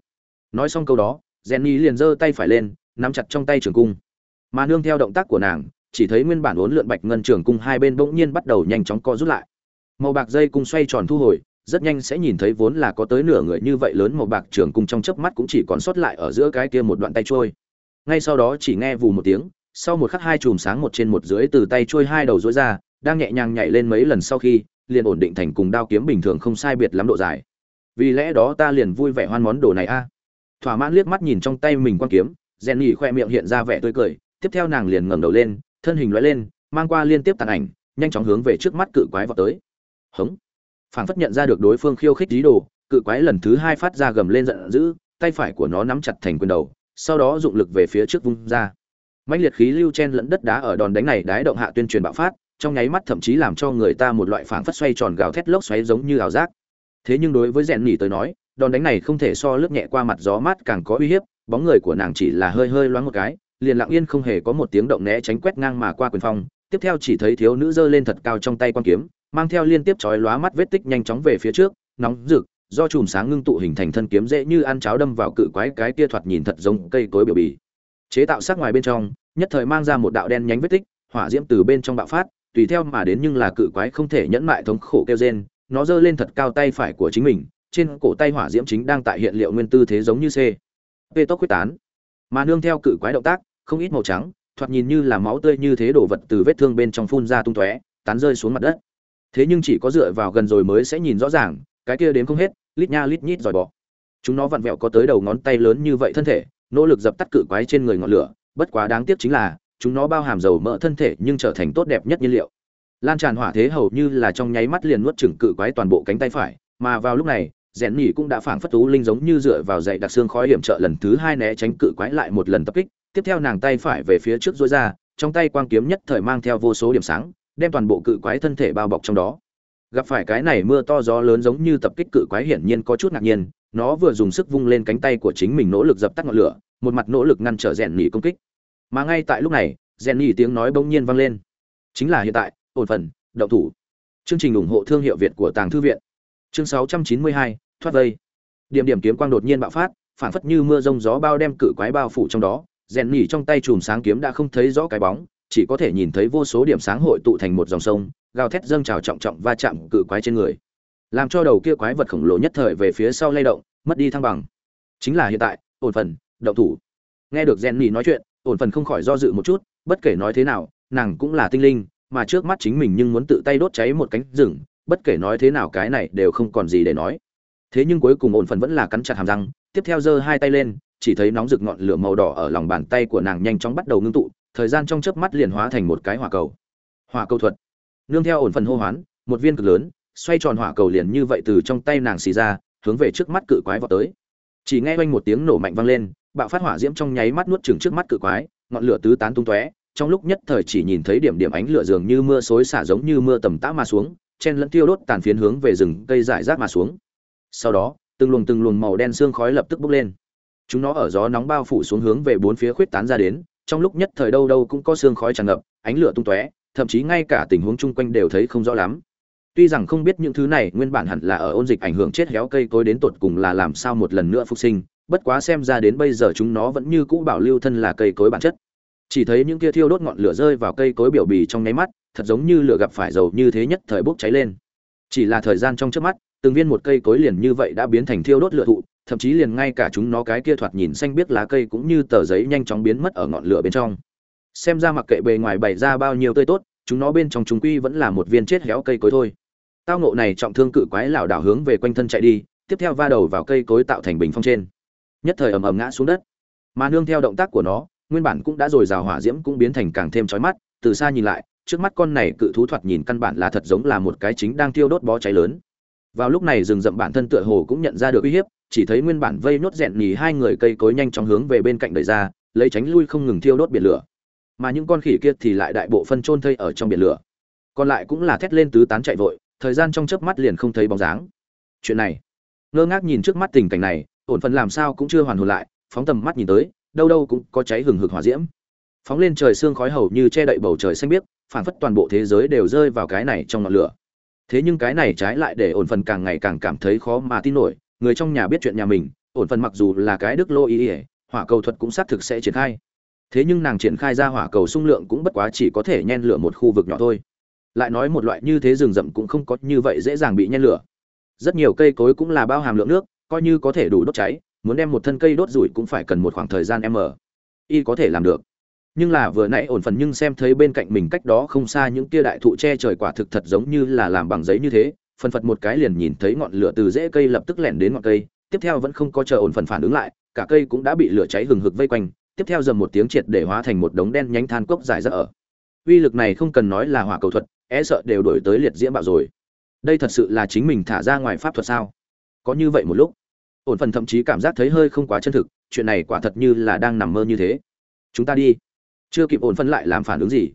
Nói xong câu đó, jenny liền giơ tay phải lên, nắm chặt trong tay trường cung. Mà nương theo động tác của nàng, chỉ thấy nguyên bản uốn lượn bạch ngân trường cung hai bên bỗng nhiên bắt đầu nhanh chóng co rút lại. Màu bạc dây cung xoay tròn thu hồi, rất nhanh sẽ nhìn thấy vốn là có tới nửa người như vậy lớn màu bạc trường cung trong chớp mắt cũng chỉ còn sót lại ở giữa cái kia một đoạn tay trôi. Ngay sau đó chỉ nghe vù một tiếng, sau một khắc hai chùm sáng một trên một dưới từ tay trôi hai đầu dối ra, đang nhẹ nhàng nhảy lên mấy lần sau khi, liền ổn định thành cùng đao kiếm bình thường không sai biệt lắm độ dài vì lẽ đó ta liền vui vẻ hoan món đồ này a. Thỏa mãn liếc mắt nhìn trong tay mình quan kiếm rèn nhỉ khoe miệng hiện ra vẻ tươi cười, tiếp theo nàng liền ngẩng đầu lên, thân hình lóe lên, mang qua liên tiếp tàn ảnh, nhanh chóng hướng về trước mắt cự quái vọt tới. Hống. Phảng phất nhận ra được đối phương khiêu khích dí đồ, cự quái lần thứ hai phát ra gầm lên giận dữ, tay phải của nó nắm chặt thành quyền đầu, sau đó dụng lực về phía trước vung ra. Mãnh liệt khí lưu chen lẫn đất đá ở đòn đánh này đái động hạ tuyên truyền bạo phát, trong nháy mắt thậm chí làm cho người ta một loại phảng phất xoay tròn gào thét lốc xoáy giống như ảo giác thế nhưng đối với rèn nỉ tới nói, đòn đánh này không thể so lướt nhẹ qua mặt gió mát càng có uy hiếp, bóng người của nàng chỉ là hơi hơi loáng một cái, liền lặng yên không hề có một tiếng động né tránh quét ngang mà qua quyền phong. Tiếp theo chỉ thấy thiếu nữ giơ lên thật cao trong tay quan kiếm, mang theo liên tiếp chói lóa mắt vết tích nhanh chóng về phía trước, nóng rực, do chùm sáng ngưng tụ hình thành thân kiếm dễ như ăn cháo đâm vào cự quái cái kia thoạt nhìn thật giống cây cối biểu bì. Chế tạo sắc ngoài bên trong, nhất thời mang ra một đạo đen nhánh vết tích, hỏa diễm từ bên trong bạo phát, tùy theo mà đến nhưng là cự quái không thể nhẫn mại thống khổ kêu rên nó giơ lên thật cao tay phải của chính mình, trên cổ tay hỏa diễm chính đang tại hiện liệu nguyên tư thế giống như c. Vệ tốc quyết tán. Mà nương theo cự quái động tác, không ít màu trắng, thoạt nhìn như là máu tươi như thế đổ vật từ vết thương bên trong phun ra tung tóe, tán rơi xuống mặt đất. Thế nhưng chỉ có dựa vào gần rồi mới sẽ nhìn rõ ràng, cái kia đến không hết, lít nha lít nhít dòi bỏ. chúng nó vặn vẹo có tới đầu ngón tay lớn như vậy thân thể, nỗ lực dập tắt cự quái trên người ngọn lửa, bất quá đáng tiếc chính là, chúng nó bao hàm dầu mỡ thân thể nhưng trở thành tốt đẹp nhất nhiên liệu lan tràn hỏa thế hầu như là trong nháy mắt liền nuốt chửng cự quái toàn bộ cánh tay phải, mà vào lúc này, rèn nhỉ cũng đã phảng phất tú linh giống như dựa vào dậy đặc xương khói hiểm trợ lần thứ hai né tránh cự quái lại một lần tập kích, tiếp theo nàng tay phải về phía trước dối ra, trong tay quang kiếm nhất thời mang theo vô số điểm sáng, đem toàn bộ cự quái thân thể bao bọc trong đó. Gặp phải cái này mưa to gió lớn giống như tập kích cự quái hiển nhiên có chút ngạc nhiên, nó vừa dùng sức vung lên cánh tay của chính mình nỗ lực dập tắt ngọn lửa, một mặt nỗ lực ngăn trở rèn nhỉ công kích. Mà ngay tại lúc này, rèn nhỉ tiếng nói bỗng nhiên vang lên. Chính là hiện tại ổn phần đậu thủ. Chương trình ủng hộ thương hiệu việt của tàng thư viện. Chương 692, thoát vây. Điểm điểm kiếm quang đột nhiên bạo phát phản phất như mưa rông gió bao đem cự quái bao phủ trong đó. Rèn nhỉ trong tay chùm sáng kiếm đã không thấy rõ cái bóng chỉ có thể nhìn thấy vô số điểm sáng hội tụ thành một dòng sông gào thét dâng trào trọng trọng va chạm cự quái trên người. Làm cho đầu kia quái vật khổng lồ nhất thời về phía sau lay động mất đi thăng bằng. Chính là hiện tại ổn phần động thủ. Nghe được rèn nhỉ nói chuyện ổn phần không khỏi do dự một chút bất kể nói thế nào nàng cũng là tinh linh mà trước mắt chính mình nhưng muốn tự tay đốt cháy một cánh rừng, bất kể nói thế nào cái này đều không còn gì để nói. Thế nhưng cuối cùng ổn phần vẫn là cắn chặt hàm răng, tiếp theo giơ hai tay lên, chỉ thấy nóng rực ngọn lửa màu đỏ ở lòng bàn tay của nàng nhanh chóng bắt đầu ngưng tụ, thời gian trong chớp mắt liền hóa thành một cái hỏa cầu. Hỏa cầu thuật. Nương theo ổn phần hô hoán, một viên cực lớn, xoay tròn hỏa cầu liền như vậy từ trong tay nàng xì ra, hướng về trước mắt cự quái vọt tới. Chỉ nghe oanh một tiếng nổ mạnh vang lên, bạo phát hỏa diễm trong nháy mắt nuốt chừng trước mắt cự quái, ngọn lửa tứ tán tung tóe trong lúc nhất thời chỉ nhìn thấy điểm điểm ánh lửa dường như mưa xối xả giống như mưa tầm tã mà xuống, chen lẫn tiêu đốt tàn phiến hướng về rừng cây rải rác mà xuống. Sau đó, từng luồng từng luồng màu đen xương khói lập tức bốc lên. Chúng nó ở gió nóng bao phủ xuống hướng về bốn phía khuyết tán ra đến, trong lúc nhất thời đâu đâu cũng có xương khói tràn ngập, ánh lửa tung tóe, thậm chí ngay cả tình huống chung quanh đều thấy không rõ lắm. Tuy rằng không biết những thứ này nguyên bản hẳn là ở ôn dịch ảnh hưởng chết héo cây cối đến tột cùng là làm sao một lần nữa phục sinh, bất quá xem ra đến bây giờ chúng nó vẫn như cũ bảo lưu thân là cây cối bản chất chỉ thấy những kia thiêu đốt ngọn lửa rơi vào cây cối biểu bì trong nháy mắt, thật giống như lửa gặp phải dầu như thế nhất thời bốc cháy lên. Chỉ là thời gian trong trước mắt, từng viên một cây cối liền như vậy đã biến thành thiêu đốt lửa thụ, thậm chí liền ngay cả chúng nó cái kia thoạt nhìn xanh biết lá cây cũng như tờ giấy nhanh chóng biến mất ở ngọn lửa bên trong. Xem ra mặc kệ bề ngoài bày ra bao nhiêu tươi tốt, chúng nó bên trong chúng quy vẫn là một viên chết héo cây cối thôi. Tao ngộ này trọng thương cự quái lảo đảo hướng về quanh thân chạy đi, tiếp theo va đầu vào cây cối tạo thành bình phong trên. Nhất thời ầm ầm ngã xuống đất. Mà nương theo động tác của nó nguyên bản cũng đã rồi rào hỏa diễm cũng biến thành càng thêm chói mắt, từ xa nhìn lại, trước mắt con này cự thú thoạt nhìn căn bản là thật giống là một cái chính đang thiêu đốt bó cháy lớn. Vào lúc này rừng rậm bản thân tựa hồ cũng nhận ra được uy hiếp, chỉ thấy nguyên bản vây nốt rẹn nhì hai người cây cối nhanh chóng hướng về bên cạnh đẩy ra, lấy tránh lui không ngừng thiêu đốt biển lửa. Mà những con khỉ kia thì lại đại bộ phân trôn thây ở trong biển lửa. Còn lại cũng là thét lên tứ tán chạy vội, thời gian trong chớp mắt liền không thấy bóng dáng. Chuyện này, ngơ ngác nhìn trước mắt tình cảnh này, ổn phần làm sao cũng chưa hoàn hồn lại, phóng tầm mắt nhìn tới đâu đâu cũng có cháy hừng hực hỏa diễm. Phóng lên trời xương khói hầu như che đậy bầu trời xanh biếc phản phất toàn bộ thế giới đều rơi vào cái này trong ngọn lửa. Thế nhưng cái này trái lại để ổn phần càng ngày càng cảm thấy khó mà tin nổi, người trong nhà biết chuyện nhà mình, ổn phần mặc dù là cái đức lô ý ỉa hỏa cầu thuật cũng xác thực sẽ triển khai. Thế nhưng nàng triển khai ra hỏa cầu sung lượng cũng bất quá chỉ có thể nhen lửa một khu vực nhỏ thôi. Lại nói một loại như thế rừng rậm cũng không có như vậy dễ dàng bị nhen lửa. Rất nhiều cây cối cũng là bao hàm lượng nước, coi như có thể đủ đốt cháy muốn đem một thân cây đốt rủi cũng phải cần một khoảng thời gian em ở. Y có thể làm được. Nhưng là vừa nãy ổn phần nhưng xem thấy bên cạnh mình cách đó không xa những tia đại thụ che trời quả thực thật giống như là làm bằng giấy như thế, phần phật một cái liền nhìn thấy ngọn lửa từ rễ cây lập tức lẻn đến ngọn cây, tiếp theo vẫn không có chờ ổn phần phản ứng lại, cả cây cũng đã bị lửa cháy hừng hực vây quanh, tiếp theo dầm một tiếng triệt để hóa thành một đống đen nhánh than cốc dài ra ở. Uy lực này không cần nói là hỏa cầu thuật e sợ đều đổi tới liệt diễm bạo rồi. Đây thật sự là chính mình thả ra ngoài pháp thuật sao? Có như vậy một lúc ổn phần thậm chí cảm giác thấy hơi không quá chân thực, chuyện này quả thật như là đang nằm mơ như thế. Chúng ta đi. Chưa kịp ổn phân lại làm phản ứng gì.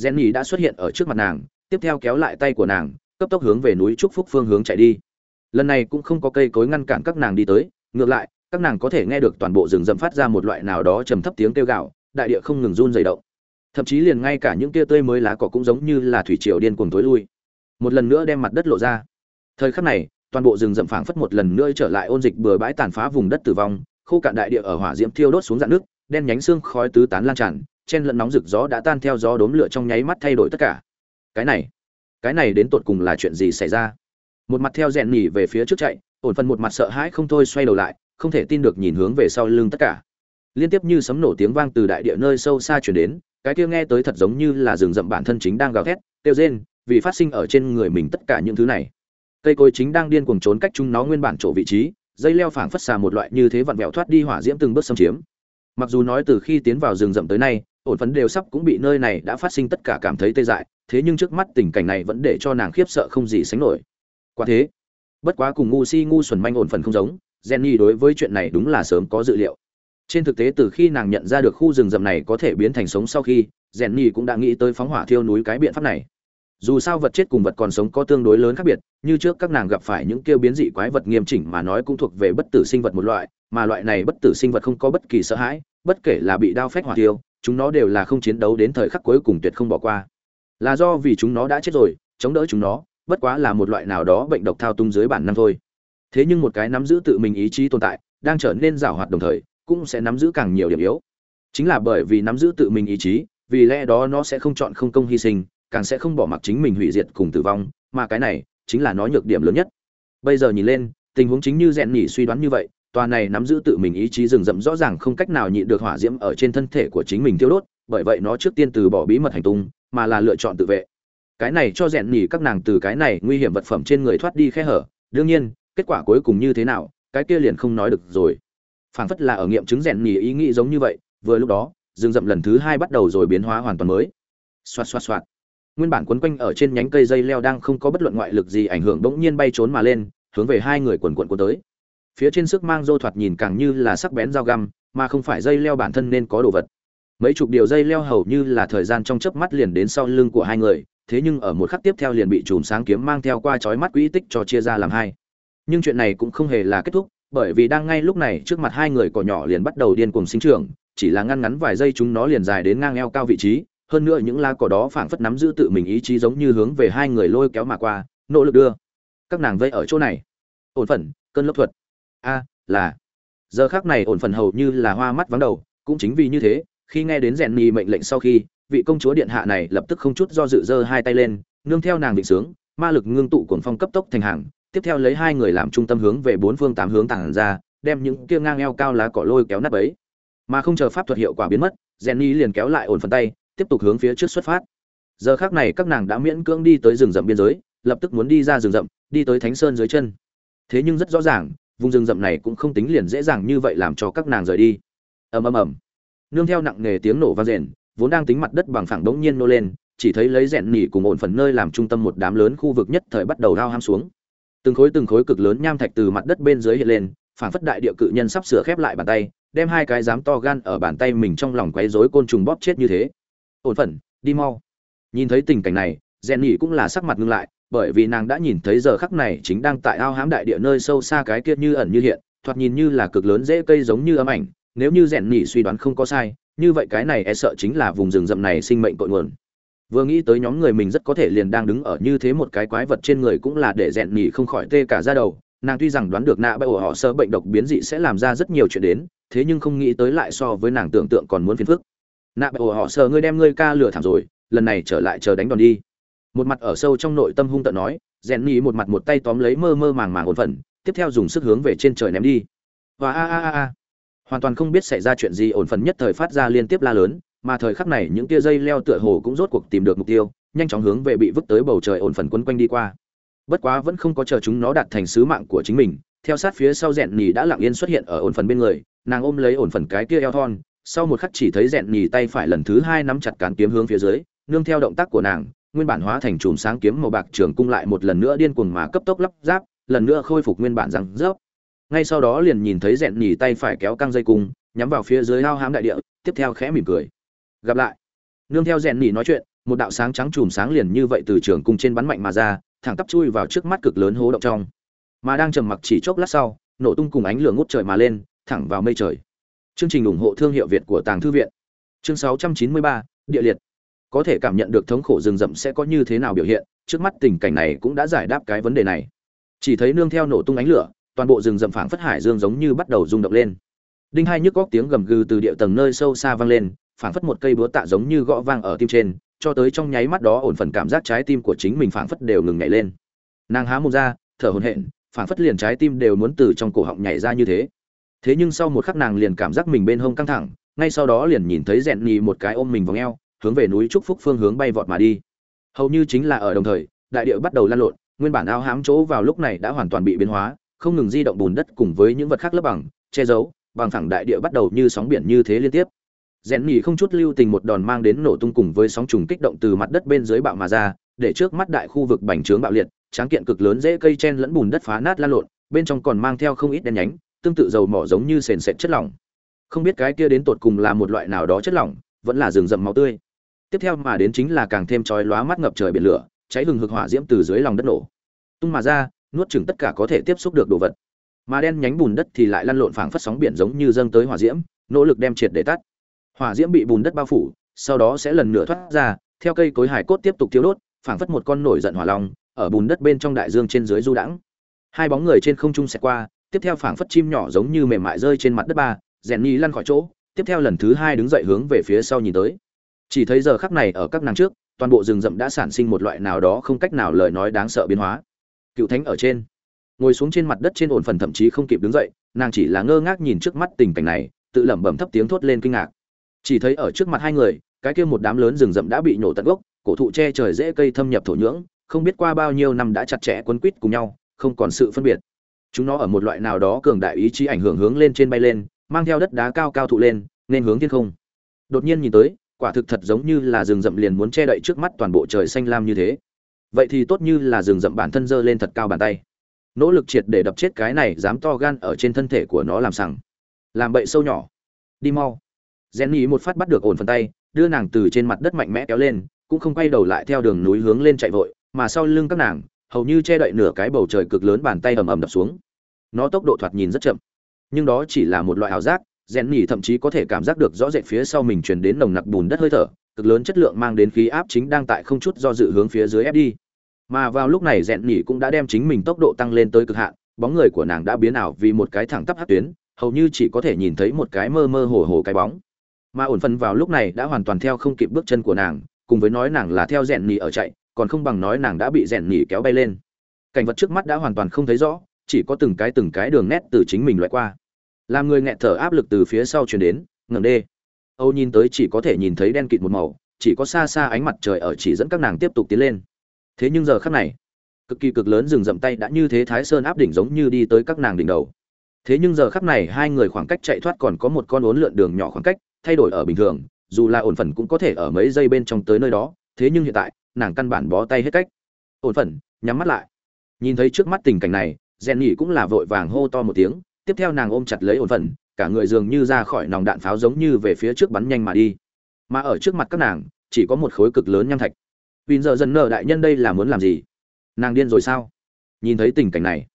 Jenny đã xuất hiện ở trước mặt nàng, tiếp theo kéo lại tay của nàng, cấp tốc hướng về núi trúc phúc phương hướng chạy đi. Lần này cũng không có cây cối ngăn cản các nàng đi tới, ngược lại, các nàng có thể nghe được toàn bộ rừng rậm phát ra một loại nào đó trầm thấp tiếng kêu gạo đại địa không ngừng run dày động. Thậm chí liền ngay cả những tia tươi mới lá cỏ cũng giống như là thủy triều điên cuồng tối lui. Một lần nữa đem mặt đất lộ ra. Thời khắc này toàn bộ rừng rậm phảng phất một lần nữa trở lại ôn dịch bừa bãi tàn phá vùng đất tử vong, khô cạn đại địa ở hỏa diễm thiêu đốt xuống dạn nước, đen nhánh xương khói tứ tán lan tràn, chen lẫn nóng rực gió đã tan theo gió đốm lửa trong nháy mắt thay đổi tất cả. Cái này cái này đến tột cùng là chuyện gì xảy ra? Một mặt theo rèn nhỉ về phía trước chạy, ổn phần một mặt sợ hãi không thôi xoay đầu lại, không thể tin được nhìn hướng về sau lưng tất cả. Liên tiếp như sấm nổ tiếng vang từ đại địa nơi sâu xa chuyển đến, cái kia nghe tới thật giống như là rừng rậm bản thân chính đang gào thét, kêu rên, vì phát sinh ở trên người mình tất cả những thứ này cây cối chính đang điên cuồng trốn cách chúng nó nguyên bản chỗ vị trí, dây leo phảng phất xà một loại như thế vặn vẹo thoát đi hỏa diễm từng bước xâm chiếm. Mặc dù nói từ khi tiến vào rừng rậm tới nay, ổn phấn đều sắp cũng bị nơi này đã phát sinh tất cả cảm thấy tê dại, thế nhưng trước mắt tình cảnh này vẫn để cho nàng khiếp sợ không gì sánh nổi. Quả thế, bất quá cùng ngu si ngu xuẩn manh ổn phần không giống, jenny đối với chuyện này đúng là sớm có dự liệu. Trên thực tế từ khi nàng nhận ra được khu rừng rậm này có thể biến thành sống sau khi, jenny cũng đã nghĩ tới phóng hỏa thiêu núi cái biện pháp này dù sao vật chết cùng vật còn sống có tương đối lớn khác biệt, như trước các nàng gặp phải những kêu biến dị quái vật nghiêm chỉnh mà nói cũng thuộc về bất tử sinh vật một loại, mà loại này bất tử sinh vật không có bất kỳ sợ hãi, bất kể là bị đao phách hỏa tiêu, chúng nó đều là không chiến đấu đến thời khắc cuối cùng tuyệt không bỏ qua. Là do vì chúng nó đã chết rồi, chống đỡ chúng nó, bất quá là một loại nào đó bệnh độc thao tung dưới bản năng thôi. Thế nhưng một cái nắm giữ tự mình ý chí tồn tại, đang trở nên giảo hoạt đồng thời, cũng sẽ nắm giữ càng nhiều điểm yếu. Chính là bởi vì nắm giữ tự mình ý chí, vì lẽ đó nó sẽ không chọn không công hy sinh càng sẽ không bỏ mặc chính mình hủy diệt cùng tử vong, mà cái này chính là nó nhược điểm lớn nhất. Bây giờ nhìn lên, tình huống chính như rèn nhỉ suy đoán như vậy, tòa này nắm giữ tự mình ý chí rừng rậm rõ ràng không cách nào nhịn được hỏa diễm ở trên thân thể của chính mình tiêu đốt, bởi vậy nó trước tiên từ bỏ bí mật hành tung, mà là lựa chọn tự vệ. Cái này cho rèn nhỉ các nàng từ cái này nguy hiểm vật phẩm trên người thoát đi khe hở, đương nhiên, kết quả cuối cùng như thế nào, cái kia liền không nói được rồi. Phảng phất là ở nghiệm chứng rèn nhỉ ý nghĩ giống như vậy, vừa lúc đó, rừng rậm lần thứ hai bắt đầu rồi biến hóa hoàn toàn mới. Xoạt xoạt xoạt nguyên bản quấn quanh ở trên nhánh cây dây leo đang không có bất luận ngoại lực gì ảnh hưởng bỗng nhiên bay trốn mà lên, hướng về hai người quần quần cuốn tới. Phía trên sức mang dô thoạt nhìn càng như là sắc bén dao găm, mà không phải dây leo bản thân nên có đồ vật. Mấy chục điều dây leo hầu như là thời gian trong chớp mắt liền đến sau lưng của hai người, thế nhưng ở một khắc tiếp theo liền bị chùm sáng kiếm mang theo qua chói mắt quỹ tích cho chia ra làm hai. Nhưng chuyện này cũng không hề là kết thúc, bởi vì đang ngay lúc này trước mặt hai người cỏ nhỏ liền bắt đầu điên cuồng sinh trưởng, chỉ là ngăn ngắn vài giây chúng nó liền dài đến ngang eo cao vị trí hơn nữa những lá cỏ đó phảng phất nắm giữ tự mình ý chí giống như hướng về hai người lôi kéo mà qua, nỗ lực đưa các nàng vây ở chỗ này. Ổn phận, cơn lốc thuật. A, là. Giờ khác này ổn phần hầu như là hoa mắt vắng đầu, cũng chính vì như thế, khi nghe đến rèn nhì mệnh lệnh sau khi, vị công chúa điện hạ này lập tức không chút do dự giơ hai tay lên, nương theo nàng định sướng, ma lực ngưng tụ cuồng phong cấp tốc thành hàng, tiếp theo lấy hai người làm trung tâm hướng về bốn phương tám hướng tản ra, đem những kia ngang eo cao lá cỏ lôi kéo nắp ấy mà không chờ pháp thuật hiệu quả biến mất, rèn nhì liền kéo lại ổn phần tay tiếp tục hướng phía trước xuất phát. Giờ khác này các nàng đã miễn cưỡng đi tới rừng rậm biên giới, lập tức muốn đi ra rừng rậm, đi tới thánh sơn dưới chân. Thế nhưng rất rõ ràng, vùng rừng rậm này cũng không tính liền dễ dàng như vậy làm cho các nàng rời đi. Ầm ầm ầm. Nương theo nặng nề tiếng nổ vang rền, vốn đang tính mặt đất bằng phẳng đống nhiên nô lên, chỉ thấy lấy rèn nỉ cùng ổn phần nơi làm trung tâm một đám lớn khu vực nhất thời bắt đầu lao ham xuống. Từng khối từng khối cực lớn nham thạch từ mặt đất bên dưới hiện lên phản phất đại địa cự nhân sắp sửa khép lại bàn tay, đem hai cái dám to gan ở bàn tay mình trong lòng quấy rối côn trùng bóp chết như thế ổn phận, đi mau. Nhìn thấy tình cảnh này rèn nhị cũng là sắc mặt ngưng lại, bởi vì nàng đã nhìn thấy giờ khắc này chính đang tại ao hám đại địa nơi sâu xa cái kia như ẩn như hiện, thoạt nhìn như là cực lớn dễ cây giống như ấm ảnh. Nếu như rèn nhỉ suy đoán không có sai, như vậy cái này e sợ chính là vùng rừng rậm này sinh mệnh cội nguồn. Vừa nghĩ tới nhóm người mình rất có thể liền đang đứng ở như thế một cái quái vật trên người cũng là để rèn nhỉ không khỏi tê cả ra đầu. Nàng tuy rằng đoán được nạ bởi ổ họ sơ bệnh độc biến dị sẽ làm ra rất nhiều chuyện đến, thế nhưng không nghĩ tới lại so với nàng tưởng tượng còn muốn phiền phức nạ bại ổ họ sờ ngươi đem ngươi ca lừa thảm rồi, lần này trở lại chờ đánh đòn đi. Một mặt ở sâu trong nội tâm hung tợn nói, rèn nhì một mặt một tay tóm lấy mơ mơ màng màng ổn phần tiếp theo dùng sức hướng về trên trời ném đi. Và a a a a. Hoàn toàn không biết xảy ra chuyện gì ổn phần nhất thời phát ra liên tiếp la lớn, mà thời khắc này những tia dây leo tựa hồ cũng rốt cuộc tìm được mục tiêu, nhanh chóng hướng về bị vứt tới bầu trời ổn phần quấn quanh đi qua. Bất quá vẫn không có chờ chúng nó đạt thành sứ mạng của chính mình, theo sát phía sau rèn nhì đã lặng yên xuất hiện ở ổn phần bên người, nàng ôm lấy ổn phần cái kia eo thon sau một khắc chỉ thấy rèn nhì tay phải lần thứ hai nắm chặt cán kiếm hướng phía dưới, nương theo động tác của nàng, nguyên bản hóa thành chùm sáng kiếm màu bạc trường cung lại một lần nữa điên cuồng mà cấp tốc lắp ráp, lần nữa khôi phục nguyên bản rằng rớp. Ngay sau đó liền nhìn thấy rèn nhì tay phải kéo căng dây cung, nhắm vào phía dưới lao hám đại địa, tiếp theo khẽ mỉm cười. Gặp lại. Nương theo rèn nhì nói chuyện, một đạo sáng trắng chùm sáng liền như vậy từ trường cung trên bắn mạnh mà ra, thẳng tắp chui vào trước mắt cực lớn hố động trong. Mà đang trầm mặc chỉ chốc lát sau, nổ tung cùng ánh lửa ngút trời mà lên, thẳng vào mây trời chương trình ủng hộ thương hiệu việt của tàng thư viện. Chương 693, địa liệt. Có thể cảm nhận được thống khổ rừng rậm sẽ có như thế nào biểu hiện trước mắt tình cảnh này cũng đã giải đáp cái vấn đề này. Chỉ thấy nương theo nổ tung ánh lửa toàn bộ rừng rậm phảng phất hải dương giống như bắt đầu rung động lên. Đinh hai nhức góc tiếng gầm gừ từ địa tầng nơi sâu xa vang lên phảng phất một cây búa tạ giống như gõ vang ở tim trên cho tới trong nháy mắt đó ổn phần cảm giác trái tim của chính mình phảng phất đều ngừng nhảy lên. Nàng há mồm ra thở hổn hển phảng phất liền trái tim đều muốn từ trong cổ họng nhảy ra như thế thế nhưng sau một khắc nàng liền cảm giác mình bên hông căng thẳng, ngay sau đó liền nhìn thấy rèn nhì một cái ôm mình vòng eo, hướng về núi trúc phúc phương hướng bay vọt mà đi. Hầu như chính là ở đồng thời, đại địa bắt đầu lan lộn, nguyên bản ao hám chỗ vào lúc này đã hoàn toàn bị biến hóa, không ngừng di động bùn đất cùng với những vật khác lấp bằng, che giấu, bằng thẳng đại địa bắt đầu như sóng biển như thế liên tiếp. Rèn nhì không chút lưu tình một đòn mang đến nổ tung cùng với sóng trùng kích động từ mặt đất bên dưới bạo mà ra, để trước mắt đại khu vực bành trướng bạo liệt, tráng kiện cực lớn dễ cây chen lẫn bùn đất phá nát lan lộn, bên trong còn mang theo không ít đen nhánh tương tự dầu mỏ giống như sền sệt chất lỏng. Không biết cái kia đến tột cùng là một loại nào đó chất lỏng, vẫn là rừng rậm máu tươi. Tiếp theo mà đến chính là càng thêm chói lóa mắt ngập trời biển lửa, cháy hừng hực hỏa diễm từ dưới lòng đất nổ. Tung mà ra, nuốt chửng tất cả có thể tiếp xúc được đồ vật. Mà đen nhánh bùn đất thì lại lăn lộn phảng phất sóng biển giống như dâng tới hỏa diễm, nỗ lực đem triệt để tắt. Hỏa diễm bị bùn đất bao phủ, sau đó sẽ lần nữa thoát ra, theo cây cối hải cốt tiếp tục thiêu đốt, phảng phất một con nổi giận hỏa long, ở bùn đất bên trong đại dương trên dưới du đãng. Hai bóng người trên không trung xẹt qua tiếp theo phảng phất chim nhỏ giống như mềm mại rơi trên mặt đất ba, rèn nhi lăn khỏi chỗ, tiếp theo lần thứ hai đứng dậy hướng về phía sau nhìn tới. Chỉ thấy giờ khắc này ở các nàng trước, toàn bộ rừng rậm đã sản sinh một loại nào đó không cách nào lời nói đáng sợ biến hóa. Cựu thánh ở trên. Ngồi xuống trên mặt đất trên ổn phần thậm chí không kịp đứng dậy, nàng chỉ là ngơ ngác nhìn trước mắt tình cảnh này, tự lẩm bẩm thấp tiếng thốt lên kinh ngạc. Chỉ thấy ở trước mặt hai người, cái kia một đám lớn rừng rậm đã bị nhổ tận gốc, cổ thụ che trời dễ cây thâm nhập thổ nhưỡng, không biết qua bao nhiêu năm đã chặt chẽ quấn quít cùng nhau, không còn sự phân biệt chúng nó ở một loại nào đó cường đại ý chí ảnh hưởng hướng lên trên bay lên, mang theo đất đá cao cao thụ lên, nên hướng thiên không. Đột nhiên nhìn tới, quả thực thật giống như là rừng rậm liền muốn che đậy trước mắt toàn bộ trời xanh lam như thế. Vậy thì tốt như là rừng rậm bản thân giơ lên thật cao bàn tay. Nỗ lực triệt để đập chết cái này dám to gan ở trên thân thể của nó làm sằng. Làm bậy sâu nhỏ. Đi mau. Jenny một phát bắt được ổn phần tay, đưa nàng từ trên mặt đất mạnh mẽ kéo lên, cũng không quay đầu lại theo đường núi hướng lên chạy vội, mà sau lưng các nàng, hầu như che đậy nửa cái bầu trời cực lớn bàn tay ầm ầm đập xuống nó tốc độ thoạt nhìn rất chậm. Nhưng đó chỉ là một loại ảo giác rèn nhỉ thậm chí có thể cảm giác được rõ rệt phía sau mình truyền đến nồng nặc bùn đất hơi thở, cực lớn chất lượng mang đến khí áp chính đang tại không chút do dự hướng phía dưới ép đi. Mà vào lúc này rèn nhỉ cũng đã đem chính mình tốc độ tăng lên tới cực hạn, bóng người của nàng đã biến ảo vì một cái thẳng tắp hát tuyến, hầu như chỉ có thể nhìn thấy một cái mơ mơ hồ hồ cái bóng. Mà ổn phần vào lúc này đã hoàn toàn theo không kịp bước chân của nàng, cùng với nói nàng là theo rèn nhỉ ở chạy, còn không bằng nói nàng đã bị rèn nhỉ kéo bay lên. Cảnh vật trước mắt đã hoàn toàn không thấy rõ chỉ có từng cái từng cái đường nét từ chính mình loại qua. Làm người nghẹt thở áp lực từ phía sau truyền đến ngầm đê. Âu nhìn tới chỉ có thể nhìn thấy đen kịt một màu, chỉ có xa xa ánh mặt trời ở chỉ dẫn các nàng tiếp tục tiến lên. Thế nhưng giờ khắc này, cực kỳ cực lớn rừng rậm tay đã như thế thái sơn áp đỉnh giống như đi tới các nàng đỉnh đầu. Thế nhưng giờ khắc này hai người khoảng cách chạy thoát còn có một con uốn lượn đường nhỏ khoảng cách, thay đổi ở bình thường, dù là ổn phần cũng có thể ở mấy giây bên trong tới nơi đó, thế nhưng hiện tại, nàng căn bản bó tay hết cách. Ổn phần nhắm mắt lại. Nhìn thấy trước mắt tình cảnh này rèn nhỉ cũng là vội vàng hô to một tiếng, tiếp theo nàng ôm chặt lấy ổn phần cả người dường như ra khỏi nòng đạn pháo giống như về phía trước bắn nhanh mà đi. Mà ở trước mặt các nàng, chỉ có một khối cực lớn nham thạch. Vì giờ dần nợ đại nhân đây là muốn làm gì? Nàng điên rồi sao? Nhìn thấy tình cảnh này,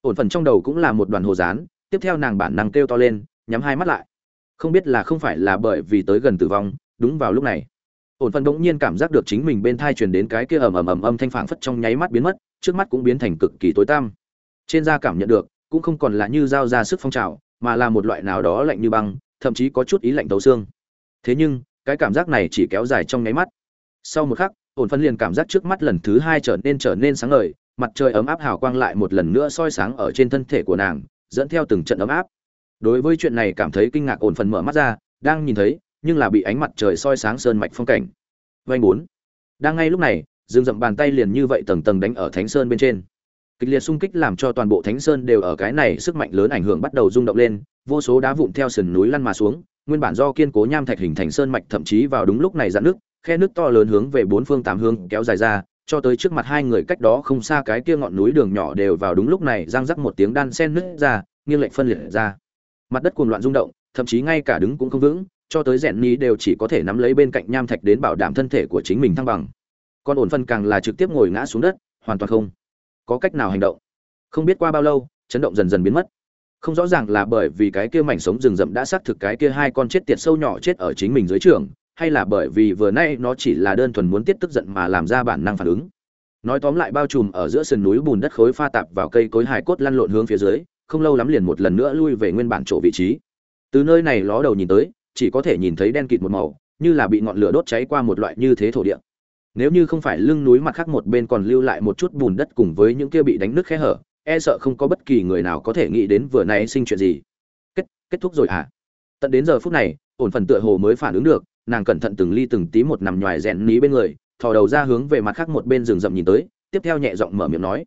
ổn phần trong đầu cũng là một đoàn hồ dán tiếp theo nàng bản năng kêu to lên, nhắm hai mắt lại. Không biết là không phải là bởi vì tới gần tử vong, đúng vào lúc này, ổn phần bỗng nhiên cảm giác được chính mình bên thai truyền đến cái kia ầm ầm ầm âm thanh phảng phất trong nháy mắt biến mất, trước mắt cũng biến thành cực kỳ tối tăm trên da cảm nhận được, cũng không còn là như dao ra sức phong trào, mà là một loại nào đó lạnh như băng, thậm chí có chút ý lạnh tấu xương. Thế nhưng, cái cảm giác này chỉ kéo dài trong nháy mắt. Sau một khắc, ổn phân liền cảm giác trước mắt lần thứ hai trở nên trở nên sáng ngời, mặt trời ấm áp hào quang lại một lần nữa soi sáng ở trên thân thể của nàng, dẫn theo từng trận ấm áp. Đối với chuyện này cảm thấy kinh ngạc ổn phần mở mắt ra, đang nhìn thấy, nhưng là bị ánh mặt trời soi sáng sơn mạch phong cảnh. Vanh bốn. Đang ngay lúc này, dương dậm bàn tay liền như vậy tầng tầng đánh ở thánh sơn bên trên kịch liệt xung kích làm cho toàn bộ thánh sơn đều ở cái này sức mạnh lớn ảnh hưởng bắt đầu rung động lên, vô số đá vụn theo sườn núi lăn mà xuống, nguyên bản do kiên cố nham thạch hình thành sơn mạch thậm chí vào đúng lúc này dạn nước, khe nước to lớn hướng về bốn phương tám hướng kéo dài ra, cho tới trước mặt hai người cách đó không xa cái kia ngọn núi đường nhỏ đều vào đúng lúc này răng rắc một tiếng đan sen nứt ra, nghiêng lệch phân liệt ra. Mặt đất cuồng loạn rung động, thậm chí ngay cả đứng cũng không vững, cho tới rèn ní đều chỉ có thể nắm lấy bên cạnh nham thạch đến bảo đảm thân thể của chính mình thăng bằng. Còn ổn phân càng là trực tiếp ngồi ngã xuống đất, hoàn toàn không có cách nào hành động. Không biết qua bao lâu, chấn động dần dần biến mất. Không rõ ràng là bởi vì cái kia mảnh sống rừng rậm đã xác thực cái kia hai con chết tiệt sâu nhỏ chết ở chính mình dưới trường, hay là bởi vì vừa nay nó chỉ là đơn thuần muốn tiết tức giận mà làm ra bản năng phản ứng. Nói tóm lại bao trùm ở giữa sườn núi bùn đất khối pha tạp vào cây cối hài cốt lăn lộn hướng phía dưới, không lâu lắm liền một lần nữa lui về nguyên bản chỗ vị trí. Từ nơi này ló đầu nhìn tới, chỉ có thể nhìn thấy đen kịt một màu, như là bị ngọn lửa đốt cháy qua một loại như thế thổ địa nếu như không phải lưng núi mặt khác một bên còn lưu lại một chút bùn đất cùng với những kia bị đánh nước khe hở e sợ không có bất kỳ người nào có thể nghĩ đến vừa nãy sinh chuyện gì. Kết kết thúc rồi à? Tận đến giờ phút này, ổn phần tựa hồ mới phản ứng được, nàng cẩn thận từng ly từng tí một nằm nhoài rẽn ní bên người, thò đầu ra hướng về mặt khác một bên rừng rậm nhìn tới, tiếp theo nhẹ giọng mở miệng nói.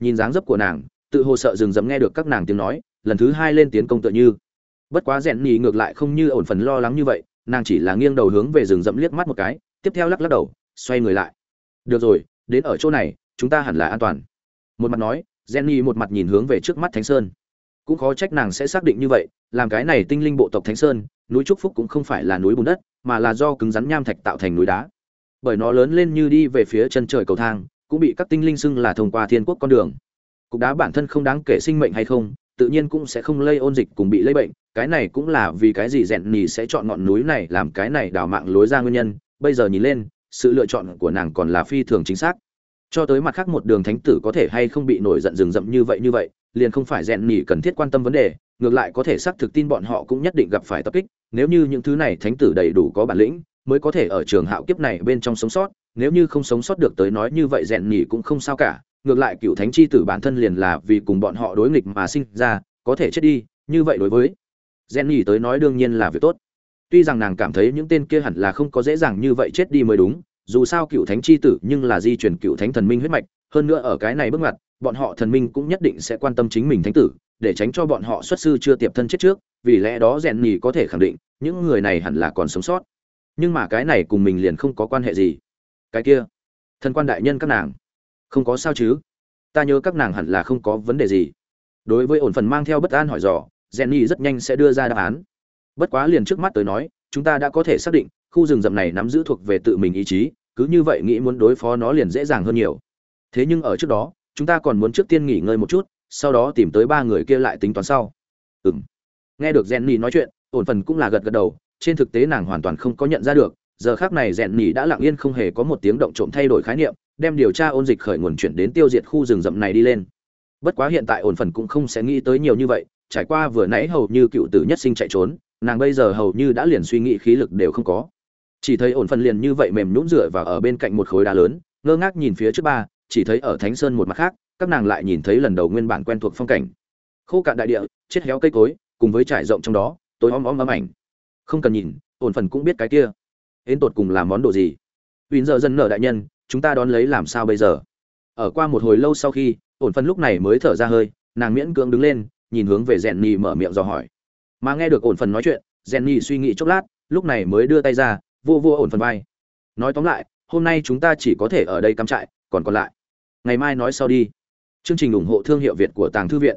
Nhìn dáng dấp của nàng, tự hồ sợ rừng rậm nghe được các nàng tiếng nói, lần thứ hai lên tiến công tựa như. Bất quá rẽn ní ngược lại không như ổn phần lo lắng như vậy, nàng chỉ là nghiêng đầu hướng về rừng rậm liếc mắt một cái, tiếp theo lắc lắc đầu xoay người lại. Được rồi, đến ở chỗ này, chúng ta hẳn là an toàn. Một mặt nói, jenny một mặt nhìn hướng về trước mắt thánh sơn. Cũng khó trách nàng sẽ xác định như vậy, làm cái này tinh linh bộ tộc thánh sơn, núi trúc phúc cũng không phải là núi bùn đất, mà là do cứng rắn nham thạch tạo thành núi đá. Bởi nó lớn lên như đi về phía chân trời cầu thang, cũng bị các tinh linh xưng là thông qua thiên quốc con đường. Cục đá bản thân không đáng kể sinh mệnh hay không, tự nhiên cũng sẽ không lây ôn dịch cùng bị lây bệnh, cái này cũng là vì cái gì rèn nhì sẽ chọn ngọn núi này làm cái này đào mạng lối ra nguyên nhân. Bây giờ nhìn lên sự lựa chọn của nàng còn là phi thường chính xác. Cho tới mặt khác một đường thánh tử có thể hay không bị nổi giận rừng rậm như vậy như vậy, liền không phải rèn nhỉ cần thiết quan tâm vấn đề, ngược lại có thể xác thực tin bọn họ cũng nhất định gặp phải tập kích. Nếu như những thứ này thánh tử đầy đủ có bản lĩnh, mới có thể ở trường hạo kiếp này bên trong sống sót. Nếu như không sống sót được tới nói như vậy rèn nhỉ cũng không sao cả. Ngược lại cựu thánh chi tử bản thân liền là vì cùng bọn họ đối nghịch mà sinh ra, có thể chết đi, như vậy đối với. Rèn nhỉ tới nói đương nhiên là việc tốt tuy rằng nàng cảm thấy những tên kia hẳn là không có dễ dàng như vậy chết đi mới đúng, dù sao cựu thánh chi tử nhưng là di truyền cựu thánh thần minh huyết mạch, hơn nữa ở cái này bước ngoặt, bọn họ thần minh cũng nhất định sẽ quan tâm chính mình thánh tử, để tránh cho bọn họ xuất sư chưa tiệp thân chết trước, vì lẽ đó rèn nhì có thể khẳng định, những người này hẳn là còn sống sót. Nhưng mà cái này cùng mình liền không có quan hệ gì. Cái kia, thần quan đại nhân các nàng, không có sao chứ? Ta nhớ các nàng hẳn là không có vấn đề gì. Đối với ổn phần mang theo bất an hỏi dò, rèn nhì rất nhanh sẽ đưa ra đáp án bất quá liền trước mắt tới nói, chúng ta đã có thể xác định, khu rừng rậm này nắm giữ thuộc về tự mình ý chí, cứ như vậy nghĩ muốn đối phó nó liền dễ dàng hơn nhiều. Thế nhưng ở trước đó, chúng ta còn muốn trước tiên nghỉ ngơi một chút, sau đó tìm tới ba người kia lại tính toán sau. Ừm. Nghe được rèn nhì nói chuyện, ổn phần cũng là gật gật đầu, trên thực tế nàng hoàn toàn không có nhận ra được, giờ khác này rèn nhì đã lặng yên không hề có một tiếng động trộm thay đổi khái niệm, đem điều tra ôn dịch khởi nguồn chuyển đến tiêu diệt khu rừng rậm này đi lên. Bất quá hiện tại ổn phần cũng không sẽ nghĩ tới nhiều như vậy, trải qua vừa nãy hầu như cựu tử nhất sinh chạy trốn nàng bây giờ hầu như đã liền suy nghĩ khí lực đều không có. Chỉ thấy ổn phần liền như vậy mềm nhũn dựa và ở bên cạnh một khối đá lớn, ngơ ngác nhìn phía trước ba, chỉ thấy ở thánh sơn một mặt khác, các nàng lại nhìn thấy lần đầu nguyên bản quen thuộc phong cảnh. Khô cạn đại địa, chết héo cây cối, cùng với trải rộng trong đó, tối om om ấm ảnh. Không cần nhìn, ổn phần cũng biết cái kia. Đến tột cùng là món đồ gì? Uyên giờ dân nở đại nhân, chúng ta đón lấy làm sao bây giờ? Ở qua một hồi lâu sau khi, ổn phần lúc này mới thở ra hơi, nàng miễn cưỡng đứng lên, nhìn hướng về rèn nhì mở miệng dò hỏi mà nghe được ổn phần nói chuyện rèn nhì suy nghĩ chốc lát, lúc này mới đưa tay ra, vô vô ổn phần vai. Nói tóm lại, hôm nay chúng ta chỉ có thể ở đây cắm trại, còn còn lại. Ngày mai nói sau đi. Chương trình ủng hộ thương hiệu việt của tàng thư viện.